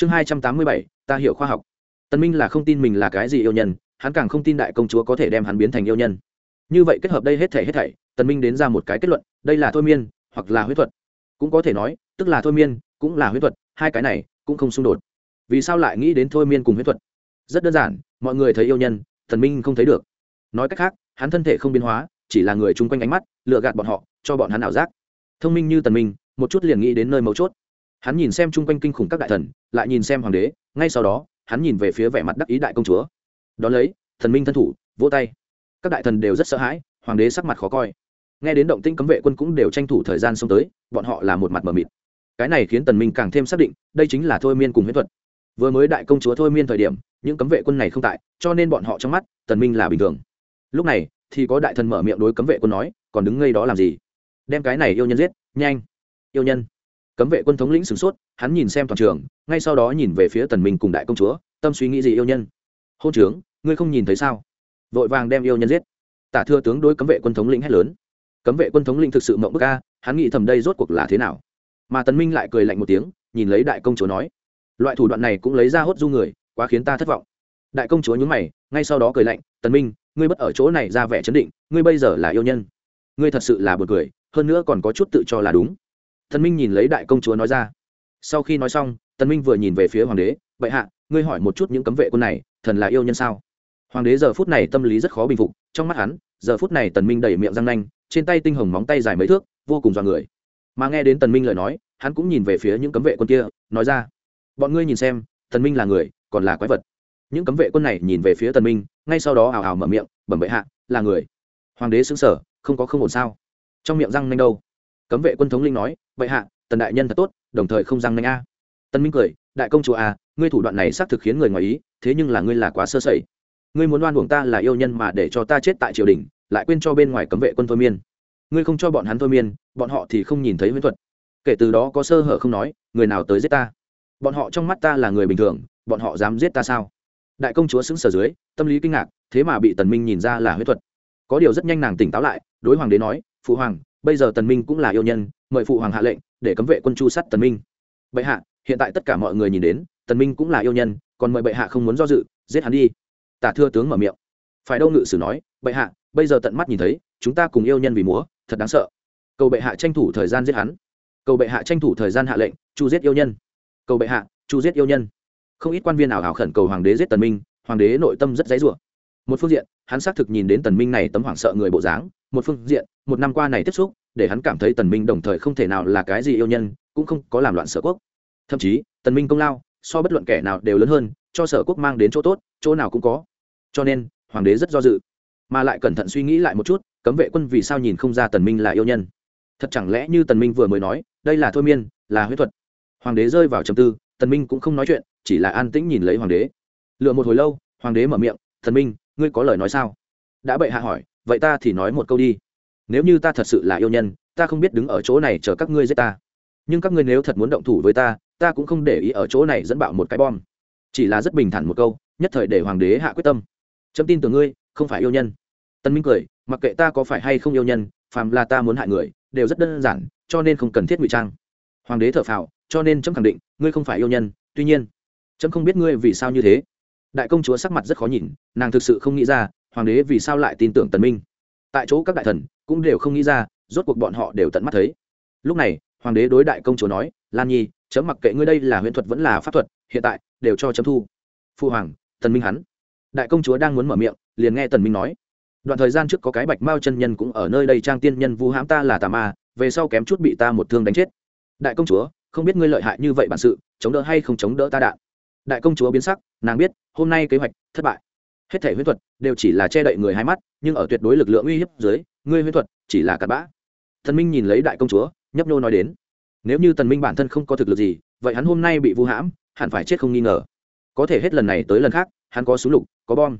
chương hai trăm tám mươi bảy, ta hiểu khoa học. Tần minh là không tin mình là cái gì yêu nhân, hắn càng không tin đại công chúa có thể đem hắn biến thành yêu nhân. Như vậy kết hợp đây hết thảy hết thảy, tần minh đến ra một cái kết luận, đây là thôi miên, hoặc là huyết thuật. Cũng có thể nói, tức là thôi miên, cũng là huyết thuật, hai cái này cũng không xung đột. Vì sao lại nghĩ đến thôi miên cùng huyết thuật? Rất đơn giản, mọi người thấy yêu nhân, tần minh không thấy được. Nói cách khác, hắn thân thể không biến hóa, chỉ là người chung quanh ánh mắt, lừa gạt bọn họ, cho bọn hắn ảo giác. Thông minh như tần minh, một chút liền nghĩ đến nơi mấu chốt hắn nhìn xem chung quanh kinh khủng các đại thần, lại nhìn xem hoàng đế, ngay sau đó, hắn nhìn về phía vẻ mặt đắc ý đại công chúa. Đón lấy, thần minh thân thủ, vỗ tay. Các đại thần đều rất sợ hãi, hoàng đế sắc mặt khó coi. Nghe đến động tĩnh cấm vệ quân cũng đều tranh thủ thời gian xông tới, bọn họ là một mặt mờ mịt. Cái này khiến tần minh càng thêm xác định, đây chính là thôi miên cùng huyễn thuật. Vừa mới đại công chúa thôi miên thời điểm, những cấm vệ quân này không tại, cho nên bọn họ trong mắt, tần minh là bình thường. Lúc này, thì có đại thần mở miệng đối cấm vệ quân nói, còn đứng ngây đó làm gì? Đem cái này yêu nhân giết, nhanh. Yêu nhân cấm vệ quân thống lĩnh sửng sốt, hắn nhìn xem toàn trường, ngay sau đó nhìn về phía tần minh cùng đại công chúa, tâm suy nghĩ gì yêu nhân? Hôn trướng, ngươi không nhìn thấy sao? Vội vàng đem yêu nhân giết. Tả thừa tướng đối cấm vệ quân thống lĩnh hét lớn. Cấm vệ quân thống lĩnh thực sự mộng bức a, hắn nghĩ thầm đây rốt cuộc là thế nào? Mà tần minh lại cười lạnh một tiếng, nhìn lấy đại công chúa nói, loại thủ đoạn này cũng lấy ra hốt du người, quá khiến ta thất vọng. Đại công chúa nhướng mày, ngay sau đó cười lạnh, tần minh, ngươi bất ở chỗ này ra vẻ chấn định, ngươi bây giờ là yêu nhân. Ngươi thật sự là buồn cười, hơn nữa còn có chút tự cho là đúng thần minh nhìn lấy đại công chúa nói ra. Sau khi nói xong tần minh vừa nhìn về phía hoàng đế vậy hạ, ngươi hỏi một chút những cấm vệ quân này, thần là yêu nhân sao? Hoàng đế giờ phút này tâm lý rất khó bình phục, trong mắt hắn, giờ phút này tần minh đầy miệng răng nanh, trên tay tinh hồng móng tay dài mấy thước, vô cùng dọa người. Mà nghe đến tần minh lời nói, hắn cũng nhìn về phía những cấm vệ quân kia, nói ra, bọn ngươi nhìn xem tần minh là người, còn là quái vật. Những cấm vệ quân này nhìn về phía tần minh, ngay sau đó ảo ảo mở miệng, bẩm bệ hạ, là người. Hoàng đế sững sờ, không có không ổn sao? Trong miệng răng nanh đâu? Cấm vệ quân thống linh nói, bệ hạ, tần đại nhân thật tốt, đồng thời không răng nanh a. Tần minh cười, đại công chúa a ngươi thủ đoạn này xác thực khiến người ngoài ý, thế nhưng là ngươi là quá sơ sẩy. Ngươi muốn đoan buồng ta là yêu nhân mà để cho ta chết tại triều đình, lại quên cho bên ngoài cấm vệ quân thôi miên. Ngươi không cho bọn hắn thôi miên, bọn họ thì không nhìn thấy huyễn thuật. Kể từ đó có sơ hở không nói, người nào tới giết ta? Bọn họ trong mắt ta là người bình thường, bọn họ dám giết ta sao? Đại công chúa xứng sở dưới, tâm lý kinh ngạc, thế mà bị tần minh nhìn ra là huyễn thuật. Có điều rất nhanh nàng tỉnh táo lại, đối hoàng đế nói, phụ hoàng bây giờ tần minh cũng là yêu nhân, mời phụ hoàng hạ lệnh, để cấm vệ quân chu sát tần minh. Bệ hạ, hiện tại tất cả mọi người nhìn đến, tần minh cũng là yêu nhân, còn mời bệ hạ không muốn do dự, giết hắn đi. Tả thưa tướng mở miệng. Phải đâu ngự sử nói, bệ hạ, bây giờ tận mắt nhìn thấy, chúng ta cùng yêu nhân vì múa, thật đáng sợ. Cầu bệ hạ tranh thủ thời gian giết hắn. Cầu bệ hạ tranh thủ thời gian hạ lệnh, chu giết yêu nhân. Cầu bệ hạ, chu giết yêu nhân. Không ít quan viên ảo hảo khẩn cầu hoàng đế giết tần minh, hoàng đế nội tâm rất dãy rủa. Một phương diện, hắn xác thực nhìn đến tần minh này tấm hoảng sợ người bộ dáng một phương diện, một năm qua này tiếp xúc, để hắn cảm thấy tần minh đồng thời không thể nào là cái gì yêu nhân, cũng không có làm loạn sở quốc. Thậm chí, tần minh công lao, so bất luận kẻ nào đều lớn hơn, cho sở quốc mang đến chỗ tốt, chỗ nào cũng có. Cho nên, hoàng đế rất do dự, mà lại cẩn thận suy nghĩ lại một chút, cấm vệ quân vì sao nhìn không ra tần minh là yêu nhân? Thật chẳng lẽ như tần minh vừa mới nói, đây là thôi miên, là huyết thuật? Hoàng đế rơi vào trầm tư, tần minh cũng không nói chuyện, chỉ là an tĩnh nhìn lấy hoàng đế. Lựa một hồi lâu, hoàng đế mở miệng, tần minh, ngươi có lời nói sao? Đã bệ hạ hỏi vậy ta thì nói một câu đi. Nếu như ta thật sự là yêu nhân, ta không biết đứng ở chỗ này chờ các ngươi giết ta. Nhưng các ngươi nếu thật muốn động thủ với ta ta cũng không để ý ở chỗ này dẫn bạo một cái bom. Chỉ là rất bình thản một câu, nhất thời để hoàng đế hạ quyết tâm. Chấm tin tưởng ngươi, không phải yêu nhân. Tân minh cười, mặc kệ ta có phải hay không yêu nhân, phàm là ta muốn hại người, đều rất đơn giản, cho nên không cần thiết ngụy trang. Hoàng đế thở phào, cho nên chấm khẳng định, ngươi không phải yêu nhân, tuy nhiên, chấm không biết ngươi vì sao như thế. Đại công chúa sắc mặt rất khó nhìn, nàng thực sự không nghĩ ra hoàng đế vì sao lại tin tưởng tần minh? Tại chỗ các đại thần cũng đều không nghĩ ra, rốt cuộc bọn họ đều tận mắt thấy. Lúc này, hoàng đế đối đại công chúa nói, lan nhi, chấm mặc kệ ngươi đây là huyễn thuật vẫn là pháp thuật, hiện tại đều cho chấm thu. Phu hoàng, tần minh hắn. Đại công chúa đang muốn mở miệng, liền nghe tần minh nói, đoạn thời gian trước có cái bạch mao chân nhân cũng ở nơi đây trang tiên nhân vu hãm ta là tà ma, về sau kém chút bị ta một thương đánh chết. Đại công chúa, không biết ngươi lợi hại như vậy bản sự, chống đỡ hay không chống đỡ ta đạn? Đại công chúa biến sắc, nàng biết, hôm nay kế hoạch thất bại hết thể huyễn thuật đều chỉ là che đậy người hai mắt, nhưng ở tuyệt đối lực lượng uy hiếp dưới, ngươi huyễn thuật chỉ là cặn bã. Thần minh nhìn lấy đại công chúa, nhấp nô nói đến, nếu như tần minh bản thân không có thực lực gì, vậy hắn hôm nay bị vu hãm, hẳn phải chết không nghi ngờ. Có thể hết lần này tới lần khác, hắn có súng lục, có bom.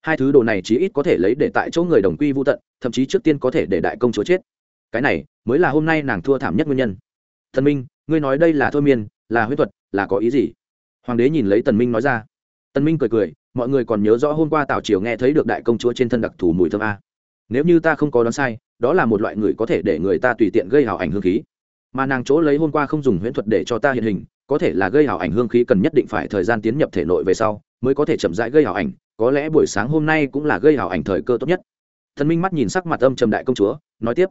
Hai thứ đồ này chí ít có thể lấy để tại chỗ người đồng quy vô tận, thậm chí trước tiên có thể để đại công chúa chết. Cái này mới là hôm nay nàng thua thảm nhất nguyên nhân. Thần minh, ngươi nói đây là thôi miên, là huyết thuật, là có ý gì? Hoàng đế nhìn lấy tần minh nói ra. Tần minh cười cười mọi người còn nhớ rõ hôm qua tào triều nghe thấy được đại công chúa trên thân đặc thù mùi thơm a. Nếu như ta không có đoán sai, đó là một loại người có thể để người ta tùy tiện gây hào ảnh hương khí. Mà nàng chỗ lấy hôm qua không dùng huyễn thuật để cho ta hiện hình, có thể là gây hảo ảnh hương khí cần nhất định phải thời gian tiến nhập thể nội về sau, mới có thể chậm rãi gây hảo ảnh, có lẽ buổi sáng hôm nay cũng là gây hảo ảnh thời cơ tốt nhất. Thần minh mắt nhìn sắc mặt âm trầm đại công chúa, nói tiếp.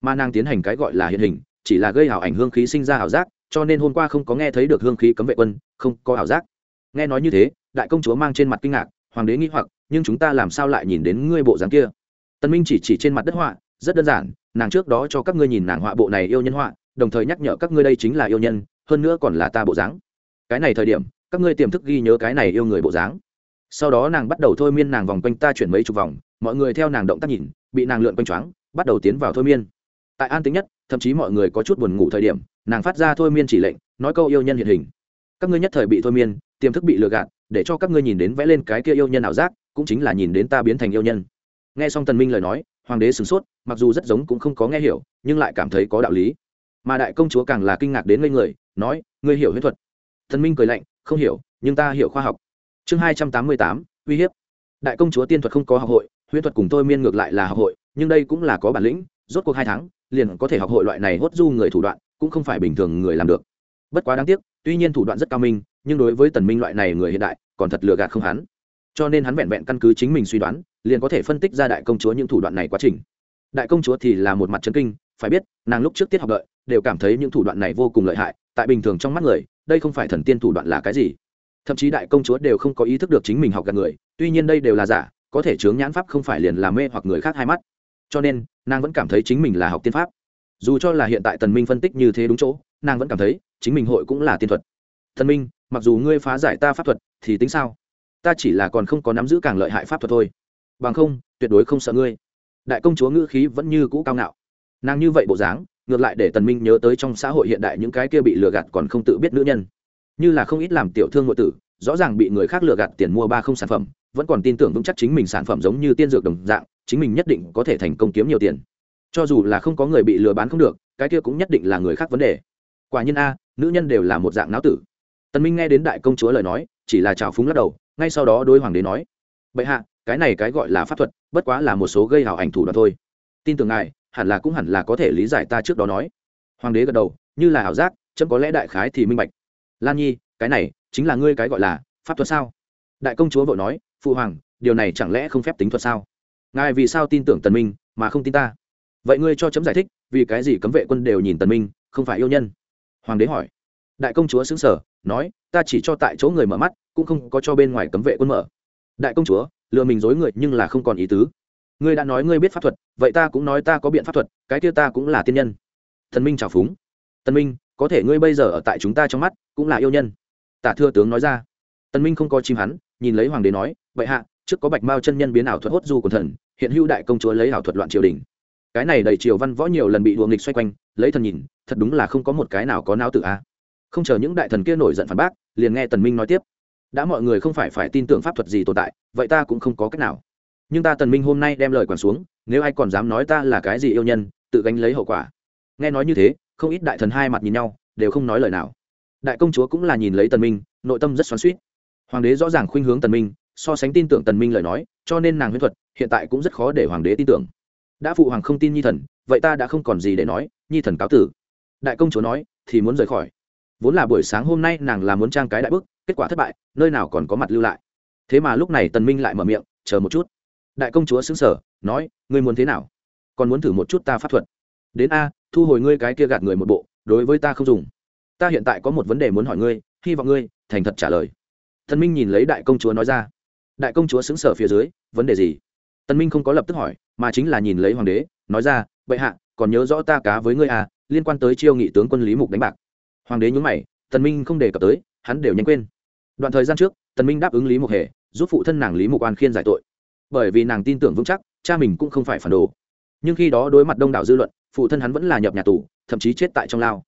Mà nàng tiến hành cái gọi là hiện hình, chỉ là gây hảo ảnh hương khí sinh ra hảo giác, cho nên hôm qua không có nghe thấy được hương khí cấm vệ quân, không có hảo giác nghe nói như thế, đại công chúa mang trên mặt kinh ngạc, hoàng đế nghĩ hoặc, nhưng chúng ta làm sao lại nhìn đến ngươi bộ dáng kia? Tân minh chỉ chỉ trên mặt đất họa, rất đơn giản, nàng trước đó cho các ngươi nhìn nàng họa bộ này yêu nhân họa, đồng thời nhắc nhở các ngươi đây chính là yêu nhân, hơn nữa còn là ta bộ dáng. Cái này thời điểm, các ngươi tiềm thức ghi nhớ cái này yêu người bộ dáng. Sau đó nàng bắt đầu thôi miên nàng vòng quanh ta chuyển mấy chục vòng, mọi người theo nàng động tác nhìn, bị nàng lượn quanh choáng, bắt đầu tiến vào thôi miên. Tại an tính nhất, thậm chí mọi người có chút buồn ngủ thời điểm, nàng phát ra thôi miên chỉ lệnh, nói câu yêu nhân hiện hình các ngươi nhất thời bị thôi miên, tiềm thức bị lừa gạt, để cho các ngươi nhìn đến vẽ lên cái kia yêu nhân ảo giác, cũng chính là nhìn đến ta biến thành yêu nhân. Nghe xong tần minh lời nói, hoàng đế sửng sốt, mặc dù rất giống cũng không có nghe hiểu, nhưng lại cảm thấy có đạo lý. Mà đại công chúa càng là kinh ngạc đến ngây người, nói, ngươi hiểu huyễn thuật. Thần minh cười lạnh, không hiểu, nhưng ta hiểu khoa học. Chương hai trăm tám mươi tám, uy hiếp. Đại công chúa tiên thuật không có học hội, huyễn thuật cùng tôi miên ngược lại là học hội, nhưng đây cũng là có bản lĩnh, rốt cuộc hai tháng, liền có thể học hội loại này hốt du người thủ đoạn, cũng không phải bình thường người làm được. Bất quá đáng tiếc tuy nhiên thủ đoạn rất cao minh, nhưng đối với tần minh loại này người hiện đại, còn thật lừa gạt không hắn. Cho nên hắn vẹn vẹn căn cứ chính mình suy đoán, liền có thể phân tích ra đại công chúa những thủ đoạn này quá trình. Đại công chúa thì là một mặt chân kinh, phải biết, nàng lúc trước tiết học đợi, đều cảm thấy những thủ đoạn này vô cùng lợi hại, tại bình thường trong mắt người, đây không phải thần tiên thủ đoạn là cái gì. Thậm chí đại công chúa đều không có ý thức được chính mình học gần người, tuy nhiên đây đều là giả, có thể chướng nhãn pháp không phải liền làm mê hoặc người khác hai mắt. Cho nên, nàng vẫn cảm thấy chính mình là học tiên pháp. Dù cho là hiện tại tần minh phân tích như thế đúng chỗ, nàng vẫn cảm thấy chính mình hội cũng là tiên thuật. Thần minh, mặc dù ngươi phá giải ta pháp thuật, thì tính sao? Ta chỉ là còn không có nắm giữ càng lợi hại pháp thuật thôi. Bằng không, tuyệt đối không sợ ngươi. Đại công chúa ngữ khí vẫn như cũ cao ngạo. Nàng như vậy bộ dáng, ngược lại để tần minh nhớ tới trong xã hội hiện đại những cái kia bị lừa gạt còn không tự biết nữ nhân. Như là không ít làm tiểu thương nội tử, rõ ràng bị người khác lừa gạt tiền mua ba không sản phẩm, vẫn còn tin tưởng vững chắc chính mình sản phẩm giống như tiên dược đồng dạng, chính mình nhất định có thể thành công kiếm nhiều tiền. Cho dù là không có người bị lừa bán không được, cái kia cũng nhất định là người khác vấn đề. Quả nhiên a nữ nhân đều là một dạng não tử. Tần minh nghe đến đại công chúa lời nói, chỉ là chào phúng lắc đầu, ngay sau đó đối hoàng đế nói, bệ hạ, cái này cái gọi là pháp thuật, bất quá là một số gây hào ảnh thủ đoạn thôi. Tin tưởng ngài, hẳn là cũng hẳn là có thể lý giải ta trước đó nói. Hoàng đế gật đầu, như là ảo giác, chấm có lẽ đại khái thì minh bạch. Lan nhi, cái này chính là ngươi cái gọi là pháp thuật sao? Đại công chúa vội nói, phụ hoàng, điều này chẳng lẽ không phép tính thuật sao? Ngài vì sao tin tưởng tần minh mà không tin ta? Vậy ngươi cho chấm giải thích, vì cái gì cấm vệ quân đều nhìn tần minh, không phải yêu nhân? Hoàng đế hỏi. Đại công chúa xứng sở nói, ta chỉ cho tại chỗ người mở mắt, cũng không có cho bên ngoài cấm vệ quân mở. Đại công chúa, lừa mình dối người nhưng là không còn ý tứ. Ngươi đã nói ngươi biết pháp thuật, vậy ta cũng nói ta có biện pháp thuật, cái kia ta cũng là tiên nhân. Thần minh chào phúng. Tân minh, có thể ngươi bây giờ ở tại chúng ta trong mắt, cũng là yêu nhân. Tả thưa tướng nói ra. Tân minh không có chim hắn, nhìn lấy hoàng đế nói vậy hạ, trước có bạch mao chân nhân biến ảo thuật hốt du của thần, hiện hữu đại công chúa lấy ảo thuật loạn triều đình cái này đầy triều văn võ nhiều lần bị đùa nghịch xoay quanh, lấy thần nhìn, thật đúng là không có một cái nào có não tự a. Không chờ những đại thần kia nổi giận phản bác, liền nghe tần minh nói tiếp. Đã mọi người không phải phải tin tưởng pháp thuật gì tồn tại, vậy ta cũng không có cách nào. Nhưng ta tần minh hôm nay đem lời quản xuống, nếu ai còn dám nói ta là cái gì yêu nhân, tự gánh lấy hậu quả. Nghe nói như thế, không ít đại thần hai mặt nhìn nhau, đều không nói lời nào. Đại công chúa cũng là nhìn lấy tần minh, nội tâm rất xoắn xuýt. Hoàng đế rõ ràng khuynh hướng tần minh, so sánh tin tưởng tần minh lời nói, cho nên nàng huyễn thuật, hiện tại cũng rất khó để hoàng đế tin tưởng đã phụ hoàng không tin nhi thần, vậy ta đã không còn gì để nói, nhi thần cáo tử. Đại công chúa nói, thì muốn rời khỏi. Vốn là buổi sáng hôm nay nàng là muốn trang cái đại bức, kết quả thất bại, nơi nào còn có mặt lưu lại. Thế mà lúc này tần minh lại mở miệng, chờ một chút. Đại công chúa xứng sở nói, ngươi muốn thế nào? Còn muốn thử một chút ta pháp thuật. Đến a, thu hồi ngươi cái kia gạt người một bộ, đối với ta không dùng. Ta hiện tại có một vấn đề muốn hỏi ngươi, hy vọng ngươi, thành thật trả lời. Tần minh nhìn lấy đại công chúa nói ra. Đại công chúa xứng sở phía dưới, vấn đề gì? Tần minh không có lập tức hỏi mà chính là nhìn lấy hoàng đế, nói ra, bệ hạ, còn nhớ rõ ta cá với ngươi à liên quan tới chiêu nghị tướng quân lý mục đánh bạc. Hoàng đế nhúng mày, tần minh không đề cập tới, hắn đều nhanh quên. Đoạn thời gian trước, tần minh đáp ứng lý mục hề, giúp phụ thân nàng lý mục an khiên giải tội. Bởi vì nàng tin tưởng vững chắc, cha mình cũng không phải phản đồ. Nhưng khi đó đối mặt đông đảo dư luận, phụ thân hắn vẫn là nhập nhà tù, thậm chí chết tại trong lao.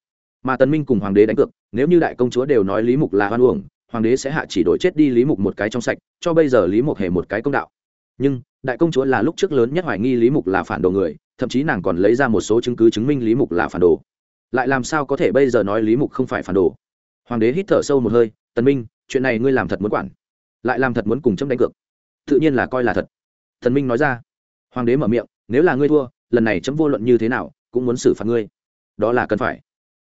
Mà tần minh cùng hoàng đế đánh cược, nếu như đại công chúa đều nói lý mục là hoan uổng, hoàng đế sẽ hạ chỉ đổi chết đi lý mục một cái trong sạch, cho bây giờ lý mục hề một cái công đạo. Nhưng đại công chúa là lúc trước lớn nhất hoài nghi lý mục là phản đồ người, thậm chí nàng còn lấy ra một số chứng cứ chứng minh lý mục là phản đồ. Lại làm sao có thể bây giờ nói lý mục không phải phản đồ? Hoàng đế hít thở sâu một hơi, tần minh, chuyện này ngươi làm thật muốn quản, lại làm thật muốn cùng chấm đánh cược. Tự nhiên là coi là thật. Thần minh nói ra. Hoàng đế mở miệng, nếu là ngươi thua, lần này chấm vô luận như thế nào cũng muốn xử phạt ngươi. Đó là cần phải.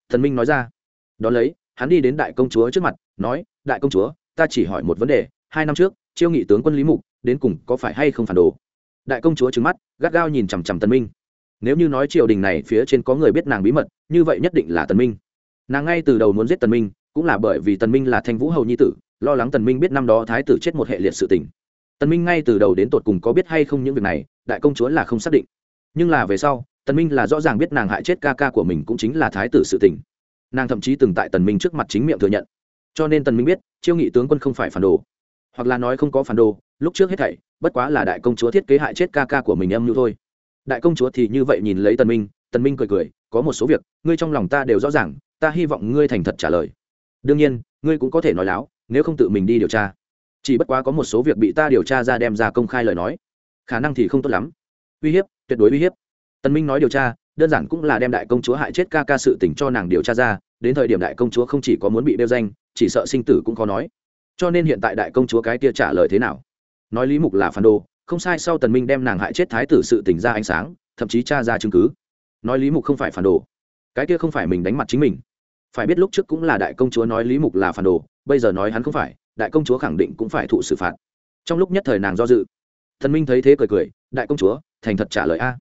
Thần minh nói ra. Đón lấy, hắn đi đến đại công chúa trước mặt, nói, đại công chúa, ta chỉ hỏi một vấn đề. Hai năm trước, chiêu nghị tướng quân lý mục đến cùng có phải hay không phản đồ? Đại công chúa trứng mắt, gắt gao nhìn chằm chằm tân minh. Nếu như nói triều đình này phía trên có người biết nàng bí mật, như vậy nhất định là tần minh. Nàng ngay từ đầu muốn giết tần minh, cũng là bởi vì tần minh là thanh vũ hầu nhi tử, lo lắng tần minh biết năm đó thái tử chết một hệ liệt sự tình. Tần minh ngay từ đầu đến tột cùng có biết hay không những việc này, đại công chúa là không xác định. Nhưng là về sau, tần minh là rõ ràng biết nàng hại chết ca ca của mình cũng chính là thái tử sự tình. Nàng thậm chí từng tại tần minh trước mặt chính miệng thừa nhận. Cho nên tần minh biết, chiêu nghị tướng quân không phải phản đồ. Hoặc là nói không có phản đồ lúc trước hết thảy, bất quá là đại công chúa thiết kế hại chết ca ca của mình âm như thôi. Đại công chúa thì như vậy nhìn lấy tần minh tần minh cười cười, có một số việc, ngươi trong lòng ta đều rõ ràng, ta hy vọng ngươi thành thật trả lời. Đương nhiên, ngươi cũng có thể nói láo, nếu không tự mình đi điều tra. Chỉ bất quá có một số việc bị ta điều tra ra đem ra công khai lời nói. Khả năng thì không tốt lắm. Uy hiếp, tuyệt đối uy hiếp. Tần minh nói điều tra, đơn giản cũng là đem đại công chúa hại chết ca ca sự tình cho nàng điều tra ra, đến thời điểm đại công chúa không chỉ có muốn bị đeo danh, chỉ sợ sinh tử cũng khó nói. Cho nên hiện tại đại công chúa cái kia trả lời thế nào? Nói lý mục là phản đồ, không sai, sau tần minh đem nàng hại chết thái tử sự tình ra ánh sáng, thậm chí tra ra chứng cứ. Nói lý mục không phải phản đồ, cái kia không phải mình đánh mặt chính mình. Phải biết lúc trước cũng là đại công chúa nói lý mục là phản đồ, bây giờ nói hắn không phải, đại công chúa khẳng định cũng phải thụ xử phạt. Trong lúc nhất thời nàng do dự thần minh thấy thế cười cười, đại công chúa, thành thật trả lời a.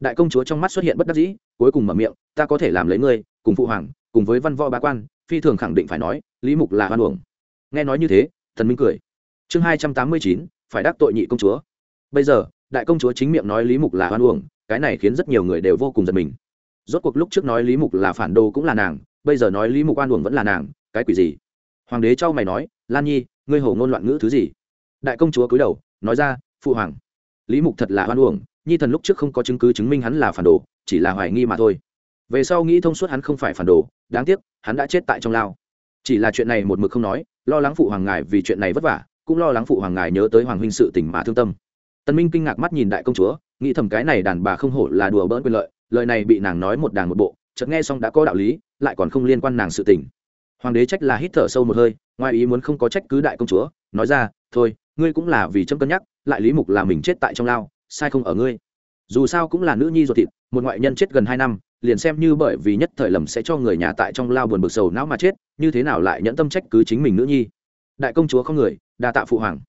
Đại công chúa trong mắt xuất hiện bất đắc dĩ, cuối cùng mở miệng, ta có thể làm lấy ngươi, cùng phụ hoàng, cùng với văn võ bá quan, phi thường khẳng định phải nói, lý mục là hoan uổng. Nghe nói như thế thần minh cười. Chương hai trăm tám mươi chín phải đắc tội nhị công chúa. Bây giờ, đại công chúa chính miệng nói lý mục là hoan uổng, cái này khiến rất nhiều người đều vô cùng giật mình. Rốt cuộc lúc trước nói lý mục là phản đồ cũng là nàng, bây giờ nói lý mục oan uổng vẫn là nàng, cái quỷ gì? Hoàng đế trao mày nói, lan nhi, ngươi hổ ngôn loạn ngữ thứ gì? Đại công chúa cúi đầu, nói ra, phụ hoàng, lý mục thật là hoan uổng, nhi thần lúc trước không có chứng cứ chứng minh hắn là phản đồ, chỉ là hoài nghi mà thôi. Về sau nghĩ thông suốt hắn không phải phản đồ, đáng tiếc, hắn đã chết tại trong lao. Chỉ là chuyện này một mực không nói, lo lắng phụ hoàng ngài vì chuyện này vất vả cũng lo lắng phụ hoàng ngài nhớ tới hoàng huynh sự tình mà thương tâm. Tần minh kinh ngạc mắt nhìn đại công chúa, nghĩ thầm cái này đàn bà không hổ là đùa bỡn quyền lợi, lời này bị nàng nói một đàn một bộ, chợt nghe xong đã có đạo lý, lại còn không liên quan nàng sự tình. Hoàng đế trách là hít thở sâu một hơi, ngoài ý muốn không có trách cứ đại công chúa, nói ra, thôi, ngươi cũng là vì chấm cân nhắc, lại lý mục là mình chết tại trong lao, sai không ở ngươi. Dù sao cũng là nữ nhi ruột thịt, một ngoại nhân chết gần hai năm, liền xem như bởi vì nhất thời lầm sẽ cho người nhà tại trong lao buồn bực sầu não mà chết, như thế nào lại nhẫn tâm trách cứ chính mình nữ nhi? Đại công chúa không người đa tạ phụ hoàng.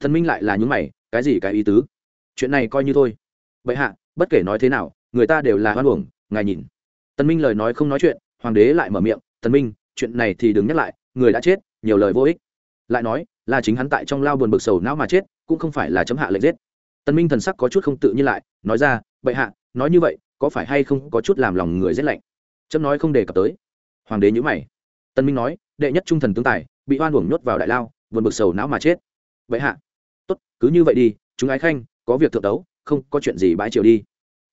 Thần minh lại là những mày, cái gì cái ý tứ? Chuyện này coi như thôi. Vậy hạ, bất kể nói thế nào, người ta đều là hoan uổng, ngài nhìn. Tần minh lời nói không nói chuyện, hoàng đế lại mở miệng, tần minh, chuyện này thì đừng nhắc lại, người đã chết, nhiều lời vô ích. Lại nói, là chính hắn tại trong lao buồn bực sầu não mà chết, cũng không phải là chấm hạ lệnh giết. Tần minh thần sắc có chút không tự nhiên lại, nói ra, bệ hạ, nói như vậy, có phải hay không có chút làm lòng người rét lạnh? Chấm nói không đề cập tới. Hoàng đế nhíu mày. Tần minh nói, đệ nhất trung thần tướng tài, bị oan uổng nhốt vào đại lao buồn bực sầu não mà chết. Vậy hạ. Tốt, cứ như vậy đi, chúng ái khanh, có việc thượng đấu không có chuyện gì bãi triều đi.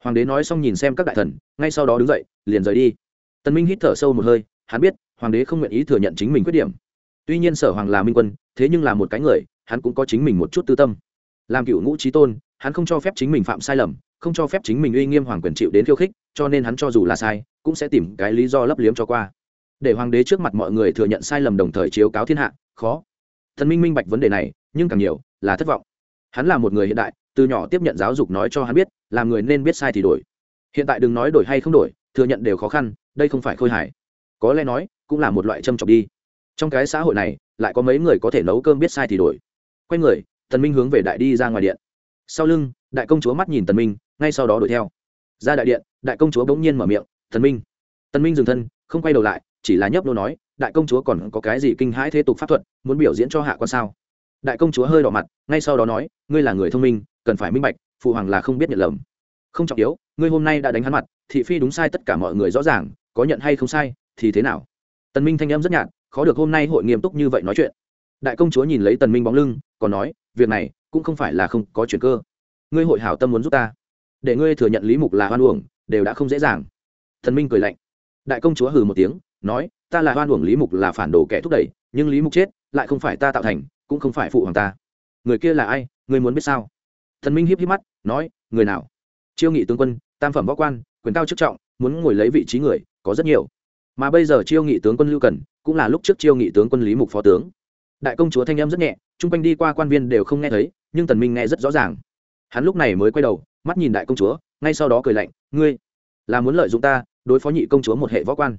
Hoàng đế nói xong nhìn xem các đại thần, ngay sau đó đứng dậy, liền rời đi. Tần minh hít thở sâu một hơi, hắn biết, hoàng đế không nguyện ý thừa nhận chính mình khuyết điểm. Tuy nhiên sở hoàng là minh quân, thế nhưng là một cái người, hắn cũng có chính mình một chút tư tâm. Làm cựu ngũ trí tôn, hắn không cho phép chính mình phạm sai lầm, không cho phép chính mình uy nghiêm hoàng quyền chịu đến khiêu khích, cho nên hắn cho dù là sai, cũng sẽ tìm cái lý do lấp liếm cho qua. Để hoàng đế trước mặt mọi người thừa nhận sai lầm đồng thời chiếu cáo thiên hạ, khó thần minh minh bạch vấn đề này, nhưng càng nhiều là thất vọng. Hắn là một người hiện đại, từ nhỏ tiếp nhận giáo dục nói cho hắn biết, làm người nên biết sai thì đổi. Hiện tại đừng nói đổi hay không đổi, thừa nhận đều khó khăn, đây không phải khôi hài. Có lẽ nói, cũng là một loại châm trọng đi. Trong cái xã hội này, lại có mấy người có thể nấu cơm biết sai thì đổi. Quay người tần minh hướng về đại đi ra ngoài điện. Sau lưng, đại công chúa mắt nhìn tần minh, ngay sau đó đuổi theo. Ra đại điện, đại công chúa bỗng nhiên mở miệng tần minh. Tần minh dừng thân, không quay đầu lại, chỉ là nhấp nô nói đại công chúa còn có cái gì kinh hãi thế tục pháp thuật, muốn biểu diễn cho hạ quan sao? Đại công chúa hơi đỏ mặt, ngay sau đó nói, ngươi là người thông minh, cần phải minh bạch, phụ hoàng là không biết nhận lầm. Không trọng yếu, ngươi hôm nay đã đánh hắn mặt, thị phi đúng sai tất cả mọi người rõ ràng, có nhận hay không sai, thì thế nào? Tần minh thanh âm rất nhạt, khó được hôm nay hội nghiêm túc như vậy nói chuyện. Đại công chúa nhìn lấy tần minh bóng lưng, còn nói, việc này, cũng không phải là không có chuyện cơ. Ngươi hội hảo tâm muốn giúp ta. Để ngươi thừa nhận lý mục là hoan uổng, đều đã không dễ dàng. Thần minh cười lạnh. Đại công chúa hừ một tiếng nói, ta là hoan uổng lý mục là phản đồ kẻ thúc đẩy, nhưng lý mục chết, lại không phải ta tạo thành, cũng không phải phụ hoàng ta. Người kia là ai? Người muốn biết sao? Thần minh hiếp hiếp mắt, nói, người nào? Chiêu nghị tướng quân, tam phẩm võ quan, quyền cao chức trọng, muốn ngồi lấy vị trí người, có rất nhiều. Mà bây giờ chiêu nghị tướng quân lưu cần, cũng là lúc trước chiêu nghị tướng quân lý mục phó tướng. Đại công chúa thanh em rất nhẹ, chung quanh đi qua quan viên đều không nghe thấy, nhưng tần minh nghe rất rõ ràng. Hắn lúc này mới quay đầu, mắt nhìn đại công chúa, ngay sau đó cười lạnh, ngươi là muốn lợi dụng ta, đối phó nhị công chúa một hệ võ quan?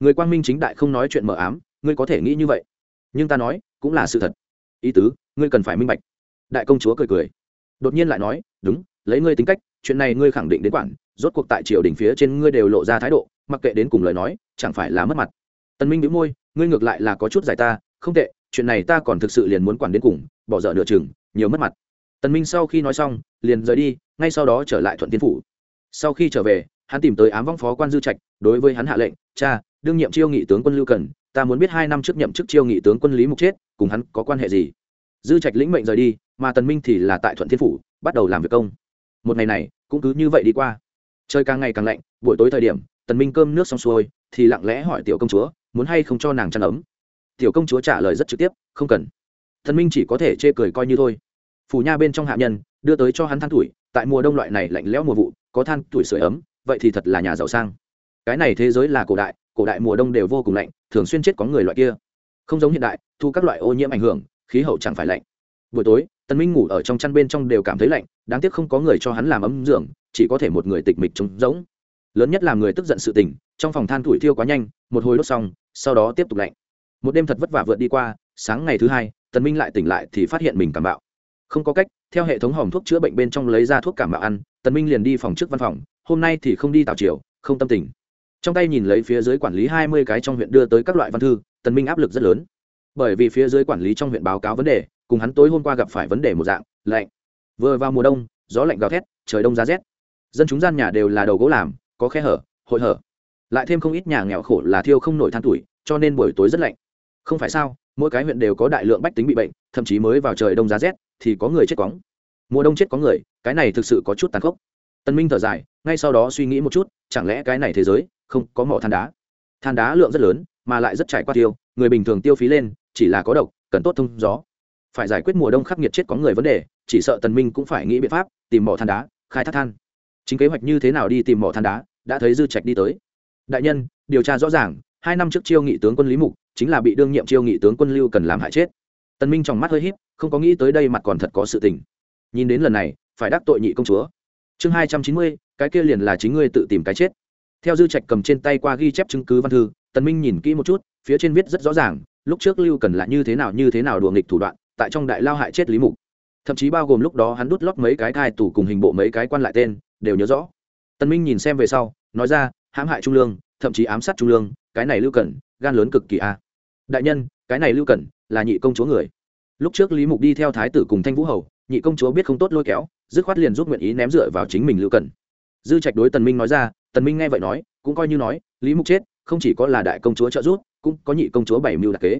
Người quang minh chính đại không nói chuyện mờ ám, ngươi có thể nghĩ như vậy. Nhưng ta nói, cũng là sự thật. Ý tứ, ngươi cần phải minh bạch. Đại công chúa cười cười. Đột nhiên lại nói, đúng, lấy ngươi tính cách, chuyện này ngươi khẳng định đến quản, rốt cuộc tại triều đình phía trên ngươi đều lộ ra thái độ, mặc kệ đến cùng lời nói, chẳng phải là mất mặt. Tần minh bĩu môi, ngươi ngược lại là có chút giải ta, không tệ, chuyện này ta còn thực sự liền muốn quản đến cùng, bỏ dở nửa chừng, nhiều mất mặt. Tần minh sau khi nói xong, liền rời đi, ngay sau đó trở lại thuận tiên phủ. Sau khi trở về, hắn tìm tới ám vong phó quan dư trạch, đối với hắn hạ lệnh, cha đương nhiệm chiêu nghị tướng quân lưu cần, ta muốn biết hai năm trước nhậm chức chiêu nghị tướng quân lý mục chết, cùng hắn có quan hệ gì? Dư trạch lĩnh mệnh rời đi, mà tần minh thì là tại thuận thiên phủ, bắt đầu làm việc công. Một ngày này, cũng cứ như vậy đi qua. Trời càng ngày càng lạnh, buổi tối thời điểm, tần minh cơm nước xong xuôi, thì lặng lẽ hỏi tiểu công chúa, muốn hay không cho nàng chăn ấm? Tiểu công chúa trả lời rất trực tiếp, không cần. Tần minh chỉ có thể chê cười coi như thôi. Phủ nha bên trong hạ nhân, đưa tới cho hắn than tuổi, tại mùa đông loại này lạnh lẽo mùa vụ, có than tuổi sưởi ấm, vậy thì thật là nhà giàu sang. Cái này thế giới là cổ đại cổ đại mùa đông đều vô cùng lạnh thường xuyên chết có người loại kia. Không giống hiện đại thu các loại ô nhiễm ảnh hưởng khí hậu chẳng phải lạnh. Buổi tối tần minh ngủ ở trong chăn bên trong đều cảm thấy lạnh đáng tiếc không có người cho hắn làm ấm dưỡng chỉ có thể một người tịch mịch trống rỗng. Lớn nhất là người tức giận sự tình trong phòng than tuổi thiêu quá nhanh một hồi đốt xong sau đó tiếp tục lạnh. Một đêm thật vất vả vượt đi qua sáng ngày thứ hai tần minh lại tỉnh lại thì phát hiện mình cảm bạo. Không có cách theo hệ thống hòm thuốc chữa bệnh bên trong lấy ra thuốc cảm bạo ăn tần minh liền đi phòng trước văn phòng hôm nay thì không đi tào chiều, không tâm tình trong tay nhìn lấy phía dưới quản lý hai mươi cái trong huyện đưa tới các loại văn thư, tần minh áp lực rất lớn. Bởi vì phía dưới quản lý trong huyện báo cáo vấn đề, cùng hắn tối hôm qua gặp phải vấn đề một dạng, lạnh. Vừa vào mùa đông, gió lạnh gào thét, trời đông giá rét. Dân chúng gian nhà đều là đầu gỗ làm, có khe hở, hội hở. Lại thêm không ít nhà nghèo khổ là thiêu không nổi than tuổi, cho nên buổi tối rất lạnh. Không phải sao, mỗi cái huyện đều có đại lượng bách tính bị bệnh, thậm chí mới vào trời đông giá rét, thì có người chết cóng mùa đông chết có người, cái này thực sự có chút tàn khốc. Tân minh thở dài, ngay sau đó suy nghĩ một chút, chẳng lẽ cái này thế giới không có mỏ than đá. Than đá lượng rất lớn, mà lại rất trải qua tiêu, người bình thường tiêu phí lên, chỉ là có độc, cần tốt thông gió. Phải giải quyết mùa đông khắc nghiệt chết có người vấn đề, chỉ sợ tần minh cũng phải nghĩ biện pháp tìm mỏ than đá, khai thác than. Chính kế hoạch như thế nào đi tìm mỏ than đá, đã thấy dư trạch đi tới. Đại nhân, điều tra rõ ràng, hai năm trước chiêu nghị tướng quân lý mục chính là bị đương nhiệm chiêu nghị tướng quân lưu cần làm hại chết. Tần minh trong mắt hơi híp, không có nghĩ tới đây mặt còn thật có sự tình. Nhìn đến lần này, phải đắc tội nhị công chúa. Chương hai trăm chín mươi, cái kia liền là chính ngươi tự tìm cái chết theo dư trạch cầm trên tay qua ghi chép chứng cứ văn thư, tần minh nhìn kỹ một chút, phía trên viết rất rõ ràng, lúc trước lưu cần là như thế nào như thế nào đùa nghịch thủ đoạn, tại trong đại lao hại chết lý mục. Thậm chí bao gồm lúc đó hắn đút lót mấy cái thai tủ cùng hình bộ mấy cái quan lại tên, đều nhớ rõ. Tần minh nhìn xem về sau, nói ra, hãm hại trung lương, thậm chí ám sát trung lương, cái này lưu cần, gan lớn cực kỳ a. Đại nhân, cái này lưu cần, là nhị công chúa người. Lúc trước lý mục đi theo thái tử cùng thanh vũ hầu, nhị công chúa biết không tốt lôi kéo, dứt khoát liền giúp nguyện ý ném dựa vào chính mình lưu cần dư trạch đối tần minh nói ra, tần minh nghe vậy nói, cũng coi như nói, lý mục chết, không chỉ có là đại công chúa trợ giúp, cũng có nhị công chúa bảy mưu đặc kế.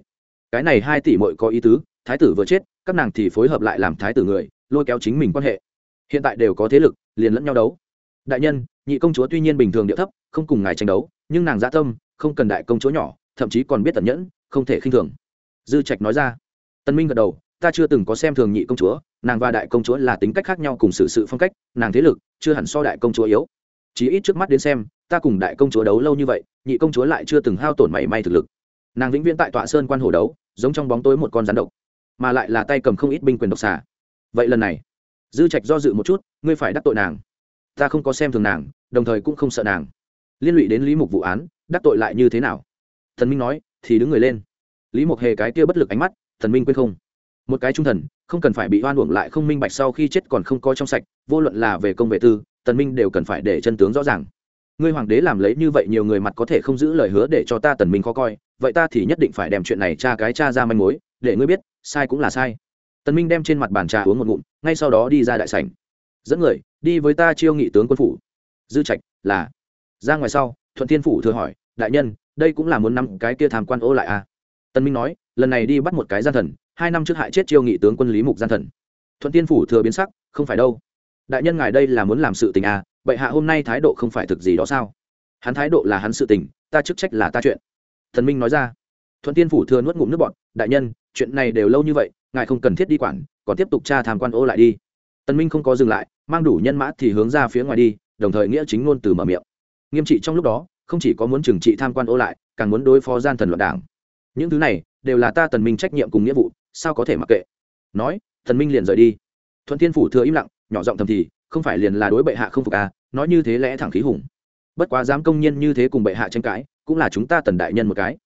Cái này hai tỷ muội có ý tứ, thái tử vừa chết, các nàng thì phối hợp lại làm thái tử người, lôi kéo chính mình quan hệ. Hiện tại đều có thế lực, liền lẫn nhau đấu. Đại nhân, nhị công chúa tuy nhiên bình thường địa thấp, không cùng ngài tranh đấu, nhưng nàng dạ tâm, không cần đại công chúa nhỏ, thậm chí còn biết tận nhẫn, không thể khinh thường. Dư trạch nói ra. Tân minh gật đầu, ta chưa từng có xem thường nhị công chúa nàng và đại công chúa là tính cách khác nhau cùng xử sự phong cách, nàng thế lực chưa hẳn so đại công chúa yếu. Chỉ ít trước mắt đến xem, ta cùng đại công chúa đấu lâu như vậy, nhị công chúa lại chưa từng hao tổn mảy may thực lực. Nàng vĩnh viễn tại tọa sơn quan hồ đấu, giống trong bóng tối một con rắn độc, mà lại là tay cầm không ít binh quyền độc xà. Vậy lần này, dư trạch do dự một chút, ngươi phải đắc tội nàng. Ta không có xem thường nàng, đồng thời cũng không sợ nàng. Liên lụy đến lý mục vụ án, đắc tội lại như thế nào? Thần minh nói, thì đứng người lên. Lý mục hề cái kia bất lực ánh mắt, thần minh quên không? Một cái trung thần, không cần phải bị oan uổng lại không minh bạch sau khi chết còn không có trong sạch, vô luận là về công vệ tư, tần minh đều cần phải để chân tướng rõ ràng. Ngươi hoàng đế làm lấy như vậy nhiều người mặt có thể không giữ lời hứa để cho ta tần minh khó coi, vậy ta thì nhất định phải đem chuyện này tra cái tra ra manh mối, để ngươi biết, sai cũng là sai. Tần minh đem trên mặt bàn trà uống một ngụm, ngay sau đó đi ra đại sảnh. Dẫn người, đi với ta chiêu nghị tướng quân phủ. Dư trạch, là. Ra ngoài sau, thuận thiên phủ thừa hỏi, đại nhân, đây cũng là muốn năm cái kia tham quan ô lại à? Tần minh nói, lần này đi bắt một cái gian thần hai năm trước hại chết chiêu nghị tướng quân lý mục gian thần. Thuận tiên phủ thừa biến sắc, không phải đâu. Đại nhân ngài đây là muốn làm sự tình à bệ hạ hôm nay thái độ không phải thực gì đó sao? Hắn thái độ là hắn sự tình, ta chức trách là ta chuyện. Thần minh nói ra. Thuận tiên phủ thừa nuốt ngụm nước bọn đại nhân, chuyện này đều lâu như vậy, ngài không cần thiết đi quản, còn tiếp tục tra tham quan ô lại đi. Tần minh không có dừng lại, mang đủ nhân mã thì hướng ra phía ngoài đi, đồng thời nghĩa chính ngôn từ mở miệng. Nghiêm trị trong lúc đó, không chỉ có muốn trừng trị tham quan ô lại, càng muốn đối phó gian thần loạn đảng. Những thứ này, đều là ta tần minh trách nhiệm cùng nghĩa vụ sao có thể mặc kệ? Nói, thần minh liền rời đi. Thuận thiên phủ thừa im lặng, nhỏ giọng thầm thì, không phải liền là đối bệ hạ không phục à nói như thế lẽ thẳng khí hùng. Bất quá dám công nhân như thế cùng bệ hạ tranh cãi, cũng là chúng ta tần đại nhân một cái.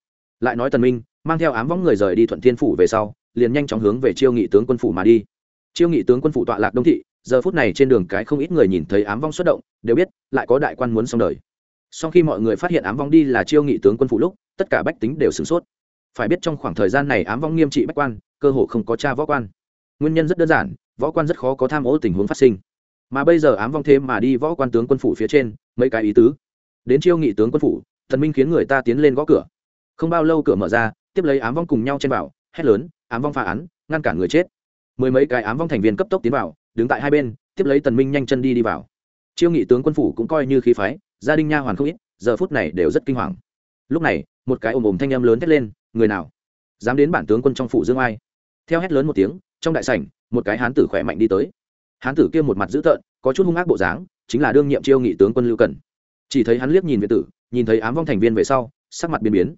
Lại nói tần minh, mang theo ám võng người rời đi thuận thiên phủ về sau, liền nhanh chóng hướng về chiêu nghị tướng quân phủ mà đi. Chiêu nghị tướng quân phủ tọa lạc đông thị, giờ phút này trên đường cái không ít người nhìn thấy ám vong xuất động, đều biết, lại có đại quan muốn xong đời. Sau khi mọi người phát hiện ám vong đi là chiêu nghị tướng quân phủ lúc, tất cả bách tính đều sửng sốt. Phải biết trong khoảng thời gian này ám vong nghiêm trị bách quan cơ hội không có cha võ quan. Nguyên nhân rất đơn giản, võ quan rất khó có tham ô tình huống phát sinh. Mà bây giờ ám vong thêm mà đi võ quan tướng quân phủ phía trên, mấy cái ý tứ. Đến chiêu nghị tướng quân phủ, thần minh khiến người ta tiến lên gõ cửa. Không bao lâu cửa mở ra, tiếp lấy ám vong cùng nhau trên bảo hét lớn, ám vong phá án, ngăn cản người chết. Mười mấy cái ám vong thành viên cấp tốc tiến vào, đứng tại hai bên, tiếp lấy tần minh nhanh chân đi đi vào. Chiêu nghị tướng quân phủ cũng coi như khí phái, gia đình nha hoàn không ít, giờ phút này đều rất kinh hoàng. Lúc này, một cái ồm ồm thanh âm lớn thét lên, người nào? Dám đến bản tướng quân trong phủ dương ai? Theo hét lớn một tiếng, trong đại sảnh, một cái hán tử khỏe mạnh đi tới. Hán tử kia một mặt dữ tợn, có chút hung ác bộ dáng, chính là đương nhiệm chiêu nghị tướng quân lưu cần chỉ thấy hắn liếc nhìn viện tử, nhìn thấy ám vong thành viên về sau, sắc mặt biến biến.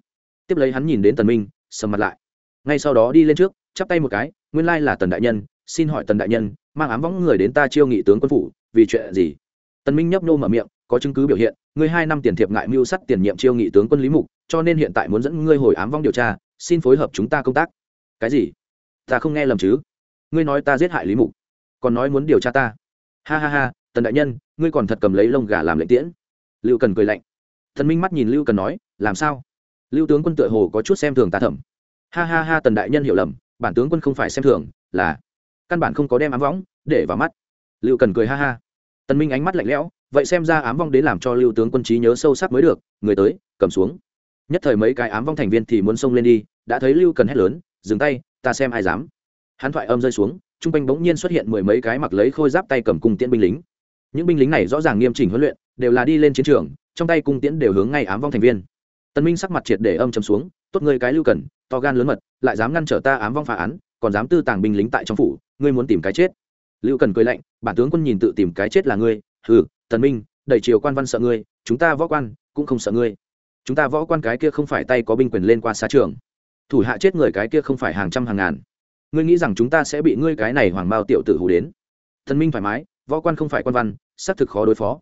Tiếp lấy hắn nhìn đến tần minh, sầm mặt lại. Ngay sau đó đi lên trước, chắp tay một cái, nguyên lai là tần đại nhân, xin hỏi tần đại nhân, mang ám võng người đến ta chiêu nghị tướng quân phủ, vì chuyện gì? Tần minh nhấp nô mở miệng, có chứng cứ biểu hiện, ngươi hai năm tiền thiệp ngại mưu sắt tiền nhiệm chiêu nghị tướng quân lý mục, cho nên hiện tại muốn dẫn ngươi hồi ám vong điều tra, xin phối hợp chúng ta công tác. Cái gì? Ta không nghe lầm chứ? Ngươi nói ta giết hại lý mục, còn nói muốn điều tra ta. Ha ha ha, tần đại nhân, ngươi còn thật cầm lấy lông gà làm lệnh tiễn. Lưu cần cười lạnh. Thần minh mắt nhìn lưu cần nói, làm sao? Lưu tướng quân tựa hồ có chút xem thường ta thẩm ha ha ha, tần đại nhân hiểu lầm, bản tướng quân không phải xem thường, là căn bản không có đem ám võng để vào mắt. Lưu cần cười ha ha. Tần minh ánh mắt lạnh lẽo, vậy xem ra ám vong đến làm cho lưu tướng quân trí nhớ sâu sắc mới được, người tới, cầm xuống. Nhất thời mấy cái ám vong thành viên thì muốn xông lên đi, đã thấy lưu cần hét lớn, dừng tay ta xem ai dám. Hắn thoại âm rơi xuống, trung quanh bỗng nhiên xuất hiện mười mấy cái mặc lấy khôi giáp tay cầm cung tiễn binh lính. Những binh lính này rõ ràng nghiêm chỉnh huấn luyện, đều là đi lên chiến trường, trong tay cung tiễn đều hướng ngay ám vong thành viên. Tần minh sắc mặt triệt để âm chầm xuống, tốt ngươi cái lưu cần, to gan lớn mật, lại dám ngăn trở ta ám vong phá án, còn dám tư tàng binh lính tại trong phủ, ngươi muốn tìm cái chết. Lưu cần cười lạnh, bản tướng quân nhìn tự tìm cái chết là ngươi, hừ tần minh đẩy triều quan văn sợ ngươi, chúng ta võ quan cũng không sợ ngươi. Chúng ta võ quan cái kia không phải tay có binh quyền lên qua xa trường thủ hạ chết người cái kia không phải hàng trăm hàng ngàn. Ngươi nghĩ rằng chúng ta sẽ bị ngươi cái này hoàng bao tiểu tử hù đến? Tần minh thoải mái, võ quan không phải quan văn, xác thực khó đối phó.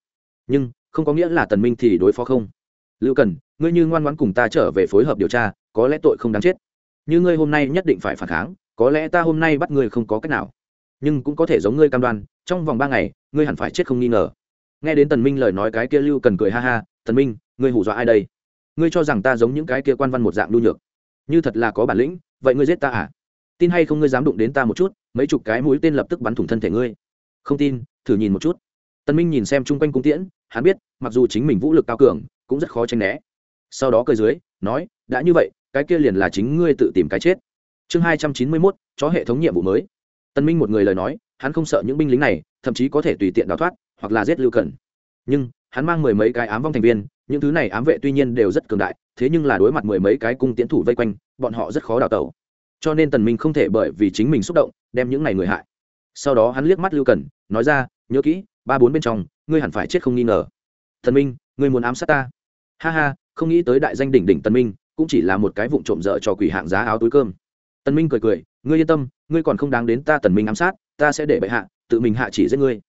Nhưng, không có nghĩa là tần minh thì đối phó không. Lưu cần, ngươi như ngoan ngoãn cùng ta trở về phối hợp điều tra, có lẽ tội không đáng chết. Như ngươi hôm nay nhất định phải phản kháng, có lẽ ta hôm nay bắt ngươi không có cách nào. Nhưng cũng có thể giống ngươi cam đoan, trong vòng ba ngày, ngươi hẳn phải chết không nghi ngờ. Nghe đến tần minh lời nói cái kia lưu cần cười ha ha, tần minh, ngươi hù dọa ai đây? Ngươi cho rằng ta giống những cái kia quan văn một dạng nhu nhược? Như thật là có bản lĩnh, vậy ngươi giết ta à? Tin hay không ngươi dám đụng đến ta một chút, mấy chục cái mũi tên lập tức bắn thủng thân thể ngươi. Không tin, thử nhìn một chút. Tân minh nhìn xem chung quanh cung tiễn, hắn biết, mặc dù chính mình vũ lực cao cường, cũng rất khó tránh né. Sau đó cười dưới, nói, đã như vậy, cái kia liền là chính ngươi tự tìm cái chết. Chương hai trăm chín mươi mốt, chó hệ thống nhiệm vụ mới. Tân minh một người lời nói, hắn không sợ những binh lính này, thậm chí có thể tùy tiện đào thoát, hoặc là giết lưu cần nhưng, hắn mang mười mấy cái ám vong thành viên những thứ này ám vệ tuy nhiên đều rất cường đại, thế nhưng là đối mặt mười mấy cái cung tiến thủ vây quanh, bọn họ rất khó đào tẩu. Cho nên tần minh không thể bởi vì chính mình xúc động, đem những này người hại. Sau đó hắn liếc mắt lưu cần nói ra, nhớ kỹ, ba bốn bên trong, ngươi hẳn phải chết không nghi ngờ. Thần minh, ngươi muốn ám sát ta? Ha ha, không nghĩ tới đại danh đỉnh đỉnh tần minh, cũng chỉ là một cái vụng trộm dở cho quỷ hạng giá áo túi cơm. Tần minh cười cười, ngươi yên tâm, ngươi còn không đáng đến ta tần minh ám sát, ta sẽ để bệ hạ, tự mình hạ chỉ giết ngươi.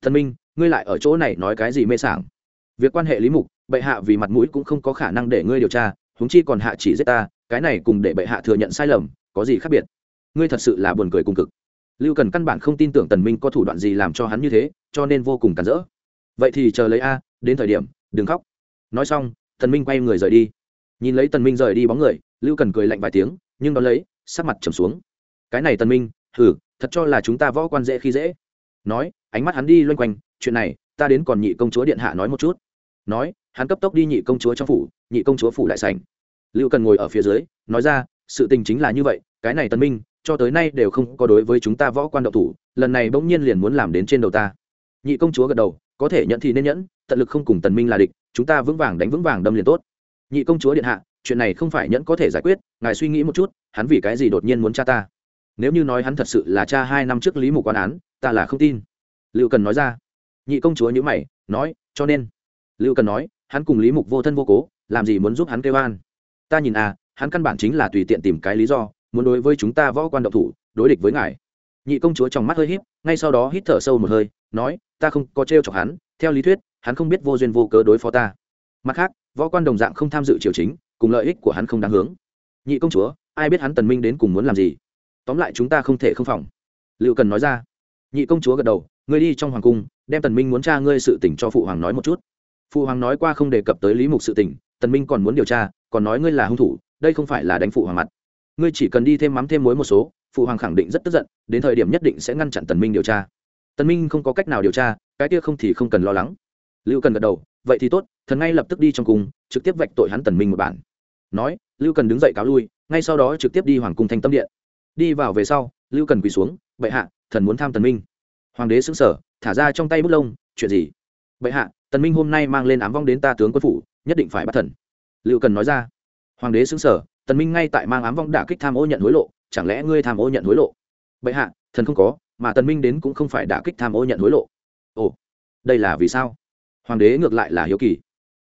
Tần minh, ngươi lại ở chỗ này nói cái gì mê sảng? Việc quan hệ lý mục bệ hạ vì mặt mũi cũng không có khả năng để ngươi điều tra, huống chi còn hạ chỉ giết ta, cái này cùng để bệ hạ thừa nhận sai lầm, có gì khác biệt? Ngươi thật sự là buồn cười cùng cực. Lưu cần căn bản không tin tưởng tần minh có thủ đoạn gì làm cho hắn như thế, cho nên vô cùng cản rỡ. Vậy thì chờ lấy a, đến thời điểm, đừng khóc. Nói xong, tần minh quay người rời đi. Nhìn lấy tần minh rời đi bóng người, lưu cần cười lạnh vài tiếng, nhưng đón lấy, sắc mặt trầm xuống. Cái này tần minh, hừ, thật cho là chúng ta võ quan dễ khi dễ. Nói, ánh mắt hắn đi loanh quanh, chuyện này, ta đến còn nhị công chúa điện hạ nói một chút. Nói hắn cấp tốc đi nhị công chúa trong phủ, nhị công chúa phủ đại sảnh. Lưu cần ngồi ở phía dưới, nói ra, sự tình chính là như vậy, cái này tần minh, cho tới nay đều không có đối với chúng ta võ quan độc thủ, lần này bỗng nhiên liền muốn làm đến trên đầu ta. Nhị công chúa gật đầu, có thể nhận thì nên nhẫn, tận lực không cùng tần minh là địch, chúng ta vững vàng đánh vững vàng đâm liền tốt. Nhị công chúa điện hạ, chuyện này không phải nhẫn có thể giải quyết, ngài suy nghĩ một chút, hắn vì cái gì đột nhiên muốn cha ta? Nếu như nói hắn thật sự là cha hai năm trước lý mục quan án, ta là không tin. Lưu cần nói ra. Nhị công chúa nhữ mày, nói, cho nên. Lưu cần nói hắn cùng lý mục vô thân vô cố, làm gì muốn giúp hắn kêu an? Ta nhìn à hắn căn bản chính là tùy tiện tìm cái lý do, muốn đối với chúng ta võ quan động thủ, đối địch với ngài. Nhị công chúa trong mắt hơi híp, ngay sau đó hít thở sâu một hơi, nói, ta không có t r chọc hắn, theo lý thuyết, hắn không biết vô duyên vô cớ đối phó ta. Mặt khác, võ quan đồng dạng không tham dự triều chính, cùng lợi ích của hắn không đáng hướng. Nhị công chúa, ai biết hắn tần minh đến cùng muốn làm gì? Tóm lại chúng ta không thể không phòng. Liệu cần nói ra. Nhị công chúa gật đầu, ngươi đi trong hoàng cung, đem tần minh muốn tra ngươi sự tình cho phụ hoàng nói một chút phụ hoàng nói qua không đề cập tới lý mục sự tình tần minh còn muốn điều tra còn nói ngươi là hung thủ đây không phải là đánh phụ hoàng mặt. Ngươi chỉ cần đi thêm mắm thêm muối một số phụ hoàng khẳng định rất tức giận đến thời điểm nhất định sẽ ngăn chặn tần minh điều tra. Tần minh không có cách nào điều tra cái kia không thì không cần lo lắng. Lưu cần gật đầu vậy thì tốt thần ngay lập tức đi trong cung trực tiếp vạch tội hắn tần minh một bản. Nói lưu cần đứng dậy cáo lui ngay sau đó trực tiếp đi hoàng cung thanh tâm điện. Đi vào về sau lưu cần quỳ xuống bệ hạ thần muốn tham tần minh. Hoàng đế sững sờ, thả ra trong tay bút lông chuyện gì? Bệ hạ, tần minh hôm nay mang lên ám vong đến ta tướng quân phủ, nhất định phải bắt thần. Liệu cần nói ra. Hoàng đế xứng sở, tần minh ngay tại mang ám vong đả kích tham ô nhận hối lộ, chẳng lẽ ngươi tham ô nhận hối lộ? Bệ hạ, thần không có, mà tần minh đến cũng không phải đả kích tham ô nhận hối lộ. Ồ, đây là vì sao? Hoàng đế ngược lại là hiếu kỳ.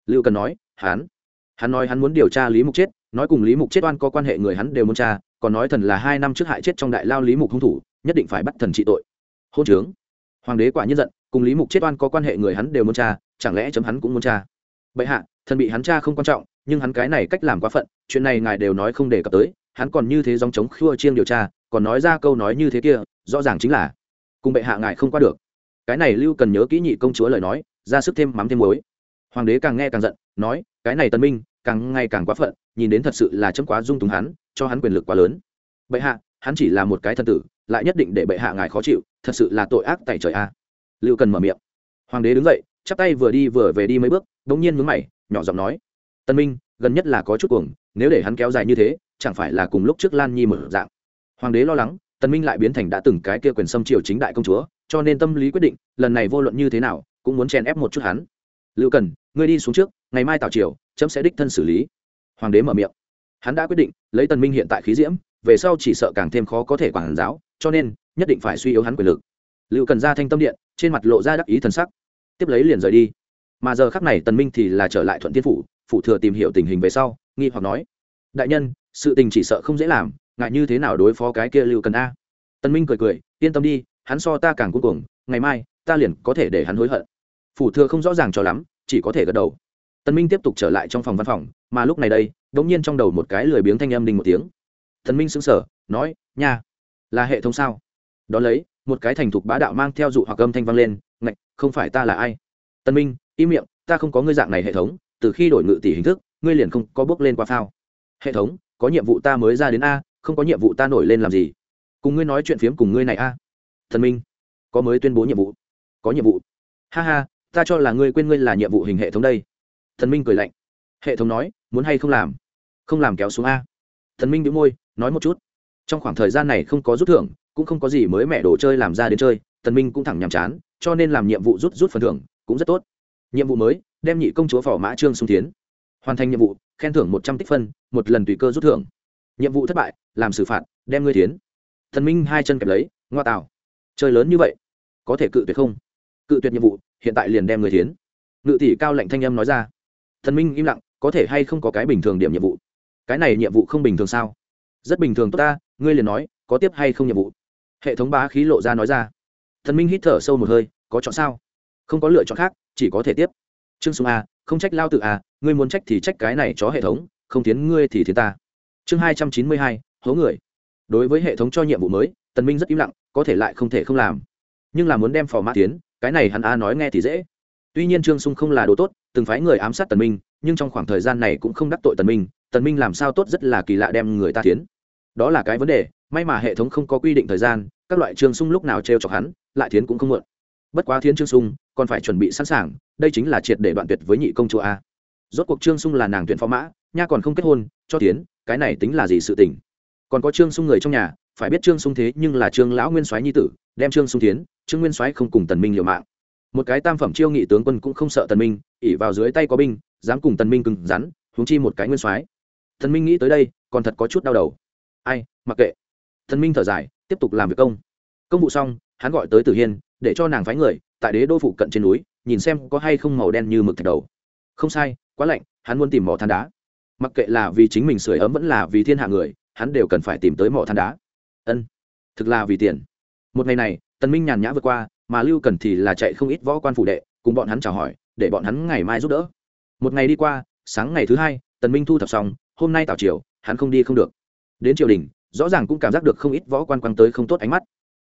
Liệu cần nói, hắn hắn nói hắn muốn điều tra lý mục chết, nói cùng lý mục chết oan có quan hệ người hắn đều muốn tra, còn nói thần là hai năm trước hại chết trong đại lao lý mục hung thủ, nhất định phải bắt thần trị tội. Hôn trướng. Hoàng đế quả nhiên giận cùng lý mục chết oan có quan hệ người hắn đều muốn tra, chẳng lẽ chấm hắn cũng muốn tra? Bệ hạ, thần bị hắn tra không quan trọng, nhưng hắn cái này cách làm quá phận, chuyện này ngài đều nói không đề cập tới, hắn còn như thế dòng chống khua chiêng điều tra, còn nói ra câu nói như thế kia, rõ ràng chính là cùng bệ hạ ngài không qua được. Cái này lưu cần nhớ kỹ nhị công chúa lời nói, ra sức thêm mắm thêm muối. Hoàng đế càng nghe càng giận, nói, cái này tân minh, càng ngày càng quá phận, nhìn đến thật sự là chấm quá dung túng hắn, cho hắn quyền lực quá lớn. Bệ hạ, hắn chỉ là một cái thân tử, lại nhất định để bệ hạ ngài khó chịu, thật sự là tội ác tại trời a lưu cần mở miệng. Hoàng đế đứng dậy, chắp tay vừa đi vừa về đi mấy bước đ ỗ n g nhiên mướn mày, nhỏ giọng nói, tân minh, gần nhất là có chút cuồng, nếu để hắn kéo dài như thế, chẳng phải là cùng lúc trước lan nhi mở dạng? Hoàng đế lo lắng, tân minh lại biến thành đã từng cái kia quyền xâm triều chính đại công chúa, cho nên tâm lý quyết định, lần này vô luận như thế nào, cũng muốn chèn ép một chút hắn. Lưu cần, ngươi đi xuống trước, ngày mai tào triều, chấm sẽ đích thân xử lý. Hoàng đế mở miệng. Hắn đã quyết định, lấy tần minh hiện tại khí diễm, về sau chỉ sợ càng thêm khó có thể quản giáo, cho nên nhất định phải suy yếu hắn quyền lực. Lưu cần ra thanh tâm điện trên mặt lộ ra đắc ý thần sắc. Tiếp lấy liền rời đi. Mà giờ khắc này tần minh thì là trở lại thuận tiên phủ phủ thừa tìm hiểu tình hình về sau, nghi hoặc nói, đại nhân, sự tình chỉ sợ không dễ làm, ngại như thế nào đối phó cái kia lưu cần a? Tần minh cười cười, yên tâm đi, hắn so ta càng cuối cùng ngày mai, ta liền có thể để hắn hối hận. Phủ thừa không rõ ràng cho lắm, chỉ có thể gật đầu. Tần minh tiếp tục trở lại trong phòng văn phòng, mà lúc này đây, đống nhiên trong đầu một cái lười biếng thanh âm đình một tiếng. Tần minh sững sờ, nói, nha, là hệ thống sao? Đó lấy một cái thành thục bá đạo mang theo dụ hoặc âm thanh vang lên, ngạch, không phải ta là ai? Tân minh, im miệng, ta không có ngươi dạng này hệ thống, từ khi đổi ngự tỷ hình thức, ngươi liền không có bước lên qua phao. Hệ thống, có nhiệm vụ ta mới ra đến a, không có nhiệm vụ ta nổi lên làm gì? Cùng ngươi nói chuyện phiếm cùng ngươi này a. Thần minh, có mới tuyên bố nhiệm vụ. Có nhiệm vụ. Ha ha, ta cho là ngươi quên ngươi là nhiệm vụ hình hệ thống đây. Thần minh cười lạnh. Hệ thống nói, muốn hay không làm? Không làm kéo xuống a. Thần minh đĩu môi, nói một chút. Trong khoảng thời gian này không có rút thưởng cũng không có gì mới mẹ đồ chơi làm ra đến chơi, tần minh cũng thẳng nhàm chán, cho nên làm nhiệm vụ rút rút phần thưởng cũng rất tốt. Nhiệm vụ mới, đem nhị công chúa phò mã trương xung tiến. Hoàn thành nhiệm vụ, khen thưởng một trăm tích phân, một lần tùy cơ rút thưởng. Nhiệm vụ thất bại, làm xử phạt, đem ngươi tiến. Thần minh hai chân kẹp lấy, ngoa tạo. Chơi lớn như vậy, có thể cự tuyệt không? Cự tuyệt nhiệm vụ, hiện tại liền đem ngươi tiến. Ngự tỷ cao lệnh thanh âm nói ra. Thần minh im lặng, có thể hay không có cái bình thường điểm nhiệm vụ? Cái này nhiệm vụ không bình thường sao? Rất bình thường tốt ta, ngươi liền nói, có tiếp hay không nhiệm vụ? Hệ thống bá khí lộ ra nói ra. Thần minh hít thở sâu một hơi, có chọn sao? Không có lựa chọn khác, chỉ có thể tiếp. Trương sùng a, không trách lao tự a, ngươi muốn trách thì trách cái này chó hệ thống, không tiến ngươi thì thiến ta. Chương hai trăm chín mươi hai, hố người. Đối với hệ thống cho nhiệm vụ mới, tần minh rất im lặng, có thể lại không thể không làm. Nhưng là muốn đem phò mã tiến, cái này hắn a nói nghe thì dễ. Tuy nhiên trương sung không là đồ tốt, từng phái người ám sát tần minh, nhưng trong khoảng thời gian này cũng không đắc tội tần minh tần minh làm sao tốt rất là kỳ lạ đem người ta tiến đó là cái vấn đề, may mà hệ thống không có quy định thời gian, các loại trương sung lúc nào treo chọc hắn, lại thiến cũng không muộn bất quá thiến trương sung, còn phải chuẩn bị sẵn sàng, đây chính là triệt để đoạn tuyệt với nhị công chúa a. Rốt cuộc trương sung là nàng tuyển phó mã, nha còn không kết hôn, cho tiến cái này tính là gì sự tình? Còn có trương sung người trong nhà, phải biết trương sung thế nhưng là trương lão nguyên soái nhi tử, đem trương sung tiến trương nguyên soái không cùng tần minh liều mạng. Một cái tam phẩm chiêu nghị tướng quân cũng không sợ tần minh ỉ vào dưới tay có binh, dám cùng tần minh cứng rắn, huống chi một cái nguyên soái. Tần minh nghĩ tới đây, còn thật có chút đau đầu ai, mặc kệ. Tần minh thở dài, tiếp tục làm việc công. Công vụ xong, hắn gọi tới tử hiên, để cho nàng phái người, tại đế đô phụ cận trên núi, nhìn xem có hay không màu đen như mực thạch đầu. Không sai, quá lạnh, hắn muốn tìm mỏ than đá. Mặc kệ là vì chính mình sưởi ấm vẫn là vì thiên hạ người, hắn đều cần phải tìm tới mỏ than đá. Ân, thực là vì tiền. Một ngày này, tần minh nhàn nhã vượt qua, mà lưu cần thì là chạy không ít võ quan phủ đệ, cùng bọn hắn chào hỏi, để bọn hắn ngày mai giúp đỡ. Một ngày đi qua, sáng ngày thứ hai, tần minh thu thập xong, hôm nay tảo chiều hắn không đi không được đến triều đình, rõ ràng cũng cảm giác được không ít võ quan quăng tới không tốt ánh mắt.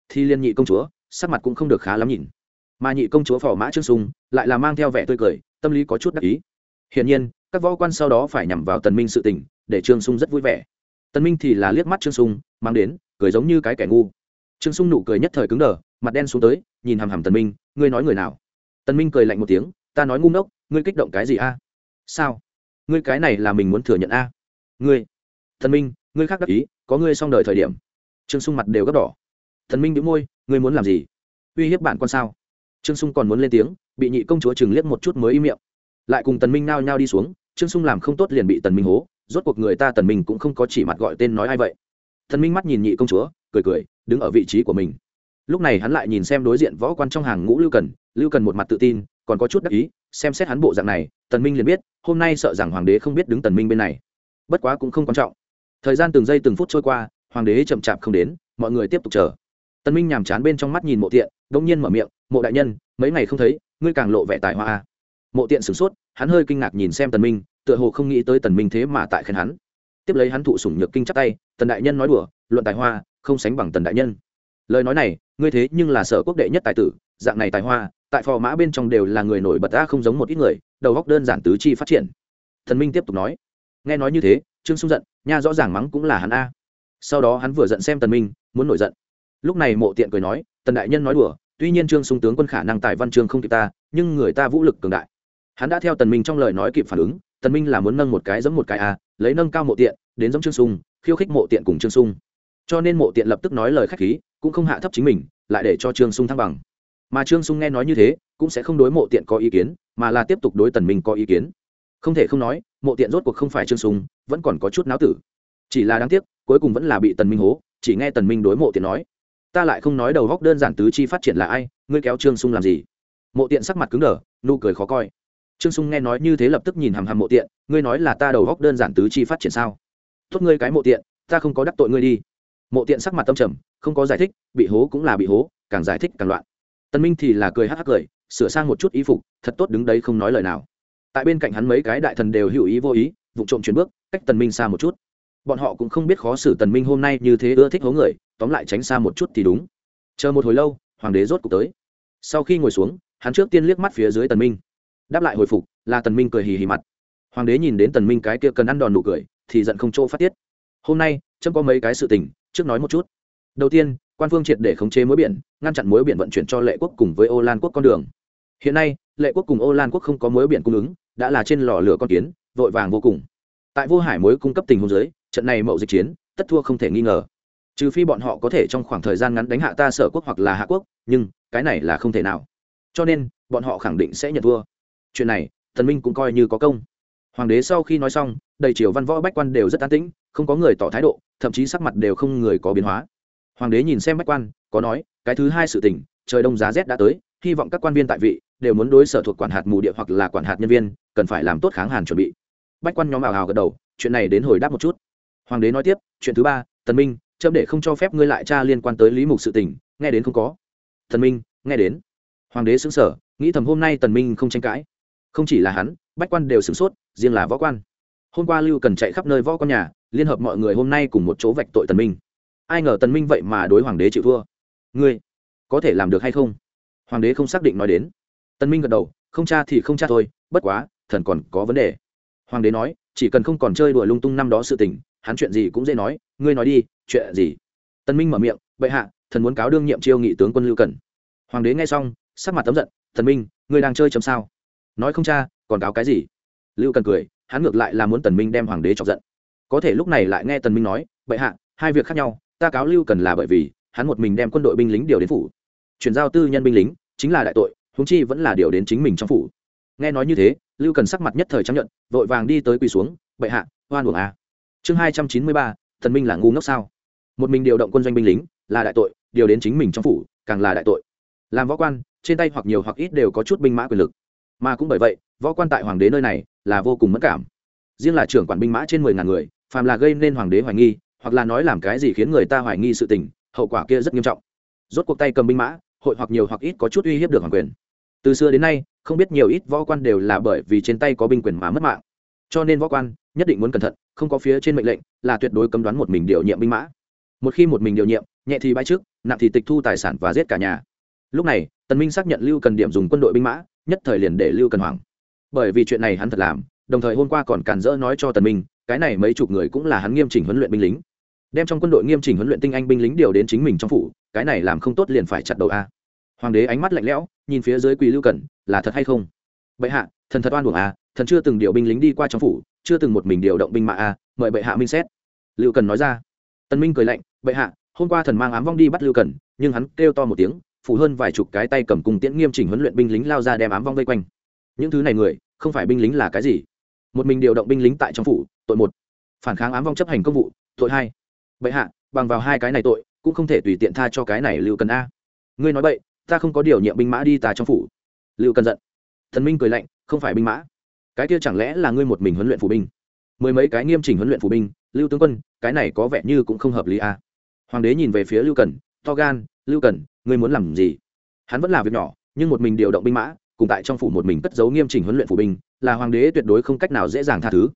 Thì liên nhị công chúa, sắc mặt cũng không được khá lắm nhìn. Mà nhị công chúa phò mã trương sung lại là mang theo vẻ tươi cười, tâm lý có chút đắc ý. Hiển nhiên, các võ quan sau đó phải nhằm vào tần minh sự tình, để trương sung rất vui vẻ. Tần minh thì là liếc mắt trương sung mang đến, cười giống như cái kẻ ngu. Trương sung nụ cười nhất thời cứng đờ, mặt đen xuống tới, nhìn hằm hằm tần minh, ngươi nói người nào? Tần minh cười lạnh một tiếng, ta nói ngu ngốc, ngươi kích động cái gì a? Sao? Ngươi cái này là mình muốn thừa nhận a? Ngươi. Tần minh ngươi khác đắc ý, có ngươi xong đời thời điểm. Trương sung mặt đều gấp đỏ. Thần minh đĩu môi, ngươi muốn làm gì? Uy hiếp bạn con sao? Trương sung còn muốn lên tiếng, bị nhị công chúa chừng liếc một chút mới im miệng. Lại cùng tần minh nao nhao đi xuống, trương sung làm không tốt liền bị tần minh hố, rốt cuộc người ta tần minh cũng không có chỉ mặt gọi tên nói ai vậy. Thần minh mắt nhìn nhị công chúa, cười cười, đứng ở vị trí của mình. Lúc này hắn lại nhìn xem đối diện võ quan trong hàng ngũ lưu cần lưu cần một mặt tự tin, còn có chút đắc ý, xem xét hắn bộ dạng này, tần minh liền biết, hôm nay sợ rằng hoàng đế không biết đứng tần minh bên này. Bất quá cũng không quan trọng thời gian từng giây từng phút trôi qua, hoàng đế chậm chạp không đến, mọi người tiếp tục chờ. Tần minh nhàm chán bên trong mắt nhìn mộ tiện đống nhiên mở miệng, mộ đại nhân, mấy ngày không thấy, ngươi càng lộ vẻ tài hoa a mộ tiện sửng sốt, hắn hơi kinh ngạc nhìn xem tần minh, tựa hồ không nghĩ tới tần minh thế mà tại khen hắn. Tiếp lấy hắn thụ sủng nhược kinh chắp tay, tần đại nhân nói đùa, luận tài hoa, không sánh bằng tần đại nhân. Lời nói này, ngươi thế nhưng là sở quốc đệ nhất tài tử, dạng này tài hoa, tại phò mã bên trong đều là người nổi bật ta không giống một ít người, đầu góc đơn giản tứ chi phát triển. Thần minh tiếp tục nói, nghe nói như thế, trương sung giận nha rõ ràng mắng cũng là hắn a. Sau đó hắn vừa giận xem tần minh, muốn nổi giận. Lúc này mộ tiện cười nói, tần đại nhân nói đùa, tuy nhiên trương sung tướng quân khả năng tài văn chương không kịp ta, nhưng người ta vũ lực cường đại. Hắn đã theo tần minh trong lời nói kịp phản ứng, tần minh là muốn nâng một cái giống một cái a, lấy nâng cao mộ tiện, đến giống trương sung, khiêu khích mộ tiện cùng trương sung. Cho nên mộ tiện lập tức nói lời khách khí, cũng không hạ thấp chính mình, lại để cho trương sung thăng bằng. Mà trương sung nghe nói như thế, cũng sẽ không đối mộ tiện có ý kiến, mà là tiếp tục đối tần minh có ý kiến. Không thể không nói mộ tiện rốt cuộc không phải trương sùng, vẫn còn có chút náo tử. Chỉ là đáng tiếc, cuối cùng vẫn là bị tần minh hố, chỉ nghe tần minh đối mộ tiện nói, ta lại không nói đầu góc đơn giản tứ chi phát triển là ai, ngươi kéo trương sung làm gì? Mộ tiện sắc mặt cứng đờ, nụ cười khó coi. Trương sung nghe nói như thế lập tức nhìn hàm hàm mộ tiện, ngươi nói là ta đầu góc đơn giản tứ chi phát triển sao? Tốt ngươi cái mộ tiện, ta không có đắc tội ngươi đi. Mộ tiện sắc mặt tâm trầm, không có giải thích, bị hố cũng là bị hố, càng giải thích càng loạn. Tân minh thì là cười hắc hắc cười, sửa sang một chút ý phục, thật tốt đứng đấy không nói lời nào tại bên cạnh hắn mấy cái đại thần đều hữu ý vô ý vụ trộm chuyển bước, cách tần minh xa một chút. Bọn họ cũng không biết khó xử tần minh hôm nay như thế ưa thích hố người, tóm lại tránh xa một chút thì đúng. Chờ một hồi lâu, hoàng đế rốt cục tới. Sau khi ngồi xuống, hắn trước tiên liếc mắt phía dưới tần minh. Đáp lại hồi phục, là tần minh cười hì hì mặt. Hoàng đế nhìn đến tần minh cái kia cần ăn đòn nụ cười, thì giận không chỗ phát tiết. Hôm nay trâm có mấy cái sự tình, trước nói một chút. Đầu tiên, quan phương triệt để khống chế mối biển, ngăn chặn mối biển vận chuyển cho lệ quốc cùng với ô lan quốc con đường. Hiện nay, lệ quốc cùng ô lan quốc không có mối biển cung ứng đã là trên lò lửa con kiến, vội vàng vô cùng. Tại vô hải mối cung cấp tình huống giới trận này mậu dịch chiến, tất thua không thể nghi ngờ. Trừ phi bọn họ có thể trong khoảng thời gian ngắn đánh hạ ta sở quốc hoặc là hạ quốc, nhưng cái này là không thể nào. Cho nên, bọn họ khẳng định sẽ nhận thua. Chuyện này, thần minh cũng coi như có công. Hoàng đế sau khi nói xong, đầy triều văn võ bách quan đều rất an tĩnh, không có người tỏ thái độ, thậm chí sắc mặt đều không người có biến hóa. Hoàng đế nhìn xem bách quan, có nói, cái thứ hai sự tình, trời đông giá rét đã tới hy vọng các quan viên tại vị đều muốn đối sở thuộc quản hạt mù địa hoặc là quản hạt nhân viên cần phải làm tốt kháng hàn chuẩn bị. Bách quan nhóm ảo hào gật đầu, chuyện này đến hồi đáp một chút. Hoàng đế nói tiếp, chuyện thứ ba, tần minh, chấm để không cho phép ngươi lại tra liên quan tới lý mục sự tình, nghe đến không có? Thần minh, nghe đến. Hoàng đế xứng sở nghĩ thầm hôm nay tần minh không tranh cãi. Không chỉ là hắn, bách quan đều sửng sốt, riêng là võ quan. Hôm qua lưu cần chạy khắp nơi võ quan nhà, liên hợp mọi người hôm nay cùng một chỗ vạch tội tần minh. Ai ngờ tần minh vậy mà đối hoàng đế chịu thua. Ngươi, có thể làm được hay không? Hoàng đế không xác định nói đến. Tân minh gật đầu, không cha thì không cha thôi, bất quá, thần còn có vấn đề. Hoàng đế nói, chỉ cần không còn chơi đùa lung tung năm đó sự tình, hắn chuyện gì cũng dễ nói, ngươi nói đi, chuyện gì? Tân minh mở miệng, bệ hạ, thần muốn cáo đương nhiệm chiêu nghị tướng quân lưu cần hoàng đế nghe xong, sắc mặt tấm giận, thần minh, ngươi đang chơi chấm sao? Nói không cha, còn cáo cái gì? Lưu cần cười, hắn ngược lại là muốn tần minh đem hoàng đế chọc giận. Có thể lúc này lại nghe tần minh nói, bệ hạ, hai việc khác nhau, ta cáo lưu cần là bởi vì, hắn một mình đem quân đội binh lính điều đến phủ. Chuyển giao tư nhân binh lính chính là đại tội húng chi vẫn là điều đến chính mình trong phủ. Nghe nói như thế, lưu cần sắc mặt nhất thời chấp nhận vội vàng đi tới quỳ xuống, bệ hạ hoan uổng a. Chương hai trăm chín mươi ba, thần minh là ngu ngốc sao? Một mình điều động quân doanh binh lính, là đại tội, điều đến chính mình trong phủ, càng là đại tội. Làm võ quan, trên tay hoặc nhiều hoặc ít đều có chút binh mã quyền lực. Mà cũng bởi vậy, võ quan tại hoàng đế nơi này, là vô cùng mất cảm. Riêng là trưởng quản binh mã trên mười ngàn người, phàm là gây nên hoàng đế hoài nghi, hoặc là nói làm cái gì khiến người ta hoài nghi sự tình, hậu quả kia rất nghiêm trọng. Rốt cuộc tay cầm binh mã hội hoặc nhiều hoặc ít có chút uy hiếp được hoàng quyền. Từ xưa đến nay, không biết nhiều ít võ quan đều là bởi vì trên tay có binh quyền mà mất mạng. Cho nên võ quan nhất định muốn cẩn thận, không có phía trên mệnh lệnh là tuyệt đối cấm đoán một mình điều nhiệm binh mã. Một khi một mình điều nhiệm, nhẹ thì bãi trước, nặng thì tịch thu tài sản và giết cả nhà. Lúc này, tần minh xác nhận lưu cần điểm dùng quân đội binh mã, nhất thời liền để lưu cần hoảng. Bởi vì chuyện này hắn thật làm, đồng thời hôm qua còn cản rỡ nói cho tần minh, cái này mấy chục người cũng là hắn nghiêm chỉnh huấn luyện binh lính đem trong quân đội nghiêm chỉnh huấn luyện tinh anh binh lính điều đến chính mình trong phủ, cái này làm không tốt liền phải chặt đầu a. Hoàng đế ánh mắt lạnh lẽo, nhìn phía dưới quỳ lưu cẩn, là thật hay không? Bệ hạ, thần thật oan uổng a, thần chưa từng điều binh lính đi qua trong phủ, chưa từng một mình điều động binh mã a, mời bệ hạ minh xét. Lưu cần nói ra. Tân minh cười lạnh, bệ hạ, hôm qua thần mang ám vong đi bắt lưu cần nhưng hắn kêu to một tiếng, phủ hơn vài chục cái tay cầm cùng tiễn nghiêm chỉnh huấn luyện binh lính lao ra đem ám vong vây quanh. Những thứ này người, không phải binh lính là cái gì? Một mình điều động binh lính tại trong phủ, tội một. Phản kháng ám vong chấp hành công vụ, tội hai bệ hạ bằng vào hai cái này tội cũng không thể tùy tiện tha cho cái này lưu cần a. Ngươi nói vậy, ta không có điều nhiệm binh mã đi ta trong phủ. Lưu cần giận. Thần minh cười lạnh không phải binh mã. Cái kia chẳng lẽ là ngươi một mình huấn luyện phủ binh? Mười mấy cái nghiêm chỉnh huấn luyện phủ binh lưu tướng quân cái này có vẻ như cũng không hợp lý a. Hoàng đế nhìn về phía lưu cần to gan lưu cần ngươi muốn làm gì? Hắn vẫn là việc nhỏ nhưng một mình điều động binh mã cùng tại trong phủ một mình cất giấu nghiêm chỉnh huấn luyện phủ binh là hoàng đế tuyệt đối không cách nào dễ dàng tha thứ.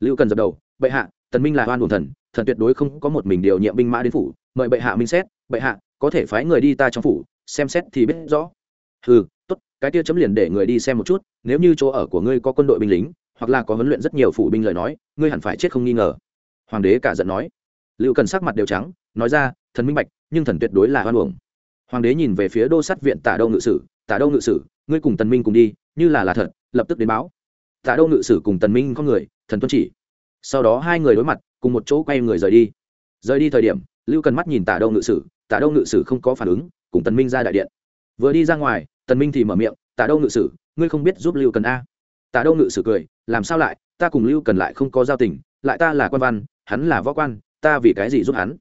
Lưu cần dập đầu bệ hạ tần minh là oan buồn thần thần tuyệt đối không có một mình điều nhiệm binh mã đến phủ, mời bệ hạ minh xét, bệ hạ, có thể phái người đi ta trong phủ, xem xét thì biết rõ. Ừ tốt, cái kia chấm liền để người đi xem một chút, nếu như chỗ ở của ngươi có quân đội binh lính, hoặc là có huấn luyện rất nhiều phủ binh lời nói, ngươi hẳn phải chết không nghi ngờ. Hoàng đế cả giận nói. Liệu cần sắc mặt đều trắng, nói ra, thần minh bạch, nhưng thần tuyệt đối là hoan uổng. Hoàng đế nhìn về phía đô sát viện tả đâu ngự sử, tả đâu ngự sử, ngươi cùng tần minh cùng đi, như là là thật, lập tức đến báo. Tả đâu ngự sử cùng tần minh có người, thần tuân chỉ. Sau đó hai người đối mặt cùng một chỗ quay người rời đi. Rời đi thời điểm, lưu cần mắt nhìn tả Đông ngự sử tả Đông ngự sử không có phản ứng, cùng tần minh ra đại điện. Vừa đi ra ngoài, tần minh thì mở miệng tả Đông ngự sử, ngươi không biết giúp lưu cần a? Tả Đông ngự sử cười, làm sao lại, ta cùng lưu cần lại không có giao tình, lại ta là quan văn, hắn là võ quan, ta vì cái gì giúp hắn?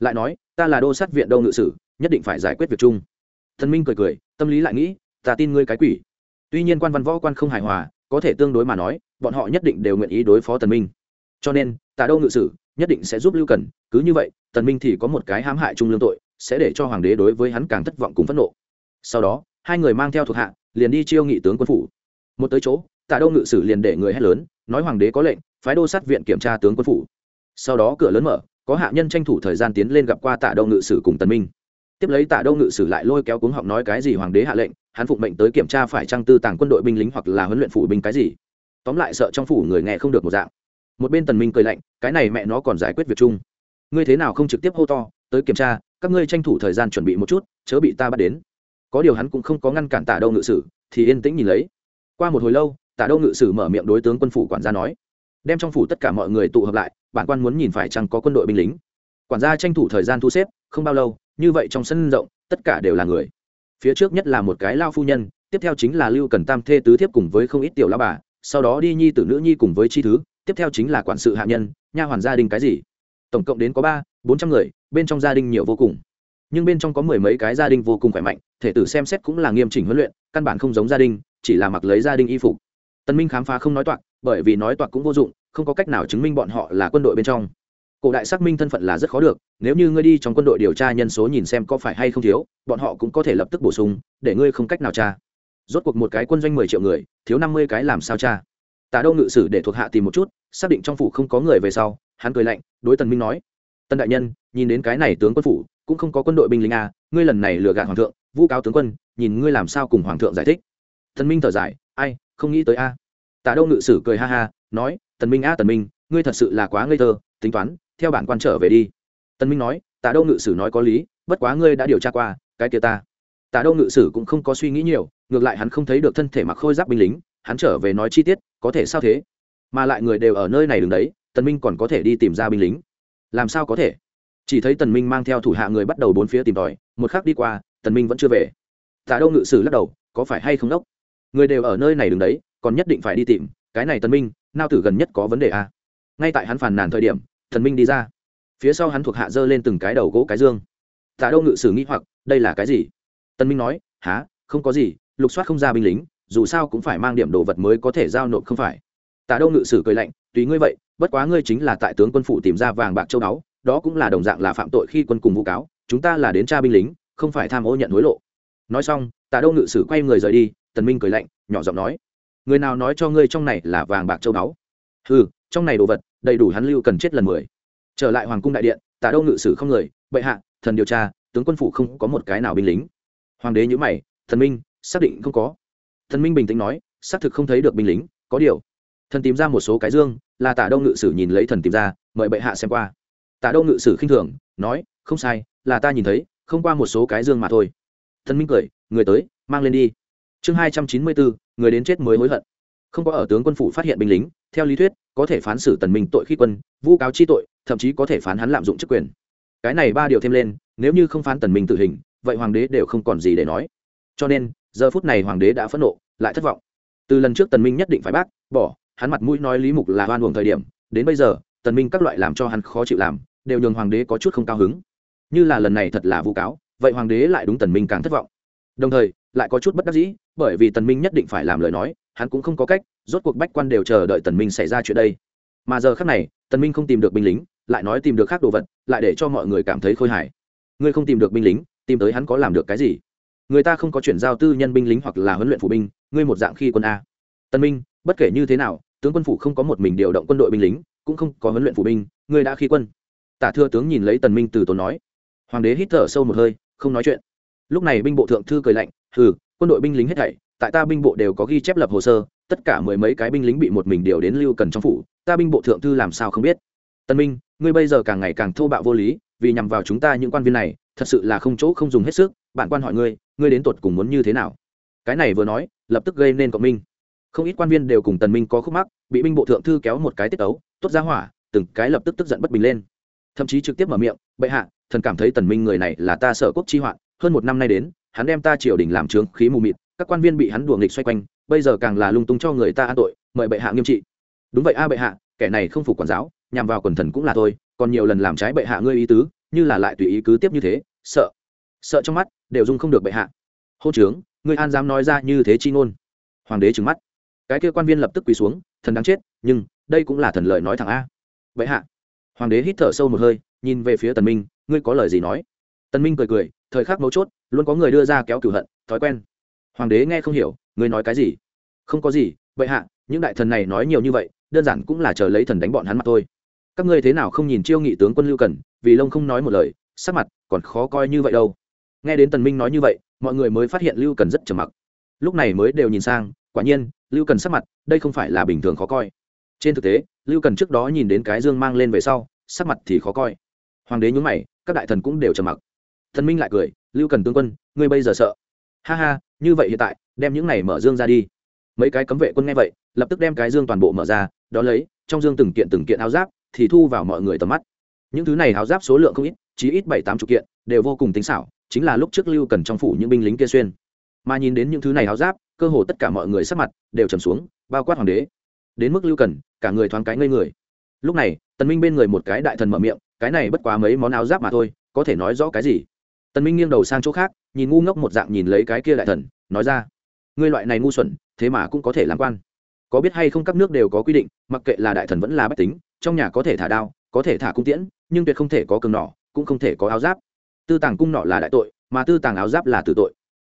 Lại nói, ta là đô sát viện đông ngự sử, nhất định phải giải quyết việc chung. Thần minh cười cười, tâm lý lại nghĩ, ta tin ngươi cái quỷ. Tuy nhiên quan văn võ quan không hài hòa, có thể tương đối mà nói, bọn họ nhất định đều nguyện ý đối phó tần minh. Cho nên tà đâu ngự sử, nhất định sẽ giúp lưu cần, cứ như vậy, tần minh thì có một cái hãm hại trung lương tội, sẽ để cho hoàng đế đối với hắn càng thất vọng cùng phẫn nộ. Sau đó, hai người mang theo thuộc hạ, liền đi chiêu nghị tướng quân phủ. Một tới chỗ, tà đâu ngự sử liền để người hét lớn, nói hoàng đế có lệnh, phái đô sát viện kiểm tra tướng quân phủ. Sau đó cửa lớn mở, có hạ nhân tranh thủ thời gian tiến lên gặp qua tạ đâu ngự sử cùng tần minh. Tiếp lấy tạ đâu ngự sử lại lôi kéo cuống họng nói cái gì hoàng đế hạ lệnh, hắn phụng mệnh tới kiểm tra phải trang tư tàng quân đội binh lính hoặc là huấn luyện phủ binh cái gì. Tóm lại sợ trong phủ người nghe không được một dạng một bên tần minh cười lạnh, cái này mẹ nó còn giải quyết việc chung. Ngươi thế nào không trực tiếp hô to, tới kiểm tra, các ngươi tranh thủ thời gian chuẩn bị một chút, chớ bị ta bắt đến. Có điều hắn cũng không có ngăn cản tạ đâu ngự sử, thì yên tĩnh nhìn lấy. Qua một hồi lâu, tạ đâu ngự sử mở miệng đối tướng quân phủ quản gia nói, đem trong phủ tất cả mọi người tụ hợp lại, bản quan muốn nhìn phải chăng có quân đội binh lính. Quản gia tranh thủ thời gian thu xếp, không bao lâu, như vậy trong sân rộng, tất cả đều là người. Phía trước nhất là một cái lao phu nhân, tiếp theo chính là lưu cần tam thê tứ thiếp cùng với không ít tiểu lao bà, sau đó đi nhi tử nữ nhi cùng với chi thứ tiếp theo chính là quản sự hạ nhân, nha hoàn gia đình cái gì? Tổng cộng đến có ba, bốn trăm người, bên trong gia đình nhiều vô cùng. Nhưng bên trong có mười mấy cái gia đình vô cùng khỏe mạnh, thể tử xem xét cũng là nghiêm chỉnh huấn luyện, căn bản không giống gia đình, chỉ là mặc lấy gia đình y phục. Tân minh khám phá không nói toạc, bởi vì nói toạc cũng vô dụng, không có cách nào chứng minh bọn họ là quân đội bên trong. Cổ đại xác minh thân phận là rất khó được, nếu như ngươi đi trong quân đội điều tra nhân số nhìn xem có phải hay không thiếu, bọn họ cũng có thể lập tức bổ sung, để ngươi không cách nào tra. Rốt cuộc một cái quân doanh mười triệu người, thiếu năm mươi cái làm sao tra? Tả đâu ngự sử để thuộc hạ tìm một chút, xác định trong phủ không có người về sau, hắn cười lạnh, đối tần minh nói tân đại nhân, nhìn đến cái này tướng quân phủ, cũng không có quân đội binh lính a ngươi lần này lừa gạt hoàng thượng, vu cáo tướng quân, nhìn ngươi làm sao cùng hoàng thượng giải thích. Tần minh thở dài, ai, không nghĩ tới a. Tả đâu ngự sử cười ha ha, nói, tần minh a, tần minh, ngươi thật sự là quá ngây thơ, tính toán, theo bản quan trở về đi. Tần minh nói, tả đâu ngự sử nói có lý, bất quá ngươi đã điều tra qua, cái kia ta. Tả đâu ngự sử cũng không có suy nghĩ nhiều, ngược lại hắn không thấy được thân thể mặc khôi giáp binh lính hắn trở về nói chi tiết, có thể sao thế? Mà lại người đều ở nơi này đứng đấy, tần minh còn có thể đi tìm ra binh lính. Làm sao có thể? Chỉ thấy tần minh mang theo thủ hạ người bắt đầu bốn phía tìm tòi, một khắc đi qua, tần minh vẫn chưa về. Tả đâu ngự sử lắc đầu, có phải hay không đốc? Người đều ở nơi này đứng đấy, còn nhất định phải đi tìm, cái này tần minh, nao tử gần nhất có vấn đề à. ngay tại hắn phàn nàn thời điểm, tần minh đi ra. Phía sau hắn thuộc hạ dơ lên từng cái đầu gỗ cái dương. Tả đâu ngự sử nghĩ hoặc, đây là cái gì? Tần minh nói há không có gì, lục soát không ra binh lính dù sao cũng phải mang điểm đồ vật mới có thể giao nộp không phải. Tả đâu ngự sử cười lạnh, tùy ngươi vậy, bất quá ngươi chính là tại tướng quân phủ tìm ra vàng bạc châu đáo đó cũng là đồng dạng là phạm tội khi quân cùng vụ cáo, chúng ta là đến tra binh lính, không phải tham ô nhận hối lộ. Nói xong tả đâu ngự sử quay người rời đi, tần minh cười lạnh, nhỏ giọng nói, người nào nói cho ngươi trong này là vàng bạc châu đáo ừ trong này đồ vật, đầy đủ hắn lưu cần chết lần mười. Trở lại hoàng cung đại điện tả đâu ngự sử không người, bệ hạ, thần điều tra, tướng quân phủ không có một cái nào binh lính. Hoàng đế nhữ mày, thần minh, xác định không có thần minh bình tĩnh nói, xác thực không thấy được binh lính, có điều. Thần tìm ra một số cái dương, là tả đông ngự sử nhìn lấy thần tìm ra, mời bệ hạ xem qua. Tả đông ngự sử khinh thường, nói, không sai, là ta nhìn thấy, không qua một số cái dương mà thôi. Thần minh cười, người tới, mang lên đi. Chương hai trăm chín mươi bốn người đến chết mới hối hận. Không có ở tướng quân phủ phát hiện binh lính, theo lý thuyết, có thể phán xử tần minh tội khi quân, vu cáo chi tội, thậm chí có thể phán hắn lạm dụng chức quyền. Cái này ba điều thêm lên, nếu như không phán tần minh tử hình, vậy hoàng đế đều không còn gì để nói. Cho nên giờ phút này hoàng đế đã phẫn nộ, lại thất vọng. Từ lần trước tần minh nhất định phải bác, bỏ, hắn mặt mũi nói lý mục là hoan uổng thời điểm, đến bây giờ, tần minh các loại làm cho hắn khó chịu làm, đều nhường hoàng đế có chút không cao hứng. Như là lần này thật là vu cáo, vậy hoàng đế lại đúng tần minh càng thất vọng. Đồng thời, lại có chút bất đắc dĩ, bởi vì tần minh nhất định phải làm lời nói, hắn cũng không có cách, rốt cuộc bách quan đều chờ đợi tần minh xảy ra chuyện đây. Mà giờ khắc này, tần minh không tìm được binh lính, lại nói tìm được khác đồ vật, lại để cho mọi người cảm thấy khôi hài. Ngươi không tìm được binh lính, tìm tới hắn có làm được cái gì? Người ta không có chuyển giao tư nhân binh lính hoặc là huấn luyện phụ binh, ngươi một dạng khi quân a. Tân minh, bất kể như thế nào, tướng quân phủ không có một mình điều động quân đội binh lính, cũng không có huấn luyện phụ binh, ngươi đã khi quân. Tả thưa tướng nhìn lấy tần minh từ tốn nói. Hoàng đế hít thở sâu một hơi, không nói chuyện. Lúc này binh bộ thượng thư cười lạnh, hừ, quân đội binh lính hết thảy, tại ta binh bộ đều có ghi chép lập hồ sơ, tất cả mười mấy cái binh lính bị một mình điều đến lưu cần trong phủ, ta binh bộ thượng thư làm sao không biết? Tân minh, ngươi bây giờ càng ngày càng thô bạo vô lý, vì nhằm vào chúng ta những quan viên này, thật sự là không chỗ không dùng hết sức, bản quan hỏi ngươi ngươi đến tuột cùng muốn như thế nào? Cái này vừa nói, lập tức gây nên cộng minh. Không ít quan viên đều cùng tần minh có khúc mắc, bị binh bộ thượng thư kéo một cái tiết tấu tốt ra hỏa, từng cái lập tức tức giận bất bình lên. Thậm chí trực tiếp mở miệng, bệ hạ, thần cảm thấy tần minh người này là ta sợ quốc chi hoạn, hơn một năm nay đến, hắn đem ta triều đình làm trướng khí mù mịt, các quan viên bị hắn đuổi nghịch xoay quanh, bây giờ càng là lung tung cho người ta an tội, mời bệ hạ nghiêm trị. Đúng vậy a bệ hạ, kẻ này không phục quản giáo, nhằm vào quần thần cũng là thôi, còn nhiều lần làm trái bệ hạ ngươi ý tứ, như là lại tùy ý cứ tiếp như thế, sợ. Sợ trong mắt đều dung không được bệ hạ. Hô trướng, ngươi an dám nói ra như thế chi ngôn. Hoàng đế trừng mắt. Cái kia quan viên lập tức quỳ xuống, thần đáng chết, nhưng đây cũng là thần lời nói thẳng a. Bệ hạ. Hoàng đế hít thở sâu một hơi, nhìn về phía tần minh, ngươi có lời gì nói? Tần minh cười cười, thời khắc mấu chốt, luôn có người đưa ra kéo cửu hận, thói quen. Hoàng đế nghe không hiểu, ngươi nói cái gì? Không có gì, bệ hạ, những đại thần này nói nhiều như vậy, đơn giản cũng là chờ lấy thần đánh bọn hắn mặt thôi. Các ngươi thế nào không nhìn chiêu nghị tướng quân lưu cần, vì lông không nói một lời, sắc mặt còn khó coi như vậy đâu nghe đến tần minh nói như vậy, mọi người mới phát hiện lưu cần rất trầm mặc. Lúc này mới đều nhìn sang, quả nhiên, lưu cần sắc mặt, đây không phải là bình thường khó coi. Trên thực tế, lưu cần trước đó nhìn đến cái dương mang lên về sau, sắc mặt thì khó coi. Hoàng đế nhún mày, các đại thần cũng đều trầm mặc. Thần minh lại cười, lưu cần tướng quân, ngươi bây giờ sợ? Ha ha, như vậy hiện tại, đem những này mở dương ra đi. Mấy cái cấm vệ quân nghe vậy, lập tức đem cái dương toàn bộ mở ra, đó lấy, trong dương từng kiện từng kiện áo giáp, thì thu vào mọi người tầm mắt. Những thứ này áo giáp số lượng không ít chỉ ít bảy tám chục kiện, đều vô cùng tính xảo chính là lúc trước lưu cần trong phủ những binh lính kia xuyên. Mà nhìn đến những thứ này áo giáp, cơ hồ tất cả mọi người sắc mặt đều trầm xuống, bao quát hoàng đế. Đến mức lưu cần, cả người thoáng cái ngây người. Lúc này, tần minh bên người một cái đại thần mở miệng, cái này bất quá mấy món áo giáp mà thôi, có thể nói rõ cái gì? Tần minh nghiêng đầu sang chỗ khác, nhìn ngu ngốc một dạng nhìn lấy cái kia đại thần, nói ra, ngươi loại này ngu xuẩn, thế mà cũng có thể làm quan. Có biết hay không các nước đều có quy định, mặc kệ là đại thần vẫn là bách tính, trong nhà có thể thả đao, có thể thả cung tiễn, nhưng tuyệt không thể có cường nỏ, cũng không thể có áo giáp tư tàng cung nọ là đại tội, mà tư tàng áo giáp là tử tội.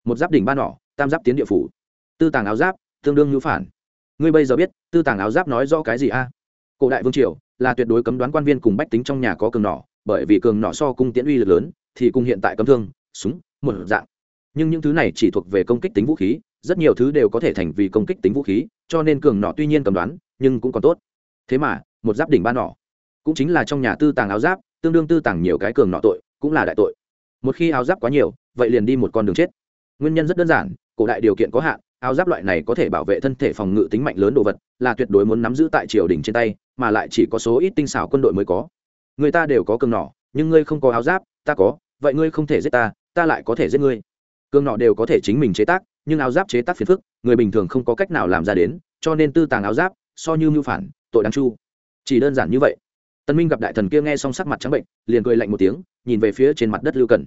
Một giáp đỉnh ba nỏ tam giáp tiến địa phủ. Tư tàng áo giáp, tương đương ngữ phản. Ngươi bây giờ biết, tư tàng áo giáp nói rõ cái gì a? Cổ đại vương triều là tuyệt đối cấm đoán quan viên cùng bách tính trong nhà có cường nỏ bởi vì cường nỏ so cung tiễn uy lực lớn, thì cung hiện tại cấm thương, súng, một dạng. Nhưng những thứ này chỉ thuộc về công kích tính vũ khí, rất nhiều thứ đều có thể thành vì công kích tính vũ khí, cho nên cường nọ tuy nhiên cầm đoán, nhưng cũng còn tốt. Thế mà, một giáp đỉnh ba nọ cũng chính là trong nhà tư tàng áo giáp, tương đương tư tàng nhiều cái cường nọ tội cũng là đại tội. Một khi áo giáp quá nhiều, vậy liền đi một con đường chết. Nguyên nhân rất đơn giản, cổ đại điều kiện có hạn, áo giáp loại này có thể bảo vệ thân thể phòng ngự tính mạnh lớn đồ vật, là tuyệt đối muốn nắm giữ tại triều đình trên tay, mà lại chỉ có số ít tinh xảo quân đội mới có. Người ta đều có cường nỏ nhưng ngươi không có áo giáp, ta có, vậy ngươi không thể giết ta ta lại có thể giết ngươi. Cường nọ đều có thể chính mình chế tác, nhưng áo giáp chế tác phiền phức, người bình thường không có cách nào làm ra đến, cho nên tư tàng áo giáp, so như mưu phản, tội đáng chu. Chỉ đơn giản như vậy tân minh gặp đại thần kia nghe xong sắc mặt trắng bệnh, liền cười lạnh một tiếng, nhìn về phía trên mặt đất lưu cần.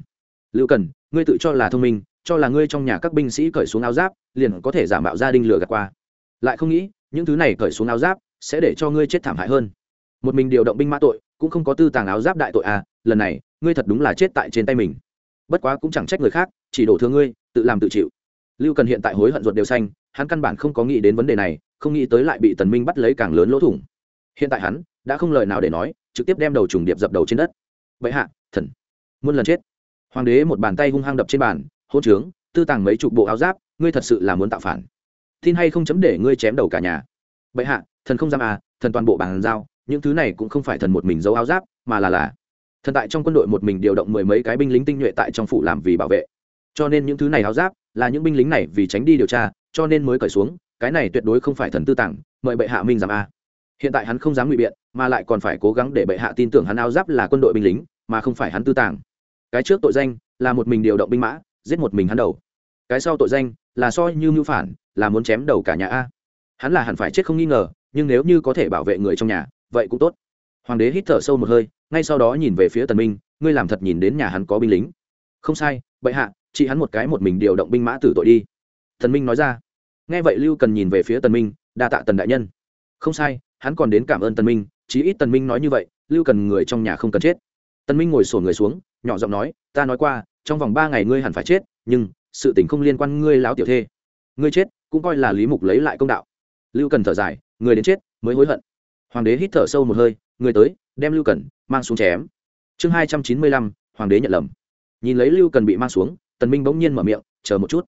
Lưu cần, ngươi tự cho là thông minh, cho là ngươi trong nhà các binh sĩ cởi xuống áo giáp, liền có thể giả mạo gia đình lừa gạt qua. Lại không nghĩ, những thứ này cởi xuống áo giáp, sẽ để cho ngươi chết thảm hại hơn. Một mình điều động binh mã tội, cũng không có tư tàng áo giáp đại tội à lần này, ngươi thật đúng là chết tại trên tay mình. Bất quá cũng chẳng trách người khác, chỉ đổ thương ngươi, tự làm tự chịu. Lưu cần hiện tại hối hận ruột đều xanh, hắn căn bản không có nghĩ đến vấn đề này, không nghĩ tới lại bị tần minh bắt lấy càng lớn lỗ thủng hiện tại hắn đã không lời nào để nói, trực tiếp đem đầu trùng điệp dập đầu trên đất. Bệ hạ, thần. Muôn lần chết. Hoàng đế một bàn tay hung hăng đập trên bàn, hôn trướng, tư tàng mấy chục bộ áo giáp, ngươi thật sự là muốn tạo phản. Tin hay không chấm để ngươi chém đầu cả nhà. Bệ hạ, thần không dám à thần toàn bộ bàn giao, những thứ này cũng không phải thần một mình giấu áo giáp, mà là là thần tại trong quân đội một mình điều động mười mấy cái binh lính tinh nhuệ tại trong phủ làm vì bảo vệ. Cho nên những thứ này áo giáp là những binh lính này vì tránh đi điều tra, cho nên mới cởi xuống, cái này tuyệt đối không phải thần tư tàng, mời bệ hạ minh giảm a à hiện tại hắn không dám ngụy biện, mà lại còn phải cố gắng để bệ hạ tin tưởng hắn áo giáp là quân đội binh lính, mà không phải hắn tư tàng. Cái trước tội danh là một mình điều động binh mã, giết một mình hắn đầu. Cái sau tội danh là so như mưu phản, là muốn chém đầu cả nhà a. Hắn là hẳn phải chết không nghi ngờ, nhưng nếu như có thể bảo vệ người trong nhà, vậy cũng tốt. Hoàng đế hít thở sâu một hơi, ngay sau đó nhìn về phía tần minh, ngươi làm thật nhìn đến nhà hắn có binh lính. Không sai, bệ hạ, chỉ hắn một cái một mình điều động binh mã tử tội đi. Thần minh nói ra. Nghe vậy lưu cần nhìn về phía tần minh, đa tạ tần đại nhân. Không sai hắn còn đến cảm ơn tần minh, chí ít tần minh nói như vậy, lưu cần người trong nhà không cần chết. Tần minh ngồi sổ người xuống, nhỏ giọng nói, ta nói qua, trong vòng ba ngày ngươi hẳn phải chết, nhưng sự tình không liên quan ngươi láo tiểu thê. Ngươi chết cũng coi là lý mục lấy lại công đạo. Lưu cần thở dài, người đến chết mới hối hận. Hoàng đế hít thở sâu một hơi, người tới, đem lưu cần mang xuống chém. Chương hai trăm chín mươi lăm, hoàng đế nhận lầm. Nhìn lấy lưu cần bị mang xuống, tần minh bỗng nhiên mở miệng, chờ một chút.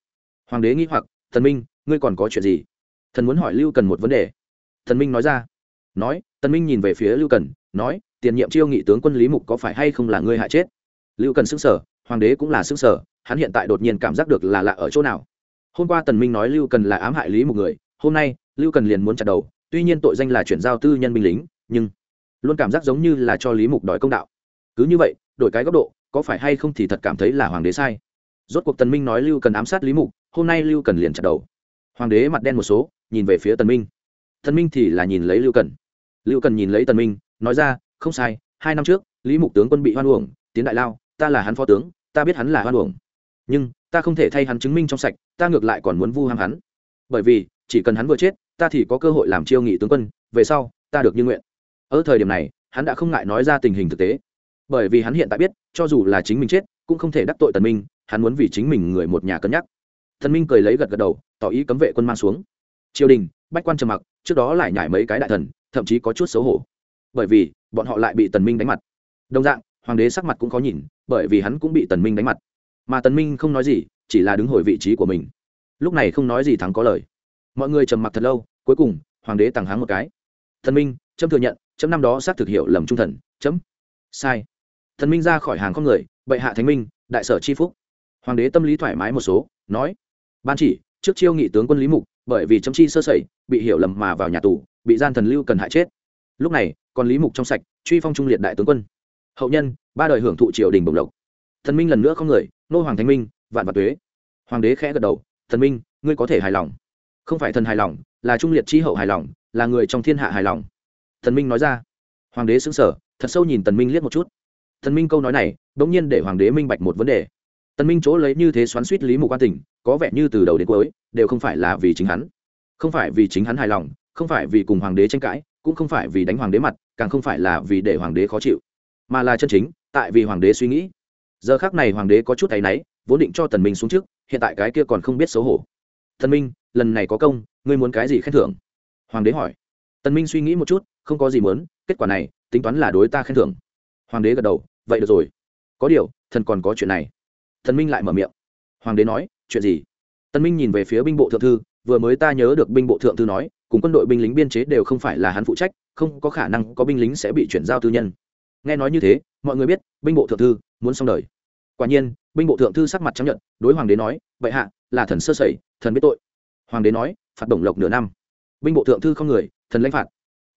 Hoàng đế nghĩ hoặc thần minh, ngươi còn có chuyện gì? Thần muốn hỏi lưu cần một vấn đề. Thần minh nói ra nói, tần minh nhìn về phía lưu cần, nói, tiền nhiệm chiêu nghị tướng quân lý mục có phải hay không là ngươi hại chết? Lưu cần xứng sở hoàng đế cũng là xứng sở hắn hiện tại đột nhiên cảm giác được là lạ ở chỗ nào. Hôm qua tần minh nói lưu cần là ám hại lý một người, hôm nay, lưu cần liền muốn chặt đầu, tuy nhiên tội danh là chuyển giao tư nhân binh lính, nhưng luôn cảm giác giống như là cho lý mục đòi công đạo. Cứ như vậy, đổi cái góc độ, có phải hay không thì thật cảm thấy là hoàng đế sai. Rốt cuộc tần minh nói lưu cần ám sát lý mục, hôm nay lưu cần liền chặt đầu. Hoàng đế mặt đen một số, nhìn về phía tần minh. Tần minh thì là nhìn lấy lưu cần lưu cần nhìn lấy tần minh, nói ra, không sai, hai năm trước, lý mục tướng quân bị hoan uổng, tiến đại lao, ta là hắn phó tướng, ta biết hắn là hoan uổng. Nhưng, ta không thể thay hắn chứng minh trong sạch, ta ngược lại còn muốn vu ham hắn. Bởi vì, chỉ cần hắn vừa chết, ta thì có cơ hội làm chiêu nghị tướng quân, về sau, ta được như nguyện. Ở thời điểm này, hắn đã không ngại nói ra tình hình thực tế. Bởi vì hắn hiện tại biết, cho dù là chính mình chết, cũng không thể đắc tội tần minh, hắn muốn vì chính mình người một nhà cân nhắc. Tần minh cười lấy gật gật đầu, tỏ ý cấm vệ quân mang xuống. Triều đình, bách quan trầm mặc, trước đó lại nhảy mấy cái đại thần thậm chí có chút xấu hổ. Bởi vì, bọn họ lại bị tần minh đánh mặt. Đồng dạng, hoàng đế sắc mặt cũng khó nhìn, bởi vì hắn cũng bị tần minh đánh mặt. Mà tần minh không nói gì, chỉ là đứng hồi vị trí của mình. Lúc này không nói gì thắng có lời. Mọi người trầm mặc thật lâu, cuối cùng, hoàng đế tàng háng một cái. Thần minh, chấm thừa nhận, chấm năm đó xác thực hiệu lầm trung thần, chấm. Sai. Thần minh ra khỏi hàng con người, bệ hạ thánh minh, đại sở chi phúc. Hoàng đế tâm lý thoải mái một số, nói, ban chỉ, trước chiêu nghị tướng quân lý mục, bởi vì chấm chi sơ sẩy, bị hiểu lầm mà vào nhà tù bị gian thần lưu cần hại chết. Lúc này, còn lý mục trong sạch, truy phong trung liệt đại tướng quân. Hậu nhân, ba đời hưởng thụ triều đình bồng lộc. Thần minh lần nữa không người, nô hoàng thánh minh, vạn vật tuế. Hoàng đế khẽ gật đầu, thần minh, ngươi có thể hài lòng. Không phải thần hài lòng, là trung liệt chi hậu hài lòng, là người trong thiên hạ hài lòng. Thần minh nói ra. Hoàng đế xứng sở thật sâu nhìn tần minh liếc một chút. Thần minh câu nói này bỗng nhiên để hoàng đế minh bạch một vấn đề. Tần minh chỗ lấy như thế xoắn suýt lý mục quan tình, có vẻ như từ đầu đến cuối, đều không phải là vì chính hắn. Không phải vì chính hắn hài lòng không phải vì cùng hoàng đế tranh cãi, cũng không phải vì đánh hoàng đế mặt, càng không phải là vì để hoàng đế khó chịu, mà là chân chính, tại vì hoàng đế suy nghĩ. Giờ khác này hoàng đế có chút tay náy, vốn định cho tần minh xuống trước, hiện tại cái kia còn không biết xấu hổ. Tần minh, lần này có công, ngươi muốn cái gì khen thưởng? Hoàng đế hỏi. Tần minh suy nghĩ một chút, không có gì muốn, kết quả này, tính toán là đối ta khen thưởng. Hoàng đế gật đầu, vậy được rồi. Có điều, thần còn có chuyện này. Thần minh lại mở miệng. Hoàng đế nói, chuyện gì? Tần minh nhìn về phía binh bộ thượng thư, vừa mới ta nhớ được binh bộ thượng thư nói cùng quân đội binh lính biên chế đều không phải là hắn phụ trách, không có khả năng có binh lính sẽ bị chuyển giao tư nhân. Nghe nói như thế, mọi người biết, binh bộ thượng thư muốn xong đời. Quả nhiên, binh bộ thượng thư sắc mặt chấp nhận đối hoàng đế nói vậy hạ, là thần sơ sẩy, thần biết tội. Hoàng đế nói, phạt đồng lộc nửa năm. Binh bộ thượng thư không người, thần lãnh phạt.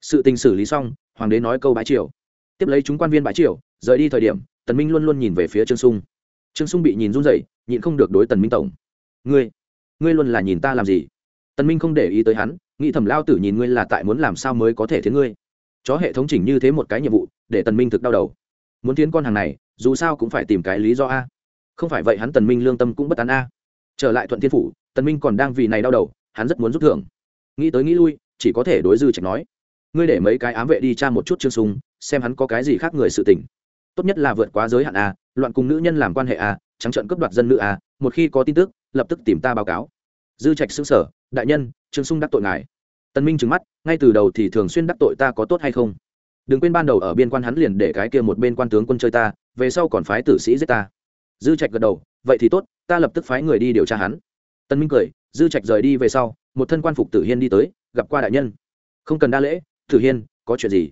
Sự tình xử lý xong, hoàng đế nói câu bãi triều. Tiếp lấy chúng quan viên bãi triều, rời đi thời điểm, tần minh luôn luôn nhìn về phía trương sung. Trương sung bị nhìn run rẩy, nhịn không được đối tần minh tổng. Ngươi ngươi luôn là nhìn ta làm gì? Tần minh không để ý tới hắn nghĩ thầm lao tử nhìn ngươi là tại muốn làm sao mới có thể thế ngươi. Chó hệ thống chỉnh như thế một cái nhiệm vụ, để tần minh thực đau đầu. Muốn thiến con hàng này, dù sao cũng phải tìm cái lý do a. Không phải vậy hắn tần minh lương tâm cũng bất an a. Trở lại thuận thiên phủ, tần minh còn đang vì này đau đầu, hắn rất muốn rút thưởng. Nghĩ tới nghĩ lui, chỉ có thể đối dư trạch nói. Ngươi để mấy cái ám vệ đi tra một chút trương sung xem hắn có cái gì khác người sự tình. Tốt nhất là vượt quá giới hạn a, loạn cùng nữ nhân làm quan hệ a, trắng trợn cướp đoạt dân nữ a, một khi có tin tức, lập tức tìm ta báo cáo dư trạch xứng sở, đại nhân, trương sung đắc tội ngài. Tân minh trừng mắt, ngay từ đầu thì thường xuyên đắc tội ta có tốt hay không? Đừng quên ban đầu ở biên quan hắn liền để cái kia một bên quan tướng quân chơi ta, về sau còn phái tử sĩ giết ta. Dư trạch gật đầu, vậy thì tốt, ta lập tức phái người đi điều tra hắn. Tân minh cười, dư trạch rời đi về sau, một thân quan phục tử hiên đi tới, gặp qua đại nhân. Không cần đa lễ, tử hiên, có chuyện gì?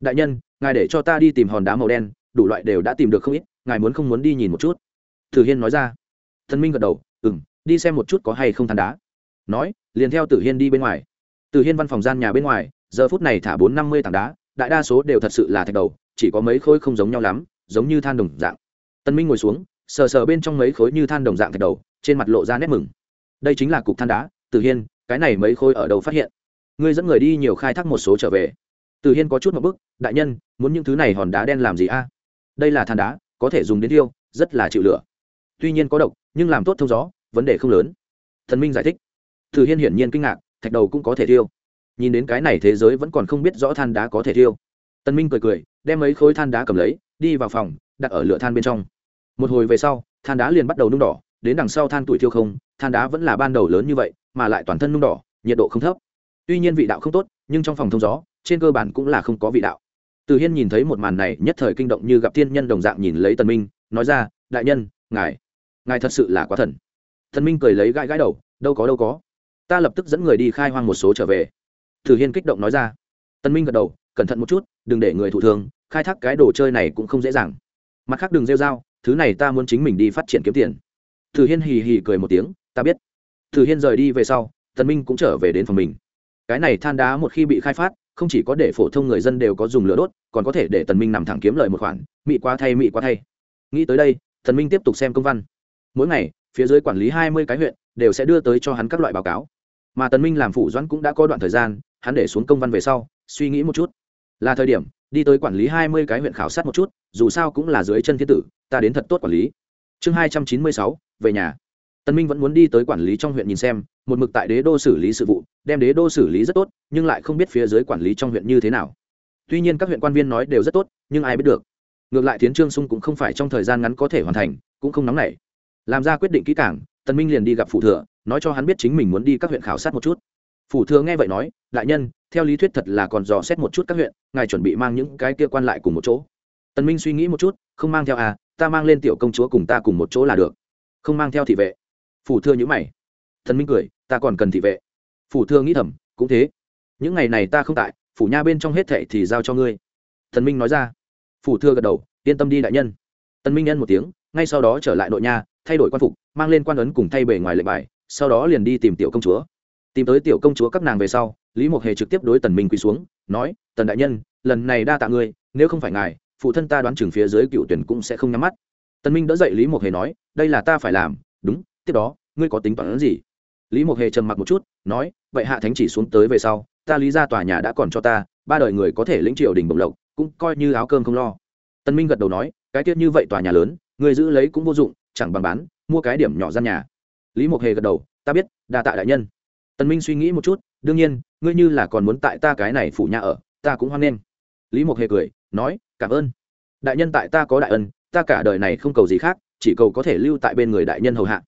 Đại nhân, ngài để cho ta đi tìm hòn đá màu đen, đủ loại đều đã tìm được không ít, ngài muốn không muốn đi nhìn một chút? Tử hiên nói ra. Tân minh gật đầu ừ m đi xem một chút có hay không than đá. Nói, liền theo tử hiên đi bên ngoài. Tử hiên văn phòng gian nhà bên ngoài, giờ phút này thả bốn năm mươi tảng đá, đại đa số đều thật sự là thạch đầu, chỉ có mấy khối không giống nhau lắm, giống như than đồng dạng. Tân minh ngồi xuống, sờ sờ bên trong mấy khối như than đồng dạng thạch đầu, trên mặt lộ ra nét mừng. Đây chính là cục than đá, tử hiên, cái này mấy khối ở đâu phát hiện? Ngươi dẫn người đi nhiều khai thác một số trở về. Tử hiên có chút một bức, đại nhân, muốn những thứ này hòn đá đen làm gì a? Đây là than đá, có thể dùng đến thiêu rất là chịu lửa. Tuy nhiên có độc, nhưng làm tốt thông gió vấn đề không lớn. Thần minh giải thích. Tử hiên hiển nhiên kinh ngạc, thạch đầu cũng có thể thiêu. Nhìn đến cái này thế giới vẫn còn không biết rõ than đá có thể thiêu. Tân minh cười cười, đem mấy khối than đá cầm lấy, đi vào phòng, đặt ở lửa than bên trong. Một hồi về sau, than đá liền bắt đầu nung đỏ, đến đằng sau than tuổi thiêu không, than đá vẫn là ban đầu lớn như vậy, mà lại toàn thân nung đỏ, nhiệt độ không thấp. Tuy nhiên vị đạo không tốt, nhưng trong phòng thông gió, trên cơ bản cũng là không có vị đạo. Từ hiên nhìn thấy một màn này, nhất thời kinh động như gặp thiên nhân đồng dạng nhìn lấy tần minh, nói ra, đại nhân, ngài ngài thật sự là quá thần thần minh cười lấy gãi gãi đầu, đâu có đâu có. Ta lập tức dẫn người đi khai hoang một số trở về. Thử hiên kích động nói ra. Tân minh gật đầu, cẩn thận một chút, đừng để người thụ thương, khai thác cái đồ chơi này cũng không dễ dàng. Mặt khác đừng rêu dao thứ này ta muốn chính mình đi phát triển kiếm tiền. Thử hiên hì hì cười một tiếng, ta biết. Thử hiên rời đi về sau Tân minh cũng trở về đến phòng mình. Cái này than đá một khi bị khai phát, không chỉ có để phổ thông người dân đều có dùng lửa đốt, còn có thể để tần minh nằm thẳng kiếm lời một khoản, mị quá thay, mị quá thay. Nghĩ tới đây Tân minh tiếp tục xem công văn. Mỗi ngày phía dưới quản lý hai mươi cái huyện, đều sẽ đưa tới cho hắn các loại báo cáo. Mà tần minh làm phủ doãn cũng đã có đoạn thời gian, hắn để xuống công văn về sau, suy nghĩ một chút. Là thời điểm, đi tới quản lý hai mươi cái huyện khảo sát một chút, dù sao cũng là dưới chân thiên tử, ta đến thật tốt quản lý. Chương hai trăm chín mươi sáu, về nhà. Tần minh vẫn muốn đi tới quản lý trong huyện nhìn xem, một mực tại đế đô xử lý sự vụ, đem đế đô xử lý rất tốt, nhưng lại không biết phía dưới quản lý trong huyện như thế nào. Tuy nhiên các huyện quan viên nói đều rất tốt, nhưng ai biết được. Ngược lại thiến trương sung cũng không phải trong thời gian ngắn có thể hoàn thành, cũng không nóng nảy làm ra quyết định kỹ càng, Tần minh liền đi gặp phụ thừa, nói cho hắn biết chính mình muốn đi các huyện khảo sát một chút. Phủ thừa nghe vậy nói, đại nhân, theo lý thuyết thật là còn dò xét một chút các huyện, ngài chuẩn bị mang những cái kia quan lại cùng một chỗ. Tần minh suy nghĩ một chút, không mang theo à ta mang lên tiểu công chúa cùng ta cùng một chỗ là được. Không mang theo thị vệ. Phủ thừa nhíu mày. Tần minh cười, ta còn cần thị vệ. Phủ thừa nghĩ thầm, cũng thế. Những ngày này ta không tại, phủ nha bên trong hết thệ thì giao cho ngươi. Tần minh nói ra. Phủ thừa gật đầu, yên tâm đi đại nhân. Tần minh nhân một tiếng, ngay sau đó trở lại nội nha thay đổi quan phục, mang lên quan ấn cùng thay bề ngoài lệnh bài, sau đó liền đi tìm tiểu công chúa. Tìm tới tiểu công chúa các nàng về sau, lý mộc hề trực tiếp đối tần minh quỳ xuống, nói, tần đại nhân, lần này đa tạ ngươi, nếu không phải ngài, phụ thân ta đoán chừng phía dưới cựu tuyển cũng sẽ không nhắm mắt. Tần minh đỡ dậy lý mộc hề nói, đây là ta phải làm, đúng, tiếp đó, ngươi có tính toán gì? Lý mộc hề trầm mặc một chút, nói, vậy hạ thánh chỉ xuống tới về sau, ta lý ra tòa nhà đã còn cho ta, ba đời người có thể lĩnh triều đình bồng lộc, cũng coi như áo cơm không lo. Tân minh gật đầu nói, cái tiết như vậy tòa nhà lớn người giữ lấy cũng vô dụng chẳng bằng bán, mua cái điểm nhỏ gian nhà. Lý mộc hề gật đầu, ta biết, đa tạ đại nhân. Tần minh suy nghĩ một chút, đương nhiên, ngươi như là còn muốn tại ta cái này phủ nhà ở, ta cũng hoan nghênh. Lý mộc hề cười, nói, cảm ơn. Đại nhân tại ta có đại ân, ta cả đời này không cầu gì khác, chỉ cầu có thể lưu tại bên người đại nhân hầu hạ.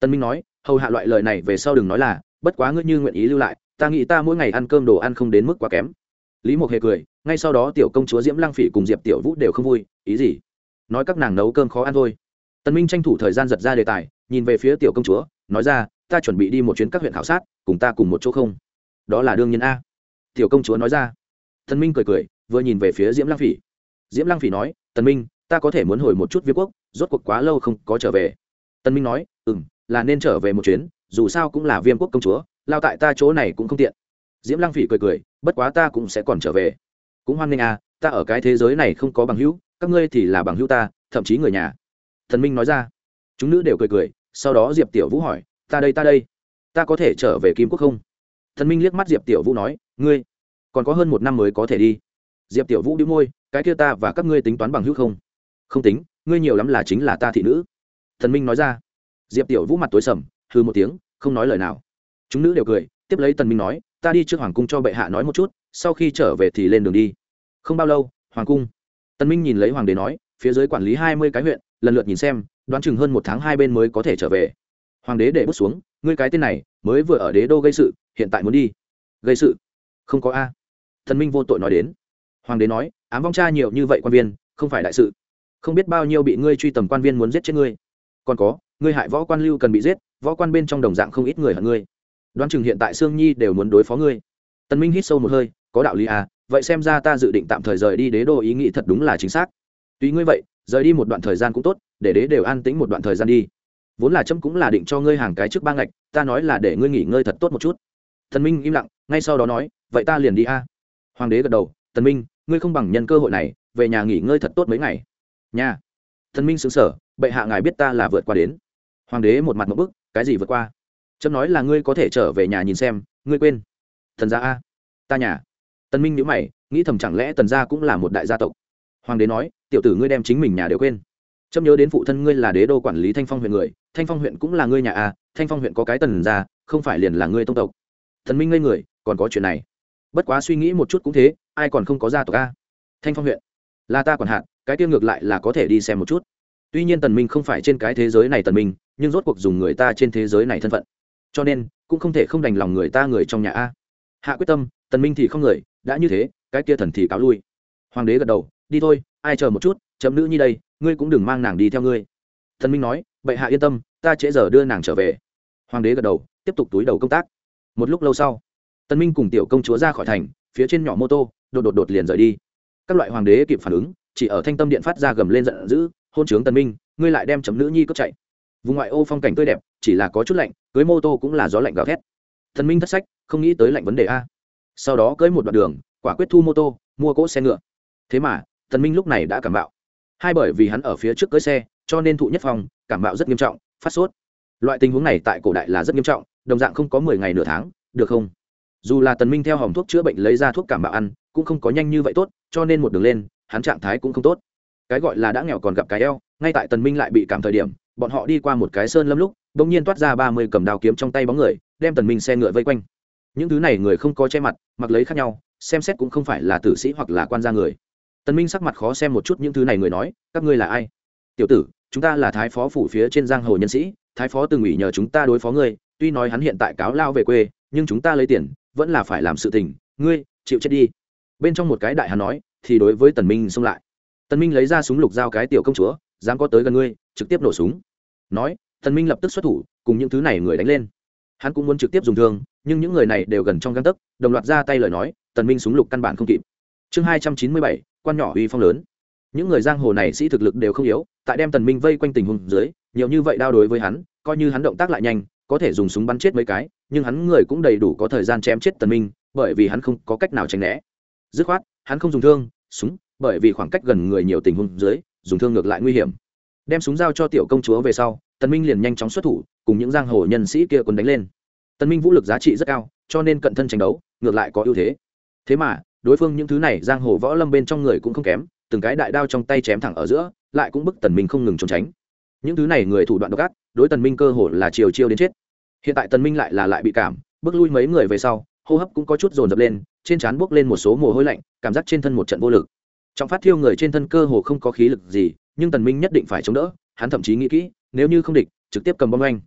Tân minh nói, hầu hạ loại lời này về sau đừng nói là, bất quá ngươi như nguyện ý lưu lại, ta nghĩ ta mỗi ngày ăn cơm đồ ăn không đến mức quá kém. Lý mộc hề cười, ngay sau đó tiểu công chúa diễm lang phỉ cùng diệp tiểu vũ đều không vui, ý gì? Nói các nàng nấu cơm khó ăn thôi tân minh tranh thủ thời gian giật ra đề tài nhìn về phía tiểu công chúa nói ra ta chuẩn bị đi một chuyến các huyện khảo sát cùng ta cùng một chỗ không? Đó là đương nhiên a. Tiểu công chúa nói ra. Tân minh cười cười vừa nhìn về phía diễm lang phỉ. Diễm lang phỉ nói tân minh ta có thể muốn hồi một chút viết quốc rốt cuộc quá lâu không có trở về. Tân minh nói ừm, là nên trở về một chuyến dù sao cũng là viêm quốc công chúa lao tại ta chỗ này cũng không tiện. Diễm Lang phỉ cười cười bất quá ta cũng sẽ còn trở về. Cũng hoan nghênh à ta ở cái thế giới này không có bằng hữu các ngươi thì là bằng hữu ta thậm chí người nhà thần minh nói ra. Chúng nữ đều cười cười, sau đó diệp tiểu vũ hỏi, ta đây ta đây, ta có thể trở về kim quốc không? Thần minh liếc mắt diệp tiểu vũ nói, ngươi, còn có hơn một năm mới có thể đi. Diệp tiểu vũ đi môi, cái kia ta và các ngươi tính toán bằng hữu không? Không tính, ngươi nhiều lắm là chính là ta thị nữ. Thần minh nói ra. Diệp tiểu vũ mặt tối sầm hư một tiếng, không nói lời nào. Chúng nữ đều cười, tiếp lấy tần minh nói, ta đi trước hoàng cung cho bệ hạ nói một chút, sau khi trở về thì lên đường đi. Không bao lâu, hoàng cung. Tần minh nhìn lấy hoàng đế nói, phía dưới quản lý hai mươi cái huyện lần lượt nhìn xem, đoán chừng hơn một tháng hai bên mới có thể trở về. Hoàng đế để bút xuống, ngươi cái tên này, mới vừa ở đế đô gây sự, hiện tại muốn đi. Gây sự? Không có a. Thần minh vô tội nói đến. Hoàng đế nói, ám vong cha nhiều như vậy quan viên, không phải đại sự. Không biết bao nhiêu bị ngươi truy tầm quan viên muốn giết chết ngươi. Còn có, ngươi hại võ quan lưu cần bị giết, võ quan bên trong đồng dạng không ít người hận ngươi. Đoán chừng hiện tại sương nhi đều muốn đối phó ngươi. Tần minh hít sâu một hơi, có đạo lý à vậy xem ra ta dự định tạm thời rời đi đế đô ý nghĩ thật đúng là chính xác. Tuy ngươi vậy rời đi một đoạn thời gian cũng tốt, để đế đều an tĩnh một đoạn thời gian đi. Vốn là trâm cũng là định cho ngươi hàng cái trước ba ngạch, ta nói là để ngươi nghỉ ngơi thật tốt một chút. Thần minh im lặng, ngay sau đó nói, vậy ta liền đi a. Hoàng đế gật đầu tần minh, ngươi không bằng nhân cơ hội này, về nhà nghỉ ngơi thật tốt mấy ngày. Nhà thần minh xứng sở bệ hạ ngài biết ta là vượt qua đến. Hoàng đế một mặt một bức, cái gì vượt qua? Trâm nói là ngươi có thể trở về nhà nhìn xem, ngươi quên. Thần gia a. Ta nhà. Tần minh nhíu mày, nghĩ thầm chẳng lẽ tần gia cũng là một đại gia tộc? Hoàng đế nói, tiểu tử ngươi đem chính mình nhà đều quên. Trâm nhớ đến phụ thân ngươi là đế đô quản lý thanh phong huyện người, thanh phong huyện cũng là ngươi nhà a thanh phong huyện có cái tần gia, không phải liền là ngươi tông tộc. Thần minh ngây người, còn có chuyện này. Bất quá suy nghĩ một chút cũng thế, ai còn không có gia tộc a? Thanh phong huyện, là ta còn hạn cái tiêu ngược lại là có thể đi xem một chút. Tuy nhiên tần minh không phải trên cái thế giới này tần minh, nhưng rốt cuộc dùng người ta trên thế giới này thân phận. Cho nên, cũng không thể không đành lòng người ta người trong nhà a. Hạ quyết tâm, tần minh thì không người, đã như thế, cái kia thần thì cáo lui. Hoàng đế gật đầu đi thôi, ai chờ một chút, chấm nữ nhi đây, ngươi cũng đừng mang nàng đi theo ngươi. Thần minh nói, bệ hạ yên tâm, ta trễ giờ đưa nàng trở về. Hoàng đế gật đầu, tiếp tục túi đầu công tác. Một lúc lâu sau Tân minh cùng tiểu công chúa ra khỏi thành, phía trên nhỏ mô tô, đột đột đột liền rời đi. Các loại hoàng đế kịp phản ứng, chỉ ở thanh tâm điện phát ra gầm lên giận dữ, hôn trướng Tân minh, ngươi lại đem chấm nữ nhi cướp chạy. Vùng ngoại ô phong cảnh tươi đẹp, chỉ là có chút lạnh, cưới mô tô cũng là gió lạnh gào thét. Thần minh thất sách, không nghĩ tới lạnh vấn đề a. Sau đó cưới một đoạn đường, quả quyết thu mô tô, mua cỗ xe ngựa. Thế mà tần minh lúc này đã cảm bạo. Hai bởi vì hắn ở phía trước cưới xe, cho nên thụ nhất phòng cảm bạo rất nghiêm trọng, phát sốt. Loại tình huống này tại cổ đại là rất nghiêm trọng, đồng dạng không có mười ngày nửa tháng, được không? Dù là tần minh theo hòm thuốc chữa bệnh lấy ra thuốc cảm bạo ăn, cũng không có nhanh như vậy tốt, cho nên một đường lên, hắn trạng thái cũng không tốt. Cái gọi là đã nghèo còn gặp cái eo, ngay tại tần minh lại bị cảm thời điểm, bọn họ đi qua một cái sơn lâm lúc, bỗng nhiên toát ra ba mươi cầm đao kiếm trong tay bóng người, đem tần minh xe ngựa vây quanh. Những thứ này người không có che mặt, mặc lấy khác nhau, xem xét cũng không phải là tử sĩ hoặc là quan gia người tần minh sắc mặt khó xem một chút những thứ này người nói, các ngươi là ai? Tiểu tử, chúng ta là thái phó phủ phía trên giang hồ nhân sĩ, thái phó từng ủy nhờ chúng ta đối phó ngươi, tuy nói hắn hiện tại cáo lao về quê, nhưng chúng ta lấy tiền, vẫn là phải làm sự tình, ngươi, chịu chết đi. Bên trong một cái đại hắn nói, thì đối với tần minh xông lại. Tần minh lấy ra súng lục dao cái tiểu công chúa, dám có tới gần ngươi, trực tiếp nổ súng. Nói, tần minh lập tức xuất thủ, cùng những thứ này người đánh lên. Hắn cũng muốn trực tiếp dùng thương, nhưng những người này đều gần trong găng tấc, đồng loạt ra tay lời nói, tần minh súng lục căn bản không kịp chương hai trăm chín mươi bảy, quan nhỏ uy phong lớn. Những người giang hồ này sĩ thực lực đều không yếu, tại đem tần minh vây quanh tình huống dưới, nhiều như vậy đao đối với hắn, coi như hắn động tác lại nhanh, có thể dùng súng bắn chết mấy cái, nhưng hắn người cũng đầy đủ có thời gian chém chết tần minh, bởi vì hắn không có cách nào tránh né. Dứt khoát, hắn không dùng thương, súng, bởi vì khoảng cách gần người nhiều tình huống dưới, dùng thương ngược lại nguy hiểm. Đem súng giao cho tiểu công chúa về sau, tần minh liền nhanh chóng xuất thủ, cùng những giang hồ nhân sĩ kia quân đánh lên. Tần minh vũ lực giá trị rất cao, cho nên cận thân tranh đấu, ngược lại có ưu thế. Thế mà đối phương những thứ này giang hồ võ lâm bên trong người cũng không kém, từng cái đại đao trong tay chém thẳng ở giữa, lại cũng bức tần minh không ngừng trốn tránh. Những thứ này người thủ đoạn độc ác, đối tần minh cơ hồ là chiều chiêu đến chết. Hiện tại tần minh lại là lại bị cảm, bước lui mấy người về sau, hô hấp cũng có chút dồn dập lên, trên trán bước lên một số mồ hôi lạnh, cảm giác trên thân một trận vô lực. Trong phát thiêu người trên thân cơ hồ không có khí lực gì, nhưng tần minh nhất định phải chống đỡ, hắn thậm chí nghĩ kỹ, nếu như không địch, trực tiếp cầm bom anh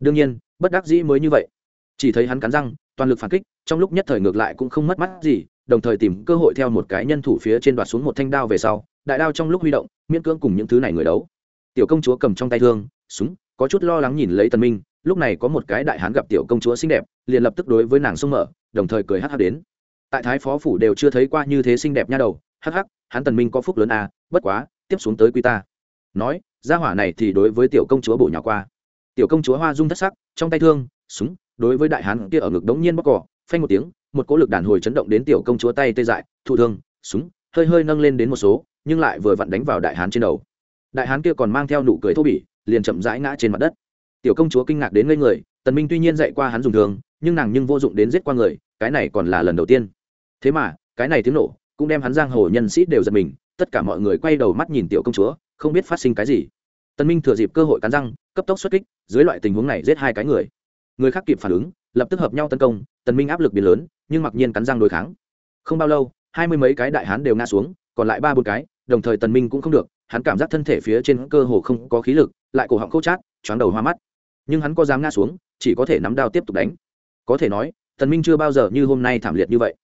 đương nhiên, bất đắc dĩ mới như vậy. Chỉ thấy hắn cắn răng, toàn lực phản kích, trong lúc nhất thời ngược lại cũng không mất mắt gì đồng thời tìm cơ hội theo một cái nhân thủ phía trên đoạt xuống một thanh đao về sau, đại đao trong lúc huy động, miễn cưỡng cùng những thứ này người đấu. Tiểu công chúa cầm trong tay thương, súng, có chút lo lắng nhìn lấy tần minh, lúc này có một cái đại hán gặp tiểu công chúa xinh đẹp, liền lập tức đối với nàng xông mở, đồng thời cười hắc hắc đến. Tại thái phó phủ đều chưa thấy qua như thế xinh đẹp nha đầu, hắc hắc, hắn tần minh có phúc lớn à bất quá, tiếp xuống tới quy ta. Nói, gia hỏa này thì đối với tiểu công chúa bổ nhào qua. Tiểu công chúa hoa dung thất sắc, trong tay thương, súng, đối với đại hán kia ở ngực đống nhiên bóc cỏ phanh một tiếng một cỗ lực đàn hồi chấn động đến tiểu công chúa tay tê dại, thụ thương, súng, hơi hơi nâng lên đến một số, nhưng lại vừa vặn đánh vào đại hán trên đầu. Đại hán kia còn mang theo nụ cười thô bỉ, liền chậm rãi ngã trên mặt đất. Tiểu công chúa kinh ngạc đến ngây người, tần minh tuy nhiên dạy qua hắn dùng thường nhưng nàng nhưng vô dụng đến giết qua người, cái này còn là lần đầu tiên. Thế mà, cái này tiếng nổ cũng đem hắn giang hồ nhân sĩ đều giật mình, tất cả mọi người quay đầu mắt nhìn tiểu công chúa, không biết phát sinh cái gì. Tần minh thừa dịp cơ hội cắn răng, cấp tốc xuất kích, dưới loại tình huống này giết hai cái người. Người khác kịp phản ứng, lập tức hợp nhau tấn công, tần minh áp lực biến lớn nhưng mặc nhiên cắn răng đối kháng. Không bao lâu, hai mươi mấy cái đại hán đều ngã xuống, còn lại ba bốn cái, đồng thời tần minh cũng không được, hắn cảm giác thân thể phía trên cơ hồ không có khí lực, lại cổ họng khô chát, choáng đầu hoa mắt. Nhưng hắn có dám ngã xuống, chỉ có thể nắm đao tiếp tục đánh. Có thể nói, tần minh chưa bao giờ như hôm nay thảm liệt như vậy.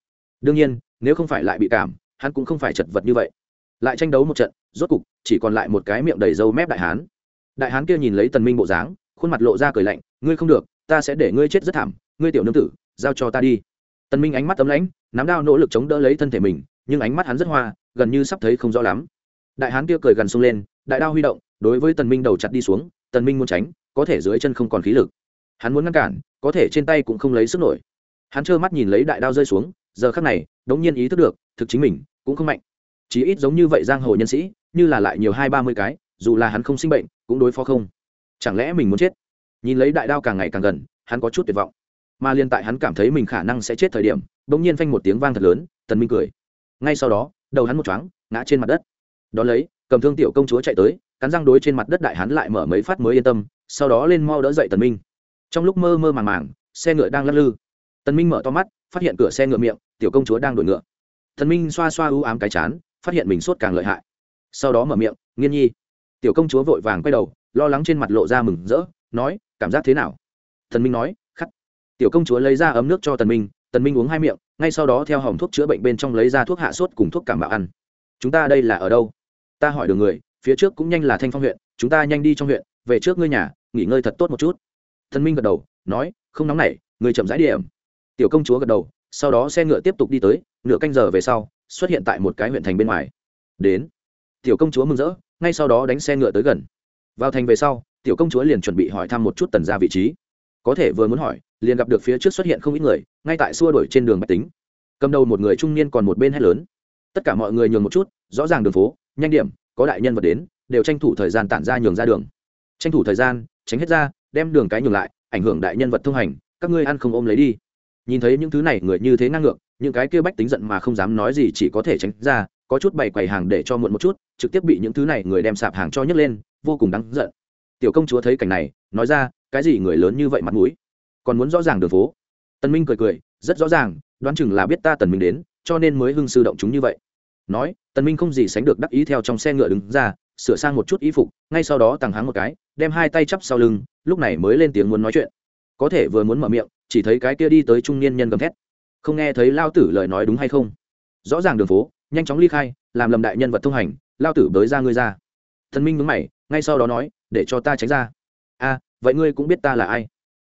Đương nhiên, nếu không phải lại bị cảm, hắn cũng không phải chật vật như vậy. Lại tranh đấu một trận, rốt cục, chỉ còn lại một cái miệng đầy râu mép đại hán. Đại hán kia nhìn lấy tần minh bộ dáng, khuôn mặt lộ ra cười lạnh, ngươi không được, ta sẽ để ngươi chết rất thảm, ngươi tiểu nương tử, giao cho ta đi tần minh ánh mắt tấm lãnh, nắm đao nỗ lực chống đỡ lấy thân thể mình, nhưng ánh mắt hắn rất hoa, gần như sắp thấy không rõ lắm. Đại hán kia cười gần xông lên, đại đao huy động, đối với tần minh đầu chặt đi xuống, tần minh muốn tránh, có thể dưới chân không còn khí lực. Hắn muốn ngăn cản, có thể trên tay cũng không lấy sức nổi. Hắn trơ mắt nhìn lấy đại đao rơi xuống, giờ khắc này, đống nhiên ý thức được, thực chính mình cũng không mạnh. Chỉ ít giống như vậy giang hồ nhân sĩ, như là lại nhiều hai ba mươi cái, dù là hắn không sinh bệnh, cũng đối phó không. Chẳng lẽ mình muốn chết? Nhìn lấy đại đao càng ngày càng gần, hắn có chút tuyệt vọng mà liên tại hắn cảm thấy mình khả năng sẽ chết thời điểm, bỗng nhiên phanh một tiếng vang thật lớn, tần minh cười. Ngay sau đó, đầu hắn một chóng ngã trên mặt đất. Đ ó lấy, cầm thương tiểu công chúa chạy tới, cắn răng đối trên mặt đất đại hắn lại mở mấy phát mới yên tâm, sau đó lên mau đỡ dậy tần minh. Trong lúc mơ mơ màng màng, xe ngựa đang lắc lư. Tần minh mở to mắt, phát hiện cửa xe ngựa miệng, tiểu công chúa đang đổi ngựa. Tần minh xoa xoa ưu ám cái chán, phát hiện mình sốt càng lợi hại. Sau đó mở miệng, nghiên nhi. Tiểu công chúa vội vàng quay đầu, lo lắng trên mặt lộ ra mừng rỡ, nói, cảm giác thế nào? Tần minh nói tiểu công chúa lấy ra ấm nước cho tần minh tần minh uống hai miệng, ngay sau đó theo hòm thuốc chữa bệnh bên trong lấy ra thuốc hạ sốt cùng thuốc cảm bạo ăn. Chúng ta đây là ở đâu? Ta hỏi được người, phía trước cũng nhanh là thanh phong huyện, chúng ta nhanh đi trong huyện, về trước ngươi nhà, nghỉ ngơi thật tốt một chút. Thần minh gật đầu, nói, không nóng nảy người chậm rãi điểm tiểu công chúa gật đầu, sau đó xe ngựa tiếp tục đi tới, nửa canh giờ về sau, xuất hiện tại một cái huyện thành bên ngoài. Đến. Tiểu công chúa mừng rỡ, ngay sau đó đánh xe ngựa tới gần. Vào thành về sau, tiểu công chúa liền chuẩn bị hỏi thăm một chút tần gia vị trí. Có thể vừa muốn hỏi liền gặp được phía trước xuất hiện không ít người, ngay tại xua đuổi trên đường bạch tính. Cầm đầu một người trung niên còn một bên hét lớn. Tất cả mọi người nhường một chút, rõ ràng đường phố, nhanh điểm, có đại nhân vật đến, đều tranh thủ thời gian tản ra nhường ra đường. Tranh thủ thời gian, tránh hết ra, đem đường cái nhường lại, ảnh hưởng đại nhân vật thông hành, các ngươi ăn không ôm lấy đi. Nhìn thấy những thứ này người như thế ngang ngược, những cái kia bách tính giận mà không dám nói gì chỉ có thể tránh ra, có chút bày quầy hàng để cho muộn một chút, trực tiếp bị những thứ này người đem sạp hàng cho nhấc lên, vô cùng đáng giận. Tiểu công chúa thấy cảnh này, nói ra, cái gì người lớn như vậy mặt mũi? Còn muốn rõ ràng đường phố. Tân minh cười cười, rất rõ ràng, đoán chừng là biết ta tần minh đến, cho nên mới hưng sư động chúng như vậy. Nói, tần minh không gì sánh được đắc ý theo trong xe ngựa đứng ra, sửa sang một chút y phục, ngay sau đó tàng háng một cái, đem hai tay chắp sau lưng, lúc này mới lên tiếng muốn nói chuyện. Có thể vừa muốn mở miệng, chỉ thấy cái kia đi tới trung niên nhân gầm thét. Không nghe thấy lao tử lời nói đúng hay không? Rõ ràng đường phố, nhanh chóng ly khai, làm lầm đại nhân vật thông hành, lao tử bới ra ngươi ra. Thần minh mướn mày, ngay sau đó nói, để cho ta tránh ra. A vậy ngươi cũng biết ta là ai?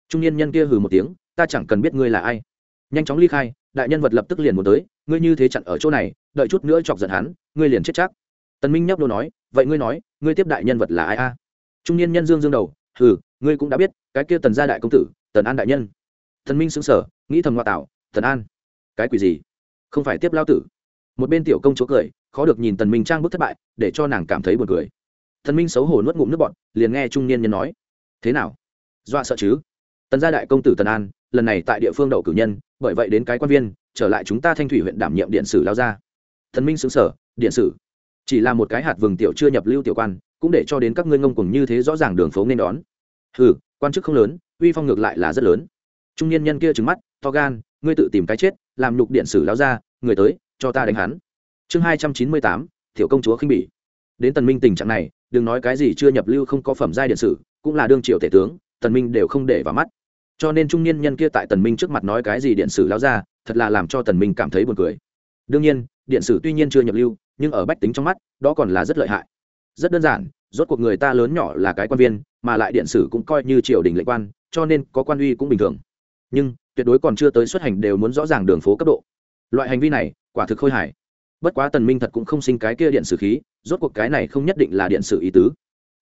Trung niên nhân kia hừ một tiếng, ta chẳng cần biết ngươi là ai. Nhanh chóng ly khai, đại nhân vật lập tức liền muốn tới, ngươi như thế chặn ở chỗ này, đợi chút nữa chọc giận hắn, ngươi liền chết chắc. Tần minh nhấp đồ nói, vậy ngươi nói, ngươi tiếp đại nhân vật là ai a? Trung niên nhân dương dương đầu, hừ, ngươi cũng đã biết, cái kia tần gia đại công tử, tần an đại nhân. Tần minh sững sờ, nghĩ thầm ngoa tạo, tần an, cái quỷ gì? Không phải tiếp lao tử? Một bên tiểu công chúa cười, khó được nhìn tần minh trang bức thất bại, để cho nàng cảm thấy buồn cười. Tần minh xấu hổ nuốt ngụm nước bọt, liền nghe trung niên nhân nói, thế nào? Dọa sợ chứ? Tần gia đại công tử tần an, lần này tại địa phương đậu cử nhân, bởi vậy đến cái quan viên, trở lại chúng ta thanh thủy huyện đảm nhiệm điện sử lao ra thần minh xứng sở, điện sử. Chỉ là một cái hạt vừng tiểu chưa nhập lưu tiểu quan, cũng để cho đến các ngươi ngông cùng như thế rõ ràng đường phố nên đón. Ừ quan chức không lớn, uy phong ngược lại là rất lớn. Trung niên nhân kia trừng mắt, to gan, ngươi tự tìm cái chết, làm nhục điện sử lao ra người tới, cho ta đánh hắn. Chương hai trăm chín mươi tám, tiểu công chúa khinh bỉ. Đến tần minh tình trạng này, đừng nói cái gì chưa nhập lưu không có phẩm giai điện sử, cũng là đương triều tể tướng, tần minh đều không để vào mắt cho nên trung niên nhân kia tại tần minh trước mặt nói cái gì điện sử lão gia thật là làm cho tần minh cảm thấy buồn cười. Đương nhiên, điện sử tuy nhiên chưa nhập lưu, nhưng ở bách tính trong mắt, đó còn là rất lợi hại. Rất đơn giản, rốt cuộc người ta lớn nhỏ là cái quan viên, mà lại điện sử cũng coi như triều đình lệ quan, cho nên có quan uy cũng bình thường. Nhưng, tuyệt đối còn chưa tới xuất hành đều muốn rõ ràng đường phố cấp độ. Loại hành vi này, quả thực khôi hài. Bất quá tần minh thật cũng không sinh cái kia điện sử khí, rốt cuộc cái này không nhất định là điện sử ý tứ.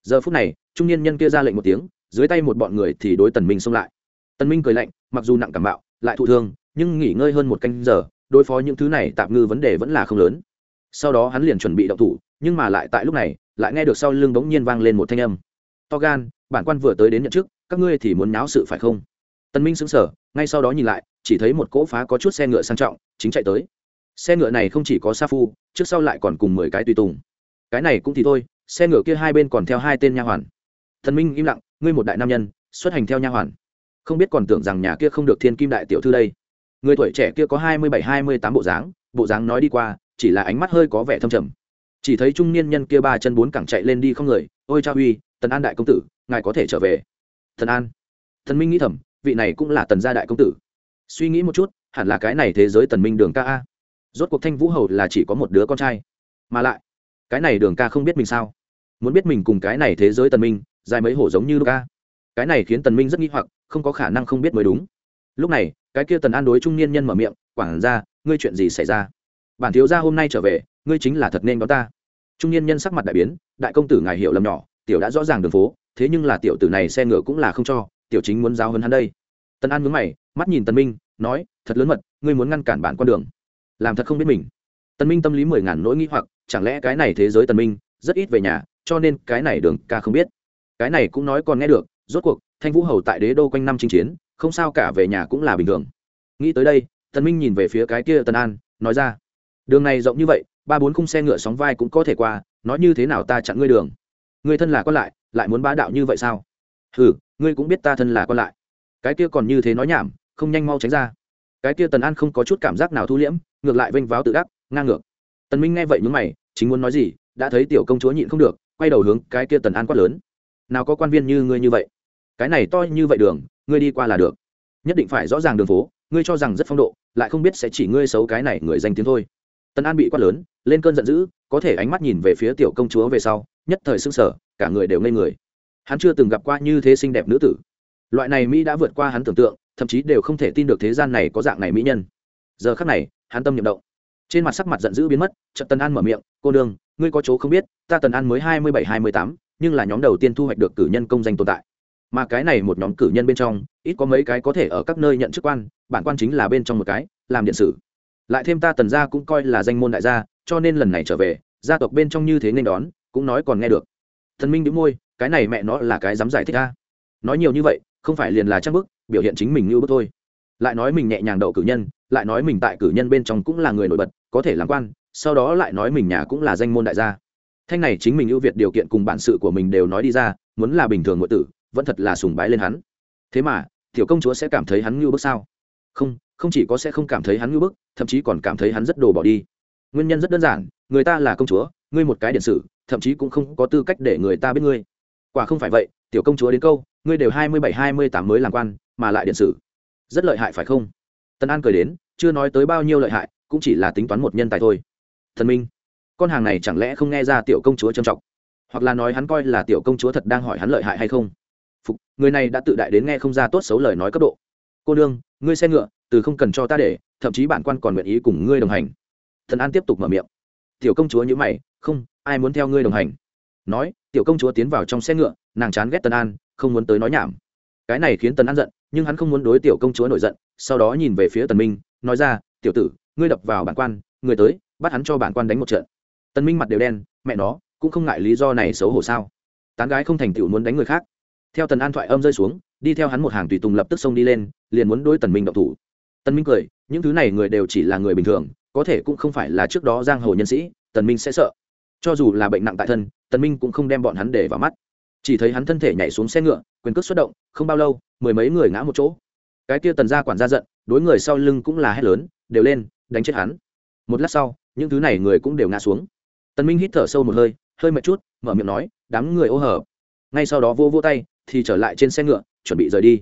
Giờ phút này, trung niên nhân kia ra lệnh một tiếng, dưới tay một bọn người thì đối tần minh xông lại tần minh cười lạnh, mặc dù nặng cảm bạo, lại thụ thương, nhưng nghỉ ngơi hơn một canh giờ, đối phó những thứ này tạm ngư vấn đề vẫn là không lớn. Sau đó hắn liền chuẩn bị động thủ, nhưng mà lại tại lúc này, lại nghe được sau lưng bỗng nhiên vang lên một thanh âm. To gan, bản quan vừa tới đến nhận chức, các ngươi thì muốn náo sự phải không? Tân minh sững sờ, ngay sau đó nhìn lại, chỉ thấy một cỗ phá có chút xe ngựa sang trọng, chính chạy tới. Xe ngựa này không chỉ có sa phu, trước sau lại còn cùng mười cái tùy tùng. Cái này cũng thì thôi, xe ngựa kia hai bên còn theo hai tên nha hoàn. Thần minh im lặng, ngươi một đại nam nhân, xuất hành theo nha hoàn không biết còn tưởng rằng nhà kia không được thiên kim đại tiểu thư đây. Người tuổi trẻ kia có hai mươi bảy, hai mươi tám bộ dáng bộ dáng nói đi qua, chỉ là ánh mắt hơi có vẻ thâm trầm. Chỉ thấy trung niên nhân kia ba chân bốn cẳng chạy lên đi không người, ôi cha uy, tần an đại công tử, ngài có thể trở về. Thần an? Thần minh nghĩ thầm, vị này cũng là tần gia đại công tử. Suy nghĩ một chút, hẳn là cái này thế giới tần minh đường ca a. Rốt cuộc thanh vũ hầu là chỉ có một đứa con trai. Mà lại, cái này đường ca không biết mình sao? Muốn biết mình cùng cái này thế giới tần minh, dài mấy hổ giống như ca cái này khiến tần minh rất nghi hoặc, không có khả năng không biết mới đúng. Lúc này, cái kia tần an đối trung niên nhân mở miệng quảng ra ngươi chuyện gì xảy ra? Bản thiếu gia hôm nay trở về, ngươi chính là thật nên đó ta. Trung niên nhân sắc mặt đại biến, đại công tử ngài hiểu lầm nhỏ, tiểu đã rõ ràng đường phố, thế nhưng là tiểu tử này xe ngựa cũng là không cho, tiểu chính muốn giáo hơn hắn đây. Tần an nhướng mày, mắt nhìn tần minh, nói, thật lớn mật, ngươi muốn ngăn cản bản con đường, làm thật không biết mình. Tần minh tâm lý mười ngàn nỗi nghĩ hoặc, chẳng lẽ cái này thế giới tần minh rất ít về nhà, cho nên cái này đường ca không biết. Cái này cũng nói còn nghe được rốt cuộc, thanh vũ hầu tại đế đô quanh năm chinh chiến, không sao cả về nhà cũng là bình thường. Nghĩ tới đây, tần minh nhìn về phía cái kia tần an, nói ra, đường này rộng như vậy, ba bốn khung xe ngựa sóng vai cũng có thể qua, nói như thế nào ta chặn ngươi đường? Ngươi thân là con lại lại muốn bá đạo như vậy sao? Ừ ngươi cũng biết ta thân là con lại. Cái kia còn như thế nói nhảm, không nhanh mau tránh ra. Cái kia tần an không có chút cảm giác nào thu liễm, ngược lại vênh váo tự đắc, ngang ngược. Tần minh nghe vậy nhướng mày, chính muốn nói gì, đã thấy tiểu công chúa nhịn không được, quay đầu hướng cái kia tần an quát lớn, nào có quan viên như ngươi như vậy? Cái này to như vậy đường, ngươi đi qua là được. Nhất định phải rõ ràng đường phố, ngươi cho rằng rất phong độ, lại không biết sẽ chỉ ngươi xấu cái này người danh tiếng thôi. Tần an bị quát lớn, lên cơn giận dữ, có thể ánh mắt nhìn về phía tiểu công chúa về sau, nhất thời sưng sở cả người đều ngây người. Hắn chưa từng gặp qua như thế xinh đẹp nữ tử. Loại này mỹ đã vượt qua hắn tưởng tượng, thậm chí đều không thể tin được thế gian này có dạng này mỹ nhân. Giờ khắc này, hắn tâm nhậm động. Trên mặt sắc mặt giận dữ biến mất trận tần an mở miệng, cô đương ngươi có chỗ không biết, ta tần an mới hai mươi bảy, hai mươi tám, nhưng là nhóm đầu tiên thu hoạch được cử nhân công danh tồn tại mà cái này một nhóm cử nhân bên trong, ít có mấy cái có thể ở các nơi nhận chức quan, bản quan chính là bên trong một cái, làm điện sử. Lại thêm ta tần gia cũng coi là danh môn đại gia, cho nên lần này trở về, gia tộc bên trong như thế nên đón, cũng nói còn nghe được. Thần minh đĩu môi, cái này mẹ nó là cái dám giải thích ta nói nhiều như vậy, không phải liền là trang bức, biểu hiện chính mình như bức thôi. Lại nói mình nhẹ nhàng đậu cử nhân, lại nói mình tại cử nhân bên trong cũng là người nổi bật, có thể làm quan, sau đó lại nói mình nhà cũng là danh môn đại gia. Thanh này chính mình ưu việt điều kiện cùng bản sự của mình đều nói đi ra, muốn là bình thường ngụy tử vẫn thật là sùng bái lên hắn. Thế mà, tiểu công chúa sẽ cảm thấy hắn ngưu bức sao? Không không chỉ có sẽ không cảm thấy hắn ngưu bức, thậm chí còn cảm thấy hắn rất đồ bỏ đi. Nguyên nhân rất đơn giản, người ta là công chúa, ngươi một cái điện sử, thậm chí cũng không có tư cách để người ta biết ngươi. Quả không phải vậy, tiểu công chúa đến câu, ngươi đều hai mươi bảy, hai mươi tám mới làm quan, mà lại điện sử. Rất lợi hại phải không? Tân an cười đến, chưa nói tới bao nhiêu lợi hại, cũng chỉ là tính toán một nhân tài thôi. Thần minh, con hàng này chẳng lẽ không nghe ra tiểu công chúa trầm trọng? Hoặc là nói hắn coi là tiểu công chúa thật đang hỏi hắn lợi hại hay không? Phục, người này đã tự đại đến nghe không ra tốt xấu lời nói cấp độ. Cô nương, ngươi xe ngựa, từ không cần cho ta để, thậm chí bản quan còn nguyện ý cùng ngươi đồng hành. Thần an tiếp tục mở miệng. Tiểu công chúa nhữ mày, không, ai muốn theo ngươi đồng hành? Nói, tiểu công chúa tiến vào trong xe ngựa, nàng chán ghét tần an, không muốn tới nói nhảm. Cái này khiến tần an giận, nhưng hắn không muốn đối tiểu công chúa nổi giận, sau đó nhìn về phía tần minh, nói ra, tiểu tử, ngươi đập vào bản quan, người tới, bắt hắn cho bản quan đánh một trận. Tần minh mặt đều đen, mẹ nó, cũng không ngại lý do này xấu hổ sao? Tán gái không thành tựu muốn đánh người khác theo tần an thoại âm rơi xuống, đi theo hắn một hàng tùy tùng lập tức xông đi lên, liền muốn đối tần minh động thủ. Tần minh cười, những thứ này người đều chỉ là người bình thường, có thể cũng không phải là trước đó giang hồ nhân sĩ, tần minh sẽ sợ. Cho dù là bệnh nặng tại thân, tần minh cũng không đem bọn hắn để vào mắt. Chỉ thấy hắn thân thể nhảy xuống xe ngựa, quyền cước xuất động, không bao lâu, mười mấy người ngã một chỗ. Cái kia tần gia quản gia giận, đối người sau lưng cũng là hét lớn, đều lên, đánh chết hắn. Một lát sau, những thứ này người cũng đều ngã xuống. Tần minh hít thở sâu một hơi hơi mệt chút, mở miệng nói, đám người ô hở ngay sau đó vô vô tay thì trở lại trên xe ngựa, chuẩn bị rời đi.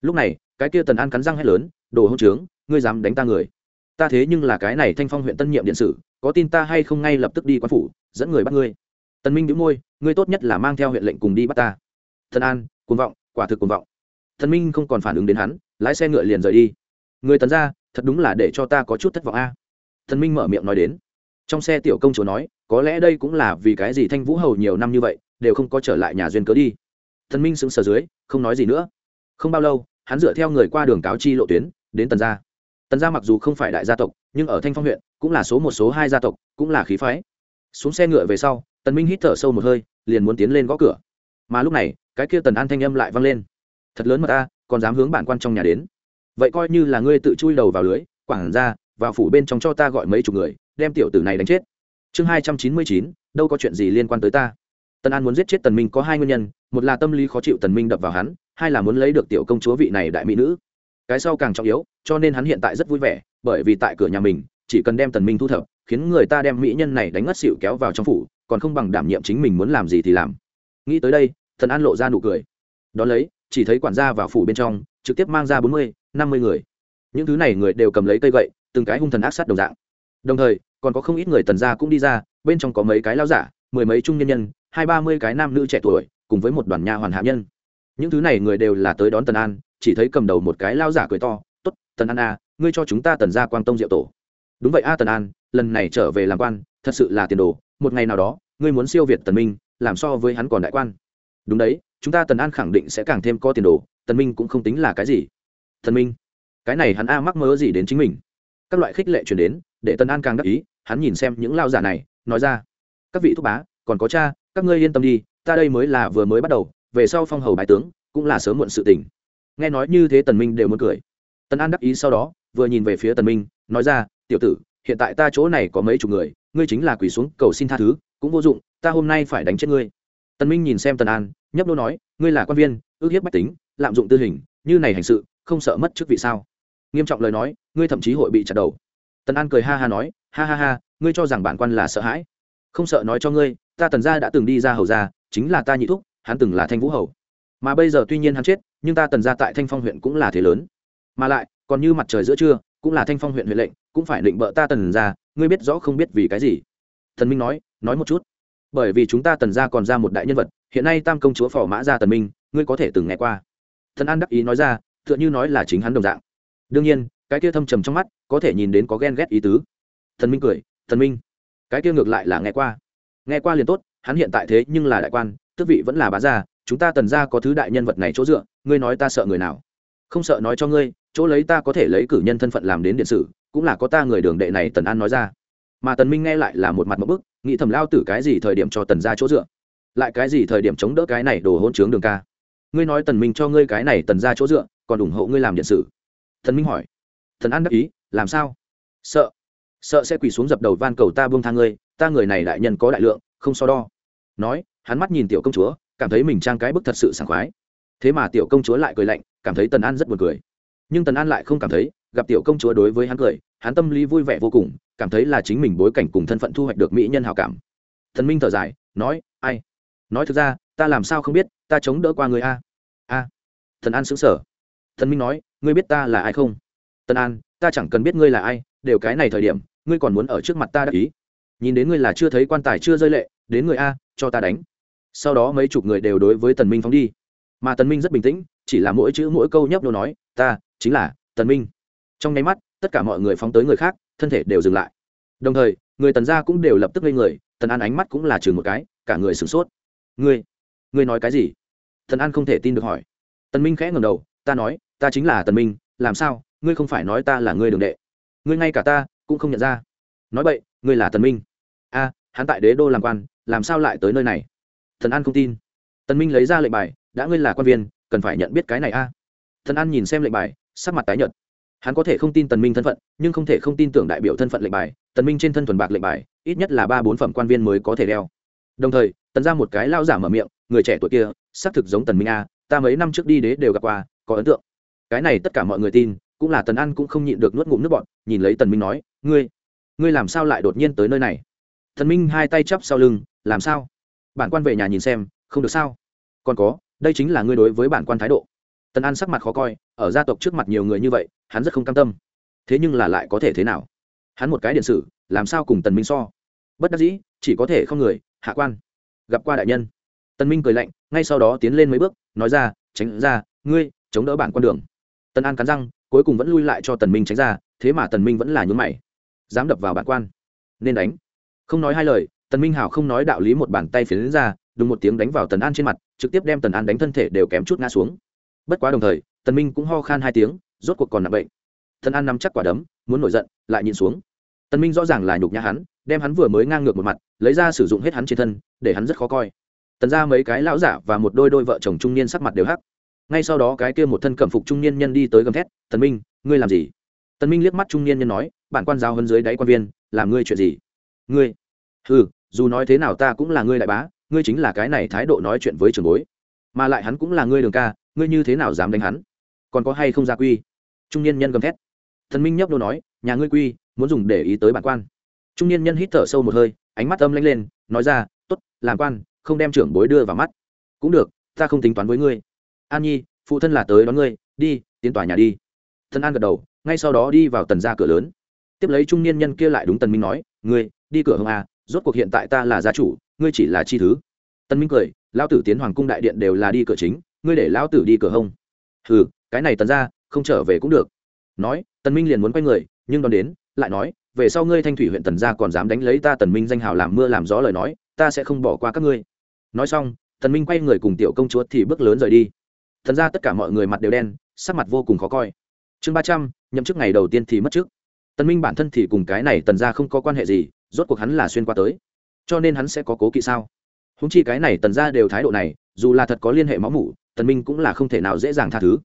Lúc này, cái kia tần an cắn răng hét lớn, đồ hỗn trướng, ngươi dám đánh ta người. Ta thế nhưng là cái này thanh phong huyện tân nhiệm điện sử, có tin ta hay không ngay lập tức đi quan phủ, dẫn người bắt ngươi. Tần minh đĩu môi, ngươi tốt nhất là mang theo huyện lệnh cùng đi bắt ta. Thần an, cuồng vọng, quả thực cuồng vọng. Thần minh không còn phản ứng đến hắn, lái xe ngựa liền rời đi. Người tần ra thật đúng là để cho ta có chút thất vọng a. Thần minh mở miệng nói đến. Trong xe tiểu công chúa nói, có lẽ đây cũng là vì cái gì thanh vũ hầu nhiều năm như vậy, đều không có trở lại nhà duyên cớ đi thần minh sững sờ dưới, không nói gì nữa. Không bao lâu, hắn dựa theo người qua đường cáo chi lộ tuyến, đến tần gia. Tần gia mặc dù không phải đại gia tộc, nhưng ở thanh phong huyện, cũng là số một, số hai gia tộc, cũng là khí phái. Xuống xe ngựa về sau, tần minh hít thở sâu một hơi, liền muốn tiến lên gõ cửa. Mà lúc này, cái kia tần an thanh âm lại vang lên. Thật lớn mà ta, còn dám hướng bản quan trong nhà đến. Vậy coi như là ngươi tự chui đầu vào lưới quảng ra vào phủ bên trong cho ta gọi mấy chục người, đem tiểu tử này đánh chết. Chương hai trăm chín mươi chín, đâu có chuyện gì liên quan tới ta tần an muốn giết chết tần minh có hai nguyên nhân, một là tâm lý khó chịu tần minh đập vào hắn, hai là muốn lấy được tiểu công chúa vị này đại mỹ nữ. Cái sau càng trọng yếu, cho nên hắn hiện tại rất vui vẻ, bởi vì tại cửa nhà mình, chỉ cần đem tần minh thu thập, khiến người ta đem mỹ nhân này đánh ngất xỉu kéo vào trong phủ, còn không bằng đảm nhiệm chính mình muốn làm gì thì làm. Nghĩ tới đây thần an lộ ra nụ cười. Đ ó lấy, chỉ thấy quản gia vào phủ bên trong, trực tiếp mang ra bốn mươi, năm mươi người. Những thứ này người đều cầm lấy cây gậy, từng cái hung thần ác sát đồng dạng. Đồng thời, còn có không ít người tần gia cũng đi ra, bên trong có mấy cái lao giả, mười mấy trung nhân nhân hai ba mươi cái nam nữ trẻ tuổi cùng với một đoàn nha hoàn hạ nhân. Những thứ này người đều là tới đón tần an chỉ thấy cầm đầu một cái lao giả cười to t ố t tần an a à, ngươi cho chúng ta tần gia quan tông diệu tổ. Đúng vậy a tần an lần này trở về làm quan thật sự là tiền đồ một ngày nào đó ngươi muốn siêu việt tần minh làm so với hắn còn đại quan. Đúng đấy chúng ta tần an khẳng định sẽ càng thêm có tiền đồ tần minh cũng không tính là cái gì. Tần minh cái này hắn a mắc mớ gì đến chính mình? Các loại khích lệ chuyển đến để tần an càng đắc ý hắn nhìn xem những lao giả này nói ra các vị thúc bá còn có cha, các ngươi yên tâm đi, ta đây mới là vừa mới bắt đầu, về sau phong hầu bài tướng, cũng là sớm muộn sự tình. Nghe nói như thế tần minh đều muốn cười. Tần an đắc ý sau đó, vừa nhìn về phía tần minh, nói ra, tiểu tử, hiện tại ta chỗ này có mấy chục người, ngươi chính là quỳ xuống cầu xin tha thứ, cũng vô dụng, ta hôm nay phải đánh chết ngươi. Tần minh nhìn xem tần an, nhấp nô nói, ngươi là quan viên, ước hiếp bách tính, lạm dụng tư hình, như này hành sự, không sợ mất chức vị sao? Nghiêm trọng lời nói, ngươi thậm chí hội bị chặt đầu. Tần an cười ha ha nói, ha ha ha, ngươi cho rằng bản quan là sợ hãi. Không sợ nói cho ngươi ta tần gia đã từng đi ra hầu gia, chính là ta nhị thúc, hắn từng là thanh vũ hầu. Mà bây giờ tuy nhiên hắn chết, nhưng ta tần gia tại thanh phong huyện cũng là thế lớn. Mà lại, còn như mặt trời giữa trưa, cũng là thanh phong huyện huyện lệnh, cũng phải định bợ ta tần gia, ngươi biết rõ không biết vì cái gì. Thần minh nói nói một chút. Bởi vì chúng ta tần gia còn ra một đại nhân vật, hiện nay tam công chúa phò mã gia tần minh, ngươi có thể từng nghe qua. Thần an đắc ý nói ra, tựa như nói là chính hắn đồng dạng. Đương nhiên, cái kia thâm trầm trong mắt, có thể nhìn đến có ghen ghét ý tứ. Thần minh cười, thần minh, cái kia ngược lại là nghe qua nghe qua liền tốt, hắn hiện tại thế nhưng là đại quan, tước vị vẫn là bá gia, chúng ta tần gia có thứ đại nhân vật này chỗ dựa, ngươi nói ta sợ người nào? Không sợ nói cho ngươi, chỗ lấy ta có thể lấy cử nhân thân phận làm đến điện sử, cũng là có ta người đường đệ này tần an nói ra. Mà tần minh nghe lại là một mặt một bức, nghĩ thầm lao tử cái gì thời điểm cho tần gia chỗ dựa? Lại cái gì thời điểm chống đỡ cái này đồ hôn trướng đường ca? Ngươi nói tần minh cho ngươi cái này tần gia chỗ dựa, còn ủng hộ ngươi làm điện sử? Thần minh hỏi. Thần an đắc ý, làm sao? Sợ. Sợ sẽ quỳ xuống dập đầu van cầu ta buông tha ngươi ta người này đại nhân có đại lượng, không so đo. Nói, hắn mắt nhìn tiểu công chúa, cảm thấy mình trang cái bức thật sự sảng khoái. Thế mà tiểu công chúa lại cười lạnh, cảm thấy tần an rất buồn cười. Nhưng tần an lại không cảm thấy, gặp tiểu công chúa đối với hắn cười, hắn tâm lý vui vẻ vô cùng, cảm thấy là chính mình bối cảnh cùng thân phận thu hoạch được mỹ nhân hào cảm. Thần minh thở dài, nói, ai? Nói thực ra, ta làm sao không biết, ta chống đỡ qua người a. A? Thần an xứng sở thần minh nói, ngươi biết ta là ai không? Tân an, ta chẳng cần biết ngươi là ai, đều cái này thời điểm, ngươi còn muốn ở trước mặt ta đắc ý nhìn đến ngươi là chưa thấy quan tài chưa rơi lệ, đến người a, cho ta đánh. Sau đó mấy chục người đều đối với tần minh phóng đi. Mà tần minh rất bình tĩnh, chỉ là mỗi chữ mỗi câu nhấp nhô nói, ta, chính là tần minh. Trong nháy mắt, tất cả mọi người phóng tới người khác, thân thể đều dừng lại. Đồng thời, người tần gia cũng đều lập tức lên người, tần an ánh mắt cũng là chừng một cái, cả người sửng sốt. Ngươi ngươi nói cái gì? Tần an không thể tin được hỏi. Tần minh khẽ ngẩng đầu, ta nói, ta chính là tần minh, làm sao? Ngươi không phải nói ta là ngươi đường đệ. Ngươi ngay cả ta cũng không nhận ra. Nói vậy ngươi là tần minh. A, hắn tại đế đô làm quan, làm sao lại tới nơi này? Thần an không tin. Tần minh lấy ra lệnh bài, đã ngươi là quan viên, cần phải nhận biết cái này a. Thần an nhìn xem lệnh bài, sắc mặt tái nhợt. Hắn có thể không tin tần minh thân phận, nhưng không thể không tin tưởng đại biểu thân phận lệnh bài. Tần minh trên thân thuần bạc lệnh bài, ít nhất là ba bốn phẩm quan viên mới có thể đeo. Đồng thời, tần ra một cái lao giả mở miệng, người trẻ tuổi kia, xác thực giống tần minh a, ta mấy năm trước đi đế đều gặp qua, có ấn tượng. Cái này tất cả mọi người tin, cũng là tần an cũng không nhịn được nuốt ngụm nước bọn nhìn lấy tần minh nói, ngươi ngươi làm sao lại đột nhiên tới nơi này? Thần minh hai tay chắp sau lưng, làm sao? Bản quan về nhà nhìn xem, không được sao? Còn có, đây chính là ngươi đối với bản quan thái độ. Tần an sắc mặt khó coi, ở gia tộc trước mặt nhiều người như vậy, hắn rất không cam tâm. Thế nhưng là lại có thể thế nào? Hắn một cái điện sử, làm sao cùng tần minh so? Bất đắc dĩ, chỉ có thể không người, hạ quan. Gặp qua đại nhân. Tần minh cười lạnh, ngay sau đó tiến lên mấy bước, nói ra, tránh ra, ngươi, chống đỡ bản quan đường. Tần an cắn răng, cuối cùng vẫn lui lại cho tần minh tránh ra, thế mà tần minh vẫn là nhún mày dám đập vào bản quan. Nên đánh. Không nói hai lời, tần minh hảo không nói đạo lý một bàn tay phiến ra đùng một tiếng đánh vào tần an trên mặt, trực tiếp đem tần an đánh thân thể đều kém chút ngã xuống. Bất quá đồng thời, tần minh cũng ho khan hai tiếng, rốt cuộc còn nặng bệnh. Tần an nắm chắc quả đấm, muốn nổi giận, lại nhìn xuống. Tần minh rõ ràng là nhục nhã hắn, đem hắn vừa mới ngang ngược một mặt, lấy ra sử dụng hết hắn trên thân, để hắn rất khó coi. Tần ra mấy cái lão giả và một đôi đôi vợ chồng trung niên sắc mặt đều hắc. Ngay sau đó cái kia một thân cẩm phục trung niên nhân đi tới gầm thét, tần minh, ngươi làm gì? Tần minh liếc mắt trung niên nhân nói bản quan giao hơn dưới đáy quan viên, làm ngươi chuyện gì? Ngươi? Ừ dù nói thế nào ta cũng là ngươi đại bá, ngươi chính là cái này thái độ nói chuyện với trưởng bối. Mà lại hắn cũng là ngươi đường ca, ngươi như thế nào dám đánh hắn? Còn có hay không ra quy? Trung niên nhân gầm thét. Thần minh nhấp đô nói, nhà ngươi quy, muốn dùng để ý tới bản quan. Trung niên nhân hít thở sâu một hơi, ánh mắt âm lanh lên, nói ra, tốt, làm quan, không đem trưởng bối đưa vào mắt. Cũng được, ta không tính toán với ngươi. An nhi, phụ thân là tới đón ngươi, đi, tiến tòa nhà đi. Thân an gật đầu, ngay sau đó đi vào tần ra cửa lớn tiếp lấy trung niên nhân kia lại đúng tần minh nói, ngươi, đi cửa hông à rốt cuộc hiện tại ta là gia chủ, ngươi chỉ là chi thứ. Tần minh cười, lão tử tiến hoàng cung đại điện đều là đi cửa chính, ngươi để lão tử đi cửa hông. Hừ, cái này tần gia, không trở về cũng được. Nói, tần minh liền muốn quay người, nhưng đón đến, lại nói, về sau ngươi thanh thủy huyện tần gia còn dám đánh lấy ta tần minh danh hào làm mưa làm gió lời nói, ta sẽ không bỏ qua các ngươi. Nói xong, tần minh quay người cùng tiểu công chúa thì bước lớn rời đi. Thần ra tất cả mọi người mặt đều đen, sắc mặt vô cùng khó coi. Chương ba trăm, nhậm chức ngày đầu tiên thì mất chức tần minh bản thân thì cùng cái này tần ra không có quan hệ gì, rốt cuộc hắn là xuyên qua tới. Cho nên hắn sẽ có cố kỵ sao? Húng chi cái này tần ra đều thái độ này, dù là thật có liên hệ máu mủ, tần minh cũng là không thể nào dễ dàng tha thứ.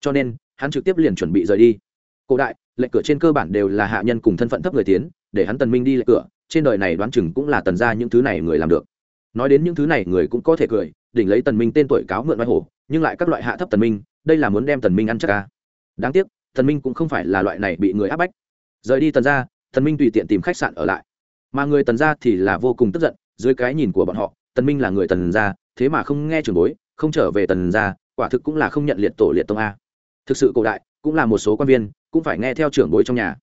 Cho nên, hắn trực tiếp liền chuẩn bị rời đi. Cổ đại, lệnh cửa trên cơ bản đều là hạ nhân cùng thân phận thấp người tiến, để hắn tần minh đi lệnh cửa, trên đời này đoán chừng cũng là tần ra những thứ này người làm được. Nói đến những thứ này, người cũng có thể cười, đỉnh lấy tần minh tên tuổi cáo mượn vai hổ, nhưng lại các loại hạ thấp tần minh, đây là muốn đem tần minh ăn chắc ca đáng tiếc, tần minh cũng không phải là loại này bị người áp bách rời đi tần gia, tần minh tùy tiện tìm khách sạn ở lại. Mà người tần gia thì là vô cùng tức giận, dưới cái nhìn của bọn họ, tần minh là người tần gia, thế mà không nghe trường bối, không trở về tần gia, quả thực cũng là không nhận liệt tổ liệt tông a. Thực sự cổ đại, cũng là một số quan viên, cũng phải nghe theo trưởng bối trong nhà.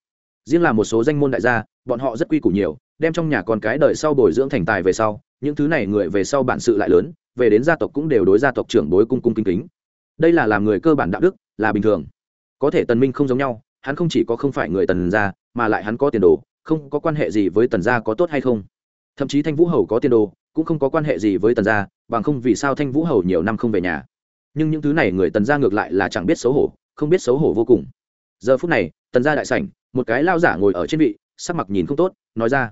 Riêng là một số danh môn đại gia, bọn họ rất quy củ nhiều, đem trong nhà con cái đợi sau bồi dưỡng thành tài về sau, những thứ này người về sau bản sự lại lớn, về đến gia tộc cũng đều đối gia tộc trưởng bối cung cung kính kính. Đây là làm người cơ bản đạo đức, là bình thường. Có thể tần minh không giống nhau hắn không chỉ có không phải người tần gia, mà lại hắn có tiền đồ, không có quan hệ gì với tần gia có tốt hay không. Thậm chí thanh vũ hầu có tiền đồ, cũng không có quan hệ gì với tần gia, bằng không vì sao thanh vũ hầu nhiều năm không về nhà. Nhưng những thứ này người tần gia ngược lại là chẳng biết xấu hổ, không biết xấu hổ vô cùng. Giờ phút này, tần gia đại sảnh, một cái lao giả ngồi ở trên vị, sắc mặt nhìn không tốt, nói ra,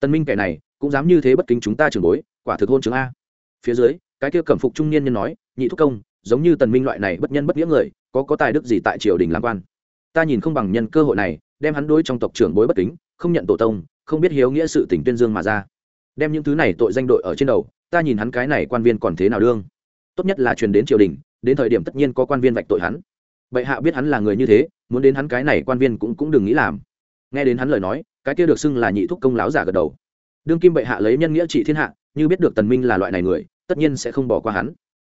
tần minh kẻ này, cũng dám như thế bất kính chúng ta trưởng bối, quả thực hôn trường a. Phía dưới, cái kia cẩm phục trung niên nhân nói, nhị thúc công, giống như tần minh loại này bất nhân bất nghĩa người, có có tài đức gì tại triều đình làm quan? Ta nhìn không bằng nhân cơ hội này, đem hắn đối trong tộc trưởng bối bất kính, không nhận tổ tông, không biết hiếu nghĩa sự tình tuyên dương mà ra. Đem những thứ này tội danh đội ở trên đầu, ta nhìn hắn cái này quan viên còn thế nào đương? Tốt nhất là truyền đến triều đình, đến thời điểm tất nhiên có quan viên vạch tội hắn. Bệ hạ biết hắn là người như thế, muốn đến hắn cái này quan viên cũng cũng đừng nghĩ làm. Nghe đến hắn lời nói, cái kia được xưng là nhị thúc công láo giả gật đầu. Đương kim bệ hạ lấy nhân nghĩa trị thiên hạ, như biết được tần minh là loại này người, tất nhiên sẽ không bỏ qua hắn.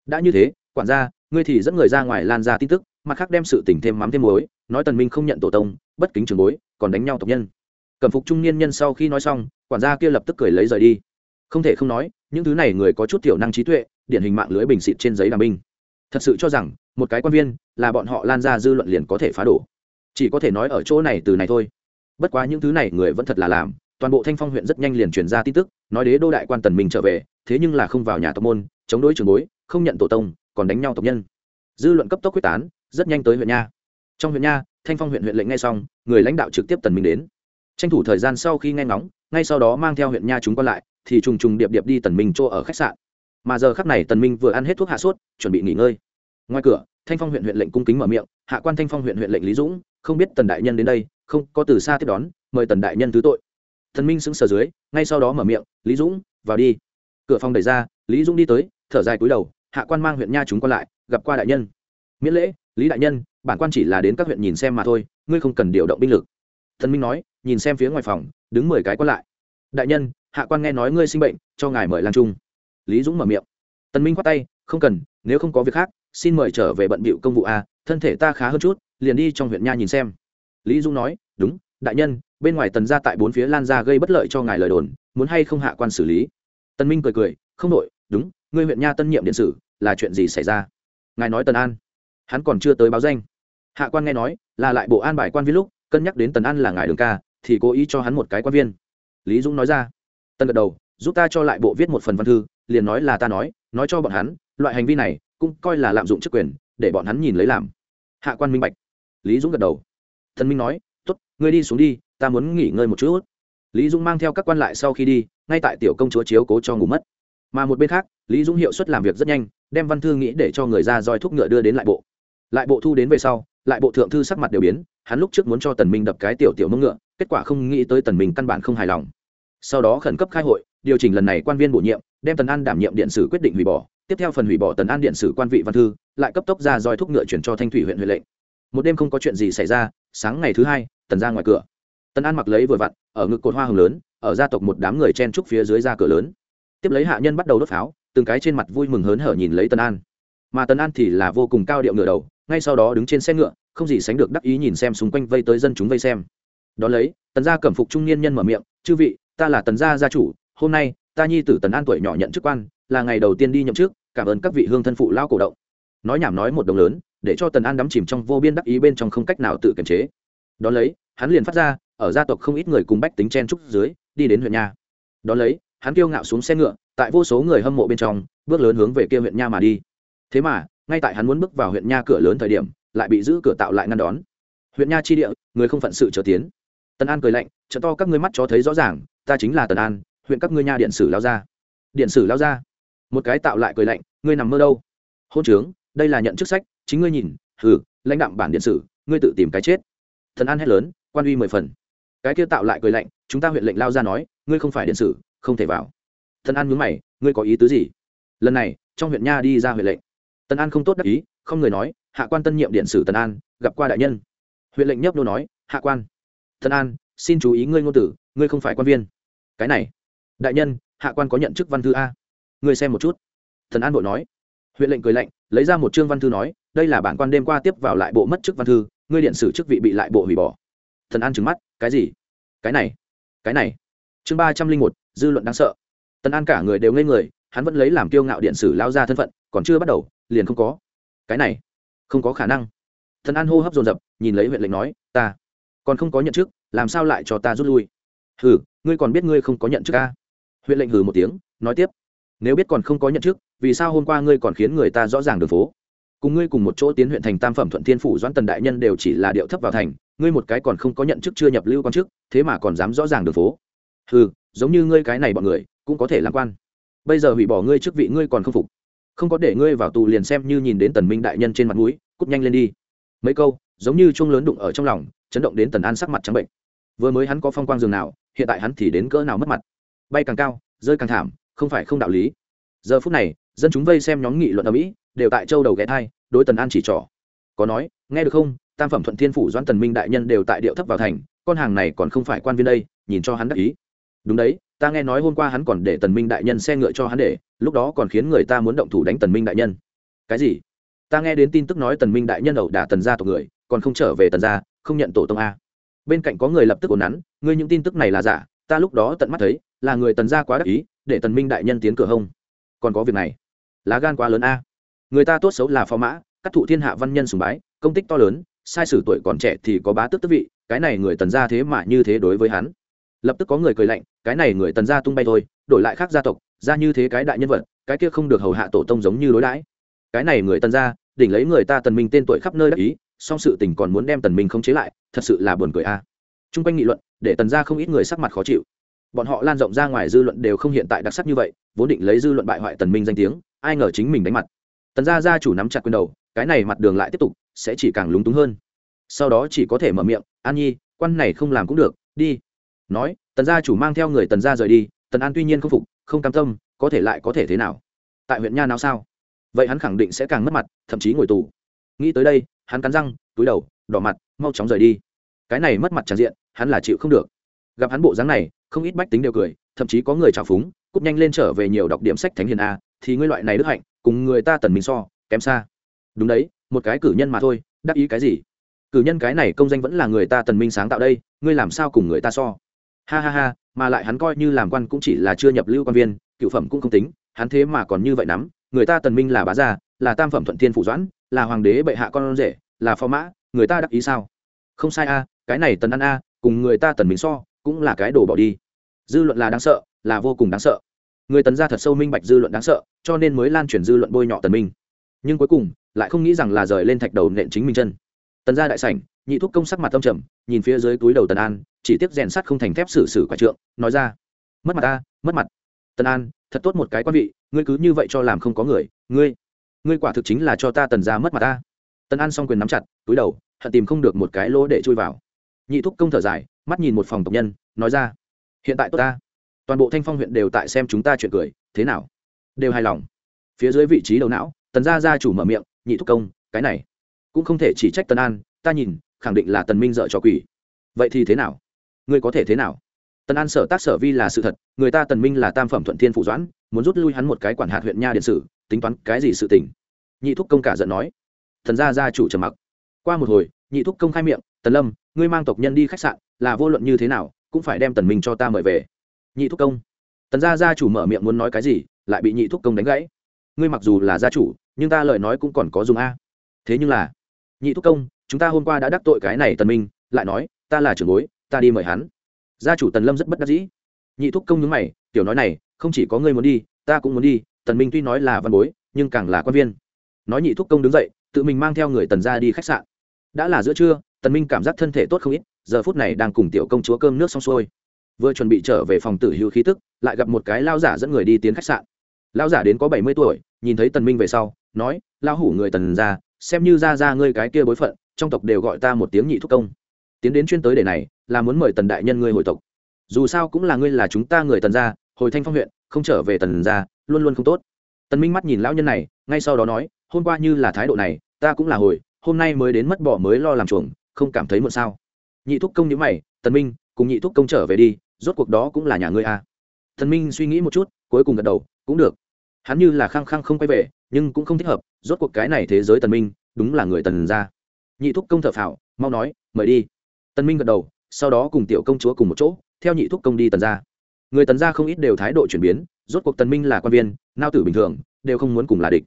Đã như thế, quản gia, ngươi thì dẫn người ra ngoài lan ra tin tức, mặt khác đem sự tình thêm mắm thêm muối nói tần minh không nhận tổ tông, bất kính trường bối, còn đánh nhau tộc nhân. Cẩm phục trung niên nhân sau khi nói xong, quản gia kia lập tức cười lấy rời đi. Không thể không nói, những thứ này người có chút thiểu năng trí tuệ, điển hình mạng lưới bình xịt trên giấy đàm binh thật sự cho rằng, một cái quan viên, là bọn họ lan ra dư luận liền có thể phá đổ. Chỉ có thể nói ở chỗ này từ này thôi. Bất quá những thứ này người vẫn thật là làm, toàn bộ thanh phong huyện rất nhanh liền truyền ra tin tức, nói đế đô đại quan tần minh trở về, thế nhưng là không vào nhà tộc môn, chống đối trường bối, không nhận tổ tông, còn đánh nhau tộc nhân. Dư luận cấp tốc quyết tán, rất nhanh tới huyện nha trong huyện nha, thanh phong huyện huyện lệnh ngay xong, người lãnh đạo trực tiếp tần minh đến. Tranh thủ thời gian sau khi nghe ngóng, ngay sau đó mang theo huyện nha chúng còn lại, thì trùng trùng điệp điệp đi tần minh chỗ ở khách sạn. Mà giờ khắc này tần minh vừa ăn hết thuốc hạ sốt, chuẩn bị nghỉ ngơi. Ngoài cửa, thanh phong huyện huyện lệnh cung kính mở miệng, hạ quan thanh phong huyện huyện lệnh lý dũng, không biết tần đại nhân đến đây, không có từ xa tiếp đón, mời tần đại nhân thứ tội. Tần minh sững sờ dưới, ngay sau đó mở miệng, lý dũng, vào đi. Cửa phòng đẩy ra, lý dũng đi tới, thở dài cúi đầu, hạ quan mang huyện nha chúng còn lại, gặp qua đại nhân. Miễn lễ, lý đại nhân bản quan chỉ là đến các huyện nhìn xem mà thôi, ngươi không cần điều động binh lực. Thần minh nói, nhìn xem phía ngoài phòng, đứng mười cái quan lại. Đại nhân, hạ quan nghe nói ngươi sinh bệnh, cho ngài mời Lan trung. Lý dũng mở miệng. Tần minh khoát tay, không cần, nếu không có việc khác, xin mời trở về bận bịu công vụ a, thân thể ta khá hơn chút, liền đi trong huyện nha nhìn xem. Lý dũng nói, đúng, đại nhân, bên ngoài tần gia tại bốn phía lan ra gây bất lợi cho ngài lời đồn, muốn hay không hạ quan xử lý? Tân minh cười cười, không đội đúng, ngươi huyện nha tân nhiệm điện sử, là chuyện gì xảy ra? Ngài nói tần an. Hắn còn chưa tới báo danh hạ quan nghe nói, là lại bộ an bài quan viên lúc, cân nhắc đến tần an là ngài đường ca, thì cố ý cho hắn một cái quan viên. Lý dũng nói ra tân gật đầu, giúp ta cho lại bộ viết một phần văn thư, liền nói là ta nói nói cho bọn hắn, loại hành vi này cũng coi là lạm dụng chức quyền, để bọn hắn nhìn lấy làm. Hạ quan minh bạch. Lý dũng gật đầu. Thần minh nói t ố t ngươi đi xuống đi, ta muốn nghỉ ngơi một chút. Lý dũng mang theo các quan lại sau khi đi, ngay tại tiểu công chúa chiếu cố cho ngủ mất. Mà một bên khác, lý dũng hiệu suất làm việc rất nhanh, đem văn thư nghĩ để cho người ra roi thuốc ngựa đưa đến lại bộ lại bộ thu đến về sau, lại bộ thượng thư sắc mặt đều biến, hắn lúc trước muốn cho tần minh đập cái tiểu tiểu mông ngựa, kết quả không nghĩ tới tần minh căn bản không hài lòng. Sau đó khẩn cấp khai hội, điều chỉnh lần này quan viên bổ nhiệm, đem tần an đảm nhiệm điện sử quyết định hủy bỏ. Tiếp theo phần hủy bỏ tần an điện sử quan vị văn thư, lại cấp tốc ra roi thúc ngựa chuyển cho thanh thủy huyện huệ lệnh. Một đêm không có chuyện gì xảy ra, sáng ngày thứ hai, tần ra ngoài cửa. Tần an mặc lấy vừa vặn, ở ngực cột hoa hồng lớn, ở gia tộc một đám người chen trúc phía dưới ra cửa lớn. Tiếp lấy hạ nhân bắt đầu đốt pháo, từng cái trên mặt vui mừng hớn hở nhìn lấy tần an. Mà tần an thì là vô cùng cao điệu ngựa đầu ngay sau đó đứng trên xe ngựa, không gì sánh được đắc ý nhìn xem xung quanh vây tới dân chúng vây xem. Đón lấy, tần gia cẩm phục trung niên nhân mở miệng, chư vị, ta là tần gia gia chủ, hôm nay, ta nhi tử tần an tuổi nhỏ nhận chức quan, là ngày đầu tiên đi nhậm chức, cảm ơn các vị hương thân phụ lao cổ động. Nói nhảm nói một đồng lớn, để cho tần an đắm chìm trong vô biên đắc ý bên trong không cách nào tự kiềm chế. Đón lấy, hắn liền phát ra, ở gia tộc không ít người cùng bách tính chen trúc dưới, đi đến huyện nha. Đón lấy, hắn kiêu ngạo xuống xe ngựa, tại vô số người hâm mộ bên trong, bước lớn hướng về kia huyện nha mà đi. Thế mà ngay tại hắn muốn bước vào huyện nha cửa lớn thời điểm, lại bị giữ cửa tạo lại ngăn đón. Huyện nha chi địa, người không phận sự trở tiến. Tần an cười lạnh, trợ to các ngươi mắt cho thấy rõ ràng, ta chính là tần an, huyện các ngươi nha điện sử lao ra. Điện sử lao ra. Một cái tạo lại cười lạnh, ngươi nằm mơ đâu? Hôn trướng, đây là nhận chức sách, chính ngươi nhìn, hừ, lãnh đạm bản điện sử, ngươi tự tìm cái chết. Thần an hét lớn, quan uy mười phần. Cái kia tạo lại cười lạnh, chúng ta huyện lệnh lao ra nói, ngươi không phải điện sử, không thể vào. Thần an nhướng mày, ngươi có ý tứ gì? Lần này, trong huyện nha đi ra huyện lệnh tần an không tốt đắc ý, không người nói, hạ quan tân nhiệm điện sử tần an, gặp qua đại nhân. Huyện lệnh nhấp đô nói, hạ quan tần an, xin chú ý ngươi ngôn tử, ngươi không phải quan viên. Cái này, đại nhân, hạ quan có nhận chức văn thư a. Ngươi xem một chút. Tân an bội nói. Huyện lệnh cười lạnh, lấy ra một chương văn thư nói, đây là bản quan đêm qua tiếp vào lại bộ mất chức văn thư, ngươi điện sử chức vị bị lại bộ hủy bỏ. Thần an trừng mắt, cái gì? Cái này cái này. Chương ba trăm linh một, dư luận đáng sợ. Tần an cả người đều ngây người hắn vẫn lấy làm kiêu ngạo điện sử lao ra thân phận còn chưa bắt đầu liền không có. Cái này không có khả năng. Thần an hô hấp dồn dập nhìn lấy huyện lệnh nói ta còn không có nhận chức làm sao lại cho ta rút lui? Hừ ngươi còn biết ngươi không có nhận chức ca huyện lệnh hừ một tiếng nói tiếp nếu biết còn không có nhận chức vì sao hôm qua ngươi còn khiến người ta rõ ràng đường phố? Cùng ngươi cùng một chỗ tiến huyện thành tam phẩm thuận thiên phủ doãn tần đại nhân đều chỉ là điệu thấp vào thành ngươi một cái còn không có nhận chức chưa nhập lưu quan chức thế mà còn dám rõ ràng đường phố? Hừ, giống như ngươi cái này bọn người cũng có thể làm quan bây giờ hủy bỏ ngươi chức vị ngươi còn không phục. Không có để ngươi vào tù liền xem như nhìn đến tần minh đại nhân trên mặt mũi, cút nhanh lên đi. Mấy câu, giống như chuông lớn đụng ở trong lòng, chấn động đến tần an sắc mặt trắng bệnh. Vừa mới hắn có phong quang giường nào, hiện tại hắn thì đến cỡ nào mất mặt. Bay càng cao, rơi càng thảm, không phải không đạo lý. Giờ phút này, dân chúng vây xem nhóm nghị luận ở mỹ đều tại châu đầu ghé thai, đối tần an chỉ trỏ. Có nói, nghe được không? Tam phẩm thuận thiên phủ doãn tần minh đại nhân đều tại điệu thấp vào thành, con hàng này còn không phải quan viên đây, nhìn cho hắn đắc ý. Đúng đấy ta nghe nói hôm qua hắn còn để tần minh đại nhân xe ngựa cho hắn để, lúc đó còn khiến người ta muốn động thủ đánh tần minh đại nhân. Cái gì? Ta nghe đến tin tức nói tần minh đại nhân ẩu đả tần gia tộc người, còn không trở về tần gia, không nhận tổ tông a. Bên cạnh có người lập tức ổn nắn, ngươi những tin tức này là giả, ta lúc đó tận mắt thấy, là người tần gia quá đắc ý, để tần minh đại nhân tiến cửa hông. Còn có việc này. Lá gan quá lớn a. Người ta tốt xấu là phò mã, cắt thụ thiên hạ văn nhân sùng bái, công tích to lớn, sai sử tuổi còn trẻ thì có bá tước tước vị, cái này người tần gia thế mà như thế đối với hắn lập tức có người cười lạnh, cái này người tần gia tung bay thôi, đổi lại khác gia tộc, ra như thế cái đại nhân vật, cái kia không được hầu hạ tổ tông giống như đối đãi. Cái này người tần gia, đỉnh lấy người ta tần minh tên tuổi khắp nơi đắc ý, song sự tình còn muốn đem tần minh không chế lại, thật sự là buồn cười a. À. trung quanh nghị luận, để tần gia không ít người sắc mặt khó chịu. Bọn họ lan rộng ra ngoài dư luận đều không hiện tại đặc sắc như vậy, vốn định lấy dư luận bại hoại tần minh danh tiếng, ai ngờ chính mình đánh mặt. Tần gia gia chủ nắm chặt quyền đầu, cái này mặt đường lại tiếp tục, sẽ chỉ càng lúng túng hơn. Sau đó chỉ có thể mở miệng, an nhi, quan này không làm cũng được, đi nói, tần gia chủ mang theo người tần gia rời đi, tần an tuy nhiên không phục, không cam tâm, có thể lại có thể thế nào? Tại huyện nha nào sao? Vậy hắn khẳng định sẽ càng mất mặt, thậm chí ngồi tù. Nghĩ tới đây, hắn cắn răng, túi đầu, đỏ mặt, mau chóng rời đi. Cái này mất mặt tràn diện, hắn là chịu không được. Gặp hắn bộ dáng này, không ít bách tính đều cười, thậm chí có người trào phúng, cúp nhanh lên trở về nhiều đọc điểm sách thánh hiền a, thì ngươi loại này đức hạnh, cùng người ta tần mình so, kém xa. Đúng đấy, một cái cử nhân mà thôi, đắc ý cái gì? Cử nhân cái này công danh vẫn là người ta tần minh sáng tạo đây, ngươi làm sao cùng người ta so? Ha ha ha, mà lại hắn coi như làm quan cũng chỉ là chưa nhập lưu quan viên, cựu phẩm cũng không tính, hắn thế mà còn như vậy nắm, người ta tần minh là bá gia, là tam phẩm thuận thiên phủ doãn, là hoàng đế bệ hạ con rể, là phò mã, người ta đắc ý sao? Không sai a, cái này tần ăn a, cùng người ta tần minh so, cũng là cái đồ bỏ đi. Dư luận là đáng sợ, là vô cùng đáng sợ. Người tần gia thật sâu minh bạch dư luận đáng sợ, cho nên mới lan truyền dư luận bôi nhọ tần minh. Nhưng cuối cùng, lại không nghĩ rằng là rời lên thạch đầu nện chính mình chân. Tần gia đại sảnh nhị thúc công sắc mặt tâm trầm, nhìn phía dưới túi đầu tần an, chỉ tiếc rèn sắt không thành thép xử xử quả trượng, nói ra, mất mặt ta, mất mặt. Tần an, thật tốt một cái quan vị, ngươi cứ như vậy cho làm không có người, ngươi ngươi quả thực chính là cho ta tần gia mất mặt ta. Tần an xong quyền nắm chặt, túi đầu, hận tìm không được một cái lỗ để chui vào. Nhị thúc công thở dài, mắt nhìn một phòng tộc nhân, nói ra, hiện tại tốt ta, toàn bộ thanh phong huyện đều tại xem chúng ta chuyện cười, thế nào? Đều hài lòng. Phía dưới vị trí đầu não, tần gia gia chủ mở miệng, nhị thúc công, cái này, cũng không thể chỉ trách tần an, ta nhìn khẳng định là tần minh dợ cho quỷ. Vậy thì thế nào? Ngươi có thể thế nào? Tần an sở tác sở vi là sự thật, người ta tần minh là tam phẩm thuận thiên phụ doãn, muốn rút lui hắn một cái quản hạt huyện nha điện sử, tính toán cái gì sự tình? Nhị thúc công cả giận nói. Thần gia gia chủ trầm mặc. Qua một hồi, nhị thúc công khai miệng, tần lâm, ngươi mang tộc nhân đi khách sạn, là vô luận như thế nào, cũng phải đem tần minh cho ta mời về. Nhị thúc công. Tần gia gia chủ mở miệng muốn nói cái gì, lại bị nhị thúc công đánh gãy. Ngươi mặc dù là gia chủ, nhưng ta lời nói cũng còn có dùng a. Thế nhưng là nhị thúc công, chúng ta hôm qua đã đắc tội cái này tần minh, lại nói, ta là trưởng bối, ta đi mời hắn. Gia chủ tần lâm rất bất đắc dĩ. Nhị thúc công nhướng mày, tiểu nói này, không chỉ có ngươi muốn đi, ta cũng muốn đi, tần minh tuy nói là văn bối, nhưng càng là quan viên. Nói nhị thúc công đứng dậy, tự mình mang theo người tần ra đi khách sạn. Đã là giữa trưa, tần minh cảm giác thân thể tốt không ít, giờ phút này đang cùng tiểu công chúa cơm nước xong xuôi. Vừa chuẩn bị trở về phòng tử hữu khí tức, lại gặp một cái lao giả dẫn người đi tiến khách sạn. Lao giả đến có bảy mươi tuổi, nhìn thấy tần minh về sau, nói lao hủ người tần ra xem như ra ra ngươi cái kia bối phận, trong tộc đều gọi ta một tiếng nhị thúc công. Tiến đến chuyên tới để này, là muốn mời tần đại nhân ngươi hồi tộc. Dù sao cũng là ngươi là chúng ta người tần gia, hồi thanh phong huyện, không trở về tần gia, luôn luôn không tốt. Tần minh mắt nhìn lão nhân này, ngay sau đó nói, hôm qua như là thái độ này, ta cũng là hồi, hôm nay mới đến mất bỏ mới lo làm chuồng, không cảm thấy muộn sao. Nhị thúc công nhíu mày, tần minh, cùng nhị thúc công trở về đi, rốt cuộc đó cũng là nhà ngươi à? Tần minh suy nghĩ một chút, cuối cùng gật đầu, cũng được. Hắn như là khăng khăng không quay về nhưng cũng không thích hợp, rốt cuộc cái này thế giới tần minh, đúng là người tần gia. Nhị thúc công thợ phào, mau nói, mời đi. Tần minh gật đầu, sau đó cùng tiểu công chúa cùng một chỗ, theo nhị thúc công đi tần gia. Người tần gia không ít đều thái độ chuyển biến, rốt cuộc tần minh là quan viên, nao tử bình thường, đều không muốn cùng là địch.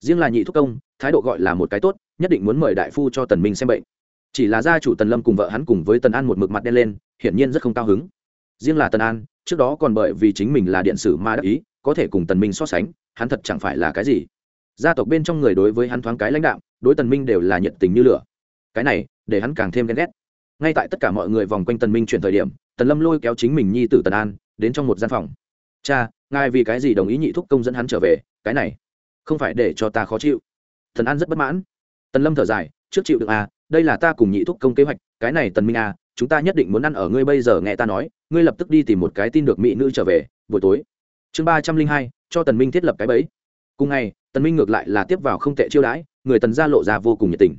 Riêng là nhị thúc công, thái độ gọi là một cái tốt, nhất định muốn mời đại phu cho tần minh xem bệnh. Chỉ là gia chủ tần lâm cùng vợ hắn cùng với tần an một mực mặt đen lên, hiển nhiên rất không cao hứng. Riêng là tần an, trước đó còn bởi vì chính mình là điện sử ma đắc ý, có thể cùng tần minh so sánh, hắn thật chẳng phải là cái gì gia tộc bên trong người đối với hắn thoáng cái lãnh đạo đối tần minh đều là nhiệt tình như lửa. Cái này, để hắn càng thêm ghen ghét. Ngay tại tất cả mọi người vòng quanh tần minh chuyển thời điểm, tần lâm lôi kéo chính mình nhi tử tần an, đến trong một gian phòng. Cha, ngài vì cái gì đồng ý nhị thúc công dẫn hắn trở về? Cái này, không phải để cho ta khó chịu. Tần an rất bất mãn. Tần lâm thở dài, trước chịu được à đây là ta cùng nhị thúc công kế hoạch, cái này tần minh à chúng ta nhất định muốn ăn ở ngươi bây giờ nghe ta nói, ngươi lập tức đi tìm một cái tin được mỹ nữ trở về, buổi tối. Chương ba trăm linh hai, cho tần minh thiết lập cái bẫy. Cùng ngày tần minh ngược lại là tiếp vào không tệ chiêu đãi, người tần gia lộ ra vô cùng nhiệt tình.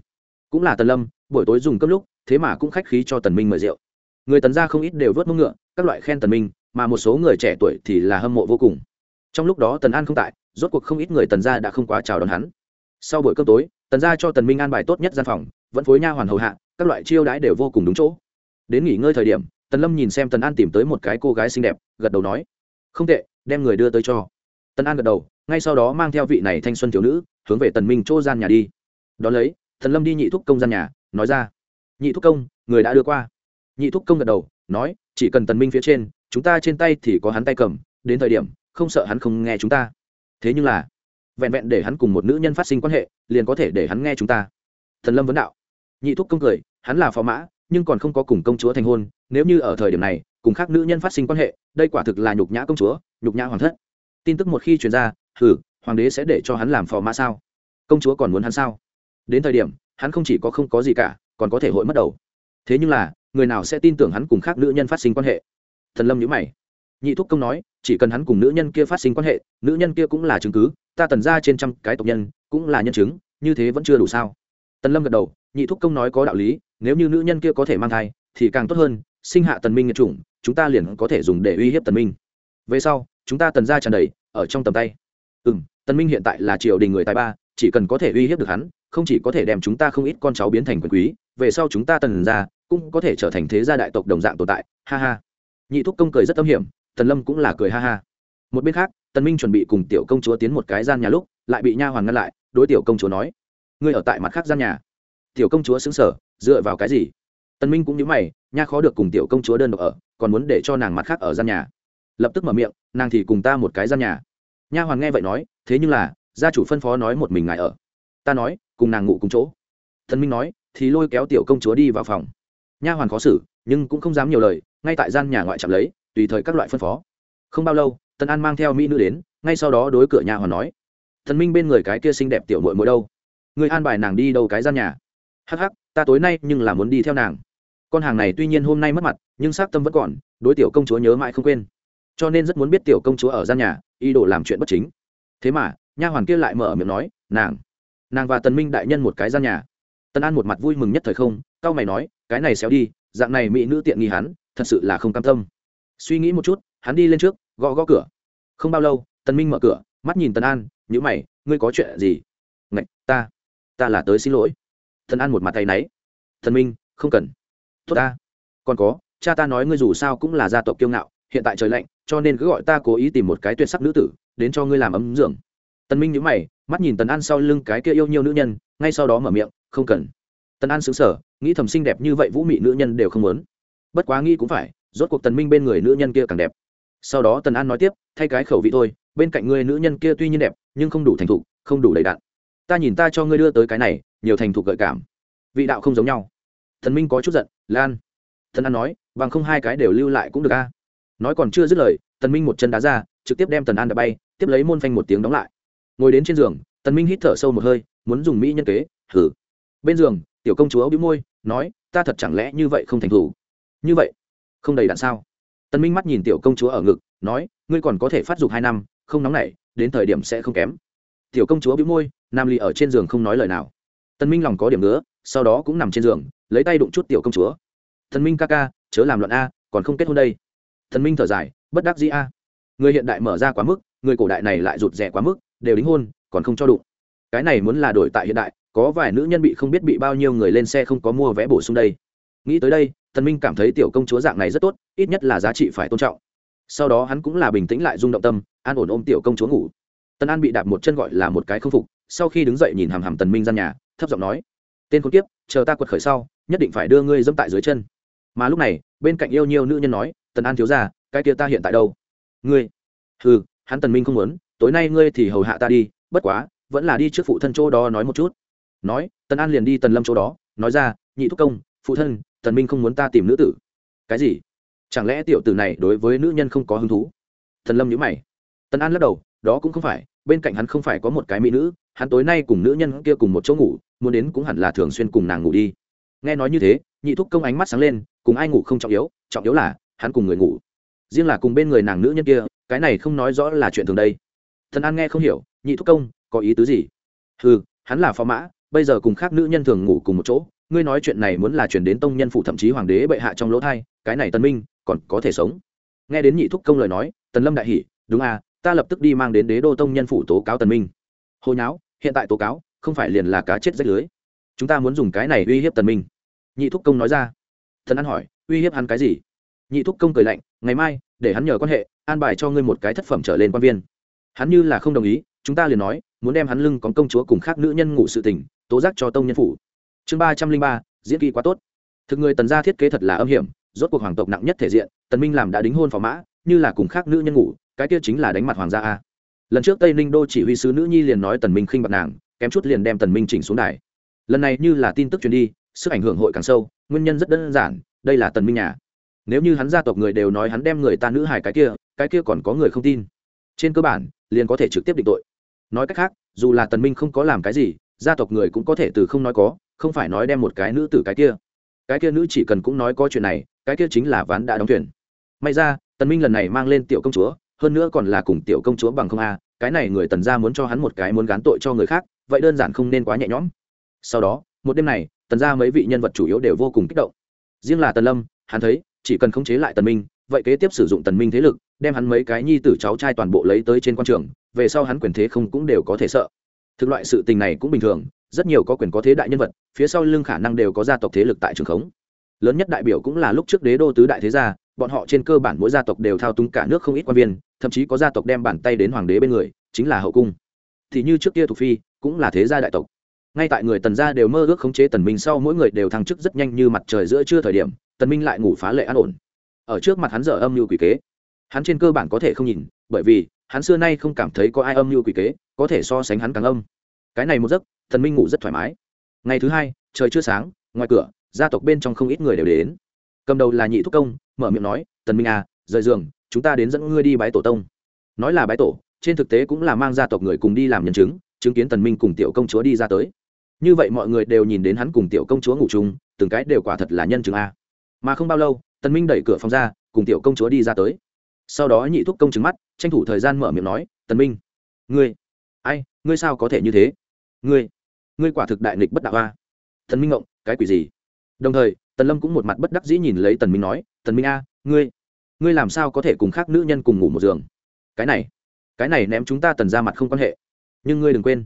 Cũng là tần lâm, buổi tối dùng cấp lúc, thế mà cũng khách khí cho tần minh mời rượu. Người tần gia không ít đều vớt mông ngựa, các loại khen tần minh, mà một số người trẻ tuổi thì là hâm mộ vô cùng. Trong lúc đó tần an không tại, rốt cuộc không ít người tần gia đã không quá chào đón hắn. Sau buổi cơm tối, tần gia cho tần minh an bài tốt nhất gian phòng, vẫn phối nha hoàn hầu hạ, các loại chiêu đãi đều vô cùng đúng chỗ. Đến nghỉ ngơi thời điểm, tần lâm nhìn xem tần an tìm tới một cái cô gái xinh đẹp, gật đầu nói, không tệ, đem người đưa tới cho tần an gật đầu, ngay sau đó mang theo vị này thanh xuân thiếu nữ, hướng về tần minh chỗ gian nhà đi. Đón lấy tần lâm đi nhị thúc công gian nhà, nói ra, nhị thúc công, người đã đưa qua. Nhị thúc công gật đầu, nói, chỉ cần tần minh phía trên, chúng ta trên tay thì có hắn tay cầm, đến thời điểm, không sợ hắn không nghe chúng ta. Thế nhưng là, vẹn vẹn để hắn cùng một nữ nhân phát sinh quan hệ, liền có thể để hắn nghe chúng ta. Thần lâm vấn đạo. Nhị thúc công cười, hắn là phò mã, nhưng còn không có cùng công chúa thành hôn, nếu như ở thời điểm này, cùng khác nữ nhân phát sinh quan hệ, đây quả thực là nhục nhã công chúa, nhục nhã hoàng thất tin tức một khi truyền ra hử hoàng đế sẽ để cho hắn làm phò mã sao? Công chúa còn muốn hắn sao? Đến thời điểm, hắn không chỉ có không có gì cả, còn có thể hội mất đầu. Thế nhưng là, người nào sẽ tin tưởng hắn cùng khác nữ nhân phát sinh quan hệ? Thần lâm nhữ mày. Nhị thúc công nói, chỉ cần hắn cùng nữ nhân kia phát sinh quan hệ, nữ nhân kia cũng là chứng cứ, ta tần ra trên trăm cái tộc nhân, cũng là nhân chứng, như thế vẫn chưa đủ sao? Tần lâm gật đầu, nhị thúc công nói có đạo lý, nếu như nữ nhân kia có thể mang thai, thì càng tốt hơn, sinh hạ tần minh nghiệt chủng, chúng ta liền có thể dùng để uy hiếp tần minh. Về sau chúng ta tần ra tràn đầy, ở trong tầm tay. Ừ m tần minh hiện tại là triều đình người tài ba, chỉ cần có thể uy hiếp được hắn, không chỉ có thể đem chúng ta không ít con cháu biến thành quyền quý, về sau chúng ta tần ra cũng có thể trở thành thế gia đại tộc đồng dạng tồn tại. Ha ha. Nhị thúc công cười rất tâm hiểm, tần lâm cũng là cười ha ha. Một bên khác, tần minh chuẩn bị cùng tiểu công chúa tiến một cái gian nhà lúc, lại bị nha hoàn ngăn lại, đối tiểu công chúa nói, ngươi ở tại mặt khác gian nhà. Tiểu công chúa xứng sở dựa vào cái gì? Tần minh cũng như mày, nha khó được cùng tiểu công chúa đơn độc ở, còn muốn để cho nàng mặt khác ở gian nhà lập tức mở miệng, nàng thì cùng ta một cái gian nhà. Nha hoàn nghe vậy nói, thế nhưng là, gia chủ phân phó nói một mình ngài ở. Ta nói, cùng nàng ngủ cùng chỗ. Thần minh nói, thì lôi kéo tiểu công chúa đi vào phòng. Nha hoàn khó xử, nhưng cũng không dám nhiều lời, ngay tại gian nhà ngoại chạm lấy, tùy thời các loại phân phó. Không bao lâu, tần an mang theo mỹ nữ đến, ngay sau đó đối cửa nhà hoàn nói, thần minh bên người cái kia xinh đẹp tiểu mội mội đâu? Người an bài nàng đi đâu cái gian nhà? Hắc hắc, ta tối nay nhưng là muốn đi theo nàng. Con hàng này tuy nhiên hôm nay mất mặt, nhưng xác tâm vẫn còn, đối tiểu công chúa nhớ mãi không quên cho nên rất muốn biết tiểu công chúa ở gian nhà, ý đồ làm chuyện bất chính. Thế mà, nha hoàn kia lại mở miệng nói, nàng nàng và tần minh đại nhân một cái gian nhà. Tần an một mặt vui mừng nhất thời không cao mày nói, cái này xéo đi, dạng này mỹ nữ tiện nghi hắn, thật sự là không cam tâm. Suy nghĩ một chút, hắn đi lên trước, gõ gõ cửa. Không bao lâu, tần minh mở cửa, mắt nhìn tần an, nhữ mày, ngươi có chuyện gì? Ngạch, ta ta là tới xin lỗi. Tần an một mặt tay náy, tần minh, không cần. Tốt ta, còn có, cha ta nói ngươi dù sao cũng là gia tộc kiêu ngạo, hiện tại trời lạnh cho nên cứ gọi ta cố ý tìm một cái tuyệt sắc nữ tử, đến cho ngươi làm ấm dưỡng. Tần minh nhíu mày, mắt nhìn tần an sau lưng cái kia yêu nhiều nữ nhân, ngay sau đó mở miệng, không cần. Tần an sững sờ, nghĩ thầm xinh đẹp như vậy vũ mị nữ nhân đều không muốn. Bất quá nghĩ cũng phải, rốt cuộc tần minh bên người nữ nhân kia càng đẹp. Sau đó tần an nói tiếp, thay cái khẩu vị thôi, bên cạnh ngươi nữ nhân kia tuy nhiên đẹp, nhưng không đủ thành thục, không đủ đầy đặn. Ta nhìn ta cho ngươi đưa tới cái này, nhiều thành thục gợi cảm. Vị đạo không giống nhau. Thần minh có chút giận, lan. Thần an nói, bằng không hai cái đều lưu lại cũng được a nói còn chưa dứt lời, tần minh một chân đá ra, trực tiếp đem tần an đã bay, tiếp lấy môn phanh một tiếng đóng lại. Ngồi đến trên giường, tần minh hít thở sâu một hơi, muốn dùng mỹ nhân kế thử bên giường, tiểu công chúa bĩu môi, nói, ta thật chẳng lẽ như vậy không thành thủ? Như vậy, không đầy đạn sao? Tần minh mắt nhìn tiểu công chúa ở ngực, nói, ngươi còn có thể phát dục hai năm, không nóng nảy, đến thời điểm sẽ không kém. Tiểu công chúa bĩu môi, nam ly ở trên giường không nói lời nào. Tần minh lòng có điểm nữa sau đó cũng nằm trên giường, lấy tay đụng chút tiểu công chúa. Tần minh ca ca, chớ làm loạn a, còn không kết hôn đây thần minh thở dài, bất đắc dĩ a. Người hiện đại mở ra quá mức, người cổ đại này lại rụt rè quá mức, đều đính hôn, còn không cho đụng. Cái này muốn là đổi tại hiện đại, có vài nữ nhân bị không biết bị bao nhiêu người lên xe không có mua vé bổ sung đây. Nghĩ tới đây, thần minh cảm thấy tiểu công chúa dạng này rất tốt, ít nhất là giá trị phải tôn trọng. Sau đó hắn cũng là bình tĩnh lại rung động tâm, an ổn ôm tiểu công chúa ngủ. Tân an bị đạp một chân gọi là một cái không phục, sau khi đứng dậy nhìn hàm hàm tần minh ra nhà, thấp giọng nói, tên con tiếp chờ ta quật khởi sau, nhất định phải đưa ngươi dẫm tại dưới chân. Mà lúc này, bên cạnh yêu nhiều nữ nhân nói tần an thiếu ra cái kia ta hiện tại đâu? Ngươi? Ừ hắn tần minh không muốn, tối nay ngươi thì hầu hạ ta đi, bất quá, vẫn là đi trước phụ thân chỗ đó nói một chút. Nói, tần an liền đi tần lâm chỗ đó, nói ra, nhị thúc công, phụ thân, tần minh không muốn ta tìm nữ tử. Cái gì? Chẳng lẽ tiểu tử này đối với nữ nhân không có hứng thú? Thần lâm nhíu mày. Tần an lắc đầu, đó cũng không phải, bên cạnh hắn không phải có một cái mỹ nữ, hắn tối nay cùng nữ nhân kia cùng một chỗ ngủ, muốn đến cũng hẳn là thường xuyên cùng nàng ngủ đi. Nghe nói như thế, nhị thúc công ánh mắt sáng lên, cùng ai ngủ không trọng yếu trọng yếu là hắn cùng người ngủ. Riêng là cùng bên người nàng nữ nhân kia, cái này không nói rõ là chuyện thường đây. Thần an nghe không hiểu, nhị thúc công, có ý tứ gì? Ừ hắn là phó mã, bây giờ cùng khác nữ nhân thường ngủ cùng một chỗ, ngươi nói chuyện này muốn là chuyển đến tông nhân phụ thậm chí hoàng đế bệ hạ trong lỗ thai, cái này tân minh còn có thể sống? Nghe đến nhị thúc công lời nói, tần lâm đại hỉ, đúng à ta lập tức đi mang đến đế đô tông nhân phủ tố cáo tần minh. Hồi nháo hiện tại tố cáo, không phải liền là cá chết rách lưới. Chúng ta muốn dùng cái này uy hiếp tần minh. Nhị thúc công nói ra. Thần an hỏi, uy hiếp hắn cái gì? Nhị thúc công cười lạnh, ngày mai, để hắn nhờ quan hệ, an bài cho ngươi một cái thất phẩm trở lên quan viên. Hắn như là không đồng ý, chúng ta liền nói, muốn đem hắn lưng có công chúa cùng khác nữ nhân ngủ sự tình, tố giác cho tông nhân phủ. Chương ba trăm linh ba, diễn kỳ quá tốt. Thực người tần gia thiết kế thật là âm hiểm, rốt cuộc hoàng tộc nặng nhất thể diện, tần minh làm đã đính hôn phò mã, như là cùng khác nữ nhân ngủ, cái kia chính là đánh mặt hoàng gia a. Lần trước tây ninh đô chỉ huy sứ nữ nhi liền nói tần minh khinh bạc nàng, kém chút liền đem tần minh chỉnh xuống đài. Lần này như là tin tức truyền đi, sức ảnh hưởng hội càng sâu, nguyên nhân rất đơn giản, đây là tần minh nhà nếu như hắn gia tộc người đều nói hắn đem người ta nữ hài cái kia cái kia còn có người không tin. Trên cơ bản, liền có thể trực tiếp định tội. Nói cách khác, dù là tần minh không có làm cái gì, gia tộc người cũng có thể từ không nói có, không phải nói đem một cái nữ tử cái kia. Cái kia nữ chỉ cần cũng nói có chuyện này, cái kia chính là ván đã đóng thuyền. May ra, tần minh lần này mang lên tiểu công chúa, hơn nữa còn là cùng tiểu công chúa bằng không a, cái này người tần gia muốn cho hắn một cái muốn gán tội cho người khác, vậy đơn giản không nên quá nhẹ nhõm. Sau đó, một đêm này, tần gia mấy vị nhân vật chủ yếu đều vô cùng kích động. Riêng là tần lâm, hắn thấy chỉ cần khống chế lại tần minh, vậy kế tiếp sử dụng tần minh thế lực, đem hắn mấy cái nhi tử cháu trai toàn bộ lấy tới trên quan trường, về sau hắn quyền thế không cũng đều có thể sợ. Thực loại sự tình này cũng bình thường, rất nhiều có quyền có thế đại nhân vật, phía sau lưng khả năng đều có gia tộc thế lực tại trường khống. Lớn nhất đại biểu cũng là lúc trước đế đô tứ đại thế gia, bọn họ trên cơ bản mỗi gia tộc đều thao túng cả nước không ít quan viên, thậm chí có gia tộc đem bàn tay đến hoàng đế bên người, chính là hậu cung. Thì như trước kia thuộc phi, cũng là thế gia đại tộc. Ngay tại người tần gia đều mơ ước khống chế tần minh sau mỗi người đều thăng chức rất nhanh như mặt trời giữa trưa thời điểm tần minh lại ngủ phá lệ an ổn. Ở trước mặt hắn dở âm mưu quỷ kế. Hắn trên cơ bản có thể không nhìn, bởi vì, hắn xưa nay không cảm thấy có ai âm mưu quỷ kế, có thể so sánh hắn càng âm. Cái này một giấc, tần minh ngủ rất thoải mái. Ngày thứ hai, trời chưa sáng, ngoài cửa, gia tộc bên trong không ít người đều đến. Cầm đầu là nhị thúc công, mở miệng nói, tần minh à rời giường, chúng ta đến dẫn ngươi đi bái tổ tông. Nói là bái tổ, trên thực tế cũng là mang gia tộc người cùng đi làm nhân chứng chứng kiến tần minh cùng tiểu công chúa đi ra tới. Như vậy mọi người đều nhìn đến hắn cùng tiểu công chúa ngủ chung, từng cái đều quả thật là nhân chứng a mà không bao lâu, tần minh đẩy cửa phòng ra, cùng tiểu công chúa đi ra tới. Sau đó nhị thúc công chứng mắt, tranh thủ thời gian mở miệng nói, tần minh, ngươi, ai, ngươi sao có thể như thế? Ngươi ngươi quả thực đại nghịch bất đạo a. Tần minh ngộng, cái quỷ gì? Đồng thời, tần lâm cũng một mặt bất đắc dĩ nhìn lấy tần minh nói, tần minh a, ngươi ngươi làm sao có thể cùng khác nữ nhân cùng ngủ một giường? Cái này cái này ném chúng ta tần ra mặt không quan hệ. Nhưng ngươi đừng quên,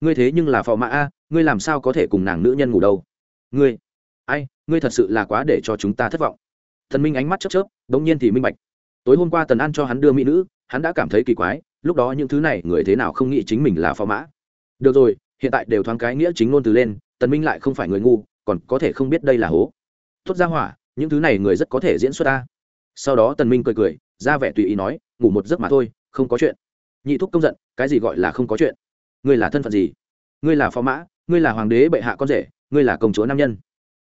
ngươi thế nhưng là phò mã a, ngươi làm sao có thể cùng nàng nữ nhân ngủ đâu? Ngươi, ai ngươi thật sự là quá để cho chúng ta thất vọng. Thần minh ánh mắt chớp chớp, đống nhiên thì minh bạch. Tối hôm qua tần an cho hắn đưa mỹ nữ, hắn đã cảm thấy kỳ quái, lúc đó những thứ này người thế nào không nghĩ chính mình là phò mã. Được rồi, hiện tại đều thoáng cái nghĩa chính ngôn từ lên, tần minh lại không phải người ngu, còn có thể không biết đây là hố. Tốt ra hỏa, những thứ này người rất có thể diễn xuất ta. Sau đó tần minh cười cười, ra vẻ tùy ý nói, ngủ một giấc mà thôi, không có chuyện. Nhị thúc công giận, cái gì gọi là không có chuyện? Ngươi là thân phận gì? Ngươi là phó mã, ngươi là hoàng đế bệ hạ con rể, ngươi là công chúa nam nhân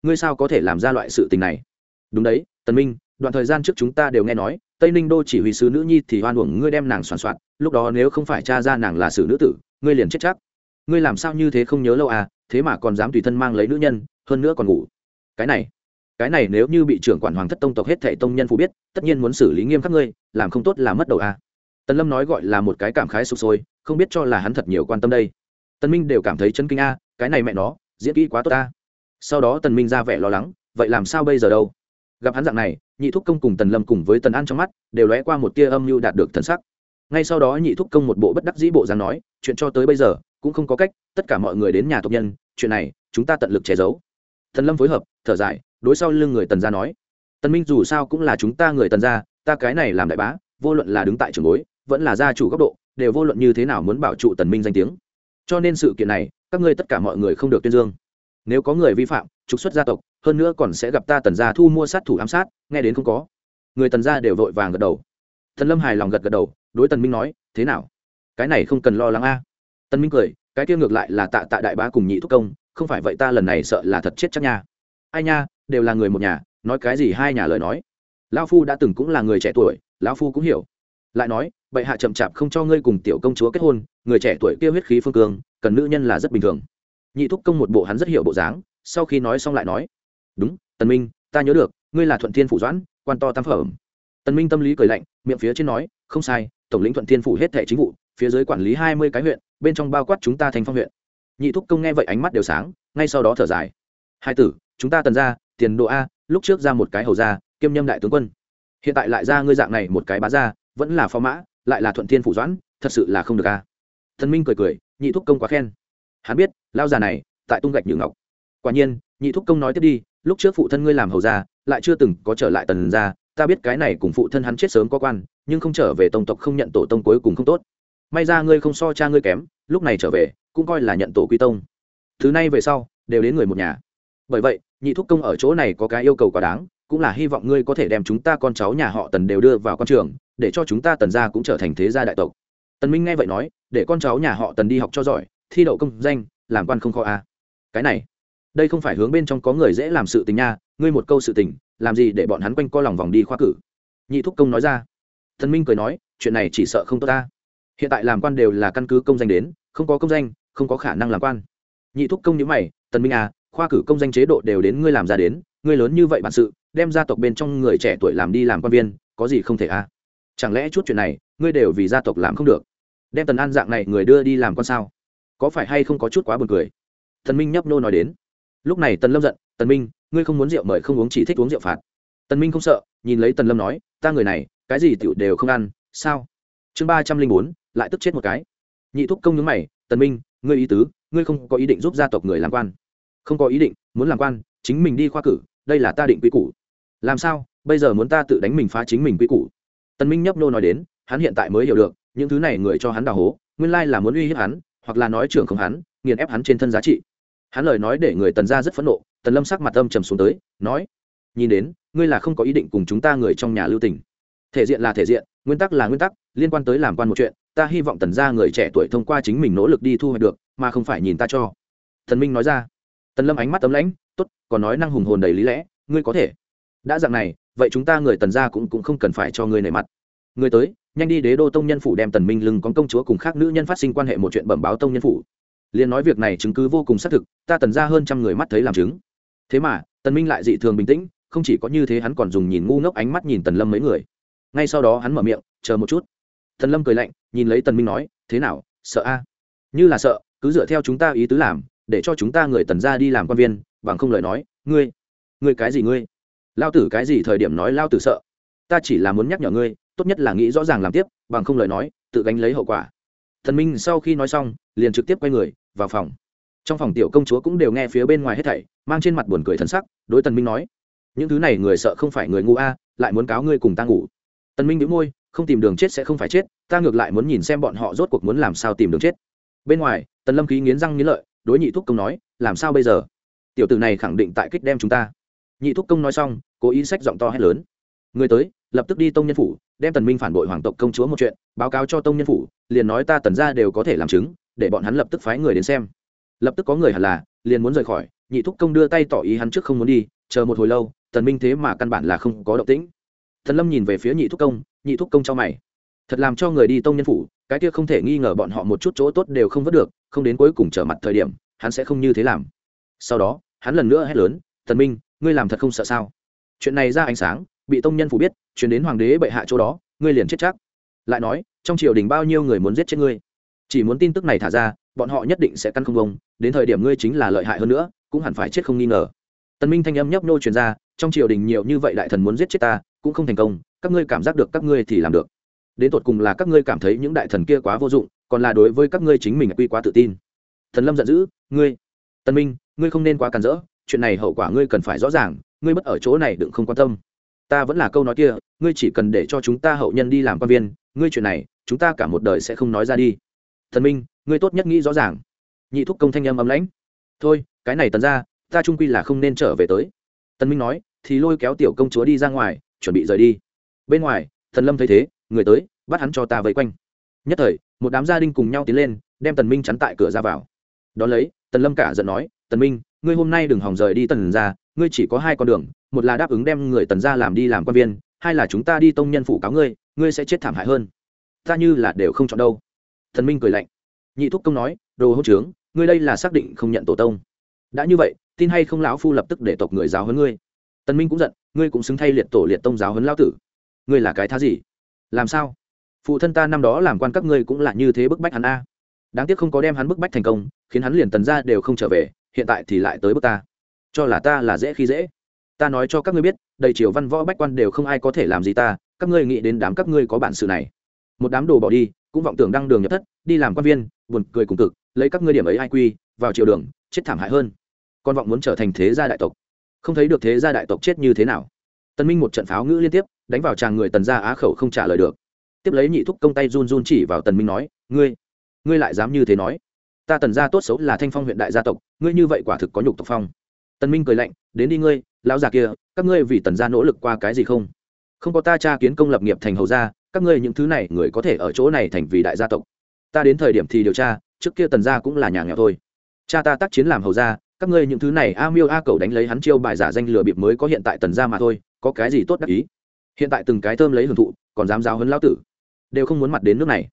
ngươi sao có thể làm ra loại sự tình này? Đúng đấy, tần minh, đoạn thời gian trước chúng ta đều nghe nói, tây ninh đô chỉ huy sứ nữ nhi thì hoan uổng ngươi đem nàng soàn soạn, lúc đó nếu không phải cha ra nàng là xử nữ tử, ngươi liền chết chắc. Ngươi làm sao như thế không nhớ lâu à thế mà còn dám tùy thân mang lấy nữ nhân, hơn nữa còn ngủ. Cái này cái này nếu như bị trưởng quản hoàng thất tông tộc hết thệ tông nhân phụ biết, tất nhiên muốn xử lý nghiêm khắc ngươi, làm không tốt là mất đầu à. Tần lâm nói gọi là một cái cảm khái sụp sôi, không biết cho là hắn thật nhiều quan tâm đây. Tần minh đều cảm thấy chân kinh a, cái này mẹ nó, diễn kỹ quá tốt ta sau đó tần minh ra vẻ lo lắng, vậy làm sao bây giờ đâu? Gặp hắn dạng này, nhị thúc công cùng tần lâm cùng với tần an trong mắt, đều lóe qua một tia âm mưu đạt được thần sắc. Ngay sau đó nhị thúc công một bộ bất đắc dĩ bộ dáng nói, chuyện cho tới bây giờ, cũng không có cách, tất cả mọi người đến nhà tộc nhân, chuyện này, chúng ta tận lực che giấu. Tần lâm phối hợp, thở dài, đối sau lưng người tần gia nói, tần minh dù sao cũng là chúng ta người tần gia, ta cái này làm đại bá, vô luận là đứng tại trường bối, vẫn là gia chủ góc độ, đều vô luận như thế nào muốn bảo trụ tần minh danh tiếng. Cho nên sự kiện này, các ngươi tất cả mọi người không được tuyên dương nếu có người vi phạm, trục xuất gia tộc, hơn nữa còn sẽ gặp ta tần gia thu mua sát thủ ám sát, nghe đến không có. Người tần gia đều vội vàng gật đầu. Thần lâm hài lòng gật gật đầu, đối tần minh nói, thế nào? Cái này không cần lo lắng a. Tần minh cười, cái kia ngược lại là tạ tạ đại bá cùng nhị thúc công, không phải vậy ta lần này sợ là thật chết chắc nha. Ai nha, đều là người một nhà, nói cái gì hai nhà lời nói? Lão phu đã từng cũng là người trẻ tuổi, lão phu cũng hiểu. Lại nói, bệ hạ chậm chạp không cho ngươi cùng tiểu công chúa kết hôn, người trẻ tuổi kia huyết khí phương cương, cần nữ nhân là rất bình thường nhị thúc công một bộ hắn rất hiểu bộ dáng, sau khi nói xong lại nói, đúng, tần minh, ta nhớ được, ngươi là thuận thiên phủ doãn, quan to tam phẩm. Tần minh tâm lý cười lạnh, miệng phía trên nói, không sai, tổng lĩnh thuận thiên phủ hết thẻ chính vụ, phía dưới quản lý hai mươi cái huyện, bên trong bao quát chúng ta thành phong huyện. Nhị thúc công nghe vậy ánh mắt đều sáng, ngay sau đó thở dài, hai tử, chúng ta tần ra tiền độ a, lúc trước ra một cái hầu ra kiêm nhâm đại tướng quân. Hiện tại lại ra ngươi dạng này một cái bá ra vẫn là phó mã, lại là thuận thiên phủ doãn, thật sự là không được a. Thần minh cười cười, nhị thúc công quá khen. Hắn biết lao già này, tại tung gạch nhử ngọc. Quả nhiên, nhị thúc công nói tiếp đi, lúc trước phụ thân ngươi làm hầu ra lại chưa từng có trở lại tần ra ta biết cái này cùng phụ thân hắn chết sớm có quan, nhưng không trở về tông tộc không nhận tổ tông cuối cùng không tốt. May ra ngươi không so cha ngươi kém, lúc này trở về, cũng coi là nhận tổ quy tông. Thứ này về sau, đều đến người một nhà. Bởi vậy, nhị thúc công ở chỗ này có cái yêu cầu quá đáng, cũng là hy vọng ngươi có thể đem chúng ta con cháu nhà họ tần đều đưa vào con trường, để cho chúng ta tần gia cũng trở thành thế gia đại tộc. Tần minh nghe vậy nói, để con cháu nhà họ tần đi học cho giỏi, thi đậu công danh làm quan không khó à. cái này, đây không phải hướng bên trong có người dễ làm sự tình nha, ngươi một câu sự tình, làm gì để bọn hắn quanh co lòng vòng đi khoa cử? Nhị thúc công nói ra. Thần minh cười nói, chuyện này chỉ sợ không tốt ta. Hiện tại làm quan đều là căn cứ công danh đến, không có công danh, không có khả năng làm quan. Nhị thúc công như mày, tần minh à khoa cử công danh chế độ đều đến ngươi làm ra đến, ngươi lớn như vậy bản sự, đem gia tộc bên trong người trẻ tuổi làm đi làm quan viên, có gì không thể à? Chẳng lẽ chút chuyện này, ngươi đều vì gia tộc làm không được? Đem tần an dạng này người đưa đi làm con sao? Có phải hay không có chút quá buồn cười? Tần minh nhấp nô nói đến. Lúc này tần lâm giận, tần minh, ngươi không muốn rượu mời không uống chỉ thích uống rượu phạt. Tần minh không sợ, nhìn lấy tần lâm nói, ta người này, cái gì tiểu đều không ăn, sao? Chương ba trăm linh bốn, lại tức chết một cái. Nhị thúc công nhướng mày, tần minh, ngươi ý tứ, ngươi không có ý định giúp gia tộc người làm quan. Không có ý định, muốn làm quan, chính mình đi khoa cử, đây là ta định quy củ. Làm sao, bây giờ muốn ta tự đánh mình phá chính mình quy củ? Tần minh nhấp nô nói đến, hắn hiện tại mới hiểu được, những thứ này người cho hắn đào hố, nguyên lai là muốn uy hiếp hắn hoặc là nói trưởng không hắn nghiền ép hắn trên thân giá trị. Hắn lời nói để người tần ra rất phẫn nộ tần lâm sắc mặt âm trầm xuống tới nói nhìn đến ngươi là không có ý định cùng chúng ta người trong nhà lưu tình. Thể diện là thể diện nguyên tắc là nguyên tắc liên quan tới làm quan một chuyện ta hy vọng tần ra người trẻ tuổi thông qua chính mình nỗ lực đi thu hoạch được mà không phải nhìn ta cho. Thần minh nói ra. Tần lâm ánh mắt tấm lãnh t ố t còn nói năng hùng hồn đầy lý lẽ ngươi có thể. Đã dạng này vậy chúng ta người tần ra cũng, cũng không cần phải cho ngươi nể mặt. Ngươi tới nhanh đi, đế đô tông nhân phủ đem tần minh lưng con công chúa cùng khác nữ nhân phát sinh quan hệ một chuyện bẩm báo tông nhân phủ. Liền nói việc này chứng cứ vô cùng xác thực, ta tần ra hơn trăm người mắt thấy làm chứng. Thế mà, tần minh lại dị thường bình tĩnh, không chỉ có như thế hắn còn dùng nhìn ngu ngốc ánh mắt nhìn tần lâm mấy người. Ngay sau đó hắn mở miệng, chờ một chút. Tần lâm cười lạnh, nhìn lấy tần minh nói, thế nào, sợ a? Như là sợ, cứ dựa theo chúng ta ý tứ làm, để cho chúng ta người tần ra đi làm quan viên, bằng không lời nói, ngươi ngươi cái gì ngươi? Lao tử cái gì thời điểm nói lao tử sợ? Ta chỉ là muốn nhắc nhở ngươi tốt nhất là nghĩ rõ ràng làm tiếp, bằng không lời nói, tự gánh lấy hậu quả. Thần minh sau khi nói xong, liền trực tiếp quay người, vào phòng. Trong phòng tiểu công chúa cũng đều nghe phía bên ngoài hết thảy, mang trên mặt buồn cười thân sắc, đối tần minh nói, những thứ này người sợ không phải người ngu a, lại muốn cáo ngươi cùng ta ngủ. Tần minh nhíu môi, không tìm đường chết sẽ không phải chết, ta ngược lại muốn nhìn xem bọn họ rốt cuộc muốn làm sao tìm đường chết. Bên ngoài, tần lâm khí nghiến răng nghiến lợi, đối nhị thúc công nói, làm sao bây giờ? Tiểu tử này khẳng định tại kích đem chúng ta. Nhị thúc công nói xong, cố ý sách giọng to hét lớn, người tới, lập tức đi tông nhân phủ đem tần minh phản bội hoàng tộc công chúa một chuyện, báo cáo cho tông nhân phủ, liền nói ta tần gia đều có thể làm chứng, để bọn hắn lập tức phái người đến xem. Lập tức có người hẳn là, liền muốn rời khỏi, nhị thúc công đưa tay tỏ ý hắn trước không muốn đi, chờ một hồi lâu, tần minh thế mà căn bản là không có động tĩnh. Thần lâm nhìn về phía nhị thúc công, nhị thúc công cho mày. Thật làm cho người đi tông nhân phủ, cái kia không thể nghi ngờ bọn họ một chút chỗ tốt đều không vớt được, không đến cuối cùng trở mặt thời điểm, hắn sẽ không như thế làm. Sau đó, hắn lần nữa hét lớn thần minh, ngươi làm thật không sợ sao? Chuyện này ra ánh sáng, bị tông nhân phủ biết chuyển đến hoàng đế bệ hạ chỗ đó, ngươi liền chết chắc. Lại nói, trong triều đình bao nhiêu người muốn giết chết ngươi? Chỉ muốn tin tức này thả ra, bọn họ nhất định sẽ căn không bông đến thời điểm ngươi chính là lợi hại hơn nữa, cũng hẳn phải chết không nghi ngờ. Tần minh thanh âm nhấp nô truyền ra, trong triều đình nhiều như vậy đại thần muốn giết chết ta, cũng không thành công, các ngươi cảm giác được các ngươi thì làm được. Đến tột cùng là các ngươi cảm thấy những đại thần kia quá vô dụng, còn là đối với các ngươi chính mình quy quá tự tin. Thần lâm giận dữ, ngươi tân minh, ngươi không nên quá cản rỡ, chuyện này hậu quả ngươi cần phải rõ ràng, ngươi mất ở chỗ này đừng không quan tâm ta vẫn là câu nói kia, ngươi chỉ cần để cho chúng ta hậu nhân đi làm quan viên, ngươi chuyện này, chúng ta cả một đời sẽ không nói ra đi. Thần minh, ngươi tốt nhất nghĩ rõ ràng. Nhị thúc công thanh âm ấm lãnh. Thôi, cái này tần ra, ta trung quy là không nên trở về tới. Tần minh nói, thì lôi kéo tiểu công chúa đi ra ngoài, chuẩn bị rời đi. Bên ngoài, thần lâm thấy thế, người tới, bắt hắn cho ta vây quanh. Nhất thời, một đám gia đình cùng nhau tiến lên, đem tần minh chắn tại cửa ra vào. Đón lấy, tần lâm cả giận nói, tần minh, ngươi hôm nay đừng hòng rời đi tần ra ngươi chỉ có hai con đường, một là đáp ứng đem người tần ra làm đi làm quan viên, hai là chúng ta đi tông nhân phủ cáo ngươi ngươi sẽ chết thảm hại hơn. Ta như là đều không chọn đâu. Thần minh cười lạnh. Nhị thúc công nói, đồ hỗ trướng, ngươi đây là xác định không nhận tổ tông. Đã như vậy, tin hay không lão phu lập tức để tộc người giáo huấn ngươi. Tần minh cũng giận, ngươi cũng xứng thay liệt tổ liệt tông giáo huấn lão tử. Ngươi là cái thá gì? Làm sao? Phụ thân ta năm đó làm quan các ngươi cũng là như thế bức bách hắn a. Đáng tiếc không có đem hắn bức bách thành công, khiến hắn liền tần ra đều không trở về, hiện tại thì lại tới bức ta cho là ta là dễ khi dễ. Ta nói cho các ngươi biết, đầy triều văn võ bách quan đều không ai có thể làm gì ta, các ngươi nghĩ đến đám các ngươi có bản sự này. Một đám đồ bỏ đi, cũng vọng tưởng đăng đường nhập thất, đi làm quan viên, buồn cười cùng cực, lấy các ngươi điểm ấy ai quy, vào triều đường, chết thảm hại hơn. Con vọng muốn trở thành thế gia đại tộc. Không thấy được thế gia đại tộc chết như thế nào. Tân minh một trận pháo ngữ liên tiếp, đánh vào chàng người tần gia á khẩu không trả lời được. Tiếp lấy nhị thúc công tay run run chỉ vào tần minh nói, ngươi ngươi lại dám như thế nói? Ta tần gia tốt xấu là thanh phong huyện đại gia tộc, ngươi như vậy quả thực có nhục tộc phong tần minh cười lạnh, đến đi ngươi, lão già kia, các ngươi vì tần gia nỗ lực qua cái gì không? Không có ta cha kiến công lập nghiệp thành hầu gia, các ngươi những thứ này người có thể ở chỗ này thành vì đại gia tộc. Ta đến thời điểm thì điều tra, trước kia tần gia cũng là nhà nghèo thôi. Cha ta tác chiến làm hầu gia, các ngươi những thứ này a miêu a cầu đánh lấy hắn chiêu bài giả danh lừa bịp mới có hiện tại tần gia mà thôi, có cái gì tốt đắc ý? Hiện tại từng cái thơm lấy hưởng thụ, còn dám giáo hấn lão tử, đều không muốn mặt đến nước này.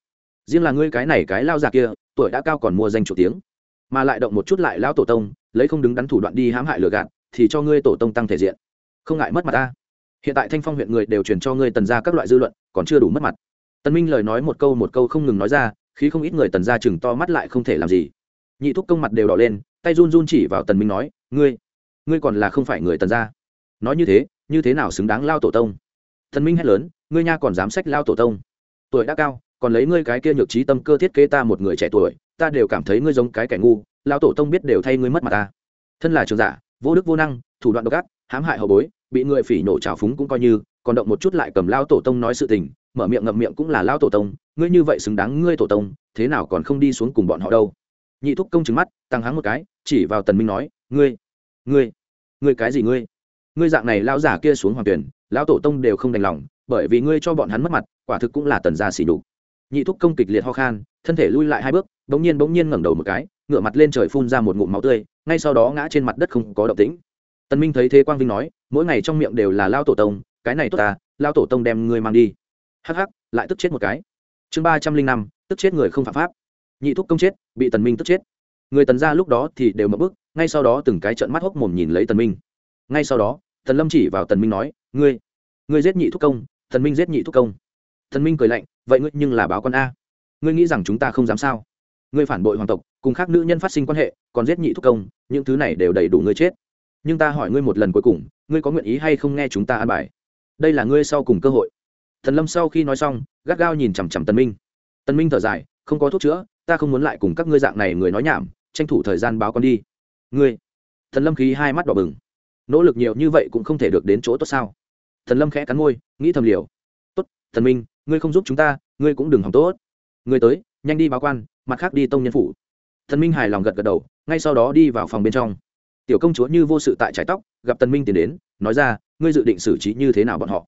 Riêng là ngươi cái này cái lao già kia, tuổi đã cao còn mua danh chủ tiếng, mà lại động một chút lại lão tổ tông lấy không đứng đắn thủ đoạn đi hãm hại lừa gạt, thì cho ngươi tổ tông tăng thể diện. Không ngại mất mặt ta. Hiện tại thanh phong huyện người đều truyền cho ngươi tần ra các loại dư luận, còn chưa đủ mất mặt. Tần minh lời nói một câu một câu không ngừng nói ra, khi không ít người tần ra chừng to mắt lại không thể làm gì. Nhị thúc công mặt đều đỏ lên, tay run run chỉ vào tần minh nói, ngươi ngươi còn là không phải người tần ra nói như thế như thế nào xứng đáng lao tổ tông? Tần minh hét lớn, ngươi nha còn dám sách lao tổ tông? Tuổi đã cao, còn lấy ngươi cái kia nhược trí tâm cơ thiết kế ta một người trẻ tuổi, ta đều cảm thấy ngươi giống cái kẻ ngu lao tổ tông biết đều thay ngươi mất mặt ta. Thân là trường giả, vô đức vô năng, thủ đoạn độc ác, hãm hại hậu bối, bị người phỉ nổ trào phúng cũng coi như, còn động một chút lại cầm lao tổ tông nói sự tình, mở miệng ngậm miệng cũng là lao tổ tông, ngươi như vậy xứng đáng ngươi tổ tông, thế nào còn không đi xuống cùng bọn họ đâu? Nhị thúc công chứng mắt, tăng háng một cái, chỉ vào tần minh nói, ngươi ngươi ngươi cái gì ngươi? Ngươi dạng này lao giả kia xuống hoàng tuyển, lão tổ tông đều không đành lòng, bởi vì ngươi cho bọn hắn mất mặt, quả thực cũng là tần gia xỉ đục nhị thúc công kịch liệt ho khan, thân thể lui lại hai bước, bỗng nhiên bỗng nhiên ngẩng đầu một cái ngửa mặt lên trời phun ra một ngụm máu tươi, ngay sau đó ngã trên mặt đất không có động tĩnh. Tần minh thấy thế quang vinh nói, mỗi ngày trong miệng đều là lao tổ tông, cái này tốt ta, lao tổ tông đem ngươi mang đi. Hắc hắc, lại tức chết một cái. Chương ba trăm linh năm, tức chết người không phạm pháp. Nhị thúc công chết, bị tần minh tức chết. Người tần gia lúc đó thì đều mở bức, ngay sau đó từng cái trợn mắt hốc mồm nhìn lấy tần minh. Ngay sau đó, tần lâm chỉ vào tần minh nói, ngươi ngươi giết nhị thúc công, tần minh giết nhị thúc công. Tần minh cười lạnh, vậy ngươi nhưng là báo con a? Ngươi nghĩ rằng chúng ta không dám sao? Ngươi phản bội hoàng tộc, cùng khác nữ nhân phát sinh quan hệ, còn giết nhị thúc công, những thứ này đều đầy đủ ngươi chết. Nhưng ta hỏi ngươi một lần cuối cùng, ngươi có nguyện ý hay không nghe chúng ta an bài? Đây là ngươi sau cùng cơ hội. Thần lâm sau khi nói xong, gắt gao nhìn chằm chằm tần minh. Tần minh thở dài, không có thuốc chữa, ta không muốn lại cùng các ngươi dạng này người nói nhảm, tranh thủ thời gian báo con đi. Ngươi. Thần lâm khí hai mắt đỏ bừng. Nỗ lực nhiều như vậy cũng không thể được đến chỗ tốt sao? Thần lâm khẽ cắn môi, nghĩ thầm liều. Tốt thần minh, ngươi không giúp chúng ta, ngươi cũng đừng hỏng tốt. Ngươi tới, nhanh đi báo quan mặt khác đi tông nhân phủ. Thần minh hài lòng gật gật đầu, ngay sau đó đi vào phòng bên trong. Tiểu công chúa như vô sự tại trái tóc, gặp tần minh tiến đến, nói ra, ngươi dự định xử trí như thế nào bọn họ?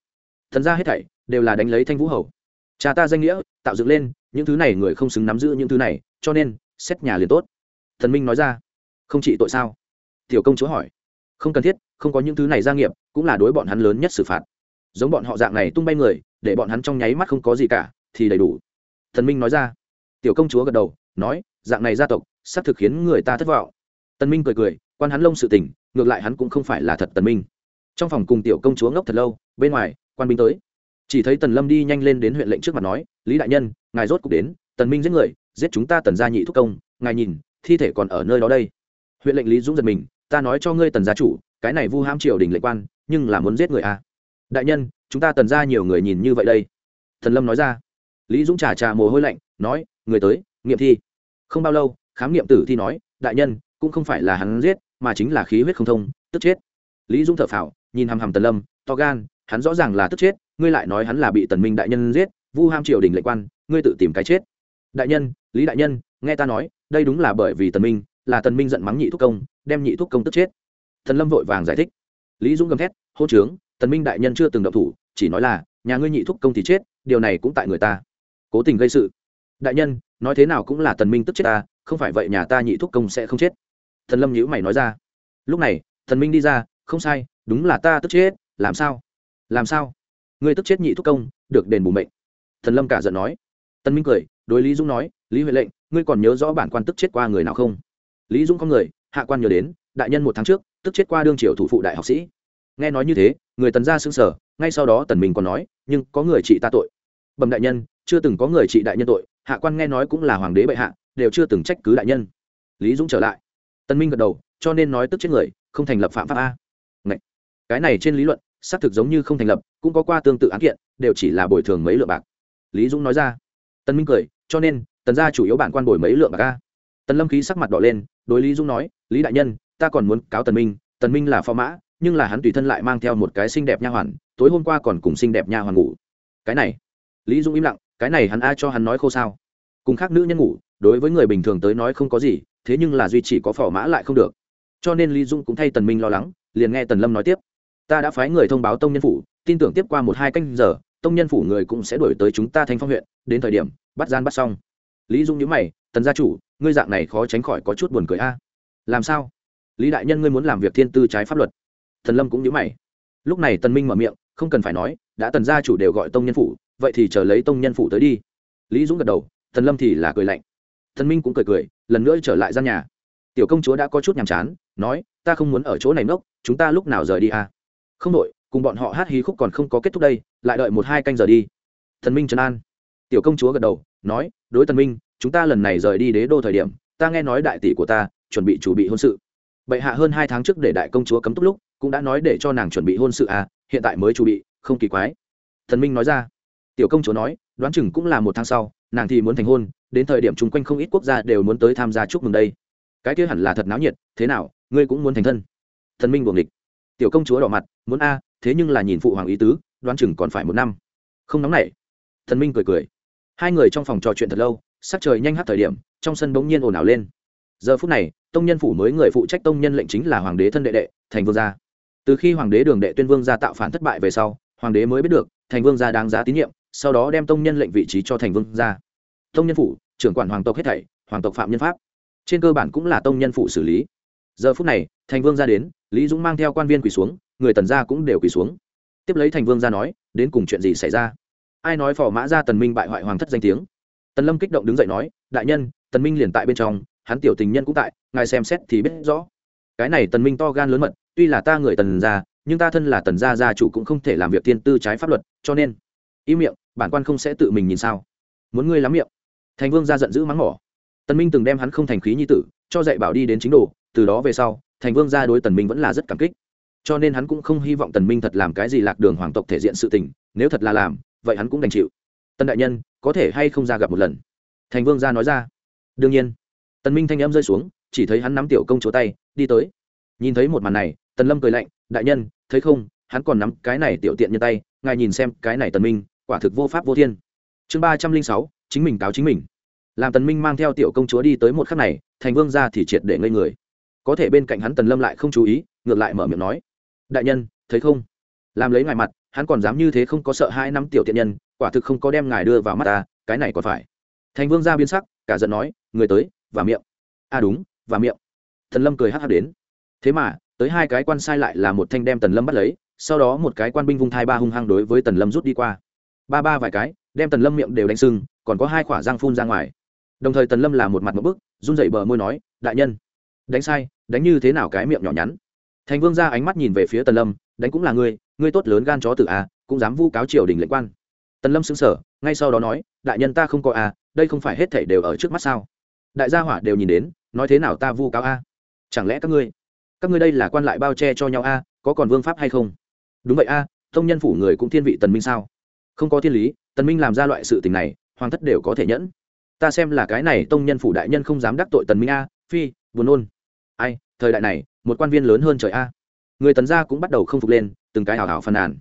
Thần ra hết thảy đều là đánh lấy thanh vũ hầu. Cha ta danh nghĩa, tạo dựng lên, những thứ này người không xứng nắm giữ những thứ này, cho nên, xét nhà liền tốt. Thần minh nói ra, không trị tội sao? Tiểu công chúa hỏi. Không cần thiết, không có những thứ này gia nghiệp, cũng là đối bọn hắn lớn nhất xử phạt. Giống bọn họ dạng này tung bay người, để bọn hắn trong nháy mắt không có gì cả, thì đầy đủ. Thần minh nói ra tiểu công chúa gật đầu, nói, dạng này gia tộc, xác thực khiến người ta thất vọng. Tần minh cười cười, quan hắn lông sự tình, ngược lại hắn cũng không phải là thật tần minh. Trong phòng cùng tiểu công chúa ngốc thật lâu, bên ngoài, quan binh tới. Chỉ thấy tần lâm đi nhanh lên đến huyện lệnh trước mặt nói, lý đại nhân, ngài rốt cục đến, tần minh giết người, giết chúng ta tần gia nhị thúc công, ngài nhìn, thi thể còn ở nơi đó đây. Huyện lệnh lý dũng giật mình, ta nói cho ngươi tần gia chủ, cái này vu ham triều đình lệnh quan, nhưng là muốn giết người à? Đại nhân, chúng ta tần gia nhiều người nhìn như vậy đây. Thần lâm nói ra. Lý dũng trà trà mồ hôi lạnh, nói người tới, nghiệm thi. Không bao lâu, khám nghiệm tử thi nói, đại nhân, cũng không phải là hắn giết, mà chính là khí huyết không thông, tức chết. Lý dũng thở phào, nhìn hằm hằm tần lâm, to gan, hắn rõ ràng là tức chết, ngươi lại nói hắn là bị tần minh đại nhân giết, vu ham triều đình lệnh quan, ngươi tự tìm cái chết. Đại nhân, lý đại nhân, nghe ta nói, đây đúng là bởi vì tần minh, là tần minh giận mắng nhị thúc công, đem nhị thúc công tức chết. Thần lâm vội vàng giải thích. Lý dũng gầm thét, hô trướng tần minh đại nhân chưa từng động thủ, chỉ nói là, nhà ngươi nhị thúc công thì chết, điều này cũng tại người ta. Cố tình gây sự đại nhân, nói thế nào cũng là tần minh tức chết ta, không phải vậy nhà ta nhị thúc công sẽ không chết. Thần lâm nhữ mày nói ra. Lúc này, thần minh đi ra, không sai, đúng là ta tức chết, làm sao? Làm sao? Người tức chết nhị thúc công, được đền bù mệnh. Thần lâm cả giận nói. Tần minh cười, đối lý dũng nói, lý huệ lệnh, ngươi còn nhớ rõ bản quan tức chết qua người nào không? Lý dũng có người, hạ quan nhớ đến, đại nhân một tháng trước, tức chết qua đương triều thủ phụ đại học sĩ. Nghe nói như thế, người tần ra xưng sở ngay sau đó tần minh còn nói, nhưng có người trị ta tội. Bẩm đại nhân, chưa từng có người trị đại nhân tội hạ quan nghe nói cũng là hoàng đế bệ hạ, đều chưa từng trách cứ đại nhân. Lý dũng trở lại. Tần minh gật đầu, cho nên nói tức chết người, không thành lập phạm pháp a. Ngậy. cái này trên lý luận, xác thực giống như không thành lập, cũng có qua tương tự án kiện, đều chỉ là bồi thường mấy lượng bạc. Lý dũng nói ra. Tần minh cười, cho nên, tần gia chủ yếu bản quan bồi mấy lượng bạc a. Tần lâm khí sắc mặt đỏ lên, đối lý dũng nói, lý đại nhân, ta còn muốn cáo tần minh tần minh là phò mã, nhưng là hắn tùy thân lại mang theo một cái xinh đẹp nha hoàn, tối hôm qua còn cùng xinh đẹp nha hoàn ngủ. Cái này, lý dũng im lặng cái này hắn ai cho hắn nói khô sao? Cùng khác nữ nhân ngủ, đối với người bình thường tới nói không có gì, thế nhưng là duy chỉ có phò mã lại không được. Cho nên lý Dung cũng thay tần minh lo lắng, liền nghe tần lâm nói tiếp. Ta đã phái người thông báo tông nhân phủ, tin tưởng tiếp qua một hai canh giờ, tông nhân phủ người cũng sẽ đổi tới chúng ta thanh phong huyện, đến thời điểm, bắt gian bắt xong. Lý dung nhớ mày, tần gia chủ, ngươi dạng này khó tránh khỏi có chút buồn cười a. Làm sao? Lý đại nhân ngươi muốn làm việc thiên tư trái pháp luật. Tần lâm cũng nhớ mày. Lúc này tần minh mở miệng, không cần phải nói, đã tần gia chủ đều gọi tông nhân phủ vậy thì chờ lấy tông nhân phụ tới đi. Lý dũng gật đầu thần lâm thì là cười lạnh. Thần minh cũng cười cười lần nữa trở lại gian nhà. Tiểu công chúa đã có chút nhàm chán nói ta không muốn ở chỗ này nốc, chúng ta lúc nào rời đi à? Không đội cùng bọn họ hát hí khúc còn không có kết thúc đây lại đợi một hai canh giờ đi. Thần minh trấn an. Tiểu công chúa gật đầu nói đối Thần minh chúng ta lần này rời đi đế đô thời điểm ta nghe nói đại tỷ của ta chuẩn bị chủ bị hôn sự. Bệ hạ hơn hai tháng trước để đại công chúa cấm túc lúc cũng đã nói để cho nàng chuẩn bị hôn sự à hiện tại mới chủ bị không kỳ quái. Thần minh nói ra tiểu công chúa nói, đoán chừng cũng là một tháng sau, nàng thì muốn thành hôn, đến thời điểm chung quanh không ít quốc gia đều muốn tới tham gia chúc mừng đây. Cái kia hẳn là thật náo nhiệt, thế nào, ngươi cũng muốn thành thân. Thần minh buồng địch tiểu công chúa đỏ mặt, muốn a, thế nhưng là nhìn phụ hoàng ý tứ, đoán chừng còn phải một năm. Không nóng nảy. Thần minh cười cười. Hai người trong phòng trò chuyện thật lâu, sắc trời nhanh hát thời điểm, trong sân bỗng nhiên ồn ào lên. Giờ phút này, tông nhân phủ mới người phụ trách tông nhân lệnh chính là hoàng đế thân đệ đệ, thành vương gia. Từ khi hoàng đế đường đệ tuyên vương gia tạo phản thất bại về sau, hoàng đế mới biết được, thành vương gia đáng giá tín nhiệm sau đó đem tông nhân lệnh vị trí cho thành vương gia tông nhân phủ, trưởng quản hoàng tộc hết thảy, hoàng tộc phạm nhân pháp. Trên cơ bản cũng là tông nhân phủ xử lý. Giờ phút này, thành vương gia đến, lý dũng mang theo quan viên quỳ xuống, người tần gia cũng đều quỳ xuống. Tiếp lấy thành vương gia nói, đến cùng chuyện gì xảy ra? Ai nói phò mã ra tần minh bại hoại hoàng thất danh tiếng? Tần lâm kích động đứng dậy nói, đại nhân, tần minh liền tại bên trong, hắn tiểu tình nhân cũng tại, ngài xem xét thì biết rõ. Cái này tần minh to gan lớn mật, tuy là ta người tần gia, nhưng ta thân là tần gia gia chủ cũng không thể làm việc tiên tư trái pháp luật, cho nên im miệng, bản quan không sẽ tự mình nhìn sao? Muốn ngươi lắm miệng. Thành vương gia giận dữ mắng mỏ. Tần minh từng đem hắn không thành khí nhi tử, cho dạy bảo đi đến chính đồ, từ đó về sau, thành vương gia đối tần minh vẫn là rất cảm kích. Cho nên hắn cũng không hy vọng tần minh thật làm cái gì lạc đường hoàng tộc thể diện sự tình, nếu thật là làm, vậy hắn cũng đành chịu. Tần đại nhân, có thể hay không ra gặp một lần? Thành vương gia nói ra. Đương nhiên. Tần minh thanh âm rơi xuống, chỉ thấy hắn nắm tiểu công chúa tay, đi tới. Nhìn thấy một màn này, tần lâm cười lạnh, đại nhân, thấy không? Hắn còn nắm cái này tiểu tiện nhân tay, ngài nhìn xem cái này tần minh quả thực vô pháp vô thiên. Chương ba trăm linh sáu, chính mình cáo chính mình. Làm tần minh mang theo tiểu công chúa đi tới một khắc này, thành vương ra thì triệt để ngây người. Có thể bên cạnh hắn tần lâm lại không chú ý, ngược lại mở miệng nói, đại nhân, thấy không? Làm lấy ngài mặt, hắn còn dám như thế không có sợ hai năm tiểu tiện nhân, quả thực không có đem ngài đưa vào mắt ta, cái này còn phải. Thành vương ra biến sắc, cả giận nói, người tới và miệng. À đúng và miệng. Thần lâm cười hắc hắc đến. Thế mà, tới hai cái quan sai lại là một thanh đem tần lâm bắt lấy, sau đó một cái quan binh vung thai ba hung hăng đối với tần lâm rút đi qua ba ba vài cái, đem tần lâm miệng đều đánh sưng, còn có hai khỏa răng phun ra ngoài. Đồng thời tần lâm là một mặt một bức, run dậy bờ môi nói, đại nhân, đánh sai, đánh như thế nào cái miệng nhỏ nhắn? Thành vương ra ánh mắt nhìn về phía tần lâm, đánh cũng là ngươi ngươi tốt lớn gan chó tử a cũng dám vu cáo triều đình lệnh quan. Tần lâm xứng sở ngay sau đó nói, đại nhân ta không có a đây không phải hết thảy đều ở trước mắt sao? Đại gia hỏa đều nhìn đến, nói thế nào ta vu cáo a chẳng lẽ các ngươi các ngươi đây là quan lại bao che cho nhau a có còn vương pháp hay không? Đúng vậy a thông nhân phủ người cũng thiên vị tần minh sao? Không có thiên lý, tần minh làm ra loại sự tình này, hoàng thất đều có thể nhẫn. Ta xem là cái này tông nhân phủ đại nhân không dám đắc tội tần minh a, phi, buồn nôn. Ai, thời đại này, một quan viên lớn hơn trời a. Người tần gia cũng bắt đầu không phục lên, từng cái hào hào phàn nàn.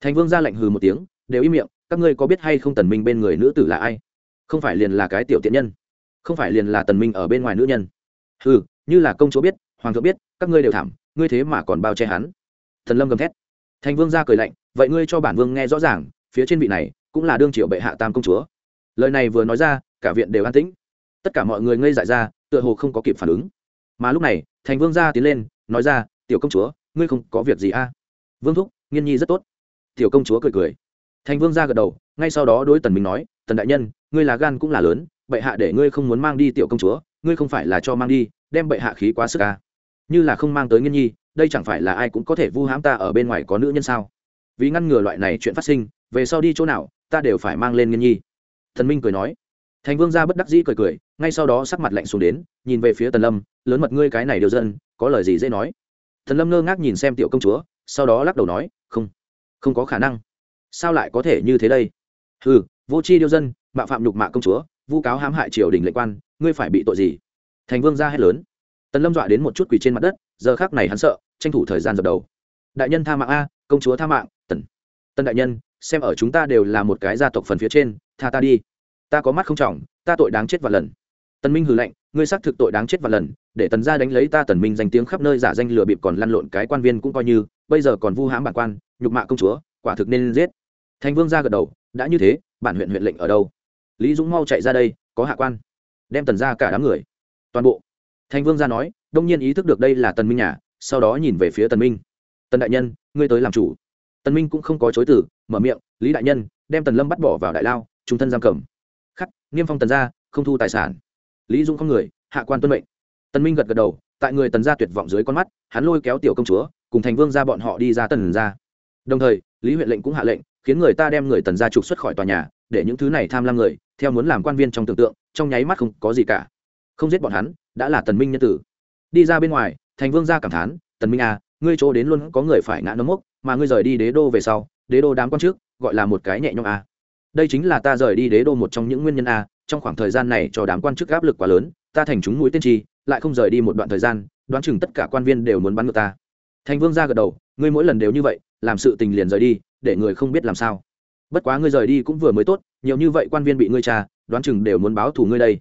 Thành vương ra lệnh hừ một tiếng, đều im miệng, các ngươi có biết hay không tần minh bên người nữ tử là ai? Không phải liền là cái tiểu tiện nhân, không phải liền là tần minh ở bên ngoài nữ nhân. Hừ, như là công chúa biết, hoàng thượng biết, các ngươi đều thảm, ngươi thế mà còn bao che hắn. Thần lâm gầm thét. Thành vương ra cười lạnh, vậy ngươi cho bản vương nghe rõ ràng phía trên vị này cũng là đương triệu bệ hạ tam công chúa. Lời này vừa nói ra, cả viện đều an tĩnh. Tất cả mọi người ngây dại ra, tựa hồ không có kịp phản ứng. Mà lúc này, thành vương gia tiến lên, nói ra, tiểu công chúa, ngươi không có việc gì a vương thúc, nghiên nhi rất tốt. Tiểu công chúa cười cười. Thành vương gia gật đầu, ngay sau đó đối tần minh nói, tần đại nhân, ngươi là gan cũng là lớn, bệ hạ để ngươi không muốn mang đi tiểu công chúa, ngươi không phải là cho mang đi, đem bệ hạ khí quá sức a như là không mang tới nghiên nhi, đây chẳng phải là ai cũng có thể vu hãm ta ở bên ngoài có nữ nhân sao? Vì ngăn ngừa loại này chuyện phát sinh về sau đi chỗ nào, ta đều phải mang lên nghiên nhi. Thần minh cười nói. Thành vương gia bất đắc dĩ cười cười, ngay sau đó sắc mặt lạnh xuống đến, nhìn về phía tần lâm, lớn mật ngươi cái này điều dân, có lời gì dễ nói? Thần lâm ngơ ngác nhìn xem tiểu công chúa, sau đó lắc đầu nói, không không có khả năng. Sao lại có thể như thế đây? Ừ vô c h i điêu dân mạ phạm nhục mạ công chúa, vu cáo hãm hại triều đình lệnh quan, ngươi phải bị tội gì? Thành vương ra hét lớn. Tần lâm dọa đến một chút quỳ trên mặt đất, giờ khác này hắn sợ, tranh thủ thời gian dập đầu. Đại nhân tha mạng a, công chúa tha mạng, tần tân đại nhân xem ở chúng ta đều là một cái gia tộc phần phía trên, tha ta đi. Ta có mắt không trọng, ta tội đáng chết vạn lần. Tần minh hừ lạnh, ngươi xác thực tội đáng chết vạn lần, để tần gia đánh lấy ta tần minh danh tiếng khắp nơi giả danh lừa bịp còn lăn lộn cái quan viên cũng coi như, bây giờ còn vu hãm bản quan, nhục mạ công chúa, quả thực nên giết. Thành vương gia gật đầu, đã như thế, bản huyện huyện lệnh ở đâu? Lý dũng mau chạy ra đây, có hạ quan. Đem tần gia cả đám người, toàn bộ. Thành vương gia nói, đông nhiên ý thức được đây là tần minh nhà, sau đó nhìn về phía tần minh. Tần đại nhân, ngươi tới làm chủ. Tần minh cũng không có chối từ mở miệng, lý đại nhân, đem tần lâm bắt bỏ vào đại lao, trung thân giam cầm. Khắc, niêm phong tần gia, không thu tài sản. Lý dũng không người, hạ quan tuân mệnh. Tần minh gật gật đầu, tại người tần gia tuyệt vọng dưới con mắt, hắn lôi kéo tiểu công chúa, cùng thành vương ra bọn họ đi ra tần gia. Đồng thời, lý huyện lệnh cũng hạ lệnh, khiến người ta đem người tần gia trục xuất khỏi tòa nhà, để những thứ này tham lam người, theo muốn làm quan viên trong tưởng tượng, trong nháy mắt không có gì cả. Không giết bọn hắn, đã là tần minh nhân tử. Đi ra bên ngoài, thành vương gia cảm thán, tần minh à ngươi chỗ đến luôn có người phải ngã nấm mốc, mà ngươi rời đi đế đô về sau đế đô đám quan trước, gọi là một cái nhẹ nhõm à. đây chính là ta rời đi đế đô một trong những nguyên nhân à. trong khoảng thời gian này cho đám quan chức áp lực quá lớn, ta thành chúng mũi tiên tri lại không rời đi một đoạn thời gian, đoán chừng tất cả quan viên đều muốn bắn ngược ta thành vương gia gật đầu, ngươi mỗi lần đều như vậy, làm sự tình liền rời đi, để người không biết làm sao bất quá ngươi rời đi cũng vừa mới tốt, nhiều như vậy quan viên bị ngươi tra đoán chừng đều muốn báo thù ngươi đây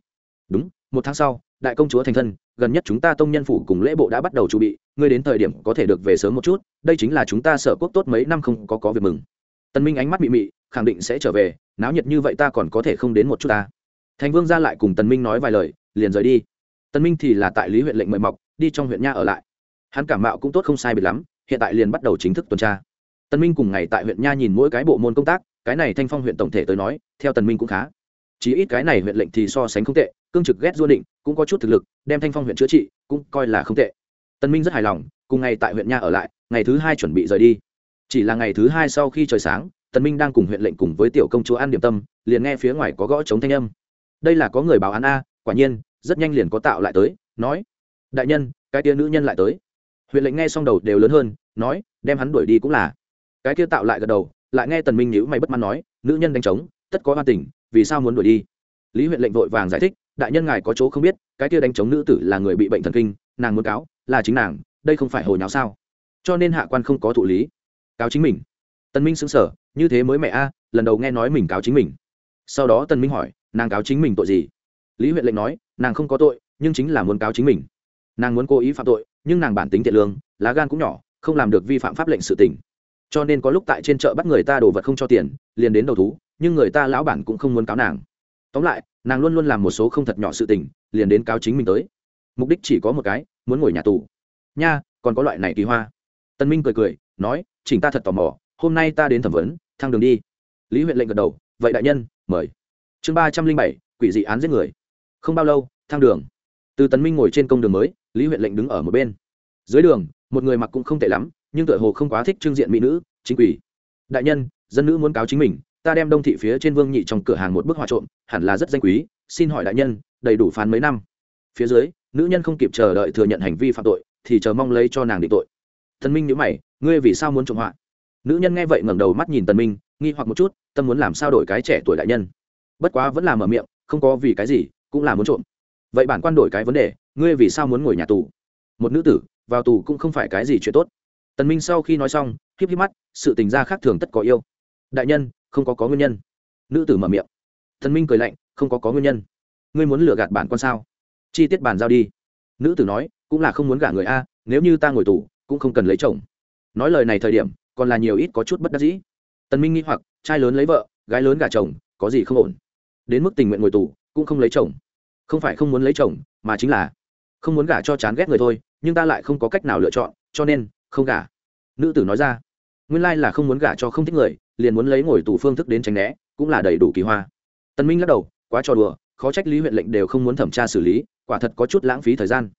đúng, một tháng sau đại công chúa thành thân, gần nhất chúng ta tông nhân phủ cùng lễ bộ đã bắt đầu chuẩn bị, ngươi đến thời điểm có thể được về sớm một chút, đây chính là chúng ta sở quốc tốt mấy năm không có có việc mừng. Tân minh ánh mắt mị mị, khẳng định sẽ trở về, náo nhiệt như vậy ta còn có thể không đến một chút ta. Thành vương ra lại cùng tần minh nói vài lời, liền rời đi. Tần minh thì là tại lý huyện lệnh mời mọc, đi trong huyện nha ở lại. Hắn cảm mạo cũng tốt không sai biệt lắm, hiện tại liền bắt đầu chính thức tuần tra. Tần minh cùng ngày tại huyện nha nhìn mỗi cái bộ môn công tác, cái này thanh phong huyện tổng thể tới nói, theo tần minh cũng khá. Chỉ ít cái này huyện lệnh thì so sánh không tệ cương trực ghét du định, cũng có chút thực lực, đem thanh phong huyện chữa trị, cũng coi là không tệ. Tân minh rất hài lòng, cùng ngày tại huyện nha ở lại, ngày thứ hai chuẩn bị rời đi. Chỉ là ngày thứ hai sau khi trời sáng tần minh đang cùng huyện lệnh cùng với tiểu công chúa an điểm tâm, liền nghe phía ngoài có gõ chống thanh âm. Đây là có người báo án a, quả nhiên, rất nhanh liền có tạo lại tới, nói, đại nhân, cái tia nữ nhân lại tới. Huyện lệnh nghe xong đầu đều lớn hơn, nói, đem hắn đuổi đi cũng là. Cái kia tạo lại gật đầu, lại nghe tần minh nhíu mày bất mãn nói, nữ nhân đánh trống, tất có oan tình, vì sao muốn đuổi đi? Lý huyện lệnh vội vàng giải thích, đại nhân ngài có chỗ không biết, cái kia đánh chống nữ tử là người bị bệnh thần kinh, nàng muốn cáo, là chính nàng, đây không phải hồi nháo sao? Cho nên hạ quan không có thụ lý. Cáo chính mình. Tần minh xứng sở như thế mới mẹ a, lần đầu nghe nói mình cáo chính mình. Sau đó tần minh hỏi, nàng cáo chính mình tội gì? Lý huyện lệnh nói, nàng không có tội, nhưng chính là muốn cáo chính mình. Nàng muốn cố ý phạm tội, nhưng nàng bản tính thiện lương, lá gan cũng nhỏ, không làm được vi phạm pháp lệnh sự tình. Cho nên có lúc tại trên chợ bắt người ta đồ vật không cho tiền, liền đến đầu thú, nhưng người ta lão bản cũng không muốn cáo nàng tóm lại, nàng luôn luôn làm một số không thật nhỏ sự tình, liền đến cáo chính mình tới. Mục đích chỉ có một cái, muốn ngồi nhà tù. Nha, còn có loại này kỳ hoa. Tân minh cười cười, nói, chỉnh ta thật tò mò, hôm nay ta đến thẩm vấn thang đường đi. Lý huyện lệnh gật đầu, vậy đại nhân, mời. Chương ba trăm linh bảy, quỷ dị án giết người. Không bao lâu thang đường. Từ tấn minh ngồi trên công đường mới, lý huyện lệnh đứng ở một bên. Dưới đường, một người mặc cũng không tệ lắm, nhưng tựa hồ không quá thích trưng diện mỹ nữ, chính quỷ. Đại nhân, dân nữ muốn cáo chính mình, ta đem đông thị phía trên vương nhị trong cửa hàng một bức họa trộm hẳn là rất danh quý, xin hỏi đại nhân, đầy đủ phán mấy năm? Phía dưới, nữ nhân không kịp chờ đợi thừa nhận hành vi phạm tội, thì chờ mong lấy cho nàng định tội. Thần minh nhữ mày, ngươi vì sao muốn trộm họa? Nữ nhân nghe vậy ngẩng đầu mắt nhìn tần minh, nghi hoặc một chút, tâm muốn làm sao đổi cái trẻ tuổi đại nhân? Bất quá vẫn là mở miệng, không có vì cái gì, cũng là muốn trộm. Vậy bản quan đổi cái vấn đề, ngươi vì sao muốn ngồi nhà tù? Một nữ tử, vào tù cũng không phải cái gì chuyện tốt. Tần minh sau khi nói xong, híp híp mắt, sự tình gia khác thường tất có yêu. Đại nhân, không có có nguyên nhân. Nữ tử mở miệng thần minh cười lạnh, không có có nguyên nhân. Ngươi muốn lừa gạt bản quan sao? Chi tiết bàn giao đi. Nữ tử nói, cũng là không muốn gả người a, nếu như ta ngồi tù, cũng không cần lấy chồng. Nói lời này thời điểm, còn là nhiều ít có chút bất đắc dĩ. Tần minh nghi hoặc, trai lớn lấy vợ, gái lớn gả chồng, có gì không ổn? Đến mức tình nguyện ngồi tù, cũng không lấy chồng. Không phải không muốn lấy chồng, mà chính là không muốn gả cho chán ghét người thôi, nhưng ta lại không có cách nào lựa chọn, cho nên không gả. Nữ tử nói ra, nguyên lai là không muốn gả cho không thích người, liền muốn lấy ngồi tù phương thức đến tránh né, cũng là đầy đủ kỳ hoa tân minh lắc đầu, quá trò đùa, khó trách lý huyện lệnh đều không muốn thẩm tra xử lý, quả thật có chút lãng phí thời gian.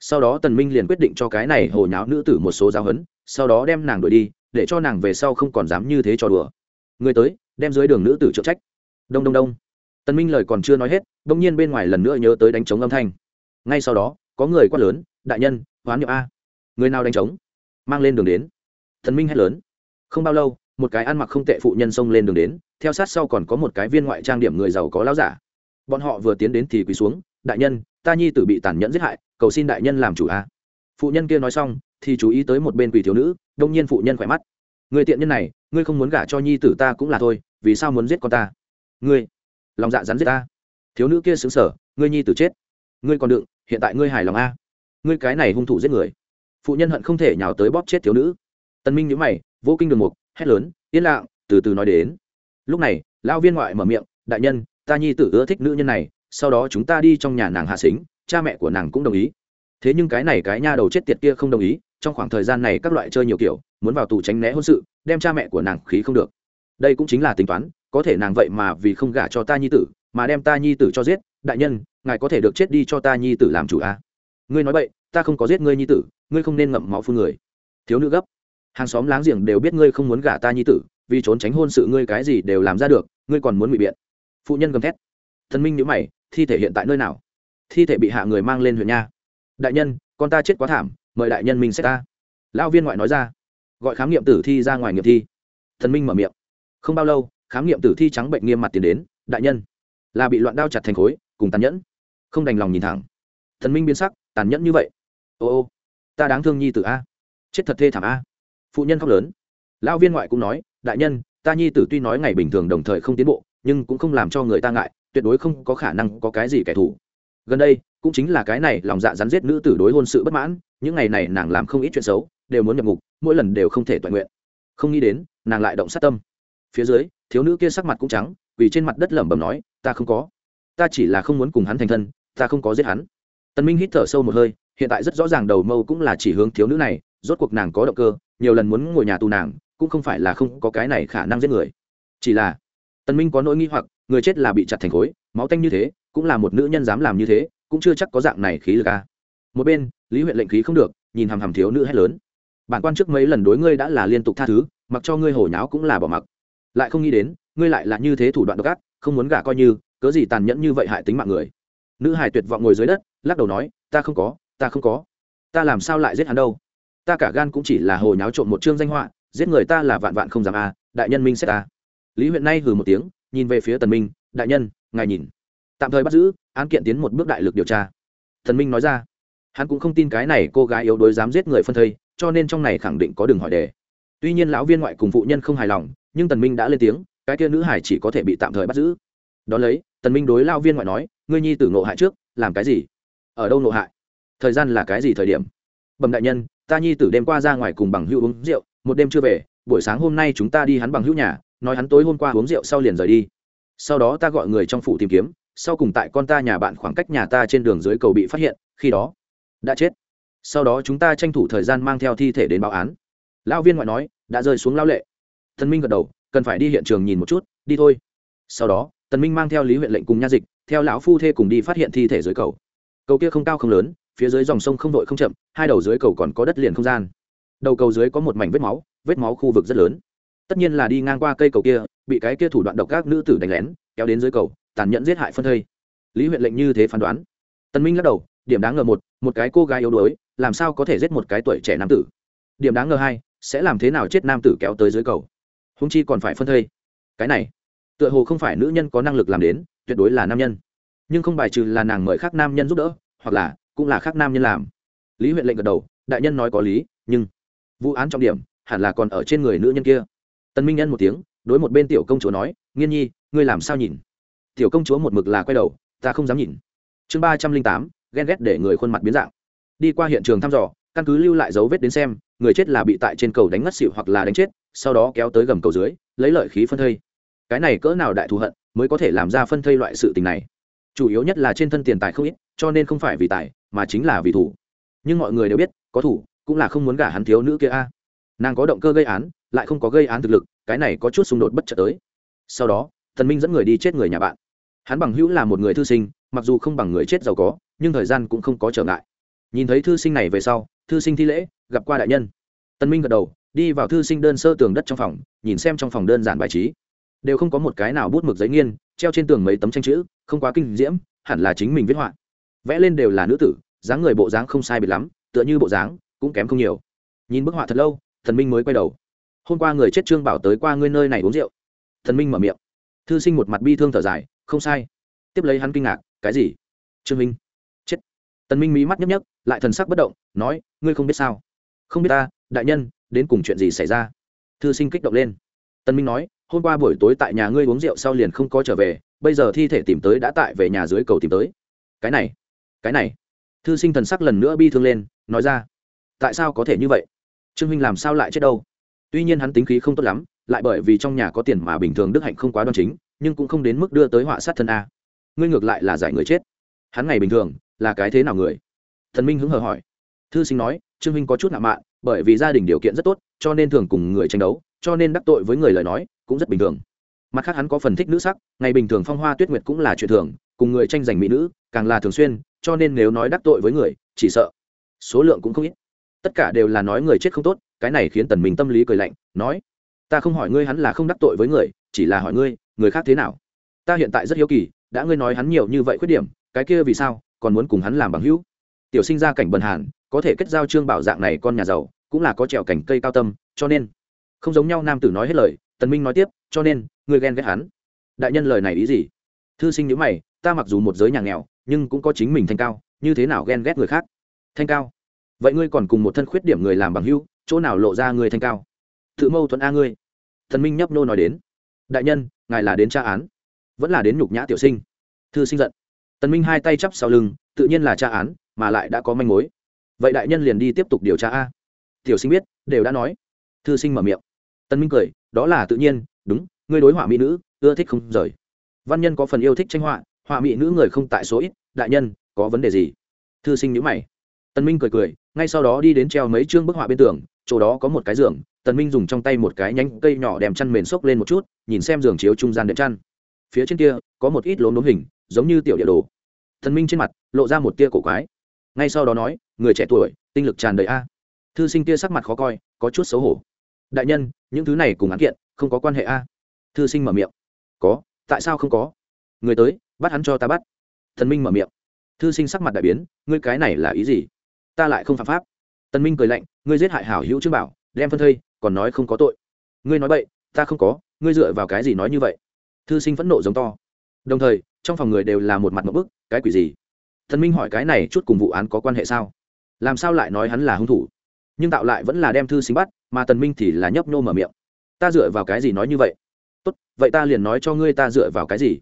Sau đó tần minh liền quyết định cho cái này hồ nháo nữ tử một số giáo huấn, sau đó đem nàng đuổi đi, để cho nàng về sau không còn dám như thế trò đùa. Người tới, đem dưới đường nữ tử trợ trách. Đông đông đông. Tần minh lời còn chưa nói hết đông nhiên bên ngoài lần nữa nhớ tới đánh trống âm thanh. Ngay sau đó, có người quát lớn, đại nhân, hoán niệm a. Người nào đánh trống? Mang lên đường đến. Tần minh hét lớn. Không bao lâu một cái ăn mặc không tệ phụ nhân xông lên đường đến, theo sát sau còn có một cái viên ngoại trang điểm người giàu có láo giả. Bọn họ vừa tiến đến thì quỳ xuống, đại nhân, ta nhi tử bị tàn nhẫn giết hại, cầu xin đại nhân làm chủ a. Phụ nhân kia nói xong, thì chú ý tới một bên quỳ thiếu nữ, đông nhiên phụ nhân khỏe mắt. Người tiện nhân này, ngươi không muốn gả cho nhi tử ta cũng là thôi, vì sao muốn giết con ta? Ngươi, lòng dạ rắn giết ta. Thiếu nữ kia xứng sở ngươi nhi tử chết, ngươi còn đựng, hiện tại ngươi hài lòng a? Ngươi cái này hung thủ giết người. Phụ nhân hận không thể nhào tới bóp chết thiếu nữ. Tân minh nhíu mày, vô kinh đường mục hét lớn, yên lặng, từ từ nói đến. Lúc này, lão viên ngoại mở miệng, đại nhân, ta nhi tử ưa thích nữ nhân này, sau đó chúng ta đi trong nhà nàng hạ xính, cha mẹ của nàng cũng đồng ý. Thế nhưng cái này cái nha đầu chết tiệt kia không đồng ý, trong khoảng thời gian này các loại chơi nhiều kiểu, muốn vào tù tránh né hôn sự, đem cha mẹ của nàng khí không được. Đây cũng chính là tính toán, có thể nàng vậy mà vì không gả cho ta nhi tử, mà đem ta nhi tử cho giết, đại nhân, ngài có thể được chết đi cho ta nhi tử làm chủ à? ngươi nói vậy ta không có giết ngươi nhi tử, ngươi không nên ngậm máu phun người. Thiếu nữ gấp hàng xóm láng giềng đều biết ngươi không muốn gả ta nhi tử, vì trốn tránh hôn sự ngươi cái gì đều làm ra được, ngươi còn muốn ngụy biện. Phụ nhân gầm thét. Thần minh nhữ mày, thi thể hiện tại nơi nào? Thi thể bị hạ người mang lên huyện nha. Đại nhân, con ta chết quá thảm, mời đại nhân minh xét ta. Lão viên ngoại nói ra. Gọi khám nghiệm tử thi ra ngoài nghiệm thi. Thần minh mở miệng. Không bao lâu, khám nghiệm tử thi trắng bệnh nghiêm mặt tiến đến, đại nhân. Là bị loạn đao chặt thành khối, cùng tàn nhẫn. Không đành lòng nhìn thẳng. Thần minh biến sắc, tàn nhẫn như vậy. Ô ô, ta đáng thương nhi tử a. Chết thật thê thảm a phụ nhân khóc lớn. Lão viên ngoại cũng nói, đại nhân, ta nhi tử tuy nói ngày bình thường đồng thời không tiến bộ, nhưng cũng không làm cho người ta ngại, tuyệt đối không có khả năng có cái gì kẻ thù. Gần đây, cũng chính là cái này lòng dạ rắn giết nữ tử đối hôn sự bất mãn, những ngày này nàng làm không ít chuyện xấu, đều muốn nhập ngục, mỗi lần đều không thể toàn nguyện. Không nghĩ đến, nàng lại động sát tâm. Phía dưới, thiếu nữ kia sắc mặt cũng trắng vì trên mặt đất lẩm bẩm nói, ta không có. Ta chỉ là không muốn cùng hắn thành thân, ta không có giết hắn. Tần minh hít thở sâu một hơi, hiện tại rất rõ ràng đầu mâu cũng là chỉ hướng thiếu nữ này, rốt cuộc nàng có động cơ nhiều lần muốn ngồi nhà tù nàng, cũng không phải là không có cái này khả năng giết người. Chỉ là, tần minh có nỗi nghi hoặc, người chết là bị chặt thành khối, máu tanh như thế, cũng là một nữ nhân dám làm như thế, cũng chưa chắc có dạng này khí lực a một bên, lý huyện lệnh khí không được, nhìn hàm hàm thiếu nữ hét lớn. Bản quan trước mấy lần đối ngươi đã là liên tục tha thứ, mặc cho ngươi hổ nháo cũng là bỏ mặc. Lại không nghĩ đến, ngươi lại là như thế thủ đoạn độc ác, không muốn gả coi như, cớ gì tàn nhẫn như vậy hại tính mạng người. Nữ hải tuyệt vọng ngồi dưới đất, lắc đầu nói, ta không có, ta không có. Ta làm sao lại giết hắn đâu? Ta cả gan cũng chỉ là hồ nháo trộm một chương danh họa, giết người ta là vạn vạn không dám a, đại nhân minh xét ta. Lý huyện nay hừ một tiếng, nhìn về phía tần minh, đại nhân, ngài nhìn. Tạm thời bắt giữ, án kiện tiến một bước đại lực điều tra. Thần minh nói ra, hắn cũng không tin cái này cô gái yếu đuối dám giết người phân thây, cho nên trong này khẳng định có đường hỏi đề. Tuy nhiên lão viên ngoại cùng phụ nhân không hài lòng, nhưng tần minh đã lên tiếng, cái kia nữ hải chỉ có thể bị tạm thời bắt giữ. Đón lấy, tần minh đối lão viên ngoại nói, ngươi nhi tử nộ hại trước, làm cái gì? Ở đâu nộ hại? Thời gian là cái gì thời điểm? Bẩm đại nhân ta nhi tử đêm qua ra ngoài cùng bằng hữu uống rượu, một đêm chưa về, buổi sáng hôm nay chúng ta đi hắn bằng hữu nhà, nói hắn tối hôm qua uống rượu sau liền rời đi. Sau đó ta gọi người trong phủ tìm kiếm, sau cùng tại con ta nhà bạn khoảng cách nhà ta trên đường dưới cầu bị phát hiện, khi đó đã chết. Sau đó chúng ta tranh thủ thời gian mang theo thi thể đến báo án. Lão viên ngoại nói, đã rơi xuống lao lệ. Thần minh gật đầu, cần phải đi hiện trường nhìn một chút, đi thôi. Sau đó tần minh mang theo lý huyện lệnh cùng nha dịch, theo lão phu thê cùng đi phát hiện thi thể dưới cầu. Cầu kia không cao không lớn phía dưới dòng sông không đội không chậm, hai đầu dưới cầu còn có đất liền không gian. Đầu cầu dưới có một mảnh vết máu vết máu khu vực rất lớn. Tất nhiên là đi ngang qua cây cầu kia, bị cái kia thủ đoạn độc các nữ tử đánh lén, kéo đến dưới cầu, tàn nhẫn giết hại phân thây. Lý huyện lệnh như thế phán đoán. Tân minh lắc đầu, điểm đáng ngờ một một cái cô gái yếu đuối, làm sao có thể giết một cái tuổi trẻ nam tử? Điểm đáng ngờ hai, sẽ làm thế nào chết nam tử kéo tới dưới cầu? Húng chi còn phải phân thây. Cái này, tựa hồ không phải nữ nhân có năng lực làm đến, tuyệt đối là nam nhân. Nhưng không bài trừ là nàng mời khác nam nhân giúp đỡ, hoặc là cũng là khác nam nhân làm. Lý huyện lệnh gật đầu, đại nhân nói có lý, nhưng vụ án trọng điểm hẳn là còn ở trên người nữ nhân kia. Tân minh nhân một tiếng, đối một bên tiểu công chúa nói, nghiên nhi, ngươi làm sao nhìn? Tiểu công chúa một mực là quay đầu, ta không dám nhìn. Chương ba trăm linh tám, ghen ghét để người khuôn mặt biến dạng. Đi qua hiện trường thăm dò, căn cứ lưu lại dấu vết đến xem, người chết là bị tại trên cầu đánh ngất xịu hoặc là đánh chết, sau đó kéo tới gầm cầu dưới, lấy lợi khí phân thây. Cái này cỡ nào đại thù hận mới có thể làm ra phân thây loại sự tình này? Chủ yếu nhất là trên thân tiền tài không ít, cho nên không phải vì tài mà chính là vì thủ. Nhưng mọi người đều biết, có thủ cũng là không muốn gả hắn thiếu nữ kia a. Nàng có động cơ gây án, lại không có gây án thực lực, cái này có chút xung đột bất chợt tới. Sau đó, thần minh dẫn người đi chết người nhà bạn. Hắn bằng hữu là một người thư sinh, mặc dù không bằng người chết giàu có, nhưng thời gian cũng không có trở ngại. Nhìn thấy thư sinh này về sau, thư sinh thi lễ, gặp qua đại nhân. Tân minh gật đầu, đi vào thư sinh đơn sơ tường đất trong phòng, nhìn xem trong phòng đơn giản bài trí. Đều không có một cái nào bút mực giấy nghiên, treo trên tường mấy tấm tranh chữ, không quá kinh diễm, hẳn là chính mình viết họa. Vẽ lên đều là nữ tử dáng người bộ dáng không sai biệt lắm, tựa như bộ dáng cũng kém không nhiều. Nhìn bức họa thật lâu, thần minh mới quay đầu. Hôm qua người chết trương bảo tới qua ngươi nơi này uống rượu. Thần minh mở miệng. Thư sinh một mặt bi thương thở dài, không sai. Tiếp lấy hắn kinh ngạc, cái gì? Trương minh. Chết. Tần minh mí mắt nhấp nhấp, lại thần sắc bất động, nói, ngươi không biết sao? Không biết ta, đại nhân, đến cùng chuyện gì xảy ra? Thư sinh kích động lên. Tần minh nói, hôm qua buổi tối tại nhà ngươi uống rượu sau liền không có trở về, bây giờ thi thể tìm tới đã tại về nhà dưới cầu tìm tới. Cái này cái này thư sinh thần sắc lần nữa bi thương lên, nói ra, tại sao có thể như vậy? Trương huynh làm sao lại chết đâu? Tuy nhiên hắn tính khí không tốt lắm, lại bởi vì trong nhà có tiền mà bình thường đức hạnh không quá đoan chính, nhưng cũng không đến mức đưa tới họa sát thân a. Ngươi ngược lại là giải người chết. Hắn ngày bình thường, là cái thế nào người? Thần minh hứng hờ hỏi. Thư sinh nói, trương huynh có chút ngạo mạn, bởi vì gia đình điều kiện rất tốt, cho nên thường cùng người tranh đấu, cho nên đắc tội với người lời nói, cũng rất bình thường. Mặt khác hắn có phần thích nữ sắc, ngày bình thường phong hoa tuyết nguyệt cũng là chuyện thường, cùng người tranh giành mỹ nữ, càng là thường xuyên cho nên nếu nói đắc tội với người, chỉ sợ số lượng cũng không ít. Tất cả đều là nói người chết không tốt, cái này khiến tần minh tâm lý cười lạnh, nói, ta không hỏi ngươi hắn là không đắc tội với người, chỉ là hỏi ngươi, người khác thế nào? Ta hiện tại rất hiếu kỳ, đã ngươi nói hắn nhiều như vậy khuyết điểm, cái kia vì sao, còn muốn cùng hắn làm bằng hữu? Tiểu sinh ra cảnh bần hàn, có thể kết giao trương bảo dạng này con nhà giàu, cũng là có trèo cảnh cây cao tâm, cho nên không giống nhau nam tử nói hết lời, tần minh nói tiếp, cho nên, ngươi ghen ghét hắn. Đại nhân lời này ý gì? Thư sinh nhíu mày, ta mặc dù một giới nhà nghèo nhưng cũng có chính mình thanh cao, như thế nào ghen ghét người khác? Thanh cao? Vậy ngươi còn cùng một thân khuyết điểm người làm bằng hữu, chỗ nào lộ ra người thanh cao? Tự mâu thuẫn a ngươi. Thần minh nhấp nô nói đến. Đại nhân, ngài là đến tra án. Vẫn là đến nhục nhã tiểu sinh. Thư sinh giận. Tần minh hai tay chắp sau lưng, tự nhiên là tra án, mà lại đã có manh mối. Vậy đại nhân liền đi tiếp tục điều tra a. Tiểu sinh biết, đều đã nói. Thư sinh mở miệng. Tần minh cười, đó là tự nhiên, đúng, ngươi đối họa mỹ nữ, ưa thích không rời. Văn nhân có phần yêu thích tranh họa họa mỹ nữ người không tại số ít, đại nhân, có vấn đề gì? Thư sinh nhữ mày. Tần minh cười cười, ngay sau đó đi đến treo mấy chương bức họa bên tường, chỗ đó có một cái giường, tần minh dùng trong tay một cái nhánh cây nhỏ đem chăn mền xốc lên một chút, nhìn xem giường chiếu trung gian đệm chăn. Phía trên kia, có một ít lốm đốm hình, giống như tiểu địa đồ. Tần minh trên mặt, lộ ra một tia cổ quái. Ngay sau đó nói, người trẻ tuổi, tinh lực tràn đầy a. Thư sinh kia sắc mặt khó coi, có chút xấu hổ. Đại nhân, những thứ này cùng án kiện, không có quan hệ a. Thư sinh mở miệng. Có, tại sao không có? Người tới, bắt hắn cho ta bắt. Thần minh mở miệng. Thư sinh sắc mặt đại biến, ngươi cái này là ý gì? Ta lại không phạm pháp. Tần minh cười lạnh, ngươi giết hại hảo hữu trương bảo, đem phân thây, còn nói không có tội. Ngươi nói bậy, ta không có, ngươi dựa vào cái gì nói như vậy? Thư sinh phẫn nộ giống to. Đồng thời, trong phòng người đều là một mặt một bức, cái quỷ gì? Thần minh hỏi cái này chút cùng vụ án có quan hệ sao? Làm sao lại nói hắn là hung thủ? Nhưng tạo lại vẫn là đem thư sinh bắt, mà tần minh thì là nhấp nhô mở miệng. Ta dựa vào cái gì nói như vậy? Tốt, vậy ta liền nói cho ngươi ta dựa vào cái gì?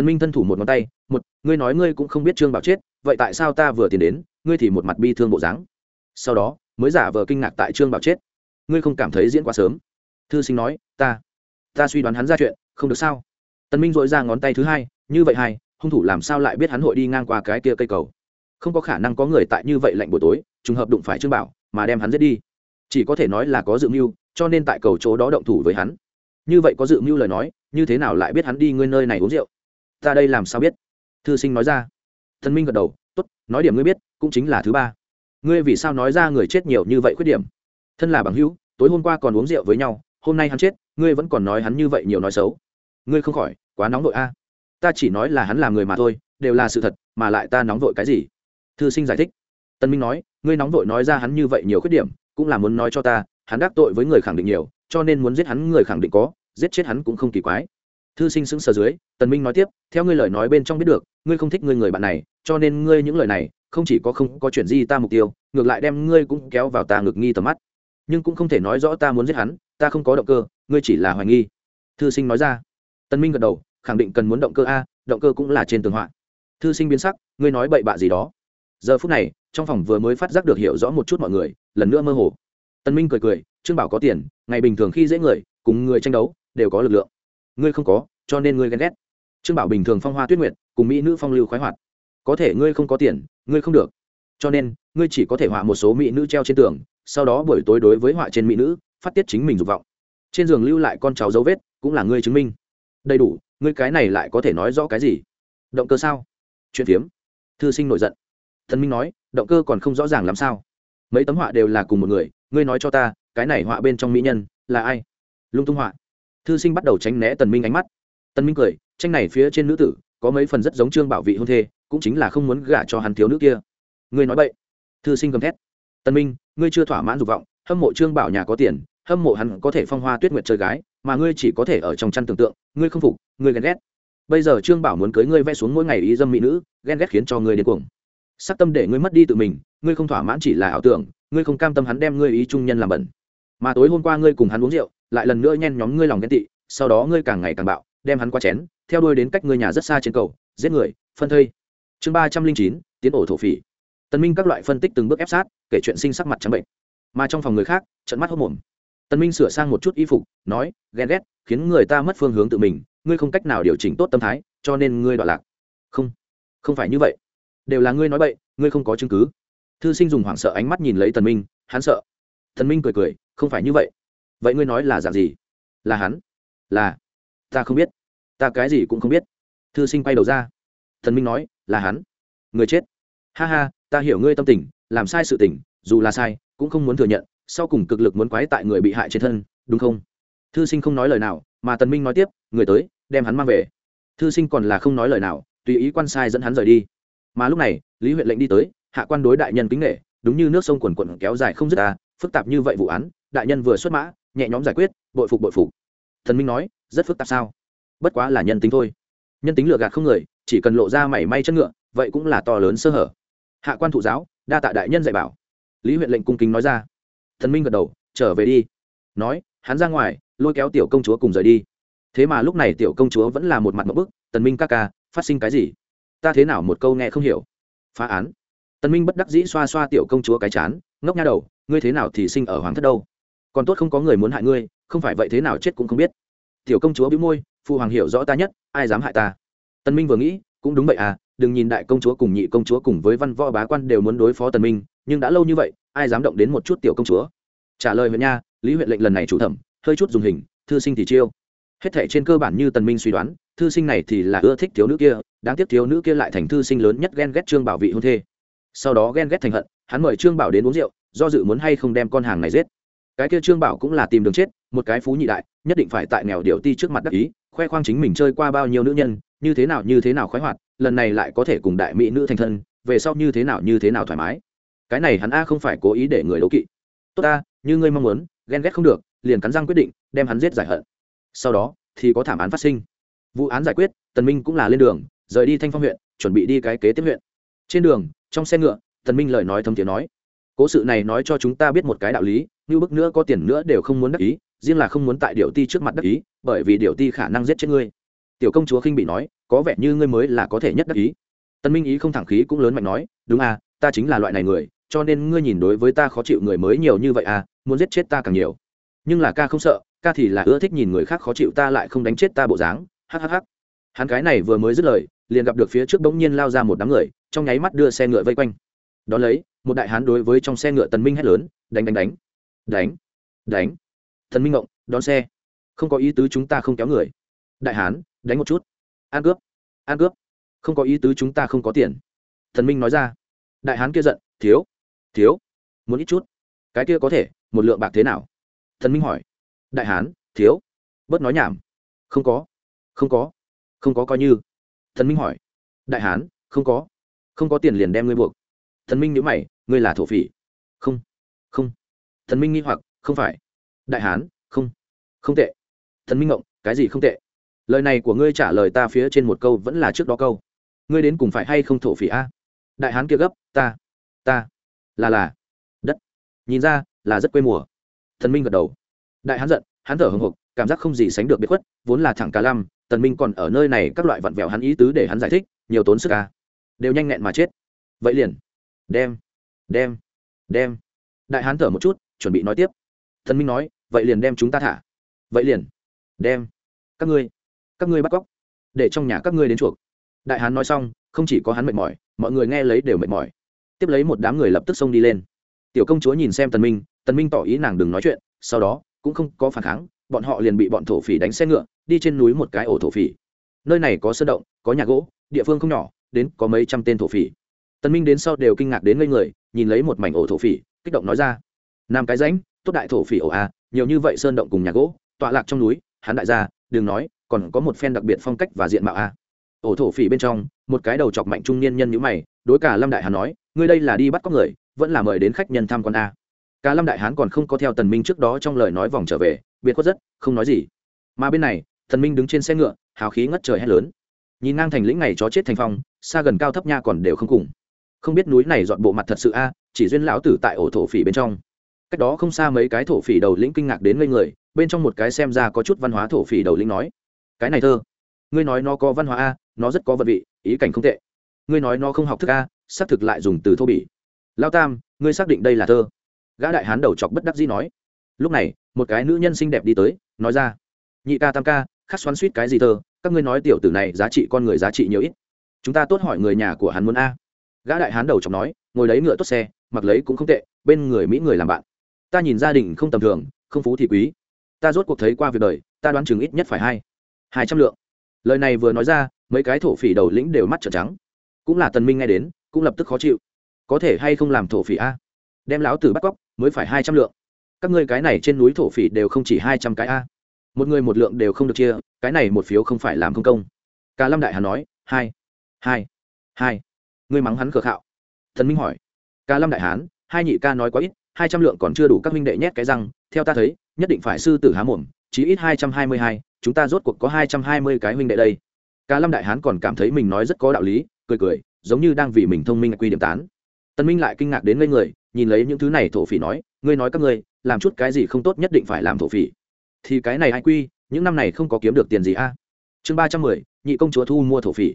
Tần minh thân thủ một ngón tay, một, ngươi nói ngươi cũng không biết trương bảo chết, vậy tại sao ta vừa tiến đến, ngươi thì một mặt bi thương bộ dáng? Sau đó, mới giả vờ kinh ngạc tại trương bảo chết. Ngươi không cảm thấy diễn quá sớm? Thư sinh nói, ta ta suy đoán hắn ra chuyện, không được sao? Tần minh dội ra ngón tay thứ hai, như vậy hai hung thủ làm sao lại biết hắn hội đi ngang qua cái kia cây cầu? Không có khả năng có người tại như vậy lạnh buổi tối, trùng hợp đụng phải trương bảo, mà đem hắn giết đi. Chỉ có thể nói là có dự mưu, cho nên tại cầu chỗ đó động thủ với hắn. Như vậy có dự mưu lời nói, như thế nào lại biết hắn đi ngươi nơi này uống rượu? Ta đây làm sao biết? Thư sinh nói ra. Thần minh gật đầu, tốt, nói điểm ngươi biết, cũng chính là thứ ba. Ngươi vì sao nói ra người chết nhiều như vậy khuyết điểm? Thân là bằng hữu, tối hôm qua còn uống rượu với nhau, hôm nay hắn chết, ngươi vẫn còn nói hắn như vậy nhiều nói xấu. Ngươi không khỏi, quá nóng vội a. Ta chỉ nói là hắn là người mà thôi, đều là sự thật, mà lại ta nóng vội cái gì? Thư sinh giải thích. Tân minh nói, ngươi nóng vội nói ra hắn như vậy nhiều khuyết điểm, cũng là muốn nói cho ta, hắn đắc tội với người khẳng định nhiều, cho nên muốn giết hắn người khẳng định có, giết chết hắn cũng không kỳ quái thư sinh sững sờ dưới, tần minh nói tiếp, theo ngươi lời nói bên trong biết được, ngươi không thích ngươi người bạn này, cho nên ngươi những lời này, không chỉ có không có chuyện gì ta mục tiêu, ngược lại đem ngươi cũng kéo vào ta ngực nghi tầm mắt. Nhưng cũng không thể nói rõ ta muốn giết hắn, ta không có động cơ, ngươi chỉ là hoài nghi. Thư sinh nói ra. Tần minh gật đầu, khẳng định cần muốn động cơ a, động cơ cũng là trên tường họa. Thư sinh biến sắc, ngươi nói bậy bạ gì đó? Giờ phút này, trong phòng vừa mới phát giác được hiểu rõ một chút mọi người, lần nữa mơ hồ. Tần minh cười cười, trương bảo có tiền, ngày bình thường khi dễ người, cùng người tranh đấu, đều có lực lượng ngươi không có cho nên ngươi ghen ghét. Trương bảo bình thường phong hoa tuyết nguyện, cùng mỹ nữ phong lưu khoái hoạt. Có thể ngươi không có tiền ngươi không được. Cho nên ngươi chỉ có thể họa một số mỹ nữ treo trên tường sau đó buổi tối đối với họa trên mỹ nữ phát tiết chính mình dục vọng. Trên giường lưu lại con cháu dấu vết cũng là ngươi chứng minh. Đầy đủ ngươi cái này lại có thể nói rõ cái gì? Động cơ sao? Chuyện phiếm. Thư sinh nổi giận. Thần minh nói động cơ còn không rõ ràng làm sao. Mấy tấm họa đều là cùng một người ngươi nói cho ta cái này họa bên trong mỹ nhân là ai? Lung tung họa thư sinh bắt đầu tránh né tần minh ánh mắt. Tần minh cười, tranh này phía trên nữ tử, có mấy phần rất giống trương bảo vị hôn thê, cũng chính là không muốn gả cho hắn thiếu nữ kia. Ngươi nói vậy thư sinh gầm thét. Tần minh, ngươi chưa thỏa mãn dục vọng, hâm mộ trương bảo nhà có tiền, hâm mộ hắn có thể phong hoa tuyết nguyệt chơi gái, mà ngươi chỉ có thể ở trong chăn tưởng tượng, ngươi không phục, ngươi ghen ghét. Bây giờ trương bảo muốn cưới ngươi vẽ xuống mỗi ngày ý dâm mỹ nữ, ghen ghét khiến cho ngươi điên cuồng. Sắc tâm để ngươi mất đi tự mình, ngươi không thỏa mãn chỉ là ảo tưởng, ngươi không cam tâm hắn đem ngươi ý trung nhân làm bẩn mà tối hôm qua ngươi cùng hắn uống rượu, lại lần nữa nhen nhóm ngươi lòng ghen tị, sau đó ngươi càng ngày càng bạo, đem hắn qua chén, theo đuôi đến cách ngươi nhà rất xa trên cầu, giết người, phân thây. Chương ba trăm linh chín, tiến ổ thổ phỉ. Tần minh các loại phân tích từng bước ép sát, kể chuyện sinh sắc mặt trắng bệnh. Mà trong phòng người khác trận mắt hốc mồm. Tần minh sửa sang một chút y phục, nói, ghen ghét, khiến người ta mất phương hướng tự mình, ngươi không cách nào điều chỉnh tốt tâm thái, cho nên ngươi đọa lạc. Không không phải như vậy. Đều là ngươi nói bậy, ngươi không có chứng cứ. Thư sinh dùng hoảng sợ ánh mắt nhìn lấy tần minh, hắn sợ. Tần minh cười cười không phải như vậy. Vậy ngươi nói là dạng gì? Là hắn? Là. Ta không biết. Ta cái gì cũng không biết. Thư sinh quay đầu ra. Thần minh nói, là hắn. Người chết. Ha ha, ta hiểu ngươi tâm tình, làm sai sự tình, dù là sai, cũng không muốn thừa nhận, sau cùng cực lực muốn quái tại người bị hại trên thân, đúng không? Thư sinh không nói lời nào, mà tần minh nói tiếp, người tới, đem hắn mang về. Thư sinh còn là không nói lời nào, tùy ý quan sai dẫn hắn rời đi. Mà lúc này, lý huyện lệnh đi tới, hạ quan đối đại nhân kính nghệ đúng như nước sông quần quận kéo dài không dứt ta phức tạp như vậy vụ án đại nhân vừa xuất mã, nhẹ nhõm giải quyết, bội phục bội phục. Thần minh nói, rất phức tạp sao? Bất quá là nhân tính thôi. Nhân tính lừa gạt không người, chỉ cần lộ ra mảy may chân ngựa, vậy cũng là to lớn sơ hở. Hạ quan thụ giáo, đa tạ đại nhân dạy bảo. Lý huyện lệnh cung kính nói ra. Thần minh gật đầu, trở về đi. Nói, hắn ra ngoài, lôi kéo tiểu công chúa cùng rời đi. Thế mà lúc này tiểu công chúa vẫn là một mặt một bức, tần minh ca ca, phát sinh cái gì? Ta thế nào một câu nghe không hiểu. Phá án. Tần minh bất đắc dĩ xoa xoa tiểu công chúa cái chán, ngốc nha đầu, ngươi thế nào thì sinh ở hoàng thất đâu? Còn tốt không có người muốn hại ngươi, không phải vậy thế nào chết cũng không biết. Tiểu công chúa bĩu môi phụ hoàng hiểu rõ ta nhất, ai dám hại ta? Tần minh vừa nghĩ, cũng đúng vậy à đừng nhìn đại công chúa cùng nhị công chúa cùng với văn võ bá quan đều muốn đối phó tần minh, nhưng đã lâu như vậy, ai dám động đến một chút tiểu công chúa? Trả lời huyện nha, lý huyện lệnh lần này chủ thẩm, hơi chút dùng hình, thư sinh thì chiêu. Hết thảy trên cơ bản như tần minh suy đoán, thư sinh này thì là ưa thích thiếu nữ kia, đáng tiếc thiếu nữ kia lại thành thư sinh lớn nhất ghen ghét trương bảo vị hôn thê. Sau đó ghen ghét thành hận, hắn mời trương bảo đến uống rượu, do dự muốn hay không đem con hàng này giết cái kia trương bảo cũng là tìm đường chết, một cái phú nhị đại, nhất định phải tại nghèo điều ti trước mặt đắc ý, khoe khoang chính mình chơi qua bao nhiêu nữ nhân, như thế nào như thế nào khoái hoạt, lần này lại có thể cùng đại mỹ nữ thành thân, về sau như thế nào như thế nào thoải mái. Cái này hắn a không phải cố ý để người đấu kỵ. Tốt ta như ngươi mong muốn, ghen ghét không được, liền cắn răng quyết định, đem hắn giết giải hận. Sau đó, thì có thảm án phát sinh. Vụ án giải quyết, tần minh cũng là lên đường, rời đi thanh phong huyện, chuẩn bị đi cái kế tiếp huyện. Trên đường, trong xe ngựa, tần minh lời nói thâm tiếng nói, cố sự này nói cho chúng ta biết một cái đạo lý như bức nữa có tiền nữa đều không muốn đắc ý, riêng là không muốn tại điệu ti trước mặt đắc ý, bởi vì điệu ti khả năng giết chết ngươi. Tiểu công chúa khinh bị nói, có vẻ như ngươi mới là có thể nhất đắc ý. Tân minh ý không thẳng khí cũng lớn mạnh nói, đúng à ta chính là loại này người, cho nên ngươi nhìn đối với ta khó chịu người mới nhiều như vậy à muốn giết chết ta càng nhiều. Nhưng là ca không sợ, ca thì là ưa thích nhìn người khác khó chịu ta lại không đánh chết ta bộ dáng hhh hắn cái này vừa mới dứt lời, liền gặp được phía trước bỗng nhiên lao ra một đám người, trong nháy mắt đưa xe ngựa vây quanh. Đón lấy, một đại hán đối với trong xe ngựa tần minh hét lớn, đánh đánh đánh đánh. Đánh. Thần minh ngộng, đón xe. Không có ý tứ chúng ta không kéo người. Đại hán, đánh một chút. Ăn cướp. Ăn cướp. Không có ý tứ chúng ta không có tiền. Thần minh nói ra. Đại hán kia giận. Thiếu. Thiếu. Muốn ít chút. Cái kia có thể, một lượng bạc thế nào? Thần minh hỏi. Đại hán, thiếu. Bớt nói nhảm. Không có. Không có. Không có coi như. Thần minh hỏi. Đại hán, không có. Không có tiền liền đem ngươi buộc. Thần minh nhữ mày. Ngươi là thổ phỉ. Không. Không thần minh nghi hoặc, không phải. Đại hán, không. Không tệ. Thần minh ngộng, cái gì không tệ? Lời này của ngươi trả lời ta phía trên một câu vẫn là trước đó câu. Ngươi đến cùng phải hay không thổ phỉ a? Đại hán kia gấp, ta ta. Là là. Đất. Nhìn ra, là rất quê mùa. Thần minh gật đầu. Đại hán giận, hắn thở hồng hộc cảm giác không gì sánh được biệt khuất, vốn là thẳng cả lăm tần minh còn ở nơi này, các loại vặn vẹo hắn ý tứ để hắn giải thích, nhiều tốn sức ca đều nhanh nghẹn mà chết. Vậy liền. Đem. Đem. Đem. Đại hán thở một chút chuẩn bị nói tiếp. Thần minh nói, vậy liền đem chúng ta thả. Vậy liền. Đem. Các ngươi. Các ngươi bắt cóc. Để trong nhà các ngươi đến chuộc. Đại hán nói xong, không chỉ có hắn mệt mỏi, mọi người nghe lấy đều mệt mỏi. Tiếp lấy một đám người lập tức xông đi lên. Tiểu công chúa nhìn xem tần minh tần minh tỏ ý nàng đừng nói chuyện, sau đó, cũng không có phản kháng, bọn họ liền bị bọn thổ phỉ đánh xe ngựa, đi trên núi một cái ổ thổ phỉ. Nơi này có sơn động, có nhà gỗ, địa phương không nhỏ, đến có mấy trăm tên thổ phỉ. Tần minh đến sau đều kinh ngạc đến ngây người, nhìn lấy một mảnh ổ thổ phỉ, kích động nói ra nam cái rãnh, tốt đại thổ phỉ ổ a nhiều như vậy sơn động cùng nhà gỗ, tọa lạc trong núi, hắn đại gia, đừng nói, còn có một phen đặc biệt phong cách và diện mạo a ổ thổ phỉ bên trong, một cái đầu chọc mạnh trung niên nhân nhữ mày, đối cả lâm đại hán nói, ngươi đây là đi bắt cóc người, vẫn là mời đến khách nhân tham quan a cả lâm đại hán còn không có theo tần minh trước đó trong lời nói vòng trở về, biệt khuất rất, không nói gì. Mà bên này, tần minh đứng trên xe ngựa, hào khí ngất trời hét lớn. Nhìn ngang thành lĩnh này chó chết thành phong, xa gần cao thấp nha còn đều không cùng. Không biết núi này dọn bộ mặt thật sự a chỉ duyên lão tử tại ổ thổ phỉ bên trong cách đó không xa mấy cái thổ phỉ đầu lĩnh kinh ngạc đến ngây người, bên trong một cái xem ra có chút văn hóa thổ phỉ đầu lĩnh nói, cái này thơ, ngươi nói nó có văn hóa a, nó rất có vật vị, ý cảnh không tệ. Ngươi nói nó không học thức a, xác thực lại dùng từ thô bỉ. Lao tam, ngươi xác định đây là thơ? Gã đại hán đầu chọc bất đắc dĩ nói. Lúc này, một cái nữ nhân xinh đẹp đi tới, nói ra, nhị ca tam ca, khắc xoắn suýt cái gì thơ, các ngươi nói tiểu tử này giá trị con người giá trị nhiều ít. Chúng ta tốt hỏi người nhà của hắn muốn a. Gã đại hán đầu chọc nói, ngồi lấy ngựa tốt xe, mặc lấy cũng không tệ, bên người mỹ người làm bạn ta nhìn gia đình không tầm thường, không phú thì quý. Ta rốt cuộc thấy qua việc đời, ta đoán chừng ít nhất phải hai hai trăm lượng. Lời này vừa nói ra, mấy cái thổ phỉ đầu lĩnh đều mắt trợn trắng. Cũng là tần minh nghe đến, cũng lập tức khó chịu. Có thể hay không làm thổ phỉ a? Đem lão tử bắt cóc, mới phải hai trăm lượng. Các ngươi cái này trên núi thổ phỉ đều không chỉ hai trăm cái a. Một người một lượng đều không được chia, cái này một phiếu không phải làm không công. Cả lâm đại hà nói, hai hai hai. Ngươi mắng hắn cửa khạo. Thần minh hỏi. Ca lâm đại hán, hai nhị ca nói quá ít hai trăm lượng còn chưa đủ các minh đệ nhét cái răng, theo ta thấy, nhất định phải sư tử há mồm, chí ít hai trăm hai mươi hai, chúng ta rốt cuộc có hai trăm hai mươi cái huynh đệ đây. Cả lâm đại hán còn cảm thấy mình nói rất có đạo lý, cười cười, giống như đang vì mình thông minh quy điểm tán. Tân minh lại kinh ngạc đến ngây người, nhìn lấy những thứ này thổ phỉ nói, ngươi nói các ngươi, làm chút cái gì không tốt nhất định phải làm thổ phỉ. Thì cái này ai quy, những năm này không có kiếm được tiền gì a? Chương ba trăm mười, nhị công chúa thu mua thổ phỉ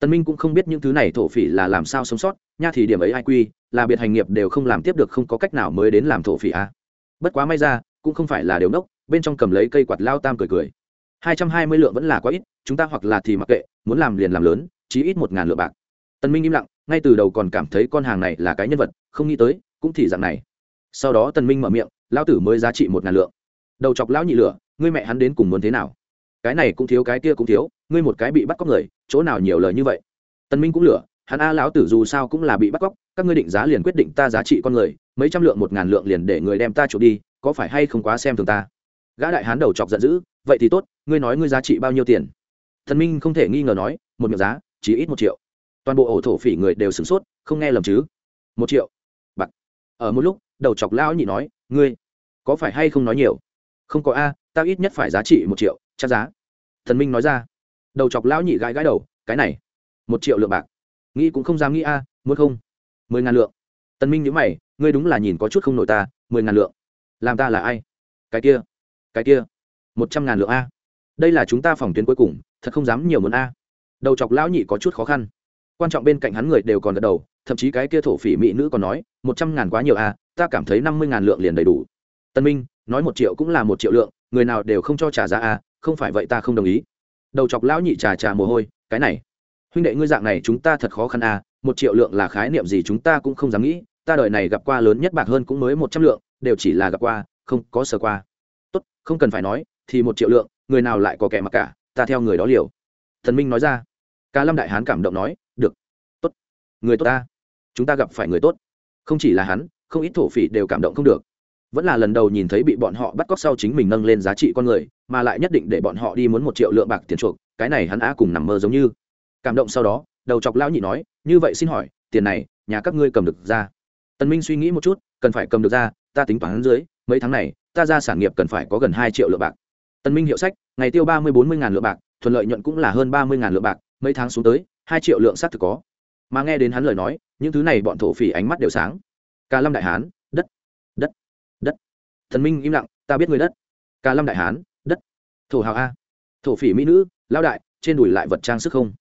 tân minh cũng không biết những thứ này thổ phỉ là làm sao sống sót, nha thì điểm ấy ai quy, là biệt hành nghiệp đều không làm tiếp được không có cách nào mới đến làm thổ phỉ a bất quá may ra, cũng không phải là điều nốc, bên trong cầm lấy cây quạt lao tam cười cười. Hai trăm hai mươi lượng vẫn là quá ít, chúng ta hoặc là thì mặc kệ, muốn làm liền làm lớn, chí ít một ngàn lượng bạc. Tân minh im lặng, ngay từ đầu còn cảm thấy con hàng này là cái nhân vật, không nghĩ tới, cũng thì dạng này. Sau đó tân minh mở miệng lão tử mới giá trị một ngàn lượng. Đầu chọc lão nhị lửa, ngươi mẹ hắn đến cùng muốn thế nào? Cái này cũng thiếu, cái kia cũng thiếu ngươi một cái bị bắt cóc người, chỗ nào nhiều lời như vậy? Tân minh cũng lửa, hắn a lão tử dù sao cũng là bị bắt cóc, các ngươi định giá liền quyết định ta giá trị con người, mấy trăm lượng một ngàn lượng liền để người đem ta chuộc đi, có phải hay không quá xem thường ta? Gã đại hán đầu chọc giận dữ, vậy thì tốt, ngươi nói ngươi giá trị bao nhiêu tiền? Thần minh không thể nghi ngờ nói, một miệng giá, chỉ ít một triệu. Toàn bộ ổ thổ phỉ người đều sửng sốt, không nghe lầm chứ? Một triệu. Bạc. Ở một lúc, đầu chọc lão nhị nói, ngươi, có phải hay không nói nhiều? Không có a ta ít nhất phải giá trị một triệu, chắc giá. Thần minh nói ra đầu chọc lão nhị gãi gãi đầu, cái này, một triệu lượng bạc. Nghĩ cũng không dám nghĩ a à, muốn không? Mười ngàn lượng. Tân minh nhíu mày, ngươi đúng là nhìn có chút không nổi ta, mười ngàn lượng. Làm ta là ai? Cái kia cái kia, một trăm ngàn lượng a. Đây là chúng ta phòng tuyến cuối cùng, thật không dám nhiều muốn a. Đầu chọc lão nhị có chút khó khăn. Quan trọng bên cạnh hắn người đều còn gật đầu, thậm chí cái kia thổ phỉ mỹ nữ còn nói, một trăm ngàn quá nhiều a, ta cảm thấy năm mươi ngàn lượng liền đầy đủ. Tân minh, nói một triệu cũng là một triệu lượng, người nào đều không cho trả giá a, không phải vậy ta không đồng ý đầu chọc lão nhị trà trà mồ hôi, cái này, huynh đệ ngươi dạng này chúng ta thật khó khăn a một triệu lượng là khái niệm gì chúng ta cũng không dám nghĩ, ta đời này gặp qua lớn nhất bạc hơn cũng mới một trăm lượng, đều chỉ là gặp qua, không có sơ qua. Tốt, không cần phải nói, thì một triệu lượng, người nào lại có kẻ mặc cả, ta theo người đó liều. Thần minh nói ra. Ca lâm đại hán cảm động nói, được, tốt, người tốt ta, chúng ta gặp phải người tốt. Không chỉ là hắn, không ít thổ phỉ đều cảm động không được vẫn là lần đầu nhìn thấy bị bọn họ bắt cóc sau chính mình nâng lên giá trị con người, mà lại nhất định để bọn họ đi muốn một triệu lượng bạc tiền chuộc, cái này hắn á cùng nằm mơ giống như. Cảm động sau đó, đầu chọc lão nhị nói, như vậy xin hỏi, tiền này, nhà các ngươi cầm được ra? Tần minh suy nghĩ một chút, cần phải cầm được ra, ta tính toán dưới, mấy tháng này, ta ra sản nghiệp cần phải có gần hai triệu lượng bạc. Tần minh hiệu sách, ngày tiêu ba mươi bốn mươi ngàn lượng bạc, thuận lợi nhuận cũng là hơn ba mươi ngàn lượng bạc, mấy tháng xuống tới, hai triệu lượng sắt thực có. Mà nghe đến hắn lời nói, những thứ này bọn thổ phỉ ánh mắt đều sáng. Ca lâm đại hán thần minh im lặng, ta biết người đất. Cả lâm đại hán, đất. Thổ hào a. Thổ phỉ mỹ nữ lao đại, trên đùi lại vật trang sức không?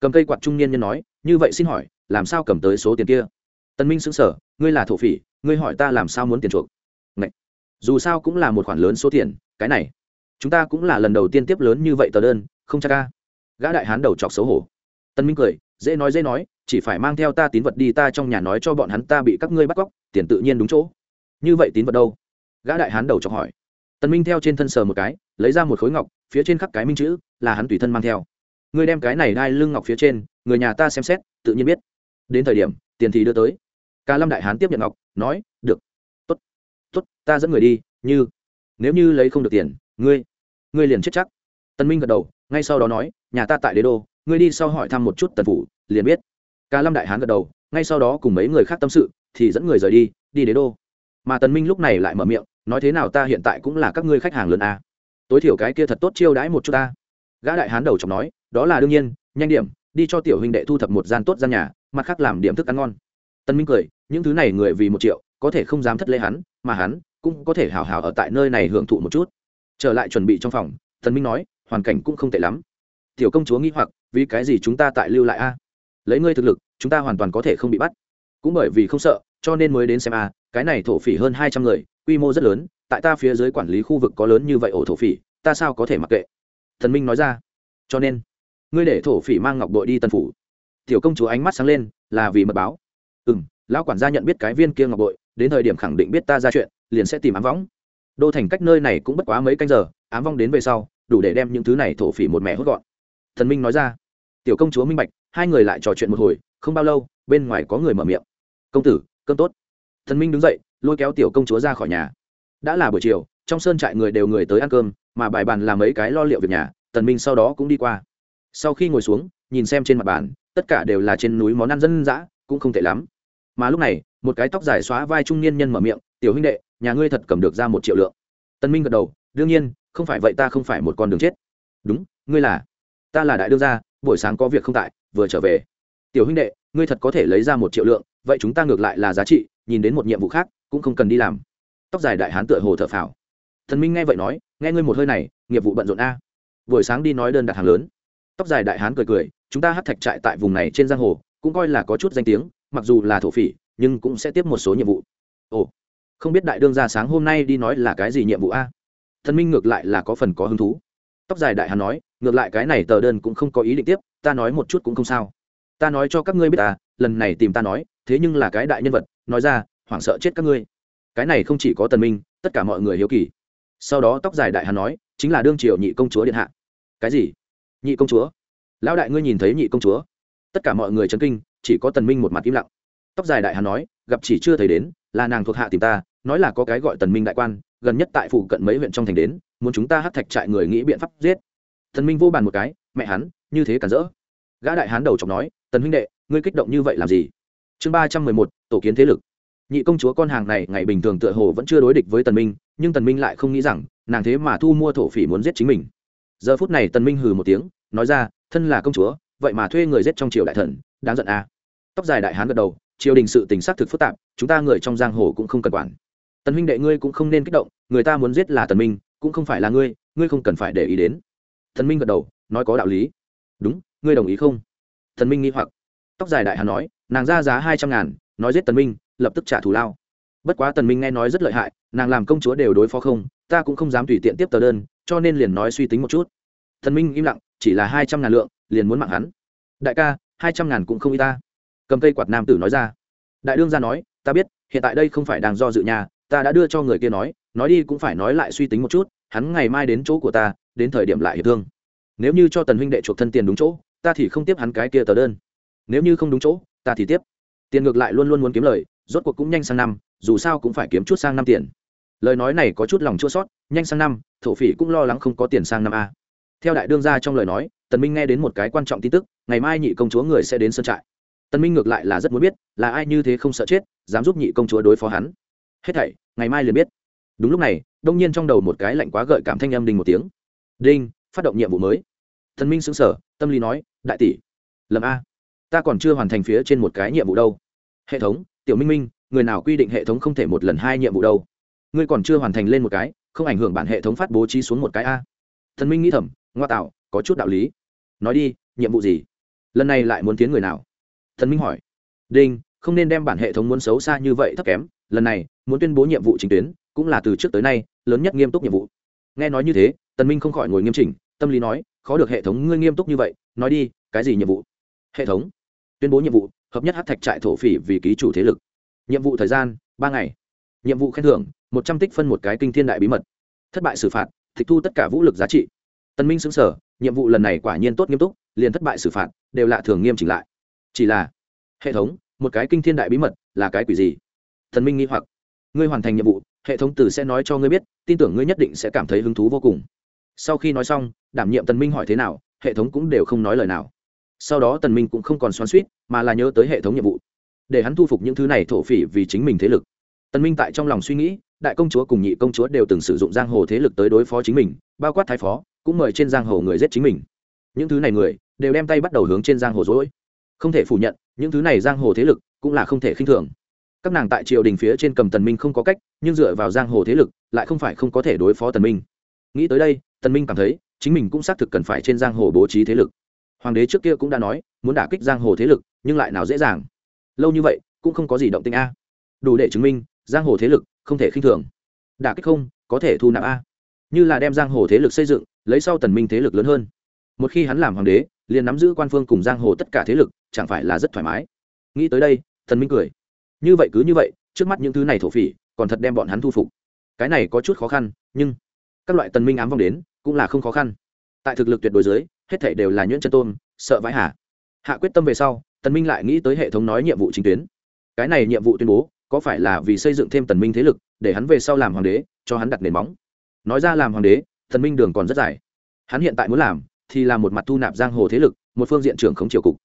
Cầm cây quạt trung niên nhân nói, như vậy xin hỏi, làm sao cầm tới số tiền kia? Tân minh xứng sở ngươi là thổ phỉ, ngươi hỏi ta làm sao muốn tiền chuộc? Ngậy. dù sao cũng là một khoản lớn số tiền, cái này. Chúng ta cũng là lần đầu tiên tiếp lớn như vậy tờ đơn, không chắc ca gã đại hán đầu chọc xấu hổ. Tân minh cười, dễ nói dễ nói, chỉ phải mang theo ta tín vật đi, ta trong nhà nói cho bọn hắn ta bị các ngươi bắt cóc, tiền tự nhiên đúng chỗ. Như vậy tín vật đâu? Gã đại hán đầu chọc hỏi. Tần minh theo trên thân sờ một cái, lấy ra một khối ngọc, phía trên khắc cái minh chữ, là hắn tùy thân mang theo. Ngươi đem cái này đai lưng ngọc phía trên, người nhà ta xem xét, tự nhiên biết. Đến thời điểm, tiền thì đưa tới. Ca lâm đại hán tiếp nhận ngọc, nói, được. Tốt. Tốt, ta dẫn người đi, như, nếu như lấy không được tiền, ngươi ngươi liền chết chắc. Tân minh gật đầu, ngay sau đó nói, nhà ta tại đế đô, ngươi đi sau hỏi thăm một chút tần phủ, liền biết. Ca lâm đại hán gật đầu, ngay sau đó cùng mấy người khác tâm sự, thì dẫn người rời đi đi đế đô. Mà tần minh lúc này lại mở miệng nói thế nào ta hiện tại cũng là các ngươi khách hàng lớn a. Tối thiểu cái kia thật tốt chiêu đãi một chút ta. Gã đại hán đầu chọc nói, đó là đương nhiên, nhanh điểm, đi cho tiểu huynh đệ thu thập một gian tốt gian nhà, mặt khác làm điểm thức ăn ngon. Tân minh cười, những thứ này người vì một triệu, có thể không dám thất lễ hắn, mà hắn cũng có thể hào hào ở tại nơi này hưởng thụ một chút. Trở lại chuẩn bị trong phòng, tân minh nói, hoàn cảnh cũng không tệ lắm. Tiểu công chúa nghĩ hoặc, vì cái gì chúng ta tại lưu lại a? Lấy ngươi thực lực, chúng ta hoàn toàn có thể không bị bắt. Cũng bởi vì không sợ, cho nên mới đến xem a, cái này thổ phỉ hơn hai trăm người quy mô rất lớn, tại ta phía dưới quản lý khu vực có lớn như vậy ổ thổ phỉ, ta sao có thể mặc kệ? Thần minh nói ra. Cho nên, ngươi để thổ phỉ mang ngọc đội đi tân phủ. Tiểu công chúa ánh mắt sáng lên, là vì mật báo. Ừ m lão quản gia nhận biết cái viên kia ngọc bội đến thời điểm khẳng định biết ta ra chuyện, liền sẽ tìm ám võng. Đô thành cách nơi này cũng bất quá mấy canh giờ, ám vong đến về sau, đủ để đem những thứ này thổ phỉ một mẹ hốt gọn. Thần minh nói ra. Tiểu công chúa minh bạch, hai người lại trò chuyện một hồi, không bao lâu, bên ngoài có người mở miệng. Công tử, cơm tốt. Thần minh đứng dậy lôi kéo tiểu công chúa ra khỏi nhà. Đã là buổi chiều, trong sơn trại người đều người tới ăn cơm, mà bài bàn làm mấy cái lo liệu việc nhà, tần minh sau đó cũng đi qua. Sau khi ngồi xuống, nhìn xem trên mặt bàn, tất cả đều là trên núi món ăn dân dã, cũng không tệ lắm. Mà lúc này, một cái tóc dài xóa vai trung niên nhân mở miệng, tiểu huynh đệ, nhà ngươi thật cầm được ra một triệu lượng. Tân minh gật đầu, đương nhiên, không phải vậy ta không phải một con đường chết. Đúng, ngươi là, ta là đại đương gia, buổi sáng có việc không tại, vừa trở về. Tiểu huynh đệ, ngươi thật có thể lấy ra một triệu lượng, vậy chúng ta ngược lại là giá trị, nhìn đến một nhiệm vụ khác cũng không cần đi làm. Tóc dài đại hán tựa hồ thở phào. Thần minh nghe vậy nói, nghe ngươi một hơi này, nghiệp vụ bận rộn a. Buổi sáng đi nói đơn đặt hàng lớn. Tóc dài đại hán cười cười, chúng ta hát thạch trại tại vùng này trên giang hồ, cũng coi là có chút danh tiếng, mặc dù là thổ phỉ, nhưng cũng sẽ tiếp một số nhiệm vụ. Ồ, không biết đại đương gia sáng hôm nay đi nói là cái gì nhiệm vụ a? Thần minh ngược lại là có phần có hứng thú. Tóc dài đại hán nói, ngược lại cái này tờ đơn cũng không có ý định tiếp, ta nói một chút cũng không sao. Ta nói cho các ngươi biết ta lần này tìm ta nói, thế nhưng là cái đại nhân vật, nói ra hoảng sợ chết các ngươi. Cái này không chỉ có tần minh, tất cả mọi người hiếu kỳ. Sau đó tóc dài đại hán nói, chính là đương triều nhị công chúa điện hạ. Cái gì? Nhị công chúa? Lão đại ngươi nhìn thấy nhị công chúa? Tất cả mọi người chấn kinh, chỉ có tần minh một mặt im lặng. Tóc dài đại hán nói, gặp chỉ chưa thấy đến, là nàng thuộc hạ tìm ta, nói là có cái gọi tần minh đại quan, gần nhất tại phụ cận mấy huyện trong thành đến, muốn chúng ta hất thạch trại người nghĩ biện pháp giết. Tần minh vô bàn một cái, mẹ hắn, như thế cản rỡ. Gã đại hán đầu chọc nói, tần huynh đệ, ngươi kích động như vậy làm gì? Chương ba trăm mười một, tổ kiến thế lực nhị công chúa con hàng này ngày bình thường tựa hồ vẫn chưa đối địch với tần minh, nhưng tần minh lại không nghĩ rằng nàng thế mà thu mua thổ phỉ muốn giết chính mình. Giờ phút này tần minh hừ một tiếng, nói ra, thân là công chúa, vậy mà thuê người giết trong triều đại thần, đáng giận à. tóc dài đại hán gật đầu, triều đình sự tình xác thực phức tạp, chúng ta người trong giang hồ cũng không cần quản. Tần huynh đệ ngươi cũng không nên kích động, người ta muốn giết là tần minh, cũng không phải là ngươi ngươi không cần phải để ý đến. Thần minh gật đầu, nói có đạo lý. Đúng, ngươi đồng ý không? Thần minh nghi hoặc. Tóc dài đại hán nói, nàng ra giá hai trăm ngàn, nói giết tần minh lập tức trả thù lao. Bất quá tần minh nghe nói rất lợi hại, nàng làm công chúa đều đối phó không, ta cũng không dám tùy tiện tiếp tờ đơn, cho nên liền nói suy tính một chút. Thần minh im lặng, chỉ là hai trăm ngàn lượng, liền muốn mạng hắn. Đại ca, hai trăm ngàn cũng không y ta. Cầm cây quạt nam tử nói ra. Đại đương gia nói, ta biết, hiện tại đây không phải đang do dự nhà, ta đã đưa cho người kia nói nói đi cũng phải nói lại suy tính một chút, hắn ngày mai đến chỗ của ta, đến thời điểm lại hiệp thương. Nếu như cho tần huynh đệ chuộc thân tiền đúng chỗ, ta thì không tiếp hắn cái kia tờ đơn. Nếu như không đúng chỗ, ta thì tiếp. Tiền ngược lại luôn luôn muốn kiếm lời rốt cuộc cũng nhanh sang năm, dù sao cũng phải kiếm chút sang năm tiền. Lời nói này có chút lòng chua sót, nhanh sang năm, thổ phỉ cũng lo lắng không có tiền sang năm a. Theo đại đương gia trong lời nói, tần minh nghe đến một cái quan trọng tin tức, ngày mai nhị công chúa người sẽ đến sân trại. Tần minh ngược lại là rất muốn biết, là ai như thế không sợ chết, dám giúp nhị công chúa đối phó hắn. Hết thảy, ngày mai liền biết. Đúng lúc này, đông nhiên trong đầu một cái lạnh quá gợi cảm thanh âm đinh một tiếng. Đinh, phát động nhiệm vụ mới. Tần minh sững sờ, tâm lý nói, đại tỷ lầm a, ta còn chưa hoàn thành phía trên một cái nhiệm vụ đâu. Hệ thống tiểu minh minh, người nào quy định hệ thống không thể một lần hai nhiệm vụ đâu? Ngươi còn chưa hoàn thành lên một cái, không ảnh hưởng bản hệ thống phát bố trí xuống một cái a. Thần minh nghĩ thầm, ngoa tạo, có chút đạo lý. Nói đi, nhiệm vụ gì? Lần này lại muốn tiến người nào? Thần minh hỏi. Đinh, không nên đem bản hệ thống muốn xấu xa như vậy thấp kém. Lần này, muốn tuyên bố nhiệm vụ chính tuyến, cũng là từ trước tới nay, lớn nhất nghiêm túc nhiệm vụ. Nghe nói như thế, tần minh không khỏi ngồi nghiêm chỉnh, tâm lý nói, khó được hệ thống ngươi nghiêm túc như vậy, nói đi, cái gì nhiệm vụ? Hệ thống. Tuyên bố nhiệm vụ hợp nhất hát thạch trại thổ phỉ vì ký chủ thế lực. Nhiệm vụ thời gian, ba ngày. Nhiệm vụ khen thưởng, một trăm tích phân một cái kinh thiên đại bí mật. Thất bại xử phạt, tịch thu tất cả vũ lực giá trị. Tân minh xứng sở nhiệm vụ lần này quả nhiên tốt nghiêm túc, liền thất bại xử phạt, đều lạ thường nghiêm chỉnh lại. Chỉ là, hệ thống, một cái kinh thiên đại bí mật là cái quỷ gì? Thần minh nghi hoặc. Ngươi hoàn thành nhiệm vụ, hệ thống từ sẽ nói cho ngươi biết, tin tưởng ngươi nhất định sẽ cảm thấy hứng thú vô cùng. Sau khi nói xong, đảm nhiệm tần minh hỏi thế nào, hệ thống cũng đều không nói lời nào sau đó tần minh cũng không còn xoắn xuýt mà là nhớ tới hệ thống nhiệm vụ. Để hắn thu phục những thứ này thổ phỉ vì chính mình thế lực. Tần minh tại trong lòng suy nghĩ, đại công chúa cùng nhị công chúa đều từng sử dụng giang hồ thế lực tới đối phó chính mình, bao quát thái phó, cũng mời trên giang hồ người giết chính mình. Những thứ này người, đều đem tay bắt đầu hướng trên giang hồ dối không thể phủ nhận, những thứ này giang hồ thế lực cũng là không thể khinh thường. Các nàng tại triều đình phía trên cầm tần minh không có cách, nhưng dựa vào giang hồ thế lực, lại không phải không có thể đối phó tần minh. Nghĩ tới đây, tần minh cảm thấy, chính mình cũng xác thực cần phải trên giang hồ bố trí thế lực hoàng đế trước kia cũng đã nói, muốn đả kích giang hồ thế lực, nhưng lại nào dễ dàng. Lâu như vậy, cũng không có gì động tinh a. Đủ để chứng minh, giang hồ thế lực không thể khinh thường. Đả kích không, có thể thu nạp a. Như là đem giang hồ thế lực xây dựng, lấy sau tần minh thế lực lớn hơn. Một khi hắn làm hoàng đế, liền nắm giữ quan phương cùng giang hồ tất cả thế lực, chẳng phải là rất thoải mái. Nghĩ tới đây, tần minh cười. Như vậy cứ như vậy, trước mắt những thứ này thổ phỉ, còn thật đem bọn hắn thu phục. Cái này có chút khó khăn, nhưng các loại tần minh ám vong đến, cũng là không khó khăn. Tại thực lực tuyệt đối dưới hết thảy đều là nhuyễn chân tôn sợ vãi hạ hạ quyết tâm về sau, tần minh lại nghĩ tới hệ thống nói nhiệm vụ chính tuyến. Cái này nhiệm vụ tuyên bố, có phải là vì xây dựng thêm tần minh thế lực, để hắn về sau làm hoàng đế, cho hắn đặt nền móng? Nói ra làm hoàng đế, tần minh đường còn rất dài. Hắn hiện tại muốn làm, thì là một mặt thu nạp giang hồ thế lực, một phương diện trưởng khống triều cục.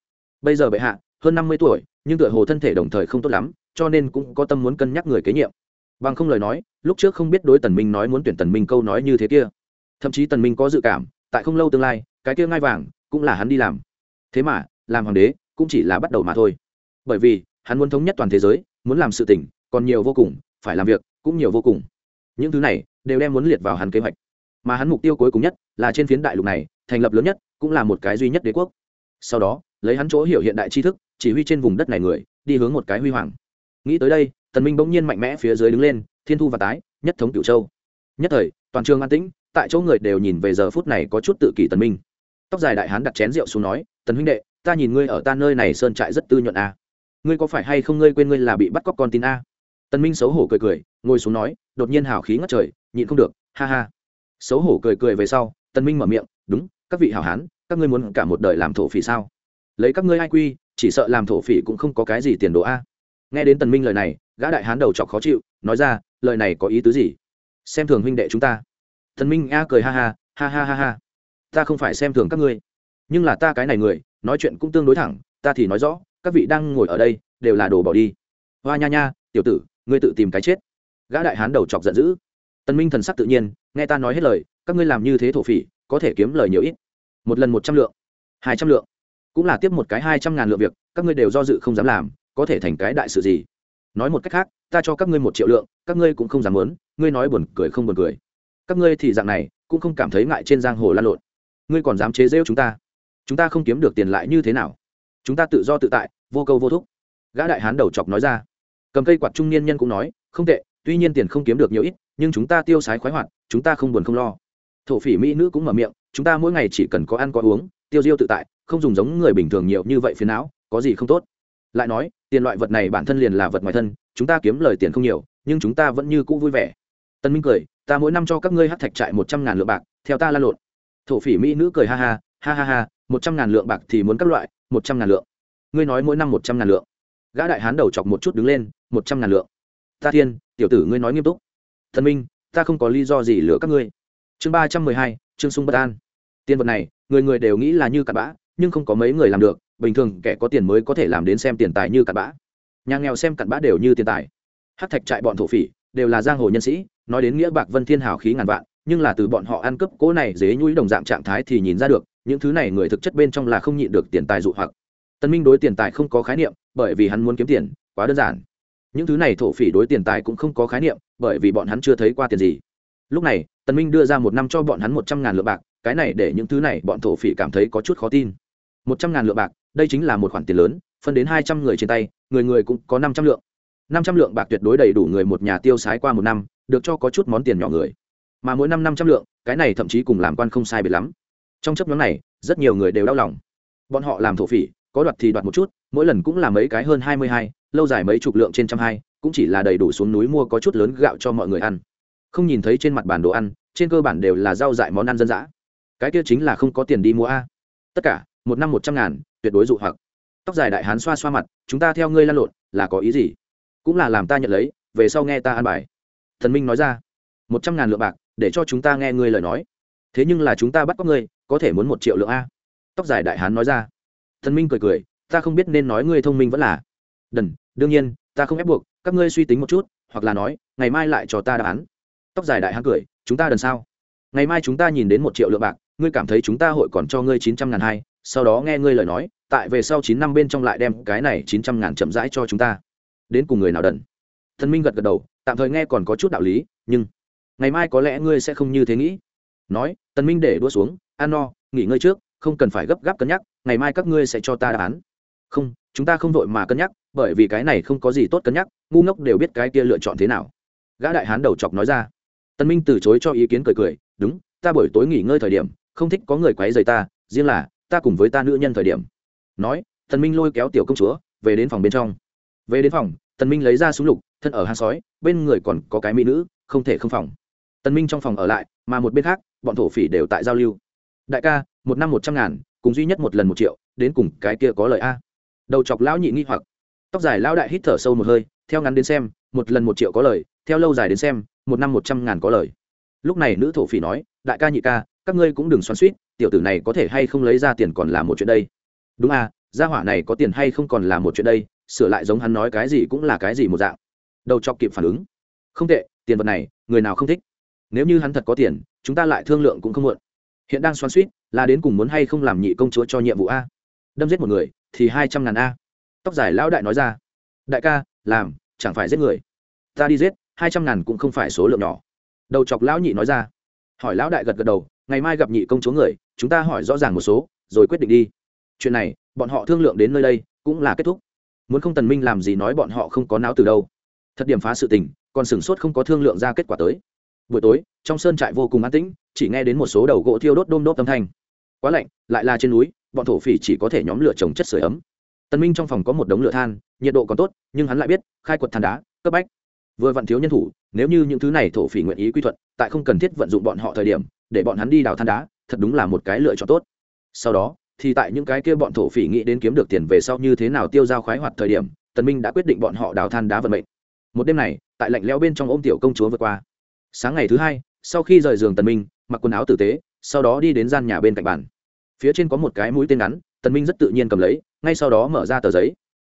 Bây giờ bệ hạ, hơn năm mươi tuổi, nhưng tựa hồ thân thể đồng thời không tốt lắm, cho nên cũng có tâm muốn cân nhắc người kế nhiệm. Bằng không lời nói, lúc trước không biết đối tần minh nói muốn tuyển tần minh câu nói như thế kia. Thậm chí tần minh có dự cảm, tại không lâu tương lai cái kia ngai vàng cũng là hắn đi làm. Thế mà, làm hoàng đế cũng chỉ là bắt đầu mà thôi. Bởi vì, hắn muốn thống nhất toàn thế giới, muốn làm sự tỉnh, còn nhiều vô cùng, phải làm việc cũng nhiều vô cùng. Những thứ này đều đem muốn liệt vào hắn kế hoạch. Mà hắn mục tiêu cuối cùng nhất là trên phiến đại lục này, thành lập lớn nhất cũng là một cái duy nhất đế quốc. Sau đó, lấy hắn chỗ hiểu hiện đại tri thức, chỉ huy trên vùng đất này người, đi hướng một cái huy hoàng. Nghĩ tới đây, tần minh bỗng nhiên mạnh mẽ phía dưới đứng lên, thiên thu và tái, nhất thống cửu châu. Nhất thời, toàn trường an tĩnh, tại chỗ người đều nhìn về giờ phút này có chút tự kỷ tần minh tóc dài đại hán đặt chén rượu xuống nói, tần huynh đệ, ta nhìn ngươi ở ta nơi này sơn trại rất tư nhuận à. ngươi có phải hay không ngươi quên ngươi là bị bắt cóc con tin a tần minh xấu hổ cười cười, ngồi xuống nói, đột nhiên hào khí ngất trời, nhịn không được, ha ha. Xấu hổ cười cười về sau, tần minh mở miệng, đúng, các vị hảo hán, các ngươi muốn cả một đời làm thổ phỉ sao? Lấy các ngươi ai quy, chỉ sợ làm thổ phỉ cũng không có cái gì tiền đồ a. Nghe đến tần minh lời này, gã đại hán đầu chọc khó chịu, nói ra, lời này có ý tứ gì? Xem thường huynh đệ chúng ta. Tần minh a cười ha ha ha ha ha ha ta không phải xem thường các ngươi. Nhưng là ta cái này người, nói chuyện cũng tương đối thẳng, ta thì nói rõ, các vị đang ngồi ở đây, đều là đồ bỏ đi. Hoa nha nha, tiểu tử, ngươi tự tìm cái chết. Gã đại hán đầu chọc giận dữ. Tân minh thần sắc tự nhiên, nghe ta nói hết lời, các ngươi làm như thế thổ phỉ, có thể kiếm lời nhiều ít. Một lần một trăm lượng, hai trăm lượng, cũng là tiếp một cái hai trăm ngàn lượng việc, các ngươi đều do dự không dám làm, có thể thành cái đại sự gì? Nói một cách khác, ta cho các ngươi một triệu lượng, các ngươi cũng không dám muốn, ngươi nói buồn cười không buồn cười. Các ngươi thì dạng này, cũng không cảm thấy ngại trên giang hồ lan lộn ngươi còn dám chế rêu chúng ta? Chúng ta không kiếm được tiền lại như thế nào? Chúng ta tự do tự tại, vô câu vô thúc. Gã đại hán đầu chọc nói ra. Cầm cây quạt trung niên nhân cũng nói, không tệ, tuy nhiên tiền không kiếm được nhiều ít, nhưng chúng ta tiêu sái khoái hoạt, chúng ta không buồn không lo. Thổ phỉ mỹ nữ cũng mở miệng, chúng ta mỗi ngày chỉ cần có ăn có uống, tiêu diêu tự tại, không dùng giống người bình thường nhiều như vậy phiền não, có gì không tốt? Lại nói, tiền loại vật này bản thân liền là vật ngoài thân, chúng ta kiếm lời tiền không nhiều, nhưng chúng ta vẫn như cũ vui vẻ. Tân minh cười, ta mỗi năm cho các ngươi hát thạch trại một trăm ngàn lượng bạc, theo ta la lộn thổ phỉ mỹ nữ cười ha ha ha ha ha, một trăm ngàn lượng bạc thì muốn các loại, một trăm ngàn lượng. Ngươi nói mỗi năm một trăm ngàn lượng. Gã đại hán đầu chọc một chút đứng lên, một trăm ngàn lượng. Ta thiên, tiểu tử ngươi nói nghiêm túc. Thần minh, ta không có lý do gì lừa các ngươi. Chương ba trăm mười hai, trương sung bất an. Tiền vật này, người người đều nghĩ là như cặn bã, nhưng không có mấy người làm được, bình thường kẻ có tiền mới có thể làm đến xem tiền tài như cặn bã. Nhà nghèo xem cặn bã đều như tiền tài. Hát thạch trại bọn thổ phỉ đều là giang hồ nhân sĩ, nói đến nghĩa bạc vân thiên hào khí ngàn vạn nhưng là từ bọn họ ăn cướp cố này dế nhũi đồng dạng trạng thái thì nhìn ra được, những thứ này người thực chất bên trong là không nhịn được tiền tài dụ hoặc. Tân minh đối tiền tài không có khái niệm, bởi vì hắn muốn kiếm tiền, quá đơn giản. Những thứ này thổ phỉ đối tiền tài cũng không có khái niệm, bởi vì bọn hắn chưa thấy qua tiền gì. Lúc này, tân minh đưa ra một năm cho bọn hắn một trăm ngàn lượng bạc, cái này để những thứ này bọn thổ phỉ cảm thấy có chút khó tin. Một trăm ngàn lượng bạc, đây chính là một khoản tiền lớn, phân đến hai trăm người trên tay, người người cũng có năm trăm lượng. Năm trăm lượng bạc tuyệt đối đầy đủ người một nhà tiêu sái qua một năm, được cho có chút món tiền nhỏ người mà mỗi năm năm trăm lượng, cái này thậm chí cùng làm quan không sai biệt lắm. Trong chấp nhóm này, rất nhiều người đều đau lòng. Bọn họ làm thổ phỉ, có đoạt thì đoạt một chút, mỗi lần cũng là mấy cái hơn hai mươi hai, lâu dài mấy chục lượng trên trăm hai, cũng chỉ là đầy đủ xuống núi mua có chút lớn gạo cho mọi người ăn. Không nhìn thấy trên mặt bản đồ ăn, trên cơ bản đều là rau dại món ăn dân dã. Cái kia chính là không có tiền đi mua a. Tất cả, một năm một trăm ngàn, tuyệt đối dụ hoặc. Tóc dài đại hán xoa xoa mặt, chúng ta theo ngươi lan lộn, là có ý gì? Cũng là làm ta nhận lấy, về sau nghe ta ăn bài. Thần minh nói ra, một trăm ngàn lượng bạc để cho chúng ta nghe ngươi lời nói. Thế nhưng là chúng ta bắt cóc ngươi, có thể muốn một triệu lượng a. Tóc dài đại hán nói ra. Thần minh cười cười, ta không biết nên nói ngươi thông minh vẫn là. Đần, đương nhiên, ta không ép buộc, các ngươi suy tính một chút, hoặc là nói, ngày mai lại cho ta đáp án. Tóc dài đại hán cười, chúng ta đần sao? Ngày mai chúng ta nhìn đến một triệu lượng bạc, ngươi cảm thấy chúng ta hội còn cho ngươi chín trăm ngàn hai, sau đó nghe ngươi lời nói, tại về sau chín năm bên trong lại đem cái này chín trăm ngàn chậm rãi cho chúng ta. Đến cùng người nào đần? Thần minh gật gật đầu, tạm thời nghe còn có chút đạo lý, nhưng ngày mai có lẽ ngươi sẽ không như thế nghĩ. Nói, tần minh để đua xuống ăn no, nghỉ ngơi trước, không cần phải gấp gáp cân nhắc, ngày mai các ngươi sẽ cho ta đáp án. Không, chúng ta không vội mà cân nhắc, bởi vì cái này không có gì tốt cân nhắc, ngu ngốc đều biết cái kia lựa chọn thế nào. Gã đại hán đầu chọc nói ra. Tần minh từ chối cho ý kiến cười cười, đúng, ta buổi tối nghỉ ngơi thời điểm, không thích có người quấy rầy ta, riêng là, ta cùng với ta nữ nhân thời điểm. Nói, tần minh lôi kéo tiểu công chúa, về đến phòng bên trong. Về đến phòng, tần minh lấy ra súng lục, thân ở hang sói, bên người còn có cái mỹ nữ, không thể không phòng tần minh trong phòng ở lại, mà một bên khác, bọn thổ phỉ đều tại giao lưu. Đại ca, một năm một trăm ngàn, cùng duy nhất một lần một triệu, đến cùng cái kia có lời a? Đầu chọc lão nhị nghi hoặc. Tóc dài lão đại hít thở sâu một hơi, theo ngắn đến xem, một lần một triệu có lời, theo lâu dài đến xem, một năm một trăm ngàn có lời. Lúc này nữ thổ phỉ nói, đại ca nhị ca, các ngươi cũng đừng xoắn suýt tiểu tử này có thể hay không lấy ra tiền còn là một chuyện đây? Đúng à gia hỏa này có tiền hay không còn là một chuyện đây, sửa lại giống hắn nói cái gì cũng là cái gì một dạng. Đầu chọc kịp phản ứng. Không tệ, tiền vật này, người nào không thích? Nếu như hắn thật có tiền, chúng ta lại thương lượng cũng không muộn. Hiện đang xoắn suýt, là đến cùng muốn hay không làm nhị công chúa cho nhiệm vụ a. Đâm giết một người, thì hai trăm ngàn a. Tóc dài lão đại nói ra. Đại ca, làm, chẳng phải giết người. Ta đi giết, hai trăm ngàn cũng không phải số lượng nhỏ. Đầu chọc lão nhị nói ra. Hỏi lão đại gật gật đầu, ngày mai gặp nhị công chúa người, chúng ta hỏi rõ ràng một số, rồi quyết định đi. Chuyện này, bọn họ thương lượng đến nơi đây, cũng là kết thúc. Muốn không tần minh làm gì nói bọn họ không có não từ đâu. Thật điểm phá sự tình, còn sửng sốt không có thương lượng ra kết quả tới buổi tối, trong sơn trại vô cùng an tĩnh, chỉ nghe đến một số đầu gỗ thiêu đốt đôm đốt âm thanh. Quá lạnh, lại là trên núi, bọn thổ phỉ chỉ có thể nhóm lửa trồng chất sửa ấm. Tần minh trong phòng có một đống lửa than, nhiệt độ còn tốt, nhưng hắn lại biết, khai quật than đá, cấp bách. Vừa vặn thiếu nhân thủ, nếu như những thứ này thổ phỉ nguyện ý quy thuận, tại không cần thiết vận dụng bọn họ thời điểm, để bọn hắn đi đào than đá, thật đúng là một cái lựa chọn tốt. Sau đó, thì tại những cái kia bọn thổ phỉ nghĩ đến kiếm được tiền về sau như thế nào tiêu dao khoái hoạt thời điểm tần minh đã quyết định bọn họ đào than đá vận mệnh. Một đêm này, tại lạnh lẽo bên trong ôm tiểu công chúa vượt qua sáng ngày thứ hai, sau khi rời giường tần minh, mặc quần áo tử tế, sau đó đi đến gian nhà bên cạnh bàn. Phía trên có một cái mũi tên ngắn, tần minh rất tự nhiên cầm lấy, ngay sau đó mở ra tờ giấy.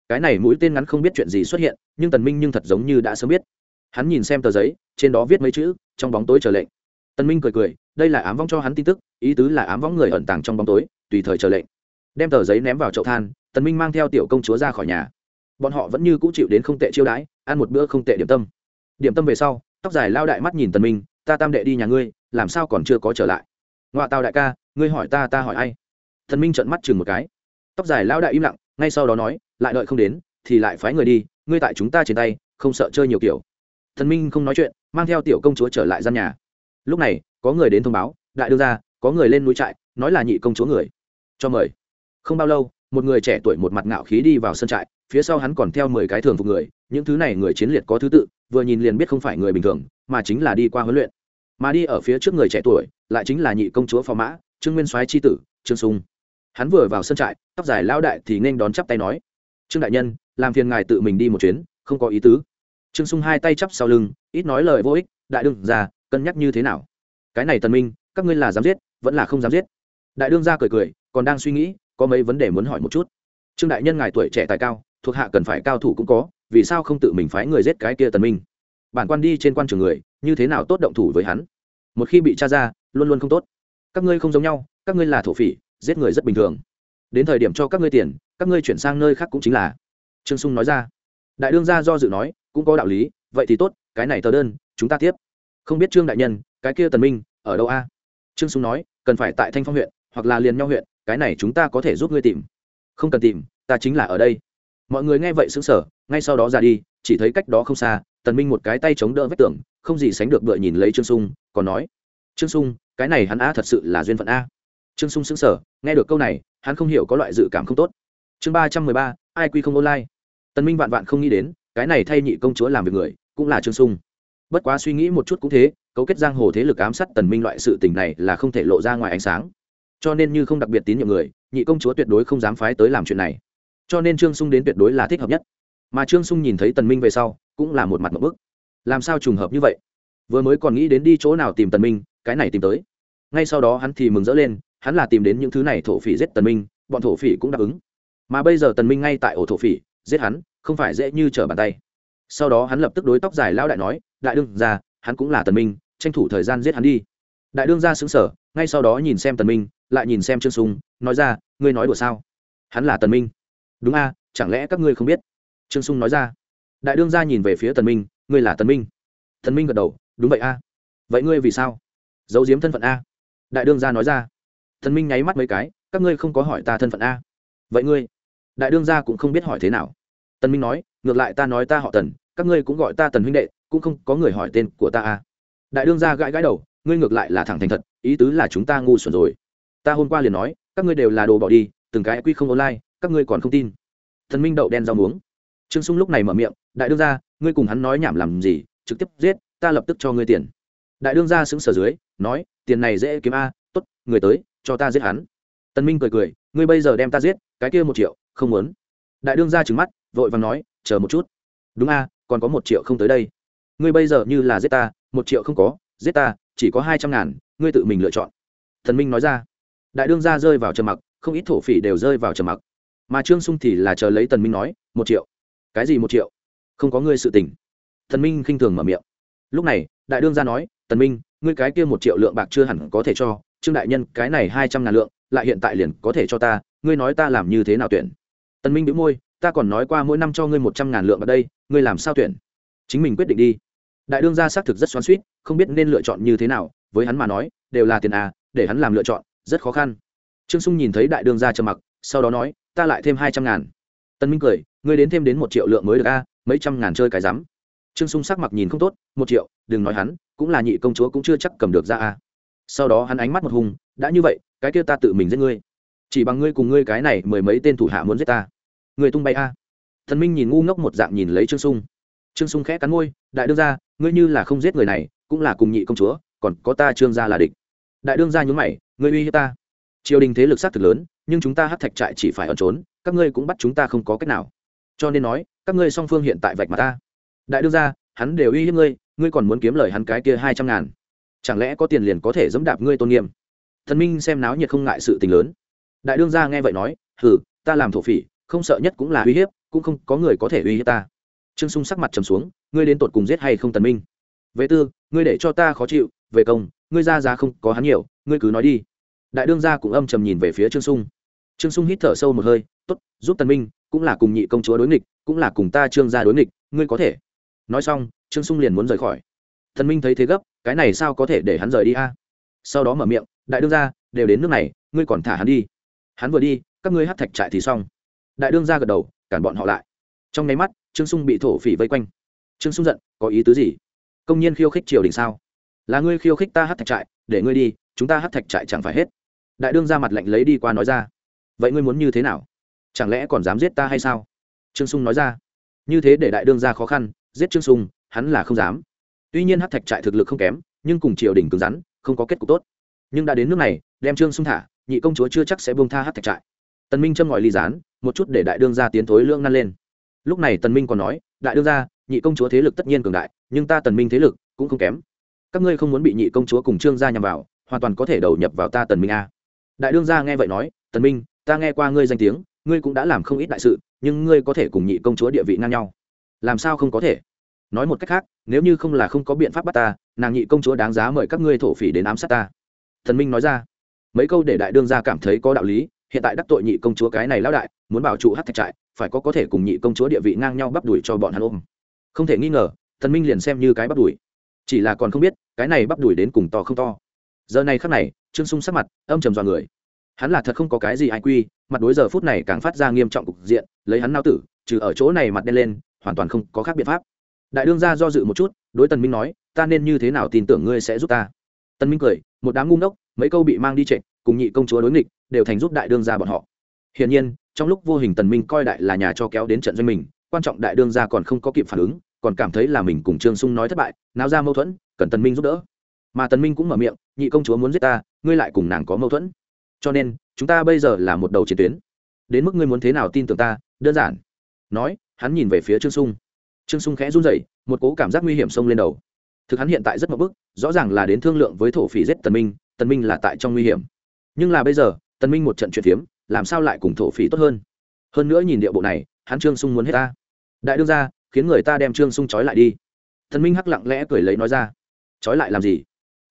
Cái này mũi tên ngắn không biết chuyện gì xuất hiện, nhưng tần minh nhưng thật giống như đã sớm biết. Hắn nhìn xem tờ giấy, trên đó viết mấy chữ, trong bóng tối chờ lệnh. Tần minh cười cười, đây là ám vong cho hắn tin tức, ý tứ là ám vong người ẩn tàng trong bóng tối, tùy thời chờ lệnh. Đem tờ giấy ném vào chậu than, tần minh mang theo tiểu công chúa ra khỏi nhà. Bọn họ vẫn như cũ chịu đến không tệ chiêu đãi, ăn một bữa không tệ điểm tâm. Điểm tâm về sau tóc dài lao đại mắt nhìn tần minh, ta tam đệ đi nhà ngươi, làm sao còn chưa có trở lại? Ngoại tào đại ca, ngươi hỏi ta ta hỏi ai? Thần minh trợn mắt chừng một cái. Tóc dài lao đại im lặng, ngay sau đó nói, lại đợi không đến, thì lại phái người đi, ngươi tại chúng ta trên tay, không sợ chơi nhiều kiểu. Thần minh không nói chuyện, mang theo tiểu công chúa trở lại gian nhà. Lúc này, có người đến thông báo, đại đưa ra có người lên núi trại, nói là nhị công chúa người. Cho mời. Không bao lâu, một người trẻ tuổi một mặt ngạo khí đi vào sân trại phía sau hắn còn theo mười cái thường phục người, những thứ này người chiến liệt có thứ tự, vừa nhìn liền biết không phải người bình thường, mà chính là đi qua huấn luyện. Mà đi ở phía trước người trẻ tuổi, lại chính là nhị công chúa phò mã, trương nguyên soái tri tử, trương sung. Hắn vừa vào sân trại, tóc dài lao đại thì nên đón chắp tay nói, trương đại nhân, làm phiền ngài tự mình đi một chuyến, không có ý tứ. Trương sung hai tay chắp sau lưng, ít nói lời vô ích, đại đương ra cân nhắc như thế nào? Cái này tần minh, các ngươi là dám giết, vẫn là không dám giết. Đại đương ra cười cười, còn đang suy nghĩ, có mấy vấn đề muốn hỏi một chút. Trương đại nhân, ngài tuổi trẻ tài cao thuộc hạ cần phải cao thủ cũng có, vì sao không tự mình phái người giết cái kia tần minh? Bản quan đi trên quan trường người, như thế nào tốt động thủ với hắn? Một khi bị tra ra, luôn luôn không tốt. Các ngươi không giống nhau, các ngươi là thổ phỉ, giết người rất bình thường. Đến thời điểm cho các ngươi tiền, các ngươi chuyển sang nơi khác cũng chính là. Trương sung nói ra. Đại đương gia do dự nói, cũng có đạo lý, vậy thì tốt, cái này tờ đơn, chúng ta tiếp. Không biết trương đại nhân, cái kia tần minh, ở đâu a? Trương sung nói, cần phải tại thanh phong huyện, hoặc là liền nhau huyện, cái này chúng ta có thể giúp ngươi tìm. Không cần tìm, ta chính là ở đây mọi người nghe vậy sững sờ, ngay sau đó ra đi, chỉ thấy cách đó không xa, tần minh một cái tay chống đỡ vách tường, không gì sánh được bựa nhìn lấy trương sung, còn nói, trương sung, cái này hắn a thật sự là duyên phận a. Trương sung sững sờ, nghe được câu này, hắn không hiểu có loại dự cảm không tốt. Chương ba trăm mười ba, ai quy không online? Tần minh vạn vạn không nghĩ đến, cái này thay nhị công chúa làm việc người, cũng là trương sung. Bất quá suy nghĩ một chút cũng thế, cấu kết giang hồ thế lực ám sát tần minh loại sự tình này là không thể lộ ra ngoài ánh sáng. Cho nên như không đặc biệt tín nhiệm người, nhị công chúa tuyệt đối không dám phái tới làm chuyện này cho nên trương sung đến tuyệt đối là thích hợp nhất. Mà trương sung nhìn thấy tần minh về sau, cũng là một mặt một bức. Làm sao trùng hợp như vậy? Vừa mới còn nghĩ đến đi chỗ nào tìm tần minh, cái này tìm tới. Ngay sau đó hắn thì mừng rỡ lên, hắn là tìm đến những thứ này thổ phỉ giết tần minh, bọn thổ phỉ cũng đáp ứng. Mà bây giờ tần minh ngay tại ổ thổ phỉ, giết hắn, không phải dễ như trở bàn tay. Sau đó hắn lập tức đối tóc dài lão đại nói, đại đương ra hắn cũng là tần minh, tranh thủ thời gian giết hắn đi. Đại đương ra xứng sở ngay sau đó nhìn xem tần minh, lại nhìn xem trương sung, nói ra, ngươi nói đùa sao? Hắn là tần minh đúng a, chẳng lẽ các ngươi không biết? Trương sung nói ra. Đại đương gia nhìn về phía tần minh, ngươi là tần minh. Tần minh gật đầu, đúng vậy a. Vậy ngươi vì sao? Giấu giếm thân phận a. Đại đương gia nói ra. Tần minh nháy mắt mấy cái, các ngươi không có hỏi ta thân phận a. Vậy ngươi? Đại đương gia cũng không biết hỏi thế nào. Tần minh nói, ngược lại ta nói ta họ tần, các ngươi cũng gọi ta tần huynh đệ, cũng không có người hỏi tên của ta a. Đại đương gia gãi gãi đầu, ngươi ngược lại là thẳng thành thật, ý tứ là chúng ta ngu xuẩn rồi. Ta hôm qua liền nói, các ngươi đều là đồ bỏ đi, từng cái quy không online các ngươi còn không tin. Thần minh đậu đen rau muống. Trương sung lúc này mở miệng, đại đương gia, ngươi cùng hắn nói nhảm làm gì, trực tiếp giết, ta lập tức cho ngươi tiền. Đại đương gia xứng sở dưới, nói, tiền này dễ kiếm a, tốt, người tới, cho ta giết hắn. Tân minh cười cười, ngươi bây giờ đem ta giết, cái kia một triệu, không muốn. Đại đương gia trừng mắt, vội vàng nói, chờ một chút. Đúng a, còn có một triệu không tới đây. Ngươi bây giờ như là giết ta, một triệu không có, giết ta, chỉ có hai trăm ngàn, ngươi tự mình lựa chọn. Thần minh nói ra. Đại đương gia rơi vào trầm mặc, không ít thổ phỉ đều rơi vào trầm mặc mà trương sung thì là chờ lấy tần minh nói, một triệu. Cái gì một triệu? Không có ngươi sự tình. Tần minh khinh thường mở miệng. Lúc này, đại đương gia nói, tần minh, ngươi cái kia một triệu lượng bạc chưa hẳn có thể cho, trương đại nhân, cái này hai trăm ngàn lượng, lại hiện tại liền có thể cho ta, ngươi nói ta làm như thế nào tuyển? Tần minh bĩu môi, ta còn nói qua mỗi năm cho ngươi một trăm ngàn lượng ở đây, ngươi làm sao tuyển? Chính mình quyết định đi. Đại đương gia xác thực rất xoắn xuyết không biết nên lựa chọn như thế nào, với hắn mà nói, đều là tiền à để hắn làm lựa chọn, rất khó khăn. Trương sung nhìn thấy đại đương gia trầm mặc, sau đó nói ta lại thêm hai trăm ngàn. Tân minh cười, ngươi đến thêm đến một triệu lượng mới được a, mấy trăm ngàn chơi cái rắm. Trương sung sắc mặt nhìn không tốt, một triệu, đừng nói hắn, cũng là nhị công chúa cũng chưa chắc cầm được ra a. Sau đó hắn ánh mắt một hùng, đã như vậy, cái kia ta tự mình giết ngươi. Chỉ bằng ngươi cùng ngươi cái này mười mấy tên thủ hạ muốn giết ta. Người tung bay a. Thần minh nhìn ngu ngốc một dạng nhìn lấy trương sung. Trương sung khẽ cắn môi, đại đương gia, ngươi như là không giết người này, cũng là cùng nhị công chúa, còn có ta trương gia là địch. Đại đương gia nhún mày, ngươi uy hiếp ta. Triều đình thế lực sát thực lớn nhưng chúng ta hát thạch trại chỉ phải ẩn trốn, các ngươi cũng bắt chúng ta không có cách nào. Cho nên nói, các ngươi song phương hiện tại vạch mà ta. Đại đương gia, hắn đều uy hiếp ngươi ngươi còn muốn kiếm lời hắn cái kia hai trăm ngàn. Chẳng lẽ có tiền liền có thể dẫm đạp ngươi tôn nghiêm? Thần minh xem náo nhiệt không ngại sự tình lớn. Đại đương gia nghe vậy nói, hừ, ta làm thổ phỉ, không sợ nhất cũng là uy hiếp, cũng không có người có thể uy hiếp ta. Trương sung sắc mặt trầm xuống, ngươi đến tột cùng giết hay không tần minh? Vệ tư, ngươi để cho ta khó chịu, về công, ngươi ra giá không có hắn nhiều, ngươi cứ nói đi đại đương gia cũng âm trầm nhìn về phía trương sung trương sung hít thở sâu một hơi tốt giúp tần minh cũng là cùng nhị công chúa đối nghịch cũng là cùng ta trương gia đối nghịch ngươi có thể nói xong trương sung liền muốn rời khỏi thần minh thấy thế gấp cái này sao có thể để hắn rời đi a sau đó mở miệng đại đương gia đều đến nước này ngươi còn thả hắn đi hắn vừa đi các ngươi hát thạch trại thì xong đại đương gia gật đầu cản bọn họ lại trong nháy mắt trương sung bị thổ phỉ vây quanh trương sung giận có ý tứ gì công nhiên khiêu khích triều đình sao là ngươi khiêu khích ta hát thạch trại để ngươi đi chúng ta hát thạch trại chẳng phải hết đại đương ra mặt lạnh lấy đi qua nói ra, vậy ngươi muốn như thế nào? Chẳng lẽ còn dám giết ta hay sao? Trương sung nói ra, như thế để đại đương ra khó khăn, giết trương sung, hắn là không dám. Tuy nhiên hát thạch trại thực lực không kém, nhưng cùng triều đình cứng rắn, không có kết cục tốt. Nhưng đã đến nước này, đem trương sung thả, nhị công chúa chưa chắc sẽ buông tha hát thạch trại. Tần minh châm ngòi ly gián, một chút để đại đương gia tiến thối lưỡng năn lên. Lúc này tần minh còn nói, đại đương gia nhị công chúa thế lực tất nhiên cường đại, nhưng ta tần minh thế lực cũng không kém. Các ngươi không muốn bị nhị công chúa cùng trương gia nhằm vào, hoàn toàn có thể đầu nhập vào ta tần minh a đại đương gia nghe vậy nói, tần minh, ta nghe qua ngươi danh tiếng, ngươi cũng đã làm không ít đại sự, nhưng ngươi có thể cùng nhị công chúa địa vị ngang nhau. Làm sao không có thể? Nói một cách khác, nếu như không là không có biện pháp bắt ta, nàng nhị công chúa đáng giá mời các ngươi thổ phỉ đến ám sát ta. Thần minh nói ra. Mấy câu để đại đương gia cảm thấy có đạo lý, hiện tại đắc tội nhị công chúa cái này lão đại, muốn bảo trụ hát thạch trại, phải có có thể cùng nhị công chúa địa vị ngang nhau bắp đuổi cho bọn hắn ôm. Không thể nghi ngờ thần minh liền xem như cái bắp đuổi chỉ là còn không biết, cái này bắp đuổi đến cùng to không to giờ này khắc này, trương sung sắc mặt âm trầm dọa người. Hắn là thật không có cái gì ai quy, mặt đối giờ phút này càng phát ra nghiêm trọng cục diện, lấy hắn nao tử, trừ ở chỗ này mặt đen lên, hoàn toàn không có khác biện pháp. Đại đương gia do dự một chút, đối tần minh nói, ta nên như thế nào tin tưởng ngươi sẽ giúp ta? Tần minh cười, một đám ngu ngốc, mấy câu bị mang đi trệ, cùng nhị công chúa đối nghịch, đều thành giúp đại đương gia bọn họ. Hiển nhiên, trong lúc vô hình tần minh coi đại là nhà cho kéo đến trận doanh mình, quan trọng đại đương gia còn không có kịp phản ứng, còn cảm thấy là mình cùng trương sung nói thất bại, náo ra mâu thuẫn, cần tần minh giúp đỡ mà tần minh cũng mở miệng, nhị công chúa muốn giết ta, ngươi lại cùng nàng có mâu thuẫn. Cho nên, chúng ta bây giờ là một đầu chiến tuyến. Đến mức ngươi muốn thế nào tin tưởng ta, đơn giản. Nói, hắn nhìn về phía trương sung. Trương sung khẽ run rẩy, một cố cảm giác nguy hiểm xông lên đầu. Thực hắn hiện tại rất mập bức, rõ ràng là đến thương lượng với thổ phỉ giết tần minh tần minh là tại trong nguy hiểm. Nhưng là bây giờ, tần minh một trận chuyện phiếm, làm sao lại cùng thổ phỉ tốt hơn? Hơn nữa nhìn địa bộ này, hắn trương sung muốn hết ta. Đại đương ra khiến người ta đem trương sung trói lại đi. Tần minh hắc lặng lẽ cười lấy nói ra. Trói lại làm gì?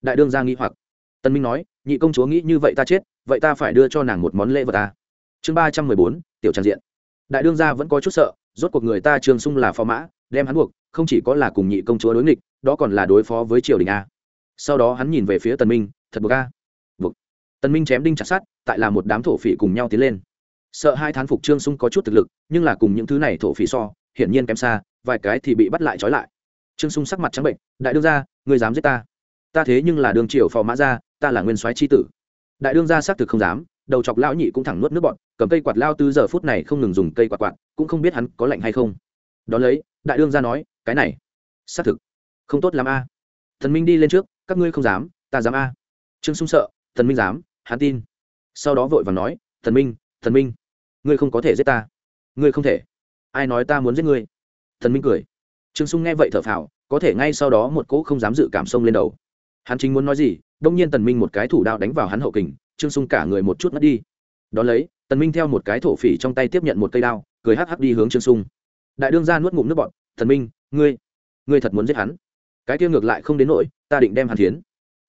Đại đương ra nghĩ hoặc. Tần minh nói, nhị công chúa nghĩ như vậy ta chết, vậy ta phải đưa cho nàng một món lễ vật ta. Chương ba trăm mười bốn, tiểu trang diện. Đại đương gia vẫn có chút sợ, rốt cuộc người ta trương sung là phó mã, đem hắn buộc, không chỉ có là cùng nhị công chúa đối nghịch, đó còn là đối phó với triều đình a. Sau đó hắn nhìn về phía tần minh, thật buộc a. Buộc. Tần minh chém đinh chặt sắt, tại là một đám thổ phỉ cùng nhau tiến lên. Sợ hai thán phục trương sung có chút thực lực, nhưng là cùng những thứ này thổ phỉ so, hiển nhiên kém xa, vài cái thì bị bắt lại trói lại. Trương sung sắc mặt trắng bệnh, đại đương gia, ngươi dám giết ta ta thế nhưng là đường triều phò mã gia, ta là nguyên soái chi tử. Đại đương gia xác thực không dám, đầu chọc lão nhị cũng thẳng nuốt nước bọn cầm cây quạt lao từ giờ phút này không ngừng dùng cây quạt quạt, cũng không biết hắn có lạnh hay không. Đó lấy, đại đương gia nói, cái này, xác thực, không tốt l a. Thần minh đi lên trước, các ngươi không dám, ta dám a. Trương sung sợ, thần minh dám, hắn tin. Sau đó vội và nói, thần minh thần minh, ngươi không có thể giết ta. Ngươi không thể. Ai nói ta muốn giết ngươi? Thần minh cười. Trương sung nghe vậy thở phào, có thể ngay sau đó một cỗ không dám dự cảm sông lên đầu hắn chính muốn nói gì, đông nhiên tần minh một cái thủ đạo đánh vào hắn hậu kình, trương sung cả người một chút mất đi. Đón lấy, tần minh theo một cái thổ phỉ trong tay tiếp nhận một cây đao, cười hắc hắc đi hướng trương sung. Đại đương gia nuốt ngụm nước bọt thần minh, ngươi ngươi thật muốn giết hắn? Cái kia ngược lại không đến nỗi, ta định đem hắn thiến.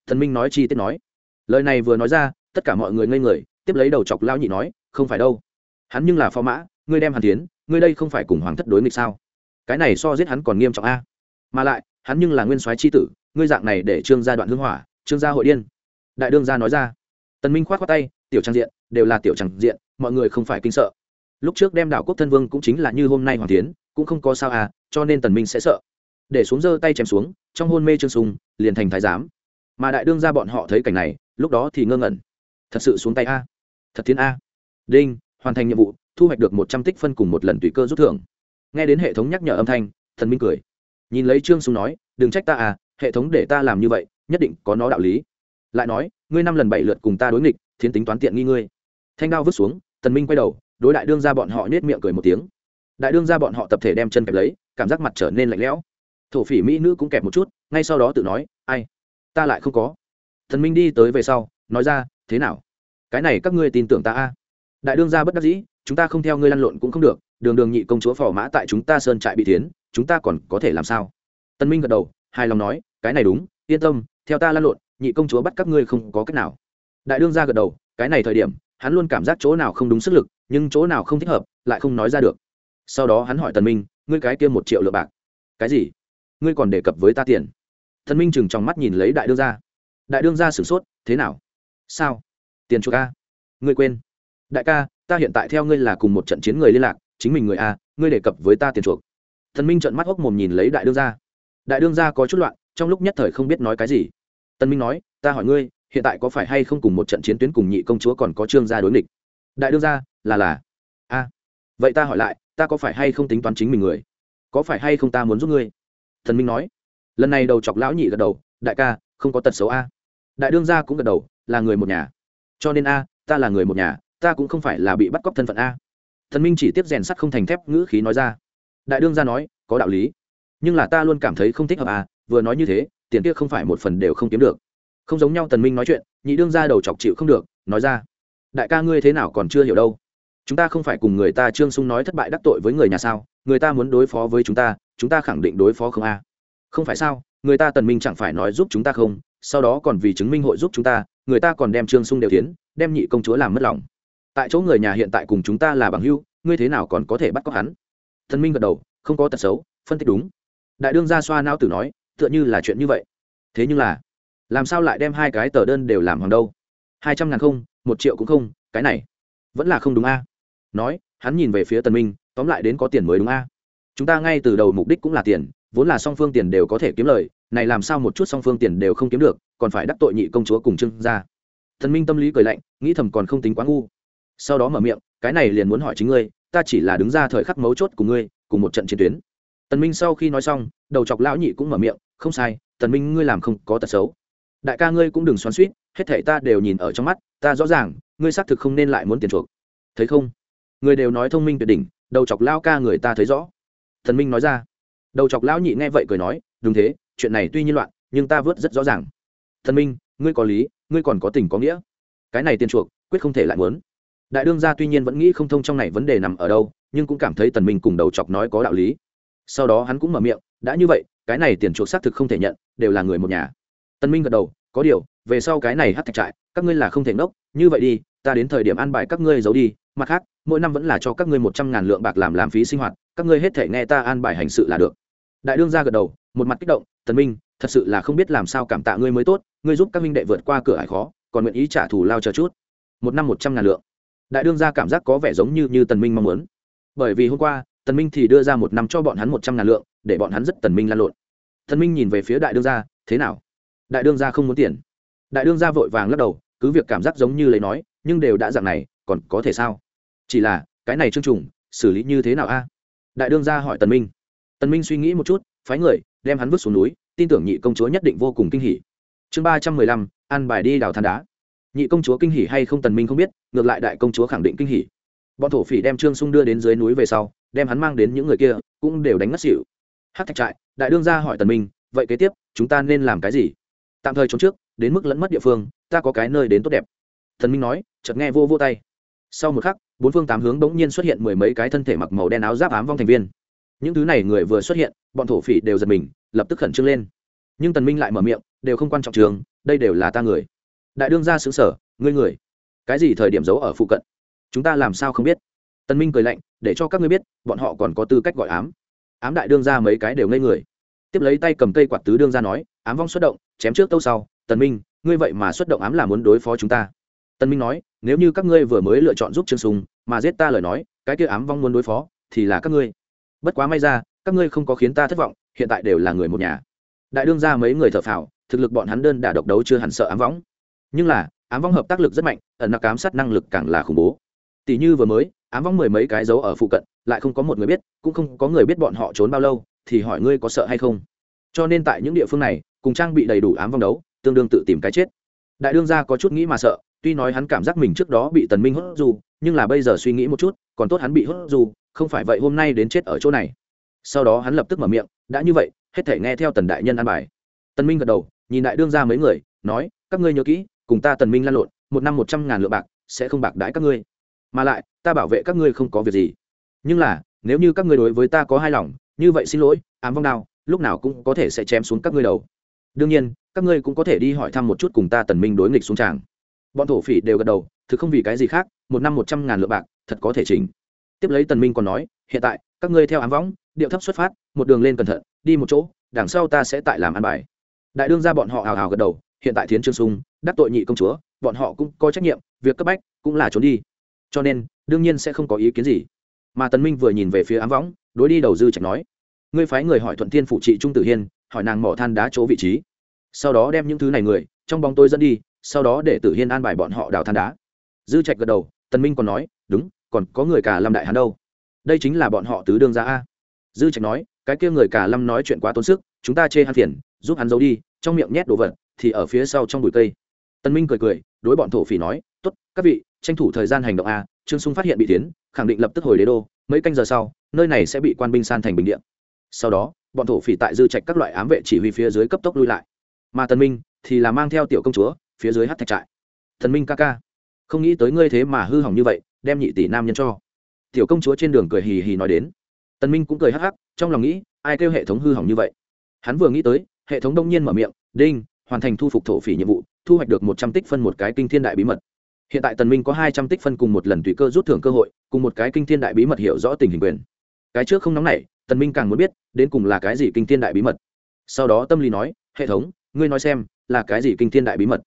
Thần minh nói chi tiết nói. Lời này vừa nói ra, tất cả mọi người ngây người, tiếp lấy đầu chọc lao nhị nói, không phải đâu. Hắn nhưng là phó mã, ngươi đem hắn thiến, ngươi đây không phải cùng hoàng thất đối nghịch sao? Cái này so giết hắn còn nghiêm trọng a. Mà lại, hắn nhưng là nguyên soái chi tử ngươi dạng này để trương gia đoạn hương hỏa, trương gia hội điên. Đại đương gia nói ra. Tần minh khoát khoát tay, tiểu trang diện, đều là tiểu trang diện, mọi người không phải kinh sợ. Lúc trước đem đảo quốc thân vương cũng chính là như hôm nay hoàng tiến, cũng không có sao à cho nên tần minh sẽ sợ. Để xuống giơ tay chém xuống, trong hôn mê trương sùng, liền thành thái giám. Mà đại đương gia bọn họ thấy cảnh này, lúc đó thì ngơ ngẩn. Thật sự xuống tay a. Thật thiên a. Đinh, hoàn thành nhiệm vụ, thu hoạch được một trăm tích phân cùng một lần tùy cơ rút thưởng. Nghe đến hệ thống nhắc nhở âm thanh thần minh cười. Nhìn lấy trương sùng nói, đừng trách ta à hệ thống để ta làm như vậy, nhất định có nó đạo lý. Lại nói, ngươi năm lần bảy lượt cùng ta đối nghịch, thiến tính toán tiện nghi ngươi. Thanh đao vứt xuống, tần minh quay đầu, đối đại đương ra bọn họ nhếch miệng cười một tiếng. Đại đương ra bọn họ tập thể đem chân kẹp lấy, cảm giác mặt trở nên lạnh lẽo. Thổ phỉ mỹ nữ cũng kẹp một chút, ngay sau đó tự nói, ai? Ta lại không có. Thần minh đi tới về sau, nói ra, thế nào? Cái này các ngươi tin tưởng ta a? Đại đương gia bất đắc dĩ, chúng ta không theo ngươi lăn lộn cũng không được, đường đường nhị công chúa phò mã tại chúng ta sơn trại bị tiến chúng ta còn có thể làm sao? Tân minh gật đầu, hài lòng nói cái này đúng, yên tâm, theo ta lan lộn, nhị công chúa bắt các ngươi không có cách nào. Đại đương ra gật đầu, cái này thời điểm, hắn luôn cảm giác chỗ nào không đúng sức lực, nhưng chỗ nào không thích hợp, lại không nói ra được. Sau đó hắn hỏi tần minh, ngươi cái kia một triệu lượng bạc, cái gì? Ngươi còn đề cập với ta tiền? Thần minh chừng trong mắt nhìn lấy đại đương gia. Đại đương gia sửng sốt, thế nào? Sao? Tiền chuộc a? Ngươi quên. Đại ca, ta hiện tại theo ngươi là cùng một trận chiến người liên lạc, chính mình người a, ngươi đề cập với ta tiền chuộc. Thần minh trợn mắt hốc mồm nhìn lấy đại đương gia. Đại đương gia có chút loạn trong lúc nhất thời không biết nói cái gì. Tân minh nói, ta hỏi ngươi, hiện tại có phải hay không cùng một trận chiến tuyến cùng nhị công chúa còn có trương gia đối nghịch? Đại đương gia, là là. A, vậy ta hỏi lại, ta có phải hay không tính toán chính mình người? Có phải hay không ta muốn giúp ngươi? Thần minh nói. Lần này đầu chọc lão nhị gật đầu, đại ca, không có tật xấu a. Đại đương gia cũng gật đầu, là người một nhà. Cho nên a, ta là người một nhà, ta cũng không phải là bị bắt cóc thân phận a. Thần minh chỉ tiếp rèn sắt không thành thép ngữ khí nói ra. Đại đương gia nói, có đạo lý, nhưng là ta luôn cảm thấy không thích hợp à vừa nói như thế, tiền kia không phải một phần đều không kiếm được. Không giống nhau tần minh nói chuyện, nhị đương gia đầu chọc chịu không được, nói ra, đại ca ngươi thế nào còn chưa hiểu đâu? Chúng ta không phải cùng người ta trương sung nói thất bại đắc tội với người nhà sao? Người ta muốn đối phó với chúng ta chúng ta khẳng định đối phó không a. Không phải sao? Người ta tần minh chẳng phải nói giúp chúng ta không? Sau đó còn vì chứng minh hội giúp chúng ta, người ta còn đem trương sung đều tiến đem nhị công chúa làm mất lòng. Tại chỗ người nhà hiện tại cùng chúng ta là bằng hữu, ngươi thế nào còn có thể bắt cóc hắn? Tần minh gật đầu, không có tật xấu, phân tích đúng. Đại đương gia xoa não tử nói tựa như là chuyện như vậy. Thế nhưng là, làm sao lại đem hai cái tờ đơn đều làm hoàng đâu? Hai trăm ngàn không, một triệu cũng không, cái này vẫn là không đúng a. Nói, hắn nhìn về phía tần minh, tóm lại đến có tiền mới đúng a. Chúng ta ngay từ đầu mục đích cũng là tiền, vốn là song phương tiền đều có thể kiếm lời, này làm sao một chút song phương tiền đều không kiếm được, còn phải đắc tội nhị công chúa cùng trương gia. Thần minh tâm lý cười lạnh, nghĩ thầm còn không tính quá ngu. Sau đó mở miệng, cái này liền muốn hỏi chính ngươi, ta chỉ là đứng ra thời khắc mấu chốt của ngươi, cùng một trận chiến tuyến. Tần minh sau khi nói xong, đầu chọc lão nhị cũng mở miệng không sai, tần minh ngươi làm không có tật xấu. Đại ca ngươi cũng đừng xoắn xuýt hết thảy ta đều nhìn ở trong mắt, ta rõ ràng, ngươi xác thực không nên lại muốn tiền chuộc. Thấy không? Người đều nói thông minh tuyệt đỉnh, đầu chọc lão ca người ta thấy rõ. Thần minh nói ra. Đầu chọc lão nhị nghe vậy cười nói, đúng thế, chuyện này tuy nhiên loạn, nhưng ta vớt rất rõ ràng. Thần minh, ngươi có lý, ngươi còn có tình có nghĩa. Cái này tiền chuộc, quyết không thể lại muốn. Đại đương gia tuy nhiên vẫn nghĩ không thông trong này vấn đề nằm ở đâu, nhưng cũng cảm thấy tần minh cùng đầu chọc nói có đạo lý. Sau đó hắn cũng mở miệng đã như vậy, cái này tiền chuộc xác thực không thể nhận, đều là người một nhà. Tần minh gật đầu, có điều, về sau cái này hát thạch trại, các ngươi là không thể nốc như vậy đi, ta đến thời điểm an bài các ngươi giấu đi, mặt khác, mỗi năm vẫn là cho các ngươi một trăm ngàn lượng bạc làm làm phí sinh hoạt, các ngươi hết thể nghe ta an bài hành sự là được. Đại đương gia gật đầu, một mặt kích động tần minh, thật sự là không biết làm sao cảm tạ ngươi mới tốt, ngươi giúp các minh đệ vượt qua cửa hải khó, còn nguyện ý trả thù lao chờ chút. Một năm một trăm ngàn lượng. Đại đương gia cảm giác có vẻ giống như như tần minh mong muốn. Bởi vì hôm qua tần minh thì đưa ra một năm cho bọn hắn một trăm ngàn lượng, để bọn hắn rất tần minh lan lộn. Tần minh nhìn về phía đại đương gia, thế nào? Đại đương gia không muốn tiền? Đại đương gia vội vàng lắc đầu, cứ việc cảm giác giống như lấy nói, nhưng đều đã dạng này, còn có thể sao? Chỉ là, cái này trương trùng, xử lý như thế nào a? Đại đương gia hỏi tần minh. Tần minh suy nghĩ một chút, phái người, đem hắn vứt xuống núi, tin tưởng nhị công chúa nhất định vô cùng kinh hỉ. Chương ba trăm mười lăm, an bài đi đào than đá. Nhị công chúa kinh hỉ hay không tần minh không biết, ngược lại đại công chúa khẳng định kinh hỉ bọn thổ phỉ đem trương sung đưa đến dưới núi về sau, đem hắn mang đến những người kia, cũng đều đánh ngất xỉu. Hát thạch trại, đại đương gia hỏi tần minh, vậy kế tiếp, chúng ta nên làm cái gì? Tạm thời trốn trước, đến mức lẫn mất địa phương, ta có cái nơi đến tốt đẹp. Thần minh nói, chợt nghe vô vô tay. Sau một khắc, bốn phương tám hướng bỗng nhiên xuất hiện mười mấy cái thân thể mặc màu đen áo giáp ám vong thành viên. Những thứ này người vừa xuất hiện, bọn thổ phỉ đều giật mình, lập tức khẩn trương lên. Nhưng tần minh lại mở miệng, đều không quan trọng trường, đây đều là ta người. Đại đương gia xứ sở, ngươi người. Cái gì thời điểm giấu ở phụ cận? Chúng ta làm sao không biết? Tần minh cười lạnh, để cho các ngươi biết, bọn họ còn có tư cách gọi ám. Ám đại đương gia mấy cái đều ngây người. Tiếp lấy tay cầm cây quạt tứ đương gia nói, ám vong xuất động, chém trước tâu sau tần minh, ngươi vậy mà xuất động ám là muốn đối phó chúng ta. Tần minh nói, nếu như các ngươi vừa mới lựa chọn giúp trương sùng, mà giết ta lời nói, cái kia ám vong muốn đối phó, thì là các ngươi. Bất quá may ra, các ngươi không có khiến ta thất vọng, hiện tại đều là người một nhà. Đại đương gia mấy người thở phào, thực lực bọn hắn đơn đả độc đấu chưa hẳn sợ ám Vong. nhưng là, ám Vong hợp tác lực rất mạnh, ẩn nặc ám sát năng lực càng là khủng bố tỷ như vừa mới, ám vong mười mấy cái dấu ở phụ cận, lại không có một người biết, cũng không có người biết bọn họ trốn bao lâu, thì hỏi ngươi có sợ hay không? Cho nên tại những địa phương này, cùng trang bị đầy đủ ám vong đấu, tương đương tự tìm cái chết. Đại đương gia có chút nghĩ mà sợ, tuy nói hắn cảm giác mình trước đó bị tần minh hốt dù, nhưng là bây giờ suy nghĩ một chút, còn tốt hắn bị hốt dù, không phải vậy hôm nay đến chết ở chỗ này. Sau đó hắn lập tức mở miệng, đã như vậy, hết thể nghe theo tần đại nhân an bài. Tần minh gật đầu, nhìn đại đương gia mấy người, nói, các ngươi nhớ kỹ, cùng ta tần minh lan lộn, một năm một trăm ngàn lượng bạc, sẽ không bạc đãi các ngươi mà lại, ta bảo vệ các ngươi không có việc gì. Nhưng là, nếu như các ngươi đối với ta có hai lòng, như vậy xin lỗi, ám vong đao, lúc nào cũng có thể sẽ chém xuống các ngươi đầu. Đương nhiên, các ngươi cũng có thể đi hỏi thăm một chút cùng ta tần minh đối nghịch xuống tràng. Bọn thổ phỉ đều gật đầu, thực không vì cái gì khác, một năm một trăm ngàn lượng bạc, thật có thể chỉnh. Tiếp lấy tần minh còn nói, hiện tại, các ngươi theo ám võng điệu thấp xuất phát, một đường lên cẩn thận, đi một chỗ, đằng sau ta sẽ tại làm ăn bài. Đại đương ra bọn họ hào hào gật đầu, hiện tại thiến trương sung, đắc tội nhị công chúa, bọn họ cũng có trách nhiệm, việc cấp bách cũng là trốn đi cho nên, đương nhiên sẽ không có ý kiến gì. Mà tần minh vừa nhìn về phía ám võng, đối đi đầu dư trạch nói, ngươi phái người hỏi thuận thiên phụ trị trung tử hiên, hỏi nàng mỏ than đá chỗ vị trí. Sau đó đem những thứ này người, trong bóng tôi dẫn đi, sau đó để tử hiên an bài bọn họ đào than đá. Dư trạch gật đầu, tần minh còn nói, đúng, còn có người cả lâm đại hắn đâu. Đây chính là bọn họ tứ đương gia a. Dư trạch nói, cái kia người cả lâm nói chuyện quá tốn sức, chúng ta chê hắn phiền, giúp hắn giấu đi, trong miệng nhét đồ vật, thì ở phía sau trong bụi cây. Tần minh cười cười, đối bọn thổ phỉ nói tốt, các vị, tranh thủ thời gian hành động a, trương sung phát hiện bị tiến, khẳng định lập tức hồi đế đô, mấy canh giờ sau, nơi này sẽ bị quan binh san thành bình điện sau đó, bọn thổ phỉ tại dư trạch các loại ám vệ chỉ huy phía dưới cấp tốc lui lại. Mà tần minh thì là mang theo tiểu công chúa, phía dưới hát thạch trại. Thần minh ca ca, không nghĩ tới ngươi thế mà hư hỏng như vậy, đem nhị tỷ nam nhân cho. Tiểu công chúa trên đường cười hì hì nói đến. Tần minh cũng cười hắc hắc, trong lòng nghĩ, ai kêu hệ thống hư hỏng như vậy? Hắn vừa nghĩ tới, hệ thống đông nhiên mở miệng, đinh, hoàn thành thu phục thổ phỉ nhiệm vụ, thu hoạch được một trăm tích phân một cái kinh thiên đại bí mật hiện tại tần minh có hai trăm tích phân cùng một lần tùy cơ rút thưởng cơ hội, cùng một cái kinh thiên đại bí mật hiểu rõ tình hình quyền. Cái trước không nóng nảy, tần minh càng muốn biết, đến cùng là cái gì kinh thiên đại bí mật. Sau đó tâm lý nói, hệ thống, ngươi nói xem, là cái gì kinh thiên đại bí mật?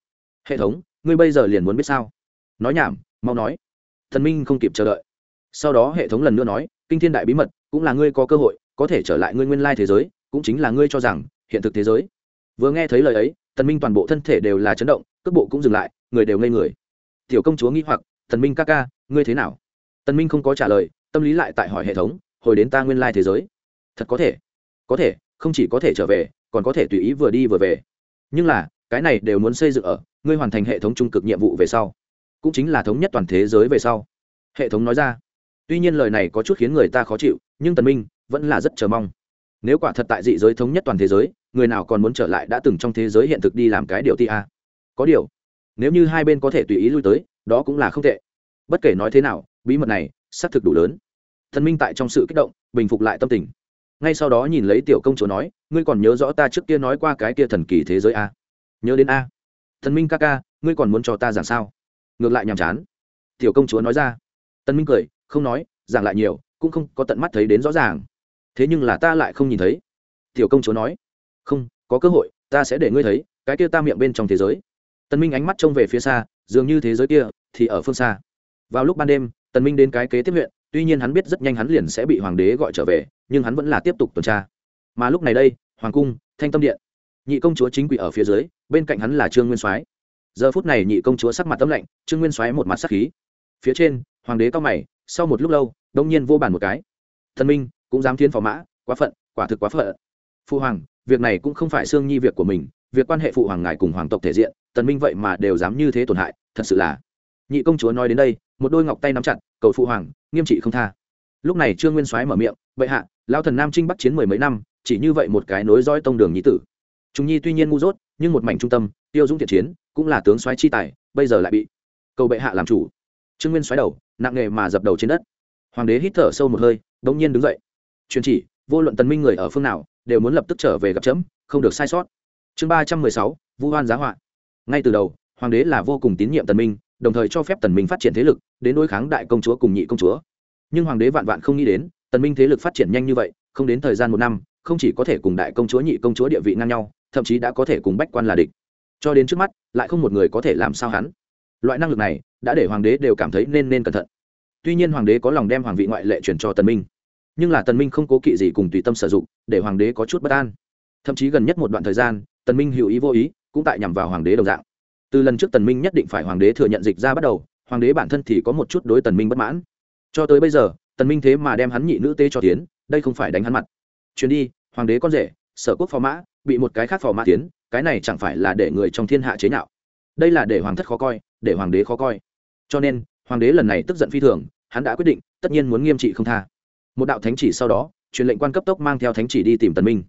Hệ thống, ngươi bây giờ liền muốn biết sao? Nói nhảm, mau nói. Thần minh không kịp chờ đợi. Sau đó hệ thống lần nữa nói, kinh thiên đại bí mật, cũng là ngươi có cơ hội, có thể trở lại ngươi nguyên lai thế giới, cũng chính là ngươi cho rằng, hiện thực thế giới. Vừa nghe thấy lời ấy thần minh toàn bộ thân thể đều là chấn động, cước bộ cũng dừng lại, người đều ngây người tiểu công chúa nghĩ hoặc thần minh ca ca, ngươi thế nào? Tần minh không có trả lời, tâm lý lại tại hỏi hệ thống, hồi đến ta nguyên lai thế giới. Thật có thể có thể, không chỉ có thể trở về, còn có thể tùy ý vừa đi vừa về. Nhưng là, cái này đều muốn xây dựng ở, ngươi hoàn thành hệ thống trung cực nhiệm vụ về sau, cũng chính là thống nhất toàn thế giới về sau. Hệ thống nói ra. Tuy nhiên lời này có chút khiến người ta khó chịu, nhưng tần minh vẫn là rất chờ mong. Nếu quả thật tại dị giới thống nhất toàn thế giới, người nào còn muốn trở lại đã từng trong thế giới hiện thực đi làm cái điều ti a có điều nếu như hai bên có thể tùy ý lui tới, đó cũng là không tệ. Bất kể nói thế nào, bí mật này xác thực đủ lớn. Thần minh tại trong sự kích động, bình phục lại tâm tình. Ngay sau đó nhìn lấy tiểu công chúa nói, ngươi còn nhớ rõ ta trước kia nói qua cái kia thần kỳ thế giới a? Nhớ đến a. Thần minh ca ca, ngươi còn muốn cho ta giảng sao? Ngược lại nhàm chán. Tiểu công chúa nói ra. Tân minh cười, không nói, giảng lại nhiều, cũng không có tận mắt thấy đến rõ ràng. Thế nhưng là ta lại không nhìn thấy. Tiểu công chúa nói. Không, có cơ hội, ta sẽ để ngươi thấy, cái kia ta miệng bên trong thế giới. Tần minh ánh mắt trông về phía xa, dường như thế giới kia thì ở phương xa. Vào lúc ban đêm, tần minh đến cái kế tiếp huyện, tuy nhiên hắn biết rất nhanh hắn liền sẽ bị hoàng đế gọi trở về, nhưng hắn vẫn là tiếp tục tuần tra. Mà lúc này đây, hoàng cung, thanh tâm điện. Nhị công chúa chính quỷ ở phía dưới, bên cạnh hắn là trương nguyên soái. Giờ phút này nhị công chúa sắc mặt tâm lạnh, trương nguyên soái một mặt sắc khí. Phía trên, hoàng đế cao mày, sau một lúc lâu, đông nhiên vô bàn một cái. Thần minh cũng dám thiên phò mã, quá phận, quả thực quá phận. Phụ hoàng, việc này cũng không phải xương nhi việc của mình việc quan hệ phụ hoàng ngài cùng hoàng tộc thể diện, tần minh vậy mà đều dám như thế tổn hại, thật sự là. Nhị công chúa nói đến đây, một đôi ngọc tay nắm chặt, cầu phụ hoàng, nghiêm trị không tha. Lúc này trương nguyên soái mở miệng, bệ hạ lao thần nam trinh bắc chiến mười mấy năm, chỉ như vậy một cái nối dõi tông đường nhí tử. Chúng nhi tuy nhiên ngu dốt, nhưng một mảnh trung tâm, tiêu dũng thiện chiến, cũng là tướng soái chi tài, bây giờ lại bị cầu bệ hạ làm chủ. Trương nguyên xoáy đầu, nặng nề mà dập đầu trên đất. Hoàng đế hít thở sâu một hơi, bỗng nhiên đứng dậy. Truyền chỉ, vô luận tần minh người ở phương nào, đều muốn lập tức trở về gặp chấm, không được sai sót chương ba trăm mười sáu, vu hoan giá họa. Ngay từ đầu, hoàng đế là vô cùng tín nhiệm tần minh, đồng thời cho phép tần minh phát triển thế lực, đến đối kháng đại công chúa cùng nhị công chúa. Nhưng hoàng đế vạn vạn không nghĩ đến, tần minh thế lực phát triển nhanh như vậy, không đến thời gian một năm, không chỉ có thể cùng đại công chúa, nhị công chúa địa vị ngang nhau, thậm chí đã có thể cùng bách quan là địch. Cho đến trước mắt, lại không một người có thể làm sao hắn. Loại năng lực này, đã để hoàng đế đều cảm thấy nên nên cẩn thận. Tuy nhiên hoàng đế có lòng đem hoàng vị ngoại lệ chuyển cho tần minh. Nhưng là tần minh không cố kỵ gì cùng tùy tâm sử dụng, để hoàng đế có chút bất an. Thậm chí gần nhất một đoạn thời gian tần minh hữu ý vô ý, cũng tại nhằm vào hoàng đế đồng dạng. Từ lần trước tần minh nhất định phải hoàng đế thừa nhận dịch ra bắt đầu, hoàng đế bản thân thì có một chút đối tần minh bất mãn. Cho tới bây giờ, tần minh thế mà đem hắn nhị nữ tế cho tiến, đây không phải đánh hắn mặt. Chuyến đi, hoàng đế con rể, sở quốc phò mã, bị một cái khác phò mã tiến, cái này chẳng phải là để người trong thiên hạ chế nhạo. Đây là để hoàng thất khó coi, để hoàng đế khó coi. Cho nên, hoàng đế lần này tức giận phi thường, hắn đã quyết định, tất nhiên muốn nghiêm trị không tha. Một đạo thánh chỉ sau đó, truyền lệnh quan cấp tốc mang theo thánh chỉ đi tìm tần minh.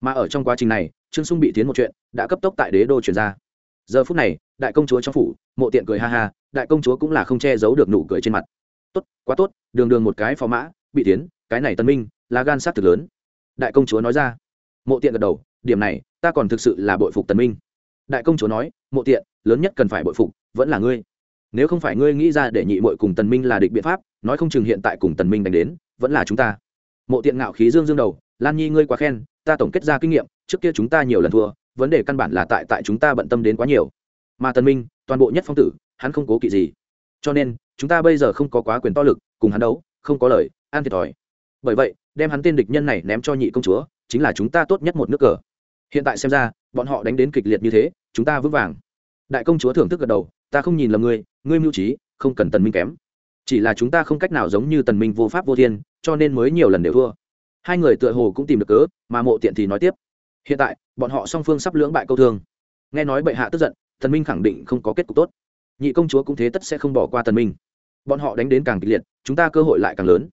Mà ở trong quá trình này trương sung bị tiến một chuyện, đã cấp tốc tại đế đô chuyển ra. Giờ phút này, đại công chúa trong phủ, mộ tiện cười ha ha, đại công chúa cũng là không che giấu được nụ cười trên mặt. Tốt, quá tốt, đường đường một cái phó mã, bị tiến, cái này tần minh, là gan sát thực lớn. Đại công chúa nói ra. Mộ tiện gật đầu, điểm này, ta còn thực sự là bội phục tần minh. Đại công chúa nói, mộ tiện, lớn nhất cần phải bội phục, vẫn là ngươi. Nếu không phải ngươi nghĩ ra để nhị mội cùng tần minh là địch biện pháp, nói không chừng hiện tại cùng tần minh đánh đến, vẫn là chúng ta. Mộ tiện ngạo khí dương dương đầu lan nhi, ngươi quá khen, ta tổng kết ra kinh nghiệm, trước kia chúng ta nhiều lần thua, vấn đề căn bản là tại tại chúng ta bận tâm đến quá nhiều. Mà tần minh, toàn bộ nhất phong tử, hắn không cố kỵ gì. Cho nên, chúng ta bây giờ không có quá quyền to lực, cùng hắn đấu, không có lời an thiệt thòi. Bởi vậy, đem hắn tên địch nhân này ném cho nhị công chúa, chính là chúng ta tốt nhất một nước cờ. Hiện tại xem ra, bọn họ đánh đến kịch liệt như thế, chúng ta vững vàng. Đại công chúa thưởng thức gật đầu, ta không nhìn lầm ngươi ngươi mưu trí, không cần tần minh kém. Chỉ là chúng ta không cách nào giống như tần minh vô pháp vô thiên, cho nên mới nhiều lần đều thua hai người tựa hồ cũng tìm được cớ, mà mộ tiện thì nói tiếp. Hiện tại, bọn họ song phương sắp lưỡng bại câu thương. Nghe nói bệ hạ tức giận, thần minh khẳng định không có kết cục tốt. Nhị công chúa cũng thế tất sẽ không bỏ qua thần minh. Bọn họ đánh đến càng kịch liệt, chúng ta cơ hội lại càng lớn.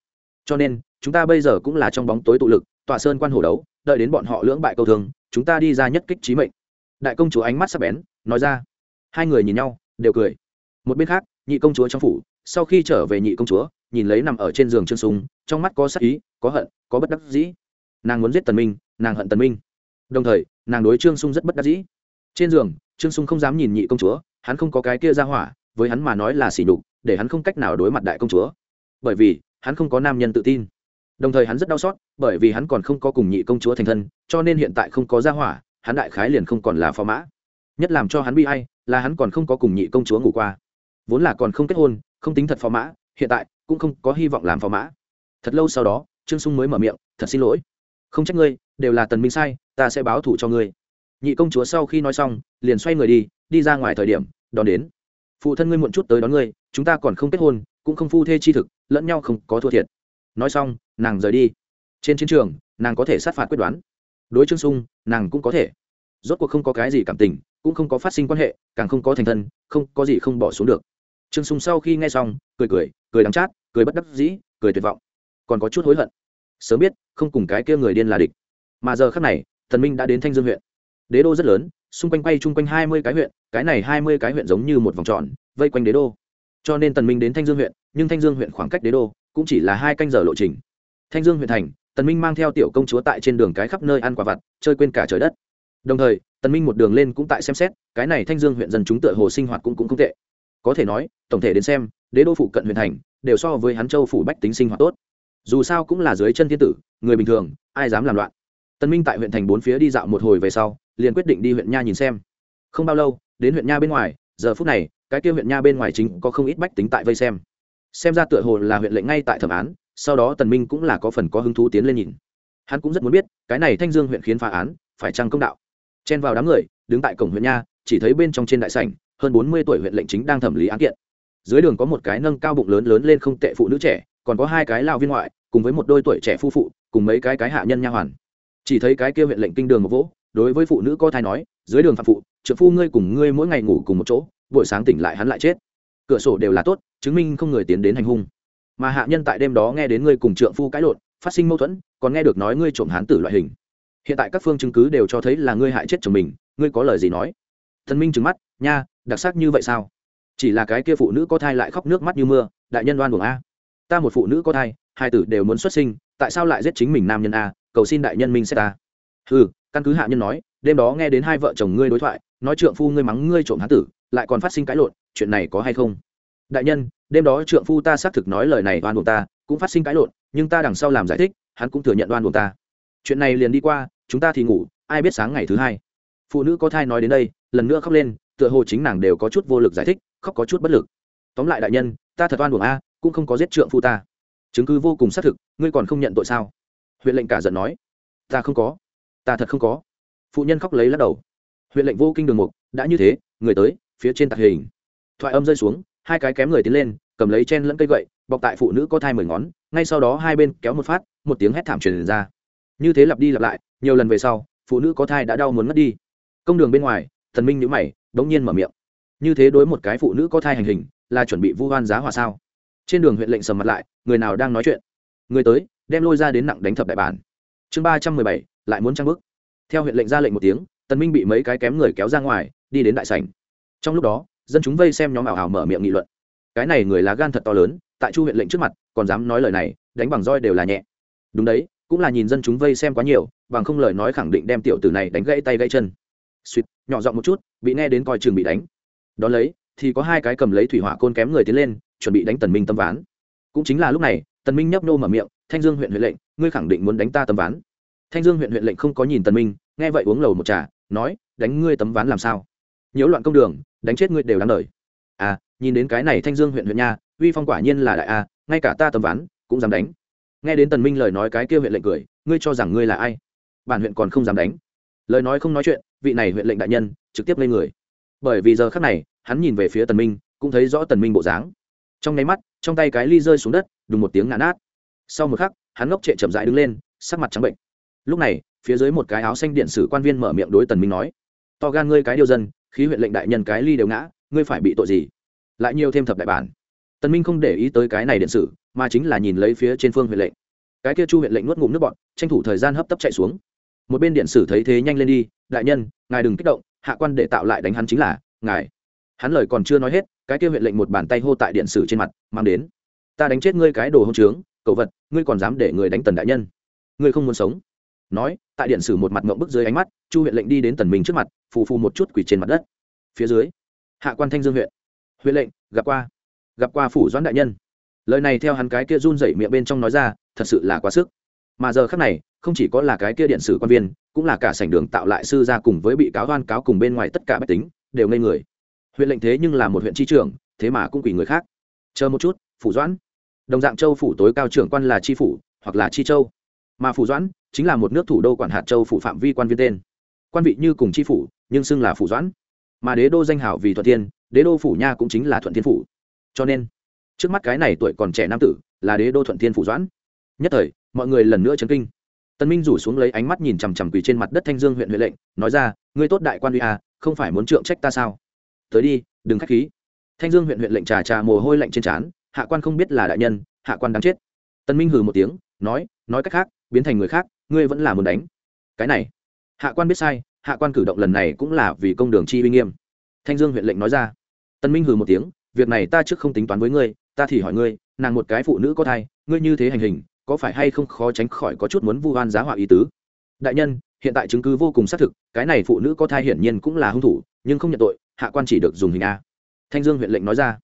Cho nên, chúng ta bây giờ cũng là trong bóng tối tụ lực tọa sơn quan hồ đấu, đợi đến bọn họ lưỡng bại câu thương, chúng ta đi ra nhất kích trí mệnh. Đại công chúa ánh mắt sắc bén, nói ra. Hai người nhìn nhau, đều cười. Một bên khác, nhị công chúa trong phủ, sau khi trở về nhị công chúa nhìn lấy nằm ở trên giường trương súng trong mắt có sắc ý, có hận, có bất đắc dĩ. Nàng muốn giết tần minh, nàng hận tần minh. Đồng thời, nàng đối trương sung rất bất đắc dĩ. Trên giường, trương sung không dám nhìn nhị công chúa, hắn không có cái kia ra hỏa, với hắn mà nói là xỉ nhục, để hắn không cách nào đối mặt đại công chúa. Bởi vì, hắn không có nam nhân tự tin. Đồng thời hắn rất đau xót, bởi vì hắn còn không có cùng nhị công chúa thành thân, cho nên hiện tại không có gia hỏa, hắn đại khái liền không còn là phò mã. Nhất làm cho hắn bi hay là hắn còn không có cùng nhị công chúa ngủ qua. Vốn là còn không kết hôn, không tính thật phò mã, hiện tại cũng không có hy vọng làm phò mã. Thật lâu sau đó, trương sung mới mở miệng, thật xin lỗi. Không trách ngươi, đều là tần minh sai, ta sẽ báo thù cho ngươi. Nhị công chúa sau khi nói xong, liền xoay người đi đi ra ngoài thời điểm, đón đến. Phụ thân ngươi muộn chút tới đón ngươi, chúng ta còn không kết hôn, cũng không phu thê chi thực, lẫn nhau không có thua thiệt. Nói xong, nàng rời đi. Trên chiến trường, nàng có thể sát phạt quyết đoán. Đối trương sung, nàng cũng có thể. Rốt cuộc không có cái gì cảm tình, cũng không có phát sinh quan hệ, càng không có thành thân, không có gì không bỏ xuống được. Trương sung sau khi nghe xong, cười cười cười đắng chát, cười bất đắc dĩ, cười tuyệt vọng. Còn có chút hối hận. Sớm biết, không cùng cái kia người điên là địch. Mà giờ khác này, thần minh đã đến thanh dương huyện. Đế đô rất lớn, xung quanh quay chung quanh hai mươi cái huyện, cái này hai mươi cái huyện giống như một vòng tròn, vây quanh đế đô. Cho nên tần minh đến thanh dương huyện, nhưng thanh dương huyện khoảng cách đế đô cũng chỉ là hai canh giờ lộ trình. Thanh dương huyện thành tần minh mang theo tiểu công chúa tại trên đường cái khắp nơi ăn quả vặt, chơi quên cả trời đất. Đồng thời tần minh một đường lên cũng tại xem xét, cái này thanh dương huyện dân chúng tựa hồ sinh hoạt cũng cũng không tệ. Có thể nói, tổng thể đến xem đế đô phụ cận huyện thành, đều so với hắn châu phủ bách tính sinh hoạt tốt. Dù sao cũng là dưới chân thiên tử, người bình thường, ai dám làm loạn. Tần minh tại huyện thành bốn phía đi dạo một hồi về sau, liền quyết định đi huyện nha nhìn xem. Không bao lâu, đến huyện nha bên ngoài, giờ phút này, cái kia huyện nha bên ngoài chính có không ít bách tính tại vây xem. Xem ra tựa hồ là huyện lệnh ngay tại thẩm án, sau đó tần minh cũng là có phần có hứng thú tiến lên nhìn. Hắn cũng rất muốn biết, cái này thanh dương huyện khiến phá án, phải chăng công đạo? Chen vào đám người, đứng tại cổng huyện nha, chỉ thấy bên trong trên đại sảnh, hơn bốn mươi tuổi huyện lệnh chính đang thẩm lý án kiện dưới đường có một cái nâng cao bụng lớn lớn lên không tệ phụ nữ trẻ, còn có hai cái lao viên ngoại, cùng với một đôi tuổi trẻ phu phụ, cùng mấy cái cái hạ nhân nha hoàn. Chỉ thấy cái kia huyện lệnh kinh đường một vỗ, đối với phụ nữ có thai nói, dưới đường phạm phụ trợ phu ngươi cùng ngươi mỗi ngày ngủ cùng một chỗ, buổi sáng tỉnh lại hắn lại chết. Cửa sổ đều là tốt, chứng minh không người tiến đến hành hung. Mà hạ nhân tại đêm đó nghe đến ngươi cùng trượng phu cãi lộn, phát sinh mâu thuẫn, còn nghe được nói ngươi trộm hán tử loại hình. Hiện tại các phương chứng cứ đều cho thấy là ngươi hại chết chồng mình, ngươi có lời gì nói? Thần minh trừng mắt, nha, đặc sắc như vậy sao? Chỉ là cái kia phụ nữ có thai lại khóc nước mắt như mưa, đại nhân đoan buồng a. Ta một phụ nữ có thai, hai tử đều muốn xuất sinh, tại sao lại giết chính mình nam nhân a? Cầu xin đại nhân minh xét ta. Ừ căn cứ hạ nhân nói, đêm đó nghe đến hai vợ chồng ngươi đối thoại, nói trượng phu ngươi mắng ngươi trộm hán tử, lại còn phát sinh cãi lộn, chuyện này có hay không? Đại nhân, đêm đó trượng phu ta xác thực nói lời này oan buồn ta, cũng phát sinh cãi lộn, nhưng ta đằng sau làm giải thích, hắn cũng thừa nhận oan buồn ta. Chuyện này liền đi qua, chúng ta thì ngủ, ai biết sáng ngày thứ hai. Phụ nữ có thai nói đến đây, lần nữa khóc lên, tựa hồ chính nàng đều có chút vô lực giải thích khóc có chút bất lực. Tóm lại đại nhân, ta thật oan buồng a, cũng không có giết trượng phu ta. Chứng cứ vô cùng xác thực, ngươi còn không nhận tội sao? Huyện lệnh cả giận nói. Ta không có. Ta thật không có. Phụ nhân khóc lấy lắc đầu. Huyện lệnh vô kinh đường mục, đã như thế, người tới, phía trên tạc hình. Thoại âm rơi xuống, hai cái kém người tiến lên, cầm lấy chen lẫn cây gậy, bọc tại phụ nữ có thai mười ngón, ngay sau đó hai bên kéo một phát, một tiếng hét thảm truyền ra. Như thế lặp đi lặp lại, nhiều lần về sau, phụ nữ có thai đã đau muốn mất đi. Công đường bên ngoài, thần minh nhữ mày, đống nhiên mở miệng như thế đối một cái phụ nữ có thai hành hình, là chuẩn bị vu hoan giá hòa sao? Trên đường huyện lệnh sầm mặt lại, người nào đang nói chuyện? Người tới, đem lôi ra đến nặng đánh thập đại bản. Chương ba trăm mười bảy, lại muốn trang bức theo huyện lệnh ra lệnh một tiếng, tần minh bị mấy cái kém người kéo ra ngoài, đi đến đại sảnh. Trong lúc đó, dân chúng vây xem nhóm ảo ảo mở miệng nghị luận. Cái này người lá gan thật to lớn, tại chu huyện lệnh trước mặt, còn dám nói lời này, đánh bằng roi đều là nhẹ. Đúng đấy, cũng là nhìn dân chúng vây xem quá nhiều, bằng không lời nói khẳng định đem tiểu tử này đánh gãy tay gãy chân. Suýt, nhỏ giọng một chút, bị nghe đến coi chừng bị đánh đón lấy, thì có hai cái cầm lấy thủy hỏa côn kém người tiến lên, chuẩn bị đánh tần minh tâm ván. Cũng chính là lúc này, tần minh nhấp nô mở miệng, thanh dương huyện huyện lệnh, ngươi khẳng định muốn đánh ta tấm ván. Thanh dương huyện huyện lệnh không có nhìn tần minh, nghe vậy uống lầu một trà, nói, đánh ngươi tấm ván làm sao? Nhiễu loạn công đường, đánh chết ngươi đều đáng đời. À nhìn đến cái này thanh dương huyện huyện nha, uy phong quả nhiên là đại a, ngay cả ta tấm ván cũng dám đánh. Nghe đến tần minh lời nói cái kia huyện lệnh cười, ngươi cho rằng ngươi là ai? Bản huyện còn không dám đánh. Lời nói không nói chuyện, vị này huyện lệnh đại nhân trực tiếp lên người bởi vì giờ khắc này, hắn nhìn về phía tần minh, cũng thấy rõ tần minh bộ dáng. Trong nháy mắt, trong tay cái ly rơi xuống đất, đùng một tiếng ngã nát. Sau một khắc, hắn ngốc trệ chậm rãi đứng lên, sắc mặt trắng bệnh. Lúc này, phía dưới một cái áo xanh điện sử quan viên mở miệng đối tần minh nói, to gan ngươi cái điều dân, khí huyện lệnh đại nhân cái ly đều ngã, ngươi phải bị tội gì? Lại nhiều thêm thập đại bản. Tần minh không để ý tới cái này điện sử, mà chính là nhìn lấy phía trên phương huyện lệnh. Cái kia chu huyện lệnh nuốt ngụm nước bọt, tranh thủ thời gian hấp tấp chạy xuống. Một bên điện sử thấy thế nhanh lên đi, đại nhân, ngài đừng kích động hạ quan để tạo lại đánh hắn chính là, ngài. Hắn lời còn chưa nói hết, cái kia huyện lệnh một bàn tay hô tại điện sử trên mặt, mang đến. Ta đánh chết ngươi cái đồ hôn trướng cậu vật, ngươi còn dám để người đánh tần đại nhân. Ngươi không muốn sống. Nói, tại điện sử một mặt ngậm bức dưới ánh mắt, chu huyện lệnh đi đến tần mình trước mặt, phù phù một chút quỳ trên mặt đất. Phía dưới, hạ quan thanh dương huyện. Huyện lệnh, gặp qua. Gặp qua phủ doãn đại nhân. Lời này theo hắn cái kia run rẩy miệng bên trong nói ra, thật sự là quá sức. Mà giờ khắc này, không chỉ có là cái kia điện sử quan viên cũng là cả sảnh đường tạo lại sư gia cùng với bị cáo oan cáo cùng bên ngoài tất cả bách tính, đều ngây người. Huyện lệnh thế nhưng là một huyện tri trưởng, thế mà cũng quỷ người khác. Chờ một chút, phủ doãn. Đồng dạng châu phủ tối cao trưởng quan là tri phủ, hoặc là tri châu. Mà phủ doãn chính là một nước thủ đô quản hạt châu phủ phạm vi quan viên tên. Quan vị như cùng tri phủ, nhưng xưng là phủ doãn. Mà đế đô danh hảo vì thuận thiên, đế đô phủ nha cũng chính là thuận thiên phủ. Cho nên, trước mắt cái này tuổi còn trẻ nam tử, là đế đô thuận thiên phủ doãn. Nhất thời, mọi người lần nữa chấn kinh tân minh rủ xuống lấy ánh mắt nhìn chằm chằm quỳ trên mặt đất thanh dương huyện huệ lệnh, nói ra, ngươi tốt đại quan uy à không phải muốn trượng trách ta sao? Tới đi, đừng khách khí. Thanh dương huyện huyện lệnh trà trà mồ hôi lạnh trên trán, hạ quan không biết là đại nhân, hạ quan đáng chết. Tân minh hừ một tiếng, nói nói cách khác, biến thành người khác, ngươi vẫn là muốn đánh. Cái này. Hạ quan biết sai, hạ quan cử động lần này cũng là vì công đường chi uy nghiêm. Thanh dương huyện lệnh nói ra. Tân minh hừ một tiếng, việc này ta trước không tính toán với ngươi, ta thì hỏi ngươi, nàng một cái phụ nữ có thai, ngươi như thế hành hình có phải hay không khó tránh khỏi có chút muốn vu oan giá họa ý tứ? Đại nhân, hiện tại chứng cứ vô cùng xác thực, cái này phụ nữ có thai hiển nhiên cũng là hung thủ, nhưng không nhận tội, hạ quan chỉ được dùng hình a. Thanh dương huyện lệnh nói ra.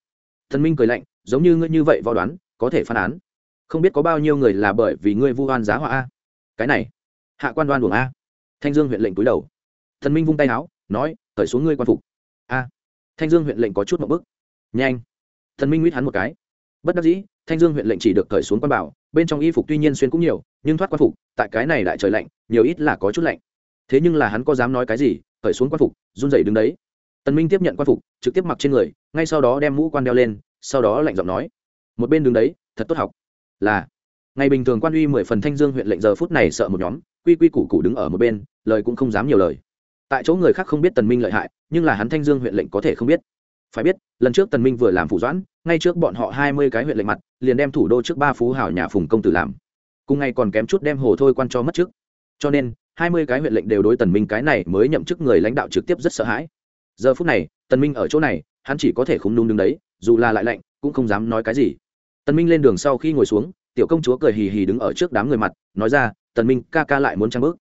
Thần minh cười lạnh, giống như ngươi như vậy võ đoán, có thể phán án. Không biết có bao nhiêu người là bởi vì ngươi vu oan giá họa a. Cái này, hạ quan đoan buồng a. Thanh dương huyện lệnh cúi đầu. Thần minh vung tay áo nói khởi xuống ngươi quan phục. A. Thanh dương huyện lệnh có chút một bức. Nhanh. Thần minh nguyết hắn một cái. Bất đắc dĩ thanh dương huyện lệnh chỉ được cởi xuống quan bảo, bên trong y phục tuy nhiên xuyên cũng nhiều, nhưng thoát quan phục, tại cái này lại trời lạnh, nhiều ít là có chút lạnh. Thế nhưng là hắn có dám nói cái gì, cởi xuống quan phục, run rẩy đứng đấy. Tần minh tiếp nhận quan phục, trực tiếp mặc trên người, ngay sau đó đem mũ quan đeo lên, sau đó lạnh giọng nói, một bên đứng đấy, thật tốt học. Là. Ngày bình thường quan uy mười phần thanh dương huyện lệnh giờ phút này sợ một nhóm, quy quy củ củ đứng ở một bên, lời cũng không dám nhiều lời. Tại chỗ người khác không biết tần minh lợi hại, nhưng là hắn thanh dương huyện lệnh có thể không biết. Phải biết, lần trước tần minh vừa làm phủ doãn ngay trước bọn họ hai mươi cái huyện lệnh mặt, liền đem thủ đô trước ba phú hảo nhà phùng công tử làm. Cùng ngày còn kém chút đem hồ thôi quan cho mất trước. Cho nên, hai mươi cái huyện lệnh đều đối tần minh cái này mới nhậm chức người lãnh đạo trực tiếp rất sợ hãi. Giờ phút này, tần minh ở chỗ này, hắn chỉ có thể khung nung đứng đấy, dù là lại lạnh, cũng không dám nói cái gì. Tần minh lên đường sau khi ngồi xuống, tiểu công chúa cười hì hì đứng ở trước đám người mặt, nói ra, tần minh, ca ca lại muốn trang bước.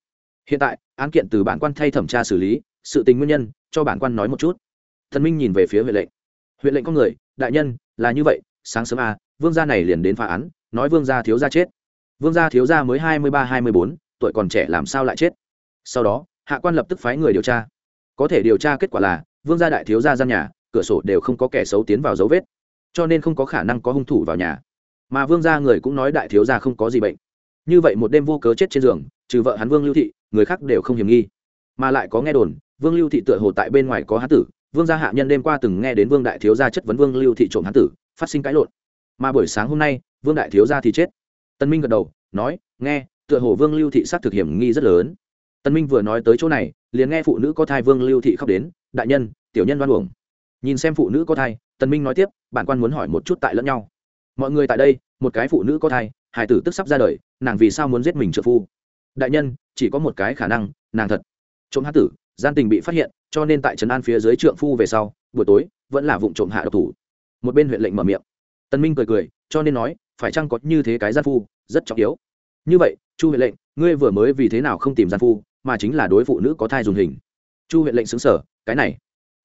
Hiện tại, án kiện từ bản quan thay thẩm tra xử lý, sự tình nguyên nhân, cho bản quan nói một chút. Tần minh nhìn về phía huyện lệnh huyện lệnh có người, đại nhân, là như vậy, sáng sớm à vương gia này liền đến phá án, nói vương gia thiếu gia chết. Vương gia thiếu gia mới hai mươi ba, hai mươi bốn, tuổi còn trẻ làm sao lại chết? Sau đó, hạ quan lập tức phái người điều tra. Có thể điều tra kết quả là, vương gia đại thiếu gia gian nhà, cửa sổ đều không có kẻ xấu tiến vào dấu vết, cho nên không có khả năng có hung thủ vào nhà. Mà vương gia người cũng nói đại thiếu gia không có gì bệnh. Như vậy một đêm vô cớ chết trên giường, trừ vợ hắn vương lưu thị, người khác đều không hiểm nghi. Mà lại có nghe đồn, vương lưu thị tựa hồ tại bên ngoài có hán tử vương gia hạ nhân đêm qua từng nghe đến vương đại thiếu gia chất vấn vương lưu thị trộm hán tử, phát sinh cãi lộn. Mà buổi sáng hôm nay, vương đại thiếu gia thì chết. Tân minh gật đầu, nói, nghe, tựa hồ vương lưu thị sát thực hiểm nghi rất lớn. Tân minh vừa nói tới chỗ này, liền nghe phụ nữ có thai vương lưu thị khóc đến, đại nhân, tiểu nhân đoan uổng. Nhìn xem phụ nữ có thai, tân minh nói tiếp, bản quan muốn hỏi một chút tại lẫn nhau. Mọi người tại đây, một cái phụ nữ có thai hải tử tức sắp ra đời, nàng vì sao muốn giết mình trợ phu? Đại nhân, chỉ có một cái khả năng, nàng thật. Trộm hán tử, gian tình bị phát hiện cho nên tại trấn an phía dưới trượng phu về sau, buổi tối, vẫn là vụ trộm hạ độc thủ. Một bên huyện lệnh mở miệng. Tân minh cười cười, cho nên nói, phải chăng có như thế cái gian phu, rất trọng yếu. Như vậy, chu huyện lệnh, ngươi vừa mới vì thế nào không tìm gian phu, mà chính là đối phụ nữ có thai dùng hình. Chu huyện lệnh xứng sở cái này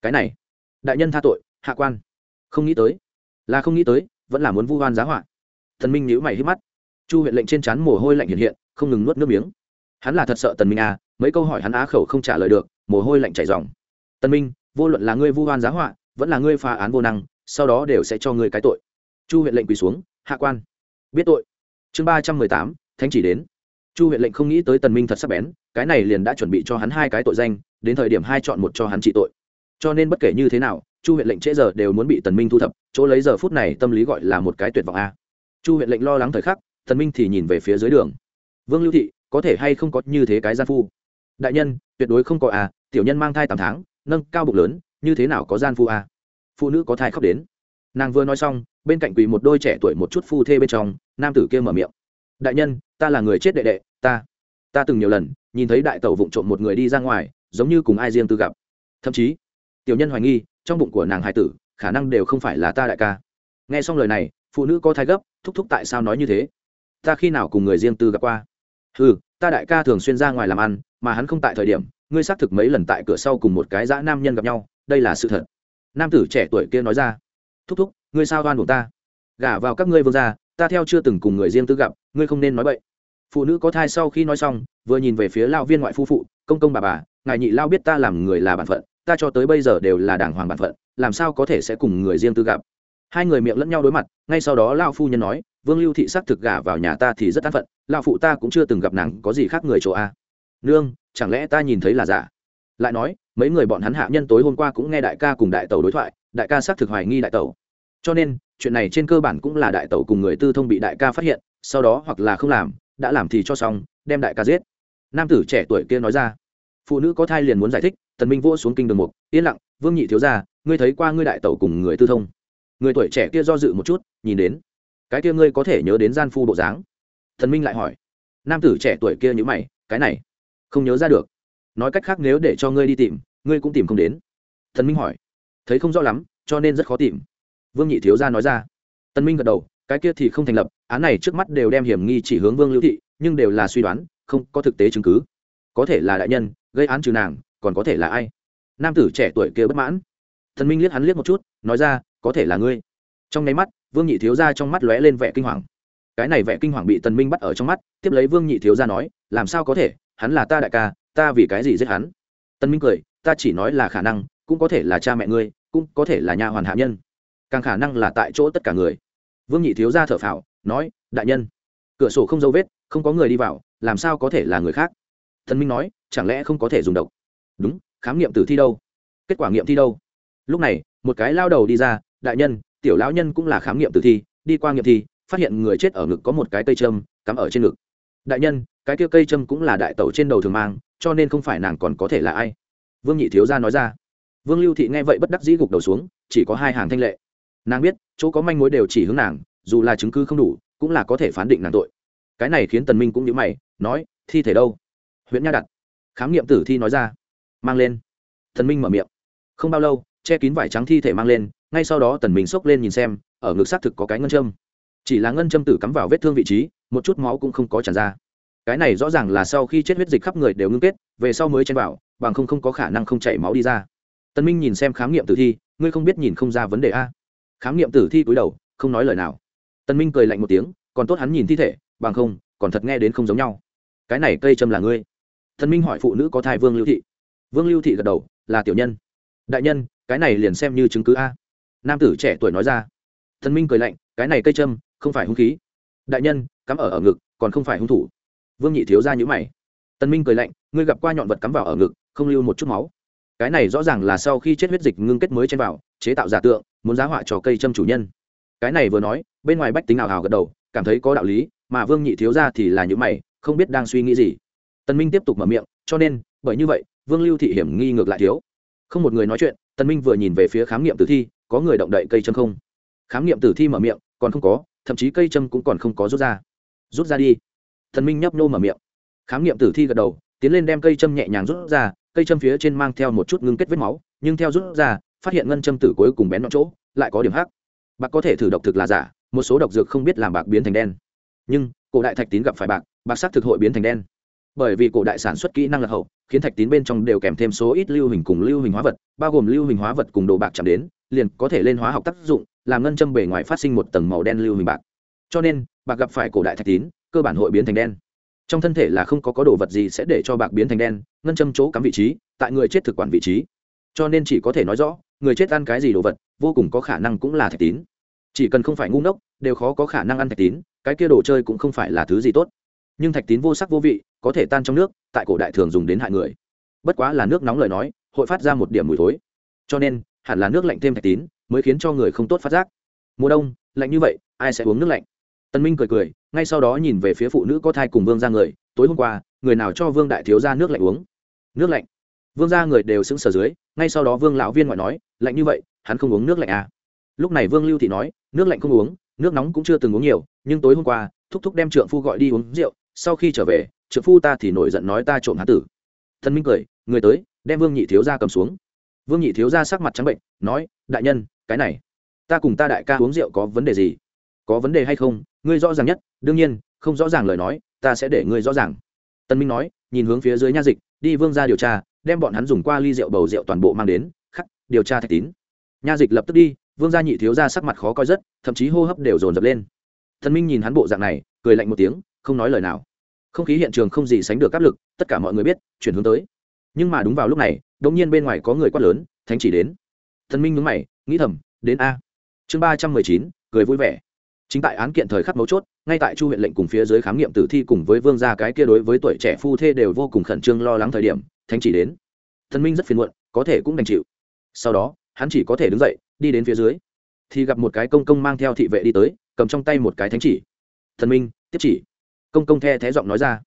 cái này. Đại nhân tha tội, hạ quan. Không nghĩ tới. Là không nghĩ tới, vẫn là muốn vu hoan giá họa. Thần minh nhíu mày hít mắt. Chu huyện lệnh trên trán mồ hôi lạnh hiện hiện, không ngừng nuốt nước miếng. Hắn là thật sợ tần minh à mấy câu hỏi hắn á khẩu không trả lời được, mồ hôi lạnh chảy ròng tần minh, vô luận là ngươi vu oan giá họa, vẫn là ngươi phá án vô năng, sau đó đều sẽ cho ngươi cái tội. Chu huyện lệnh quỳ xuống, hạ quan. Biết tội. Chương ba trăm mười tám, thánh chỉ đến. Chu huyện lệnh không nghĩ tới tần minh thật sắc bén, cái này liền đã chuẩn bị cho hắn hai cái tội danh, đến thời điểm hai chọn một cho hắn trị tội. Cho nên bất kể như thế nào, chu huyện lệnh trễ giờ đều muốn bị tần minh thu thập, chỗ lấy giờ phút này tâm lý gọi là một cái tuyệt vọng a. Chu huyện lệnh lo lắng thời khắc, tần minh thì nhìn về phía dưới đường. Vương lưu thị, có thể hay không có như thế cái gian phu? Đại nhân, tuyệt đối không có a tiểu nhân mang thai tám tháng nâng cao bụng lớn, như thế nào có gian phu a? Phụ nữ có thai khóc đến. Nàng vừa nói xong, bên cạnh quỳ một đôi trẻ tuổi một chút phu thê bên trong, nam tử kia mở miệng. Đại nhân, ta là người chết đệ đệ, ta ta từng nhiều lần, nhìn thấy đại tẩu vụng trộm một người đi ra ngoài, giống như cùng ai riêng tư gặp. Thậm chí, tiểu nhân hoài nghi, trong bụng của nàng hải tử, khả năng đều không phải là ta đại ca. Nghe xong lời này, phụ nữ có thai gấp, thúc thúc tại sao nói như thế? Ta khi nào cùng người riêng tư gặp qua? Ừ ta đại ca thường xuyên ra ngoài làm ăn, mà hắn không tại thời điểm ngươi xác thực mấy lần tại cửa sau cùng một cái dã nam nhân gặp nhau, đây là sự thật. Nam tử trẻ tuổi kia nói ra, thúc thúc, ngươi sao đoan của ta? Gả vào các ngươi vương gia, ta theo chưa từng cùng người riêng tư gặp, ngươi không nên nói vậy phụ nữ có thai sau khi nói xong, vừa nhìn về phía lao viên ngoại phu phụ, công công bà bà, ngài nhị lao biết ta làm người là bản phận, ta cho tới bây giờ đều là đảng hoàng bản phận, làm sao có thể sẽ cùng người riêng tư gặp? Hai người miệng lẫn nhau đối mặt, ngay sau đó lao phu nhân nói, vương lưu thị sắc thực gả vào nhà ta thì rất an phận, lao phụ ta cũng chưa từng gặp nàng có gì khác người chỗ a. Nương chẳng lẽ ta nhìn thấy là giả? Lại nói, mấy người bọn hắn hạ nhân tối hôm qua cũng nghe đại ca cùng đại tẩu đối thoại, đại ca xác thực hoài nghi đại tẩu. Cho nên, chuyện này trên cơ bản cũng là đại tẩu cùng người tư thông bị đại ca phát hiện, sau đó hoặc là không làm, đã làm thì cho xong, đem đại ca giết. Nam tử trẻ tuổi kia nói ra. Phụ nữ có thai liền muốn giải thích, tần minh vỗ xuống kinh đường mục, yên lặng, vương nhị thiếu gia, ngươi thấy qua ngươi đại tẩu cùng người tư thông? Người tuổi trẻ kia do dự một chút, nhìn đến. Cái kia ngươi có thể nhớ đến gian phu bộ dáng? Thần minh lại hỏi. Nam tử trẻ tuổi kia nhữ mày, cái này không nhớ ra được. Nói cách khác nếu để cho ngươi đi tìm, ngươi cũng tìm không đến. Thần minh hỏi. Thấy không rõ lắm, cho nên rất khó tìm. Vương nhị thiếu gia nói ra. Tân minh gật đầu, cái kia thì không thành lập, án này trước mắt đều đem hiểm nghi chỉ hướng vương lưu thị, nhưng đều là suy đoán, không có thực tế chứng cứ. Có thể là đại nhân, gây án trừ nàng, còn có thể là ai? Nam tử trẻ tuổi kia bất mãn. Thần minh liếc hắn liếc một chút, nói ra, có thể là ngươi. Trong nháy mắt, vương nhị thiếu gia trong mắt lóe lên vẻ kinh hoàng. Cái này vẻ kinh hoàng bị tần minh bắt ở trong mắt, tiếp lấy vương nhị thiếu gia nói, làm sao có thể? Hắn là ta đại ca, ta vì cái gì giết hắn? Tân minh cười, ta chỉ nói là khả năng, cũng có thể là cha mẹ ngươi, cũng có thể là nhà hoàn hạ nhân. Càng khả năng là tại chỗ tất cả người. Vương nhị thiếu ra thở phào, nói, đại nhân, cửa sổ không dấu vết, không có người đi vào, làm sao có thể là người khác? Thần minh nói, chẳng lẽ không có thể dùng độc? Đúng, khám nghiệm tử thi đâu? Kết quả nghiệm thi đâu? Lúc này, một cái lao đầu đi ra, đại nhân, tiểu lão nhân cũng là khám nghiệm tử thi, đi qua nghiệm thi, phát hiện người chết ở ngực có một cái cây trâm cắm ở trên ngực. Đại nhân cái kia cây châm cũng là đại tẩu trên đầu thường mang, cho nên không phải nàng còn có thể là ai. Vương nhị thiếu gia nói ra. Vương lưu thị nghe vậy bất đắc dĩ gục đầu xuống, chỉ có hai hàng thanh lệ. Nàng biết, chỗ có manh mối đều chỉ hướng nàng, dù là chứng cứ không đủ, cũng là có thể phán định nàng tội. Cái này khiến tần minh cũng nhíu mày, nói, thi thể đâu? Huyện nha đặt. Khám nghiệm tử thi nói ra. Mang lên. Tần minh mở miệng. Không bao lâu, che kín vải trắng thi thể mang lên, ngay sau đó tần minh xốc lên nhìn xem, ở ngực xác thực có cái ngân châm. Chỉ là ngân châm tử cắm vào vết thương vị trí, một chút máu cũng không có tràn ra cái này rõ ràng là sau khi chết huyết dịch khắp người đều ngưng kết, về sau mới chen vào, bằng không không có khả năng không chảy máu đi ra. Tân minh nhìn xem khám nghiệm tử thi, ngươi không biết nhìn không ra vấn đề a. Khám nghiệm tử thi cúi đầu, không nói lời nào. Tân minh cười lạnh một tiếng, còn tốt hắn nhìn thi thể, bằng không, còn thật nghe đến không giống nhau. Cái này cây châm là ngươi. Tân minh hỏi phụ nữ có thai vương lưu thị. Vương lưu thị gật đầu, là tiểu nhân. Đại nhân, cái này liền xem như chứng cứ a. Nam tử trẻ tuổi nói ra. Tân minh cười lạnh, cái này cây châm, không phải hung khí. Đại nhân, cắm ở ở ngực, còn không phải hung thủ vương nhị thiếu ra nhữ mày. Tân minh cười lạnh, ngươi gặp qua nhọn vật cắm vào ở ngực, không lưu một chút máu. Cái này rõ ràng là sau khi chết huyết dịch ngưng kết mới trên vào, chế tạo giả tượng, muốn giá họa cho cây châm chủ nhân. Cái này vừa nói, bên ngoài bách tính ảo hào gật đầu, cảm thấy có đạo lý, mà vương nhị thiếu ra thì là những mày, không biết đang suy nghĩ gì. Tân minh tiếp tục mở miệng, cho nên, bởi như vậy, vương lưu thị hiểm nghi ngược lại thiếu. Không một người nói chuyện Tân minh vừa nhìn về phía khám nghiệm tử thi, có người động đậy cây châm không? Khám nghiệm tử thi mở miệng, còn không có, thậm chí cây châm cũng còn không có rút ra. Rút ra đi. Thần minh nhấp nô mở miệng. Khám nghiệm tử thi gật đầu, tiến lên đem cây châm nhẹ nhàng rút ra, cây châm phía trên mang theo một chút ngưng kết vết máu, nhưng theo rút ra, phát hiện ngân châm tử cuối cùng bén nhọn chỗ, lại có điểm hắc bạc có thể thử độc thực là giả, một số độc dược không biết làm bạc biến thành đen. Nhưng, cổ đại thạch tín gặp phải bạc bạc sắc thực hội biến thành đen. Bởi vì cổ đại sản xuất kỹ năng lạc hậu, khiến thạch tín bên trong đều kèm thêm số ít lưu hình cùng lưu hình hóa vật, bao gồm lưu hình hóa vật cùng đồ bạc chạm đến, liền có thể lên hóa học tác dụng, làm ngân châm bề ngoài phát sinh một tầng màu đen lưu hình bạc. Cho nên, bạc gặp phải cổ đại thạch tín cơ bản hội biến thành đen. Trong thân thể là không có có đồ vật gì sẽ để cho bạc biến thành đen, ngân châm chỗ cắm vị trí, tại người chết thực quản vị trí. Cho nên chỉ có thể nói rõ, người chết ăn cái gì đồ vật, vô cùng có khả năng cũng là thạch tín. Chỉ cần không phải ngu ngốc, đều khó có khả năng ăn thạch tín, cái kia đồ chơi cũng không phải là thứ gì tốt. Nhưng thạch tín vô sắc vô vị, có thể tan trong nước, tại cổ đại thường dùng đến hại người. Bất quá là nước nóng lời nói, hội phát ra một điểm mùi thối. Cho nên, hẳn là nước lạnh thêm thạch tín, mới khiến cho người không tốt phát giác. Mùa đông, lạnh như vậy, ai sẽ uống nước lạnh? Tân minh cười cười, ngay sau đó nhìn về phía phụ nữ có thai cùng vương ra người, tối hôm qua, người nào cho vương đại thiếu ra nước lạnh uống? Nước lạnh? Vương ra người đều sững sờ dưới, ngay sau đó vương lão viên ngoại nói, lạnh như vậy, hắn không uống nước lạnh à? Lúc này vương lưu thị nói, nước lạnh không uống, nước nóng cũng chưa từng uống nhiều, nhưng tối hôm qua, thúc thúc đem trượng phu gọi đi uống rượu, sau khi trở về, trượng phu ta thì nổi giận nói ta trộm hán tử. Thần minh cười, người tới, đem vương nhị thiếu ra cầm xuống. Vương nhị thiếu ra sắc mặt trắng bệnh, nói, đại nhân, cái này, ta cùng ta đại ca uống rượu có vấn đề gì? Có vấn đề hay không, ngươi rõ ràng nhất, đương nhiên, không rõ ràng lời nói, ta sẽ để ngươi rõ ràng. Tân minh nói, nhìn hướng phía dưới nha dịch, đi vương ra điều tra, đem bọn hắn dùng qua ly rượu bầu rượu toàn bộ mang đến, khắc, điều tra thạch tín. Nha dịch lập tức đi, vương gia nhị thiếu ra sắc mặt khó coi rất, thậm chí hô hấp đều dồn dập lên. Thần minh nhìn hắn bộ dạng này, cười lạnh một tiếng, không nói lời nào. Không khí hiện trường không gì sánh được áp lực, tất cả mọi người biết, chuyển hướng tới. Nhưng mà đúng vào lúc này đ ỗ n g nhiên bên ngoài có người quát lớn, thánh chỉ đến. Thần minh nhúng mày, nghĩ thầm, đến a. Chương ba trăm mười chín, cười vui vẻ chính tại án kiện thời khắc mấu chốt, ngay tại chu huyện lệnh cùng phía dưới khám nghiệm tử thi cùng với vương gia cái kia đối với tuổi trẻ phu thê đều vô cùng khẩn trương lo lắng thời điểm, thánh chỉ đến. Thần minh rất phiền muộn, có thể cũng đành chịu. Sau đó, hắn chỉ có thể đứng dậy, đi đến phía dưới. Thì gặp một cái công công mang theo thị vệ đi tới, cầm trong tay một cái thánh chỉ. Thần minh, tiếp chỉ. Công công the thé giọng nói ra.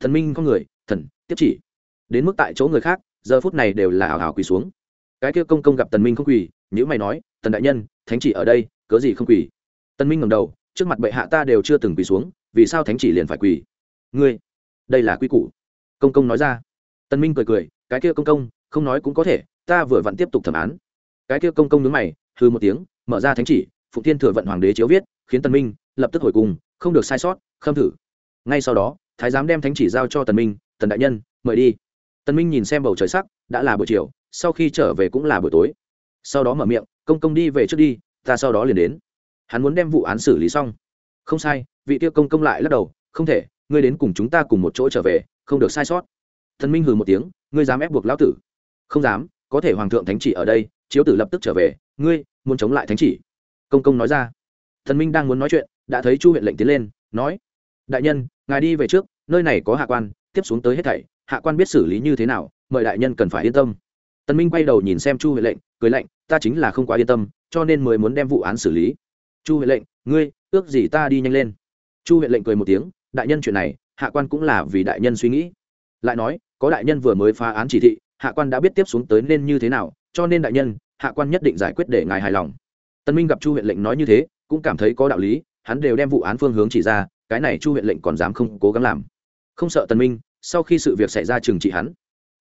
Thần minh có người, thần, tiếp chỉ. Đến mức tại chỗ người khác, giờ phút này đều là ảo ảo quỳ xuống. Cái kia công công gặp tần minh không quỳ nhữ mày nói, tần đại nhân, thánh chỉ ở đây, cớ gì không quỳ? Tân minh ngẩng đầu, trước mặt bệ hạ ta đều chưa từng quỳ xuống, vì sao thánh chỉ liền phải quỳ? Ngươi, đây là quy củ. Công công nói ra. Tân minh cười cười, cái kia công công, không nói cũng có thể, ta vừa vặn tiếp tục thẩm án. Cái kia công công nhướng mày hư một tiếng, mở ra thánh chỉ phụ thiên thừa vận hoàng đế chiếu viết, khiến Tân minh lập tức hồi cùng không được sai sót, khâm thử. Ngay sau đó, thái giám đem thánh chỉ giao cho tần minh, tần đại nhân, mời đi. Tần minh nhìn xem bầu trời sắc, đã là buổi chiều, sau khi trở về cũng là buổi tối. Sau đó mở miệng, công công đi về trước đi, ta sau đó liền đến hắn muốn đem vụ án xử lý xong. Không sai vị tiêu công công lại lắc đầu không thể ngươi đến cùng chúng ta cùng một chỗ trở về không được sai sót. Thần minh hừ một tiếng ngươi dám ép buộc lão tử? Không dám có thể hoàng thượng thánh chỉ ở đây chiếu tử lập tức trở về ngươi muốn chống lại thánh chỉ. Công công nói ra. Thần minh đang muốn nói chuyện đã thấy chu huyện lệnh tiến lên nói đại nhân ngài đi về trước nơi này có hạ quan tiếp xuống tới hết thảy hạ quan biết xử lý như thế nào mời đại nhân cần phải yên tâm. Tần minh quay đầu nhìn xem chu huệ lệnh cười lạnh, ta chính là không quá yên tâm cho nên mới muốn đem vụ án xử lý chu huệ lệnh, ngươi, ước gì ta đi nhanh lên. Chu huệ lệnh cười một tiếng, đại nhân chuyện này, hạ quan cũng là vì đại nhân suy nghĩ. Lại nói, có đại nhân vừa mới phá án chỉ thị, hạ quan đã biết tiếp xuống tới nên như thế nào, cho nên đại nhân, hạ quan nhất định giải quyết để ngài hài lòng. Tân minh gặp chu huyện lệnh nói như thế, cũng cảm thấy có đạo lý, hắn đều đem vụ án phương hướng chỉ ra, cái này chu huyện lệnh còn dám không cố gắng làm. Không sợ Tân minh, sau khi sự việc xảy ra trừng trị hắn.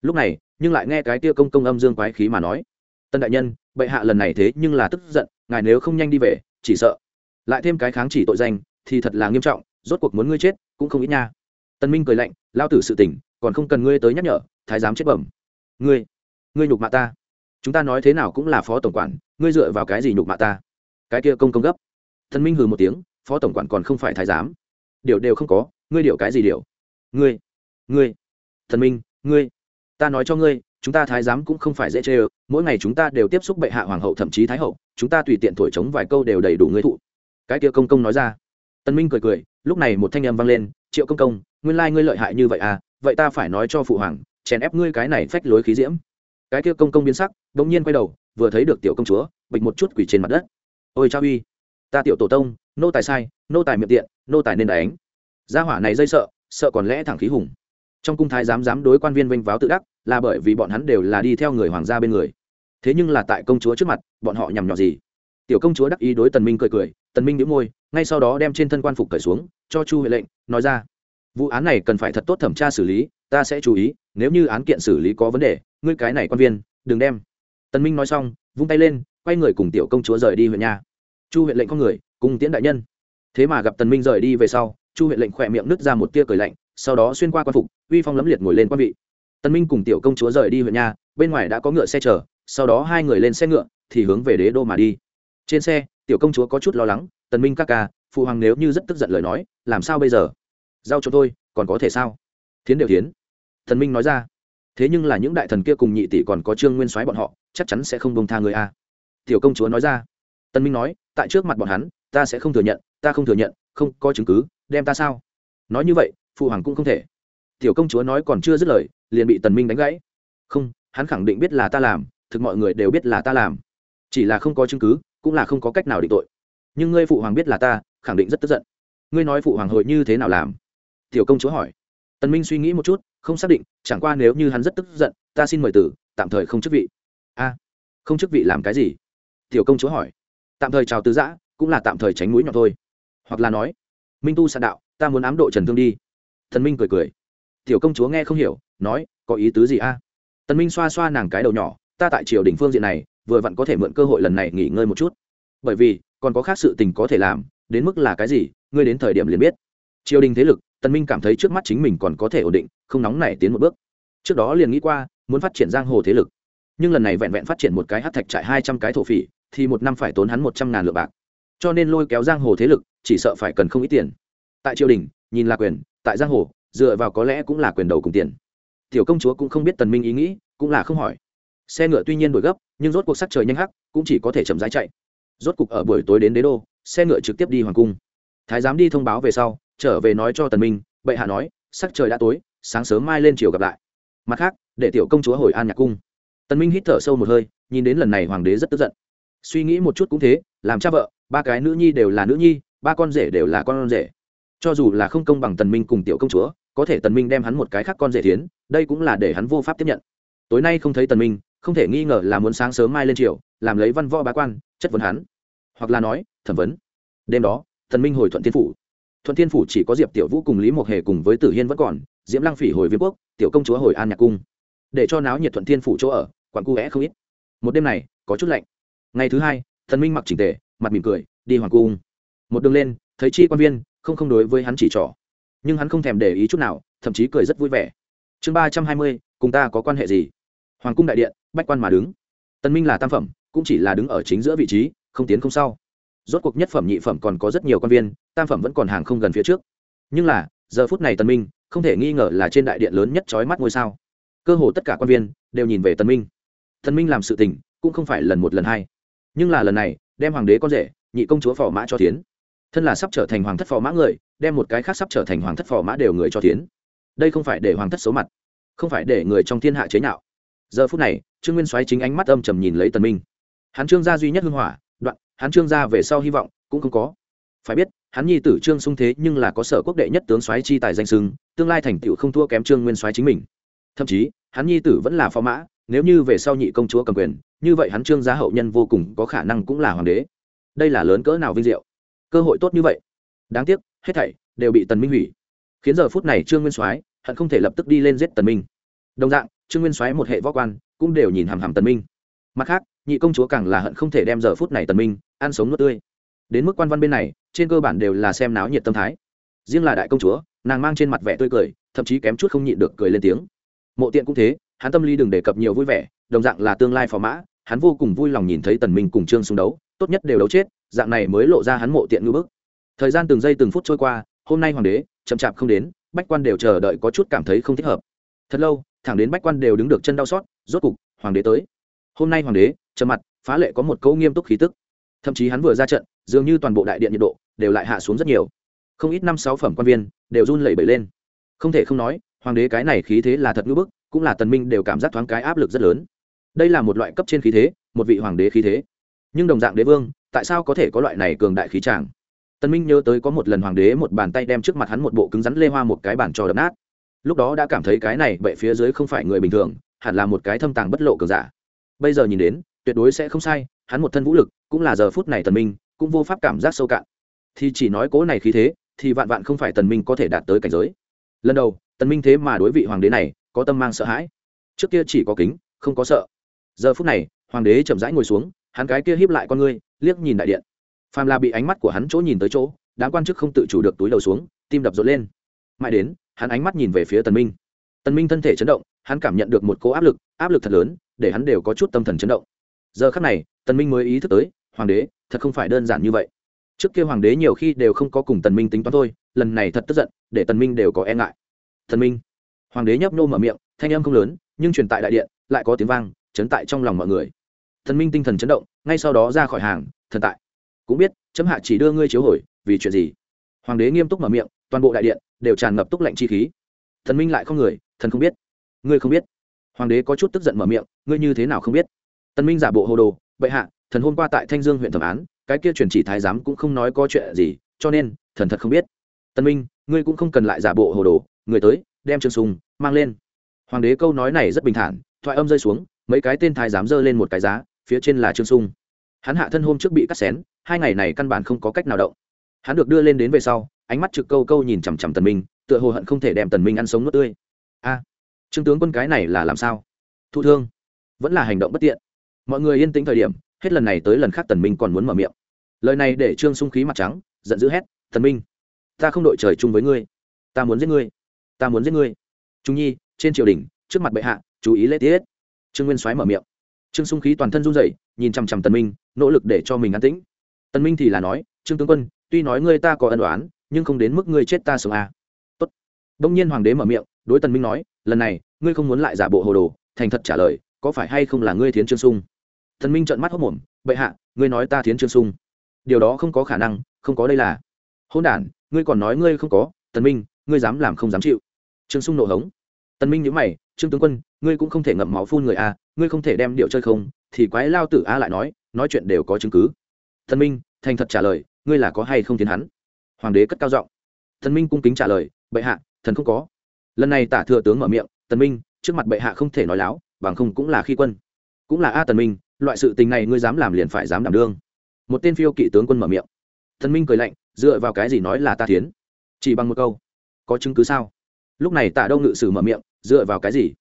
Lúc này, nhưng lại nghe cái tia công công âm dương quái khí mà nói, tân đại nhân, bệ hạ lần này thế nhưng là tức giận, ngài nếu không nhanh đi về chỉ sợ. Lại thêm cái kháng chỉ tội danh, thì thật là nghiêm trọng, rốt cuộc muốn ngươi chết, cũng không ít nha. Tân minh cười lạnh, lao tử sự tỉnh còn không cần ngươi tới nhắc nhở, thái giám chết bẩm. Ngươi ngươi nhục mạ ta. Chúng ta nói thế nào cũng là phó tổng quản, ngươi dựa vào cái gì nhục mạ ta? Cái kia công công gấp. Tân minh hừ một tiếng, phó tổng quản còn không phải thái giám. Điều đều không có, ngươi điều cái gì điều? Ngươi ngươi. Thần minh, ngươi. Ta nói cho ngươi, chúng ta thái giám cũng không phải dễ chê ơ, mỗi ngày chúng ta đều tiếp xúc bệ hạ hoàng hậu thậm chí thái hậu chúng ta tùy tiện thổi trống vài câu đều đầy đủ ngươi thụ. Cái kia công công nói ra. Tân minh cười cười, lúc này một thanh âm vang lên, triệu công công, nguyên lai ngươi lợi hại như vậy à vậy ta phải nói cho phụ hoàng, chèn ép ngươi cái này phách lối khí diễm. Cái kia công công biến sắc đ nhiên quay đầu, vừa thấy được tiểu công chúa, bịch một chút quỷ trên mặt đất. Ôi cha uy, ta tiểu tổ tông, nô tài sai, nô tài miệng tiện, nô tài nên đánh. Gia hỏa này dây sợ sợ còn lẽ thẳng khí hùng. Trong cung thái dám dám đối quan viên vinh váo tự đắc, là bởi vì bọn hắn đều là đi theo người hoàng gia bên người thế nhưng là tại công chúa trước mặt, bọn họ nhằm nhỏ gì? Tiểu công chúa đắc ý đối tần minh cười cười, tần minh nhíu môi, ngay sau đó đem trên thân quan phục cởi xuống, cho chu huệ lệnh, nói ra. Vụ án này cần phải thật tốt thẩm tra xử lý, ta sẽ chú ý, nếu như án kiện xử lý có vấn đề, ngươi cái này quan viên, đừng đem. Tần minh nói xong, vung tay lên, quay người cùng tiểu công chúa rời đi huyện nhà. Chu huyện lệnh con người, cùng tiễn đại nhân. Thế mà gặp tần minh rời đi về sau, chu huyện lệnh khoe miệng nứt ra một tia cười lạnh, sau đó xuyên qua quan phục, uy phong lấm liệt ngồi lên quan vị. Tần minh cùng tiểu công chúa rời đi huyện nhà, bên ngoài đã có ngựa xe chở sau đó hai người lên xe ngựa, thì hướng về đế đô mà đi. Trên xe, tiểu công chúa có chút lo lắng, tần minh ca ca, phụ hoàng nếu như rất tức giận lời nói, làm sao bây giờ? Giao cho tôi, còn có thể sao? Thiến đều thiến. Thần minh nói ra, thế nhưng là những đại thần kia cùng nhị tỷ còn có trương nguyên soái bọn họ, chắc chắn sẽ không bông tha người a. Tiểu công chúa nói ra. Tân minh nói, tại trước mặt bọn hắn, ta sẽ không thừa nhận, ta không thừa nhận, không có chứng cứ, đem ta sao? Nói như vậy, phụ hoàng cũng không thể. Tiểu công chúa nói còn chưa dứt lời, liền bị tần minh đánh gãy. Không, hắn khẳng định biết là ta làm thực mọi người đều biết là ta làm. Chỉ là không có chứng cứ, cũng là không có cách nào định tội. Nhưng ngươi phụ hoàng biết là ta, khẳng định rất tức giận. Ngươi nói phụ hoàng hồi như thế nào làm? Tiểu công chúa hỏi. Tần minh suy nghĩ một chút, không xác định, chẳng qua nếu như hắn rất tức giận, ta xin mời tử, tạm thời không chức vị. A, không chức vị làm cái gì? Tiểu công chúa hỏi. Tạm thời chào tứ giã, cũng là tạm thời tránh mũi nhọn thôi. Hoặc là nói, minh tu sạn đạo, ta muốn ám độ trần thương đi. Thần minh cười cười. Tiểu công chúa nghe không hiểu, nói, có ý tứ gì a? Tần minh xoa xoa nàng cái đầu nhỏ ta tại triều đình phương diện này, vừa vặn có thể mượn cơ hội lần này nghỉ ngơi một chút. Bởi vì, còn có khác sự tình có thể làm, đến mức là cái gì, ngươi đến thời điểm liền biết. Triều đình thế lực, tần minh cảm thấy trước mắt chính mình còn có thể ổn định, không nóng nảy tiến một bước. Trước đó liền nghĩ qua, muốn phát triển giang hồ thế lực. Nhưng lần này vẹn vẹn phát triển một cái hát thạch trại hai trăm cái thổ phỉ, thì một năm phải tốn hắn một trăm ngàn lượng bạc. Cho nên lôi kéo giang hồ thế lực, chỉ sợ phải cần không ít tiền. Tại triều đình, nhìn là quyền, tại giang hồ, dựa vào có lẽ cũng là quyền đầu cùng tiền. Tiểu công chúa cũng không biết tần minh ý nghĩ, cũng là không hỏi xe ngựa tuy nhiên đổi gấp, nhưng rốt cuộc sắc trời nhanh hắc, cũng chỉ có thể chậm rãi chạy. Rốt cuộc ở buổi tối đến đế đô, xe ngựa trực tiếp đi hoàng cung. Thái giám đi thông báo về sau, trở về nói cho tần minh, bệ hạ nói, sắc trời đã tối, sáng sớm mai lên chiều gặp lại. Mặt khác, để tiểu công chúa hồi an nhạc cung. Tần minh hít thở sâu một hơi, nhìn đến lần này hoàng đế rất tức giận. Suy nghĩ một chút cũng thế, làm cha vợ, ba cái nữ nhi đều là nữ nhi, ba con rể đều là con rể. Cho dù là không công bằng tần minh cùng tiểu công chúa, có thể tần minh đem hắn một cái khác con rể thiến, đây cũng là để hắn vô pháp tiếp nhận. Tối nay không thấy tần minh không thể nghi ngờ là muốn sáng sớm mai lên triều, làm lấy văn võ bá quan, chất vấn hắn. Hoặc là nói, thẩm vấn. Đêm đó, thần minh hồi thuận thiên phủ. Thuận thiên phủ chỉ có diệp tiểu vũ cùng lý mộc hề cùng với tử hiên vẫn còn, diễm lăng phỉ hồi viêm quốc, tiểu công chúa hồi an nhạc cung. Để cho náo nhiệt thuận thiên phủ chỗ ở, quặn cu vẽ không ít. Một đêm này, có chút lạnh. Ngày thứ hai, thần minh mặc chỉnh tề, mặt mỉm cười, đi hoàng cung. Một đường lên, thấy chi quan viên, không không đối với hắn chỉ trỏ. Nhưng hắn không thèm để ý chút nào, thậm chí cười rất vui vẻ. Chương ba trăm hai mươi, cùng ta có quan hệ gì? Hoàng cung đại điện bách quan mà đứng. Tân minh là tam phẩm, cũng chỉ là đứng ở chính giữa vị trí, không tiến không sau. Rốt cuộc nhất phẩm nhị phẩm còn có rất nhiều quan viên, tam phẩm vẫn còn hàng không gần phía trước. Nhưng là, giờ phút này tân minh, không thể nghi ngờ là trên đại điện lớn nhất trói mắt ngôi sao. Cơ hồ tất cả quan viên đều nhìn về tân minh. Tân minh làm sự tình, cũng không phải lần một lần hai. Nhưng là lần này, đem hoàng đế con rể, nhị công chúa phò mã cho tiến. Thân là sắp trở thành hoàng thất phò mã người, đem một cái khác sắp trở thành hoàng thất phò mã đều người cho tiến. Đây không phải để hoàng thất xấu mặt, không phải để người trong thiên hạ chế nhạo giờ phút này, trương nguyên soái chính ánh mắt âm trầm nhìn lấy tần minh. Hắn trương gia duy nhất hưng hỏa, đoạn, hắn trương gia về sau hy vọng cũng không có. Phải biết, hắn nhi tử trương sung thế nhưng là có sở quốc đệ nhất tướng soái chi tài danh sưng tương lai thành tựu không thua kém trương nguyên soái chính mình. Thậm chí, hắn nhi tử vẫn là phó mã, nếu như về sau nhị công chúa cầm quyền, như vậy hắn trương gia hậu nhân vô cùng có khả năng cũng là hoàng đế. Đây là lớn cỡ nào vinh diệu. Cơ hội tốt như vậy. Đáng tiếc, hết thảy đều bị tần minh hủy. Khiến giờ phút này trương nguyên soái hận không thể lập tức đi lên giết tần minh đồng dạng, trương nguyên soái một hệ võ quan, cũng đều nhìn hàm hàm tần minh. Mặt khác, nhị công chúa càng là hận không thể đem giờ phút này tần minh ăn sống nuốt tươi. Đến mức quan văn bên này, trên cơ bản đều là xem náo nhiệt tâm thái. Riêng là đại công chúa, nàng mang trên mặt vẻ tươi cười, thậm chí kém chút không nhịn được cười lên tiếng. Mộ tiện cũng thế, hắn tâm lý đừng đề cập nhiều vui vẻ, đồng dạng là tương lai phò mã, hắn vô cùng vui lòng nhìn thấy tần minh cùng trương xung đấu, tốt nhất đều đấu chết, dạng này mới lộ ra hắn mộ tiện ngưỡng bức. Thời gian từng giây từng phút trôi qua, hôm nay hoàng đế chậm chạp không đến, bách quan đều chờ đợi có chút cảm thấy không thích hợp. Thật lâu thẳng đến bách quan đều đứng được chân đau xót, rốt cục, hoàng đế tới. Hôm nay hoàng đế, trầm mặt, phá lệ có một câu nghiêm túc khí tức. Thậm chí hắn vừa ra trận, dường như toàn bộ đại điện nhiệt độ đều lại hạ xuống rất nhiều. Không ít năm sáu phẩm quan viên đều run lẩy bẩy lên. Không thể không nói, hoàng đế cái này khí thế là thật ngữ bức, cũng là tần minh đều cảm giác thoáng cái áp lực rất lớn. Đây là một loại cấp trên khí thế, một vị hoàng đế khí thế. Nhưng đồng dạng đế vương, tại sao có thể có loại này cường đại khí tràng tần minh nhớ tới có một lần hoàng đế một bàn tay đem trước mặt hắn một bộ cứng rắn lê hoa một cái bàn trò đập nát lúc đó đã cảm thấy cái này bệ phía dưới không phải người bình thường, hẳn là một cái thâm tàng bất lộ cường giả. Bây giờ nhìn đến, tuyệt đối sẽ không sai, hắn một thân vũ lực, cũng là giờ phút này tần minh, cũng vô pháp cảm giác sâu cạn. Thì chỉ nói cố này khí thế, thì vạn vạn không phải tần minh có thể đạt tới cảnh giới. Lần đầu, tần minh thế mà đối vị hoàng đế này, có tâm mang sợ hãi. Trước kia chỉ có kính, không có sợ. Giờ phút này, hoàng đế chậm rãi ngồi xuống, hắn cái kia híp lại con ngươi, liếc nhìn đại điện. Phàm là bị ánh mắt của hắn chỗ nhìn tới chỗ, đám quan chức không tự chủ được túi đầu xuống, tim đập rộn lên. Mãi đến hắn ánh mắt nhìn về phía tần minh. Tần minh thân thể chấn động, hắn cảm nhận được một cỗ áp lực áp lực thật lớn, để hắn đều có chút tâm thần chấn động. Giờ khắc này, tần minh mới ý thức tới, hoàng đế, thật không phải đơn giản như vậy. Trước kia hoàng đế nhiều khi đều không có cùng tần minh tính toán thôi, lần này thật tức giận, để tần minh đều có e ngại. Tần minh? Hoàng đế nhấp nhô mở miệng, thanh âm không lớn, nhưng truyền tại đại điện, lại có tiếng vang, chấn tại trong lòng mọi người. Tần minh tinh thần chấn động, ngay sau đó ra khỏi hàng, thần tại. Cũng biết, chấm hạ chỉ đưa ngươi chiếu hồi, vì chuyện gì? Hoàng đế nghiêm túc mở miệng toàn bộ đại điện đều tràn ngập túc lạnh chi khí. Thần minh lại không người, thần không biết. Ngươi không biết. Hoàng đế có chút tức giận mở miệng, ngươi như thế nào không biết? Tần minh giả bộ hồ đồ, bệ hạ, thần hôm qua tại thanh dương huyện thẩm án, cái kia truyền chỉ thái giám cũng không nói có chuyện gì, cho nên, thần thật không biết. Tân minh, ngươi cũng không cần lại giả bộ hồ đồ, người tới, đem trương sùng, mang lên. Hoàng đế câu nói này rất bình thản, thoại âm rơi xuống, mấy cái tên thái giám giơ lên một cái giá, phía trên là trương sung hắn hạ thân hôm trước bị cắt xén, hai ngày này căn bản không có cách nào động. Hắn được đưa lên đến về sau ánh mắt trực câu câu nhìn chằm chằm tần minh, tựa hồ hận không thể đem tần minh ăn sống nuốt tươi. A, trương tướng quân cái này là làm sao? Thụ thương, vẫn là hành động bất tiện. Mọi người yên tĩnh thời điểm, hết lần này tới lần khác tần minh còn muốn mở miệng. Lời này để trương sung khí mặt trắng, giận dữ hét, tần minh, ta không đội trời chung với ngươi. Ta muốn giết ngươi. Ta muốn giết ngươi. Trung nhi, trên triều đình, trước mặt bệ hạ, chú ý lễ tiết. Trương nguyên soái mở miệng. Trương sung khí toàn thân run rẩy, nhìn chằm chằm tần minh, nỗ lực để cho mình an tĩnh. Tần minh thì là nói, trương tướng quân, tuy nói ngươi ta có ân oán nhưng không đến mức ngươi chết ta sống à. tốt. Đông nhiên hoàng đế mở miệng, đối tần minh nói, lần này, ngươi không muốn lại giả bộ hồ đồ, thành thật trả lời, có phải hay không là ngươi thiến trương sung? Tần minh trợn mắt hốt mồm, bệ hạ, ngươi nói ta thiến trương sung. Điều đó không có khả năng, không có đây là. Hỗn đản, ngươi còn nói ngươi không có, tần minh, ngươi dám làm không dám chịu. Trương sung nộ hống. Tần minh nhíu mày, trương tướng quân, ngươi cũng không thể ngậm máu phun người a ngươi không thể đem điệu chơi không, thì quái lao tử a lại nói nói chuyện đều có chứng cứ. Tần minh, thành thật trả lời, ngươi là có hay không tiến hắn? Hoàng đế cất cao giọng. Thần minh cung kính trả lời, bệ hạ, thần không có. Lần này tả thừa tướng mở miệng, tần minh, trước mặt bệ hạ không thể nói láo, bằng không cũng là khi quân. Cũng là a tần minh, loại sự tình này ngươi dám làm liền phải dám đảm đương. Một tên phiêu kỵ tướng quân mở miệng. Thần minh cười lạnh, dựa vào cái gì nói là ta tiến chỉ bằng một câu, có chứng cứ sao? Lúc này tạ đông ngự sử mở miệng, dựa vào cái gì?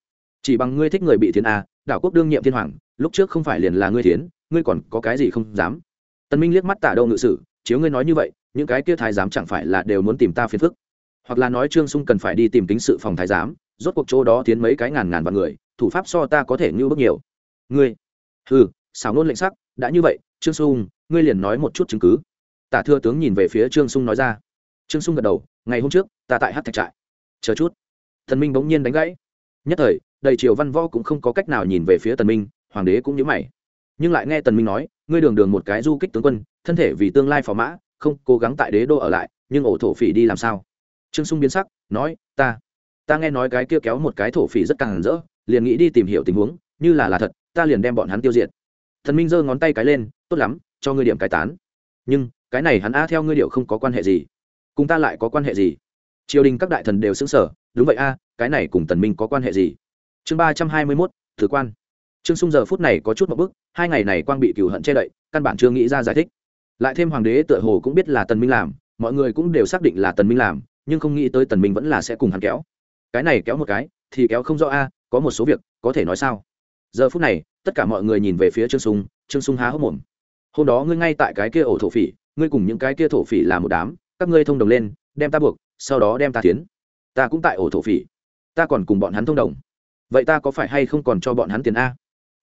Chỉ bằng ngươi thích người bị thiến a, đảo quốc đương nhiệm thiên hoàng, lúc trước không phải liền là ngươi thiến, ngươi còn có cái gì không dám? Tân minh liếc mắt tạ đông ngự sử, chiếu ngươi nói như vậy những cái kia thái giám chẳng phải là đều muốn tìm ta phiền phức. Hoặc là nói trương sung cần phải đi tìm kính sự phòng thái giám, rốt cuộc chỗ đó tiến mấy cái ngàn ngàn vạn người, thủ pháp so ta có thể ngưu bước nhiều. Ngươi? Ừ xảo nôn lệnh sắc, đã như vậy, trương sung, ngươi liền nói một chút chứng cứ. Tả thừa tướng nhìn về phía trương sung nói ra. Trương sung gật đầu, ngày hôm trước, ta tại hát thạch trại. Chờ chút. Thần minh bỗng nhiên đánh gãy. Nhất thời, đầy triều văn võ cũng không có cách nào nhìn về phía tần minh, hoàng đế cũng nhíu mày. Nhưng lại nghe tần minh nói, ngươi đường đường một cái du kích tướng quân, thân thể vì tương lai phò mã không cố gắng tại đế đô ở lại, nhưng ổ thổ phỉ đi làm sao? Trương sung biến sắc, nói, ta ta nghe nói cái kia kéo một cái thổ phỉ rất càng rỡ, liền nghĩ đi tìm hiểu tình huống, như là là thật, ta liền đem bọn hắn tiêu diệt. Thần minh giơ ngón tay cái lên, tốt lắm, cho ngươi điểm cái tán. Nhưng, cái này hắn a theo ngươi điệu không có quan hệ gì. Cùng ta lại có quan hệ gì? Triều đình các đại thần đều xứng sở đúng vậy a, cái này cùng tần minh có quan hệ gì? Chương ba trăm hai mươi mốt, thử quan. Trương sung giờ phút này có chút một bức hai ngày này quang bị cửu hận che đậy, căn bản chưa nghĩ ra giải thích lại thêm hoàng đế tựa hồ cũng biết là tần minh làm, mọi người cũng đều xác định là tần minh làm, nhưng không nghĩ tới tần minh vẫn là sẽ cùng hắn kéo. Cái này kéo một cái, thì kéo không rõ a, có một số việc, có thể nói sao? Giờ phút này, tất cả mọi người nhìn về phía trương sung trương sung há hốc mồm. Hôm đó ngươi ngay tại cái kia ổ thổ phỉ, ngươi cùng những cái kia thổ phỉ là một đám, các ngươi thông đồng lên, đem ta buộc, sau đó đem ta tiến ta cũng tại ổ thổ phỉ. Ta còn cùng bọn hắn thông đồng. Vậy ta có phải hay không còn cho bọn hắn tiền a?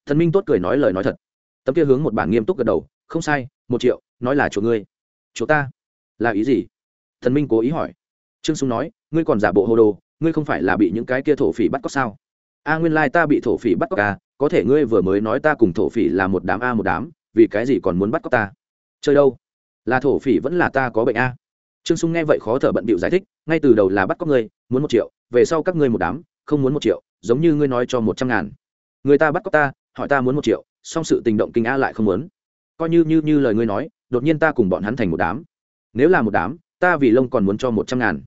Thần minh tốt cười nói lời nói thật. Tấm kia hướng một bảng nghiêm túc gật đầu, không sai, một triệu nói là chỗ ngươi. Chỗ ta? Là ý gì? Thần minh cố ý hỏi. Trương sung nói, ngươi còn giả bộ hồ đồ, ngươi không phải là bị những cái kia thổ phỉ bắt cóc sao? A nguyên lai ta bị thổ phỉ bắt cóc à có thể ngươi vừa mới nói ta cùng thổ phỉ là một đám a một đám, vì cái gì còn muốn bắt cóc ta? Chơi đâu? Là thổ phỉ vẫn là ta có bệnh a. Trương sung nghe vậy khó thở bận bịu giải thích, ngay từ đầu là bắt cóc ngươi, muốn một triệu, về sau các ngươi một đám, không muốn một triệu, giống như ngươi nói cho một trăm ngàn. Người ta bắt cóc ta, hỏi ta muốn một triệu, song sự tình động kinh a lại không muốn. Coi như như như lời ngươi nói đột nhiên ta cùng bọn hắn thành một đám. Nếu là một đám, ta vì lông còn muốn cho một trăm ngàn.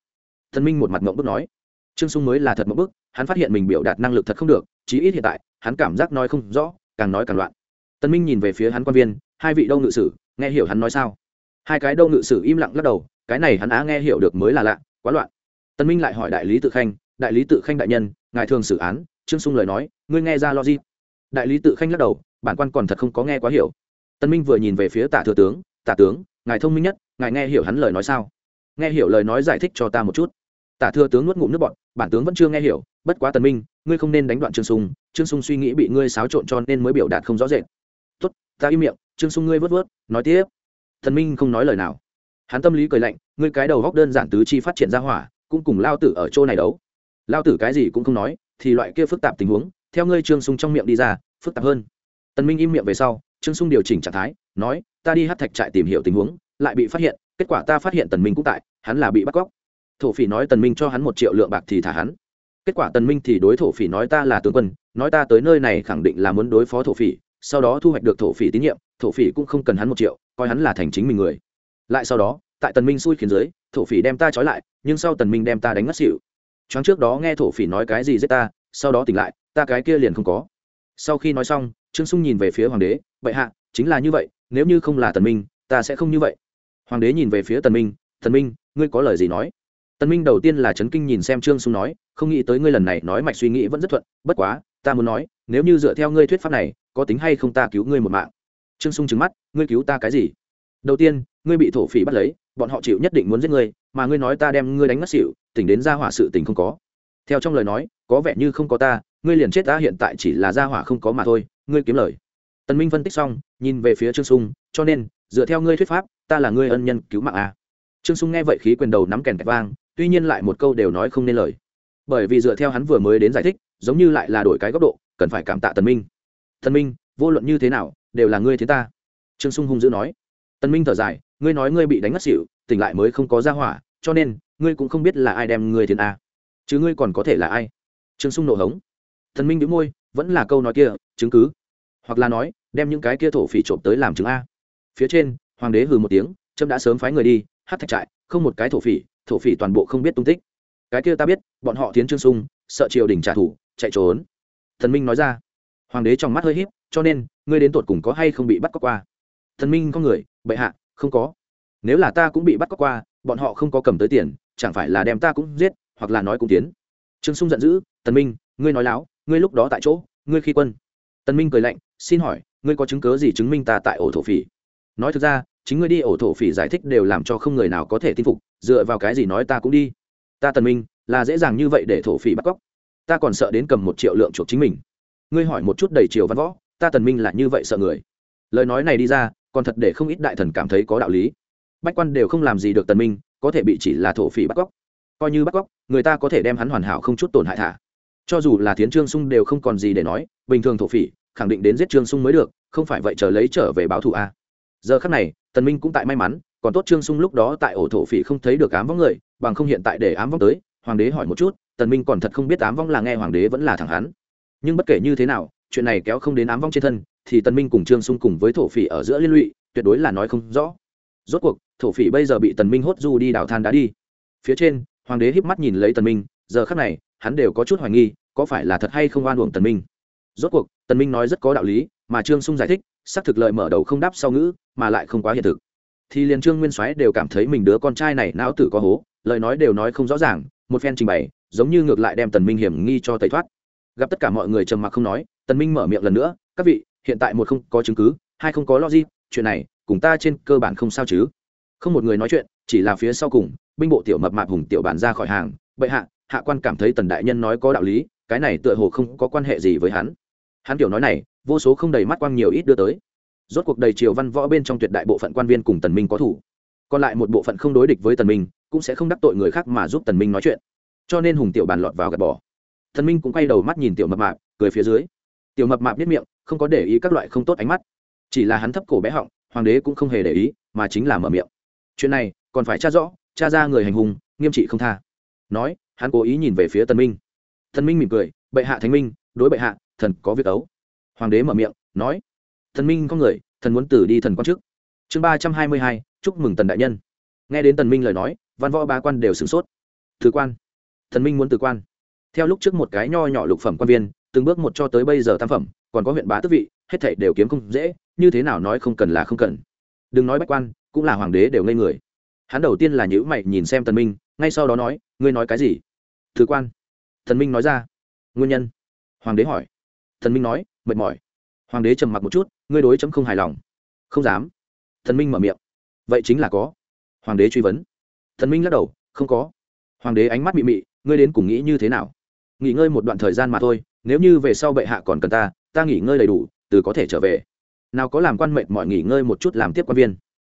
Thần minh một mặt mộng bức nói. Trương sung mới là thật mộng bức, hắn phát hiện mình biểu đạt năng lực thật không được, chí ít hiện tại, hắn cảm giác nói không rõ, càng nói càng loạn. Tân minh nhìn về phía hắn quan viên, hai vị đâu ngự sử, nghe hiểu hắn nói sao? Hai cái đâu ngự sử im lặng lắc đầu, cái này hắn á nghe hiểu được mới là lạ, quá loạn. Tân minh lại hỏi đại lý tự khanh, đại lý tự khanh đại nhân, ngài thường xử án? Trương sung lời nói, ngươi nghe ra logic. Đại lý tự khanh lắc đầu, bản quan còn thật không có nghe quá hiểu. Tân minh vừa nhìn về phía tả thừa tướng tả tướng, ngài thông minh nhất, ngài nghe hiểu hắn lời nói sao? Nghe hiểu lời nói giải thích cho ta một chút. Tả thừa tướng nuốt ngụm nước bọn bản tướng vẫn chưa nghe hiểu, bất quá tần minh, ngươi không nên đánh đoạn trương sung trương sung suy nghĩ bị ngươi xáo trộn cho nên mới biểu đạt không rõ rệt. Tốt, ta im miệng, trương sung ngươi vớt vớt, nói tiếp. Thần minh không nói lời nào. Hắn tâm lý cười lạnh, ngươi cái đầu góc đơn giản tứ chi phát triển ra hỏa, cũng cùng lao tử ở chỗ này đấu. Lao tử cái gì cũng không nói, thì loại kia phức tạp tình huống, theo ngươi trương sung trong miệng đi ra, phức tạp hơn. Tần minh im miệng về sau trương sung điều chỉnh trạng thái, nói, ta đi hát thạch trại tìm hiểu tình huống, lại bị phát hiện, kết quả ta phát hiện tần minh cũng tại, hắn là bị bắt cóc. Thổ phỉ nói tần minh cho hắn một triệu lượng bạc thì thả hắn. Kết quả tần minh thì đối thổ phỉ nói ta là tướng quân, nói ta tới nơi này khẳng định là muốn đối phó thổ phỉ, sau đó thu hoạch được thổ phỉ tín nhiệm, thổ phỉ cũng không cần hắn một triệu, coi hắn là thành chính mình người. Lại sau đó, tại tần minh xui khiến dưới, thổ phỉ đem ta trói lại, nhưng sau tần minh đem ta đánh ngất xỉu. Choáng trước đó nghe thổ phỉ nói cái gì giết ta, sau đó tỉnh lại, ta cái kia liền không có. Sau khi nói xong trương sung nhìn về phía hoàng đế vậy hạ, chính là như vậy, nếu như không là tần minh, ta sẽ không như vậy. Hoàng đế nhìn về phía tần minh tần minh, ngươi có lời gì nói? Tần minh đầu tiên là chấn kinh nhìn xem trương sung nói, không nghĩ tới ngươi lần này nói mạch suy nghĩ vẫn rất thuận, bất quá, ta muốn nói, nếu như dựa theo ngươi thuyết pháp này, có tính hay không ta cứu ngươi một mạng? Trương sung trừng mắt, ngươi cứu ta cái gì? Đầu tiên, ngươi bị thổ phỉ bắt lấy, bọn họ chịu nhất định muốn giết ngươi, mà ngươi nói ta đem ngươi đánh ngất xỉu, tỉnh đến ra hỏa sự tình không có. Theo trong lời nói, có vẻ như không có ta ngươi liền chết ta hiện tại chỉ là gia hỏa không có mà thôi, ngươi kiếm lời. Tần minh phân tích xong, nhìn về phía trương sung, cho nên, dựa theo ngươi thuyết pháp, ta là ngươi ân nhân cứu mạng a trương sung nghe vậy khí quyền đầu nắm kèn kẹt vang, tuy nhiên lại một câu đều nói không nên lời. Bởi vì dựa theo hắn vừa mới đến giải thích, giống như lại là đổi cái góc độ, cần phải cảm tạ tần minh. Tần minh, vô luận như thế nào, đều là ngươi thế ta. Trương sung hung dữ nói. Tần minh thở dài, ngươi nói ngươi bị đánh ngất xỉu, tỉnh lại mới không có ra hỏa, cho nên, ngươi cũng không biết là ai đem ngươi thiên a à? chứ ngươi còn có thể là ai? Trương sung nổ hống thần minh đĩu môi, vẫn là câu nói kia, chứng cứ. Hoặc là nói, đem những cái kia thổ phỉ trộm tới làm chứng a. Phía trên, hoàng đế hừ một tiếng trâm đã sớm phái người đi, hát thạch trại, không một cái thổ phỉ thổ phỉ toàn bộ không biết tung tích. Cái kia ta biết, bọn họ tiến trương sung, sợ triều đình trả thù, chạy trốn. Thần minh nói ra. Hoàng đế trong mắt hơi híp, cho nên, ngươi đến tột cùng có hay không bị bắt cóc qua? Thần minh có người, bệ hạ, không có. Nếu là ta cũng bị bắt cóc qua, bọn họ không có cầm tới tiền, chẳng phải là đem ta cũng giết, hoặc là nói cũng tiến. Trương sung giận dữ, Thần minh, ngươi nói láo ngươi lúc đó tại chỗ, ngươi khi quân. Tần minh cười lạnh, xin hỏi, ngươi có chứng cớ gì chứng minh ta tại ổ thổ phỉ? Nói thực ra, chính ngươi đi ổ thổ phỉ giải thích đều làm cho không người nào có thể tin phục, dựa vào cái gì nói ta cũng đi? Ta tần minh, là dễ dàng như vậy để thổ phỉ bắt cóc. Ta còn sợ đến cầm một triệu lượng chuộc chính mình. Ngươi hỏi một chút đầy triều văn võ, ta tần minh là như vậy sợ người. Lời nói này đi ra, còn thật để không ít đại thần cảm thấy có đạo lý. Bách quan đều không làm gì được tần minh, có thể bị chỉ là thổ phỉ bắt cóc. Coi như bắt cóc, người ta có thể đem hắn hoàn hảo không chút tổn hại thả cho dù là thiến trương sung đều không còn gì để nói, bình thường thổ phỉ, khẳng định đến giết trương sung mới được, không phải vậy chờ lấy trở về báo thù a. Giờ khắc này, tần minh cũng tại may mắn, còn tốt trương sung lúc đó tại ổ thổ phỉ không thấy được ám vong người, bằng không hiện tại để ám vong tới, hoàng đế hỏi một chút, tần minh còn thật không biết ám vong là nghe hoàng đế vẫn là thẳng hắn. Nhưng bất kể như thế nào, chuyện này kéo không đến ám vong trên thân, thì tần minh cùng trương sung cùng với thổ phỉ ở giữa liên lụy, tuyệt đối là nói không rõ. Rốt cuộc, thổ phỉ bây giờ bị tần minh hốt du đi đào than đã đi. Phía trên, hoàng đế híp mắt nhìn lấy tần minh, giờ khắc này hắn đều có chút hoài nghi, có phải là thật hay không oan uổng tần minh. Rốt cuộc, tần minh nói rất có đạo lý, mà trương sung giải thích, xác thực lợi mở đầu không đáp sau ngữ, mà lại không quá hiện thực. Thì liền trương nguyên soái đều cảm thấy mình đứa con trai này não tử có hố, lời nói đều nói không rõ ràng, một phen trình bày, giống như ngược lại đem tần minh hiểm nghi cho tẩy thoát. Gặp tất cả mọi người trầm mặc không nói, tần minh mở miệng lần nữa, các vị, hiện tại một không có chứng cứ, hai không có logic, chuyện này, cùng ta trên cơ bản không sao chứ? Không một người nói chuyện, chỉ là phía sau cùng, binh bộ tiểu mập mạp hùng tiểu bản ra khỏi hàng, bệ hạ hạ quan cảm thấy tần đại nhân nói có đạo lý, cái này tựa hồ không có quan hệ gì với hắn. Hắn kiểu nói này, vô số không đầy mắt quang nhiều ít đưa tới. Rốt cuộc đầy triều văn võ bên trong tuyệt đại bộ phận quan viên cùng tần minh có thủ. Còn lại một bộ phận không đối địch với tần minh, cũng sẽ không đắc tội người khác mà giúp tần minh nói chuyện. Cho nên hùng tiểu bàn lọt vào gạt bỏ. Tần minh cũng quay đầu mắt nhìn tiểu mập mạp, cười phía dưới. Tiểu mập mạp biết miệng, không có để ý các loại không tốt ánh mắt. Chỉ là hắn thấp cổ bé họng, hoàng đế cũng không hề để ý, mà chính là mở miệng. Chuyện này, còn phải tra rõ, tra ra người hành hung, nghiêm trị không tha. Nói hắn cố ý nhìn về phía tần minh. Thần minh mỉm cười, bệ hạ thánh minh, đối bệ hạ, thần có việc ấu. Hoàng đế mở miệng, nói thần minh có người, thần muốn tử đi thần quan chức chương ba trăm hai mươi hai, chúc mừng tần đại nhân. Nghe đến tần minh lời nói, văn võ ba quan đều sửng sốt. Thứ quan, thần minh muốn từ quan. Theo lúc trước một cái nho nhỏ lục phẩm quan viên, từng bước một cho tới bây giờ tam phẩm, còn có huyện bá tước vị, hết thảy đều kiếm không dễ, như thế nào nói không cần là không cần. Đừng nói bách quan, cũng là hoàng đế đều ngây người. Hắn đầu tiên là nhữ mày nhìn xem tần minh, ngay sau đó nói, ngươi nói cái gì? Thứ quan. Thần minh nói ra. Nguyên nhân? Hoàng đế hỏi. Thần minh nói, mệt mỏi. Hoàng đế trầm mặc một chút, ngươi đối chấm không hài lòng. Không dám. Thần minh mở miệng. Vậy chính là có. Hoàng đế truy vấn. Thần minh lắc đầu, không có. Hoàng đế ánh mắt mị mị, ngươi đến cùng nghĩ như thế nào? Nghỉ ngơi một đoạn thời gian mà thôi, nếu như về sau bệ hạ còn cần ta ta nghỉ ngơi đầy đủ, từ có thể trở về. Nào có làm quan mệnh mọi nghỉ ngơi một chút làm tiếp quan viên.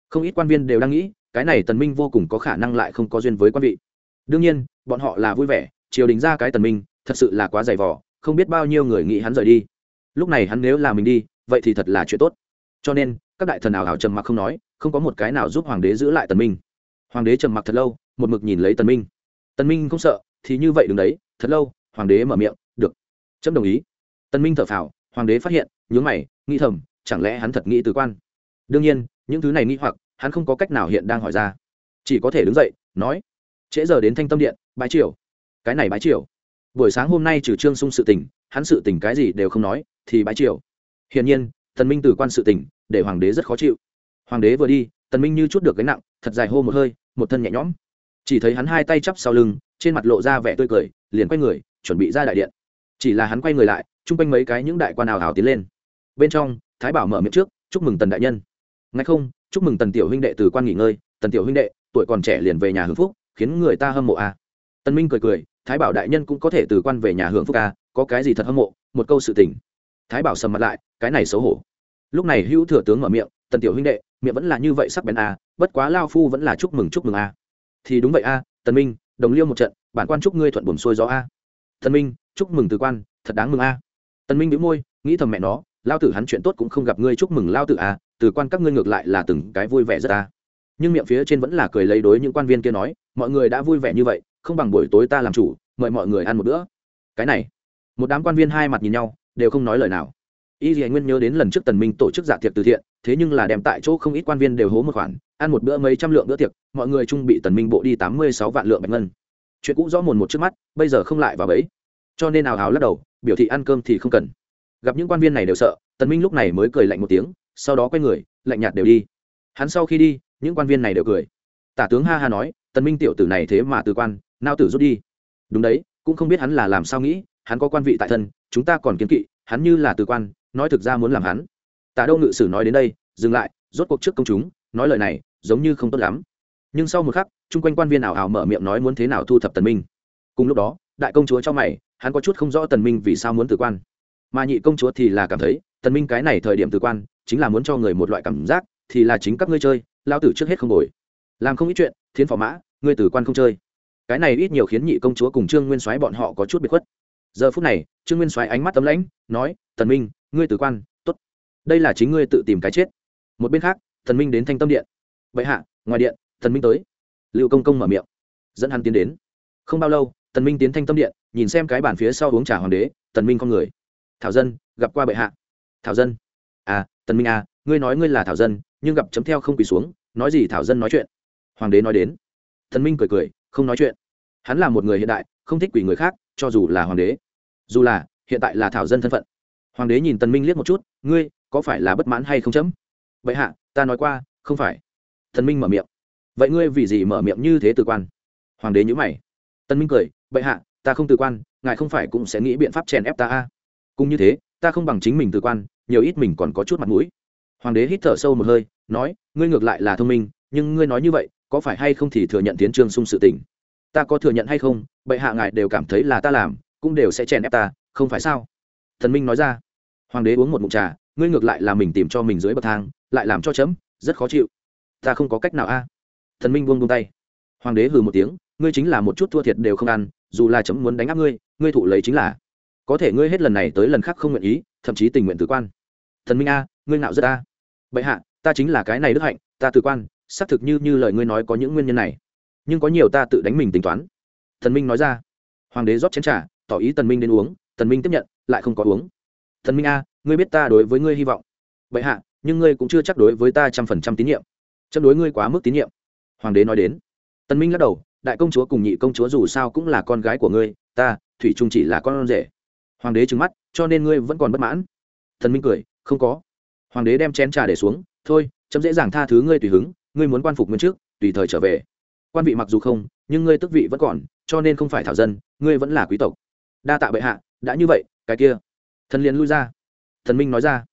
Không ít quan viên đều đang nghĩ, cái này tần minh vô cùng có khả năng lại không có duyên với quan vị đương nhiên, bọn họ là vui vẻ, triều đình ra cái tần minh, thật sự là quá dày vò, không biết bao nhiêu người nghĩ hắn rời đi. Lúc này hắn nếu là mình đi, vậy thì thật là chuyện tốt. Cho nên, các đại thần ảo hảo trầm mặc không nói, không có một cái nào giúp hoàng đế giữ lại tần minh. Hoàng đế trầm mặc thật lâu, một mực nhìn lấy tần minh. Tần minh không sợ, thì như vậy đứng đấy, thật lâu, hoàng đế mở miệng, được trẫm đồng ý. Tần minh thở phào, hoàng đế phát hiện, nhướng mày, nghĩ thầm, chẳng lẽ hắn thật nghĩ từ quan? Đương nhiên, những thứ này nghĩ hoặc, hắn không có cách nào hiện đang hỏi ra. Chỉ có thể đứng dậy, nói trễ giờ đến thanh tâm điện, bái triều. Cái này bái triều. Buổi sáng hôm nay trừ trương sung sự tình, hắn sự tình cái gì đều không nói, thì bái triều. Hiển nhiên, tần minh từ quan sự tình, để hoàng đế rất khó chịu. Hoàng đế vừa đi, tần minh như chút được gánh nặng, thật dài hô một hơi, một thân nhẹ nhõm. Chỉ thấy hắn hai tay chắp sau lưng, trên mặt lộ ra vẻ tươi cười, liền quay người, chuẩn bị ra đại điện. Chỉ là hắn quay người lại, chung quanh mấy cái những đại quan ảo ảo tiến lên. Bên trong, thái bảo mở miệng trước, chúc mừng tần đại nhân. Ngay không, chúc mừng tần tiểu huynh đệ từ quan nghỉ ngơi, tần tiểu huynh đệ, tuổi còn trẻ liền về nhà hưởng phúc khiến người ta hâm mộ à. tần minh cười cười thái bảo đại nhân cũng có thể từ quan về nhà hưởng phúc à, có cái gì thật hâm mộ? Một câu sự tình. Thái bảo sầm mặt lại cái này xấu hổ. Lúc này hữu thừa tướng mở miệng tần tiểu huynh đệ miệng vẫn là như vậy sắc bén à, bất quá lao phu vẫn là chúc mừng chúc mừng à. thì đúng vậy à, tần minh đồng liêu một trận bản quan chúc ngươi thuận buồm xuôi gió a tần minh chúc mừng từ quan thật đáng mừng a tần minh bĩu môi nghĩ thầm mẹ nó lao tử hắn chuyện tốt cũng không gặp ngươi chúc mừng lao tử a từ quan các ngươi ngược lại là từng cái vui vẻ rất a nhưng miệng phía trên vẫn là cười lấy đối những quan viên kia nói, mọi người đã vui vẻ như vậy, không bằng buổi tối ta làm chủ, mời mọi người ăn một bữa. Cái này, một đám quan viên hai mặt nhìn nhau, đều không nói lời nào. Y dì nguyên nhớ đến lần trước tần minh tổ chức giả tiệc từ thiện, thế nhưng là đem tại chỗ không ít quan viên đều hố một khoản, ăn một bữa mấy trăm lượng bữa tiệc, mọi người chung bị tần minh bộ đi tám mươi sáu vạn lượng bạch ngân. Chuyện cũ rõ mồn một trước mắt, bây giờ không lại vào bẫy. Cho nên nào hào lắc đầu, biểu thị ăn cơm thì không cần. Gặp những quan viên này đều sợ, tần minh lúc này mới cười lạnh một tiếng, sau đó quay người, lạnh nhạt đều đi. Hắn sau khi đi những quan viên này đều cười. Tả tướng ha ha nói, tần minh tiểu tử này thế mà từ quan, nao tử rút đi. Đúng đấy, cũng không biết hắn là làm sao nghĩ, hắn có quan vị tại thân, chúng ta còn kiến kỵ, hắn như là từ quan, nói thực ra muốn làm hắn. Tả đâu ngự sử nói đến đây, dừng lại, rốt cuộc trước công chúng, nói lời này, giống như không tốt lắm. Nhưng sau một khắc, chung quanh quan viên ảo ảo mở miệng nói muốn thế nào thu thập tần minh. Cùng lúc đó, đại công chúa cho mày, hắn có chút không rõ tần minh vì sao muốn từ quan. Mà nhị công chúa thì là cảm thấy, tần minh cái này thời điểm từ quan, chính là muốn cho người một loại cảm giác, thì là chính các ngươi chơi lao tử trước hết không đổi làm không ít chuyện, thiến phò mã, ngươi tử quan không chơi. Cái này ít nhiều khiến nhị công chúa cùng trương nguyên soái bọn họ có chút biệt khuất. Giờ phút này, trương nguyên soái ánh mắt tấm lãnh, nói, tần minh, ngươi tử quan, tốt. Đây là chính ngươi tự tìm cái chết. Một bên khác thần minh đến thanh tâm điện. Vậy hạ, ngoài điện thần minh tới. Lưu công công mở miệng. Dẫn hắn tiến đến. Không bao lâu, tần minh tiến thanh tâm điện, nhìn xem cái bàn phía sau uống trà hoàng đế, tần minh con người. Thảo dân, gặp qua bệ hạ. Thảo dân? À tần minh à ngươi nói ngươi là thảo dân nhưng gặp chấm theo không quỳ xuống, nói gì thảo dân nói chuyện. Hoàng đế nói đến. Thần minh cười cười, không nói chuyện. Hắn là một người hiện đại, không thích quỳ người khác, cho dù là hoàng đế. Dù là, hiện tại là thảo dân thân phận. Hoàng đế nhìn tần minh liếc một chút, ngươi, có phải là bất mãn hay không chấm? Vậy hạ, ta nói qua, không phải. Thần minh mở miệng. Vậy ngươi vì gì mở miệng như thế từ quan? Hoàng đế nhíu mày. Tần minh cười bệ hạ, ta không từ quan, ngài không phải cũng sẽ nghĩ biện pháp chèn ép ta a? À? cũng như thế, ta không bằng chính mình từ quan, nhiều ít mình còn có chút mặt mũi hoàng đế hít thở sâu một hơi, nói, ngươi ngược lại là thông minh, nhưng ngươi nói như vậy, có phải hay không thì thừa nhận tiến trương sung sự tình? Ta có thừa nhận hay không, bệ hạ ngài đều cảm thấy là ta làm, cũng đều sẽ chèn ép ta, không phải sao? Thần minh nói ra. Hoàng đế uống một mụn trà, ngươi ngược lại là mình tìm cho mình dưới bậc thang, lại làm cho chấm, rất khó chịu. Ta không có cách nào a. Thần minh buông buông tay. Hoàng đế hừ một tiếng, ngươi chính là một chút thua thiệt đều không ăn, dù là chấm muốn đánh áp ngươi ngươi thụ lấy chính là. Có thể ngươi hết lần này tới lần khác không nguyện ý, thậm chí tình nguyện tử quan. Thần minh a, ngươi nạo rất a bệ hạ, ta chính là cái này đức hạnh, ta tự quan, xác thực như như lời ngươi nói có những nguyên nhân này. Nhưng có nhiều ta tự đánh mình tính toán. Thần minh nói ra. Hoàng đế rót chén t r à tỏ ý tần minh đến uống, tần minh tiếp nhận, lại không có uống. Thần minh a, ngươi biết ta đối với ngươi hy vọng. Bệ hạ, nhưng ngươi cũng chưa chắc đối với ta trăm phần trăm tín nhiệm. Chấm đối ngươi quá mức tín nhiệm. Hoàng đế nói đến. Tần minh lắc đầu, đại công chúa cùng nhị công chúa dù sao cũng là con gái của ngươi, ta, thủy trung chỉ là con rể. Hoàng đế trừng mắt, cho nên ngươi vẫn còn bất mãn? Thần minh cười, không có hoàng đế đem chén trà để xuống, thôi, chấm dễ dàng tha thứ ngươi tùy hứng, ngươi muốn quan phục nguyên trước, tùy thời trở về. Quan vị mặc dù không, nhưng ngươi tức vị vẫn còn, cho nên không phải thảo dân, ngươi vẫn là quý tộc. Đa tạ bệ hạ, đã như vậy, cái kia. Thần liền lui ra. Thần minh nói ra.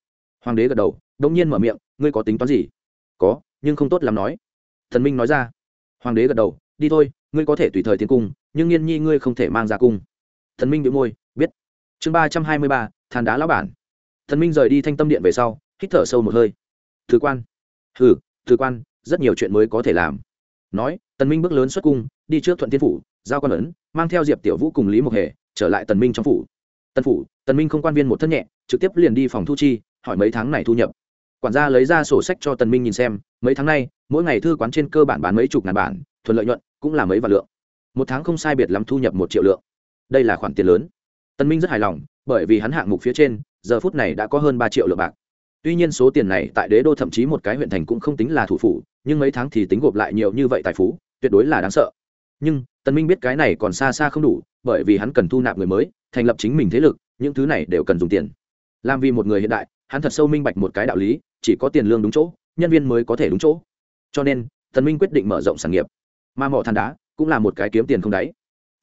Hoàng đế gật đầu đông nhiên mở miệng, ngươi có tính toán gì? Có, nhưng không tốt làm nói. Thần minh nói ra. Hoàng đế gật đầu, đi thôi, ngươi có thể tùy thời tiến cung, nhưng nghiên nhi ngươi không thể mang ra cung. Thần minh bị môi, biết. Chương ba trăm hai mươi ba, than đá lão bản. Thần minh rời đi thanh tâm điện về sau hít thở sâu một hơi. Thứ quan. Hừ thứ quan, rất nhiều chuyện mới có thể làm. Nói, tần minh bước lớn xuất cung, đi trước thuận thiên phủ, giao quan ấn, mang theo diệp tiểu vũ cùng lý mộc hề, trở lại tần minh trong phủ. Tần phủ, tần minh không quan viên một thân nhẹ, trực tiếp liền đi phòng thu chi, hỏi mấy tháng này thu nhập. Quản gia lấy ra sổ sách cho tần minh nhìn xem, mấy tháng nay, mỗi ngày thư quán trên cơ bản bán mấy chục ngàn bản, thuận lợi nhuận cũng là mấy vạn lượng. Một tháng không sai biệt lắm thu nhập một triệu lượng. Đây là khoản tiền lớn. Tần minh rất hài lòng, bởi vì hắn hạng mục phía trên, giờ phút này đã có hơn ba triệu lượng bạc tuy nhiên số tiền này tại đế đô thậm chí một cái huyện thành cũng không tính là thủ phủ, nhưng mấy tháng thì tính gộp lại nhiều như vậy tài phú, tuyệt đối là đáng sợ. Nhưng, tần minh biết cái này còn xa xa không đủ, bởi vì hắn cần thu nạp người mới, thành lập chính mình thế lực, những thứ này đều cần dùng tiền. Làm vì một người hiện đại, hắn thật sâu minh bạch một cái đạo lý, chỉ có tiền lương đúng chỗ, nhân viên mới có thể đúng chỗ. Cho nên, tần minh quyết định mở rộng sản nghiệp. Mà mỏ than đá cũng là một cái kiếm tiền không đáy.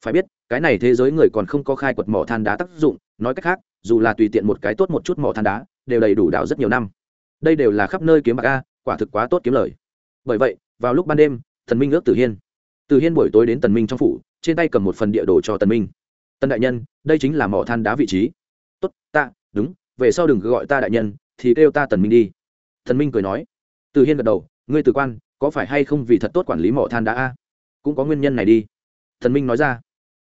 Phải biết, cái này thế giới người còn không có khai quật mỏ than đá tác dụng, nói cách khác, dù là tùy tiện một cái tốt một chút mỏ than đá đều đầy đủ đảo rất nhiều năm. Đây đều là khắp nơi kiếm bạc a, quả thực quá tốt kiếm lời. Bởi vậy, vào lúc ban đêm thần minh ước tử hiên. Tử hiên buổi tối đến tần minh trong phủ, trên tay cầm một phần địa đồ cho tần minh. Tân đại nhân, đây chính là mỏ than đá vị trí. Tốt, ta, đúng, về sau đừng cứ gọi ta đại nhân, thì kêu ta tần minh đi. Thần minh cười nói. Tử hiên gật đầu. Ngươi tử quan, có phải hay không vì thật tốt quản lý mỏ than đá a? Cũng có nguyên nhân này đi. Thần minh nói ra.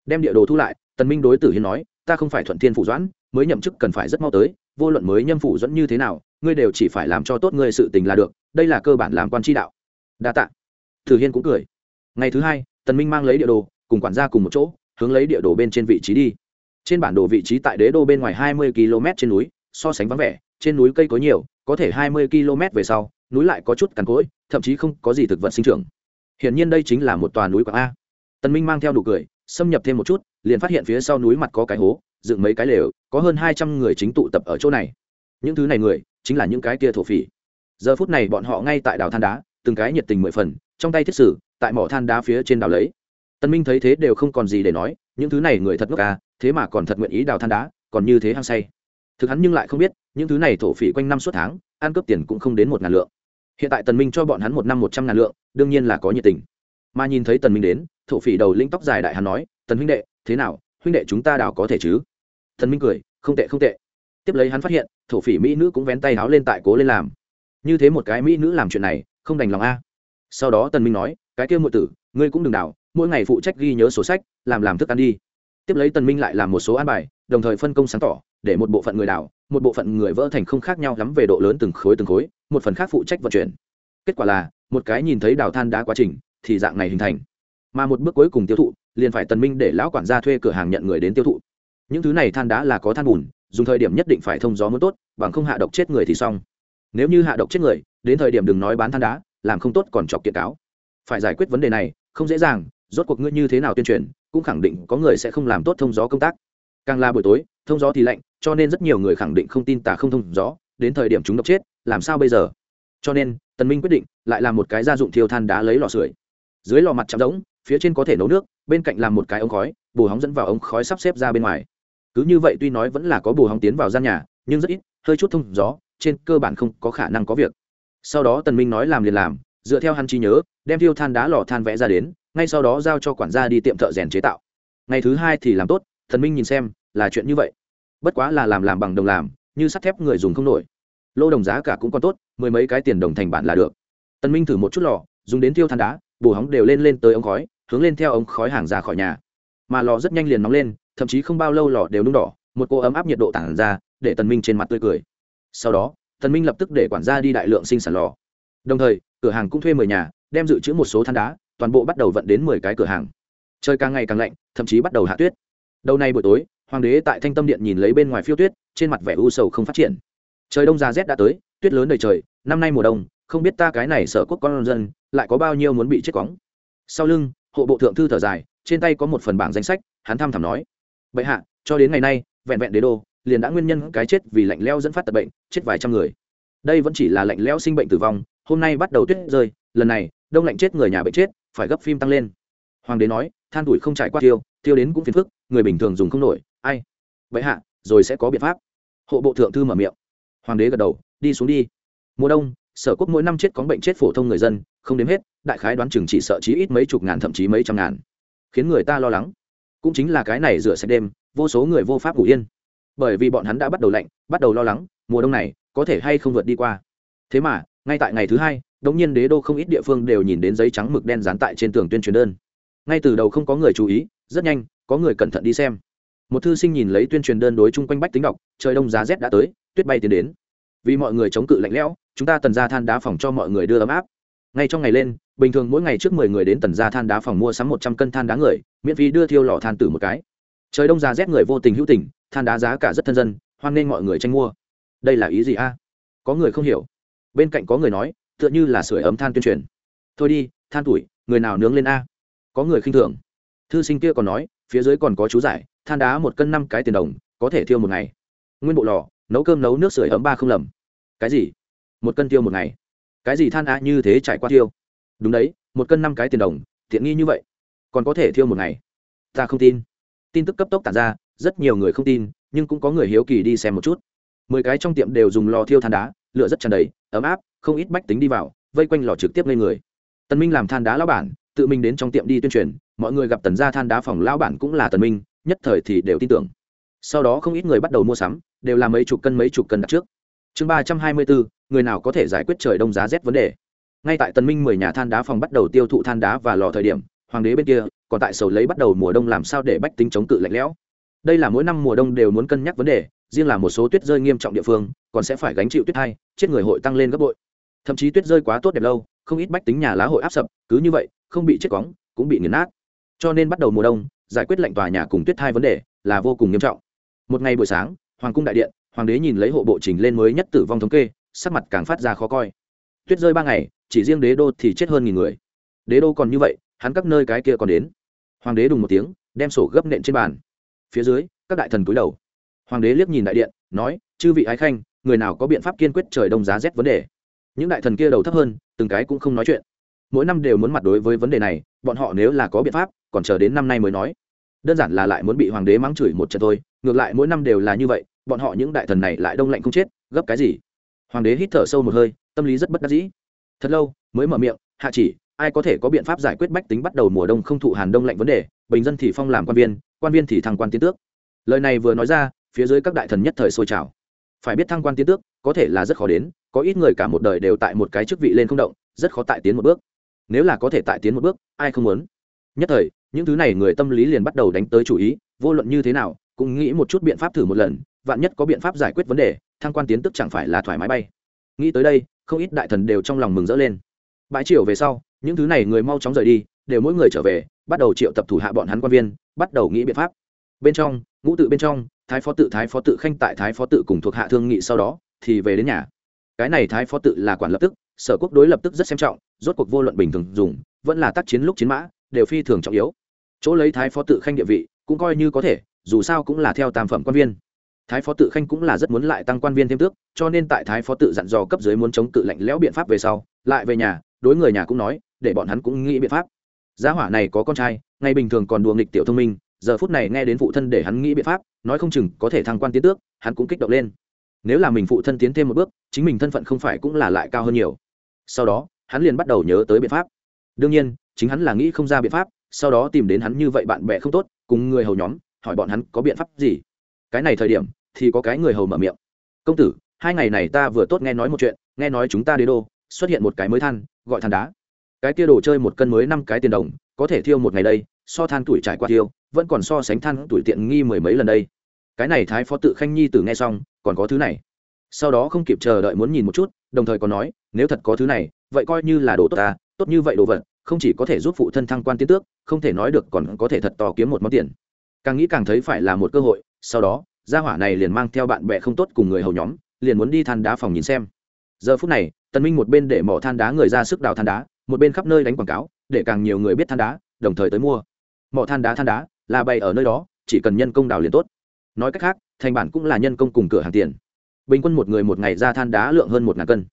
Đem địa đồ thu lại, tần minh đối tử hiên nói. Ta không phải thuận thiên phủ doãn, mới nhậm chức cần phải rất mau tới vô luận mới nhâm phủ dẫn như thế nào, ngươi đều chỉ phải làm cho tốt ngươi sự tình là được, đây là cơ bản làm quan tri đạo. Đa tạ. Thử hiên cũng cười. Ngày thứ hai, tần minh mang lấy địa đồ, cùng quản gia cùng một chỗ, hướng lấy địa đồ bên trên vị trí đi. Trên bản đồ vị trí tại đế đô bên ngoài hai mươi km trên núi, so sánh vắng vẻ, trên núi cây có nhiều, có thể hai mươi km về sau, núi lại có chút cằn cỗi, thậm chí không có gì thực vật sinh trưởng. Hiển nhiên đây chính là một tòa núi quảng a. Tần minh mang theo đủ cười, xâm nhập thêm một chút, liền phát hiện phía sau núi mặt có cái hố dựng mấy cái lều, có hơn hai trăm người chính tụ tập ở chỗ này. Những thứ này người, chính là những cái kia thổ phỉ. Giờ phút này bọn họ ngay tại đảo than đá, từng cái nhiệt tình mười phần, trong tay thiết sử, tại mỏ than đá phía trên đảo lấy. Tân minh thấy thế đều không còn gì để nói, những thứ này người thật ngốc à thế mà còn thật nguyện ý đào than đá, còn như thế hăng say. Thực hắn nhưng lại không biết, những thứ này thổ phỉ quanh năm suốt tháng, ăn cướp tiền cũng không đến một ngàn lượng. Hiện tại tần minh cho bọn hắn một năm một trăm ngàn lượng, đương nhiên là có nhiệt tình. Mà nhìn thấy tần minh đến, thổ phỉ đầu lĩnh tóc dài đại hắn nói, tần huynh đệ, thế nào? Huynh đệ chúng ta đào có thể chứ? Tần minh cười không tệ không tệ. Tiếp lấy hắn phát hiện thổ phỉ mỹ nữ cũng vén tay áo lên tại cố lên làm. Như thế một cái mỹ nữ làm chuyện này không đành lòng a. Sau đó tần minh nói cái kia muội tử ngươi cũng đừng đảo, mỗi ngày phụ trách ghi nhớ sổ sách làm làm thức ăn đi. Tiếp lấy tần minh lại làm một số an bài đồng thời phân công sáng tỏ để một bộ phận người đảo, một bộ phận người vỡ thành không khác nhau lắm về độ lớn từng khối từng khối một phần khác phụ trách vận chuyển. Kết quả là một cái nhìn thấy đào than đá quá trình thì dạng này hình thành. Mà một bước cuối cùng tiêu thụ liền phải tần minh để lão quản gia thuê cửa hàng nhận người đến tiêu thụ những thứ này than đá là có than bùn, dùng thời điểm nhất định phải thông gió muốn tốt, bằng không hạ độc chết người thì xong. Nếu như hạ độc chết người, đến thời điểm đừng nói bán than đá, làm không tốt còn chọc kiện cáo. Phải giải quyết vấn đề này, không dễ dàng, rốt cuộc ngươi như thế nào tuyên truyền, cũng khẳng định có người sẽ không làm tốt thông gió công tác. Càng là buổi tối, thông gió thì lạnh, cho nên rất nhiều người khẳng định không tin tà không thông gió, đến thời điểm chúng độc chết, làm sao bây giờ? Cho nên, tần minh quyết định lại làm một cái gia dụng thiêu than đá lấy lò sưởi. Dưới lò mặt chạm giống, phía trên có thể nấu nước, bên cạnh làm một cái ống khói bù hóng dẫn vào ống khói sắp xếp ra bên ngoài cứ như vậy tuy nói vẫn là có bù hóng tiến vào gian nhà, nhưng rất ít, hơi chút thông gió, trên cơ bản không có khả năng có việc. Sau đó tần minh nói làm liền làm, dựa theo hắn trí nhớ, đem thiêu than đá lò than vẽ ra đến, ngay sau đó giao cho quản gia đi tiệm thợ rèn chế tạo. Ngày thứ hai thì làm tốt, tần minh nhìn xem, là chuyện như vậy. Bất quá là làm làm bằng đồng làm, như sắt thép người dùng không nổi. Lô đồng giá cả cũng còn tốt, mười mấy cái tiền đồng thành bản là được. Tần minh thử một chút lò, dùng đến thiêu than đá bù hóng đều lên lên tới ống khói, hướng lên theo ống khói hàng ra khỏi nhà. Mà lò rất nhanh liền nóng lên thậm chí không bao lâu lò đều nung đỏ, một cô ấm áp nhiệt độ tản ra, để tần minh trên mặt tươi cười. Sau đó, tần minh lập tức để quản gia đi đại lượng sinh sản lò. Đồng thời, cửa hàng cũng thuê mười nhà, đem dự trữ một số than đá, toàn bộ bắt đầu vận đến mười cái cửa hàng. Trời càng ngày càng lạnh, thậm chí bắt đầu hạ tuyết. Đầu này buổi tối, hoàng đế tại thanh tâm điện nhìn lấy bên ngoài phiêu tuyết, trên mặt vẻ u sầu không phát triển. Trời đông ra rét đã tới, tuyết lớn đầy trời, năm nay mùa đông, không biết ta cái này sở quốc con dân, lại có bao nhiêu muốn bị chết quáng sau lưng, hộ bộ thượng thư thở dài, trên tay có một phần bảng danh sách, hắn thăm thẳm nói bệ hạ, cho đến ngày nay, vẹn vẹn đế đô, liền đã nguyên nhân cái chết vì lạnh leo dẫn phát tật bệnh, chết vài trăm người. Đây vẫn chỉ là lạnh leo sinh bệnh tử vong, hôm nay bắt đầu tuyết rơi, lần này, đông lạnh chết người nhà bệnh chết, phải gấp phim tăng lên. Hoàng đế nói, than tuổi không trải qua tiêu tiêu đến cũng phiền phức, người bình thường dùng không nổi, ai? Bệ hạ, rồi sẽ có biện pháp. Hộ bộ thượng thư mở miệng. Hoàng đế gật đầu, đi xuống đi. Mùa đông, sở quốc mỗi năm chết có bệnh chết phổ thông người dân, không đếm hết, đại khái đoán chừng chỉ sợ chí ít mấy chục ngàn thậm chí mấy trăm ngàn. Khiến người ta lo lắng cũng chính là cái này rửa sạch đêm, vô số người vô pháp ngủ yên. Bởi vì bọn hắn đã bắt đầu lạnh, bắt đầu lo lắng, mùa đông này, có thể hay không vượt đi qua. Thế mà, ngay tại ngày thứ hai, đống nhiên đế đô không ít địa phương đều nhìn đến giấy trắng mực đen dán tại trên tường tuyên truyền đơn. Ngay từ đầu không có người chú ý, rất nhanh, có người cẩn thận đi xem. Một thư sinh nhìn lấy tuyên truyền đơn đối chung quanh bách tính đọc, trời đông giá rét đã tới, tuyết bay tiến đến. Vì mọi người chống cự lạnh lẽo, chúng ta tần ra than đá phòng cho mọi người đưa ấm áp. Ngay trong ngày lên, bình thường mỗi ngày trước mười người đến tần ra than đá phòng mua sắm một trăm cân than đá người miễn phí đưa thiêu lò than tử một cái. Trời đông giá rét người vô tình hữu tình, than đá giá cả rất thân dân, hoan nên mọi người tranh mua. Đây là ý gì a? Có người không hiểu. Bên cạnh có người nói, tựa như là sưởi ấm than tuyên truyền. Thôi đi, than tuổi, người nào nướng lên a? Có người khinh thường. Thư sinh kia còn nói, phía dưới còn có chú giải, than đá một cân năm cái tiền đồng, có thể thiêu một ngày. Nguyên bộ lò, nấu cơm nấu nước sưởi ấm ba không lầm. Cái gì? Một cân tiêu một ngày. Cái gì than á như thế trải qua tiêu đúng đấy, một cân năm cái tiền đồng, tiện nghi như vậy còn có thể thiêu một ngày. Ta không tin. Tin tức cấp tốc tản ra, rất nhiều người không tin, nhưng cũng có người hiếu kỳ đi xem một chút. Mười cái trong tiệm đều dùng lò thiêu than đá, lửa rất tràn đầy, ấm áp, không ít bách tính đi vào, vây quanh lò trực tiếp lên người. Tần minh làm than đá lão bản, tự mình đến trong tiệm đi tuyên truyền, mọi người gặp tần gia than đá phòng lão bản cũng là tần minh, nhất thời thì đều tin tưởng. Sau đó không ít người bắt đầu mua sắm, đều là mấy chục cân mấy chục cân đặt trước. Chương ba trăm hai mươi bốn, người nào có thể giải quyết trời đông giá rét vấn đề. Ngay tại tần minh mười nhà than đá phòng bắt đầu tiêu thụ than đá và lò thời điểm hoàng đế bên kia còn tại sầu lấy bắt đầu mùa đông làm sao để bách tính chống cự lạnh lẽo. Đây là mỗi năm mùa đông đều muốn cân nhắc vấn đề riêng là một số tuyết rơi nghiêm trọng địa phương còn sẽ phải gánh chịu tuyết hai, chết người hội tăng lên gấp bội. Thậm chí tuyết rơi quá tốt đẹp lâu không ít bách tính nhà lá hội áp sập cứ như vậy không bị chết cóng cũng bị nghiền nát. Cho nên bắt đầu mùa đông giải quyết lệnh tòa nhà cùng tuyết hai vấn đề là vô cùng nghiêm trọng. Một ngày buổi sáng hoàng cung đại điện hoàng đế nhìn lấy hộ bộ trình lên mới nhất tử vong thống kê sắc mặt càng phát ra khó coi. Tuyết rơi ba ngày chỉ riêng đế đô thì chết hơn nghìn người. Đế đô còn như vậy hắn các nơi cái kia còn đến. Hoàng đế đùng một tiếng, đem sổ gấp nện trên bàn. Phía dưới, các đại thần cúi đầu. Hoàng đế liếc nhìn đại điện, nói, chư vị ái khanh, người nào có biện pháp kiên quyết trời đông giá rét vấn đề? Những đại thần kia đầu thấp hơn, từng cái cũng không nói chuyện. Mỗi năm đều muốn mặt đối với vấn đề này, bọn họ nếu là có biện pháp, còn chờ đến năm nay mới nói. Đơn giản là lại muốn bị hoàng đế mắng chửi một trận thôi, ngược lại mỗi năm đều là như vậy, bọn họ những đại thần này lại đông lạnh không chết, gấp cái gì? Hoàng đế hít thở sâu một hơi, tâm lý rất bất đắc dĩ. Thật lâu, mới mở miệng, hạ chỉ ai có thể có biện pháp giải quyết bách tính bắt đầu mùa đông không thụ hàn đông lạnh vấn đề, bình dân thì phong làm quan viên quan viên thì thăng quan tiến tước. Lời này vừa nói ra, phía dưới các đại thần nhất thời sôi trào. Phải biết thăng quan tiến tước, có thể là rất khó đến, có ít người cả một đời đều tại một cái chức vị lên không động, rất khó tại tiến một bước. Nếu là có thể tại tiến một bước, ai không muốn? Nhất thời, những thứ này người tâm lý liền bắt đầu đánh tới chủ ý, vô luận như thế nào, cũng nghĩ một chút biện pháp thử một lần, vạn nhất có biện pháp giải quyết vấn đề, thăng quan tiến tức chẳng phải là thoải mái bay. Nghĩ tới đây, không ít đại thần đều trong lòng mừng rỡ lên. Bãi triều về sau những thứ này người mau chóng rời đi, đều mỗi người trở về, bắt đầu triệu tập thủ hạ bọn hắn quan viên, bắt đầu nghĩ biện pháp. Bên trong, ngũ tự bên trong, thái phó tự, thái phó tự khanh tại thái phó tự cùng thuộc hạ thương nghị sau đó, thì về đến nhà. Cái này thái phó tự là quản lập tức, sở quốc đối lập tức rất xem trọng, rốt cuộc vô luận bình thường dùng, vẫn là tác chiến lúc chiến mã, đều phi thường trọng yếu. Chỗ lấy thái phó tự khanh địa vị, cũng coi như có thể, dù sao cũng là theo tam phẩm quan viên. Thái phó tự khanh cũng là rất muốn lại tăng quan viên thêm tước, cho nên tại thái phó tự dặn dò cấp dưới muốn chống cự lạnh lẽo biện pháp về sau, lại về nhà, đối người nhà cũng nói để bọn hắn cũng nghĩ biện pháp. Gia hỏa này có con trai ngày bình thường còn đùa nghịch tiểu thông minh, giờ phút này nghe đến phụ thân để hắn nghĩ biện pháp, nói không chừng có thể thăng quan tiến tước, hắn cũng kích động lên. Nếu là mình phụ thân tiến thêm một bước, chính mình thân phận không phải cũng là lại cao hơn nhiều. Sau đó, hắn liền bắt đầu nhớ tới biện pháp. Đương nhiên, chính hắn là nghĩ không ra biện pháp, sau đó tìm đến hắn như vậy bạn bè không tốt, cùng người hầu nhóm, hỏi bọn hắn có biện pháp gì. Cái này thời điểm, thì có cái người hầu mở miệng. Công tử, hai ngày này ta vừa tốt nghe nói một chuyện, nghe nói chúng ta đế đô, xuất hiện một cái mới than, gọi than đá cái kia đồ chơi một cân mới năm cái tiền đồng, có thể thiêu một ngày đây, so than tuổi trải qua thiêu, vẫn còn so sánh than tuổi tiện nghi mười mấy lần đây. Cái này thái phó tự khanh nhi từ nghe xong, còn có thứ này. Sau đó không kịp chờ đợi muốn nhìn một chút, đồng thời còn nói, nếu thật có thứ này, vậy coi như là đồ tốt ta, tốt như vậy đồ vật, không chỉ có thể giúp phụ thân thăng quan tiến tước, không thể nói được còn có thể thật to kiếm một món tiền. Càng nghĩ càng thấy phải là một cơ hội, sau đó, gia hỏa này liền mang theo bạn bè không tốt cùng người hầu nhóm, liền muốn đi than đá phòng nhìn xem. Giờ phút này, tần minh một bên để mỏ than đá người ra sức đào than đá một bên khắp nơi đánh quảng cáo, để càng nhiều người biết than đá, đồng thời tới mua. Mỏ than đá than đá, là bày ở nơi đó, chỉ cần nhân công đào liền tốt. Nói cách khác, thành bản cũng là nhân công cùng cửa hàng tiền. Bình quân một người một ngày ra than đá lượng hơn một ngàn cân.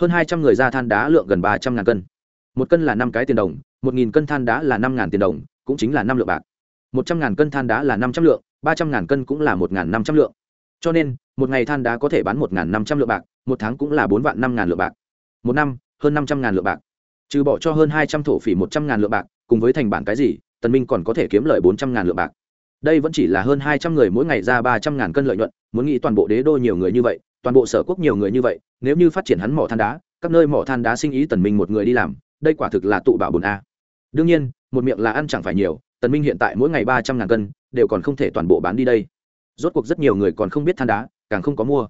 Hơn hai trăm người ra than đá lượng gần ba trăm ngàn cân. Một cân là năm cái tiền đồng, một nghìn cân than đá là năm ngàn tiền đồng, cũng chính là năm lượng bạc. Một trăm ngàn cân than đá là năm trăm lượng, ba trăm ngàn cân cũng là một ngàn năm trăm lượng. Cho nên, một ngày than đá có thể bán một ngàn năm trăm lượng bạc, một tháng cũng là bốn vạn năm ngàn lượng bạc. Một năm, hơn năm trăm ngàn lượng bạc trừ bỏ cho hơn hai trăm thổ phỉ một trăm ngàn lượng bạc, cùng với thành bản cái gì, tần minh còn có thể kiếm lợi bốn trăm ngàn lượng bạc. Đây vẫn chỉ là hơn hai trăm người mỗi ngày ra ba trăm ngàn cân lợi nhuận, muốn nghĩ toàn bộ đế đô nhiều người như vậy, toàn bộ sở quốc nhiều người như vậy, nếu như phát triển hắn mỏ than đá, các nơi mỏ than đá sinh ý tần minh một người đi làm, đây quả thực là tụ bảo bồn a. Đương nhiên, một miệng là ăn chẳng phải nhiều, tần minh hiện tại mỗi ngày ba trăm ngàn cân, đều còn không thể toàn bộ bán đi đây. Rốt cuộc rất nhiều người còn không biết than đá, càng không có mua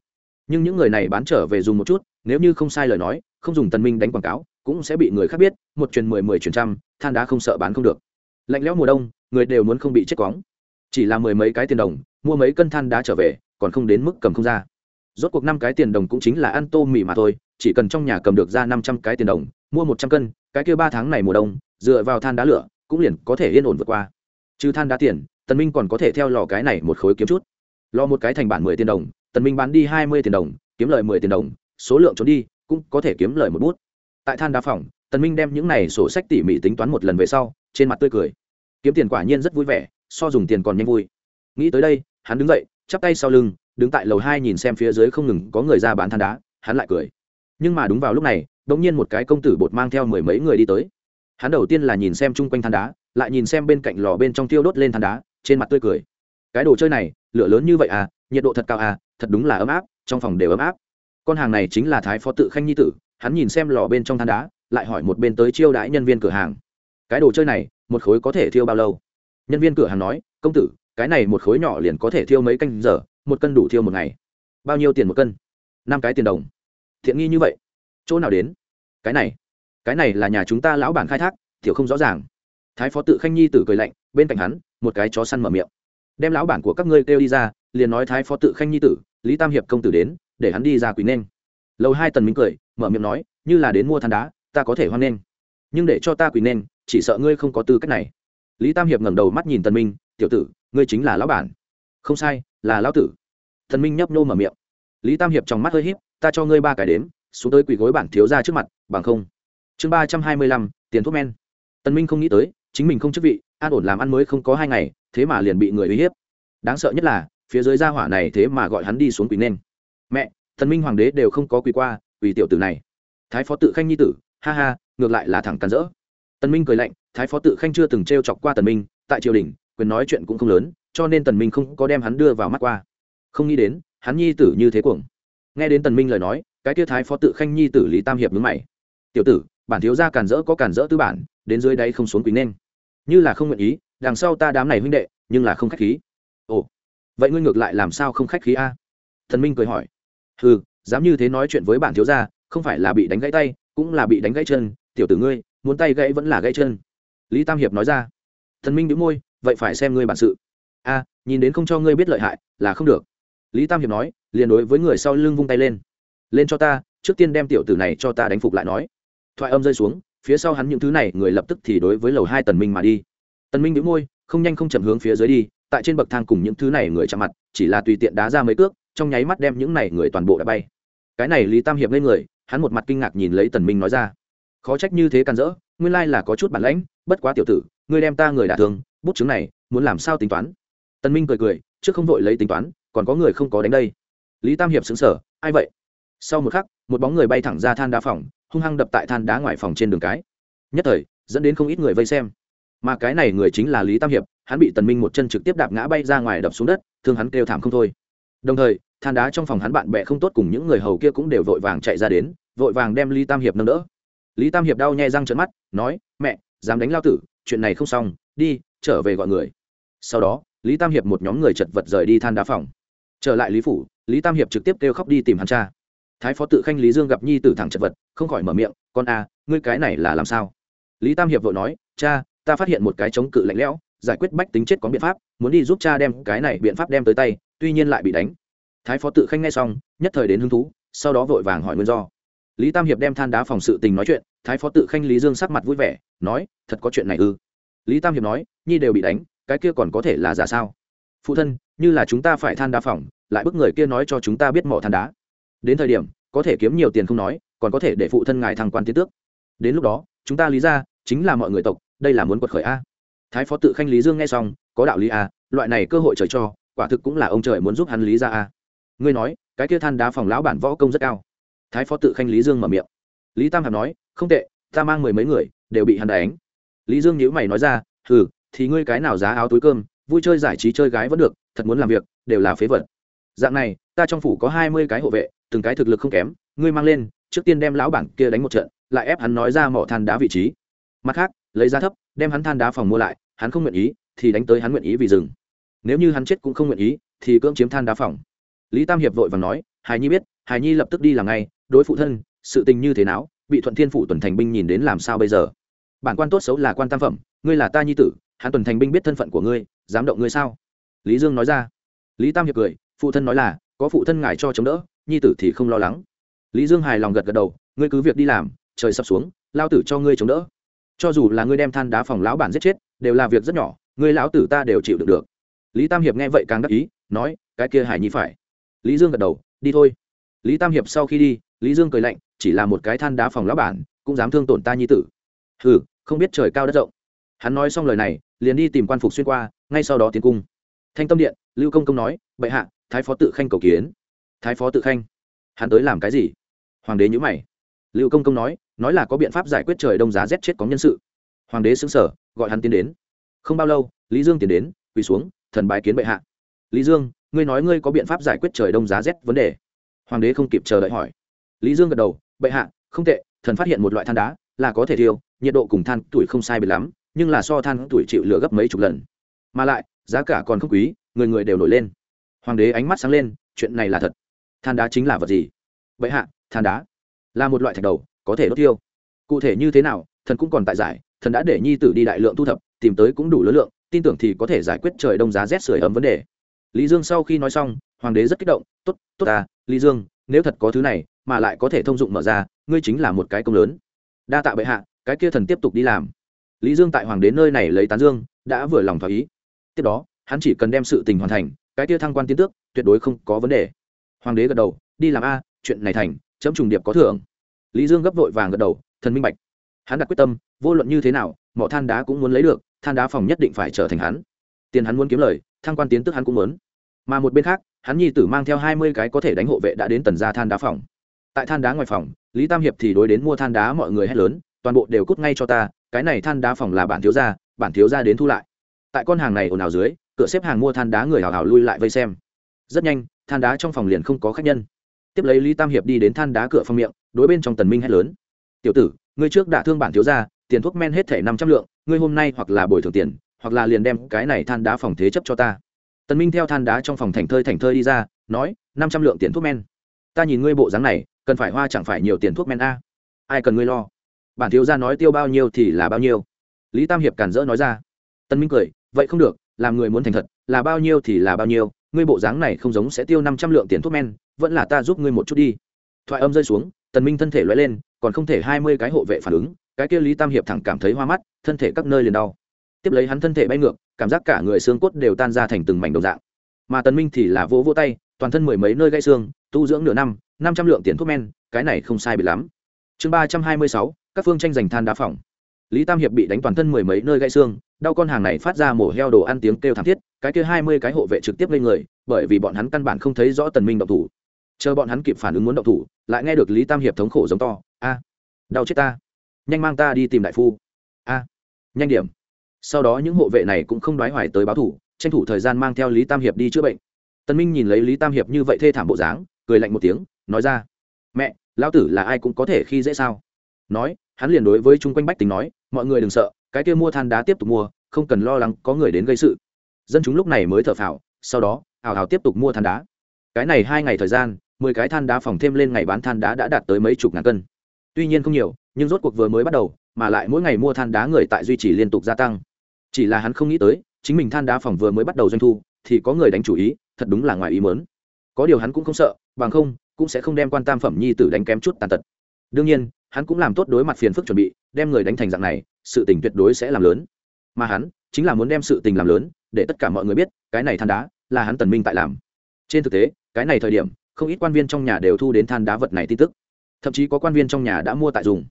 nhưng những người này bán trở về dùng một chút, nếu như không sai lời nói, không dùng tần minh đánh quảng cáo, cũng sẽ bị người khác biết, một truyền mười mười truyền trăm, than đá không sợ bán không được. Lạnh lẽo mùa đông, người đều muốn không bị chết quóng chỉ là mười mấy cái tiền đồng, mua mấy cân than đá trở về, còn không đến mức cầm không ra. Rốt cuộc năm cái tiền đồng cũng chính là ăn tô mì mà thôi, chỉ cần trong nhà cầm được ra năm trăm cái tiền đồng, mua một trăm cân, cái kia ba tháng này mùa đông, dựa vào than đá lửa, cũng liền có thể yên ổn vượt qua. Trừ than đá tiền tần minh còn có thể theo lò cái này một khối kiếm chút. Lò một cái thành bản mười tiền đồng tần minh bán đi hai mươi tiền đồng, kiếm lời mười tiền đồng, số lượng trốn đi, cũng có thể kiếm lời một bút. Tại than đá phòng, tần minh đem những này sổ sách tỉ mỉ tính toán một lần về sau, trên mặt tươi cười. Kiếm tiền quả nhiên rất vui vẻ, so dùng tiền còn nhanh vui. Nghĩ tới đây, hắn đứng dậy, chắp tay sau lưng, đứng tại lầu hai nhìn xem phía dưới không ngừng có người ra bán than đá, hắn lại cười. Nhưng mà đúng vào lúc này, đột nhiên một cái công tử bột mang theo mười mấy người đi tới. Hắn đầu tiên là nhìn xem chung quanh than đá, lại nhìn xem bên cạnh lò bên trong tiêu đốt lên than đá, trên mặt tươi cười. Cái đồ chơi này, lửa lớn như vậy à nhiệt độ thật cao à thật đúng là ấm áp, trong phòng đều ấm áp. Con hàng này chính là thái phó tự khanh nhi tử, hắn nhìn xem lò bên trong than đá, lại hỏi một bên tới chiêu đãi nhân viên cửa hàng. Cái đồ chơi này, một khối có thể thiêu bao lâu? Nhân viên cửa hàng nói, công tử, cái này một khối nhỏ liền có thể thiêu mấy canh giờ, một cân đủ thiêu một ngày. Bao nhiêu tiền một cân? Năm cái tiền đồng. Thiện nghi như vậy? Chỗ nào đến? Cái này cái này là nhà chúng ta lão bản khai thác thiểu không rõ ràng. Thái phó tự khanh nhi tử cười lạnh, bên cạnh hắn, một cái chó săn mở miệng. Đem lão bản của các ngươi kêu đi ra liền nói thái phó tự khanh nhi tử, lý tam hiệp công tử đến, để hắn đi ra quý nên. Lâu hai tần minh cười, mở miệng nói, như là đến mua than đá, ta có thể hoan nghênh. Nhưng để cho ta quỳ nên, chỉ sợ ngươi không có tư cách này. Lý tam hiệp ngẩng đầu mắt nhìn tần minh, tiểu tử, ngươi chính là lão bản. Không sai, là lão tử. Tần minh nhấp nô mở miệng. Lý tam hiệp trong mắt hơi híp, ta cho ngươi ba cái đếm, xuống tới quỳ gối bản thiếu gia trước mặt, bằng không. Chương ba trăm hai mươi lăm, tiền thuốc men. Tần minh không nghĩ tới, chính mình không chức vị, an ổn làm ăn mới không có hai ngày, thế mà liền bị người uy hiếp. Đáng sợ nhất là phía dưới gia hỏa này thế mà gọi hắn đi xuống quỳ nên. Mẹ, thần minh hoàng đế đều không có quỳ qua, quỳ tiểu tử này. Thái phó tự khanh nhi tử, ha ha, ngược lại là thẳng cắn rỡ. Tần minh cười lạnh, thái phó tự khanh chưa từng treo chọc qua tần minh, tại triều đình, quyền nói chuyện cũng không lớn, cho nên tần minh không có đem hắn đưa vào mắt qua. Không nghĩ đến, hắn nhi tử như thế cuồng. Nghe đến tần minh lời nói, cái kia thái phó tự khanh nhi tử lý tam hiệp nhướng mày. Tiểu tử, bản thiếu gia cản rỡ có cản rỡ tư bản, đến dưới đáy không xuống quý nên. Như là không nguyện ý, đằng sau ta đám này huynh đệ, nhưng là không khách khí vậy ngươi ngược lại làm sao không khách khí a? Thần minh cười hỏi. Ừ dám như thế nói chuyện với bản thiếu gia, không phải là bị đánh gãy tay, cũng là bị đánh gãy chân, tiểu tử ngươi, muốn tay gãy vẫn là gãy chân. Lý tam hiệp nói ra. Thần minh đĩu môi, vậy phải xem ngươi bản sự. A, nhìn đến không cho ngươi biết lợi hại, là không được. Lý tam hiệp nói, liền đối với người sau lưng vung tay lên. Lên cho ta, trước tiên đem tiểu tử này cho ta đánh phục lại nói. Thoại âm rơi xuống, phía sau hắn những thứ này, người lập tức thì đối với lầu hai tần minh mà đi. Tần minh đĩu môi, không nhanh không chậm hướng phía dưới đi tại trên bậc thang cùng những thứ này người chạm mặt chỉ là tùy tiện đá ra mấy cước trong nháy mắt đem những này người toàn bộ đã bay. Cái này lý tam hiệp lên người hắn một mặt kinh ngạc nhìn lấy tần minh nói ra. Khó trách như thế can dỡ nguyên lai là có chút bản lãnh bất quá tiểu tử ngươi đem ta người đả thương bút chứng này muốn làm sao tính toán? Tần minh cười cười trước không vội lấy tính toán còn có người không có đánh đây. Lý tam hiệp sững sờ, ai vậy? Sau một khắc một bóng người bay thẳng ra than đá phòng hung hăng đập tại than đá ngoài phòng trên đường cái. Nhất thời dẫn đến không ít người vây xem. Mà cái này người chính là lý tam hiệp hắn bị tần minh một chân trực tiếp đạp ngã bay ra ngoài đập xuống đất, thương hắn kêu thảm không thôi. Đồng thời, than đá trong phòng hắn bạn bè không tốt cùng những người hầu kia cũng đều vội vàng chạy ra đến, vội vàng đem lý tam hiệp nâng đỡ. Lý tam hiệp đau nhè răng trợn mắt, nói, mẹ, dám đánh lao tử, chuyện này không xong, đi, trở về gọi người. Sau đó, lý tam hiệp một nhóm người chật vật rời đi than đá phòng. Trở lại lý phủ, lý tam hiệp trực tiếp kêu khóc đi tìm hắn cha. Thái phó tự khanh lý dương gặp nhi tử thẳng chật vật, không khỏi mở miệng, con a ngươi cái này là làm sao? Lý tam hiệp vội nói, cha, ta phát hiện một cái chống cự lạnh lẽo giải quyết bách tính chết có biện pháp, muốn đi giúp cha đem cái này biện pháp đem tới tay, tuy nhiên lại bị đánh. Thái phó tự khanh nghe xong, nhất thời đến hứng thú, sau đó vội vàng hỏi nguyên do. Lý tam hiệp đem than đá phòng sự tình nói chuyện, thái phó tự khanh lý dương sắc mặt vui vẻ, nói, thật có chuyện này ư? Lý tam hiệp nói, nhi đều bị đánh, cái kia còn có thể là giả sao? Phụ thân, như là chúng ta phải than đá phòng, lại bức người kia nói cho chúng ta biết mỏ than đá. Đến thời điểm, có thể kiếm nhiều tiền không nói, còn có thể để phụ thân ngài thăng quan tiến tước. Đến lúc đó, chúng ta lý ra, chính là mọi người tộc, đây là muốn quật khởi a thái phó tự khanh lý dương nghe xong, có đạo lý a loại này cơ hội trời cho, quả thực cũng là ông trời muốn giúp hắn lý ra a à. ngươi nói, cái kia than đá phòng lão bản võ công rất cao. Thái phó tự khanh lý dương mở miệng. Lý tam hàm nói, không tệ, ta mang mười mấy người, đều bị hắn đánh. Lý dương nhữ mày nói ra ừ thì ngươi cái nào giá áo túi cơm, vui chơi giải trí chơi gái vẫn được, thật muốn làm việc, đều là phế vật. Dạng này, ta trong phủ có hai mươi cái hộ vệ, từng cái thực lực không kém, ngươi mang lên, trước tiên đem lão bản kia đánh một trận, lại ép hắn nói ra mỏ than đá vị trí mặt khác, lấy giá thấp, đem hắn than đá phòng mua lại, hắn không nguyện ý, thì đánh tới hắn nguyện ý vì dừng nếu như hắn chết cũng không nguyện ý, thì cưỡng chiếm than đá phòng. Lý tam hiệp vội và nói, hài nhi biết, hài nhi lập tức đi làm ngay, đối phụ thân, sự tình như thế nào, bị thuận thiên phủ tuần thành binh nhìn đến làm sao bây giờ? Bản quan tốt xấu là quan tam phẩm, ngươi là ta nhi tử, hắn tuần thành binh biết thân phận của ngươi, dám động ngươi sao? Lý dương nói ra. Lý tam hiệp cười, phụ thân nói là, có phụ thân ngài cho chống đỡ, nhi tử thì không lo lắng. Lý dương hài lòng gật gật đầu, ngươi cứ việc đi làm, trời sập xuống, lao tử cho ngươi chống đỡ cho dù là ngươi đem than đá phòng lão bản giết chết, đều là việc rất nhỏ, ngươi lão tử ta đều chịu được được. Lý tam hiệp nghe vậy càng đắc ý, nói, cái kia hải nhi phải. Lý dương gật đầu, đi thôi. Lý tam hiệp sau khi đi, lý dương cười lạnh, chỉ là một cái than đá phòng lão bản, cũng dám thương tổn ta nhi tử. Hừ, không biết trời cao đất rộng. Hắn nói xong lời này, liền đi tìm quan phục xuyên qua, ngay sau đó tiến cung. Thanh tâm điện, lưu công công nói, bệ hạ, thái phó tự khanh cầu kiến. Thái phó tự khanh? Hắn tới làm cái gì? Hoàng đế nhữ mày lưu công công nói nói là có biện pháp giải quyết trời đông giá rét chết có nhân sự. Hoàng đế xứng sở gọi hắn tiến đến. Không bao lâu, lý dương tiến đến, quỳ xuống, thần bái kiến bệ hạ. Lý dương, ngươi nói ngươi có biện pháp giải quyết trời đông giá rét vấn đề. Hoàng đế không kịp chờ đợi hỏi. Lý dương gật đầu, bệ hạ, không tệ, thần phát hiện một loại than đá, là có thể thiêu, nhiệt độ cùng than tuổi không sai biệt lắm, nhưng là so than tuổi chịu lửa gấp mấy chục lần. Mà lại, giá cả còn không quý, người người đều nổi lên. Hoàng đế ánh mắt sáng lên, chuyện này là thật. Than đá chính là vật gì? Bệ hạ, than đá là một loại thạch đầu, có thể đốt tiêu. Cụ thể như thế nào, thần cũng còn tại giải, thần đã để nhi tử đi đại lượng thu thập, tìm tới cũng đủ lớn lượng, tin tưởng thì có thể giải quyết trời đông giá rét sưởi ấm vấn đề. Lý dương sau khi nói xong, hoàng đế rất kích động, tốt tốt à lý dương, nếu thật có thứ này, mà lại có thể thông dụng mở ra, ngươi chính là một cái công lớn. Đa tạ bệ hạ, cái kia thần tiếp tục đi làm. Lý dương tại hoàng đế nơi này lấy tán dương, đã vừa lòng thỏa ý. Tiếp đó, hắn chỉ cần đem sự tình hoàn thành, cái kia thăng quan tiến tước, tuyệt đối không có vấn đề. Hoàng đế gật đầu, đi làm a, chuyện này thành chấm trùng điệp có thưởng. Lý dương gấp vội vàng gật đầu, thần minh bạch. Hắn đặt quyết tâm, vô luận như thế nào, mỏ than đá cũng muốn lấy được, than đá phòng nhất định phải trở thành hắn. Tiền hắn muốn kiếm lời, thăng quan tiến tức hắn cũng muốn. Mà một bên khác, hắn nhi tử mang theo hai mươi cái có thể đánh hộ vệ đã đến tần ra than đá phòng. Tại than đá ngoài phòng, lý tam hiệp thì đối đến mua than đá mọi người hét lớn, toàn bộ đều cút ngay cho ta, cái này than đá phòng là bản thiếu gia, bản thiếu gia đến thu lại. Tại con hàng này ồn ào dưới, cửa xếp hàng mua than đá người hào hào lui lại vây xem. Rất nhanh, than đá trong phòng liền không có khách nhân tiếp lấy lý tam hiệp đi đến than đá cửa phòng miệng, đối bên trong tần minh hét lớn. Tiểu tử, ngươi trước đã thương bản thiếu gia, tiền thuốc men hết thể năm trăm lượng, ngươi hôm nay hoặc là bồi thường tiền, hoặc là liền đem cái này than đá phòng thế chấp cho ta. Tần minh theo than đá trong phòng thành thơi thành thơi đi ra, nói, năm trăm lượng tiền thuốc men. Ta nhìn ngươi bộ dáng này, cần phải hoa chẳng phải nhiều tiền thuốc men a? Ai cần ngươi lo? Bản thiếu gia nói tiêu bao nhiêu thì là bao nhiêu. Lý tam hiệp cản rỡ nói ra. Tân minh cười, vậy không được, làm người muốn thành thật, là bao nhiêu thì là bao nhiêu, ngươi bộ dáng này không giống sẽ tiêu năm trăm lượng tiền thuốc men vẫn là ta giúp ngươi một chút đi. Thoại âm rơi xuống, tần minh thân thể lóe lên, còn không thể hai mươi cái hộ vệ phản ứng, cái kia lý tam hiệp thẳng cảm thấy hoa mắt, thân thể các nơi liền đau. Tiếp lấy hắn thân thể bay ngược, cảm giác cả người xương cốt đều tan ra thành từng mảnh đồng dạng. Mà tần minh thì là vỗ vỗ tay, toàn thân mười mấy nơi gãy xương, tu dưỡng nửa năm năm trăm lượng tiền thuốc men, cái này không sai biệt lắm. Chương ba trăm hai mươi sáu, các phương tranh giành than đá phòng lý tam hiệp bị đánh toàn thân mười mấy nơi gãy xương, đau con hàng này phát ra mổ heo đồ ăn tiếng kêu thảm thiết, cái kia hai mươi cái hộ vệ trực tiếp lên người, bởi vì bọn hắn căn bản không thấy rõ tần minh động thủ chờ bọn hắn kịp phản ứng muốn động thủ, lại nghe được lý tam hiệp thống khổ giống to, a, đau chết ta. Nhanh mang ta đi tìm đại phu. A, nhanh điểm. Sau đó những hộ vệ này cũng không đoái hoài tới báo thủ, tranh thủ thời gian mang theo lý tam hiệp đi chữa bệnh. Tân minh nhìn lấy lý tam hiệp như vậy thê thảm bộ dáng, cười lạnh một tiếng, nói ra, mẹ, lão tử là ai cũng có thể khi dễ sao? Nói, hắn liền đối với chung quanh bách tính nói, mọi người đừng sợ, cái kia mua than đá tiếp tục mua, không cần lo lắng có người đến gây sự. Dân chúng lúc này mới thở phào, sau đó, hào hào tiếp tục mua than đá. Cái này hai ngày thời gian mười cái than đá phòng thêm lên ngày bán than đá đã đạt tới mấy chục ngàn cân. Tuy nhiên không nhiều, nhưng rốt cuộc vừa mới bắt đầu, mà lại mỗi ngày mua than đá người tại duy trì liên tục gia tăng. Chỉ là hắn không nghĩ tới, chính mình than đá phòng vừa mới bắt đầu doanh thu, thì có người đánh chủ ý, thật đúng là ngoài ý mớn có điều hắn cũng không sợ, bằng không, cũng sẽ không đem quan tam phẩm nhi tử đánh kém chút tàn tật. Đương nhiên, hắn cũng làm tốt đối mặt phiền phức chuẩn bị, đem người đánh thành dạng này, sự tình tuyệt đối sẽ làm lớn. Mà hắn, chính là muốn đem sự tình làm lớn, để tất cả mọi người biết, cái này than đá là hắn tần minh tại làm. Trên thực tế, cái này thời điểm không ít quan viên trong nhà đều thu đến than đá vật này tin tức. Thậm chí có quan viên trong nhà đã mua tại dùng.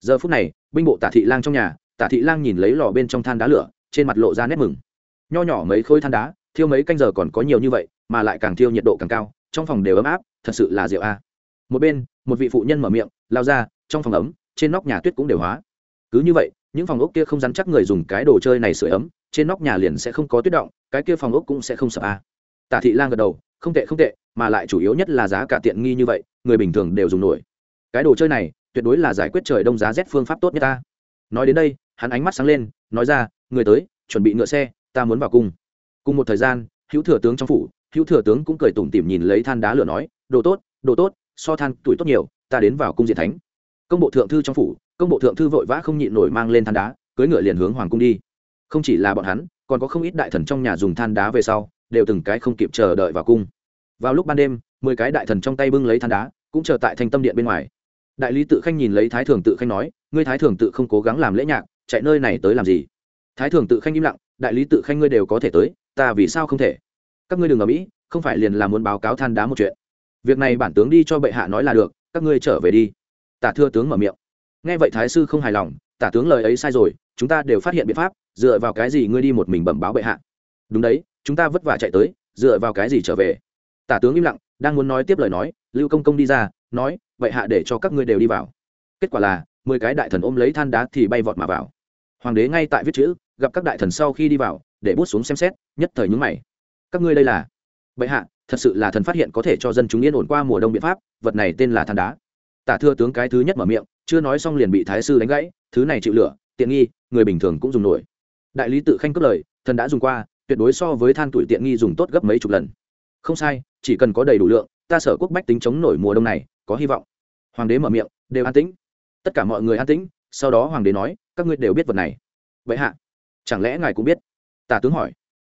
Giờ phút này, binh bộ tả thị lang trong nhà, tả thị lang nhìn lấy lò bên trong than đá lửa, trên mặt lộ ra nét mừng. Nho nhỏ mấy khối than đá, thiêu mấy canh giờ còn có nhiều như vậy, mà lại càng thiêu nhiệt độ càng cao, trong phòng đều ấm áp, thật sự là rượu a. Một bên, một vị phụ nhân mở miệng, lao ra, trong phòng ấm, trên nóc nhà tuyết cũng đều hóa. Cứ như vậy, những phòng ốc kia không dám chắc người dùng cái đồ chơi này sửa ấm, trên nóc nhà liền sẽ không có tuyết động, cái kia phòng ốc cũng sẽ không sợ a. Tả thị lang gật đầu không tệ không tệ, mà lại chủ yếu nhất là giá cả tiện nghi như vậy, người bình thường đều dùng nổi. Cái đồ chơi này, tuyệt đối là giải quyết trời đông giá rét phương pháp tốt nhất ta. Nói đến đây, hắn ánh mắt sáng lên, nói ra, người tới, chuẩn bị ngựa xe, ta muốn vào cung. Cùng một thời gian, hữu thừa tướng trong phủ, hữu thừa tướng cũng cười tủm tỉm nhìn lấy than đá lửa nói, đồ tốt đồ tốt, so than tuổi tốt nhiều, ta đến vào cung diện thánh. Công bộ thượng thư trong phủ, công bộ thượng thư vội vã không nhịn nổi mang lên than đá cưới ngựa liền hướng hoàng cung đi. Không chỉ là bọn hắn, còn có không ít đại thần trong nhà dùng than đá về sau đều từng cái không kịp chờ đợi vào cung. Vào lúc ban đêm, mười cái đại thần trong tay bưng lấy than đá, cũng chờ tại thành tâm điện bên ngoài. Đại lý tự khanh nhìn lấy thái thường tự khanh nói, ngươi thái thường tự không cố gắng làm lễ nhạc, chạy nơi này tới làm gì? Thái thường tự khanh im lặng, đại lý tự khanh ngươi đều có thể tới, ta vì sao không thể? Các ngươi đừng ở mỹ không phải liền là muốn báo cáo than đá một chuyện. Việc này bản tướng đi cho bệ hạ nói là được, các ngươi trở về đi. Tả thưa tướng mở miệng. Nghe vậy thái sư không hài lòng, tả tướng lời ấy sai rồi, chúng ta đều phát hiện biện pháp, dựa vào cái gì ngươi đi một mình bẩm báo bệ hạ? Đúng đấy chúng ta vất vả chạy tới, dựa vào cái gì trở về? Tả tướng im lặng, đang muốn nói tiếp lời nói, lưu công công đi ra, nói, vậy hạ để cho các ngươi đều đi vào. Kết quả là, mười cái đại thần ôm lấy than đá thì bay vọt mà vào. Hoàng đế ngay tại viết chữ, gặp các đại thần sau khi đi vào, để bút xuống xem xét, nhất thời nhúng mày. Các ngươi đây là? Bệ hạ, thật sự là thần phát hiện có thể cho dân chúng yên ổn qua mùa đông biện pháp, vật này tên là than đá. Tả thưa tướng cái thứ nhất mở miệng, chưa nói xong liền bị thái sư đánh gãy, thứ này chịu lửa, tiện nghi, người bình thường cũng dùng nổi. Đại lý tự khanh cất lời, thần đã dùng qua tuyệt đối so với than tuổi tiện nghi dùng tốt gấp mấy chục lần. Không sai, chỉ cần có đầy đủ lượng, ta sở quốc bách tính chống nổi mùa đông này, có hy vọng. Hoàng đế mở miệng, đều an tĩnh. Tất cả mọi người an tĩnh, sau đó hoàng đế nói, các ngươi đều biết vật này. Vậy hạ, chẳng lẽ ngài cũng biết? Tả tướng hỏi.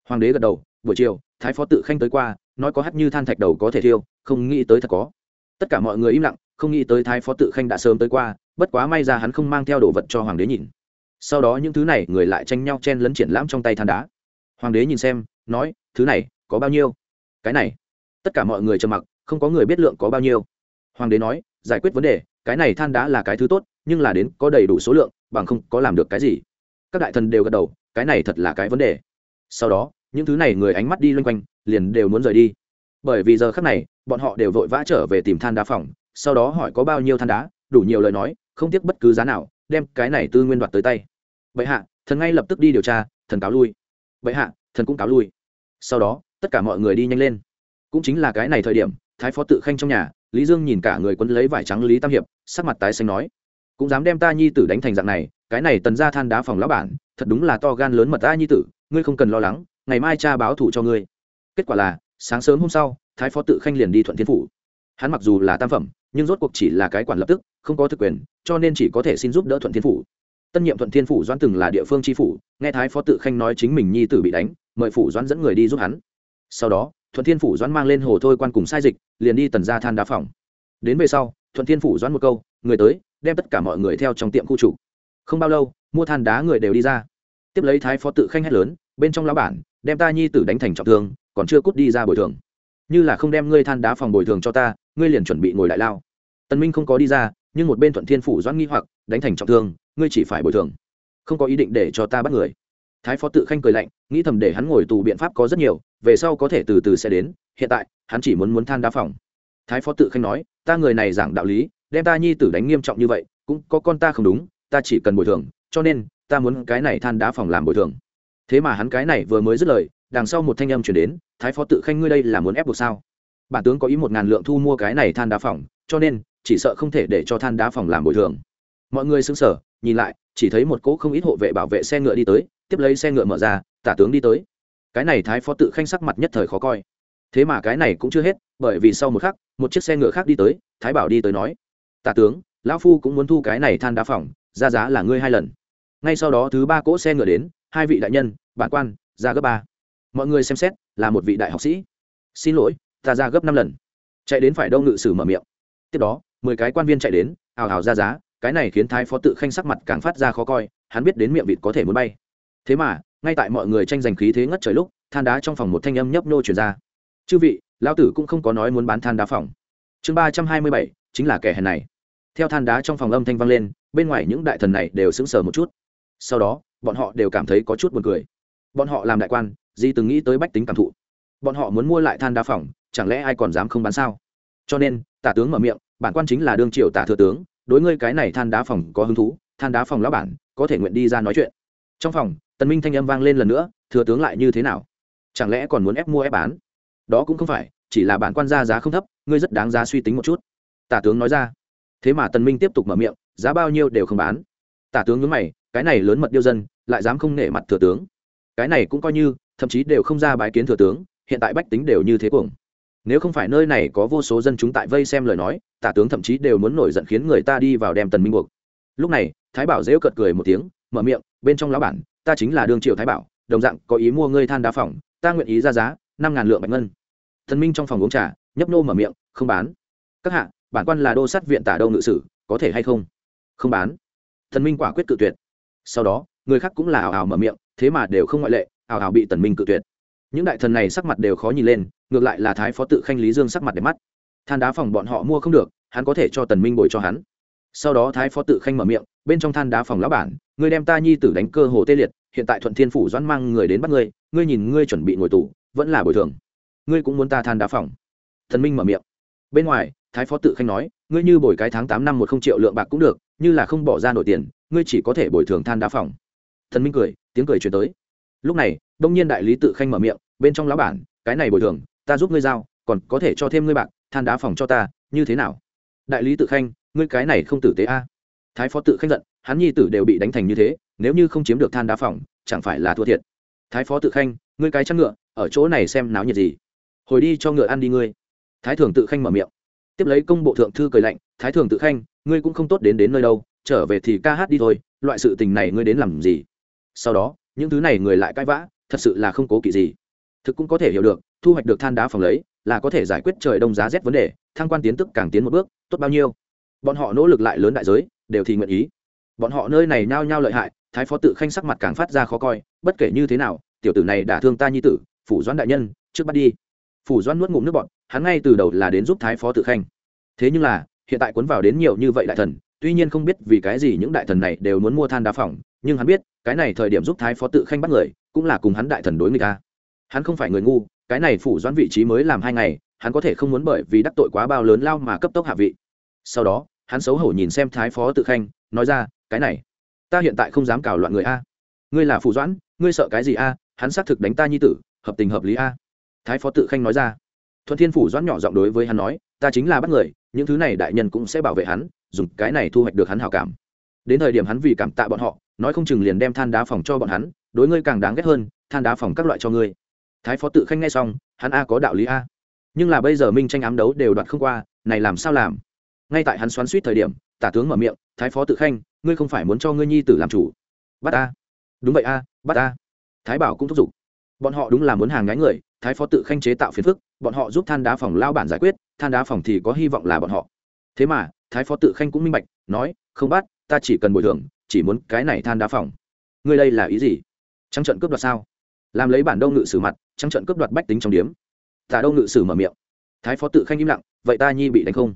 Hoàng đế gật đầu, buổi chiều, thái phó tự khanh tới qua, nói có hát như than thạch đầu có thể thiêu, không nghĩ tới thật có. Tất cả mọi người im lặng, không nghĩ tới thái phó tự khanh đã sớm tới qua, bất quá may ra hắn không mang theo đồ vật cho hoàng đế nhìn. Sau đó những thứ này người lại tranh nhau chen lấn triển lãm trong tay than đá hoàng đế nhìn xem, nói, thứ này, có bao nhiêu? Cái này. Tất cả mọi người trầm mặc, không có người biết lượng có bao nhiêu. Hoàng đế nói, giải quyết vấn đề, cái này than đá là cái thứ tốt, nhưng là đến có đầy đủ số lượng, bằng không có làm được cái gì. Các đại thần đều gật đầu, cái này thật là cái vấn đề. Sau đó, những thứ này người ánh mắt đi loanh quanh, liền đều muốn rời đi. Bởi vì giờ khắc này, bọn họ đều vội vã trở về tìm than đá phòng, sau đó hỏi có bao nhiêu than đá, đủ nhiều lời nói, không tiếc bất cứ giá nào, đem cái này tư nguyên đoạt tới tay. Bệ hạ, thần ngay lập tức đi điều tra, thần cáo lui bệ hạ, thần cũng cáo lui. Sau đó, tất cả mọi người đi nhanh lên. Cũng chính là cái này thời điểm, thái phó tự khanh trong nhà, lý dương nhìn cả người quấn lấy vải trắng lý tam hiệp, sắc mặt tái xanh nói, cũng dám đem ta nhi tử đánh thành dạng này, cái này tần ra than đá phòng lão bản, thật đúng là to gan lớn mật ta nhi tử, ngươi không cần lo lắng, ngày mai cha báo thủ cho ngươi. Kết quả là, sáng sớm hôm sau, thái phó tự khanh liền đi thuận thiên phủ. Hắn mặc dù là tam phẩm, nhưng rốt cuộc chỉ là cái quản lập tức, không có thực quyền, cho nên chỉ có thể xin giúp đỡ thuận thiên phủ tân nhiệm thuận thiên phủ doãn từng là địa phương tri phủ, nghe thái phó tự khanh nói chính mình nhi tử bị đánh, mời phủ doãn dẫn người đi giúp hắn. Sau đó, thuận thiên phủ doãn mang lên hồ thôi quan cùng sai dịch, liền đi tần ra than đá phòng. Đến về sau, thuận thiên phủ doãn một câu, người tới, đem tất cả mọi người theo trong tiệm khu chủ không bao lâu, mua than đá người đều đi ra. Tiếp lấy thái phó tự khanh hét lớn, bên trong lão bản, đem ta nhi tử đánh thành trọng thương, còn chưa cút đi ra bồi thường. Như là không đem ngươi than đá phòng bồi thường cho ta, ngươi liền chuẩn bị ngồi lại lao. Tân minh không có đi ra, nhưng một bên thuận thiên phủ doãn nghi hoặc, đánh thành trọng thương ngươi chỉ phải bồi thường. Không có ý định để cho ta bắt người. Thái phó tự khanh cười lạnh, nghĩ thầm để hắn ngồi tù biện pháp có rất nhiều, về sau có thể từ từ sẽ đến, hiện tại, hắn chỉ muốn muốn than đá phòng. Thái phó tự khanh nói, ta người này giảng đạo lý, đem ta nhi tử đánh nghiêm trọng như vậy, cũng có con ta không đúng, ta chỉ cần bồi thường, cho nên, ta muốn cái này than đá phòng làm bồi thường. Thế mà hắn cái này vừa mới dứt lời, đằng sau một thanh âm chuyển đến, thái phó tự khanh ngươi đây là muốn ép buộc sao? Bản tướng có ý một ngàn lượng thu mua cái này than đá phòng, cho nên, chỉ sợ không thể để cho than đá phòng làm bồi thường. Mọi người xứng sở nhìn lại, chỉ thấy một cỗ không ít hộ vệ bảo vệ xe ngựa đi tới, tiếp lấy xe ngựa mở ra, tả tướng đi tới. Cái này thái phó tự khanh sắc mặt nhất thời khó coi. Thế mà cái này cũng chưa hết, bởi vì sau một khắc, một chiếc xe ngựa khác đi tới, thái bảo đi tới nói, tả tướng, lão phu cũng muốn thu cái này than đá phòng ra giá là ngươi hai lần. Ngay sau đó thứ ba cỗ xe ngựa đến, hai vị đại nhân, bản quan, ra gấp ba. Mọi người xem xét, là một vị đại học sĩ. Xin lỗi, ta ra gấp năm lần. Chạy đến phải đâu ngự sử mở miệng. Tiếp đó, mười cái quan viên chạy đến, ào ào ra giá cái này khiến thái phó tự khanh sắc mặt càng phát ra khó coi, hắn biết đến miệng vịt có thể muốn bay. Thế mà, ngay tại mọi người tranh giành khí thế ngất trời lúc, than đá trong phòng một thanh âm nhấp nô chuyển ra. Chư vị, lão tử cũng không có nói muốn bán than đá phòng. Chương ba trăm hai mươi bảy, chính là kẻ hèn này. Theo than đá trong phòng âm thanh vang lên, bên ngoài những đại thần này đều sững sờ một chút. Sau đó, bọn họ đều cảm thấy có chút buồn cười. Bọn họ làm đại quan gì từng nghĩ tới bách tính cảm thụ. Bọn họ muốn mua lại than đá phòng, chẳng lẽ ai còn dám không bán sao? Cho nên, tả tướng mở miệng, bản quan chính là đương triều tả thừa tướng đối ngươi cái này than đá phòng có hứng thú, than đá phòng lão bản, có thể nguyện đi ra nói chuyện. Trong phòng, tần minh thanh âm vang lên lần nữa, thừa tướng lại như thế nào? Chẳng lẽ còn muốn ép mua ép bán? Đó cũng không phải, chỉ là bản quan ra giá không thấp, ngươi rất đáng giá suy tính một chút. Tả tướng nói ra. Thế mà tần minh tiếp tục mở miệng, giá bao nhiêu đều không bán. Tả tướng nhướng mày, cái này lớn mật điêu dân, lại dám không nể mặt thừa tướng. Cái này cũng coi như, thậm chí đều không ra bái kiến thừa tướng, hiện tại bách tính đều như thế cuồng nếu không phải nơi này có vô số dân chúng tại vây xem lời nói, tả tướng thậm chí đều muốn nổi giận khiến người ta đi vào đem tần minh buộc. Lúc này, thái bảo dễu cợt cười một tiếng, mở miệng, bên trong lão bản, ta chính là đương triều thái bảo, đồng dạng có ý mua ngươi than đá phòng ta nguyện ý ra giá năm ngàn lượng bạch ngân. Thần minh trong phòng uống trà, nhấp nô mở miệng, không bán. Các hạ, bản quan là đô sát viện tả đâu ngự sử, có thể hay không? Không bán. Thần minh quả quyết cự tuyệt. Sau đó, người khác cũng là ảo ảo mở miệng, thế mà đều không ngoại lệ, ảo ảo bị tần minh cự tuyệt những đại thần này sắc mặt đều khó nhìn lên, ngược lại là thái phó tự khanh lý dương sắc mặt để mắt. Than đá phòng bọn họ mua không được, hắn có thể cho tần minh bồi cho hắn. Sau đó thái phó tự khanh mở miệng, bên trong than đá phòng lão bản người đem ta nhi tử đánh cơ hồ tê liệt, hiện tại thuận thiên phủ doãn mang người đến bắt ngươi ngươi nhìn ngươi chuẩn bị ngồi tù, vẫn là bồi thường. Ngươi cũng muốn ta than đá phòng. Thần minh mở miệng. Bên ngoài, thái phó tự khanh nói, ngươi như bồi cái tháng tám năm một không triệu lượng bạc cũng được, như là không bỏ ra nổi tiền, ngươi chỉ có thể bồi thường than đá phòng. Thần minh cười, tiếng cười chuyển tới lúc này, đông nhiên đại lý tự khanh mở miệng, bên trong lão bản, cái này bồi thường, ta giúp ngươi giao, còn có thể cho thêm ngươi bạc, than đá phòng cho ta, như thế nào? Đại lý tự khanh, ngươi cái này không tử tế a. Thái phó tự khanh giận, hắn nhi tử đều bị đánh thành như thế, nếu như không chiếm được than đá phòng, chẳng phải là thua thiệt. Thái phó tự khanh, ngươi cái chăn ngựa, ở chỗ này xem náo nhiệt gì? Hồi đi cho ngựa ăn đi ngươi. Thái thường tự khanh mở miệng. Tiếp lấy công bộ thượng thư cười lạnh, thái thường tự khanh, ngươi cũng không tốt đến đến nơi đâu, trở về thì ca hát đi thôi, loại sự tình này ngươi đến làm gì? Sau đó những thứ này người lại cãi vã, thật sự là không cố kỵ gì. Thực cũng có thể hiểu được, thu hoạch được than đá phòng lấy, là có thể giải quyết trời đông giá rét vấn đề, thăng quan tiến tức càng tiến một bước, tốt bao nhiêu. Bọn họ nỗ lực lại lớn đại giới, đều thì nguyện ý. Bọn họ nơi này nhao nhao lợi hại, thái phó tự khanh sắc mặt càng phát ra khó coi, bất kể như thế nào, tiểu tử này đã thương ta nhi tử, phủ doãn đại nhân, trước bắt đi. Phủ doãn nuốt ngụm nước bọn hắn ngay từ đầu là đến giúp thái phó tự khanh. Thế nhưng là, hiện tại cuốn vào đến nhiều như vậy đại thần tuy nhiên không biết vì cái gì những đại thần này đều muốn mua than đá phòng nhưng hắn biết, cái này thời điểm giúp thái phó tự khanh bắt người, cũng là cùng hắn đại thần đối người ta hắn không phải người ngu, cái này phủ doãn vị trí mới làm hai ngày, hắn có thể không muốn bởi vì đắc tội quá bao lớn lao mà cấp tốc hạ vị. Sau đó, hắn xấu hổ nhìn xem thái phó tự khanh, nói ra, cái này, ta hiện tại không dám cào loạn người a. Ngươi là phủ doãn, ngươi sợ cái gì a? Hắn xác thực đánh ta nhi tử, hợp tình hợp lý a. Thái phó tự khanh nói ra. Thuận thiên phủ doãn nhỏ giọng đối với hắn nói, ta chính là bắt người, những thứ này đại nhân cũng sẽ bảo vệ hắn dùng cái này thu hoạch được hắn hảo cảm. Đến thời điểm hắn vì cảm tạ bọn họ, nói không chừng liền đem than đá phòng cho bọn hắn, đối ngươi càng đáng ghét hơn, than đá phòng các loại cho ngươi. Thái phó tự khanh nghe xong, hắn a có đạo lý a. Nhưng là bây giờ minh tranh ám đấu đều đoạt không qua, này làm sao làm? Ngay tại hắn xoắn suýt thời điểm, tả tướng mở miệng, thái phó tự khanh, ngươi không phải muốn cho ngươi nhi tử làm chủ? Bắt a. Đúng vậy a, bắt a. Thái bảo cũng thúc giục. Bọn họ đúng là muốn hàng ngái người, thái phó tự khanh chế tạo phiền phức, bọn họ giúp than đá phòng lao bản giải quyết, than đá phòng thì có hy vọng là bọn họ. Thế mà thái phó tự khanh cũng minh bạch, nói, không bắt, ta chỉ cần bồi thường, chỉ muốn cái này than đá phòng. Ngươi đây là ý gì? Trắng trận cướp đoạt sao? Làm lấy bản đông ngự sử mặt, trắng trận cướp đoạt bách tính trong điếm. Tả đông ngự sử mở miệng. Thái phó tự khanh im lặng, vậy ta nhi bị đánh không?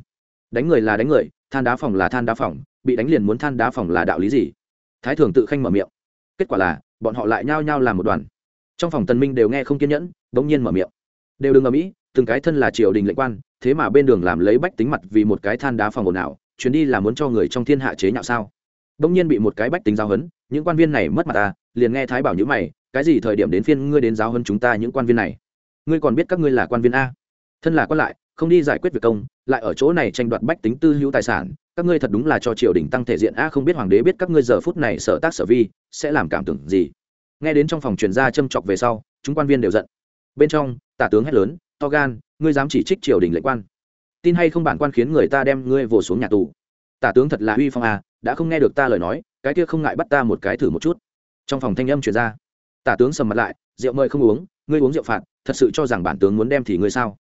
Đánh người là đánh người, than đá phòng là than đá phòng, bị đánh liền muốn than đá phòng là đạo lý gì? Thái thường tự khanh mở miệng. Kết quả là, bọn họ lại nhao nhao làm một đoàn. Trong phòng tần minh đều nghe không kiên nhẫn, đống nhiên mở miệng. Đều đừng ở mỹ từng cái thân là triều đình lệnh quan, thế mà bên đường làm lấy bách tính mặt vì một cái than đá phòng ồn ào, chuyến đi là muốn cho người trong thiên hạ chế nhạo sao? Đống nhiên bị một cái bách tính giáo hấn những quan viên này mất mặt ta liền nghe thái bảo nhữ mày, cái gì thời điểm đến phiên ngươi đến giáo hơn chúng ta những quan viên này? Ngươi còn biết các ngươi là quan viên a? Thân là quan lại, không đi giải quyết việc công, lại ở chỗ này tranh đoạt bách tính tư hữu tài sản, các ngươi thật đúng là cho triều đình tăng thể diện a, không biết hoàng đế biết các ngươi giờ phút này sở tác sở vi, sẽ làm cảm tưởng gì? Nghe đến trong phòng truyền ra châm chọc về sau, chúng quan viên đều giận. Bên trong, tả tướng hét lớn to gan ngươi dám chỉ trích triều đình lệnh quan. Tin hay không bản quan khiến người ta đem ngươi vồ xuống nhà tù. Tả tướng thật là uy phong à, đã không nghe được ta lời nói cái kia không ngại bắt ta một cái thử một chút. Trong phòng thanh âm truyền ra. Tả tướng sầm mặt lại rượu mời không uống ngươi uống rượu phạt thật sự cho rằng bản tướng muốn đem thì ngươi sao?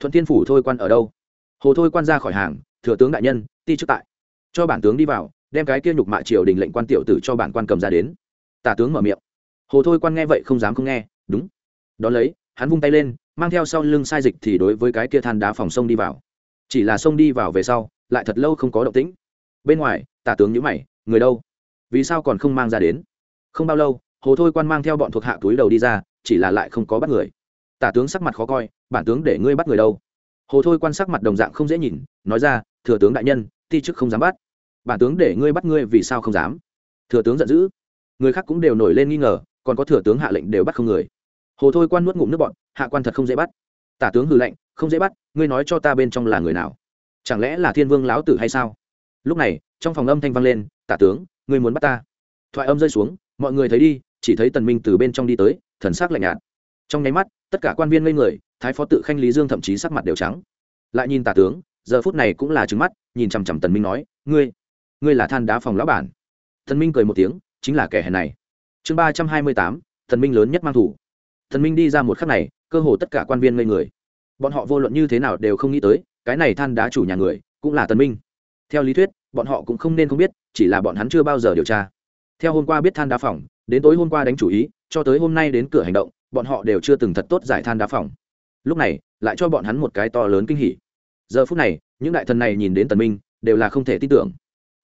Thuận thiên phủ thôi quan ở đâu? Hồ thôi quan ra khỏi hàng thừa tướng đại nhân ti trước tại. Cho bản tướng đi vào đem cái kia nhục mạ triều đình lệnh quan tiểu tử cho bản quan cầm ra đến. Tả tướng mở miệng. Hồ thôi quan nghe vậy không dám không nghe đúng. Đón lấy hắn vung tay lên mang theo sau lưng sai dịch thì đối với cái kia than đá phòng sông đi vào. Chỉ là sông đi vào về sau, lại thật lâu không có động tĩnh. Bên ngoài, tả tướng nhữ mày, người đâu? Vì sao còn không mang ra đến? Không bao lâu, hồ thôi quan mang theo bọn thuộc hạ túi đầu đi ra, chỉ là lại không có bắt người. Tả tướng sắc mặt khó coi, bản tướng để ngươi bắt người đâu? Hồ thôi quan sắc mặt đồng dạng không dễ nhìn, nói ra, thừa tướng đại nhân, ti chức không dám bắt. Bản tướng để ngươi bắt ngươi vì sao không dám? Thừa tướng giận dữ. Người khác cũng đều nổi lên nghi ngờ, còn có thừa tướng hạ lệnh đều bắt không người hồ thôi quan nuốt ngụm nước bọn hạ quan thật không dễ bắt. Tả tướng hư lệnh không dễ bắt, ngươi nói cho ta bên trong là người nào? Chẳng lẽ là thiên vương lão tử hay sao? Lúc này, trong phòng âm thanh vang lên, tả tướng, ngươi muốn bắt ta? Thoại âm rơi xuống, mọi người thấy đi, chỉ thấy tần minh từ bên trong đi tới, thần sắc lạnh nhạt. Trong nháy mắt, tất cả quan viên ngây người, thái phó tự khanh lý dương thậm chí sắc mặt đều trắng. Lại nhìn tả tướng, giờ phút này cũng là trừng mắt, nhìn chằm chằm tần minh nói, ngươi ngươi là than đá phòng lão bản. Tần minh cười một tiếng, chính là kẻ hèn này. Chương ba trăm hai mươi tám, tần minh lớn nhất mang thủ. Thần minh đi ra một khắc này, cơ hồ tất cả quan viên ngây người. Bọn họ vô luận như thế nào đều không nghĩ tới, cái này than đá chủ nhà người, cũng là tần minh. Theo lý thuyết, bọn họ cũng không nên không biết, chỉ là bọn hắn chưa bao giờ điều tra. Theo hôm qua biết than đá phòng, đến tối hôm qua đánh chủ ý, cho tới hôm nay đến cửa hành động, bọn họ đều chưa từng thật tốt giải than đá phòng. Lúc này, lại cho bọn hắn một cái to lớn kinh hỉ. Giờ phút này, những đại thần này nhìn đến tần minh, đều là không thể tin tưởng.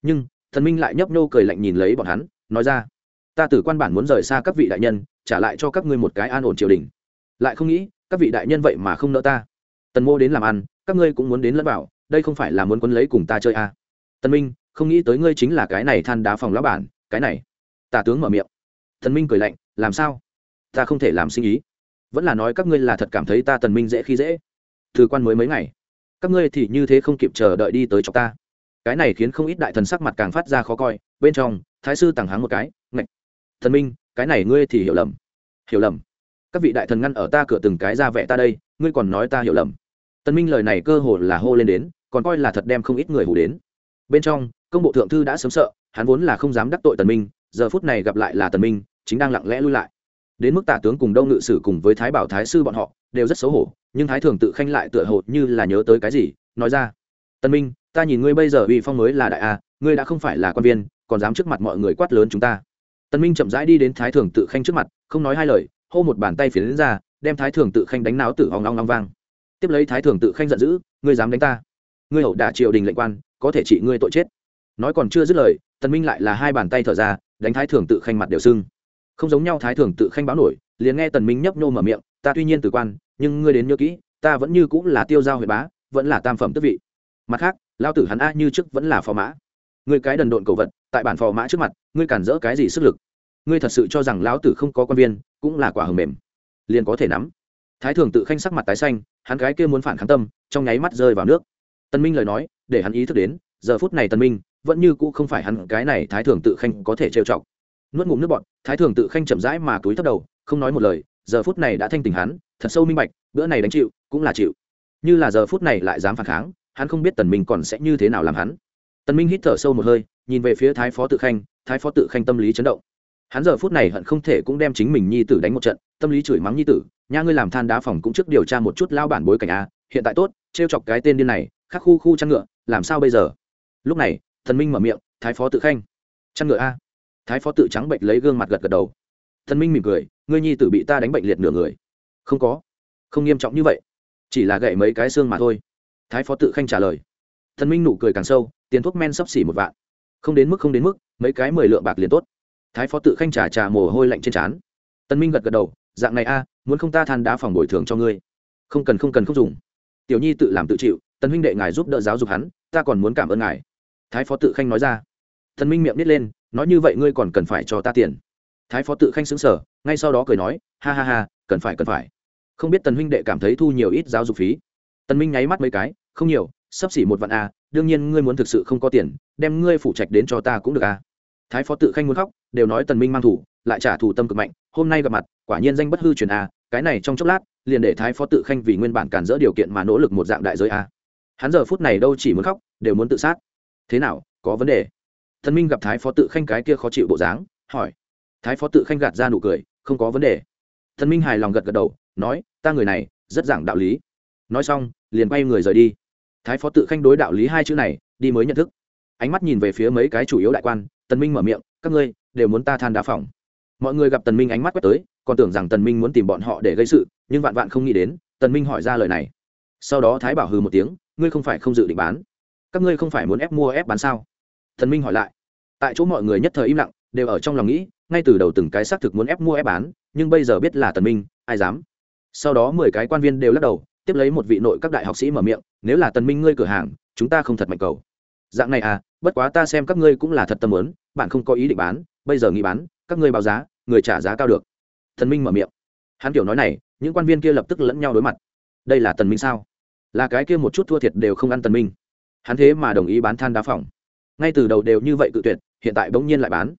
Nhưng thần minh lại nhấp nhô cười lạnh nhìn lấy bọn hắn, nói ra, ta tử quan bản muốn rời xa các vị đại nhân trả lại cho các ngươi một cái an ổn triều đình. Lại không nghĩ, các vị đại nhân vậy mà không nợ ta. Tần mô đến làm ăn, các ngươi cũng muốn đến lẫn bảo đây không phải là muốn quân lấy cùng ta chơi à. tần minh, không nghĩ tới ngươi chính là cái này than đá phòng lão bản, cái này. Tả tướng mở miệng. Tần minh cười lạnh, làm sao? Ta không thể làm sinh ý. Vẫn là nói các ngươi là thật cảm thấy ta tần minh dễ khi dễ. Từ quan mới mấy ngày. Các ngươi thì như thế không kịp chờ đợi đi tới chọc ta. Cái này khiến không ít đại thần sắc mặt càng phát ra khó coi, bên trong, thái sư tàng háng một cái, ngạch. Thần minh cái này ngươi thì hiểu lầm. Hiểu lầm. Các vị đại thần ngăn ở ta cửa từng cái ra vẽ ta đây, ngươi còn nói ta hiểu lầm. Tân minh lời này cơ hồ là hô lên đến, còn coi là thật đem không ít người hù đến. Bên trong, công bộ thượng thư đã sớm sợ, hắn vốn là không dám đắc tội tần minh, giờ phút này gặp lại là tần minh, chính đang lặng lẽ lui lại. Đến mức tả tướng cùng đông ngự sử cùng với thái bảo thái sư bọn họ, đều rất xấu hổ, nhưng thái thường tự khanh lại tựa hồ như là nhớ tới cái gì, nói ra tân minh, ta nhìn ngươi bây giờ uy phong mới là đại a, ngươi đã không phải là quan viên, còn dám trước mặt mọi người quát lớn chúng ta tần minh chậm rãi đi đến thái thường tự khanh trước mặt, không nói hai lời, hô một bàn tay phiến ra, đem thái thường tự khanh đánh náo tử ong long long vang. Tiếp lấy thái thường tự khanh giận dữ, ngươi dám đánh ta? Ngươi hậu đả triều đình lệnh quan, có thể trị ngươi tội chết. Nói còn chưa dứt lời, tần minh lại là hai bàn tay thở ra, đánh thái thường tự khanh mặt đều sưng. Không giống nhau thái thường tự khanh báo nổi, liền nghe tần minh nhấp nhô mở miệng, ta tuy nhiên tử quan, nhưng ngươi đến nhớ kỹ, ta vẫn như cũng là tiêu giao huệ bá, vẫn là tam phẩm tước vị. Mặt khác lao tử hắn a như trước vẫn là phò mã. Ngươi cái đần độn cầu vật tại bản phò mã trước mặt, ngươi cản rỡ cái gì sức lực? Ngươi thật sự cho rằng lão tử không có quan viên, cũng là quả hầm mềm. Liền có thể nắm. Thái thường tự khanh sắc mặt tái xanh, hắn gái kia muốn phản kháng tâm, trong nháy mắt rơi vào nước. Tân minh lời nói, để hắn ý thức đến, giờ phút này tân minh, vẫn như cũ không phải hắn cái này thái thường tự khanh có thể trêu chọc. Nuốt ngụm nước bọt, thái thường tự khanh chậm rãi mà túi thấp đầu, không nói một lời, giờ phút này đã thanh tỉnh hắn, thật sâu minh bạch, bữa này đánh chịu, cũng là chịu. Như là giờ phút này lại dám phản kháng, hắn không biết tần minh còn sẽ như thế nào làm hắn. Tần minh hít thở sâu một hơi nhìn về phía thái phó tự khanh, thái phó tự khanh tâm lý chấn động. Hắn giờ phút này hận không thể cũng đem chính mình nhi tử đánh một trận, tâm lý chửi mắng nhi tử, nha ngươi làm than đá phòng cũng trước điều tra một chút lao bản bối cảnh a, hiện tại tốt, trêu chọc cái tên điên này, khắc khu khu chăn ngựa, làm sao bây giờ? Lúc này, thần minh mở miệng, thái phó tự khanh, chăn ngựa a. Thái phó tự trắng bệnh lấy gương mặt gật gật đầu. Thần minh mỉm cười, ngươi nhi tử bị ta đánh bệnh liệt nửa người. Không có, không nghiêm trọng như vậy, chỉ là gậy mấy cái xương mà thôi. Thái phó tự khanh trả lời. Thần minh nụ cười càng sâu, tiền thuốc men sấp xỉ một vạn không đến mức, không đến mức, mấy cái mười lượng bạc liền tốt. Thái phó tự khanh trà trà mồ hôi lạnh trên trán. Tân minh gật gật đầu, dạng này a, muốn không ta than đá phòng bồi thường cho ngươi. Không cần không cần, không dùng. Tiểu nhi tự làm tự chịu, tân huynh đệ ngài giúp đỡ giáo dục hắn, ta còn muốn cảm ơn ngài. Thái phó tự khanh nói ra. Tân minh miệng nít lên, nói như vậy ngươi còn cần phải cho ta tiền. Thái phó tự khanh xứng sở ngay sau đó cười nói, ha ha ha, cần phải cần phải. Không biết tần huynh đệ cảm thấy thu nhiều ít giáo dục phí. Tần minh nháy mắt mấy cái, không nhiều sắp xỉ một vạn a, đương nhiên ngươi muốn thực sự không có tiền, đem ngươi phụ trạch đến cho ta cũng được a. Thái phó tự khanh muốn khóc, đều nói tần minh mang thủ, lại trả thù tâm cực mạnh, hôm nay gặp mặt, quả nhiên danh bất hư truyền a, cái này trong chốc lát, liền để thái phó tự khanh vì nguyên bản cản dỡ điều kiện mà nỗ lực một dạng đại giới a. Hắn giờ phút này đâu chỉ muốn khóc, đều muốn tự sát. Thế nào, có vấn đề? Thần minh gặp thái phó tự khanh cái kia khó chịu bộ dáng, hỏi. Thái phó tự khanh gạt ra nụ cười, không có vấn đề. Thần minh hài lòng gật gật đầu, nói, ta người này, rất giảng đạo lý. Nói xong, liền quay người rời đi thái phó tự khanh đối đạo lý hai chữ này, đi mới nhận thức. Ánh mắt nhìn về phía mấy cái chủ yếu đại quan, tần minh mở miệng, các ngươi đều muốn ta than đá phòng mọi người gặp tần minh ánh mắt quét tới, còn tưởng rằng tần minh muốn tìm bọn họ để gây sự, nhưng vạn vạn không nghĩ đến, tần minh hỏi ra lời này. Sau đó thái bảo hừ một tiếng, ngươi không phải không dự định bán. Các ngươi không phải muốn ép mua ép bán sao? Tần minh hỏi lại. Tại chỗ mọi người nhất thời im lặng, đều ở trong lòng nghĩ, ngay từ đầu từng cái xác thực muốn ép mua ép bán, nhưng bây giờ biết là tần minh, ai dám? Sau đó mười cái quan viên đều lắc đầu tiếp lấy một vị nội các đại học sĩ mở miệng, nếu là tần minh ngươi cửa hàng, chúng ta không thật mạnh cầu. Dạng này à bất quá ta xem các ngươi cũng là thật tâm muốn, bạn không có ý định bán, bây giờ nghĩ bán, các ngươi báo giá, người trả giá cao được. Tần minh mở miệng. Hắn kiểu nói này, những quan viên kia lập tức lẫn nhau đối mặt. Đây là tần minh sao? Là cái kia một chút thua thiệt đều không ăn tần minh. Hắn thế mà đồng ý bán than đá phòng ngay từ đầu đều như vậy cự tuyệt, hiện tại bỗng nhiên lại bán.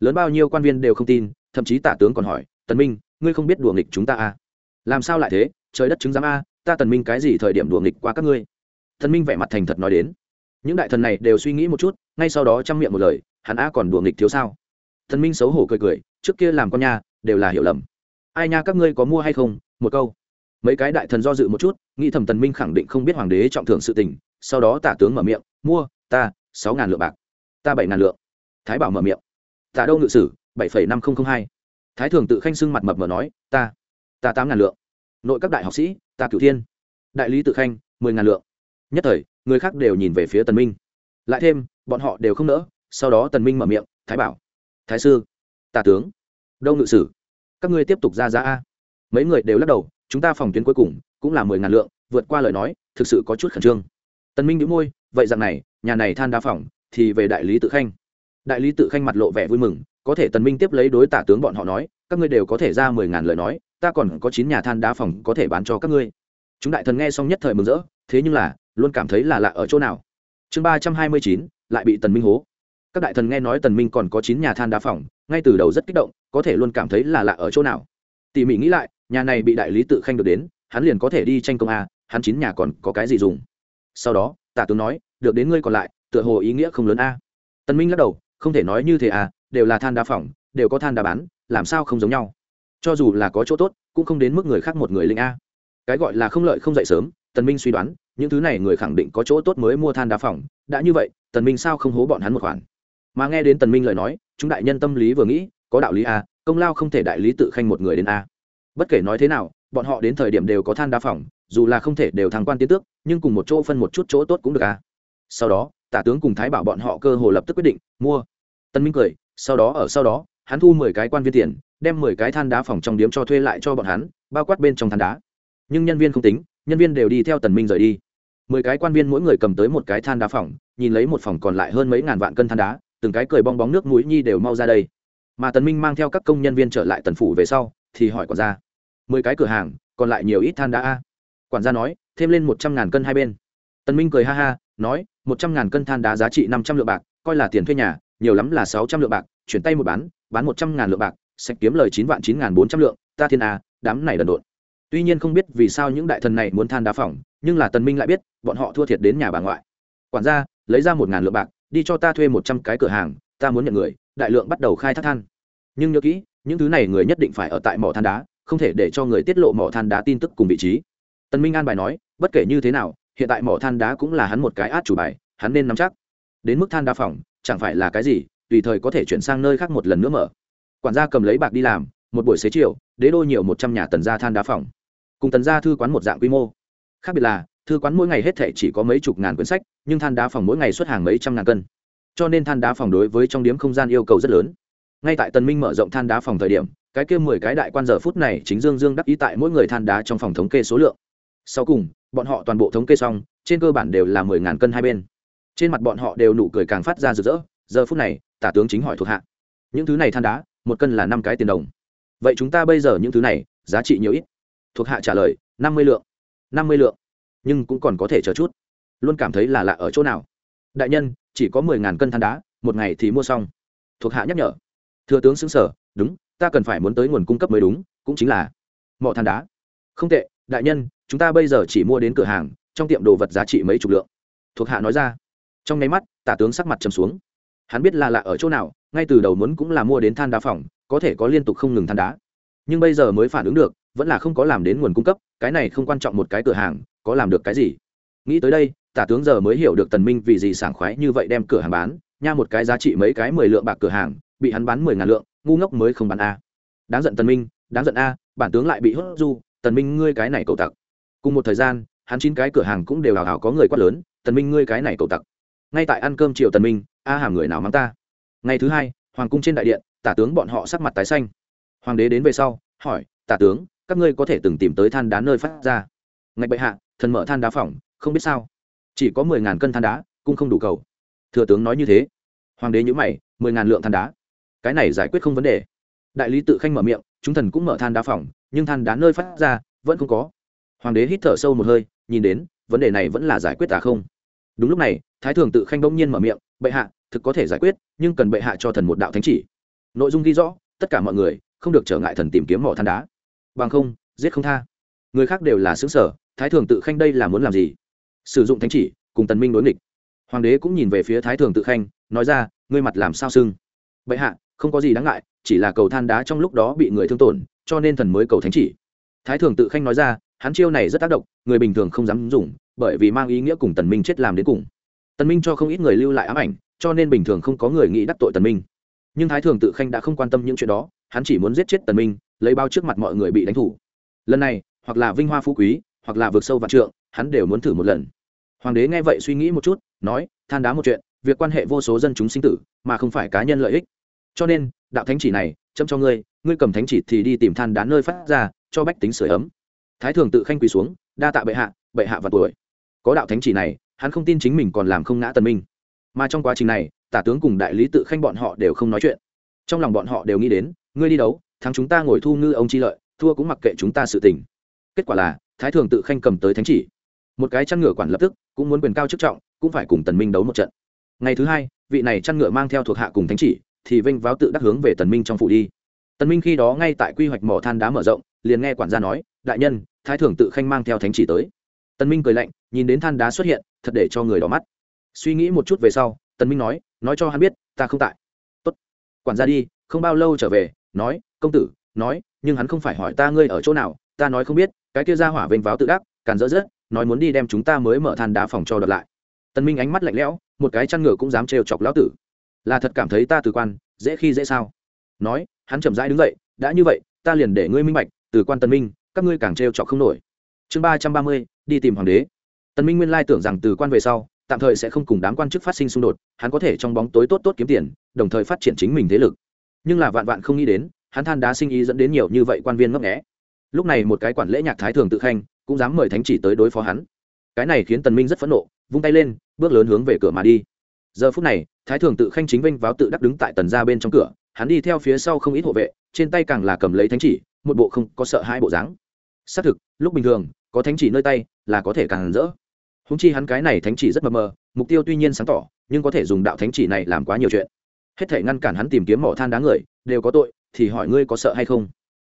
Lớn bao nhiêu quan viên đều không tin, thậm chí tả tướng còn hỏi, tần minh, ngươi không biết đùa nghịch chúng ta à? Làm sao lại thế? Trời đất chứng giám a ta tần minh cái gì thời điểm đùa nghịch qua các ngươi? Thần minh vẻ mặt thành thật nói đến. Những đại thần này đều suy nghĩ một chút, ngay sau đó chăm miệng một lời, hắn a còn đùa nghịch thiếu sao? Thần minh xấu hổ cười cười, trước kia làm con nha, đều là hiểu lầm. Ai nha các ngươi có mua hay không? Một câu. Mấy cái đại thần do dự một chút, nghĩ thầm tần minh khẳng định không biết hoàng đế trọng thưởng sự tình, sau đó tả tướng mở miệng, mua, ta, sáu ngàn lượng bạc. Ta bảy ngàn lượng. Thái bảo mở miệng. Tả đâu ngự sử, bảy phẩy năm không không hai. Thái thường tự khanh xưng mặt mập mở nói, ta ta tám ngàn lượng nội các đại học sĩ, ta cửu thiên. Đại lý tự khanh, mười ngàn lượng. Nhất thời, người khác đều nhìn về phía tần minh. Lại thêm, bọn họ đều không nỡ, sau đó tần minh mở miệng, thái bảo, thái sư tả tướng, đâu ngự sử, các ngươi tiếp tục ra giá a. Mấy người đều lắc đầu, chúng ta phòng tuyến cuối cùng cũng là mười ngàn lượng, vượt qua lời nói, thực sự có chút khẩn trương. Tần minh nhíu môi, vậy rằng này, nhà này than đá phòng thì về đại lý tự khanh. Đại lý tự khanh mặt lộ vẻ vui mừng, có thể tần minh tiếp lấy đối tả tướng bọn họ nói, các ngươi đều có thể ra mười ngàn lời nói ta còn có chín nhà than đá phòng có thể bán cho các ngươi. Chúng đại thần nghe xong nhất thời mừng rỡ, thế nhưng là, luôn cảm thấy là lạ ở chỗ nào. Chương ba trăm hai mươi chín, lại bị tần minh hố. Các đại thần nghe nói tần minh còn có chín nhà than đá phòng, ngay từ đầu rất kích động, có thể luôn cảm thấy là lạ ở chỗ nào. Tỉ mỉ nghĩ lại, nhà này bị đại lý tự khanh được đến, hắn liền có thể đi tranh công a, hắn chín nhà còn có cái gì dùng. Sau đó, tả tướng nói, được đến ngươi còn lại, tựa hồ ý nghĩa không lớn a. Tần minh lắc đầu, không thể nói như thế à đều là than đá phòng, đều có than đá bán, làm sao không giống nhau? Cho dù là có chỗ tốt, cũng không đến mức người khác một người linh a. Cái gọi là không lợi không dậy sớm, tần minh suy đoán, những thứ này người khẳng định có chỗ tốt mới mua than đá phòng đã như vậy, tần minh sao không hố bọn hắn một khoản? Mà nghe đến tần minh lời nói, chúng đại nhân tâm lý vừa nghĩ, có đạo lý a, công lao không thể đại lý tự khanh một người đến a. Bất kể nói thế nào, bọn họ đến thời điểm đều có than đá phòng dù là không thể đều thăng quan tiến tước, nhưng cùng một chỗ phân một chút chỗ tốt cũng được a. Sau đó, tả tướng cùng thái bảo bọn họ cơ hồ lập tức quyết định, mua. Tân minh cười, sau đó, ở sau đó, hắn thu mười cái quan viên tiền đem mười cái than đá phòng trong điếm cho thuê lại cho bọn hắn, bao quát bên trong than đá. Nhưng nhân viên không tính, nhân viên đều đi theo tần minh rời đi. Mười cái quan viên mỗi người cầm tới một cái than đá phòng, nhìn lấy một phòng còn lại hơn mấy ngàn vạn cân than đá, từng cái cười bong bóng nước mũi nhi đều mau ra đây. Mà tần minh mang theo các công nhân viên trở lại tần phủ về sau, thì hỏi quản gia, mười cái cửa hàng, còn lại nhiều ít than đá a? Quản gia nói, thêm lên một trăm ngàn cân hai bên. Tần minh cười ha ha, nói, một trăm ngàn cân than đá giá trị năm trăm lượng bạc, coi là tiền thuê nhà, nhiều lắm là sáu trăm lượng bạc, chuyển tay một bán bán một trăm ngàn lượng bạc sạch kiếm lời chín vạn chín ngàn bốn trăm lượng, ta thiên a, đám này đần độn. Tuy nhiên không biết vì sao những đại thần này muốn than đá phòng nhưng là tần minh lại biết, bọn họ thua thiệt đến nhà bà ngoại. Quản gia, lấy ra một ngàn lượng bạc, đi cho ta thuê một trăm cái cửa hàng, ta muốn nhận người, đại lượng bắt đầu khai thác than. Nhưng nhớ kỹ, những thứ này người nhất định phải ở tại mỏ than đá, không thể để cho người tiết lộ mỏ than đá tin tức cùng vị trí. Tần minh an bài nói, bất kể như thế nào, hiện tại mỏ than đá cũng là hắn một cái át chủ bài, hắn nên nắm chắc. Đến mức than đá phòng chẳng phải là cái gì, tùy thời có thể chuyển sang nơi khác một lần nữa mở quản gia cầm lấy bạc đi làm, một buổi xế chiều, đế đô nhiều một trăm nhà tần gia than đá phòng. Cùng tần gia thư quán một dạng quy mô. Khác biệt là, thư quán mỗi ngày hết thể chỉ có mấy chục ngàn quyển sách, nhưng than đá phòng mỗi ngày xuất hàng mấy trăm ngàn cân. Cho nên than đá phòng đối với trong điếm không gian yêu cầu rất lớn. Ngay tại tần minh mở rộng than đá phòng thời điểm, cái kia mười cái đại quan giờ phút này chính dương dương đắc ý tại mỗi người than đá trong phòng thống kê số lượng. Sau cùng, bọn họ toàn bộ thống kê xong, trên cơ bản đều là mười ngàn cân hai bên. Trên mặt bọn họ đều nụ cười càng phát ra rực rỡ. Giờ phút này, tả tướng chính hỏi thuộc hạ, những thứ này than đá một cân là năm cái tiền đồng. Vậy chúng ta bây giờ những thứ này, giá trị nhiều ít. Thuộc hạ trả lời, năm mươi lượng. năm mươi lượng. Nhưng cũng còn có thể chờ chút. Luôn cảm thấy là lạ ở chỗ nào. Đại nhân, chỉ có mười ngàn cân than đá, một ngày thì mua xong. Thuộc hạ nhắc nhở. Thừa tướng xứng sở, đúng, ta cần phải muốn tới nguồn cung cấp mới đúng, cũng chính là mỏ than đá. Không tệ, đại nhân, chúng ta bây giờ chỉ mua đến cửa hàng, trong tiệm đồ vật giá trị mấy chục lượng. Thuộc hạ nói ra. Trong nháy mắt, tả tướng sắc mặt trầm xuống. Hắn biết là lạ ở chỗ nào ngay từ đầu muốn cũng là mua đến than đá phòng có thể có liên tục không ngừng than đá. Nhưng bây giờ mới phản ứng được, vẫn là không có làm đến nguồn cung cấp, cái này không quan trọng một cái cửa hàng, có làm được cái gì. Nghĩ tới đây, tả tướng giờ mới hiểu được tần minh vì gì sảng khoái như vậy đem cửa hàng bán, nha một cái giá trị mấy cái mười lượng bạc cửa hàng, bị hắn bán mười ngàn lượng, ngu ngốc mới không bán a. Đáng giận tần minh, đáng giận a, bản tướng lại bị hốt du, tần minh ngươi cái này cầu tặc. Cùng một thời gian, hắn chín cái cửa hàng cũng đều hào hào có người quát lớn, tần minh ngươi cái này cầu tặc. Ngay tại ăn cơm chiều tần minh, a hàm người nào mắng ta? Ngày thứ hai, hoàng cung trên đại điện, tả tướng bọn họ sắc mặt tái xanh. Hoàng đế đến về sau, hỏi, tả tướng, các ngươi có thể từng tìm tới than đá nơi phát ra? Ngạch bệ hạ, thần mở than đá phỏng, không biết sao. Chỉ có mười ngàn cân than đá, cũng không đủ cầu. Thừa tướng nói như thế. Hoàng đế nhữ mày, mười ngàn lượng than đá? Cái này giải quyết không vấn đề. Đại lý tự khanh mở miệng, chúng thần cũng mở than đá phỏng, nhưng than đá nơi phát ra, vẫn không có. Hoàng đế hít thở sâu một hơi, nhìn đến, vấn đề này vẫn là giải quyết à không. Đúng lúc này, thái thường tự khanh bỗng nhiên mở miệng bệ hạ, thực có thể giải quyết, nhưng cần bệ hạ cho thần một đạo thánh chỉ. Nội dung ghi rõ, tất cả mọi người, không được trở ngại thần tìm kiếm mỏ than đá. Bằng không, giết không tha. Người khác đều là xứng sở thái thường tự khanh đây là muốn làm gì? Sử dụng thánh chỉ, cùng tần minh đối nghịch. Hoàng đế cũng nhìn về phía thái thường tự khanh, nói ra, ngươi mặt làm sao sưng? Bệ hạ, không có gì đáng ngại, chỉ là cầu than đá trong lúc đó bị người thương tổn, cho nên thần mới cầu thánh chỉ. Thái thường tự khanh nói ra, hắn chiêu này rất tác động, người bình thường không dám dùng, bởi vì mang ý nghĩa cùng tần minh chết làm đến cùng tần minh cho không ít người lưu lại ám ảnh, cho nên bình thường không có người nghĩ đắc tội tần minh. Nhưng thái thường tự khanh đã không quan tâm những chuyện đó, hắn chỉ muốn giết chết tần minh, lấy bao trước mặt mọi người bị đánh thủ. Lần này, hoặc là vinh hoa phú quý, hoặc là vượt sâu vạn trượng, hắn đều muốn thử một lần. Hoàng đế nghe vậy suy nghĩ một chút, nói, than đá một chuyện, việc quan hệ vô số dân chúng sinh tử, mà không phải cá nhân lợi ích. Cho nên, đạo thánh chỉ này chấm cho ngươi ngươi cầm thánh chỉ thì đi tìm than đá nơi phát ra, cho bách tính sửa ấm. Thái thường tự khanh quỳ xuống, đa tạ bệ hạ bệ hạ và tuổi. Có đạo thánh chỉ này hắn không tin chính mình còn làm không ngã tần minh. Mà trong quá trình này, tả tướng cùng đại lý tự khanh bọn họ đều không nói chuyện. Trong lòng bọn họ đều nghĩ đến, ngươi đi đấu thắng chúng ta ngồi thu ngư ông chi lợi, thua cũng mặc kệ chúng ta sự tình. Kết quả là, thái thường tự khanh cầm tới thánh chỉ. Một cái chăn ngựa quản lập tức, cũng muốn quyền cao chức trọng, cũng phải cùng tần minh đấu một trận. Ngày thứ hai, vị này chăn ngựa mang theo thuộc hạ cùng thánh chỉ, thì vinh váo tự đắc hướng về tần minh trong phủ đi. Tần minh khi đó ngay tại quy hoạch mỏ than đá mở rộng, liền nghe quản gia nói, đại nhân, thái thường tự khanh mang theo thánh chỉ tới tần minh cười lạnh, nhìn đến than đá xuất hiện, thật để cho người đỏ mắt. Suy nghĩ một chút về sau, tần minh nói nói cho hắn biết, ta không tại. Tốt, quản gia đi, không bao lâu trở về, nói, công tử, nói, nhưng hắn không phải hỏi ta ngươi ở chỗ nào, ta nói không biết, cái kia ra hỏa vênh váo tự đắc, càn dỡ dứt, nói muốn đi đem chúng ta mới mở than đá phòng cho đợt lại. Tần minh ánh mắt lạnh lẽo, một cái chăn ngựa cũng dám trêu chọc lão tử. Là thật cảm thấy ta từ quan, dễ khi dễ sao? Nói, hắn chậm rãi đứng dậy, đã như vậy, ta liền để ngươi minh bạch, từ quan tần minh, các ngươi càng trêu chọc không nổi chương ba trăm ba mươi, đi tìm hoàng đế. Tần minh nguyên lai tưởng rằng từ quan về sau, tạm thời sẽ không cùng đám quan chức phát sinh xung đột, hắn có thể trong bóng tối tốt tốt kiếm tiền, đồng thời phát triển chính mình thế lực. Nhưng là vạn vạn không nghĩ đến, hắn than đá sinh ý dẫn đến nhiều như vậy quan viên ngấp nghé. Lúc này một cái quản lễ nhạc thái thường tự khanh, cũng dám mời thánh chỉ tới đối phó hắn. Cái này khiến tần minh rất phẫn nộ, vung tay lên, bước lớn hướng về cửa mà đi. Giờ phút này, thái thường tự khanh chính vinh váo tự đắc đứng tại tần gia bên trong cửa, hắn đi theo phía sau không ít hộ vệ, trên tay càng là cầm lấy thánh chỉ, một bộ không có sợ hai bộ dáng xác thực, lúc bình thường, có thánh chỉ nơi tay là có thể càng rỡ. Húng chi hắn cái này thánh chỉ rất mờ mờ, mục tiêu tuy nhiên sáng tỏ, nhưng có thể dùng đạo thánh chỉ này làm quá nhiều chuyện. Hết thể ngăn cản hắn tìm kiếm mỏ than đá người, đều có tội, thì hỏi ngươi có sợ hay không?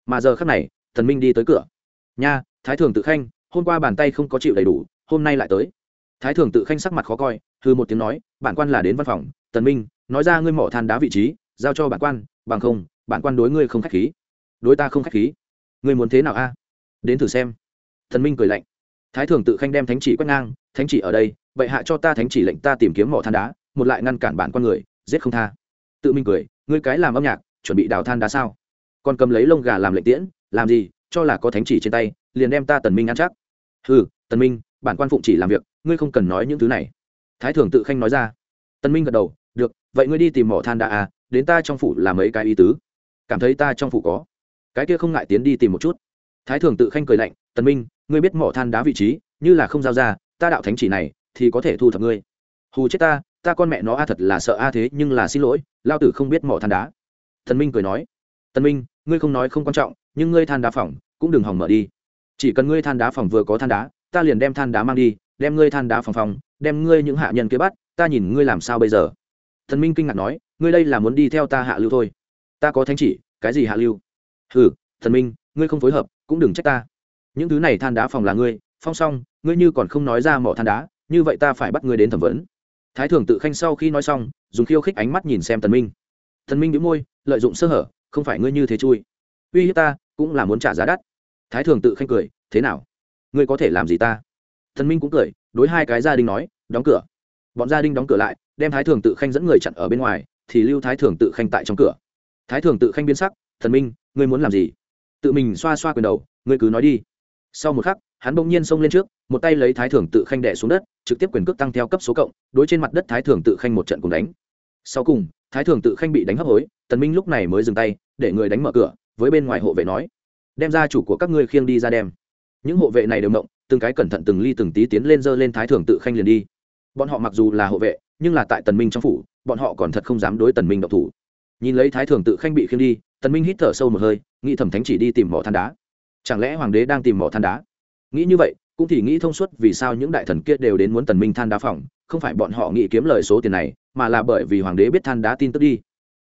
Mà giờ khắc này, thần minh đi tới cửa. Nha, thái thường tự khanh, hôm qua bàn tay không có chịu đầy đủ, hôm nay lại tới. Thái thường tự khanh sắc mặt khó coi hư một tiếng nói, bản quan là đến văn phòng tần minh, nói ra ngươi mỏ than đá vị trí, giao cho bản quan, bằng không, bản quan đối ngươi không khách khí. Đối ta không khách khí? Ngươi muốn thế nào a? Đến thử xem. Thần minh cười lạnh. Thái thường tự khanh đem thánh chỉ quét ngang, thánh chỉ ở đây, vậy hạ cho ta thánh chỉ lệnh ta tìm kiếm mỏ than đá, một lại ngăn cản bản quan người, giết không tha. Tự minh cười, ngươi cái làm âm nhạc, chuẩn bị đào than đá sao? Còn cầm lấy lông gà làm lệnh tiễn, làm gì, cho là có thánh chỉ trên tay, liền đem ta tần minh ăn chắc. Ừ tần minh, bản quan phụng chỉ làm việc, ngươi không cần nói những thứ này. Thái thường tự khanh nói ra. Tần minh gật đầu, được, vậy ngươi đi tìm mỏ than đá à đến ta trong phủ làm mấy cái ý tứ. Cảm thấy ta trong phủ có. Cái kia không ngại tiến đi tìm một chút thái thường tự khanh cười lạnh, tần minh, ngươi biết mỏ than đá vị trí, như là không giao ra, ta đạo thánh chỉ này thì có thể thu thập ngươi. Hù chết ta ta con mẹ nó a thật là sợ a thế, nhưng là xin lỗi, lao tử không biết mỏ than đá. Thần minh cười nói, tần minh, ngươi không nói không quan trọng, nhưng ngươi than đá phòng cũng đừng hỏng mở đi. Chỉ cần ngươi than đá phòng vừa có than đá, ta liền đem than đá mang đi, đem ngươi than đá phòng phòng đem ngươi những hạ nhân kia bắt, ta nhìn ngươi làm sao bây giờ. Thần minh kinh ngạc nói, ngươi đây là muốn đi theo ta hạ lưu thôi. Ta có thánh chỉ, cái gì hạ lưu? Hừ, thần minh, ngươi không phối hợp cũng đừng trách ta. Những thứ này than đá phòng là ngươi, phong xong, ngươi như còn không nói ra mỏ than đá, như vậy ta phải bắt ngươi đến thẩm vấn. Thái thường tự khanh sau khi nói xong, dùng khiêu khích ánh mắt nhìn xem tần minh. Tần minh đĩu môi, lợi dụng sơ hở, không phải ngươi như thế chui. Uy hiếp ta, cũng là muốn trả giá đắt. Thái thường tự khanh cười, thế nào? Ngươi có thể làm gì ta? Thần minh cũng cười, đối hai cái gia đình nói, đóng cửa. Bọn gia đình đóng cửa lại, đem thái thường tự khanh dẫn người chặn ở bên ngoài, thì lưu thái thường tự khanh tại trong cửa. Thái thường tự khanh biến sắc thần minh, ngươi muốn làm gì? Tự mình xoa xoa quyền đầu, ngươi cứ nói đi. Sau một khắc, hắn bỗng nhiên xông lên trước, một tay lấy thái thường tự khanh đẻ xuống đất, trực tiếp quyền cước tăng theo cấp số cộng, đối trên mặt đất thái thường tự khanh một trận cùng đánh. Sau cùng, thái thường tự khanh bị đánh hấp hối, tần minh lúc này mới dừng tay, để người đánh mở cửa, với bên ngoài hộ vệ nói, đem ra chủ của các ngươi khiêng đi ra đem. Những hộ vệ này đều mộng từng cái cẩn thận từng ly từng tí tiến lên dơ lên thái thường tự khanh liền đi. Bọn họ mặc dù là hộ vệ, nhưng là tại tần minh trong phủ, bọn họ còn thật không dám đối tần minh độc thủ. Nhìn lấy thái thường tự khanh bị khiêng đi, tần minh hít thở sâu một hơi nghĩ thẩm thánh chỉ đi tìm mỏ than đá. Chẳng lẽ hoàng đế đang tìm mỏ than đá? Nghĩ như vậy, cũng thì nghĩ thông suốt vì sao những đại thần kia đều đến muốn tần minh than đá phòng, không phải bọn họ nghĩ kiếm lời số tiền này, mà là bởi vì hoàng đế biết than đá tin tức đi.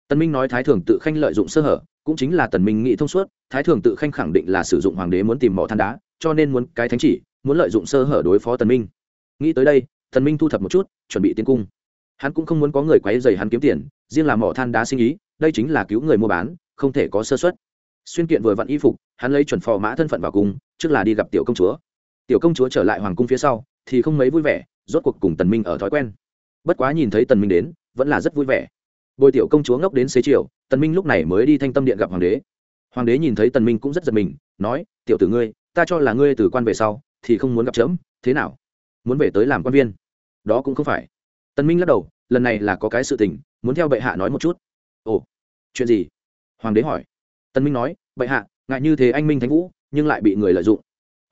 Tần minh nói thái thường tự khanh lợi dụng sơ hở, cũng chính là tần minh nghĩ thông suốt, thái thường tự khanh khẳng định là sử dụng hoàng đế muốn tìm mỏ than đá, cho nên muốn cái thánh chỉ, muốn lợi dụng sơ hở đối phó tần minh. Nghĩ tới đây, tần minh thu thập một chút, chuẩn bị tiến cung. Hắn cũng không muốn có người quấy rầy hắn kiếm tiền, riêng là mỏ than đá sinh ý, đây chính là cứu người mua bán, không thể có sơ suất xuyên kiện vừa vặn y phục, hắn lấy chuẩn phò mã thân phận vào cung, trước là đi gặp tiểu công chúa. Tiểu công chúa trở lại hoàng cung phía sau, thì không mấy vui vẻ, rốt cuộc cùng tần minh ở thói quen. Bất quá nhìn thấy tần minh đến, vẫn là rất vui vẻ. Bồi tiểu công chúa ngốc đến xế chiều, tần minh lúc này mới đi thanh tâm điện gặp hoàng đế. Hoàng đế nhìn thấy tần minh cũng rất giật mình, nói, tiểu tử ngươi, ta cho là ngươi từ quan về sau, thì không muốn gặp chớm, thế nào? Muốn về tới làm quan viên? Đó cũng không phải. Tần minh lắc đầu, lần này là có cái sự tình, muốn theo bệ hạ nói một chút. Ồ, chuyện gì? Hoàng đế hỏi. Tân minh nói, bệ hạ ngại như thế anh minh thánh vũ, nhưng lại bị người lợi dụng.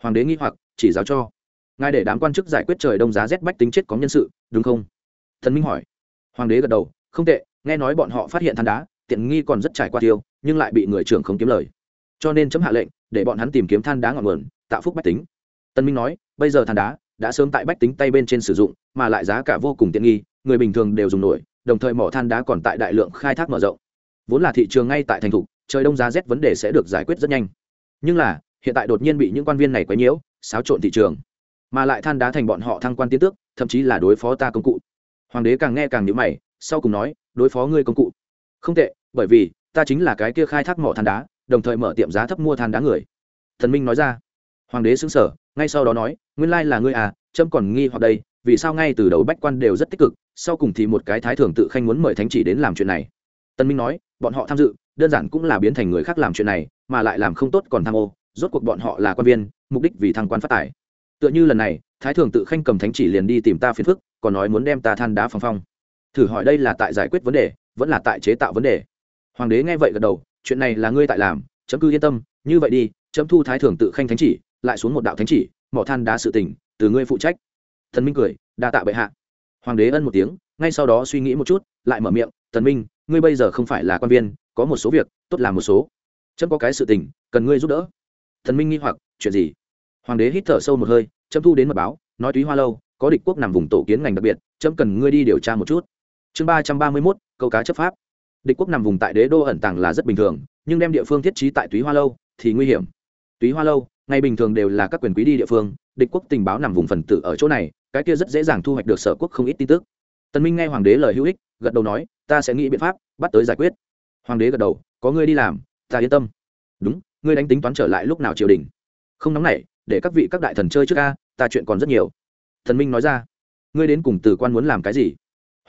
Hoàng đế nghi hoặc, chỉ giáo cho. Ngài để đám quan chức giải quyết trời đông giá rét bách tính chết có nhân sự, đúng không? Thần minh hỏi. Hoàng đế gật đầu, không tệ, nghe nói bọn họ phát hiện than đá, tiện nghi còn rất trải qua tiêu, nhưng lại bị người trưởng không kiếm lời. Cho nên chấm hạ lệnh, để bọn hắn tìm kiếm than đá ngọn nguồn, tạo phúc bách tính. Tân minh nói, bây giờ than đá đã sớm tại bách tính tay bên trên sử dụng, mà lại giá cả vô cùng tiện nghi, người bình thường đều dùng nổi, đồng thời mỏ than đá còn tại đại lượng khai thác mở rộng. Vốn là thị trường ngay tại thành thục trời đông giá rét vấn đề sẽ được giải quyết rất nhanh. Nhưng là, hiện tại đột nhiên bị những quan viên này quấy nhiễu, xáo trộn thị trường. Mà lại than đá thành bọn họ thăng quan tiến tước, thậm chí là đối phó ta công cụ. Hoàng đế càng nghe càng nhíu mày, sau cùng nói, đối phó ngươi công cụ. Không tệ, bởi vì, ta chính là cái kia khai thác mỏ than đá, đồng thời mở tiệm giá thấp mua than đá người. Thần minh nói ra. Hoàng đế xứng sở ngay sau đó nói, nguyên lai là ngươi à trâm còn nghi hoặc đây, vì sao ngay từ đầu bách quan đều rất tích cực, sau cùng thì một cái thái thường tự khanh muốn mời thánh chỉ đến làm chuyện này. Tân minh nói, bọn họ tham dự đơn giản cũng là biến thành người khác làm chuyện này, mà lại làm không tốt còn tham ô, rốt cuộc bọn họ là quan viên, mục đích vì thăng quan phát tài. Tựa như lần này, thái thường tự khanh cầm thánh chỉ liền đi tìm ta phiền phức, còn nói muốn đem ta than đá phong phong. Thử hỏi đây là tại giải quyết vấn đề, vẫn là tại chế tạo vấn đề? Hoàng đế nghe vậy gật đầu, chuyện này là ngươi tại làm, chấm cư yên tâm, như vậy đi, chấm thu thái thường tự khanh thánh chỉ, lại xuống một đạo thánh chỉ, mỏ than đá sự tình, từ ngươi phụ trách. Thần minh cười, đa tạ bệ hạ. Hoàng đế ân một tiếng, ngay sau đó suy nghĩ một chút, lại mở miệng, thần minh, ngươi bây giờ không phải là quan viên có một số việc, tốt làm một số. Chấm có cái sự tình, cần ngươi giúp đỡ. Thần minh nghi hoặc, chuyện gì? Hoàng đế hít thở sâu một hơi, chấm thu đến mật báo, nói túy hoa lâu, có địch quốc nằm vùng tổ kiến ngành đặc biệt, chấm cần ngươi đi điều tra một chút. Chương ba trăm ba mươi mốt, câu cá chấp pháp. Địch quốc nằm vùng tại đế đô ẩn tàng là rất bình thường, nhưng đem địa phương thiết trí tại túy hoa lâu thì nguy hiểm. Túy hoa lâu, ngày bình thường đều là các quyền quý đi địa phương, địch quốc tình báo nằm vùng phần tử ở chỗ này, cái kia rất dễ dàng thu hoạch được sở quốc không ít tin tức. Tần minh nghe hoàng đế lời hữu ích, gật đầu nói, ta sẽ nghĩ biện pháp, bắt tới giải quyết hoàng đế gật đầu, có ngươi đi làm, ta yên tâm. Đúng, ngươi đánh tính toán trở lại lúc nào triều đình? Không nóng nảy, để các vị các đại thần chơi trước ca ta chuyện còn rất nhiều. Thần minh nói ra. Ngươi đến cùng từ quan muốn làm cái gì?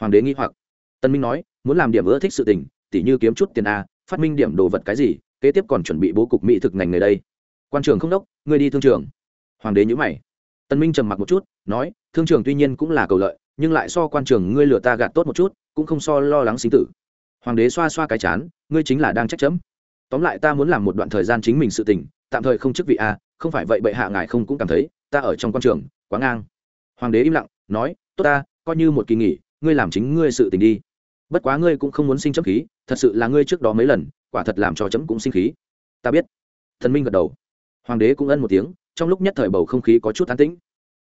Hoàng đế nghĩ hoặc. Tân minh nói, muốn làm điểm ưa thích sự tình, tỉ như kiếm chút tiền a, phát minh điểm đồ vật cái gì, kế tiếp còn chuẩn bị bố cục mỹ thực ngành người đây. Quan trường không đốc, ngươi đi thương trường. Hoàng đế nhữ mày. Tân minh trầm mặc một chút, nói, thương trường tuy nhiên cũng là cầu lợi, nhưng lại so quan trường ngươi lừa ta gạt tốt một chút, cũng không so lo lắng sinh tử hoàng đế xoa xoa cái chán, ngươi chính là đang trách chấm. Tóm lại ta muốn làm một đoạn thời gian chính mình sự tình, tạm thời không chức vị a, không phải vậy bệ hạ ngài không cũng cảm thấy, ta ở trong quan trường, quá ngang. Hoàng đế im lặng, nói, tốt ta, coi như một kỳ nghỉ, ngươi làm chính ngươi sự tình đi. Bất quá ngươi cũng không muốn sinh chấm khí, thật sự là ngươi trước đó mấy lần, quả thật làm cho chấm cũng sinh khí. Ta biết. Thần minh gật đầu. Hoàng đế cũng ân một tiếng, trong lúc nhất thời bầu không khí có chút tán tĩnh.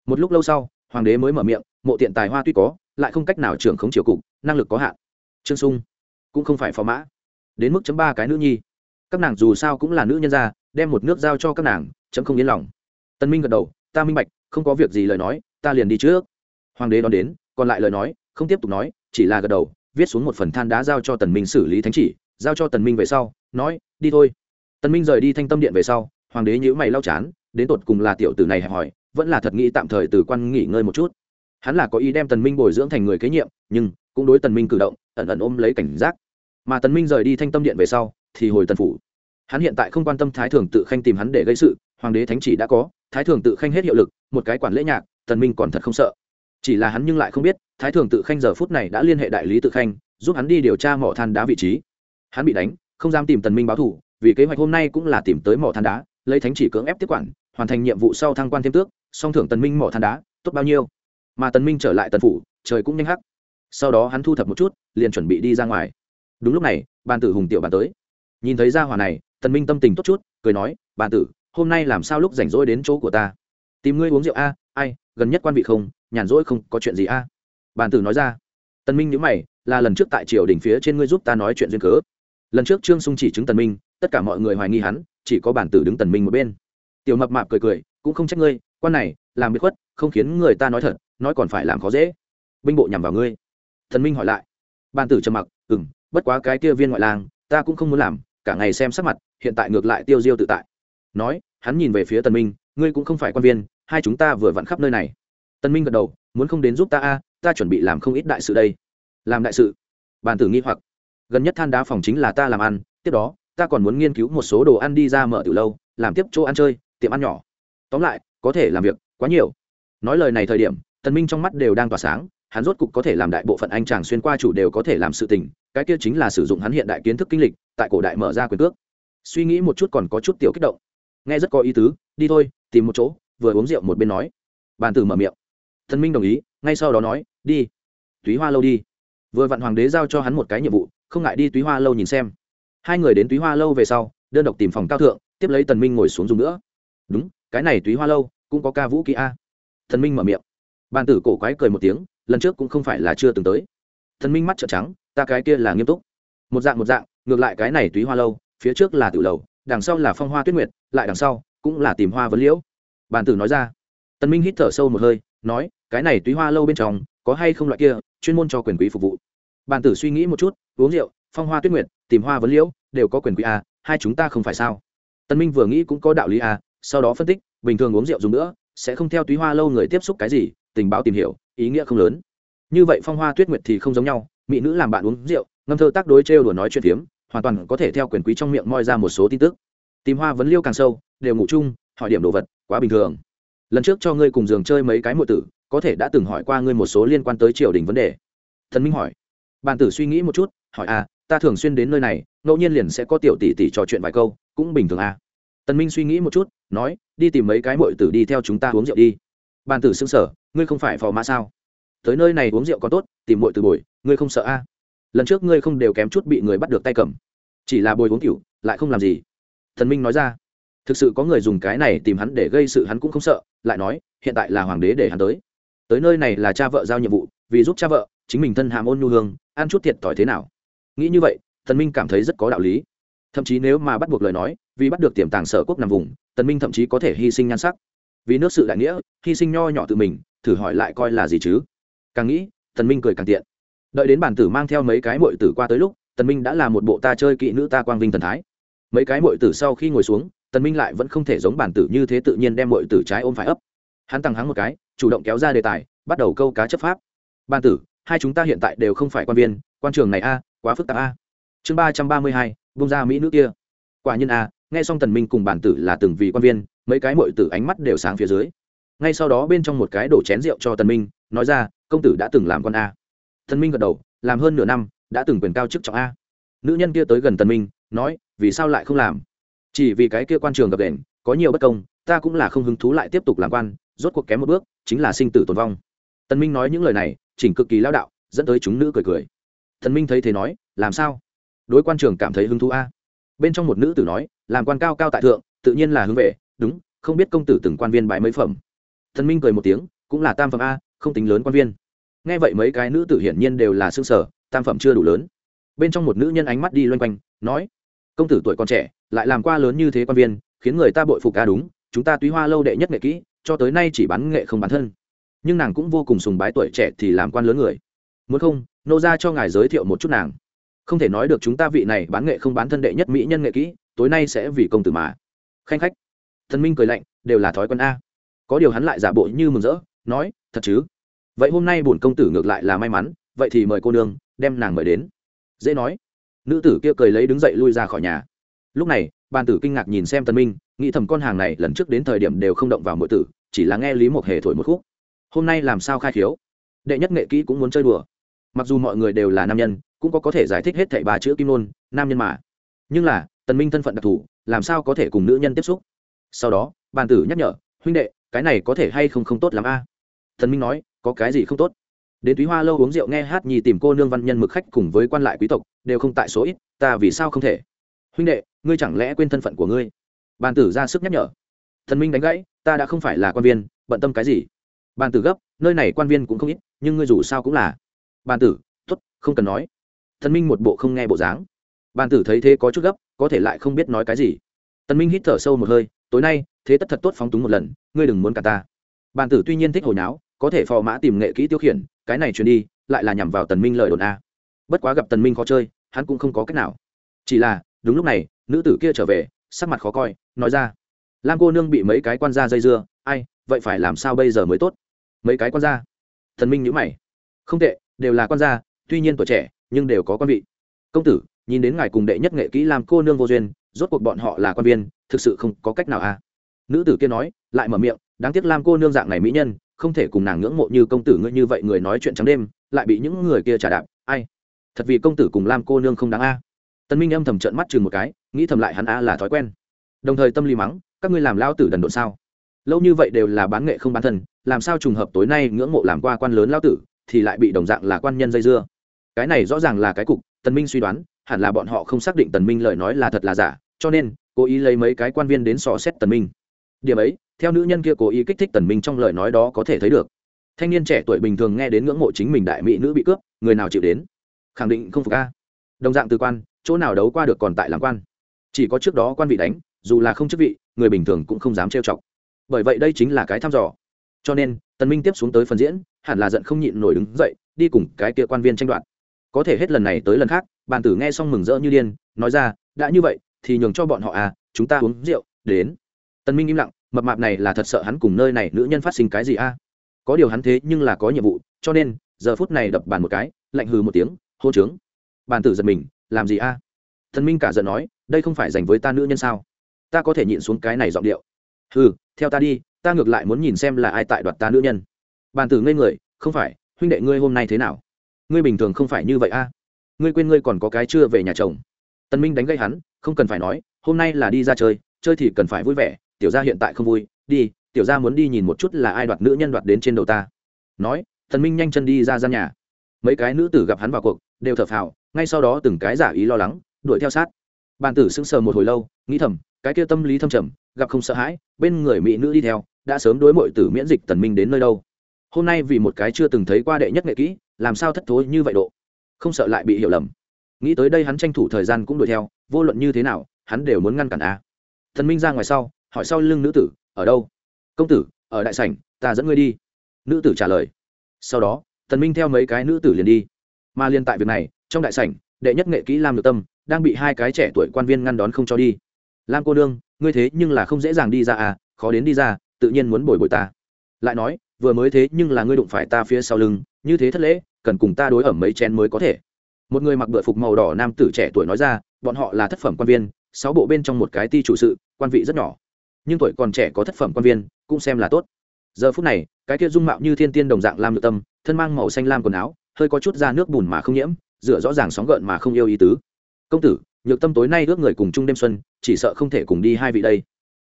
Một lúc lâu sau, hoàng đế mới mở miệng, mộ tiện tài hoa tuy có, lại không cách nào trưởng khống triều cục, năng lực có hạn. Trương sung cũng không phải phò mã. Đến mức chấm ba cái nữ nhi. Các nàng dù sao cũng là nữ nhân gia, đem một nước giao cho các nàng, chấm không yên lòng. Tân minh gật đầu, ta minh bạch, không có việc gì lời nói, ta liền đi trước. Hoàng đế đón đến, còn lại lời nói, không tiếp tục nói, chỉ là gật đầu, viết xuống một phần than đá giao cho tần minh xử lý thánh chỉ, giao cho tần minh về sau, nói, đi thôi. Tần minh rời đi thanh tâm điện về sau, hoàng đế nhíu mày lau chán, đến tột cùng là tiểu tử này hẹp hỏi vẫn là thật nghĩ tạm thời từ quan nghỉ ngơi một chút. Hắn là có ý đem tần minh bồi dưỡng thành người kế nhiệm, nhưng cũng đối tần minh cử động, ẩn ẩn ôm lấy cảnh giác mà tần minh rời đi thanh tâm điện về sau, thì hồi tần phủ. Hắn hiện tại không quan tâm thái thường tự khanh tìm hắn để gây sự, hoàng đế thánh chỉ đã có, thái thường tự khanh hết hiệu lực, một cái quản lễ nhạc, tần minh còn thật không sợ. Chỉ là hắn nhưng lại không biết, thái thường tự khanh giờ phút này đã liên hệ đại lý tự khanh, giúp hắn đi điều tra mỏ than đá vị trí. Hắn bị đánh, không dám tìm tần minh báo thù, vì kế hoạch hôm nay cũng là tìm tới mỏ than đá, lấy thánh chỉ cưỡng ép tiếp quản, hoàn thành nhiệm vụ sau thăng quan thêm tước, song thưởng tần minh mỏ than đá, tốt bao nhiêu. Mà tần minh trở lại tần phủ, trời cũng nhanh hắc. Sau đó hắn thu thập một chút, liền chuẩn bị đi ra ngoài đúng lúc này, bàn tử hùng tiểu bàn tới. Nhìn thấy gia hỏa này, tần minh tâm tình tốt chút, cười nói bàn tử, hôm nay làm sao lúc rảnh rỗi đến chỗ của ta? Tìm ngươi uống rượu a, ai, gần nhất quan vị không, nhàn rỗi không, có chuyện gì a? Bàn tử nói ra. Tần minh nhíu mày, là lần trước tại triều đình phía trên ngươi giúp ta nói chuyện duyên cớ. Lần trước trương sung chỉ chứng tần minh, tất cả mọi người hoài nghi hắn, chỉ có bản tử đứng tần minh một bên. Tiểu mập mạp cười cười, cũng không trách ngươi, quan này, làm bị khuất, không khiến người ta nói thật, nói còn phải làm khó dễ. Binh bộ nhằm vào ngươi. Thần minh hỏi lại. Bản tử trầm mặc, ừm bất quá cái kia viên ngoại lang, ta cũng không muốn làm, cả ngày xem sắc mặt, hiện tại ngược lại tiêu diêu tự tại. Nói, hắn nhìn về phía tần minh, ngươi cũng không phải quan viên, hai chúng ta vừa vặn khắp nơi này. Tần minh gật đầu, muốn không đến giúp ta a, ta chuẩn bị làm không ít đại sự đây. Làm đại sự? Bàn tử nghi hoặc. Gần nhất than đá phòng chính là ta làm ăn, tiếp đó, ta còn muốn nghiên cứu một số đồ ăn đi ra mở từ lâu, làm tiếp chỗ ăn chơi, tiệm ăn nhỏ. Tóm lại, có thể làm việc quá nhiều. Nói lời này thời điểm, tần minh trong mắt đều đang tỏa sáng hắn rốt cục có thể làm đại bộ phận anh chàng xuyên qua chủ đều có thể làm sự tình, cái kia chính là sử dụng hắn hiện đại kiến thức kinh lịch, tại cổ đại mở ra quyền cước. Suy nghĩ một chút còn có chút tiểu kích động. Nghe rất có ý tứ, đi thôi, tìm một chỗ, vừa uống rượu một bên nói. Bàn tử mở miệng. Thần minh đồng ý, ngay sau đó nói, đi. Túy hoa lâu đi. Vừa vặn hoàng đế giao cho hắn một cái nhiệm vụ, không ngại đi túy hoa lâu nhìn xem. Hai người đến túy hoa lâu về sau, đơn độc tìm phòng cao thượng, tiếp lấy tần minh ngồi xuống dùng nữa. Đúng, cái này túy hoa lâu, cũng có ca vũ kỹ a. Thần minh mở miệng. Bàn tử cổ quái cười một tiếng lần trước cũng không phải là chưa từng tới. Thần minh mắt trợn trắng ta cái kia là nghiêm túc. Một dạng một dạng ngược lại cái này túy hoa lâu phía trước là tự lầu đằng sau là phong hoa tuyết nguyệt lại đằng sau cũng là tìm hoa vấn liễu. Bàn tử nói ra. Tần minh hít thở sâu một hơi nói cái này túy hoa lâu bên trong có hay không loại kia chuyên môn cho quyền quý phục vụ. Bàn tử suy nghĩ một chút uống rượu phong hoa tuyết nguyệt tìm hoa vấn liễu đều có quyền quý à, hai chúng ta không phải sao? Tần minh vừa nghĩ cũng có đạo lý à, sau đó phân tích bình thường uống rượu dùng nữa sẽ không theo túy hoa lâu người tiếp xúc cái gì tình báo tìm hiểu ý nghĩa không lớn. Như vậy phong hoa tuyết nguyệt thì không giống nhau, mỹ nữ làm bạn uống rượu, ngâm thơ tác đối trêu đùa nói chuyện phiếm, hoàn toàn có thể theo quyền quý trong miệng moi ra một số tin tức. Tìm hoa vấn liêu càng sâu, đều ngủ chung, hỏi điểm đồ vật, quá bình thường. Lần trước cho ngươi cùng giường chơi mấy cái muội tử, có thể đã từng hỏi qua ngươi một số liên quan tới triều đình vấn đề. Thần minh hỏi. Bàn tử suy nghĩ một chút, hỏi à ta thường xuyên đến nơi này, ngẫu nhiên liền sẽ có tiểu tỷ tỷ trò chuyện vài câu, cũng bình thường à? Tần minh suy nghĩ một chút, nói, đi tìm mấy cái muội tử đi theo chúng ta uống rượu đi. Bàn tử xưng sở ngươi không phải phò mã sao? Tới nơi này uống rượu có tốt, tìm muội từ bồi, ngươi không sợ a? À? lần trước ngươi không đều kém chút bị người bắt được tay cầm. Chỉ là bồi uống cửu lại không làm gì. Thần minh nói ra. Thực sự có người dùng cái này tìm hắn để gây sự hắn cũng không sợ, lại nói, hiện tại là hoàng đế để hắn tới. Tới nơi này là cha vợ giao nhiệm vụ, vì giúp cha vợ, chính mình thân hàm ôn nhu hương, ăn chút thiệt thòi thế nào? Nghĩ như vậy, thần minh cảm thấy rất có đạo lý. Thậm chí nếu mà bắt buộc lời nói, vì bắt được tiềm tàng sở quốc nằm vùng tần minh thậm chí có thể hy sinh nhan sắc. Vì nước sự đại nghĩa, hy sinh nho nhỏ tự mình thử hỏi lại coi là gì chứ? Càng nghĩ, tần minh cười càng tiện. Đợi đến bản tử mang theo mấy cái muội tử qua tới lúc, tần minh đã là một bộ ta chơi kỵ nữ ta quang vinh thần thái. Mấy cái muội tử sau khi ngồi xuống, tần minh lại vẫn không thể giống bản tử như thế tự nhiên đem muội tử trái ôm phải ấp. Hắn tăng hắng một cái, chủ động kéo ra đề tài, bắt đầu câu cá chấp pháp. Bản tử, hai chúng ta hiện tại đều không phải quan viên, quan trường này a, quá phức tạp a. Chương ba trăm ba mươi hai bung ra mỹ nữ kia. Quả nhiên a, nghe xong tần minh cùng bản tử là từng vì quan viên, mấy cái muội tử ánh mắt đều sáng phía dưới ngay sau đó bên trong một cái đổ chén rượu cho tần minh, nói ra, công tử đã từng làm con a. Tần minh gật đầu, làm hơn nửa năm, đã từng quyền cao chức trọng a. Nữ nhân kia tới gần tần minh, nói, vì sao lại không làm? Chỉ vì cái kia quan trường gặp đèn có nhiều bất công, ta cũng là không hứng thú lại tiếp tục làm quan, rốt cuộc kém một bước, chính là sinh tử tồn vong. Tần minh nói những lời này, chỉnh cực kỳ lao đạo, dẫn tới chúng nữ cười cười. Tần minh thấy thế nói, làm sao? Đối quan trường cảm thấy hứng thú a. Bên trong một nữ tử nói, làm quan cao cao tại thượng, tự nhiên là hướng về, đúng, không biết công tử từng quan viên bài mấy phẩm thần minh cười một tiếng, cũng là tam phẩm a, không tính lớn quan viên. Nghe vậy mấy cái nữ tử hiển nhiên đều là xương sở tam phẩm chưa đủ lớn. Bên trong một nữ nhân ánh mắt đi loanh quanh, nói, công tử tuổi còn trẻ, lại làm qua lớn như thế quan viên, khiến người ta bội phục ca đúng, chúng ta túy hoa lâu đệ nhất nghệ kỹ, cho tới nay chỉ bán nghệ không bán thân. Nhưng nàng cũng vô cùng sùng bái tuổi trẻ thì làm quan lớn người. Muốn không, nô ra cho ngài giới thiệu một chút nàng. Không thể nói được chúng ta vị này bán nghệ không bán thân đệ nhất mỹ nhân nghệ kỹ, tối nay sẽ vì công tử mà. Khanh khách. Thần minh cười lạnh, đều là thói quen a có điều hắn lại giả bộ như mừng rỡ, nói, thật chứ? Vậy hôm nay bổn công tử ngược lại là may mắn, vậy thì mời cô nương đem nàng mời đến. Dễ nói. Nữ tử kia cười lấy đứng dậy lui ra khỏi nhà. Lúc này, bàn tử kinh ngạc nhìn xem tân minh, nghĩ thầm con hàng này lần trước đến thời điểm đều không động vào mỗi tử, chỉ là nghe lý một hề thổi một khúc. Hôm nay làm sao khai khiếu? Đệ nhất nghệ kỹ cũng muốn chơi đùa. Mặc dù mọi người đều là nam nhân, cũng có có thể giải thích hết thảy ba chữ kim nôn nam nhân mà. Nhưng là, tần minh thân phận đặc thù, làm sao có thể cùng nữ nhân tiếp xúc? Sau đó, bàn tử nhắc nhở, huynh đệ cái này có thể hay không không tốt lắm a? Thần minh nói, có cái gì không tốt? Đến túy hoa lâu uống rượu nghe hát nhì tìm cô nương văn nhân mực khách cùng với quan lại quý tộc, đều không tại số ít, ta vì sao không thể? Huynh đệ, ngươi chẳng lẽ quên thân phận của ngươi? Bàn tử ra sức nhắc nhở. Thần minh đánh gãy, ta đã không phải là quan viên, bận tâm cái gì? Bàn tử gấp, nơi này quan viên cũng không ít, nhưng ngươi dù sao cũng là. Bàn tử t ố t không cần nói. Thần minh một bộ không nghe bộ dáng. Bàn tử thấy thế có chút gấp, có thể lại không biết nói cái gì. Tần minh hít thở sâu một hơi, tối nay thế tất thật tốt phóng túng một lần, ngươi đừng muốn cả ta. Bàn tử tuy nhiên thích hồi náo, có thể phò mã tìm nghệ kỹ tiêu khiển, cái này truyền đi, lại là nhằm vào tần minh lời đồn a. Bất quá gặp tần minh khó chơi, hắn cũng không có cách nào. Chỉ là, đúng lúc này, nữ tử kia trở về, sắc mặt khó coi, nói ra. Lam cô nương bị mấy cái quan gia dây dưa, ai, vậy phải làm sao bây giờ mới tốt? Mấy cái quan gia? Thần minh nhữ mày. Không tệ, đều là quan gia, tuy nhiên tuổi trẻ, nhưng đều có quan vị. Công tử, nhìn đến ngài cùng đệ nhất nghệ kỹ làm cô nương vô duyên, rốt cuộc bọn họ là quan viên, thực sự không có cách nào à? Nữ tử kia nói, lại mở miệng, đáng tiếc lam cô nương dạng này mỹ nhân, không thể cùng nàng ngưỡng mộ như công tử ngươi như vậy người nói chuyện trắng đêm, lại bị những người kia trả đạp. Ai? Thật vì công tử cùng lam cô nương không đáng a. Tân minh âm thầm trợn mắt chừng một cái, nghĩ thầm lại hắn a là thói quen. Đồng thời tâm lý mắng, các ngươi làm lao tử đần độn sao? Lâu như vậy đều là bán nghệ không bán thân, làm sao trùng hợp tối nay ngưỡng mộ làm qua quan lớn lao tử, thì lại bị đồng dạng là quan nhân dây dưa? Cái này rõ ràng là cái cục, tần minh suy đoán, hẳn là bọn họ không xác định tần minh lời nói là thật là giả, cho nên, cố ý lấy mấy cái quan viên đến sò xét tần minh điểm ấy, theo nữ nhân kia cố ý kích thích tần minh trong lời nói đó có thể thấy được. Thanh niên trẻ tuổi bình thường nghe đến ngưỡng mộ chính mình đại mỹ nữ bị cướp, người nào chịu đến? Khẳng định không phục a. Đồng dạng từ quan, chỗ nào đấu qua được còn tại làm quan. Chỉ có trước đó quan vị đánh, dù là không chức vị, người bình thường cũng không dám trêu chọc. Bởi vậy đây chính là cái thăm dò. Cho nên, tần minh tiếp xuống tới phần diễn, hẳn là giận không nhịn nổi đứng dậy, đi cùng cái kia quan viên tranh đoạt. Có thể hết lần này tới lần khác, bàn tử nghe xong mừng rỡ như điên, nói ra, đã như vậy, thì nhường cho bọn họ à chúng ta uống rượu, đến tần minh im lặng mập mạp này là thật sợ hắn cùng nơi này nữ nhân phát sinh cái gì a? À? có điều hắn thế nhưng là có nhiệm vụ cho nên giờ phút này đập bàn một cái lạnh hừ một tiếng hô trướng bàn tử giật mình làm gì a? À? tần minh cả giận nói đây không phải dành với ta nữ nhân sao? Ta có thể nhịn xuống cái này giọng điệu. Hừ, theo ta đi ta ngược lại muốn nhìn xem là ai tại đoạt ta nữ nhân. Bàn tử ngây người không phải huynh đệ ngươi hôm nay thế nào? Ngươi bình thường không phải như vậy a? Ngươi quên ngươi còn có cái chưa về nhà chồng? Tân minh đánh gây hắn không cần phải nói hôm nay là đi ra chơi chơi thì cần phải vui vẻ tiểu gia hiện tại không vui, đi, tiểu gia muốn đi nhìn một chút là ai đoạt nữ nhân đoạt đến trên đầu ta. Nói, thần minh nhanh chân đi ra gian nhà. Mấy cái nữ tử gặp hắn vào cuộc, đều thở phào, ngay sau đó từng cái giả ý lo lắng, đuổi theo sát. Bàn tử sững sờ một hồi lâu, nghĩ thầm, cái kia tâm lý thâm trầm, gặp không sợ hãi, bên người mỹ nữ đi theo, đã sớm đối mọi tử miễn dịch tần minh đến nơi đâu. Hôm nay vì một cái chưa từng thấy qua đệ nhất nghệ kỹ, làm sao thất thối như vậy độ? Không sợ lại bị hiểu lầm. Nghĩ tới đây hắn tranh thủ thời gian cũng đuổi theo, vô luận như thế nào, hắn đều muốn ngăn cản a. Thần minh ra ngoài sau hỏi sau lưng nữ tử ở đâu? Công tử ở đại sảnh ta dẫn ngươi đi. Nữ tử trả lời. Sau đó thần minh theo mấy cái nữ tử liền đi. Mà liên tại việc này trong đại sảnh đệ nhất nghệ kỹ lam được tâm đang bị hai cái trẻ tuổi quan viên ngăn đón không cho đi. Lam cô đương, ngươi thế nhưng là không dễ dàng đi ra à khó đến đi ra tự nhiên muốn bồi bồi ta. Lại nói vừa mới thế nhưng là ngươi đụng phải ta phía sau lưng như thế thất lễ cần cùng ta đối ẩm mấy chén mới có thể. Một người mặc bựa phục màu đỏ nam tử trẻ tuổi nói ra bọn họ là thất phẩm quan viên sáu bộ bên trong một cái ti chủ sự quan vị rất nhỏ nhưng tuổi còn trẻ có thất phẩm quan viên, cũng xem là tốt. Giờ phút này, cái kia dung mạo như thiên tiên đồng dạng lam nhược tâm, thân mang màu xanh lam quần áo, hơi có chút ra nước bùn mà không nhiễm, dựa rõ ràng sóng gợn mà không yêu ý tứ. Công tử, nhược tâm tối nay ước người cùng chung đêm xuân, chỉ sợ không thể cùng đi hai vị đây.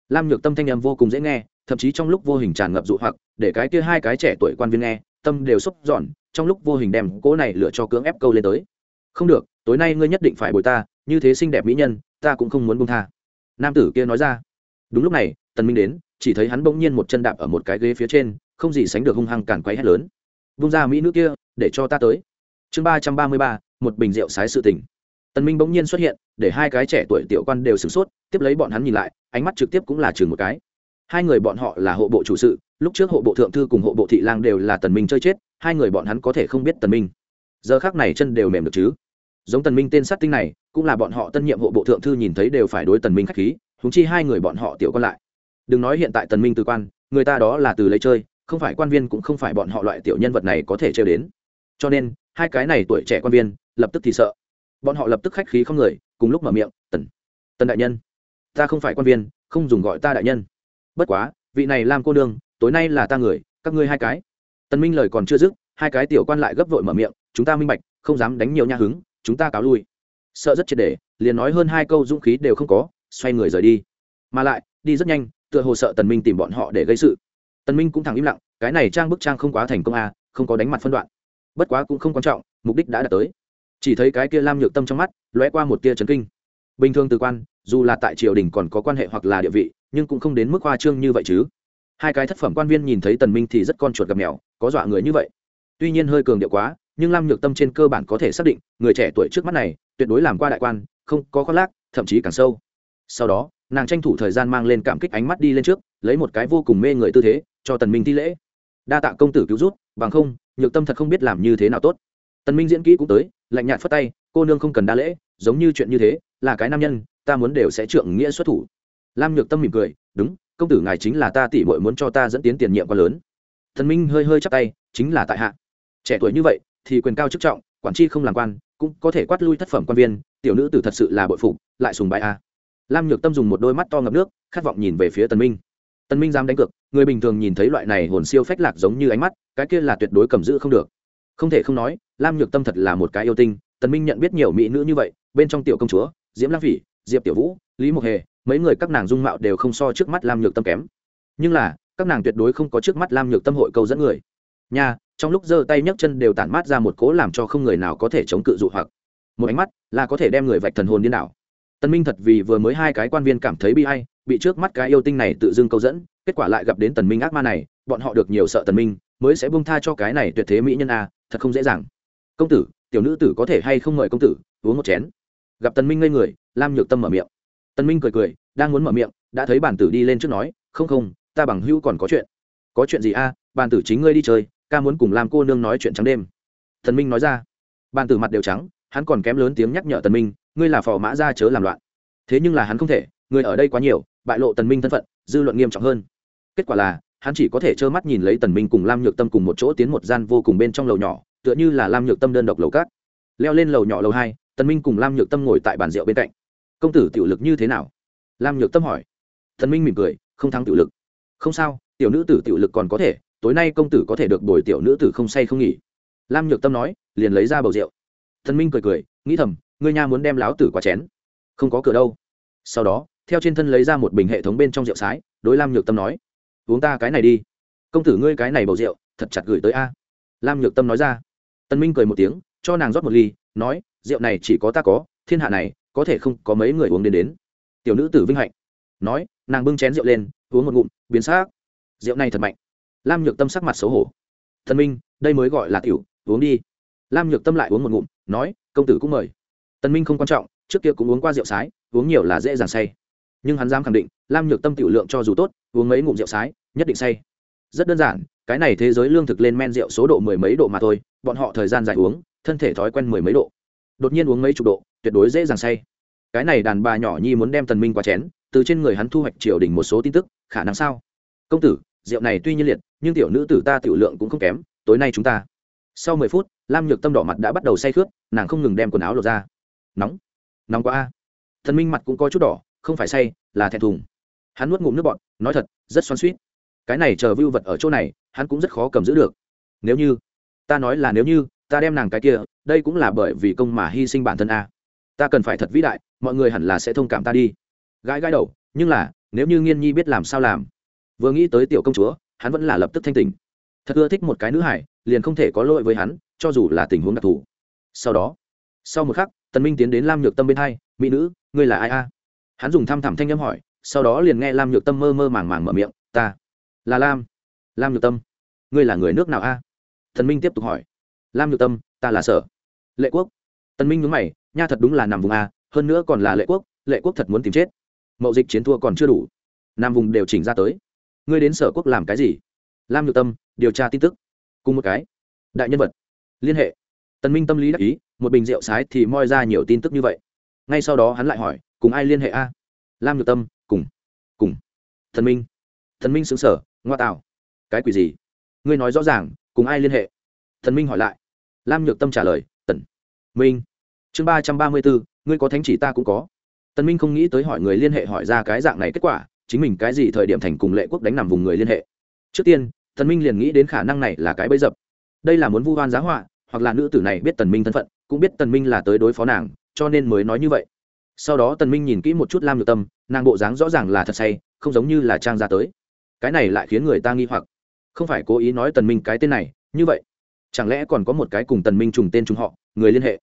Lam nhược tâm thanh âm vô cùng dễ nghe, thậm chí trong lúc vô hình tràn ngập dụ hoặc, để cái kia hai cái trẻ tuổi quan viên nghe, tâm đều xúc dọn trong lúc vô hình đem cỗ này lựa cho cưỡng ép câu lên tới. Không được, tối nay ngươi nhất định phải bồi ta, như thế xinh đẹp mỹ nhân, ta cũng không muốn buông tha. Nam tử kia nói ra đúng lúc này, tần minh đến, chỉ thấy hắn bỗng nhiên một chân đạp ở một cái ghế phía trên, không gì sánh được hung hăng càn quấy hét lớn. Vung ra mỹ nữ kia, để cho ta tới. Chương ba trăm ba mươi ba, một bình rượu sái sự tình. Tần minh bỗng nhiên xuất hiện, để hai cái trẻ tuổi tiểu quan đều sửng sốt, tiếp lấy bọn hắn nhìn lại, ánh mắt trực tiếp cũng là chừng một cái. Hai người bọn họ là hộ bộ chủ sự, lúc trước hộ bộ thượng thư cùng hộ bộ thị lang đều là tần minh chơi chết, hai người bọn hắn có thể không biết tần minh. Giờ khác này chân đều mềm được chứ? Giống tần minh tên sát tinh này, cũng là bọn họ tân nhiệm hộ bộ thượng thư nhìn thấy đều phải đối tần minh khách khí chúng chi hai người bọn họ tiểu quan lại. Đừng nói hiện tại tần minh từ quan, người ta đó là từ lấy chơi, không phải quan viên cũng không phải bọn họ loại tiểu nhân vật này có thể chơi đến. Cho nên, hai cái này tuổi trẻ quan viên, lập tức thì sợ. Bọn họ lập tức khách khí không người, cùng lúc mở miệng, tần tần đại nhân, ta không phải quan viên, không dùng gọi ta đại nhân. Bất quá, vị này làm cô nương, tối nay là ta người, các ngươi hai cái. Tần minh lời còn chưa dứt, hai cái tiểu quan lại gấp vội mở miệng, chúng ta minh bạch, không dám đánh nhiều nha hứng, chúng ta cáo lui. Sợ rất triệt để, liền nói hơn hai câu dũng khí đều không có xoay người rời đi. Mà lại, đi rất nhanh, tựa hồ sợ tần minh tìm bọn họ để gây sự. Tần minh cũng thẳng im lặng, cái này trang bức trang không quá thành công à không có đánh mặt phân đoạn. Bất quá cũng không quan trọng, mục đích đã đạt tới. Chỉ thấy cái kia lam nhược tâm trong mắt, lóe qua một tia chấn kinh. Bình thường từ quan, dù là tại triều đình còn có quan hệ hoặc là địa vị, nhưng cũng không đến mức hoa trương như vậy chứ. Hai cái thất phẩm quan viên nhìn thấy tần minh thì rất con chuột gặp mèo, có dọa người như vậy. Tuy nhiên hơi cường điệu quá, nhưng lam nhược tâm trên cơ bản có thể xác định, người trẻ tuổi trước mắt này, tuyệt đối làm qua đại quan, không có khoác lác, thậm chí càng sâu sau đó, nàng tranh thủ thời gian mang lên cảm kích ánh mắt đi lên trước, lấy một cái vô cùng mê người tư thế, cho tần minh thi lễ. Đa tạ công tử cứu rút bằng không, nhược tâm thật không biết làm như thế nào tốt. Tần minh diễn kỹ cũng tới, lạnh nhạt phất tay, cô nương không cần đa lễ, giống như chuyện như thế, là cái nam nhân, ta muốn đều sẽ trượng nghĩa xuất thủ. Lam nhược tâm mỉm cười, đúng, công tử ngài chính là ta tỷ muội muốn cho ta dẫn tiến tiền nhiệm quá lớn. Thần minh hơi hơi chắp tay, chính là tại hạ. Trẻ tuổi như vậy, thì quyền cao chức trọng, quản tri không làm quan, cũng có thể quát lui thất phẩm quan viên, tiểu nữ tử thật sự là bội phục, lại sùng bái a lam nhược tâm dùng một đôi mắt to ngập nước, khát vọng nhìn về phía tần minh. Tần minh dám đánh cược, người bình thường nhìn thấy loại này hồn siêu phách lạc giống như ánh mắt, cái kia là tuyệt đối cầm giữ không được. Không thể không nói, lam nhược tâm thật là một cái yêu tinh, tần minh nhận biết nhiều mỹ nữ như vậy, bên trong tiểu công chúa, diễm lang phỉ, diệp tiểu vũ, lý mộc hề, mấy người các nàng dung mạo đều không so trước mắt lam nhược tâm kém. Nhưng là, các nàng tuyệt đối không có trước mắt lam nhược tâm hội câu dẫn người. Nha, trong lúc giơ tay nhấc chân đều tản mát ra một cố làm cho không người nào có thể chống cự dụ hoặc. Một ánh mắt là có thể đem người vạch thần hồn điên đảo tân minh thật vì vừa mới hai cái quan viên cảm thấy bi hay bị trước mắt cái yêu tinh này tự dưng câu dẫn, kết quả lại gặp đến tần minh ác ma này, bọn họ được nhiều sợ tần minh, mới sẽ buông tha cho cái này tuyệt thế mỹ nhân a, thật không dễ dàng. Công tử, tiểu nữ tử có thể hay không mời công tử, uống một chén? Gặp tần minh ngây người, lam nhược tâm mở miệng. Tần minh cười cười, đang muốn mở miệng, đã thấy bản tử đi lên trước nói, không không, ta bằng hữu còn có chuyện. Có chuyện gì a? À? bản tử chính ngươi đi chơi, ca muốn cùng Lam cô nương nói chuyện trắng đêm. Tần minh nói ra. Bản tử mặt đều trắng hắn còn kém lớn tiếng nhắc nhở tần minh, ngươi là phò mã ra chớ làm loạn. Thế nhưng là hắn không thể, người ở đây quá nhiều, bại lộ tần minh thân phận, dư luận nghiêm trọng hơn. Kết quả là, hắn chỉ có thể trơ mắt nhìn lấy tần minh cùng lam nhược tâm cùng một chỗ tiến một gian vô cùng bên trong lầu nhỏ, tựa như là lam nhược tâm đơn độc lầu cát. Leo lên lầu nhỏ lầu hai, tần minh cùng lam nhược tâm ngồi tại bàn rượu bên cạnh. Công tử tiểu lực như thế nào? Lam nhược tâm hỏi. Tần minh mỉm cười, không thắng tiểu lực. Không sao, tiểu nữ tử tiểu lực còn có thể, tối nay công tử có thể được bồi tiểu nữ tử không say không nghỉ. Lam nhược tâm nói, liền lấy ra bầu rượu thần minh cười cười, nghĩ thầm, ngươi nha muốn đem láo tử qua chén. Không có cửa đâu. Sau đó, theo trên thân lấy ra một bình hệ thống bên trong rượu sái, đối lam nhược tâm nói, uống ta cái này đi. Công tử ngươi cái này bầu rượu, thật chặt gửi tới a. Lam nhược tâm nói ra. Tân minh cười một tiếng, cho nàng rót một ly, nói, rượu này chỉ có ta có, thiên hạ này, có thể không có mấy người uống đến đến. Tiểu nữ tử vinh hạnh, nói, nàng bưng chén rượu lên, uống một ngụm, biến xác rượu này thật mạnh. Lam nhược tâm sắc mặt xấu hổ. Thần minh, đây mới gọi là tiểu, uống đi lam nhược tâm lại uống một ngụm, nói, công tử cũng mời. Tân minh không quan trọng, trước kia cũng uống qua rượu sái, uống nhiều là dễ dàng say. Nhưng hắn dám khẳng định, lam nhược tâm tiểu lượng cho dù tốt, uống mấy ngụm rượu sái, nhất định say. Rất đơn giản, cái này thế giới lương thực lên men rượu số độ mười mấy độ mà thôi, bọn họ thời gian dài uống, thân thể thói quen mười mấy độ. Đột nhiên uống mấy chục độ, tuyệt đối dễ dàng say. Cái này đàn bà nhỏ nhi muốn đem tần minh qua chén, từ trên người hắn thu hoạch triều đình một số tin tức, khả năng sao? Công tử, rượu này tuy nhiên liệt, nhưng tiểu nữ tử ta tiểu lượng cũng không kém, tối nay chúng ta. Sau mười phút lam nhược tâm đỏ mặt đã bắt đầu say khướt, nàng không ngừng đem quần áo lột ra. Nóng nóng quá a. Thần minh mặt cũng có chút đỏ, không phải say, là thẹn thùng. Hắn nuốt ngụm nước bọt, nói thật, rất xoan suýt cái này chờ vưu vật ở chỗ này, hắn cũng rất khó cầm giữ được. Nếu như, ta nói là nếu như, ta đem nàng cái kia, đây cũng là bởi vì công mà hy sinh bản thân a. Ta cần phải thật vĩ đại, mọi người hẳn là sẽ thông cảm ta đi. Gãi gãi đầu, nhưng là, nếu như nghiên nhi biết làm sao làm? Vừa nghĩ tới tiểu công chúa, hắn vẫn là lập tức thanh tỉnh. Thật ưa thích một cái nữ hải, liền không thể có lỗi với hắn cho dù là tình huống đặc thù. Sau đó, sau một khắc, tần minh tiến đến lam nhược tâm bên hai, mỹ nữ, ngươi là ai a? Hắn dùng thăm thẳm thanh âm hỏi, sau đó liền nghe lam nhược tâm mơ mơ màng màng mở miệng, ta là lam lam nhược tâm. Ngươi là người nước nào a? Thần minh tiếp tục hỏi, lam nhược tâm, ta là sở lệ quốc. Tần minh nhướng mày, nha thật đúng là nằm vùng a, hơn nữa còn là lệ quốc lệ quốc thật muốn tìm chết. Mậu dịch chiến thua còn chưa đủ. Nam vùng đều chỉnh ra tới. Ngươi đến sở quốc làm cái gì? Lam nhược tâm, điều tra tin tức. Cùng một cái, đại nhân vật liên hệ. Tần minh tâm lý đắc ý, một bình rượu sái thì moi ra nhiều tin tức như vậy. Ngay sau đó hắn lại hỏi, cùng ai liên hệ a? Lam nhược tâm, cùng cùng. Thần minh thần minh xứng sở ngoa tạo, cái quỷ gì? Ngươi nói rõ ràng, cùng ai liên hệ? Thần minh hỏi lại. Lam nhược tâm trả lời, tần minh. Chương ba trăm ba mươi bốn, ngươi có thánh chỉ ta cũng có. Tần minh không nghĩ tới hỏi người liên hệ hỏi ra cái dạng này kết quả, chính mình cái gì thời điểm thành cùng lệ quốc đánh nằm vùng người liên hệ. Trước tiên thần minh liền nghĩ đến khả năng này là cái bẫy dập. Đây là muốn vu oan giá họa hoặc là nữ tử này biết tần minh thân phận, cũng biết tần minh là tới đối phó nàng, cho nên mới nói như vậy. Sau đó tần minh nhìn kỹ một chút lam nhược tâm, nàng bộ dáng rõ ràng là thật say, không giống như là trang ra tới. Cái này lại khiến người ta nghi hoặc. Không phải cố ý nói tần minh cái tên này, như vậy. Chẳng lẽ còn có một cái cùng tần minh trùng tên trùng họ, người liên hệ?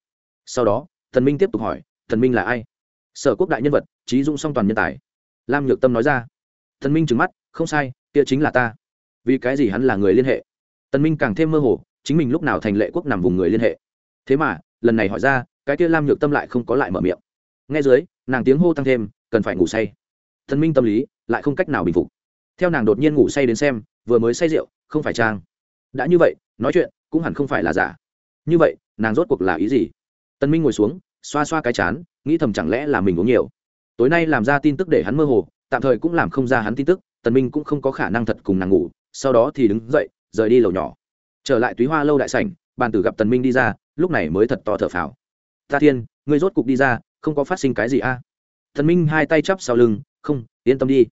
Sau đó, tần minh tiếp tục hỏi, tần minh là ai? Sở quốc đại nhân vật, trí dũng song toàn nhân tài. Lam nhược tâm nói ra. Tần minh trừng mắt, không sai, kia chính là ta. Vì cái gì hắn là người liên hệ? Tần minh càng thêm mơ hồ chính mình lúc nào thành lệ quốc nằm vùng người liên hệ. Thế mà, lần này hỏi ra, cái kia lam nhược tâm lại không có lại mở miệng. Nghe dưới, nàng tiếng hô tăng thêm, cần phải ngủ say. Thần minh tâm lý, lại không cách nào bình phục. Theo nàng đột nhiên ngủ say đến xem, vừa mới say rượu, không phải trang. Đã như vậy, nói chuyện, cũng hẳn không phải là giả. Như vậy, nàng rốt cuộc là ý gì? Tân minh ngồi xuống, xoa xoa cái chán, nghĩ thầm chẳng lẽ là mình uống nhiều. Tối nay làm ra tin tức để hắn mơ hồ, tạm thời cũng làm không ra hắn tin tức tần minh cũng không có khả năng thật cùng nàng ngủ, sau đó thì đứng dậy, rời đi lầu nhỏ trở lại túy hoa lâu đại sảnh, bàn tử gặp tần minh đi ra, lúc này mới thật to thở phào. Ta thiên, ngươi rốt cục đi ra, không có phát sinh cái gì a? À? minh hai tay chắp sau lưng, không, yên tâm đi.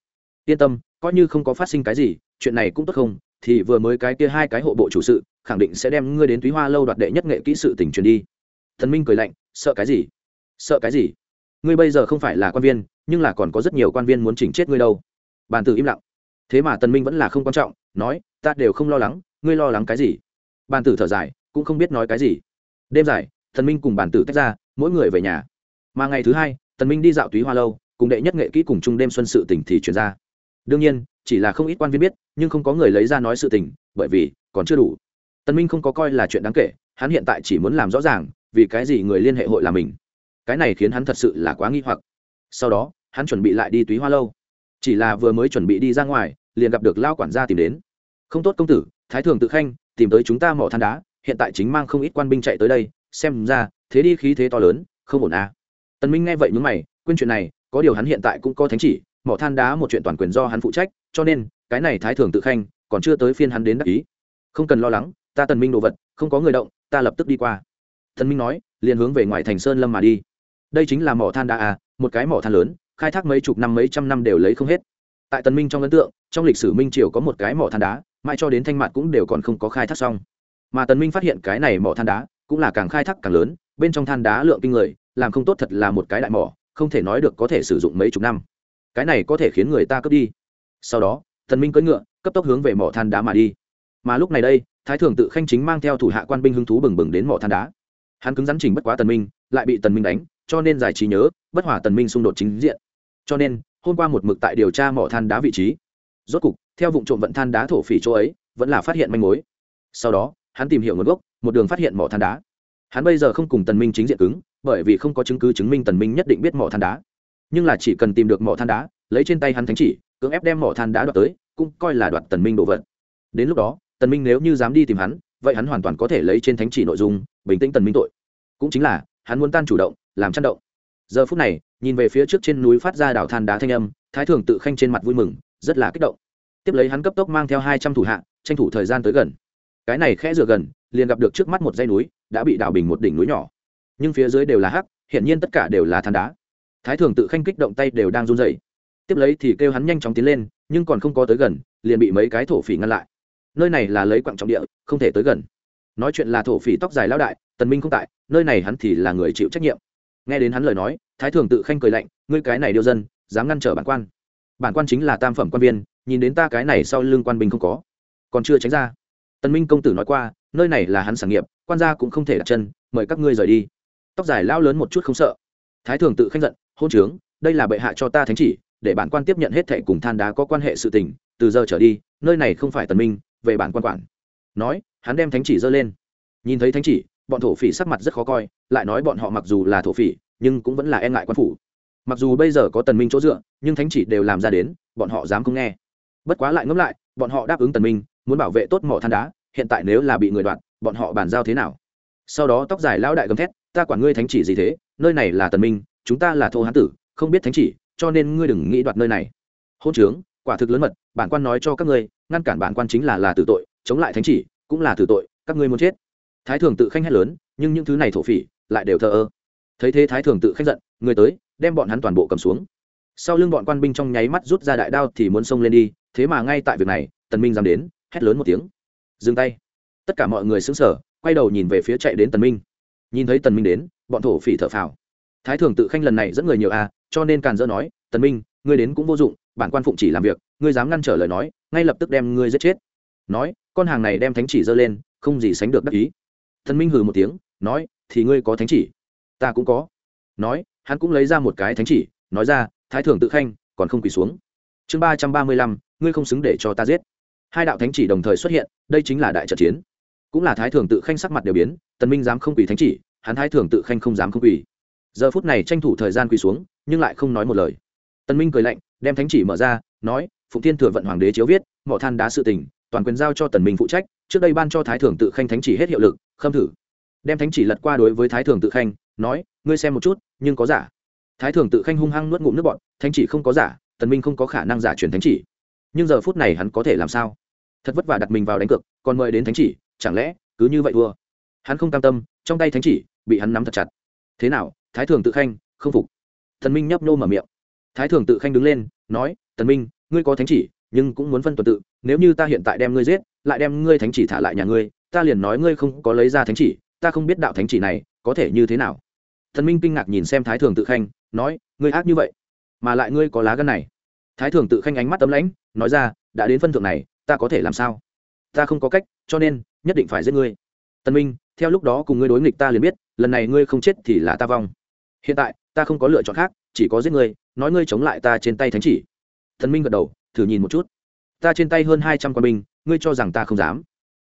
Yên tâm, coi như không có phát sinh cái gì, chuyện này cũng tốt không, thì vừa mới cái kia hai cái hộ bộ chủ sự, khẳng định sẽ đem ngươi đến túy hoa lâu đoạt đệ nhất nghệ kỹ sự tình truyền đi. Thần minh cười lạnh, sợ cái gì? Sợ cái gì? Ngươi bây giờ không phải là quan viên, nhưng là còn có rất nhiều quan viên muốn chỉnh chết ngươi đâu. Bàn tử im lặng. Thế mà tần minh vẫn là không quan trọng, nói, ta đều không lo lắng ngươi lo lắng cái gì? Bàn tử thở dài, cũng không biết nói cái gì. Đêm dài, Thần minh cùng bàn tử tách ra, mỗi người về nhà. Mà ngày thứ hai tần minh đi dạo túy hoa lâu, cùng đệ nhất nghệ kỹ cùng chung đêm xuân sự tình thì truyền ra. Đương nhiên, chỉ là không ít quan viên biết, nhưng không có người lấy ra nói sự tình, bởi vì còn chưa đủ. Tần minh không có coi là chuyện đáng kể, hắn hiện tại chỉ muốn làm rõ ràng, vì cái gì người liên hệ hội là mình. Cái này khiến hắn thật sự là quá nghi hoặc. Sau đó, hắn chuẩn bị lại đi túy hoa lâu. Chỉ là vừa mới chuẩn bị đi ra ngoài, liền gặp được lao quản gia tìm đến. Không tốt công tử thái thường tự khanh, tìm tới chúng ta mỏ than đá, hiện tại chính mang không ít quan binh chạy tới đây, xem ra, thế đi khí thế to lớn, không ổn à. Tần minh nghe vậy nhướng mày, quên chuyện này, có điều hắn hiện tại cũng có thánh chỉ, mỏ than đá một chuyện toàn quyền do hắn phụ trách, cho nên, cái này thái thường tự khanh, còn chưa tới phiên hắn đến đắc ý. Không cần lo lắng, ta tần minh đồ vật, không có người động, ta lập tức đi qua. Tần minh nói, liền hướng về ngoài thành sơn lâm mà đi. Đây chính là mỏ than đá à một cái mỏ than lớn, khai thác mấy chục năm, mấy trăm năm đều lấy không hết. Tại tần minh trong ấn tượng, trong lịch sử minh triều có một cái mỏ than đá mãi cho đến thanh mạn cũng đều còn không có khai thác xong. Mà tần minh phát hiện cái này mỏ than đá cũng là càng khai thác càng lớn, bên trong than đá lượng kinh người, làm không tốt thật là một cái đại mỏ, không thể nói được có thể sử dụng mấy chục năm. Cái này có thể khiến người ta cướp đi. Sau đó, tần minh cưỡi ngựa, cấp tốc hướng về mỏ than đá mà đi. Mà lúc này đây, thái thường tự khanh chính mang theo thủ hạ quan binh hứng thú bừng bừng đến mỏ than đá. Hắn cứng rắn chỉnh bất quá tần minh, lại bị tần minh đánh, cho nên giải trí nhớ, bất hòa tần minh xung đột chính diện. Cho nên, hôm qua một mực tại điều tra mỏ than đá vị trí rốt cục, theo vụ trộm vận than đá thổ phỉ chỗ ấy, vẫn là phát hiện manh mối. Sau đó, hắn tìm hiểu nguồn gốc, một đường phát hiện mỏ than đá. Hắn bây giờ không cùng tần minh chính diện cứng, bởi vì không có chứng cứ chứng minh tần minh nhất định biết mỏ than đá. Nhưng là chỉ cần tìm được mỏ than đá, lấy trên tay hắn thánh chỉ, cưỡng ép đem mỏ than đá đoạt tới, cũng coi là đoạt tần minh đồ vật. Đến lúc đó, tần minh nếu như dám đi tìm hắn, vậy hắn hoàn toàn có thể lấy trên thánh chỉ nội dung, bình tĩnh tần minh tội. Cũng chính là, hắn muốn tan chủ động, làm chăn động. Giờ phút này, nhìn về phía trước trên núi phát ra đảo than đá thanh âm, thái thường tự khanh trên mặt vui mừng rất là kích động. Tiếp lấy hắn cấp tốc mang theo hai trăm thủ hạ, tranh thủ thời gian tới gần. Cái này khẽ dựa gần, liền gặp được trước mắt một dãy núi, đã bị đảo bình một đỉnh núi nhỏ. Nhưng phía dưới đều là hắc, hiển nhiên tất cả đều là than đá. Thái thường tự khanh kích động tay đều đang run rẩy. Tiếp lấy thì kêu hắn nhanh chóng tiến lên, nhưng còn không có tới gần, liền bị mấy cái thổ phỉ ngăn lại. Nơi này là lấy quặng trọng địa, không thể tới gần. Nói chuyện là thổ phỉ tóc dài lao đại, tần minh không tại, nơi này hắn thì là người chịu trách nhiệm. Nghe đến hắn lời nói, thái thường tự khanh cười lạnh, ngươi cái này điêu dân, dám ngăn trở bản quan bản quan chính là tam phẩm quan viên, nhìn đến ta cái này sau lưng quan binh không có, còn chưa tránh ra. Tần minh công tử nói qua, nơi này là hắn sản nghiệp, quan gia cũng không thể đặt chân, mời các ngươi rời đi. Tóc dài lao lớn một chút không sợ. Thái thường tự khanh giận, hôn trướng, đây là bệ hạ cho ta thánh chỉ, để bản quan tiếp nhận hết thệ cùng than đá có quan hệ sự tình, từ giờ trở đi, nơi này không phải tần minh, về bản quan quản. Nói, hắn đem thánh chỉ dơ lên. Nhìn thấy thánh chỉ, bọn thổ phỉ sắc mặt rất khó coi, lại nói bọn họ mặc dù là thổ phỉ, nhưng cũng vẫn là e ngại quan phủ mặc dù bây giờ có tần minh chỗ dựa, nhưng thánh chỉ đều làm ra đến, bọn họ dám không nghe. Bất quá lại ngẫm lại, bọn họ đáp ứng tần minh, muốn bảo vệ tốt mỏ than đá, hiện tại nếu là bị người đoạt, bọn họ bàn giao thế nào? Sau đó tóc dài lão đại gầm thét, ta quản ngươi thánh chỉ gì thế? Nơi này là tần minh, chúng ta là thô hán tử, không biết thánh chỉ, cho nên ngươi đừng nghĩ đoạt nơi này. Hôn trướng, quả thực lớn mật, bản quan nói cho các ngươi, ngăn cản bản quan chính là là tử tội, chống lại thánh chỉ cũng là tử tội, các ngươi muốn chết. Thái thường tự khanh hét lớn, nhưng những thứ này thổ phỉ, lại đều thờ ơ thấy thế thái thường tự khách giận, người tới, đem bọn hắn toàn bộ cầm xuống. Sau lưng bọn quan binh trong nháy mắt rút ra đại đao thì muốn xông lên đi, thế mà ngay tại việc này, tần minh dám đến, hét lớn một tiếng. Dừng tay. Tất cả mọi người sững sờ, quay đầu nhìn về phía chạy đến tần minh. Nhìn thấy tần minh đến, bọn thổ phỉ thở phào. Thái thường tự khanh lần này dẫn người nhiều à cho nên càn dỡ nói, tần minh, ngươi đến cũng vô dụng, bản quan phụng chỉ làm việc, ngươi dám ngăn trở lời nói, ngay lập tức đem ngươi giết chết. Nói, con hàng này đem thánh chỉ dơ lên, không gì sánh được đắc ý. Tần minh hừ một tiếng, nói, thì ngươi có thánh chỉ? Ta cũng có. Nói, hắn cũng lấy ra một cái thánh chỉ, nói ra, thái thường tự khanh, còn không quỳ xuống. Chương ba trăm ba mươi lăm, ngươi không xứng để cho ta giết. Hai đạo thánh chỉ đồng thời xuất hiện, đây chính là đại trận chiến. Cũng là thái thường tự khanh sắc mặt đều biến, tần minh dám không quỳ thánh chỉ, hắn thái thường tự khanh không dám không quỳ. Giờ phút này tranh thủ thời gian quỳ xuống, nhưng lại không nói một lời. Tần minh cười lạnh, đem thánh chỉ mở ra, nói, phụng thiên thừa vận hoàng đế chiếu viết, mỏ than đá sự tình, toàn quyền giao cho tần minh phụ trách, trước đây ban cho thái thường tự khanh thánh chỉ hết hiệu lực, khâm thử. Đem thánh chỉ lật qua đối với thái thường tự khanh nói, ngươi xem một chút, nhưng có giả. Thái thường tự khanh hung hăng nuốt ngụm nước bọn thánh chỉ không có giả tần minh không có khả năng giả truyền thánh chỉ. Nhưng giờ phút này hắn có thể làm sao? Thật vất vả đặt mình vào đánh cược, còn mời đến thánh chỉ, chẳng lẽ cứ như vậy thua? Hắn không cam tâm, trong tay thánh chỉ bị hắn nắm thật chặt. Thế nào, thái thường tự khanh, không phục. Thần minh nhấp nhô mở miệng. Thái thường tự khanh đứng lên, nói tần minh, ngươi có thánh chỉ, nhưng cũng muốn phân tuần tự. Nếu như ta hiện tại đem ngươi giết, lại đem ngươi thánh chỉ thả lại nhà ngươi, ta liền nói ngươi không có lấy ra thánh chỉ, ta không biết đạo thánh chỉ này có thể như thế nào thần minh kinh ngạc nhìn xem thái thường tự khanh, nói, ngươi ác như vậy, mà lại ngươi có lá gân này. Thái thường tự khanh ánh mắt tấm lãnh, nói ra, đã đến phân thượng này, ta có thể làm sao? Ta không có cách, cho nên, nhất định phải giết ngươi. Tân minh, theo lúc đó cùng ngươi đối nghịch ta liền biết, lần này ngươi không chết thì là ta vong. Hiện tại, ta không có lựa chọn khác, chỉ có giết ngươi, nói ngươi chống lại ta trên tay thánh chỉ. Thần minh gật đầu, thử nhìn một chút. Ta trên tay hơn hai trăm quân binh, ngươi cho rằng ta không dám?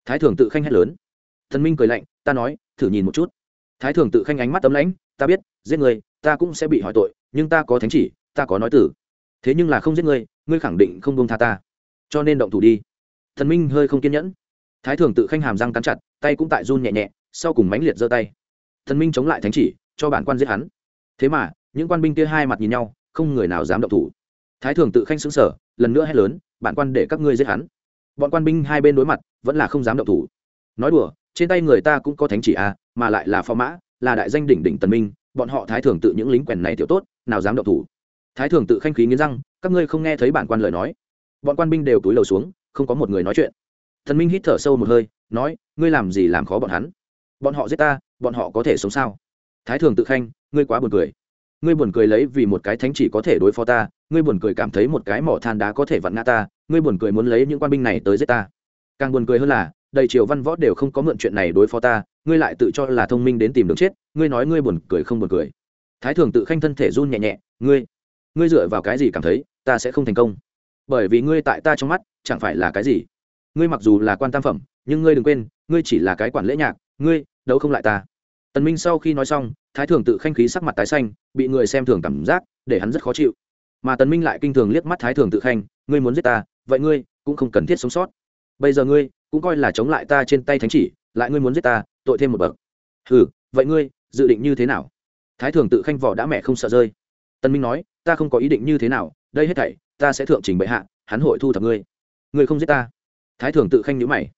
Thái thường tự khanh hét lớn. Thần minh cười lạnh, ta nói, thử nhìn một chút. Thái thường tự khanh ánh mắt tấm lãnh ta biết giết người, ta cũng sẽ bị hỏi tội nhưng ta có thánh chỉ ta có nói tử. Thế nhưng là không giết ngươi ngươi khẳng định không buông tha ta. Cho nên động thủ đi. Thần minh hơi không kiên nhẫn. Thái thường tự khanh hàm răng cắn chặt tay cũng tại run nhẹ nhẹ sau cùng mánh liệt giơ tay. Thần minh chống lại thánh chỉ cho bản quan giết hắn. Thế mà những quan binh kia hai mặt nhìn nhau không người nào dám động thủ. Thái thường tự khanh xứng sở lần nữa hét lớn bản quan để các ngươi giết hắn. Bọn quan binh hai bên đối mặt vẫn là không dám động thủ. Nói đùa trên tay người ta cũng có thánh chỉ à mà lại là phò mã là đại danh đỉnh đỉnh tần minh, bọn họ thái thường tự những lính quèn này tiểu tốt, nào dám động thủ. Thái thường tự khanh khí nghiến răng, các ngươi không nghe thấy bản quan lời nói. Bọn quan binh đều túi lầu xuống, không có một người nói chuyện. Thần minh hít thở sâu một hơi, nói, ngươi làm gì làm khó bọn hắn? Bọn họ giết ta, bọn họ có thể sống sao? Thái thường tự khanh, ngươi quá buồn cười. Ngươi buồn cười lấy vì một cái thánh chỉ có thể đối phó ta, ngươi buồn cười cảm thấy một cái mỏ than đá có thể vặn ngã ta, ngươi buồn cười muốn lấy những quan binh này tới giết ta. Càng buồn cười hơn là đầy triều văn võ đều không có mượn chuyện này đối phó ta, ngươi lại tự cho là thông minh đến tìm đường chết, ngươi nói ngươi buồn cười không buồn cười. Thái thường tự khanh thân thể run nhẹ nhẹ, ngươi ngươi dựa vào cái gì cảm thấy ta sẽ không thành công? Bởi vì ngươi tại ta trong mắt, chẳng phải là cái gì. Ngươi mặc dù là quan tam phẩm, nhưng ngươi đừng quên, ngươi chỉ là cái quản lễ nhạc, ngươi đấu không lại ta. Tần minh sau khi nói xong, thái thường tự khanh khí sắc mặt tái xanh, bị người xem thường cảm giác, để hắn rất khó chịu. Mà tần minh lại kinh thường liếc mắt thái thường tự khanh, ngươi muốn giết ta, vậy ngươi cũng không cần thiết sống sót. Bây giờ ngươi cũng coi là chống lại ta trên tay thánh chỉ, lại ngươi muốn giết ta, tội thêm một bậc. Ừ vậy ngươi, dự định như thế nào? Thái thường tự khanh vỏ đã mẹ không sợ rơi. Tân minh nói, ta không có ý định như thế nào, đây hết thảy, ta sẽ thượng trình bệ hạ, hắn hội thu thập ngươi. Ngươi không giết ta. Thái thường tự khanh nhữ mày.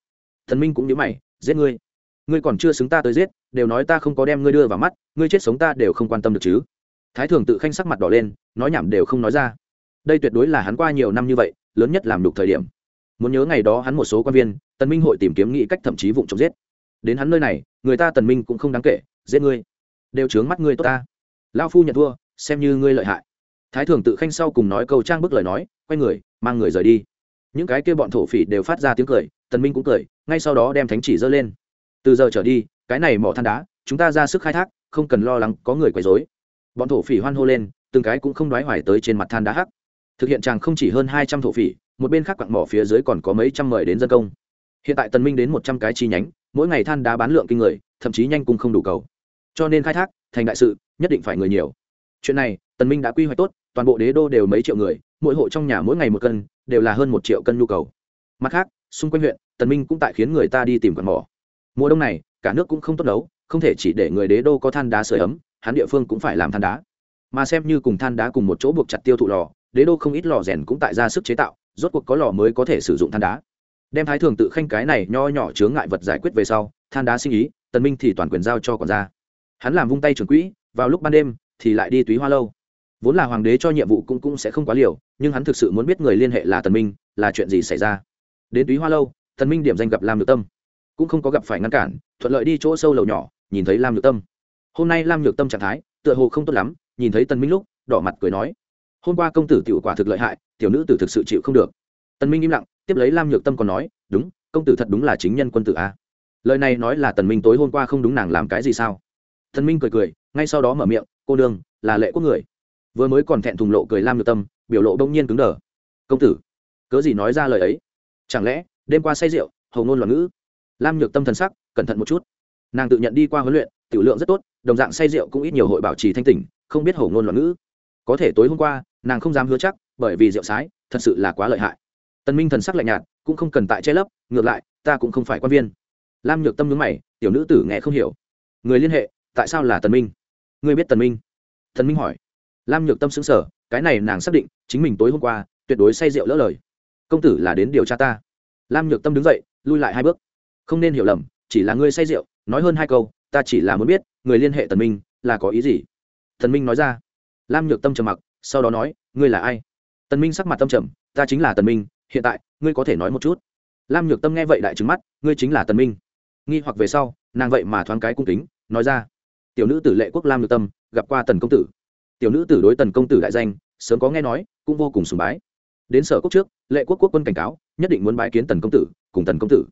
Thần minh cũng nhữ mày, giết ngươi. Ngươi còn chưa xứng ta tới giết, đều nói ta không có đem ngươi đưa vào mắt, ngươi chết sống ta đều không quan tâm được chứ. Thái thường tự khanh sắc mặt đỏ lên, nói nhảm đều không nói ra. Đây tuyệt đối là hắn qua nhiều năm như vậy, lớn nhất làm đục thời điểm muốn nhớ ngày đó hắn một số quan viên, tần minh hội tìm kiếm nghĩ cách thậm chí vụng trộm giết. Đến hắn nơi này, người ta tần minh cũng không đáng kể, giết ngươi. Đều trướng mắt ngươi tốt ta. Lão phu nhận thua, xem như ngươi lợi hại. Thái thường tự khanh sau cùng nói câu trang bức lời nói, quay người, mang người rời đi. Những cái kia bọn thổ phỉ đều phát ra tiếng cười, tần minh cũng cười, ngay sau đó đem thánh chỉ dơ lên. Từ giờ trở đi, cái này mỏ than đá, chúng ta ra sức khai thác, không cần lo lắng có người quấy rối. Bọn thổ phỉ hoan hô lên, từng cái cũng không đoái hoài tới trên mặt than đá hắc. Thực hiện chàng không chỉ hơn hai trăm thổ phỉ một bên khác quặng mỏ phía dưới còn có mấy trăm mời đến dân công. Hiện tại tần minh đến một trăm cái chi nhánh, mỗi ngày than đá bán lượng kinh người, thậm chí nhanh cũng không đủ cầu. Cho nên khai thác, thành đại sự, nhất định phải người nhiều. Chuyện này, tần minh đã quy hoạch tốt, toàn bộ đế đô đều mấy triệu người, mỗi hộ trong nhà mỗi ngày một cân, đều là hơn một triệu cân nhu cầu. Mặt khác, xung quanh huyện, tần minh cũng tại khiến người ta đi tìm quặng mỏ. Mùa đông này, cả nước cũng không tốt đấu không thể chỉ để người đế đô có than đá sưởi ấm, hắn địa phương cũng phải làm than đá. Mà xem như cùng than đá cùng một chỗ buộc chặt tiêu thụ lò, đế đô không ít lò rèn cũng tại ra sức chế tạo rốt cuộc có lò mới có thể sử dụng than đá. Đem thái thường tự khanh cái này nho nhỏ chướng ngại vật giải quyết về sau, than đá sinh ý, tần minh thì toàn quyền giao cho còn ra hắn làm vung tay chuẩn quỹ, vào lúc ban đêm thì lại đi túy hoa lâu. Vốn là hoàng đế cho nhiệm vụ cũng cũng sẽ không quá liều, nhưng hắn thực sự muốn biết người liên hệ là tần minh, là chuyện gì xảy ra. Đến túy hoa lâu, tần minh điểm danh gặp lam nhược tâm. Cũng không có gặp phải ngăn cản, thuận lợi đi chỗ sâu lầu nhỏ, nhìn thấy lam nhược tâm. Hôm nay lam nhược tâm trạng thái, tựa hồ không tốt lắm, nhìn thấy tần minh lúc, đỏ mặt cười nói hôm qua công tử tiểu quả thực lợi hại, tiểu nữ tử thực sự chịu không được. Tần minh im lặng, tiếp lấy lam nhược tâm còn nói, đúng, công tử thật đúng là chính nhân quân tử a. Lời này nói là tần minh tối hôm qua không đúng nàng làm cái gì sao? Tần minh cười cười, ngay sau đó mở miệng, cô đương là lệ quốc người. Vừa mới còn thẹn thùng lộ cười lam nhược tâm, biểu lộ đông nhiên cứng đờ. Công tử, cớ gì nói ra lời ấy? Chẳng lẽ, đêm qua say rượu, hầu ngôn loạn ngữ? Lam nhược tâm thần sắc, cẩn thận một chút. Nàng tự nhận đi qua huấn luyện, tiểu lượng rất tốt, đồng dạng say rượu cũng ít nhiều hội bảo trì thanh tỉnh, không biết hầu ngôn loạn ngữ. Có thể tối hôm qua nàng không dám hứa chắc bởi vì rượu sái thật sự là quá lợi hại. Tần minh thần sắc lạnh nhạt cũng không cần tại che lấp ngược lại ta cũng không phải quan viên. Lam nhược tâm nhướng mày tiểu nữ tử nghe không hiểu. Người liên hệ tại sao là tần minh? Ngươi biết tần minh? Tần minh hỏi. Lam nhược tâm sững sờ, cái này nàng xác định chính mình tối hôm qua tuyệt đối say rượu lỡ lời. Công tử là đến điều tra ta. Lam nhược tâm đứng dậy lui lại hai bước. Không nên hiểu lầm chỉ là ngươi say rượu nói hơn hai câu ta chỉ là muốn biết người liên hệ tần minh là có ý gì? Tần minh nói ra. Lam nhược tâm trầm mặc sau đó nói, ngươi là ai? Tần minh sắc mặt tâm trầm, ta chính là tần minh, hiện tại, ngươi có thể nói một chút. Lam nhược tâm nghe vậy đại trứng mắt, ngươi chính là tần minh. Nghi hoặc về sau, nàng vậy mà thoáng cái cung kính, nói ra, tiểu nữ tử lệ quốc lam nhược tâm, gặp qua tần công tử. Tiểu nữ tử đối tần công tử đại danh, sớm có nghe nói, cũng vô cùng sùng bái. Đến sở quốc trước, lệ quốc quốc quân cảnh cáo, nhất định muốn bái kiến tần công tử, cùng tần công tử.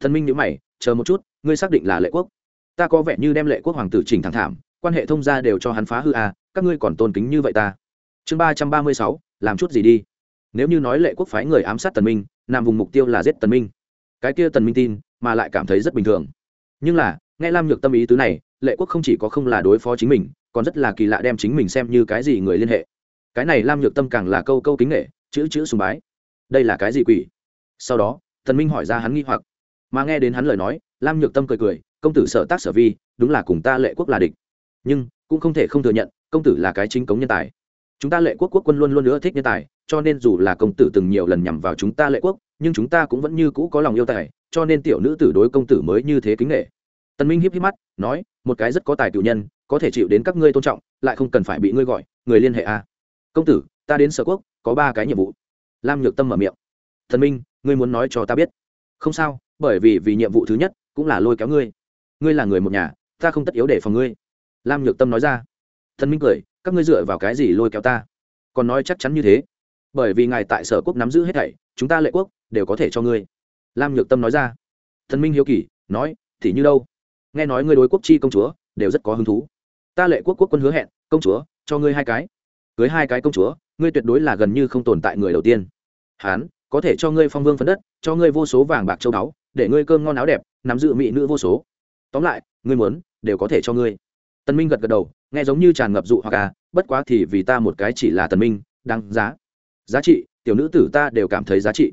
Thần minh nhữ mày, chờ một chút, ngươi xác định là lệ quốc. Ta có vẻ như đem lệ quốc hoàng tử trình thẳng thảm, quan hệ thông gia đều cho hắn phá hư à các ngươi còn tôn kính như vậy ta chương ba trăm ba mươi sáu, làm chút gì đi. Nếu như nói lệ quốc phái người ám sát tần minh nằm vùng mục tiêu là giết tần minh. Cái kia tần minh tin, mà lại cảm thấy rất bình thường. Nhưng là, nghe lam nhược tâm ý tứ này, lệ quốc không chỉ có không là đối phó chính mình, còn rất là kỳ lạ đem chính mình xem như cái gì người liên hệ. Cái này lam nhược tâm càng là câu câu kính nghệ chữ chữ sùng bái. Đây là cái gì quỷ? Sau đó, tần minh hỏi ra hắn nghi hoặc. Mà nghe đến hắn lời nói, lam nhược tâm cười cười, công tử sở tác sở vi, đúng là cùng ta lệ quốc là địch. Nhưng, cũng không thể không thừa nhận, công tử là cái chính cống nhân tài chúng ta lệ quốc quốc quân luôn luôn nữa thích nhân tài, cho nên dù là công tử từng nhiều lần nhằm vào chúng ta lệ quốc, nhưng chúng ta cũng vẫn như cũ có lòng yêu tài, cho nên tiểu nữ tử đối công tử mới như thế kính nghệ tần minh híp hiếp mắt, nói, một cái rất có tài cựu nhân, có thể chịu đến các ngươi tôn trọng, lại không cần phải bị ngươi gọi, người liên hệ a. À. công tử, ta đến sở quốc, có ba cái nhiệm vụ. Lam nhược tâm mở miệng. Thần minh, ngươi muốn nói cho ta biết. Không sao, bởi vì vì nhiệm vụ thứ nhất, cũng là lôi kéo ngươi. Ngươi là người một nhà, ta không tất yếu để phòng ngươi. Lam nhược tâm nói ra. Thần minh cười các ngươi dựa vào cái gì lôi kéo ta? Còn nói chắc chắn như thế. Bởi vì ngài tại sở quốc nắm giữ hết thảy, chúng ta lệ quốc đều có thể cho ngươi. Lam nhược tâm nói ra. Thần minh hiếu kỳ, nói, thì như đâu? Nghe nói ngươi đối quốc chi công chúa đều rất có hứng thú. Ta lệ quốc quốc quân hứa hẹn, công chúa, cho ngươi hai cái. Cưới hai cái công chúa, ngươi tuyệt đối là gần như không tồn tại người đầu tiên. Hán, có thể cho ngươi phong vương phấn đất, cho ngươi vô số vàng bạc châu báu, để ngươi cơm ngon áo đẹp, nắm giữ mỹ nữ vô số. Tóm lại, ngươi muốn, đều có thể cho ngươi. Tân minh gật gật đầu nghe giống như tràn ngập dụ hoặc à bất quá thì vì ta một cái chỉ là tần minh đáng giá. Giá trị tiểu nữ tử ta đều cảm thấy giá trị.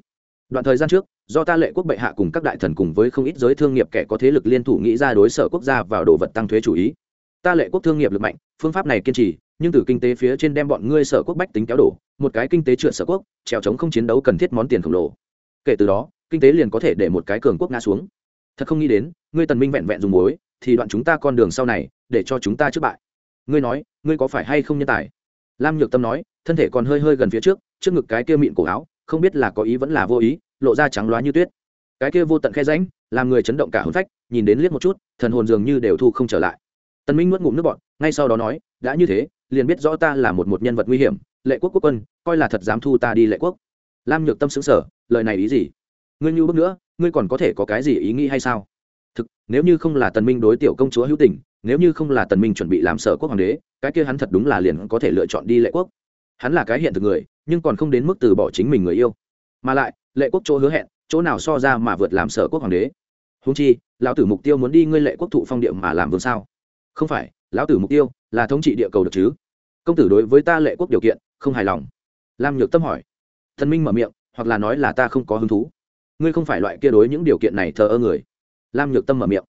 Đoạn thời gian trước do ta lệ quốc bệ hạ cùng các đại thần cùng với không ít giới thương nghiệp kẻ có thế lực liên thủ nghĩ ra đối sở quốc gia vào đồ vật tăng thuế chủ ý. Ta lệ quốc thương nghiệp lực mạnh phương pháp này kiên trì nhưng từ kinh tế phía trên đem bọn ngươi sở quốc bách tính kéo đổ một cái kinh tế trượt sở quốc trèo trống không chiến đấu cần thiết món tiền khổng lồ. Kể từ đó kinh tế liền có thể để một cái cường quốc ngã xuống. Thật không nghĩ đến ngươi tần minh vẹn vẹn dùng muối, thì đoạn chúng ta con đường sau này để cho chúng ta trước bại ngươi nói, ngươi có phải hay không nhân tài? Lam nhược tâm nói, thân thể còn hơi hơi gần phía trước trước ngực cái kia mịn cổ áo, không biết là có ý vẫn là vô ý, lộ ra trắng loá như tuyết. Cái kia vô tận khe ránh làm người chấn động cả hồn phách, nhìn đến liếc một chút, thần hồn dường như đều thu không trở lại. Tần minh nuốt ngụm nước bọt, ngay sau đó nói, đã như thế, liền biết rõ ta là một một nhân vật nguy hiểm, lệ quốc quốc quân, coi là thật dám thu ta đi lệ quốc. Lam nhược tâm xứng sở lời này ý gì? Ngươi như bước nữa, ngươi còn có thể có cái gì ý nghĩ hay sao? Thực, nếu như không là tần minh đối tiểu công chúa hữu tình nếu như không là tần minh chuẩn bị làm sở quốc hoàng đế, cái kia hắn thật đúng là liền có thể lựa chọn đi lệ quốc. Hắn là cái hiện thực người, nhưng còn không đến mức từ bỏ chính mình người yêu. Mà lại, lệ quốc chỗ hứa hẹn, chỗ nào so ra mà vượt làm sở quốc hoàng đế. Húng chi, lão tử mục tiêu muốn đi ngươi lệ quốc thụ phong địa mà làm vương sao? Không phải, lão tử mục tiêu là thống trị địa cầu được chứ? Công tử đối với ta lệ quốc điều kiện, không hài lòng. Lam nhược tâm hỏi. Thần minh mở miệng, hoặc là nói là ta không có hứng thú. Ngươi không phải loại kia đối những điều kiện này thờ ơ người. Lam nhược tâm mở miệng.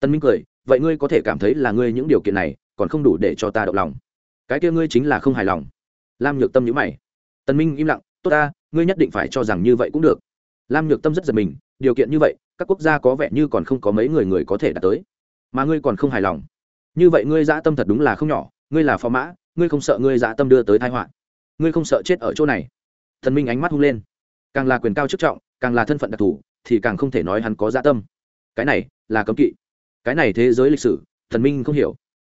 Tân minh cười vậy ngươi có thể cảm thấy là ngươi những điều kiện này còn không đủ để cho ta động lòng. Cái kia ngươi chính là không hài lòng. Lam nhược tâm nhữ mày. Tân minh im lặng, tốt ta, ngươi nhất định phải cho rằng như vậy cũng được. Lam nhược tâm rất giật mình, điều kiện như vậy, các quốc gia có vẻ như còn không có mấy người người có thể đạt tới, mà ngươi còn không hài lòng. Như vậy ngươi dã tâm thật đúng là không nhỏ, ngươi là phó mã, ngươi không sợ ngươi dã tâm đưa tới thái họa. Ngươi không sợ chết ở chỗ này. Thần minh ánh mắt hung lên. Càng là quyền cao chức trọng, càng là thân phận đặc thù, thì càng không thể nói hắn có dã tâm. Cái này là cấm kỵ cái này thế giới lịch sử, thần minh không hiểu.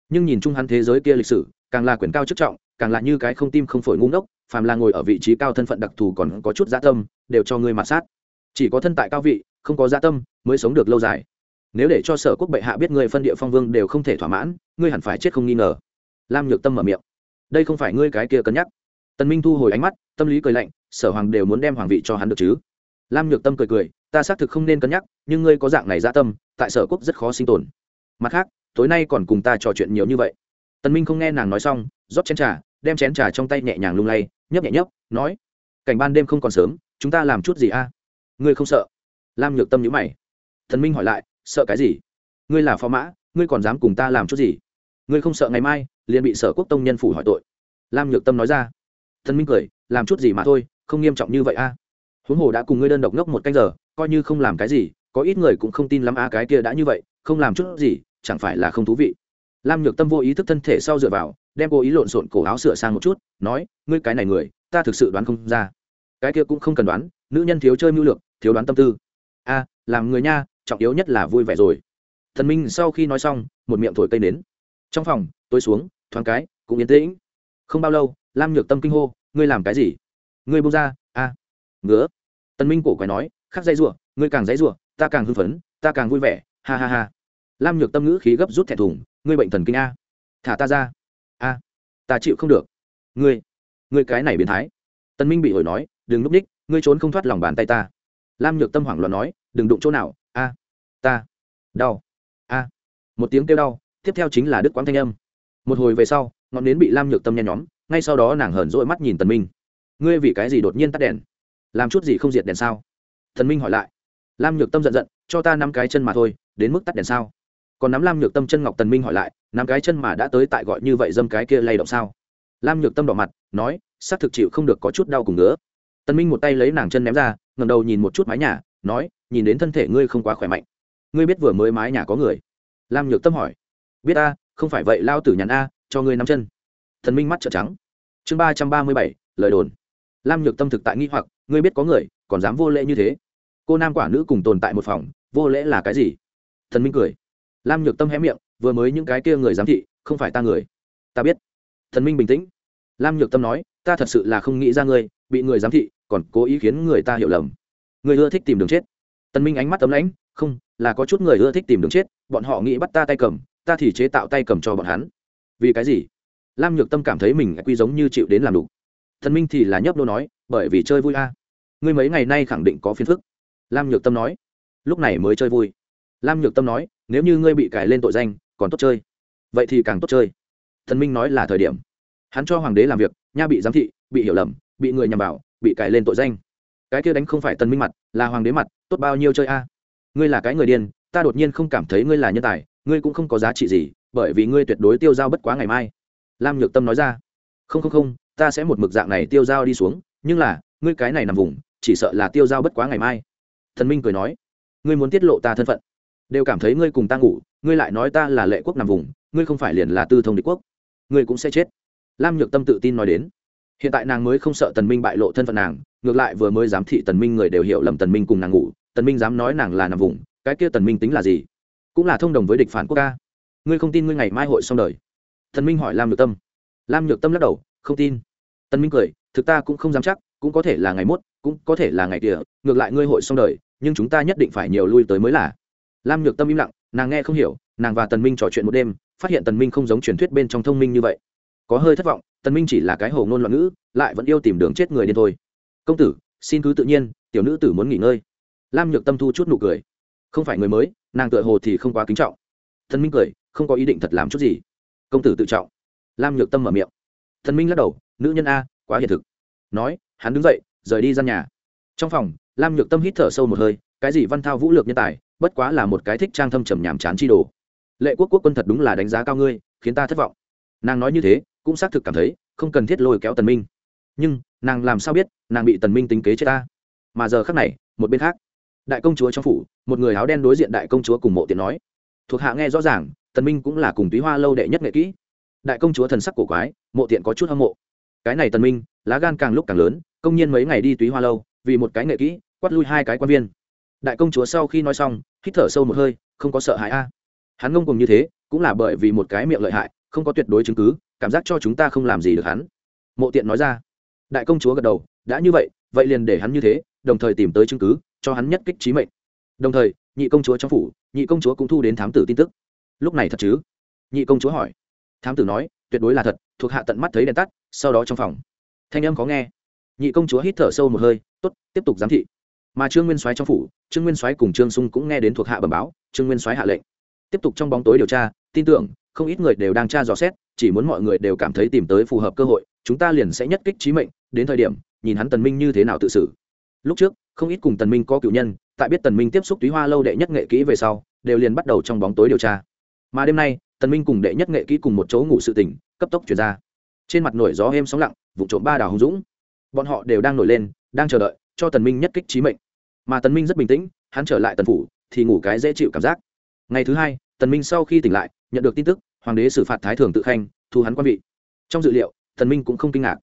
Nhưng nhìn chung hắn thế giới kia lịch sử, càng là quyền cao chức trọng, càng là như cái không tim không phổi ngu ngốc, phàm là ngồi ở vị trí cao thân phận đặc thù còn có chút gia tâm, đều cho ngươi mà sát. Chỉ có thân tại cao vị, không có gia tâm, mới sống được lâu dài. Nếu để cho sở quốc bệ hạ biết ngươi phân địa phong vương đều không thể thỏa mãn, ngươi hẳn phải chết không nghi ngờ. Lam nhược tâm mở miệng. Đây không phải ngươi cái kia cân nhắc. Tần minh thu hồi ánh mắt, tâm lý cười lạnh, sở hoàng đều muốn đem hoàng vị cho hắn được chứ lam nhược tâm cười cười, ta xác thực không nên cân nhắc, nhưng ngươi có dạng này gia tâm, tại sở quốc rất khó sinh tồn. Mặt khác, tối nay còn cùng ta trò chuyện nhiều như vậy. Tần minh không nghe nàng nói xong, rót chén trà, đem chén trà trong tay nhẹ nhàng lung lay, nhấp nhẹ nhấp, nói, cảnh ban đêm không còn sớm, chúng ta làm chút gì a? Ngươi không sợ? Lam nhược tâm nhíu mày. Thần minh hỏi lại, sợ cái gì? Ngươi là phó mã, ngươi còn dám cùng ta làm chút gì? Ngươi không sợ ngày mai, liền bị sở quốc tông nhân phủ hỏi tội? Lam nhược tâm nói ra. Thần minh cười, làm chút gì mà thôi, không nghiêm trọng như vậy a huống hồ đã cùng ngươi đơn độc ngốc một canh giờ coi như không làm cái gì có ít người cũng không tin lắm a cái kia đã như vậy không làm chút gì chẳng phải là không thú vị. Lam nhược tâm vô ý thức thân thể sau dựa vào đem cô ý lộn xộn cổ áo sửa sang một chút nói ngươi cái này người ta thực sự đoán không ra. Cái kia cũng không cần đoán nữ nhân thiếu chơi mưu lược thiếu đoán tâm tư. A làm người nha trọng yếu nhất là vui vẻ rồi. Thần minh sau khi nói xong một miệng thổi cây nến, trong phòng tôi xuống thoáng cái cũng yên tĩnh. Không bao lâu lam nhược tâm kinh hô ngươi làm cái gì? Ngươi bông ra a ngứa tần minh cổ quái nói khác dây rủa, ngươi càng dây rủa, ta càng hưng phấn, ta càng vui vẻ, ha ha ha. Lam nhược tâm ngữ khí gấp rút thẹn thùng, ngươi bệnh thần kinh a, thả ta ra. A, ta chịu không được. Ngươi ngươi cái này biến thái. Tần minh bị hồi nói, đừng núp ních, ngươi trốn không thoát lòng bàn tay ta. Lam nhược tâm hoảng loạn nói, đừng đụng chỗ nào, a, ta, đau, a. Một tiếng kêu đau, tiếp theo chính là đức quãng thanh âm. Một hồi về sau, ngọn nến bị lam nhược tâm nhen nhóm, ngay sau đó nàng hờn dỗi mắt nhìn tần minh. Ngươi vì cái gì đột nhiên tắt đèn? Làm chút gì không diệt đèn sao? Thần minh hỏi lại. Lam nhược tâm giận giận, cho ta năm cái chân mà thôi, đến mức tắt đèn sao? Còn nắm lam nhược tâm chân ngọc tần minh hỏi lại năm cái chân mà đã tới tại gọi như vậy dâm cái kia lay động sao? Lam nhược tâm đỏ mặt, nói, xác thực chịu không được có chút đau cùng nữa tần minh một tay lấy nàng chân ném ra, ngẩng đầu nhìn một chút mái nhà, nói, nhìn đến thân thể ngươi không quá khỏe mạnh. Ngươi biết vừa mới mái nhà có người? Lam nhược tâm hỏi. Biết a, không phải vậy, lao tử nhàn a, cho ngươi nắm chân. Thần minh mắt trợn trắng. Chương ba trăm ba mươi bảy, lời đồn. Lam nhược tâm thực tại nghi hoặc ngươi biết có người còn dám vô lễ như thế. Cô nam quả nữ cùng tồn tại một phòng, vô lễ là cái gì? Thần minh cười. Lam nhược tâm hé miệng, vừa mới những cái kia người giám thị, không phải ta người. Ta biết. Thần minh bình tĩnh. Lam nhược tâm nói, ta thật sự là không nghĩ ra ngươi, bị người giám thị, còn cố ý khiến người ta hiểu lầm. Người ưa thích tìm đường chết. Tần minh ánh mắt tấm lãnh, không, là có chút người ưa thích tìm đường chết, bọn họ nghĩ bắt ta tay cầm, ta thì chế tạo tay cầm cho bọn hắn. Vì cái gì? Lam nhược tâm cảm thấy mình quy giống như chịu đến làm đủ thần minh thì là nhấp đô nói, bởi vì chơi vui a. Ngươi mấy ngày nay khẳng định có phiền phức. Lam nhược tâm nói. Lúc này mới chơi vui. Lam nhược tâm nói, nếu như ngươi bị cải lên tội danh, còn tốt chơi. Vậy thì càng tốt chơi. Thần minh nói là thời điểm. Hắn cho hoàng đế làm việc, nha bị giám thị, bị hiểu lầm, bị người nhằm vào, bị cải lên tội danh. Cái kia đánh không phải tân minh mặt, là hoàng đế mặt, tốt bao nhiêu chơi a. Ngươi là cái người điên, ta đột nhiên không cảm thấy ngươi là nhân tài, ngươi cũng không có giá trị gì, bởi vì ngươi tuyệt đối tiêu dao bất quá ngày mai. Lam nhược tâm nói ra. Không không không ta sẽ một mực dạng này tiêu dao đi xuống, nhưng là, ngươi cái này nằm vùng, chỉ sợ là tiêu dao bất quá ngày mai. Thần minh cười nói, ngươi muốn tiết lộ ta thân phận, đều cảm thấy ngươi cùng ta ngủ, ngươi lại nói ta là lệ quốc nằm vùng, ngươi không phải liền là tư thông đế quốc, ngươi cũng sẽ chết. Lam nhược tâm tự tin nói đến. Hiện tại nàng mới không sợ tần minh bại lộ thân phận nàng, ngược lại vừa mới giám thị tần minh người đều hiểu lầm tần minh cùng nàng ngủ, tần minh dám nói nàng là nằm vùng, cái kia tần minh tính là gì? Cũng là thông đồng với địch phản quốc ca. Ngươi không tin ngươi ngày mai hội xong đời. Thần minh hỏi lam nhược tâm. Lam nhược tâm lắc đầu, không tin tần minh cười, thực ta cũng không dám chắc, cũng có thể là ngày mốt, cũng có thể là ngày kia, ngược lại ngươi hội xong đời, nhưng chúng ta nhất định phải nhiều lui tới mới là. Lam nhược tâm im lặng, nàng nghe không hiểu, nàng và tần minh trò chuyện một đêm, phát hiện tần minh không giống truyền thuyết bên trong thông minh như vậy. Có hơi thất vọng, tần minh chỉ là cái hồ ngôn loạn ngữ, lại vẫn yêu tìm đường chết người điên thôi. Công tử, xin cứ tự nhiên, tiểu nữ tử muốn nghỉ ngơi. Lam nhược tâm thu chút nụ cười. Không phải người mới, nàng tựa hồ thì không quá kính trọng. Tần minh cười, không có ý định thật làm chút gì. Công tử tự trọng. Lam nhược tâm mở miệng. Tần minh lắc đầu nữ nhân a, quá hiện thực. Nói, hắn đứng dậy, rời đi gian nhà. Trong phòng, lam nhược tâm hít thở sâu một hơi, cái gì văn thao vũ lược nhân tài, bất quá là một cái thích trang thâm trầm nhàm chán chi đồ. Lệ quốc quốc quân thật đúng là đánh giá cao ngươi, khiến ta thất vọng. Nàng nói như thế, cũng xác thực cảm thấy, không cần thiết lôi kéo tần minh. Nhưng, nàng làm sao biết, nàng bị tần minh tính kế chết ta? Mà giờ khắc này, một bên khác, đại công chúa trong phủ, một người áo đen đối diện đại công chúa cùng mộ tiện nói. Thuộc hạ nghe rõ ràng, tần minh cũng là cùng túy hoa lâu đệ nhất nghệ kỹ. Đại công chúa thần sắc cổ quái, mộ tiện có chút hâm mộ cái này tần minh, lá gan càng lúc càng lớn, công nhiên mấy ngày đi túy hoa lâu, vì một cái nghệ kỹ, quát lui hai cái quan viên. Đại công chúa sau khi nói xong, hít thở sâu một hơi, không có sợ hãi a. Hắn ngông cùng như thế, cũng là bởi vì một cái miệng lợi hại, không có tuyệt đối chứng cứ, cảm giác cho chúng ta không làm gì được hắn. Mộ tiện nói ra. Đại công chúa gật đầu, đã như vậy vậy liền để hắn như thế, đồng thời tìm tới chứng cứ, cho hắn nhất kích trí mệnh. Đồng thời, nhị công chúa trong phủ, nhị công chúa cũng thu đến thám tử tin tức. Lúc này thật chứ? Nhị công chúa hỏi. Thám tử nói tuyệt đối là thật, thuộc hạ tận mắt thấy đèn tắt, sau đó trong phòng. Thanh âm có nghe. Nhị công chúa hít thở sâu một hơi t ố t tiếp tục giám thị. Mà trương nguyên soái trong phủ, trương nguyên soái cùng trương sung cũng nghe đến thuộc hạ bẩm báo, trương nguyên soái hạ lệnh. Tiếp tục trong bóng tối điều tra, tin tưởng, không ít người đều đang tra dò xét, chỉ muốn mọi người đều cảm thấy tìm tới phù hợp cơ hội, chúng ta liền sẽ nhất kích trí mệnh, đến thời điểm, nhìn hắn tần minh như thế nào tự xử. Lúc trước, không ít cùng tần minh có cựu nhân, tại biết tần minh tiếp xúc túy hoa lâu đệ nhất nghệ kỹ về sau, đều liền bắt đầu trong bóng tối điều tra. Mà đêm nay tần minh cùng đệ nhất nghệ kỹ cùng một chỗ ngủ sự tỉnh cấp tốc chuyển ra. Trên mặt nổi gió êm sóng lặng, vụ trộm ba đào hùng dũng. Bọn họ đều đang nổi lên, đang chờ đợi, cho tần minh nhất kích trí mệnh. Mà tần minh rất bình tĩnh, hắn trở lại tần phủ, thì ngủ cái dễ chịu cảm giác. Ngày thứ hai, tần minh sau khi tỉnh lại, nhận được tin tức, hoàng đế xử phạt thái thường tự khanh, thu hắn quan vị. Trong dự liệu, tần minh cũng không kinh ngạc.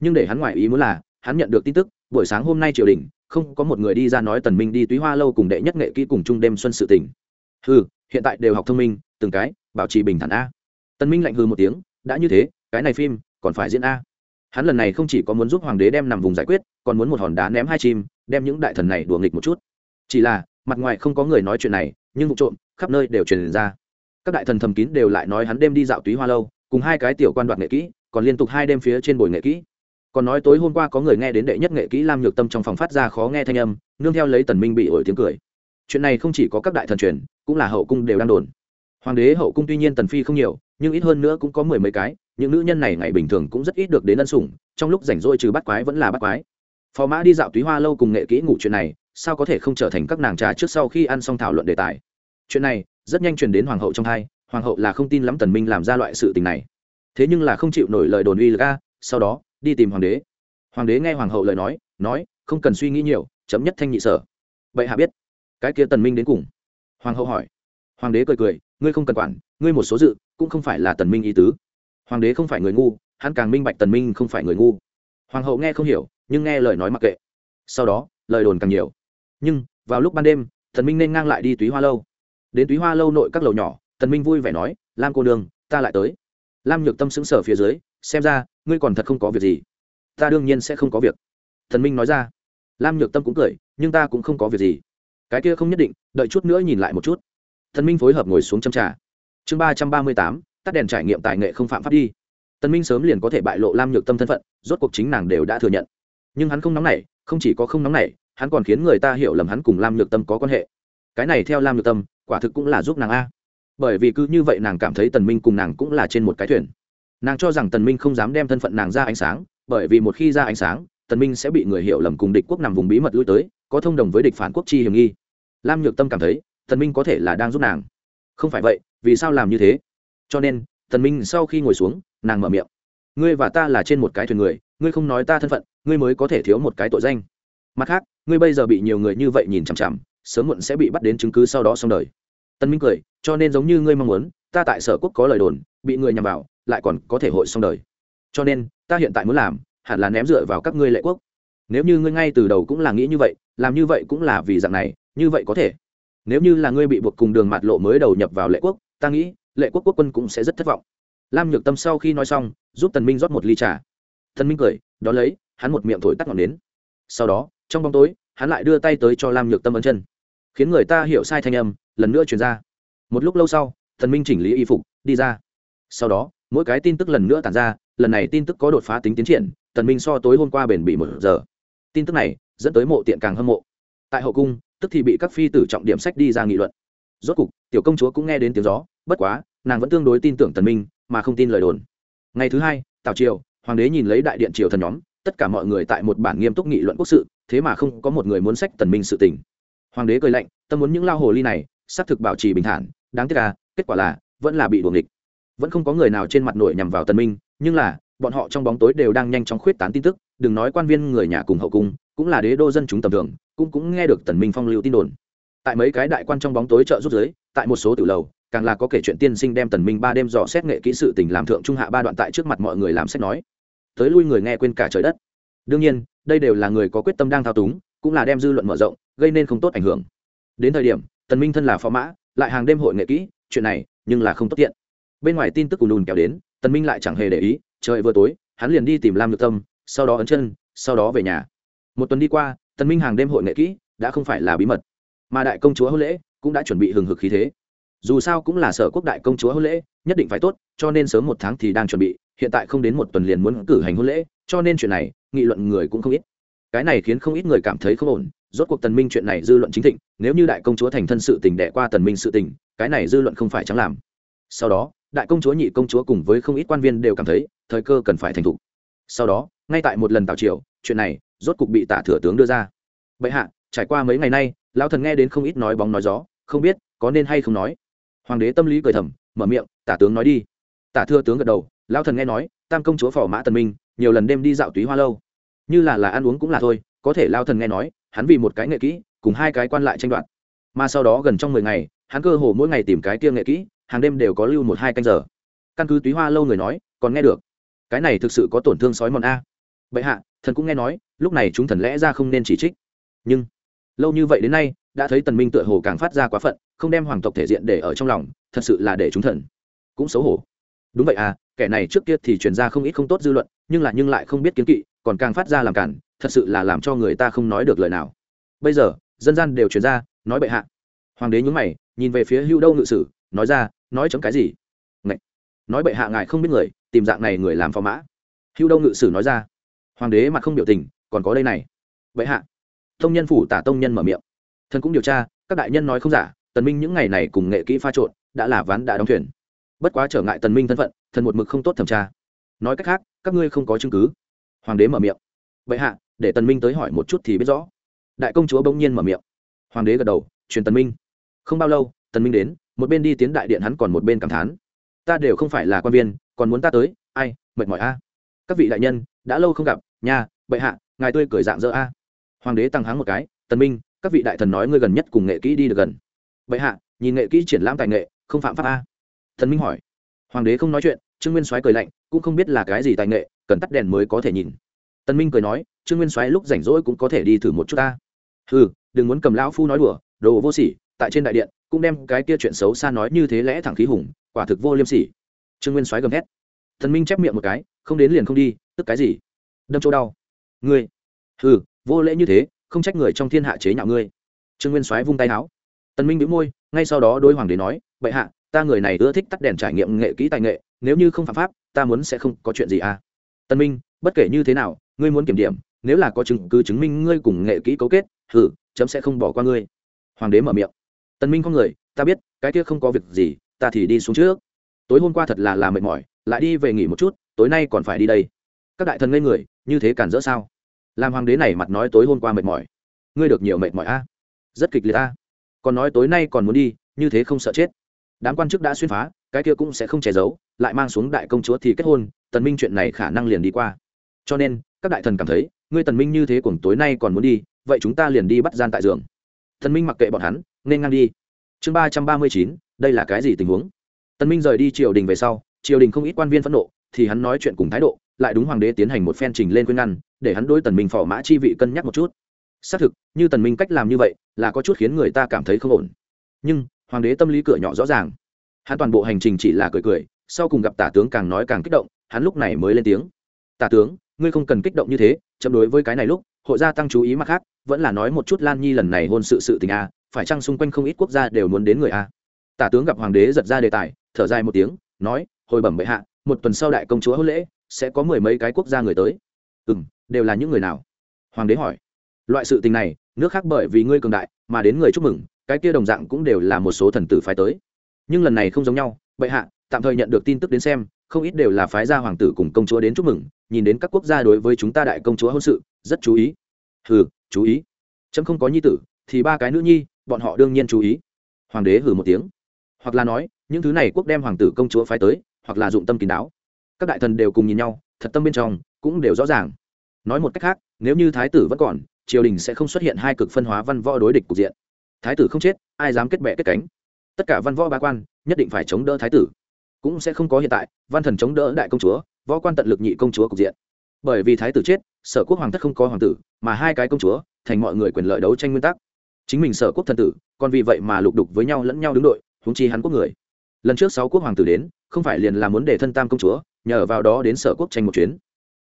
Nhưng để hắn ngoại ý muốn là, hắn nhận được tin tức, buổi sáng hôm nay triều đình, không có một người đi ra nói tần minh đi túy hoa lâu cùng đệ nhất nghệ kỹ cùng chung đêm xuân sự tỉnh hừ hiện tại đều học thông minh, từng cái, bảo trì bình thản a. Tân minh lạnh hư một tiếng, đã như thế, cái này phim còn phải diễn a. Hắn lần này không chỉ có muốn giúp hoàng đế đem nằm vùng giải quyết, còn muốn một hòn đá ném hai chim, đem những đại thần này đùa nghịch một chút. Chỉ là, mặt ngoài không có người nói chuyện này, nhưng vụ trộm, khắp nơi đều truyền ra. Các đại thần thầm kín đều lại nói hắn đêm đi dạo túy hoa lâu, cùng hai cái tiểu quan đoạt nghệ kỹ, còn liên tục hai đêm phía trên bồi nghệ kỹ. Còn nói tối hôm qua có người nghe đến đệ nhất nghệ kỹ lam nhược tâm trong phòng phát ra khó nghe thanh âm, nương theo lấy tần minh bị ổi tiếng cười. Chuyện này không chỉ có các đại thần truyền cũng là hậu cung đều đang đồn. Hoàng đế hậu cung tuy nhiên tần phi không nhiều, nhưng ít hơn nữa cũng có mười mấy cái, những nữ nhân này ngày bình thường cũng rất ít được đến ân sủng, trong lúc rảnh rỗi trừ bắt quái vẫn là bắt quái. Phò mã đi dạo túy hoa lâu cùng nghệ kỹ ngủ chuyện này, sao có thể không trở thành các nàng trà trước sau khi ăn xong thảo luận đề tài? Chuyện này rất nhanh truyền đến hoàng hậu trong hai hoàng hậu là không tin lắm tần minh làm ra loại sự tình này. Thế nhưng là không chịu nổi lời đồn uy lực a, sau đó, đi tìm hoàng đế. Hoàng đế nghe hoàng hậu lời nói nói, không cần suy nghĩ nhiều, chấm nhất thanh nhị sở. Vậy hạ biết. Cái kia tần minh đến cùng hoàng hậu hỏi. Hoàng đế cười cười, ngươi không cần quản, ngươi một số dự, cũng không phải là tần minh ý tứ. Hoàng đế không phải người ngu, hắn càng minh bạch tần minh không phải người ngu. Hoàng hậu nghe không hiểu, nhưng nghe lời nói mặc kệ. Sau đó, lời đồn càng nhiều. Nhưng, vào lúc ban đêm, tần minh nên ngang lại đi túy hoa lâu. Đến túy hoa lâu nội các lầu nhỏ, tần minh vui vẻ nói, lam cô đường ta lại tới. Lam nhược tâm sững sờ phía dưới, xem ra, ngươi còn thật không có việc gì. Ta đương nhiên sẽ không có việc. Tần minh nói ra. Lam nhược tâm cũng cười, nhưng ta cũng không có việc gì cái kia không nhất định, đợi chút nữa nhìn lại một chút. Thần minh phối hợp ngồi xuống châm trà. Chương ba trăm ba mươi tám, tắt đèn trải nghiệm tài nghệ không phạm pháp đi. Tần minh sớm liền có thể bại lộ lam nhược tâm thân phận, rốt cuộc chính nàng đều đã thừa nhận. Nhưng hắn không nóng nảy, không chỉ có không nóng nảy, hắn còn khiến người ta hiểu lầm hắn cùng lam nhược tâm có quan hệ. Cái này theo lam nhược tâm, quả thực cũng là giúp nàng a. Bởi vì cứ như vậy nàng cảm thấy tần minh cùng nàng cũng là trên một cái thuyền. Nàng cho rằng tần minh không dám đem thân phận nàng ra ánh sáng, bởi vì một khi ra ánh sáng, tần minh sẽ bị người hiểu lầm cùng địch quốc nằm vùng bí mật lui tới có thông đồng với địch phản quốc chi hiểm nghi. Lam nhược tâm cảm thấy, tần minh có thể là đang giúp nàng. Không phải vậy, vì sao làm như thế? Cho nên, tần minh sau khi ngồi xuống, nàng mở miệng. Ngươi và ta là trên một cái thuyền người, ngươi không nói ta thân phận, ngươi mới có thể thiếu một cái tội danh. Mặt khác, ngươi bây giờ bị nhiều người như vậy nhìn chằm chằm, sớm muộn sẽ bị bắt đến chứng cứ sau đó xong đời. Tân minh cười, cho nên giống như ngươi mong muốn, ta tại sở quốc có lời đồn, bị người nhằm vào, lại còn có thể hội xong đời. Cho nên, ta hiện tại muốn làm, hẳn là ném dựa vào các ngươi lệ quốc. Nếu như ngươi ngay từ đầu cũng là nghĩ như vậy làm như vậy cũng là vì dạng này, như vậy có thể. Nếu như là ngươi bị buộc cùng đường mạt lộ mới đầu nhập vào lệ quốc, ta nghĩ, lệ quốc quốc quân cũng sẽ rất thất vọng. Lam nhược tâm sau khi nói xong, giúp tần minh rót một ly trà. Tần minh cười đón lấy, hắn một miệng thổi tắt ngọn nến. Sau đó, trong bóng tối, hắn lại đưa tay tới cho lam nhược tâm ấn chân. Khiến người ta hiểu sai thanh âm, lần nữa truyền ra. Một lúc lâu sau, tần minh chỉnh lý y phục, đi ra. Sau đó, mỗi cái tin tức lần nữa tản ra, lần này tin tức có đột phá tính tiến triển, tần minh so tối hôm qua bền bị một giờ. Tin tức này dẫn tới mộ tiện càng hâm mộ. Tại hậu cung, tức thì bị các phi tử trọng điểm sách đi ra nghị luận. Rốt cục, tiểu công chúa cũng nghe đến tiếng gió, bất quá, nàng vẫn tương đối tin tưởng tần minh, mà không tin lời đồn. Ngày thứ hai, tào triều, hoàng đế nhìn lấy đại điện triều thần nhóm, tất cả mọi người tại một bản nghiêm túc nghị luận quốc sự, thế mà không có một người muốn sách tần minh sự tình. Hoàng đế cười lạnh, tâm muốn những lao hồ ly này, xác thực bảo trì bình thản, đáng tiếc là kết quả là vẫn là bị đuồng địch vẫn không có người nào trên mặt nổi nhằm vào tần minh, nhưng là bọn họ trong bóng tối đều đang nhanh chóng khuyết tán tin tức, đừng nói quan viên người nhà cùng hậu cung, cũng là đế đô dân chúng tầm thường, cũng cũng nghe được tần minh phong lưu tin đồn. Tại mấy cái đại quan trong bóng tối trợ rút giới tại một số tiểu lầu, càng là có kể chuyện tiên sinh đem tần minh ba đêm dò xét nghệ kỹ sự tình làm thượng trung hạ ba đoạn tại trước mặt mọi người làm sách nói. Tới lui người nghe quên cả trời đất. Đương nhiên, đây đều là người có quyết tâm đang thao túng, cũng là đem dư luận mở rộng, gây nên không tốt ảnh hưởng. Đến thời điểm, tần minh thân là phó mã, lại hàng đêm hội nghệ kỹ, chuyện này nhưng là không tốt tiện. Bên ngoài tin tức ùn ùn kéo đến, tần minh lại chẳng hề để ý trời vừa tối, hắn liền đi tìm lam nhược tâm, sau đó ấn chân, sau đó về nhà. Một tuần đi qua, tần minh hàng đêm hội nghệ kỹ đã không phải là bí mật, mà đại công chúa hôn lễ cũng đã chuẩn bị hừng hực khí thế. Dù sao cũng là sở quốc đại công chúa hôn lễ, nhất định phải tốt, cho nên sớm một tháng thì đang chuẩn bị, hiện tại không đến một tuần liền muốn cử hành hôn lễ, cho nên chuyện này, nghị luận người cũng không ít. Cái này khiến không ít người cảm thấy không ổn, rốt cuộc tần minh chuyện này dư luận chính thịnh, nếu như đại công chúa thành thân sự tình đẻ qua tần minh sự tình, cái này dư luận không phải chẳng làm. Sau đó đại công chúa nhị công chúa cùng với không ít quan viên đều cảm thấy thời cơ cần phải thành thủ sau đó, ngay tại một lần tào triều, chuyện này rốt cục bị tả thừa tướng đưa ra. Bệ hạ, trải qua mấy ngày nay, lão thần nghe đến không ít nói bóng nói gió, không biết có nên hay không nói. Hoàng đế tâm lý cười thầm, mở miệng, tả tướng nói đi. Tả thừa tướng gật đầu, lão thần nghe nói, tam công chúa phò mã tần minh, nhiều lần đêm đi dạo túy hoa lâu. Như là là ăn uống cũng là thôi, có thể lao thần nghe nói, hắn vì một cái nghệ kỹ, cùng hai cái quan lại tranh đoạt. Mà sau đó gần trong mười ngày, hắn cơ hồ mỗi ngày tìm cái kia nghệ kỹ hàng đêm đều có lưu một hai canh giờ. Căn cứ túy hoa lâu người nói, còn nghe được. Cái này thực sự có tổn thương sói mòn a. Bệ hạ, thần cũng nghe nói, lúc này chúng thần lẽ ra không nên chỉ trích. Nhưng, lâu như vậy đến nay, đã thấy tần minh tựa hồ càng phát ra quá phận, không đem hoàng tộc thể diện để ở trong lòng, thật sự là để chúng thần cũng xấu hổ. Đúng vậy à kẻ này trước kia thì truyền ra không ít không tốt dư luận, nhưng là nhưng lại không biết kiến kỵ, còn càng phát ra làm cản, thật sự là làm cho người ta không nói được lời nào. Bây giờ, dân gian đều truyền ra, nói bệ hạ. Hoàng đế nhún mày, nhìn về phía hưu đâu ngự sử, nói ra nói chấm cái gì? Ngậy. nói bệ hạ ngài không biết người, tìm dạng này người làm phò mã. Hưu đâu ngự sử nói ra. Hoàng đế mặt không biểu tình, còn có đây này. Bệ hạ. Tông nhân phủ tả tông nhân mở miệng. Thần cũng điều tra, các đại nhân nói không giả, tần minh những ngày này cùng nghệ kỹ pha trộn, đã là ván đã đóng thuyền. Bất quá trở ngại tần minh thân phận, thần một mực không tốt thẩm tra. Nói cách khác, các ngươi không có chứng cứ. Hoàng đế mở miệng. Bệ hạ, để tần minh tới hỏi một chút thì biết rõ. Đại công chúa bỗng nhiên mở miệng. Hoàng đế gật đầu, truyền tần minh. Không bao lâu, tần minh đến một bên đi tiến đại điện hắn còn một bên cảm thán. Ta đều không phải là quan viên, còn muốn ta tới, ai, mệt mỏi a. Các vị đại nhân, đã lâu không gặp, nha, bệ hạ, ngài tươi cười dạng dỡ a. Hoàng đế tăng háng một cái, tần minh, các vị đại thần nói ngươi gần nhất cùng nghệ kỹ đi được gần. Bệ hạ, nhìn nghệ kỹ triển lãm tài nghệ, không phạm pháp a. Thần minh hỏi. Hoàng đế không nói chuyện, trương nguyên soái cười lạnh, cũng không biết là cái gì tài nghệ, cần tắt đèn mới có thể nhìn. Tần minh cười nói, trương nguyên soái lúc rảnh rỗi cũng có thể đi thử một chút ta. Hừ, đừng muốn cầm lão phu nói đùa, đồ vô sỉ, tại trên đại điện cũng đem cái kia chuyện xấu xa nói như thế lẽ thẳng khí hùng quả thực vô liêm sỉ. Trương nguyên soái gầm hét. Thần minh chép miệng một cái không đến liền không đi tức cái gì? Đâm chỗ đau. Ngươi. Hừ vô lễ như thế không trách người trong thiên hạ chế nhạo ngươi. Trương nguyên soái vung tay áo tần minh bĩu môi ngay sau đó đối hoàng đế nói bệ hạ ta người này ưa thích tắt đèn trải nghiệm nghệ kỹ tài nghệ nếu như không phạm pháp ta muốn sẽ không có chuyện gì à? Tần minh bất kể như thế nào ngươi muốn kiểm điểm nếu là có chứng cứ chứng minh ngươi cùng nghệ kỹ cấu kết hừ, chấm sẽ không bỏ qua ngươi. Hoàng đế mở miệng tần minh có người, ta biết, cái kia không có việc gì, ta thì đi xuống trước. Tối hôm qua thật là làm mệt mỏi, lại đi về nghỉ một chút, tối nay còn phải đi đây. Các đại thần ngây người, như thế cản rỡ sao? Làm hoàng đế này mặt nói tối hôm qua mệt mỏi. Ngươi được nhiều mệt mỏi a? Rất kịch liệt a. Còn nói tối nay còn muốn đi, như thế không sợ chết. Đám quan chức đã xuyên phá, cái kia cũng sẽ không che giấu, lại mang xuống đại công chúa thì kết hôn, tần minh chuyện này khả năng liền đi qua. Cho nên, các đại thần cảm thấy, ngươi tần minh như thế cùng tối nay còn muốn đi, vậy chúng ta liền đi bắt gian tại giường. Tần minh mặc kệ bọn hắn nên ngang đi. Chương ba trăm ba mươi chín, đây là cái gì tình huống? Tần minh rời đi triều đình về sau, triều đình không ít quan viên phẫn nộ, thì hắn nói chuyện cùng thái độ, lại đúng hoàng đế tiến hành một phen trình lên khuyên ngăn, để hắn đối tần minh phò mã chi vị cân nhắc một chút. Xác thực, như tần minh cách làm như vậy, là có chút khiến người ta cảm thấy không ổn. Nhưng, hoàng đế tâm lý cửa nhỏ rõ ràng. Hắn toàn bộ hành trình chỉ là cười cười, sau cùng gặp tả tướng càng nói càng kích động, hắn lúc này mới lên tiếng. Tả tướng, ngươi không cần kích động như thế chậm đối với cái này lúc, hội gia tăng chú ý mặt khác, vẫn là nói một chút lan nhi lần này hôn sự sự tình a phải chăng xung quanh không ít quốc gia đều muốn đến người a? Tả tướng gặp hoàng đế giật ra đề tài, thở dài một tiếng, nói, hồi bẩm bệ hạ, một tuần sau đại công chúa hôn lễ, sẽ có mười mấy cái quốc gia người tới. Ừ m đều là những người nào? Hoàng đế hỏi. Loại sự tình này, nước khác bởi vì ngươi cường đại, mà đến người chúc mừng, cái kia đồng dạng cũng đều là một số thần tử phái tới. Nhưng lần này không giống nhau, bệ hạ, tạm thời nhận được tin tức đến xem, không ít đều là phái gia hoàng tử cùng công chúa đến chúc mừng, nhìn đến các quốc gia đối với chúng ta đại công chúa hôn sự, rất chú ý. Ừ chú ý. Trẫm không có nhi tử, thì ba cái nữ nhi bọn họ đương nhiên chú ý. Hoàng đế hử một tiếng. Hoặc là nói, những thứ này quốc đem hoàng tử công chúa phái tới, hoặc là dụng tâm kín đáo. Các đại thần đều cùng nhìn nhau, thật tâm bên trong, cũng đều rõ ràng. Nói một cách khác, nếu như thái tử vẫn còn, triều đình sẽ không xuất hiện hai cực phân hóa văn võ đối địch cục diện. Thái tử không chết, ai dám kết bệ kết cánh? Tất cả văn võ ba quan, nhất định phải chống đỡ thái tử. Cũng sẽ không có hiện tại, văn thần chống đỡ đại công chúa, võ quan tận lực nhị công chúa cục diện. Bởi vì thái tử chết, sở quốc hoàng thất không có hoàng tử, mà hai cái công chúa, thành mọi người quyền lợi đấu tranh nguyên tắc chính mình sở quốc thần tử, còn vì vậy mà lục đục với nhau lẫn nhau đứng đội húng chi hắn quốc người. Lần trước sáu quốc hoàng tử đến, không phải liền là muốn để thân tam công chúa, nhờ vào đó đến sở quốc tranh một chuyến.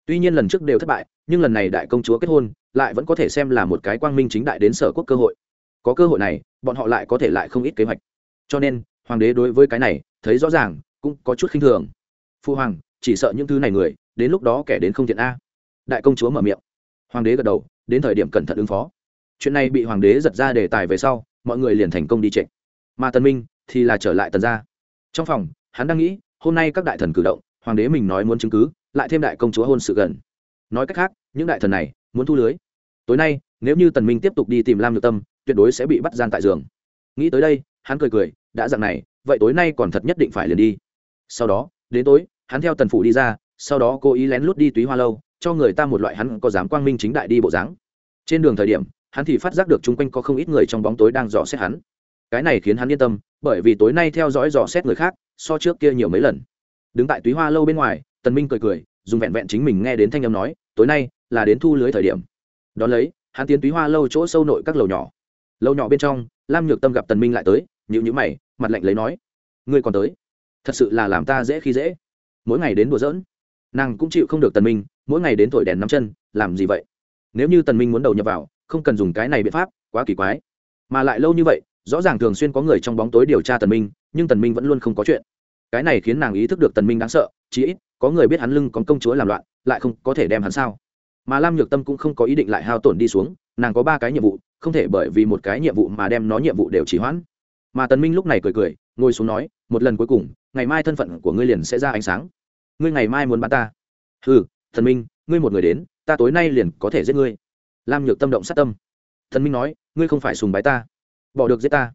Tuy nhiên lần trước đều thất bại, nhưng lần này đại công chúa kết hôn, lại vẫn có thể xem là một cái quang minh chính đại đến sở quốc cơ hội. Có cơ hội này, bọn họ lại có thể lại không ít kế hoạch. Cho nên, hoàng đế đối với cái này, thấy rõ ràng, cũng có chút khinh thường. Phu hoàng, chỉ sợ những thứ này người, đến lúc đó kẻ đến không thiện a. Đại công chúa mở miệng. Hoàng đế gật đầu, đến thời điểm cẩn thận ứng phó chuyện này bị hoàng đế giật ra đề tài về sau, mọi người liền thành công đi trịnh. Mà tần minh thì là trở lại tần gia. Trong phòng, hắn đang nghĩ, hôm nay các đại thần cử động, hoàng đế mình nói muốn chứng cứ, lại thêm đại công chúa hôn sự gần. Nói cách khác, những đại thần này muốn thu lưới. Tối nay, nếu như tần minh tiếp tục đi tìm lam nhược tâm, tuyệt đối sẽ bị bắt gian tại giường. Nghĩ tới đây, hắn cười cười, đã dặn này, vậy tối nay còn thật nhất định phải liền đi. Sau đó, đến tối, hắn theo tần phủ đi ra, sau đó cố ý lén lút đi túy hoa lâu, cho người ta một loại hắn có dám quang minh chính đại đi bộ dáng. Trên đường thời điểm hắn thì phát giác được chung quanh có không ít người trong bóng tối đang dò xét hắn. Cái này khiến hắn yên tâm, bởi vì tối nay theo dõi dò xét người khác, so trước kia nhiều mấy lần. Đứng tại túy hoa lâu bên ngoài, tần minh cười cười, dùng vẹn vẹn chính mình nghe đến thanh âm nói, tối nay là đến thu lưới thời điểm. Đón lấy, hắn tiến túy hoa lâu chỗ sâu nội các lầu nhỏ. Lâu nhỏ bên trong, lam nhược tâm gặp tần minh lại tới, nhíu nhíu mày, mặt lạnh lấy nói, ngươi còn tới? Thật sự là làm ta dễ khi dễ. Mỗi ngày đến đùa giỡn. Nàng cũng chịu không được tần minh, mỗi ngày đến thổi đèn nắm chân, làm gì vậy? Nếu như tần minh muốn đầu nhập vào không cần dùng cái này biện pháp, quá kỳ quái. Mà lại lâu như vậy, rõ ràng thường xuyên có người trong bóng tối điều tra tần minh, nhưng tần minh vẫn luôn không có chuyện. Cái này khiến nàng ý thức được tần minh đáng sợ, chí ít, có người biết hắn lưng còn công chúa làm loạn, lại không có thể đem hắn sao. Mà lam nhược tâm cũng không có ý định lại hao tổn đi xuống, nàng có ba cái nhiệm vụ, không thể bởi vì một cái nhiệm vụ mà đem nó nhiệm vụ đều chỉ hoãn. Mà tần minh lúc này cười cười, ngồi xuống nói, một lần cuối cùng, ngày mai thân phận của ngươi liền sẽ ra ánh sáng. Ngươi ngày mai muốn bắt ta. Ừ thần minh, ngươi một người đến, ta tối nay liền có thể giết ngươi lam nhược tâm động sát tâm. Thần minh nói, ngươi không phải sùng bái ta, bỏ được giết ta.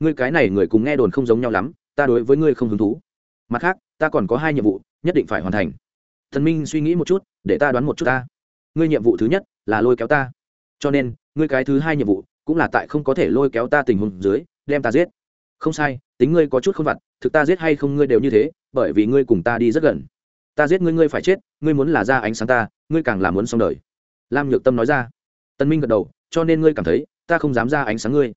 Ngươi cái này người cùng nghe đồn không giống nhau lắm, ta đối với ngươi không hứng thú. Mặt khác, ta còn có hai nhiệm vụ, nhất định phải hoàn thành. Thần minh suy nghĩ một chút, để ta đoán một chút ta. Ngươi nhiệm vụ thứ nhất là lôi kéo ta. Cho nên, ngươi cái thứ hai nhiệm vụ cũng là tại không có thể lôi kéo ta tình huống dưới, đem ta giết. Không sai, tính ngươi có chút không vặt, thực ta giết hay không ngươi đều như thế, bởi vì ngươi cùng ta đi rất gần. Ta giết ngươi ngươi phải chết, ngươi muốn là ra ánh sáng ta, ngươi càng là muốn xong đời. Lam nhược tâm nói ra tân minh gật đầu, cho nên ngươi cảm thấy ta không dám ra ánh sáng ngươi.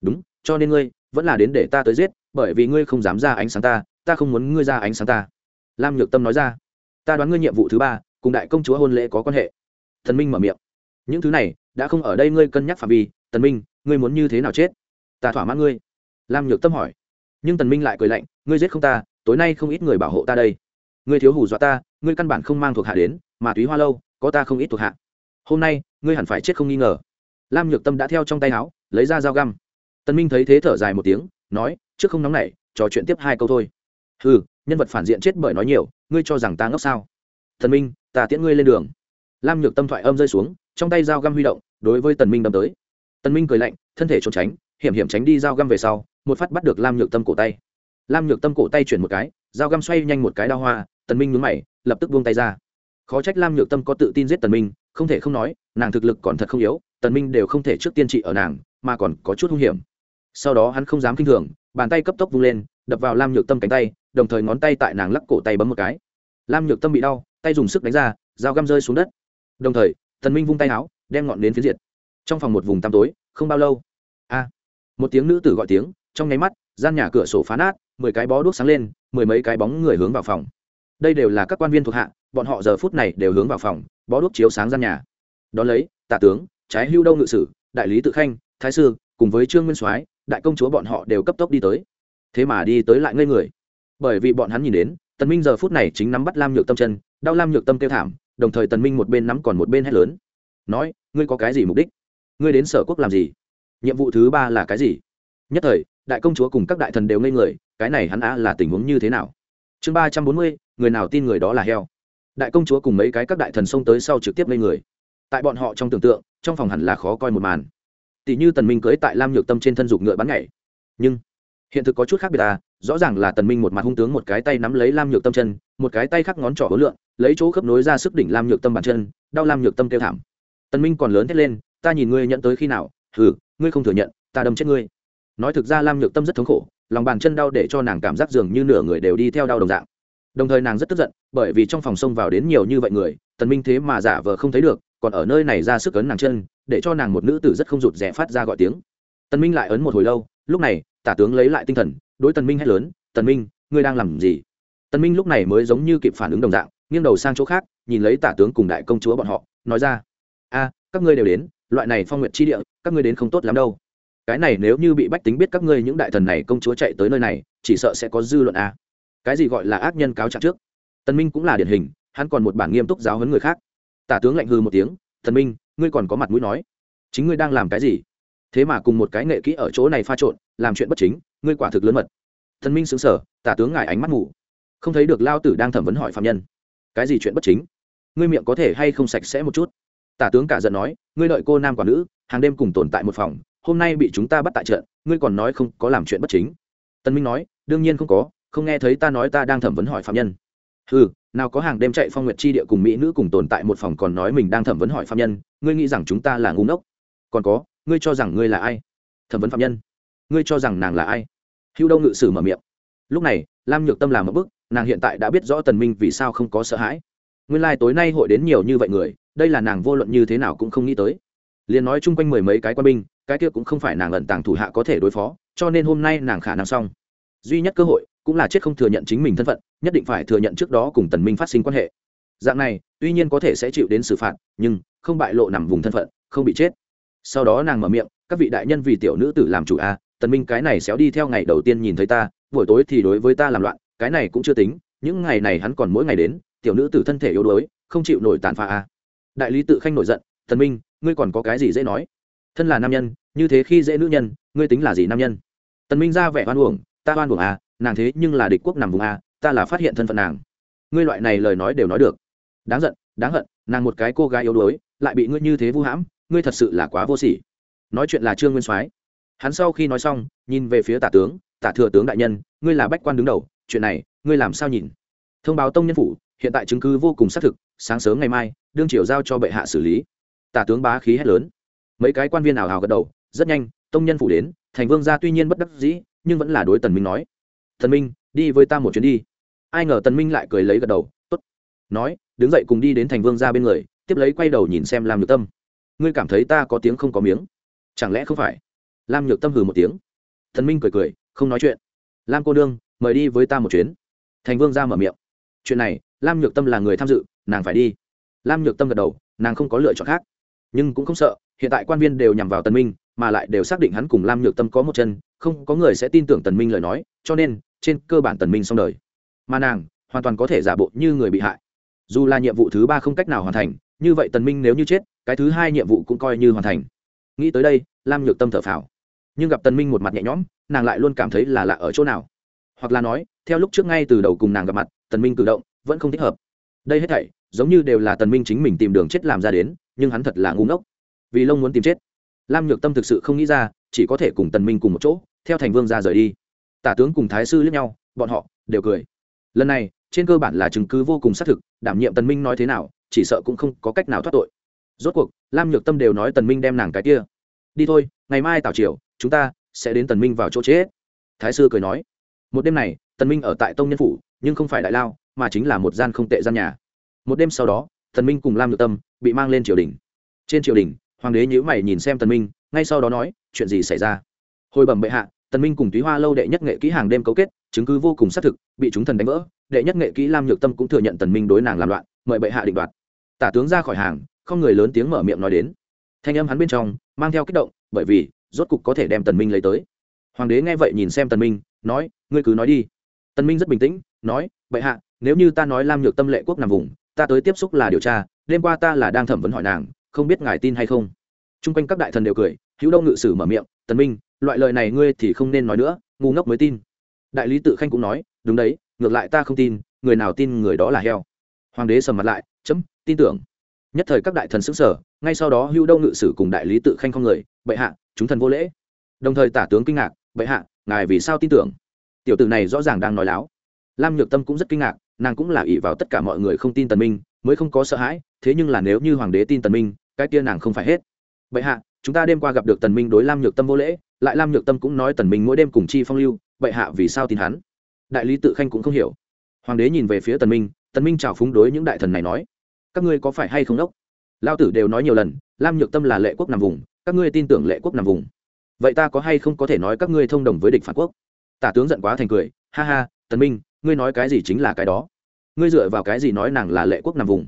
Đúng, cho nên ngươi vẫn là đến để ta tới giết, bởi vì ngươi không dám ra ánh sáng ta ta không muốn ngươi ra ánh sáng ta. Lam nhược tâm nói ra, ta đoán ngươi nhiệm vụ thứ ba cùng đại công chúa hôn lễ có quan hệ. Thần minh mở miệng, những thứ này đã không ở đây ngươi cân nhắc phạm vi, tần minh, ngươi muốn như thế nào chết? Ta thỏa mãn ngươi. Lam nhược tâm hỏi, nhưng tần minh lại cười lạnh, ngươi giết không ta, tối nay không ít người bảo hộ ta đây. Ngươi thiếu hù dọa ta, ngươi căn bản không mang thuộc hạ đến, mà túy hoa lâu có ta không ít thuộc hạ. Hôm nay ngươi hẳn phải chết không nghi ngờ. Lam nhược tâm đã theo trong tay áo, lấy ra dao găm. Tần minh thấy thế thở dài một tiếng, nói, trước không nóng nảy trò chuyện tiếp hai câu thôi. Ừ nhân vật phản diện chết bởi nói nhiều, ngươi cho rằng ta ngốc sao? Thần minh, ta tiễn ngươi lên đường. Lam nhược tâm thoại âm rơi xuống, trong tay dao găm huy động, đối với tần minh đâm tới. Tần minh cười lạnh, thân thể trốn tránh, hiểm hiểm tránh đi dao găm về sau, một phát bắt được lam nhược tâm cổ tay. Lam nhược tâm cổ tay chuyển một cái, dao găm xoay nhanh một cái đao hoa, tần minh nhún mày, lập tức buông tay ra. Khó trách lam nhược tâm có tự tin giết tần minh không thể không nói, nàng thực lực còn thật không yếu, tần minh đều không thể trước tiên trị ở nàng, mà còn có chút hung hiểm. Sau đó hắn không dám kinh thường, bàn tay cấp tốc vung lên, đập vào lam nhược tâm cánh tay, đồng thời ngón tay tại nàng lắc cổ tay bấm một cái. Lam nhược tâm bị đau, tay dùng sức đánh ra, dao găm rơi xuống đất. Đồng thời, tần minh vung tay áo, đem ngọn đến phía diệt. Trong phòng một vùng tăm tối, không bao lâu. A! Một tiếng nữ tử gọi tiếng, trong nháy mắt, gian nhà cửa sổ phá nát, mười cái bó đuốc sáng lên, mười mấy cái bóng người hướng vào phòng đây đều là các quan viên thuộc hạ, bọn họ giờ phút này đều hướng vào phòng, bó đuốc chiếu sáng gian nhà. Đón lấy, Tạ tướng, trái hưu đâu ngự sử, đại lý tự khanh, thái sư, cùng với trương nguyên soái, đại công chúa bọn họ đều cấp tốc đi tới. Thế mà đi tới lại ngây người. Bởi vì bọn hắn nhìn đến, tần minh giờ phút này chính nắm bắt lam nhược tâm chân, đau lam nhược tâm kêu thảm, đồng thời tần minh một bên nắm còn một bên hét lớn. Nói, ngươi có cái gì mục đích? Ngươi đến sở quốc làm gì? Nhiệm vụ thứ ba là cái gì? Nhất thời, đại công chúa cùng các đại thần đều ngây người, cái này hắn á là tình huống như thế nào? Chương ba trăm bốn mươi người nào tin người đó là heo. Đại công chúa cùng mấy cái các đại thần xông tới sau trực tiếp lên người. Tại bọn họ trong tưởng tượng, trong phòng hẳn là khó coi một màn. Tỷ như tần minh cưới tại lam nhược tâm trên thân dục ngựa bắn nhảy. Nhưng, hiện thực có chút khác biệt à rõ ràng là tần minh một mặt hung tướng một cái tay nắm lấy lam nhược tâm chân, một cái tay khác ngón trỏ hối lượng lấy chỗ khớp nối ra sức đỉnh lam nhược tâm bàn chân, đau lam nhược tâm kêu thảm. Tần minh còn lớn thét lên, ta nhìn ngươi nhận tới khi nào, hừ, ngươi không thừa nhận, ta đâm chết ngươi. Nói thực ra lam nhược tâm rất thống khổ, lòng bàn chân đau để cho nàng cảm giác dường như nửa người đều đi theo đau đồng dạng đồng thời nàng rất tức giận, bởi vì trong phòng xông vào đến nhiều như vậy người, tần minh thế mà giả vờ không thấy được, còn ở nơi này ra sức ấn nàng chân, để cho nàng một nữ tử rất không rụt rè phát ra gọi tiếng. Tần minh lại ấn một hồi lâu, lúc này, tả tướng lấy lại tinh thần, đối tần minh hét lớn, tần minh, ngươi đang làm gì? Tần minh lúc này mới giống như kịp phản ứng đồng dạng, nghiêng đầu sang chỗ khác, nhìn lấy tả tướng cùng đại công chúa bọn họ, nói ra, a, các ngươi đều đến, loại này phong nguyện chi địa, các ngươi đến không tốt lắm đâu. Cái này nếu như bị bách tính biết các ngươi những đại thần này công chúa chạy tới nơi này, chỉ sợ sẽ có dư luận a cái gì gọi là ác nhân cáo trạng trước? Tần minh cũng là điển hình hắn còn một bản nghiêm túc giáo huấn người khác. Tả tướng lạnh hư một tiếng tần minh ngươi còn có mặt mũi nói. Chính ngươi đang làm cái gì? Thế mà cùng một cái nghệ kỹ ở chỗ này pha trộn làm chuyện bất chính ngươi quả thực lớn mật. Tần minh sững sở tả tướng ngài ánh mắt mù, không thấy được lao tử đang thẩm vấn hỏi phạm nhân. Cái gì chuyện bất chính? Ngươi miệng có thể hay không sạch sẽ một chút? Tả tướng cả giận nói ngươi đợi cô nam quả nữ hàng đêm cùng tồn tại một phòng hôm nay bị chúng ta bắt tại trận ngươi còn nói không có làm chuyện bất chính. Tân minh nói đương nhiên không có không nghe thấy ta nói ta đang thẩm vấn hỏi phạm nhân. Ừ nào có hàng đêm chạy phong nguyệt chi địa cùng mỹ nữ cùng tồn tại một phòng còn nói mình đang thẩm vấn hỏi phạm nhân, ngươi nghĩ rằng chúng ta là ngu ngốc? Còn có, ngươi cho rằng ngươi là ai? Thẩm vấn phạm nhân. Ngươi cho rằng nàng là ai? Hữu đâu ngự sử mở miệng. Lúc này, lam nhược tâm làm một bức nàng hiện tại đã biết rõ tần minh vì sao không có sợ hãi. Nguyên lai like tối nay hội đến nhiều như vậy người, đây là nàng vô luận như thế nào cũng không nghĩ tới. Liền nói chung quanh mười mấy cái quân binh, cái kia cũng không phải nàng ẩn tàng thủ hạ có thể đối phó, cho nên hôm nay nàng khả năng xong. Duy nhất cơ hội cũng là chết không thừa nhận chính mình thân phận, nhất định phải thừa nhận trước đó cùng tần minh phát sinh quan hệ. Dạng này, tuy nhiên có thể sẽ chịu đến xử phạt, nhưng không bại lộ nằm vùng thân phận, không bị chết. Sau đó nàng mở miệng, các vị đại nhân vì tiểu nữ tử làm chủ a, tần minh cái này xéo đi theo ngày đầu tiên nhìn thấy ta, buổi tối thì đối với ta làm loạn, cái này cũng chưa tính, những ngày này hắn còn mỗi ngày đến, tiểu nữ tử thân thể yếu đuối, không chịu nổi tàn phá a. Đại lý tự khanh nổi giận, tần minh, ngươi còn có cái gì dễ nói? Thân là nam nhân, như thế khi dễ nữ nhân, ngươi tính là gì nam nhân? Tần minh ra vẻ oan uổng, ta oan uổng a nàng thế nhưng là địch quốc nằm vùng a, ta là phát hiện thân phận nàng. Ngươi loại này lời nói đều nói được. Đáng giận, đáng hận, nàng một cái cô gái yếu đuối, lại bị ngươi như thế vu hãm, ngươi thật sự là quá vô sỉ. Nói chuyện là trương nguyên soái. Hắn sau khi nói xong, nhìn về phía tả tướng, tả thừa tướng đại nhân, ngươi là bách quan đứng đầu, chuyện này, ngươi làm sao nhìn? Thông báo tông nhân phủ, hiện tại chứng cứ vô cùng xác thực, sáng sớm ngày mai, đương triều giao cho bệ hạ xử lý. Tả tướng bá khí hét lớn. Mấy cái quan viên ảo hào gật đầu, rất nhanh, tông nhân phủ đến, thành vương gia tuy nhiên bất đắc dĩ, nhưng vẫn là đối tần minh nói thần minh, đi với ta một chuyến đi. Ai ngờ tần minh lại cười lấy gật đầu, tốt. Nói, đứng dậy cùng đi đến thành vương gia bên người, tiếp lấy quay đầu nhìn xem lam nhược tâm. Ngươi cảm thấy ta có tiếng không có miếng? Chẳng lẽ không phải? Lam nhược tâm hừ một tiếng. Thần minh cười cười, không nói chuyện. Lam cô đương mời đi với ta một chuyến. Thành vương ra mở miệng. Chuyện này, lam nhược tâm là người tham dự, nàng phải đi. Lam nhược tâm gật đầu, nàng không có lựa chọn khác. Nhưng cũng không sợ, hiện tại quan viên đều nhằm vào tần minh mà lại đều xác định hắn cùng lam nhược tâm có một chân, không có người sẽ tin tưởng tần minh lời nói, cho nên, trên cơ bản tần minh xong đời. Mà nàng, hoàn toàn có thể giả bộ như người bị hại. Dù là nhiệm vụ thứ ba không cách nào hoàn thành, như vậy tần minh nếu như chết, cái thứ hai nhiệm vụ cũng coi như hoàn thành. Nghĩ tới đây, lam nhược tâm thở phào. Nhưng gặp tần minh một mặt nhẹ nhõm, nàng lại luôn cảm thấy là lạ ở chỗ nào. Hoặc là nói, theo lúc trước ngay từ đầu cùng nàng gặp mặt, tần minh cử động vẫn không thích hợp. Đây hết thảy, giống như đều là tần minh chính mình tìm đường chết làm ra đến, nhưng hắn thật là ngu ngốc. Vì lông muốn tìm chết lam nhược tâm thực sự không nghĩ ra, chỉ có thể cùng tần minh cùng một chỗ, theo thành vương ra rời đi. Tả tướng cùng thái sư liếc nhau, bọn họ đều cười. Lần này, trên cơ bản là chứng cứ vô cùng xác thực, đảm nhiệm tần minh nói thế nào, chỉ sợ cũng không có cách nào thoát tội. Rốt cuộc, lam nhược tâm đều nói tần minh đem nàng cái kia. Đi thôi, ngày mai tào triều, chúng ta sẽ đến tần minh vào chỗ chết. Thái sư cười nói. Một đêm này, tần minh ở tại tông nhân phủ, nhưng không phải đại lao, mà chính là một gian không tệ gian nhà. Một đêm sau đó, tần minh cùng lam nhược tâm bị mang lên triều đình. Trên triều đình hoàng đế nhíu mày nhìn xem tần minh, ngay sau đó nói, chuyện gì xảy ra? Hồi bẩm bệ hạ, tần minh cùng túy hoa lâu đệ nhất nghệ kỹ hàng đêm cấu kết, chứng cứ vô cùng xác thực, bị chúng thần đánh vỡ, đệ nhất nghệ kỹ lam nhược tâm cũng thừa nhận tần minh đối nàng làm loạn, mời bệ hạ định đoạt. Tả tướng ra khỏi hàng, không người lớn tiếng mở miệng nói đến. Thanh âm hắn bên trong, mang theo kích động, bởi vì, rốt cục có thể đem tần minh lấy tới. Hoàng đế nghe vậy nhìn xem tần minh, nói, ngươi cứ nói đi. Tần minh rất bình tĩnh, nói, bệ hạ, nếu như ta nói lam nhược tâm lệ quốc nằm vùng, ta tới tiếp xúc là điều tra, đêm qua ta là đang thẩm vấn hỏi nàng không biết ngài tin hay không. Chung quanh các đại thần đều cười, hữu đông ngự sử mở miệng, tần minh, loại lời này ngươi thì không nên nói nữa, ngu ngốc mới tin. Đại lý tự khanh cũng nói, đúng đấy, ngược lại ta không tin, người nào tin người đó là heo. Hoàng đế sầm mặt lại, chấm, tin tưởng. Nhất thời các đại thần xứng sở ngay sau đó hữu đông ngự sử cùng đại lý tự khanh không người, bệ hạ, chúng thần vô lễ. Đồng thời tả tướng kinh ngạc, bệ hạ, ngài vì sao tin tưởng? Tiểu tử này rõ ràng đang nói láo. Lam nhược tâm cũng rất kinh ngạc, nàng cũng là ỷ vào tất cả mọi người không tin tần minh, mới không có sợ hãi, thế nhưng là nếu như hoàng đế tin tần minh cái kia nàng không phải hết. Bệ hạ, chúng ta đêm qua gặp được tần minh đối lam nhược tâm vô lễ, lại lam nhược tâm cũng nói tần minh mỗi đêm cùng chi phong lưu, bệ hạ vì sao tin hắn? Đại lý tự khanh cũng không hiểu. Hoàng đế nhìn về phía tần minh tần minh chào phúng đối những đại thần này nói, các ngươi có phải hay không đốc? Lao tử đều nói nhiều lần, lam nhược tâm là lệ quốc nằm vùng, các ngươi tin tưởng lệ quốc nằm vùng. Vậy ta có hay không có thể nói các ngươi thông đồng với địch phản quốc? Tả tướng giận quá thành cười, ha ha, tần minh, ngươi nói cái gì chính là cái đó. Ngươi dựa vào cái gì nói nàng là lệ quốc nằm vùng?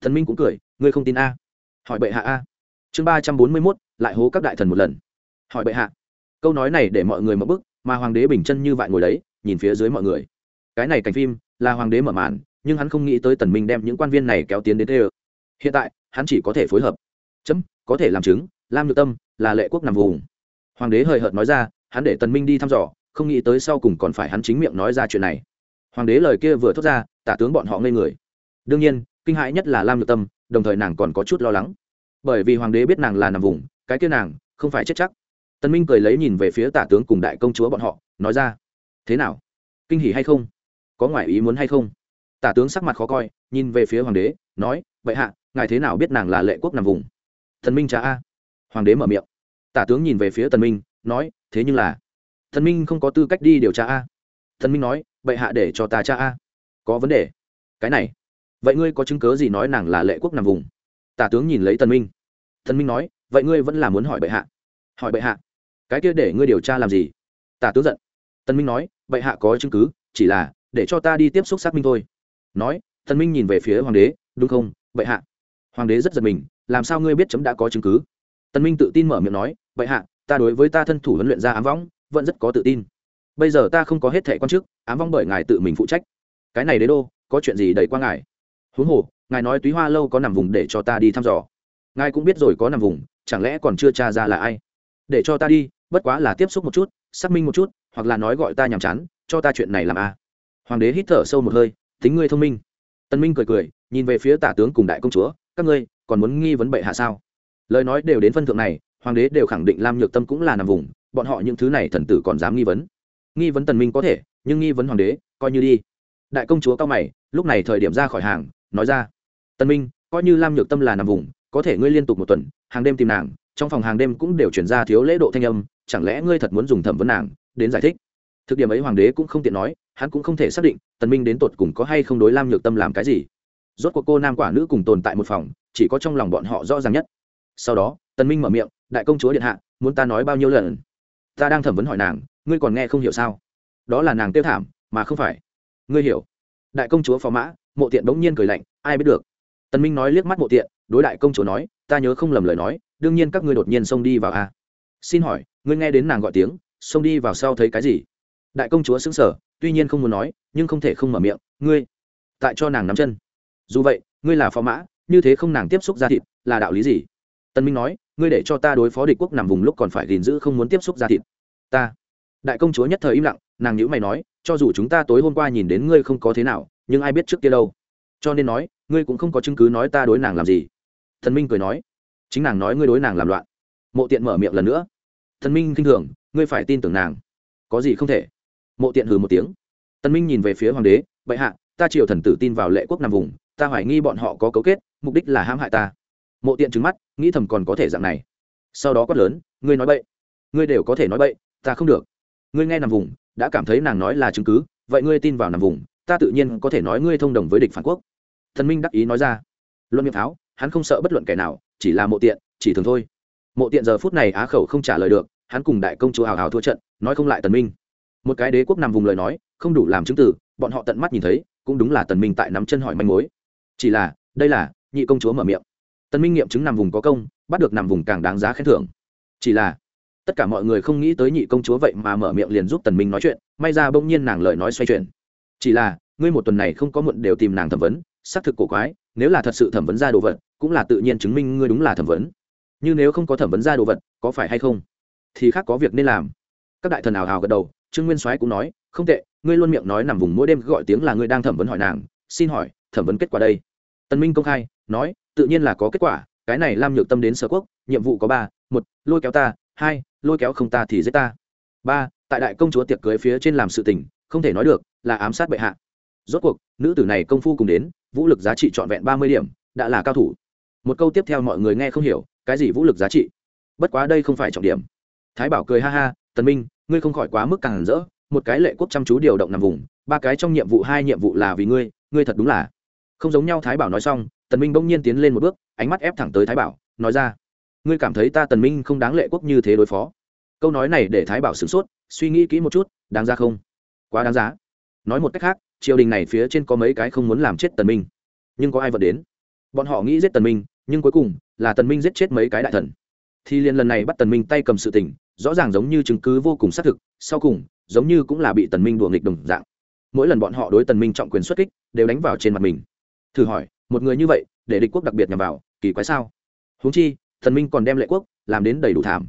Thần minh cũng cười, ngươi không tin a? Hỏi bệ hạ a. Chương ba trăm bốn mươi mốt, lại hố các đại thần một lần. Hỏi bệ hạ. Câu nói này để mọi người mở bức, mà hoàng đế bình chân như vậy ngồi đấy, nhìn phía dưới mọi người. Cái này cảnh phim là hoàng đế mở màn, nhưng hắn không nghĩ tới tần minh đem những quan viên này kéo tiến đến thế hiện tại, hắn chỉ có thể phối hợp. Chấm, có thể làm chứng, lam nhược tâm là lệ quốc nằm vùng. Hoàng đế hời hợt nói ra, hắn để tần minh đi thăm dò, không nghĩ tới sau cùng còn phải hắn chính miệng nói ra chuyện này. Hoàng đế lời kia vừa thốt ra, tả tướng bọn họ ngây người. Đương nhiên, kinh hãi nhất là lam nhược tâm đồng thời nàng còn có chút lo lắng. Bởi vì hoàng đế biết nàng là nằm vùng, cái kia nàng không phải chết chắc. Tần minh cười lấy nhìn về phía tả tướng cùng đại công chúa bọn họ, nói ra, thế nào? Kinh hỉ hay không? Có ngoại ý muốn hay không? Tả tướng sắc mặt khó coi, nhìn về phía hoàng đế, nói vậy hạ, ngài thế nào biết nàng là lệ quốc nằm vùng? Thần minh trả a. Hoàng đế mở miệng. Tả tướng nhìn về phía tần minh, nói, thế nhưng là thần minh không có tư cách đi điều tra a. Thần minh nói, bệ hạ để cho ta cha a. Có vấn đề. Cái này vậy ngươi có chứng cớ gì nói nàng là lệ quốc nằm vùng? Tả tướng nhìn lấy tần minh. Tần minh nói, vậy ngươi vẫn là muốn hỏi bệ hạ. Hỏi bệ hạ, cái kia để ngươi điều tra làm gì? Tả tướng giận. Tần minh nói, bệ hạ có chứng cứ, chỉ là, để cho ta đi tiếp xúc xác minh thôi. Nói, tần minh nhìn về phía hoàng đế, đúng không, bệ hạ? Hoàng đế rất giật mình, làm sao ngươi biết chấm đã có chứng cứ? Tần minh tự tin mở miệng nói, bệ hạ, ta đối với ta thân thủ huấn luyện ra ám võng, vẫn rất có tự tin. Bây giờ ta không có hết thẻ quan chức, ám vong bởi ngài tự mình phụ trách. Cái này đế đô, có chuyện gì đầy qua ngài? Huống hồ, ngài nói túy hoa lâu có nằm vùng để cho ta đi thăm dò. Ngài cũng biết rồi có nằm vùng, chẳng lẽ còn chưa tra ra là ai? Để cho ta đi, bất quá là tiếp xúc một chút, xác minh một chút, hoặc là nói gọi ta nhàm chán, cho ta chuyện này làm a à. hoàng đế hít thở sâu một hơi, tính ngươi thông minh. Tân minh cười cười, nhìn về phía tả tướng cùng đại công chúa, các ngươi, còn muốn nghi vấn bệ hạ sao? Lời nói đều đến phân thượng này, hoàng đế đều khẳng định lam nhược tâm cũng là nằm vùng, bọn họ những thứ này thần tử còn dám nghi vấn. Nghi vấn tần minh có thể, nhưng nghi vấn hoàng đế, coi như đi. Đại công chúa cao mày, lúc này thời điểm ra khỏi hàng nói ra. Tân minh, coi như lam nhược tâm là nằm vùng, có thể ngươi liên tục một tuần, hàng đêm tìm nàng, trong phòng hàng đêm cũng đều chuyển ra thiếu lễ độ thanh âm, chẳng lẽ ngươi thật muốn dùng thẩm vấn nàng, đến giải thích? Thực điểm ấy hoàng đế cũng không tiện nói, hắn cũng không thể xác định tần minh đến tột cùng có hay không đối lam nhược tâm làm cái gì. Rốt cuộc cô nam quả nữ cùng tồn tại một phòng, chỉ có trong lòng bọn họ rõ ràng nhất. Sau đó tần minh mở miệng, đại công chúa điện hạ, muốn ta nói bao nhiêu lần? Ta đang thẩm vấn hỏi nàng, ngươi còn nghe không hiểu sao? Đó là nàng tiêu thảm, mà không phải. Ngươi hiểu. Đại công chúa phó mã mộ tiện bỗng nhiên cười lạnh, ai biết được? Tần minh nói liếc mắt mộ tiện, đối đại công chúa nói, ta nhớ không lầm lời nói, đương nhiên các ngươi đột nhiên xông đi vào a xin hỏi, ngươi nghe đến nàng gọi tiếng, xông đi vào sau thấy cái gì? Đại công chúa sững sờ, tuy nhiên không muốn nói, nhưng không thể không mở miệng, ngươi, tại cho nàng nắm chân. Dù vậy, ngươi là phó mã, như thế không nàng tiếp xúc ra thịt, là đạo lý gì? Tân minh nói, ngươi để cho ta đối phó địch quốc nằm vùng lúc còn phải gìn giữ không muốn tiếp xúc ra thịt. Ta. Đại công chúa nhất thời im lặng, nàng nhữ mày nói, cho dù chúng ta tối hôm qua nhìn đến ngươi không có thế nào nhưng ai biết trước kia đâu. Cho nên nói, ngươi cũng không có chứng cứ nói ta đối nàng làm gì. Thần minh cười nói, chính nàng nói ngươi đối nàng làm loạn. Mộ tiện mở miệng lần nữa. Thần minh khinh thường, ngươi phải tin tưởng nàng. Có gì không thể? Mộ tiện hừ một tiếng. Tân minh nhìn về phía hoàng đế, bệ hạ, ta triều thần tử tin vào lệ quốc nằm vùng, ta hoài nghi bọn họ có cấu kết, mục đích là hãm hại ta. Mộ tiện trứng mắt, nghĩ thầm còn có thể dạng này. Sau đó quát lớn, ngươi nói bậy. Ngươi đều có thể nói bậy, ta không được. Ngươi nghe nằm vùng, đã cảm thấy nàng nói là chứng cứ, vậy ngươi tin vào nằm vùng ta tự nhiên có thể nói ngươi thông đồng với địch phản quốc. Thần minh đắc ý nói ra. Luận miệng pháo, hắn không sợ bất luận kẻ nào, chỉ là mộ tiện, chỉ thường thôi. Mộ tiện giờ phút này á khẩu không trả lời được, hắn cùng đại công chúa hào hào thua trận, nói không lại tần minh. Một cái đế quốc nằm vùng lời nói, không đủ làm chứng tử, bọn họ tận mắt nhìn thấy, cũng đúng là tần minh tại nắm chân hỏi manh mối. Chỉ là, đây là, nhị công chúa mở miệng. Tần minh nghiệm chứng nằm vùng có công, bắt được nằm vùng càng đáng giá khen thưởng. Chỉ là, tất cả mọi người không nghĩ tới nhị công chúa vậy mà mở miệng liền giúp tần minh nói chuyện, may ra bỗng nhiên nàng lời nói xoay chuyển chỉ là, ngươi một tuần này không có muộn đều tìm nàng thẩm vấn, xác thực cổ quái, nếu là thật sự thẩm vấn ra đồ vật, cũng là tự nhiên chứng minh ngươi đúng là thẩm vấn. Nhưng nếu không có thẩm vấn ra đồ vật, có phải hay không? Thì khác có việc nên làm. Các đại thần ảo hào gật đầu, trương nguyên soái cũng nói, không tệ, ngươi luôn miệng nói nằm vùng mỗi đêm gọi tiếng là ngươi đang thẩm vấn hỏi nàng, xin hỏi, thẩm vấn kết quả đây. Tân minh công khai, nói, tự nhiên là có kết quả, cái này lam nhược tâm đến sở quốc, nhiệm vụ có ba, một, lôi kéo ta, hai, lôi kéo không ta thì giết ta. Ba, tại đại công chúa tiệc cưới phía trên làm sự tình, không thể nói được là ám sát bệ hạ. Rốt cuộc, nữ tử này công phu cùng đến, vũ lực giá trị trọn vẹn ba mươi điểm, đã là cao thủ. Một câu tiếp theo mọi người nghe không hiểu, cái gì vũ lực giá trị? Bất quá đây không phải trọng điểm. Thái bảo cười ha ha, tần minh, ngươi không khỏi quá mức càng rỡ, một cái lệ quốc chăm chú điều động nằm vùng, ba cái trong nhiệm vụ hai nhiệm vụ là vì ngươi ngươi thật đúng là. Không giống nhau thái bảo nói xong, tần minh bỗng nhiên tiến lên một bước, ánh mắt ép thẳng tới thái bảo, nói ra, ngươi cảm thấy ta tần minh không đáng lệ quốc như thế đối phó? Câu nói này để thái bảo sửng sốt, suy nghĩ kỹ một chút, đáng ra không? Quá đáng giá nói một cách khác, triều đình này phía trên có mấy cái không muốn làm chết tần minh. Nhưng có ai vẫn đến? Bọn họ nghĩ giết tần minh, nhưng cuối cùng là tần minh giết chết mấy cái đại thần. Thì liên lần này bắt tần minh tay cầm sự tình, rõ ràng giống như chứng cứ vô cùng xác thực, sau cùng, giống như cũng là bị tần minh đùa nghịch đồng dạng. Mỗi lần bọn họ đối tần minh trọng quyền xuất kích, đều đánh vào trên mặt mình. Thử hỏi, một người như vậy, để địch quốc đặc biệt nhằm vào, kỳ quái sao? Huống chi, tần minh còn đem lệ quốc làm đến đầy đủ thảm.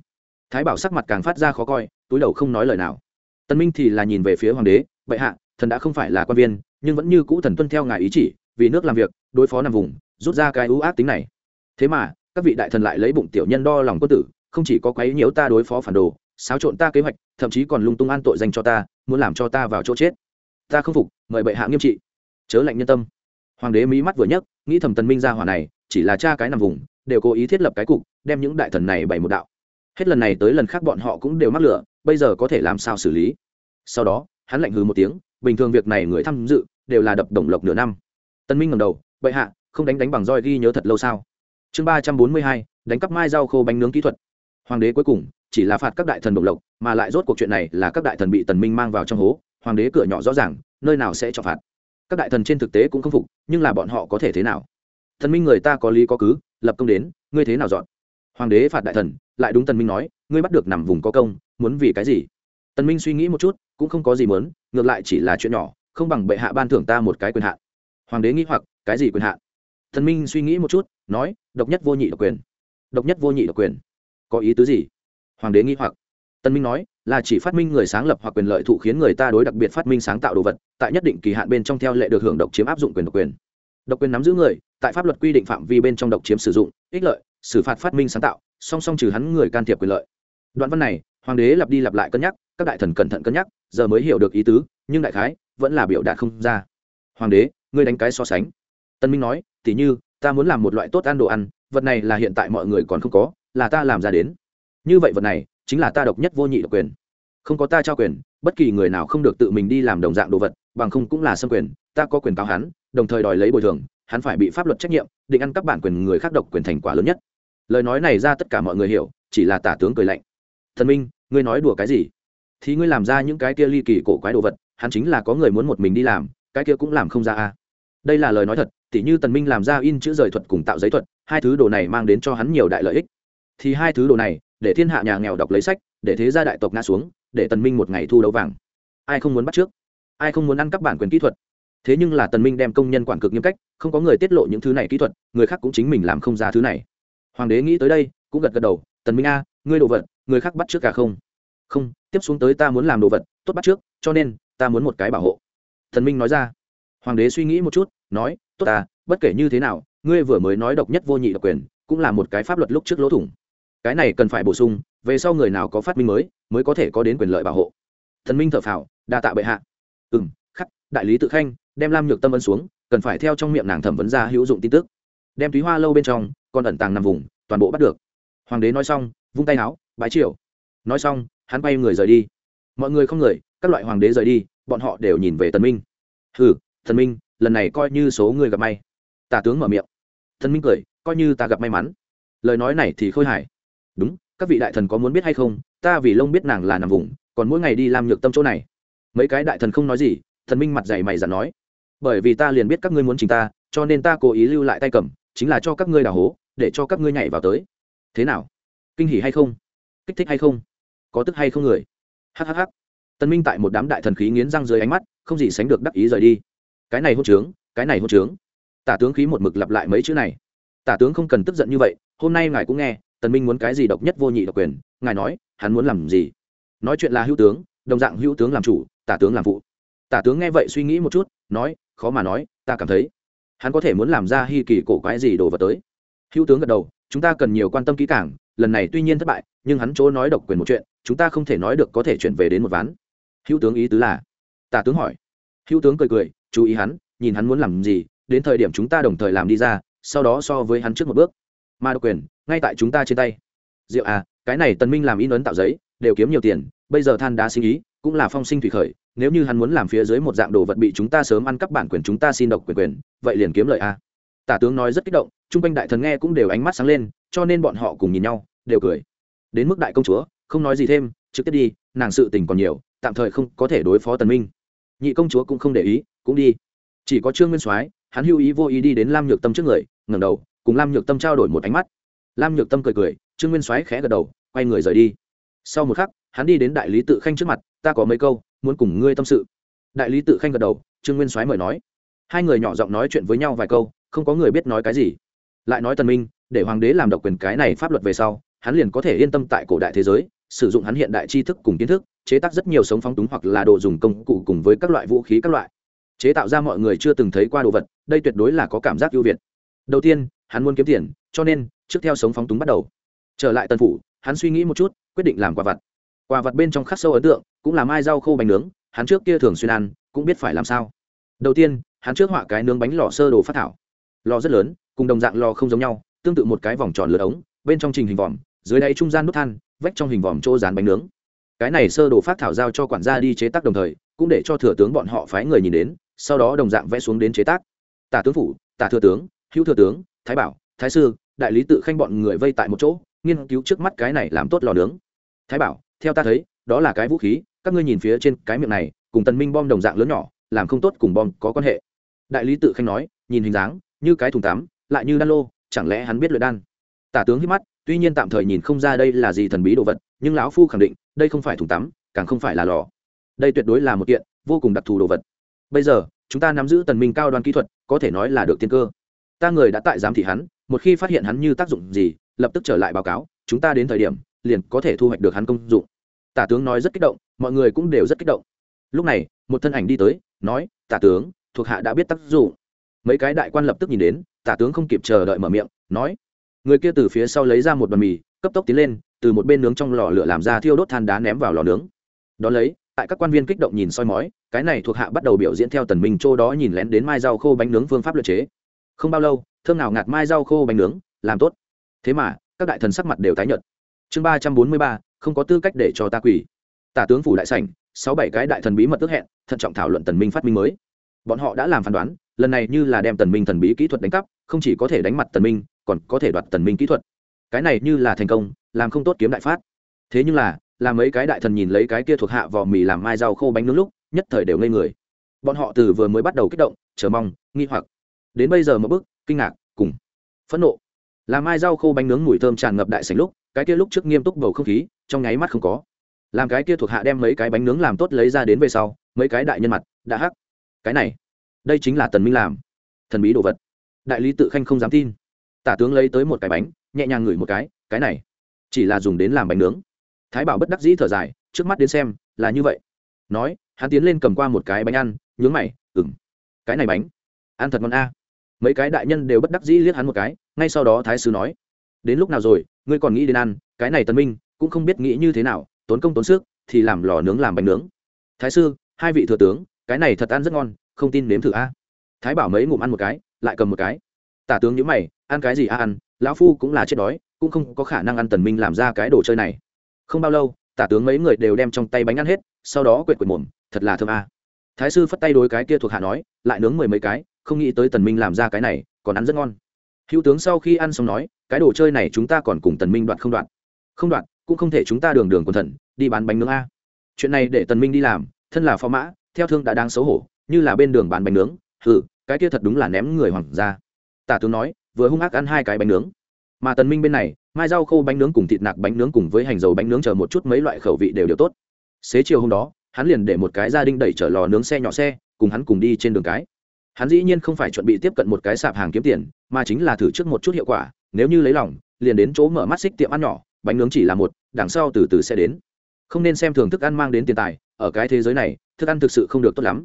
Thái bảo sắc mặt càng phát ra khó coi, túi đầu không nói lời nào. Tần minh thì là nhìn về phía hoàng đế, bệ hạ thần đã không phải là quan viên, nhưng vẫn như cũ thần tuân theo ngài ý chỉ, vì nước làm việc, đối phó nằm vùng, rút ra cái ưu ác tính này. Thế mà, các vị đại thần lại lấy bụng tiểu nhân đo lòng quân tử, không chỉ có quấy nhiễu ta đối phó phản đồ, xáo trộn ta kế hoạch, thậm chí còn lung tung an tội dành cho ta, muốn làm cho ta vào chỗ chết. Ta không phục, mời bệ hạ nghiêm trị. Chớ lạnh nhân tâm. Hoàng đế mỹ mắt vừa nhấc, nghĩ thầm tần minh ra hỏa này, chỉ là cha cái nằm vùng, đều cố ý thiết lập cái cục, đem những đại thần này bày một đạo. Hết lần này tới lần khác bọn họ cũng đều mắc lửa, bây giờ có thể làm sao xử lý? Sau đó, hắn lạnh hừ một tiếng bình thường việc này người tham dự đều là đập đồng lộc nửa năm. Tân minh ngẩng đầu, bệ hạ, không đánh đánh bằng roi ghi nhớ thật lâu sao? Chương ba trăm bốn mươi hai, đánh cắp mai rau khô bánh nướng kỹ thuật. Hoàng đế cuối cùng chỉ là phạt các đại thần đồng lộc, mà lại rốt cuộc chuyện này là các đại thần bị tần minh mang vào trong hố, hoàng đế cửa nhỏ rõ ràng, nơi nào sẽ cho phạt. Các đại thần trên thực tế cũng không phục, nhưng là bọn họ có thể thế nào? Thần minh người ta có lý có cứ, lập công đến, ngươi thế nào dọn? Hoàng đế phạt đại thần, lại đúng tần minh nói, ngươi bắt được nằm vùng có công, muốn vì cái gì? Tần minh suy nghĩ một chút cũng không có gì muốn, ngược lại chỉ là chuyện nhỏ, không bằng bệ hạ ban thưởng ta một cái quyền hạn. Hoàng đế nghĩ hoặc, cái gì quyền hạn? Thần minh suy nghĩ một chút, nói, độc nhất vô nhị độc quyền. Độc nhất vô nhị độc quyền. Có ý tứ gì? Hoàng đế nghĩ hoặc. Tân minh nói, là chỉ phát minh người sáng lập hoặc quyền lợi thụ khiến người ta đối đặc biệt phát minh sáng tạo đồ vật, tại nhất định kỳ hạn bên trong theo lệ được hưởng độc chiếm áp dụng quyền độc quyền. Độc quyền nắm giữ người, tại pháp luật quy định phạm vi bên trong độc chiếm sử dụng, ích lợi, xử phạt phát minh sáng tạo, song song trừ hắn người can thiệp quyền lợi. Đoạn văn này hoàng đế lặp đi lặp lại cân nhắc, các đại thần cẩn thận cân nhắc, giờ mới hiểu được ý tứ, nhưng đại khái, vẫn là biểu đạt không ra. Hoàng đế, ngươi đánh cái so sánh. Tân minh nói, tỉ như, ta muốn làm một loại tốt ăn đồ ăn, vật này là hiện tại mọi người còn không có, là ta làm ra đến. Như vậy vật này, chính là ta độc nhất vô nhị độc quyền. Không có ta trao quyền, bất kỳ người nào không được tự mình đi làm đồng dạng đồ vật, bằng không cũng là xâm quyền, ta có quyền cáo hắn, đồng thời đòi lấy bồi thường, hắn phải bị pháp luật trách nhiệm, định ăn các bản quyền người khác độc quyền thành quả lớn nhất. Lời nói này ra tất cả mọi người hiểu, chỉ là tả tướng cười lạnh thần minh, ngươi nói đùa cái gì? Thì ngươi làm ra những cái kia ly kỳ cổ quái đồ vật, hắn chính là có người muốn một mình đi làm, cái kia cũng làm không ra a. Đây là lời nói thật, tỉ như tần minh làm ra in chữ rời thuật cùng tạo giấy thuật, hai thứ đồ này mang đến cho hắn nhiều đại lợi ích. Thì hai thứ đồ này, để thiên hạ nhà nghèo đọc lấy sách, để thế gia đại tộc ngã xuống, để tần minh một ngày thu đấu vàng. Ai không muốn bắt trước? Ai không muốn ăn các bản quyền kỹ thuật? Thế nhưng là tần minh đem công nhân quản cực nghiêm cách, không có người tiết lộ những thứ này kỹ thuật, người khác cũng chính mình làm không ra thứ này. Hoàng đế nghĩ tới đây, cũng gật gật đầu, tần minh a, ngươi đồ vật người khác bắt trước cả không? Không, tiếp xuống tới ta muốn làm đồ vật, tốt bắt trước, cho nên, ta muốn một cái bảo hộ. Thần minh nói ra. Hoàng đế suy nghĩ một chút, nói, tốt ta bất kể như thế nào, ngươi vừa mới nói độc nhất vô nhị độc quyền, cũng là một cái pháp luật lúc trước lỗ thủng. Cái này cần phải bổ sung, về sau người nào có phát minh mới mới có thể có đến quyền lợi bảo hộ. Thần minh thở phào, đa tạ bệ hạ. Ừ m khắc, đại lý tự khanh, đem lam nhược tâm ân xuống, cần phải theo trong miệng nàng thẩm vấn ra hữu dụng tin tức. Đem túy hoa lâu bên trong, còn ẩn tàng nằm vùng, toàn bộ bắt được. Hoàng đế nói xong, vung tay áo bái triều. Nói xong, hắn bay người rời đi. Mọi người không người, các loại hoàng đế rời đi, bọn họ đều nhìn về tần minh. Hừ thần minh, lần này coi như số người gặp may. Tả tướng mở miệng. Thần minh cười, coi như ta gặp may mắn. Lời nói này thì khôi hài. Đúng, các vị đại thần có muốn biết hay không? Ta vì lông biết nàng là nằm vùng, còn mỗi ngày đi làm nhược tâm chỗ này. Mấy cái đại thần không nói gì thần minh mặt dày mày dặn nói, bởi vì ta liền biết các ngươi muốn chính ta, cho nên ta cố ý lưu lại tay cầm, chính là cho các ngươi đào hố, để cho các ngươi nhảy vào tới. Thế nào? Kinh hỉ hay không? Kích thích hay không? Có tức hay không người? Hhh tân minh tại một đám đại thần khí nghiến răng dưới ánh mắt, không gì sánh được đắc ý rời đi. Cái này hôn trướng, cái này hôn trướng. Tả tướng khí một mực lặp lại mấy chữ này. Tả tướng không cần tức giận như vậy, hôm nay ngài cũng nghe, tần minh muốn cái gì độc nhất vô nhị độc quyền, ngài nói, hắn muốn làm gì? Nói chuyện là hữu tướng, đồng dạng hữu tướng làm chủ, tả tướng làm phụ. Tả tướng nghe vậy suy nghĩ một chút, nói, khó mà nói, ta cảm thấy, hắn có thể muốn làm ra hi kỳ cổ quái gì đồ vật tới. Hữu tướng gật đầu, chúng ta cần nhiều quan tâm kỹ càng lần này tuy nhiên thất bại, nhưng hắn chỗ nói độc quyền một chuyện, chúng ta không thể nói được có thể chuyển về đến một ván. Hữu tướng ý tứ là, tả tướng hỏi. Hữu tướng cười cười, chú ý hắn, nhìn hắn muốn làm gì, đến thời điểm chúng ta đồng thời làm đi ra, sau đó so với hắn trước một bước. Mà độc quyền, ngay tại chúng ta trên tay. Diệu à cái này tần minh làm in ấn tạo giấy, đều kiếm nhiều tiền, bây giờ than đá sinh ý, cũng là phong sinh thủy khởi, nếu như hắn muốn làm phía dưới một dạng đồ vật bị chúng ta sớm ăn cắp bản quyền chúng ta xin độc quyền quyền, vậy liền kiếm lợi a à. tả tướng nói rất kích động trung quanh đại thần nghe cũng đều ánh mắt sáng lên, cho nên bọn họ cùng nhìn nhau đều cười. Đến mức đại công chúa, không nói gì thêm, trực tiếp đi, nàng sự tình còn nhiều, tạm thời không có thể đối phó tần minh. Nhị công chúa cũng không để ý, cũng đi. Chỉ có trương nguyên soái, hắn hưu ý vô ý đi đến lam nhược tâm trước người, ngẩng đầu, cùng lam nhược tâm trao đổi một ánh mắt. Lam nhược tâm cười cười, trương nguyên soái khẽ gật đầu, quay người rời đi. Sau một khắc, hắn đi đến đại lý tự khanh trước mặt, ta có mấy câu, muốn cùng ngươi tâm sự. Đại lý tự khanh gật đầu, trương nguyên soái mời nói. Hai người nhỏ giọng nói chuyện với nhau vài câu, không có người biết nói cái gì. Lại nói tần minh, để hoàng đế làm độc quyền cái này pháp luật về sau hắn liền có thể yên tâm tại cổ đại thế giới, sử dụng hắn hiện đại tri thức cùng kiến thức, chế tác rất nhiều sống phóng túng hoặc là đồ dùng công cụ cùng với các loại vũ khí các loại. Chế tạo ra mọi người chưa từng thấy qua đồ vật, đây tuyệt đối là có cảm giác ưu việt. Đầu tiên, hắn muốn kiếm tiền, cho nên, trước theo sống phóng túng bắt đầu. Trở lại tân phủ, hắn suy nghĩ một chút, quyết định làm quà vặt. Quà vặt bên trong khắc sâu ấn tượng, cũng là mai rau khô bánh nướng, hắn trước kia thường xuyên ăn, cũng biết phải làm sao. Đầu tiên, hắn trước họa cái nướng bánh lò sơ đồ phát thảo. Lò rất lớn, cùng đồng dạng lò không giống nhau, tương tự một cái vòng tròn lửa ống, bên trong trình hình vòm dưới đáy trung gian nút than, vách trong hình vòm chỗ dán bánh nướng. Cái này sơ đồ phát thảo giao cho quản gia đi chế tác đồng thời, cũng để cho thừa tướng bọn họ phái người nhìn đến, sau đó đồng dạng vẽ xuống đến chế tác. Tả tướng phủ, tả thừa tướng, hữu thừa tướng, thái bảo, thái sư, đại lý tự khanh bọn người vây tại một chỗ, nghiên cứu trước mắt cái này làm tốt lò nướng. Thái bảo, theo ta thấy, đó là cái vũ khí, các ngươi nhìn phía trên cái miệng này, cùng tần minh bom đồng dạng lớn nhỏ, làm không tốt cùng bom có quan hệ. Đại lý tự khanh nói, nhìn hình dáng, như cái thùng tắm, lại như đan lô, chẳng lẽ hắn biết luyện đan? Tả tướng hít mắt, tuy nhiên tạm thời nhìn không ra đây là gì thần bí đồ vật, nhưng lão phu khẳng định, đây không phải thùng tắm, càng không phải là lò. Đây tuyệt đối là một kiện vô cùng đặc thù đồ vật. Bây giờ, chúng ta nắm giữ tần minh cao đoan kỹ thuật, có thể nói là được tiên cơ. Ta người đã tại giám thị hắn, một khi phát hiện hắn như tác dụng gì, lập tức trở lại báo cáo, chúng ta đến thời điểm, liền có thể thu hoạch được hắn công dụng. Tả tướng nói rất kích động, mọi người cũng đều rất kích động. Lúc này, một thân ảnh đi tới, nói, tả tướng, thuộc hạ đã biết tác dụng. Mấy cái đại quan lập tức nhìn đến, tả tướng không kịp chờ đợi mở miệng, nói người kia từ phía sau lấy ra một đoàn mì, cấp tốc tiến lên, từ một bên nướng trong lò lửa làm ra thiêu đốt than đá ném vào lò nướng. Đ ó lấy, tại các quan viên kích động nhìn soi mói, cái này thuộc hạ bắt đầu biểu diễn theo tần minh châu đó nhìn lén đến mai rau khô bánh nướng phương pháp luật chế. Không bao lâu, thơm nào ngạt mai rau khô bánh nướng, làm tốt. Thế mà, các đại thần sắc mặt đều tái nhợt. Chương ba trăm bốn mươi ba, không có tư cách để cho ta quỳ. Tả tướng phủ đại sảnh, sáu bảy cái đại thần bí mật ước hẹn, thận trọng thảo luận tần minh phát minh mới. Bọn họ đã làm phán đoán, lần này như là đem tần minh thần bí kỹ thuật đánh cắp, không chỉ có thể đánh mặt tần minh còn có thể đoạt tần minh kỹ thuật. Cái này như là thành công, làm không tốt kiếm đại phát. Thế nhưng là làm mấy cái đại thần nhìn lấy cái kia thuộc hạ vò mì làm mai rau khô bánh nướng lúc, nhất thời đều ngây người. Bọn họ từ vừa mới bắt đầu kích động, chờ mong, nghi hoặc. Đến bây giờ một bước, kinh ngạc, cùng phẫn nộ. Làm mai rau khô bánh nướng mùi thơm tràn ngập đại sảnh lúc, cái kia lúc trước nghiêm túc bầu không khí, trong nháy mắt không có. Làm cái kia thuộc hạ đem mấy cái bánh nướng làm tốt lấy ra đến về sau, mấy cái đại nhân mặt, đã hắc. Cái này, đây chính là tần minh làm. Thần bí đồ vật. Đại lý tự khanh không dám tin tả tướng lấy tới một cái bánh, nhẹ nhàng ngửi một cái cái này, chỉ là dùng đến làm bánh nướng. Thái bảo bất đắc dĩ thở dài, trước mắt đến xem, là như vậy. Nói, hắn tiến lên cầm qua một cái bánh ăn, nhướng mày ừng cái này bánh, ăn thật ngon a. Mấy cái đại nhân đều bất đắc dĩ liếc hắn một cái, ngay sau đó thái sứ nói, đến lúc nào rồi, ngươi còn nghĩ đến ăn, cái này tân minh cũng không biết nghĩ như thế nào, tốn công tốn sức thì làm lò nướng làm bánh nướng. Thái sư, hai vị thừa tướng, cái này thật ăn rất ngon, không tin nếm thử a. Thái bảo mấy ngụm ăn một cái, lại cầm một cái tả tướng nhữ mày, ăn cái gì à ăn, lão phu cũng là chết đói, cũng không có khả năng ăn tần minh làm ra cái đồ chơi này. Không bao lâu, tả tướng mấy người đều đem trong tay bánh ăn hết, sau đó quệt quệt mồm, thật là thơm a. Thái sư phất tay đối cái kia thuộc hạ nói, lại nướng mười mấy cái, không nghĩ tới tần minh làm ra cái này, còn ăn rất ngon. Hữu tướng sau khi ăn xong nói, cái đồ chơi này chúng ta còn cùng tần minh đoạn không đoạn không đoạn cũng không thể chúng ta đường đường quần thần, đi bán bánh nướng a. Chuyện này để tần minh đi làm, thân là phó mã, theo thương đã đang xấu hổ, như là bên đường bán bánh nướng, hừ, cái kia thật đúng là ném người hoàng ra tả tướng nói, vừa hung ác ăn hai cái bánh nướng. Mà tần minh bên này, mai rau khô bánh nướng cùng thịt nạc bánh nướng cùng với hành dầu bánh nướng chờ một chút mấy loại khẩu vị đều đều tốt. Xế chiều hôm đó, hắn liền để một cái gia đình đẩy chở lò nướng xe nhỏ xe, cùng hắn cùng đi trên đường cái. Hắn dĩ nhiên không phải chuẩn bị tiếp cận một cái sạp hàng kiếm tiền, mà chính là thử trước một chút hiệu quả, nếu như lấy lòng, liền đến chỗ mở mắt xích tiệm ăn nhỏ, bánh nướng chỉ là một, đằng sau từ từ sẽ đến. Không nên xem thường thức ăn mang đến tiền tài, ở cái thế giới này, thức ăn thực sự không được tốt lắm.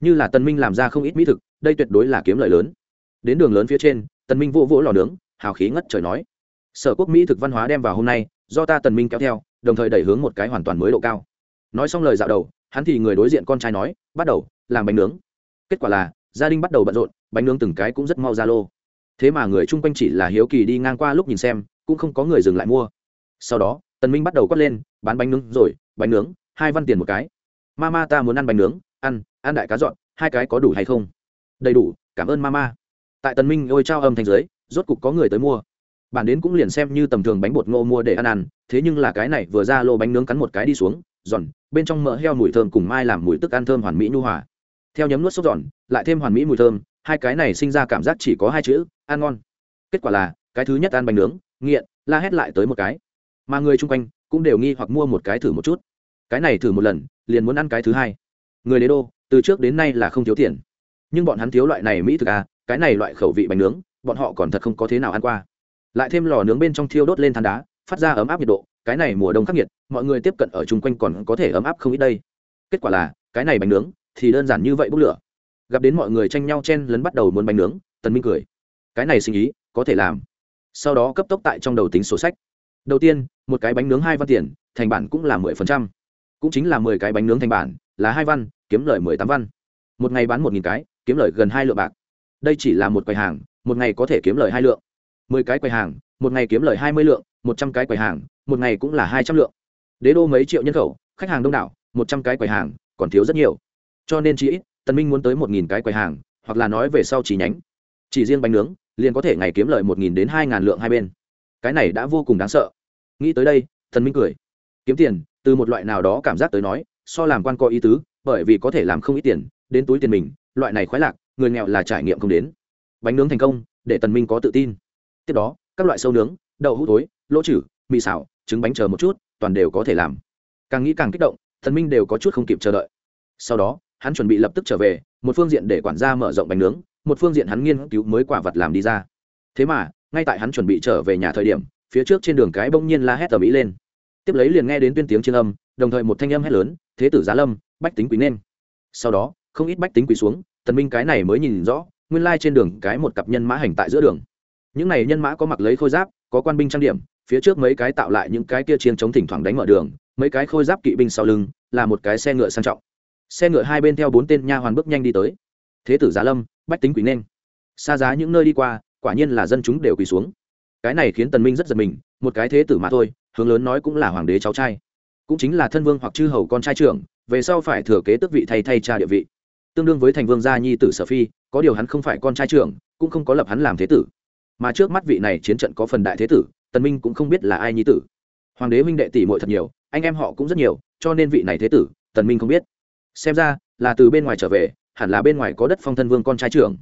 Như là tần minh làm ra không ít mỹ thực, đây tuyệt đối là kiếm lợi lớn đến đường lớn phía trên, tần minh vỗ vỗ lò nướng, hào khí ngất trời nói, sở quốc mỹ thực văn hóa đem vào hôm nay, do ta tần minh kéo theo, đồng thời đẩy hướng một cái hoàn toàn mới độ cao. Nói xong lời dạo đầu, hắn thì người đối diện con trai nói, bắt đầu, làm bánh nướng. Kết quả là, gia đình bắt đầu bận rộn, bánh nướng từng cái cũng rất mau ra lô. Thế mà người chung quanh chỉ là hiếu kỳ đi ngang qua lúc nhìn xem, cũng không có người dừng lại mua. Sau đó, tần minh bắt đầu quát lên, bán bánh nướng rồi, bánh nướng, hai văn tiền một cái. Mama, ta muốn ăn bánh nướng, ăn ăn đại cá dọn, hai cái có đủ hay không? Đầy đủ, cảm ơn mama tại tần minh ôi trao âm thành dưới, rốt cục có người tới mua. Bản đến cũng liền xem như tầm thường bánh bột ngô mua để ăn ăn, thế nhưng là cái này vừa ra lô bánh nướng cắn một cái đi xuống, giòn, bên trong mỡ heo mùi thơm cùng mai làm mùi tức ăn thơm hoàn mỹ nhu hòa. Theo nhấm nuốt sốt giòn, lại thêm hoàn mỹ mùi thơm, hai cái này sinh ra cảm giác chỉ có hai chữ, ăn ngon. Kết quả là, cái thứ nhất ăn bánh nướng, nghiện, la hét lại tới một cái. Mà người chung quanh cũng đều nghi hoặc mua một cái thử một chút. Cái này thử một lần, liền muốn ăn cái thứ hai. Người đế đô, từ trước đến nay là không thiếu tiền. Nhưng bọn hắn thiếu loại này mỹ thực à cái này loại khẩu vị bánh nướng, bọn họ còn thật không có thế nào ăn qua. Lại thêm lò nướng bên trong thiêu đốt lên than đá, phát ra ấm áp nhiệt độ, cái này mùa đông khắc nghiệt, mọi người tiếp cận ở chung quanh còn có thể ấm áp không ít đây. Kết quả là, cái này bánh nướng thì đơn giản như vậy bốc lửa. Gặp đến mọi người tranh nhau chen lấn bắt đầu muốn bánh nướng, tần minh cười. Cái này sinh ý, có thể làm. Sau đó cấp tốc tại trong đầu tính sổ sách. Đầu tiên, một cái bánh nướng hai văn tiền, thành bản cũng là mười phần trăm. Cũng chính là mười cái bánh nướng thành bản, là hai văn, kiếm lời mười tám văn. Một ngày bán một nghìn cái, kiếm lời gần hai lượng bạc đây chỉ là một quầy hàng, một ngày có thể kiếm lời hai lượng. Mười cái quầy hàng, một ngày kiếm lời hai mươi lượng, một trăm cái quầy hàng, một ngày cũng là hai trăm lượng. Đế đô mấy triệu nhân khẩu, khách hàng đông đảo, một trăm cái quầy hàng, còn thiếu rất nhiều. Cho nên chỉ ít, tần minh muốn tới một nghìn cái quầy hàng, hoặc là nói về sau chỉ nhánh. Chỉ riêng bánh nướng, liền có thể ngày kiếm lời một nghìn đến hai ngàn lượng hai bên. Cái này đã vô cùng đáng sợ. Nghĩ tới đây, tần minh cười. Kiếm tiền, từ một loại nào đó cảm giác tới nói, so làm quan có ý tứ, bởi vì có thể làm không ít tiền, đến túi tiền mình, loại này khoái lạc người nghèo là trải nghiệm không đến. Bánh nướng thành công, để tần minh có tự tin. Tiếp đó, các loại sâu nướng, đậu hũ thối, lỗ chử, mì xào, trứng bánh chờ một chút, toàn đều có thể làm. Càng nghĩ càng kích động thần minh đều có chút không kịp chờ đợi. Sau đó, hắn chuẩn bị lập tức trở về, một phương diện để quản gia mở rộng bánh nướng, một phương diện hắn nghiên cứu mới quả vật làm đi ra. Thế mà, ngay tại hắn chuẩn bị trở về nhà thời điểm, phía trước trên đường cái bỗng nhiên la hét tầm ý lên. Tiếp lấy liền nghe đến tuyên tiếng chiên âm, đồng thời một thanh âm hét lớn, thế tử giá lâm, bách tính quý nên. Sau đó, không ít bách tính quỳ xuống tần minh cái này mới nhìn rõ, nguyên lai trên đường cái một cặp nhân mã hành tại giữa đường. Những này nhân mã có mặc lấy khôi giáp, có quan binh trang điểm, phía trước mấy cái tạo lại những cái kia chiến chống thỉnh thoảng đánh mở đường, mấy cái khôi giáp kỵ binh sau lưng, là một cái xe ngựa sang trọng. Xe ngựa hai bên theo bốn tên nha hoàn bước nhanh đi tới. Thế tử giá lâm, bách tính quỷ nên. Xa giá những nơi đi qua, quả nhiên là dân chúng đều quỳ xuống. Cái này khiến tần minh rất giật mình, một cái thế tử mà thôi, hướng lớn nói cũng là hoàng đế cháu trai. Cũng chính là thân vương hoặc chư hầu con trai trưởng, về sau phải thừa kế tước vị thay thay cha địa vị tương đương với thành vương gia nhi tử sở phi, có điều hắn không phải con trai trưởng, cũng không có lập hắn làm thế tử. Mà trước mắt vị này chiến trận có phần đại thế tử, tần minh cũng không biết là ai nhi tử. Hoàng đế minh đệ tỷ muội thật nhiều, anh em họ cũng rất nhiều, cho nên vị này thế tử, tần minh không biết. Xem ra, là từ bên ngoài trở về, hẳn là bên ngoài có đất phong thân vương con trai trưởng.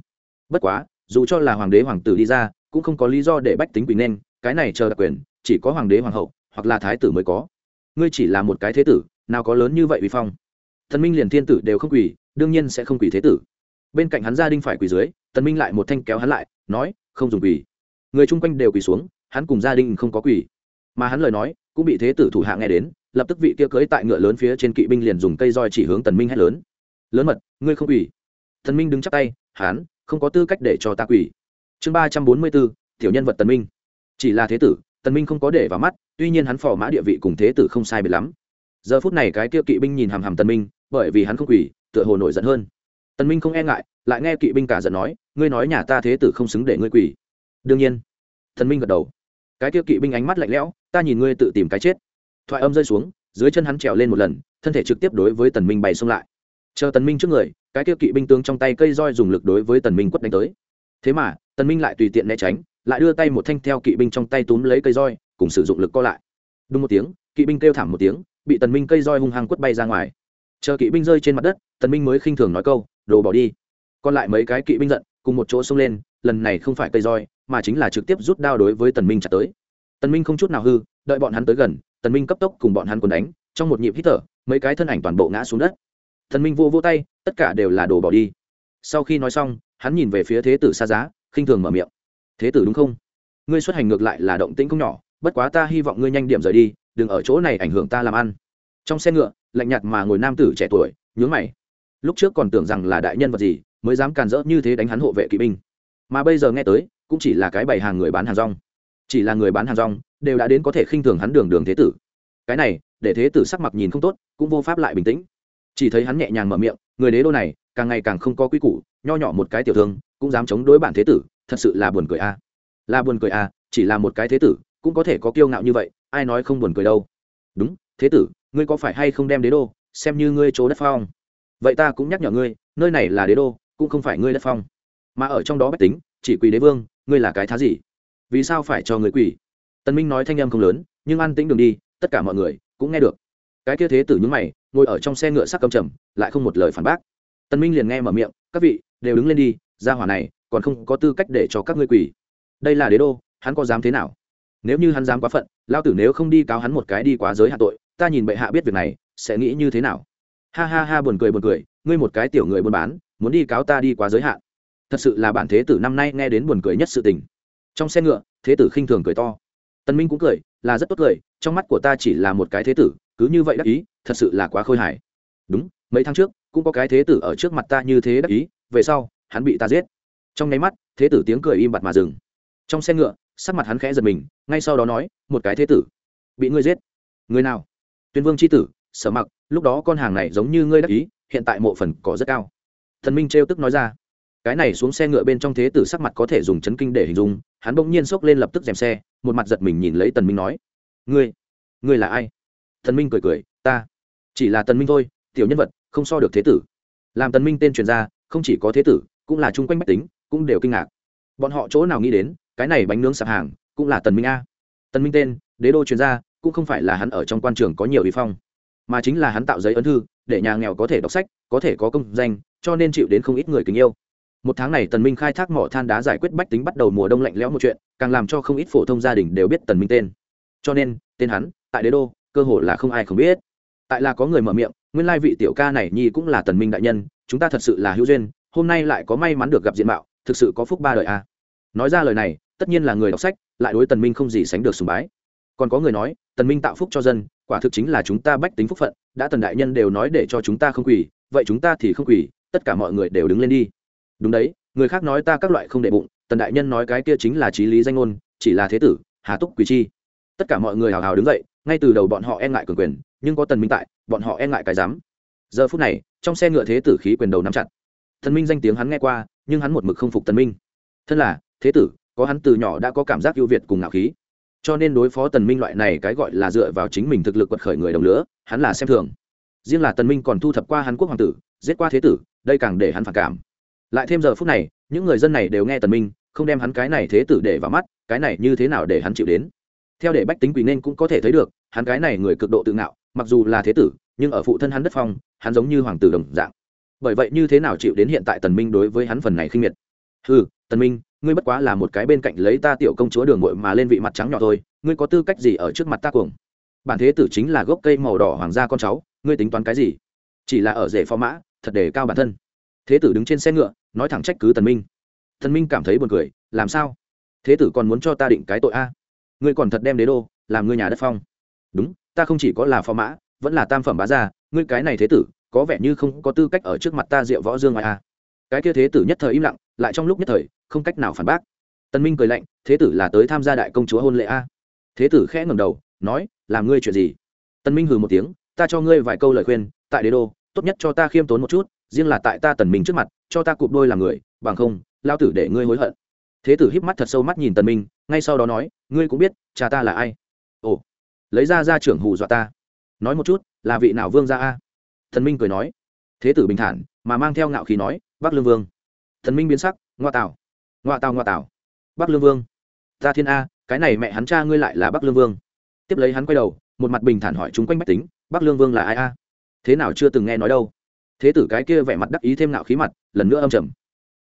Bất quá, dù cho là hoàng đế hoàng tử đi ra, cũng không có lý do để bách tính quỳ nên, cái này chờ đặc quyền, chỉ có hoàng đế hoàng hậu, hoặc là thái tử mới có. Ngươi chỉ là một cái thế tử, nào có lớn như vậy uy phong. Thần minh liền thiên tử đều không quỳ đương nhiên sẽ không quỳ thế tử. Bên cạnh hắn gia đình phải quỳ dưới, tần minh lại một thanh kéo hắn lại, nói, không dùng quỳ. Người chung quanh đều quỳ xuống, hắn cùng gia đình không có quỳ. Mà hắn lời nói, cũng bị thế tử thủ hạ nghe đến, lập tức vị kia cưỡi tại ngựa lớn phía trên kỵ binh liền dùng cây roi chỉ hướng tần minh hét lớn. Lớn mật, ngươi không quỳ. Tần minh đứng chắp tay hắn không có tư cách để cho ta quỳ. Chương ba trăm bốn mươi bốn, tiểu nhân vật tần minh. Chỉ là thế tử, tần minh không có để vào mắt, tuy nhiên hắn phò mã địa vị cùng thế tử không sai biệt lắm. Giờ phút này cái kia kỵ binh nhìn hàm hàm tần minh bởi vì hắn không quỳ, tựa hồ nổi giận hơn. Tần minh không e ngại, lại nghe kỵ binh cả giận nói, ngươi nói nhà ta thế tử không xứng để ngươi quỳ. Đương nhiên. Tần minh gật đầu. Cái kia kỵ binh ánh mắt lạnh lẽo, ta nhìn ngươi tự tìm cái chết. Thoại âm rơi xuống, dưới chân hắn trèo lên một lần, thân thể trực tiếp đối với tần minh bay xông lại. Chờ tần minh trước người, cái kia kỵ binh tướng trong tay cây roi dùng lực đối với tần minh quất đánh tới. Thế mà, tần minh lại tùy tiện né tránh, lại đưa tay một thanh theo kỵ binh trong tay túm lấy cây roi, cùng sử dụng lực co lại. Đúng một tiếng, kỵ binh kêu thảm một tiếng, bị tần minh cây roi hung hăng quất bay ra ngoài chờ kỵ binh rơi trên mặt đất, tần minh mới khinh thường nói câu, đồ bỏ đi. Còn lại mấy cái kỵ binh giận, cùng một chỗ xông lên, lần này không phải cây roi, mà chính là trực tiếp rút đao đối với tần minh chặt tới. Tần minh không chút nào hư, đợi bọn hắn tới gần, tần minh cấp tốc cùng bọn hắn quần đánh, trong một nhịp hít thở, mấy cái thân ảnh toàn bộ ngã xuống đất. Tần minh vô vô tay, tất cả đều là đồ bỏ đi. Sau khi nói xong, hắn nhìn về phía thế tử xa giá, khinh thường mở miệng. Thế tử đúng không? Ngươi xuất hành ngược lại là động tĩnh không nhỏ, bất quá ta hy vọng ngươi nhanh điểm rời đi, đừng ở chỗ này ảnh hưởng ta làm ăn trong xe ngựa, lạnh nhạt mà ngồi nam tử trẻ tuổi, nhướng mày. Lúc trước còn tưởng rằng là đại nhân vật gì, mới dám càn rỡ như thế đánh hắn hộ vệ kỵ binh. Mà bây giờ nghe tới, cũng chỉ là cái bày hàng người bán hàng rong. Chỉ là người bán hàng rong, đều đã đến có thể khinh thường hắn đường đường thế tử. Cái này, để thế tử sắc mặt nhìn không tốt, cũng vô pháp lại bình tĩnh. Chỉ thấy hắn nhẹ nhàng mở miệng, người đế đô này, càng ngày càng không có quy củ, nho nhỏ một cái tiểu thương, cũng dám chống đối bản thế tử, thật sự là buồn cười a. Là buồn cười a, chỉ là một cái thế tử, cũng có thể có kiêu ngạo như vậy, ai nói không buồn cười đâu. Đúng, thế tử ngươi có phải hay không đem đế đô, xem như ngươi chỗ đất phong? Vậy ta cũng nhắc nhở ngươi, nơi này là đế đô, cũng không phải ngươi đất phong. Mà ở trong đó bách tính, chỉ quỳ đế vương, ngươi là cái thá gì? Vì sao phải cho người quỳ tần minh nói thanh âm không lớn, nhưng an tĩnh đường đi, tất cả mọi người cũng nghe được. Cái kia thế tử nhướng mày, ngồi ở trong xe ngựa sắc cầm trầm, lại không một lời phản bác. Tần minh liền nghe mở miệng, các vị, đều đứng lên đi, gia hỏa này còn không có tư cách để cho các ngươi quỳ đây là đế đô, hắn có dám thế nào? Nếu như hắn dám quá phận lao tử nếu không đi cáo hắn một cái đi quá giới hạ tội ta nhìn bệ hạ biết việc này, sẽ nghĩ như thế nào? Ha ha ha, buồn cười buồn cười, ngươi một cái tiểu người buôn bán, muốn đi cáo ta đi quá giới hạn. Thật sự là bản thế tử năm nay nghe đến buồn cười nhất sự tình. Trong xe ngựa, thế tử khinh thường cười to. Tần minh cũng cười, là rất tốt cười, trong mắt của ta chỉ là một cái thế tử, cứ như vậy đắc ý, thật sự là quá khôi hài. Đúng, mấy tháng trước, cũng có cái thế tử ở trước mặt ta như thế đắc ý, về sau, hắn bị ta giết. Trong nháy mắt, thế tử tiếng cười im bặt mà dừng. Trong xe ngựa, sắc mặt hắn khẽ giật mình, ngay sau đó nói, một cái thế tử, bị ngươi giết. Người nào? Tuyên vương c h i tử, sở mặc, lúc đó con hàng này giống như ngươi đắc ý, hiện tại mộ phần có rất cao. Thần minh trêu tức nói ra. Cái này xuống xe ngựa bên trong thế tử sắc mặt có thể dùng chấn kinh để hình dung, hắn bỗng nhiên xốc lên lập tức dèm xe, một mặt giật mình nhìn lấy tần minh nói. Ngươi ngươi là ai? Thần minh cười cười, ta chỉ là tần minh thôi, tiểu nhân vật, không so được thế tử. Làm tần minh tên truyền ra, không chỉ có thế tử, cũng là chung quanh bách tính, cũng đều kinh ngạc. Bọn họ chỗ nào nghĩ đến, cái này bánh nướng sạp hàng, cũng là tần minh a. Tần minh tên, đế đô truyền ra cũng không phải là hắn ở trong quan trường có nhiều uy phong, mà chính là hắn tạo giấy ấn thư, để nhà nghèo có thể đọc sách, có thể có công danh, cho nên chịu đến không ít người kính yêu. Một tháng này tần minh khai thác mỏ than đá giải quyết bách tính bắt đầu mùa đông lạnh lẽo một chuyện, càng làm cho không ít phổ thông gia đình đều biết tần minh tên. Cho nên, tên hắn, tại đế đô, cơ hội là không ai không biết. Tại là có người mở miệng, nguyên lai vị tiểu ca này nhi cũng là tần minh đại nhân, chúng ta thật sự là hữu duyên, hôm nay lại có may mắn được gặp diện mạo, thực sự có phúc ba đời a à. nói ra lời này, tất nhiên là người đọc sách, lại đối tần minh không gì sánh được sùng bái còn có người nói, tần minh tạo phúc cho dân, quả thực chính là chúng ta bách tính phúc phận, đã tần đại nhân đều nói để cho chúng ta không quỳ, vậy chúng ta thì không quỳ, tất cả mọi người đều đứng lên đi. Đúng đấy, người khác nói ta các loại không đệ bụng, tần đại nhân nói cái kia chính là trí lý danh ngôn, chỉ là thế tử, hà túc quỳ chi. Tất cả mọi người hào hào đứng dậy, ngay từ đầu bọn họ e ngại cường quyền, nhưng có tần minh tại, bọn họ e ngại cái dám giờ phút này, trong xe ngựa thế tử khí quyền đầu nắm chặt. Thần minh danh tiếng hắn nghe qua, nhưng hắn một mực không phục tần minh. Thân là, thế tử, có hắn từ nhỏ đã có cảm giác ưu việt cùng ngạo khí cho nên đối phó tần minh loại này cái gọi là dựa vào chính mình thực lực quật khởi người đồng lứa hắn là xem thường. Riêng là tần minh còn thu thập qua hàn quốc hoàng tử, giết qua thế tử, đây càng để hắn phản cảm. Lại thêm giờ phút này, những người dân này đều nghe tần minh, không đem hắn cái này thế tử để vào mắt, cái này như thế nào để hắn chịu đến? Theo để bách tính quỳ nên cũng có thể thấy được, hắn cái này người cực độ tự ngạo, mặc dù là thế tử, nhưng ở phụ thân hắn đất phong, hắn giống như hoàng tử đồng dạng. Bởi vậy như thế nào chịu đến hiện tại tần minh đối với hắn phần này khinh miệt? Ừ tần minh ngươi bất quá là một cái bên cạnh lấy ta tiểu công chúa đường muội mà lên vị mặt trắng nhỏ thôi, ngươi có tư cách gì ở trước mặt ta cuồng? Bản thế tử chính là gốc cây màu đỏ hoàng gia con cháu, ngươi tính toán cái gì? Chỉ là ở rể phó mã, thật đề cao bản thân. Thế tử đứng trên xe ngựa, nói thẳng trách cứ tần minh. Tần minh cảm thấy buồn cười, làm sao? Thế tử còn muốn cho ta định cái tội a? Ngươi còn thật đem đế đô, làm ngươi nhà đất phong. Đúng, ta không chỉ có là phó mã, vẫn là tam phẩm bá gia, ngươi cái này thế tử, có vẻ như không có tư cách ở trước mặt ta diệu võ dương ngoài a. Cái kia thế tử nhất thời im lặng lại trong lúc nhất thời, không cách nào phản bác. Tân minh cười lạnh, thế tử là tới tham gia đại công chúa hôn lễ a? Thế tử khẽ ngẩng đầu, nói, làm ngươi chuyện gì? Tân minh hừ một tiếng, ta cho ngươi vài câu lời khuyên, tại đế đô, tốt nhất cho ta khiêm tốn một chút, riêng là tại ta tần minh trước mặt, cho ta cụp đôi làm người, bằng không, lao tử để ngươi hối hận. Thế tử híp mắt thật sâu mắt nhìn tần minh, ngay sau đó nói, ngươi cũng biết, cha ta là ai? Ồ, lấy ra ra trưởng hù dọa ta. Nói một chút, là vị nào vương gia a? Thần minh cười nói. Thế tử bình thản, mà mang theo ngạo khí nói, bắc lương vương thần minh biến sắc, ngoa tào. Ngoa tào ngoa tào. Bắc lương vương. Ta thiên a, cái này mẹ hắn cha ngươi lại là bắc lương vương. Tiếp lấy hắn quay đầu, một mặt bình thản hỏi chúng quanh bách tính, bắc lương vương là ai a? Thế nào chưa từng nghe nói đâu? Thế tử cái kia vẻ mặt đắc ý thêm nạo khí mặt, lần nữa âm trầm.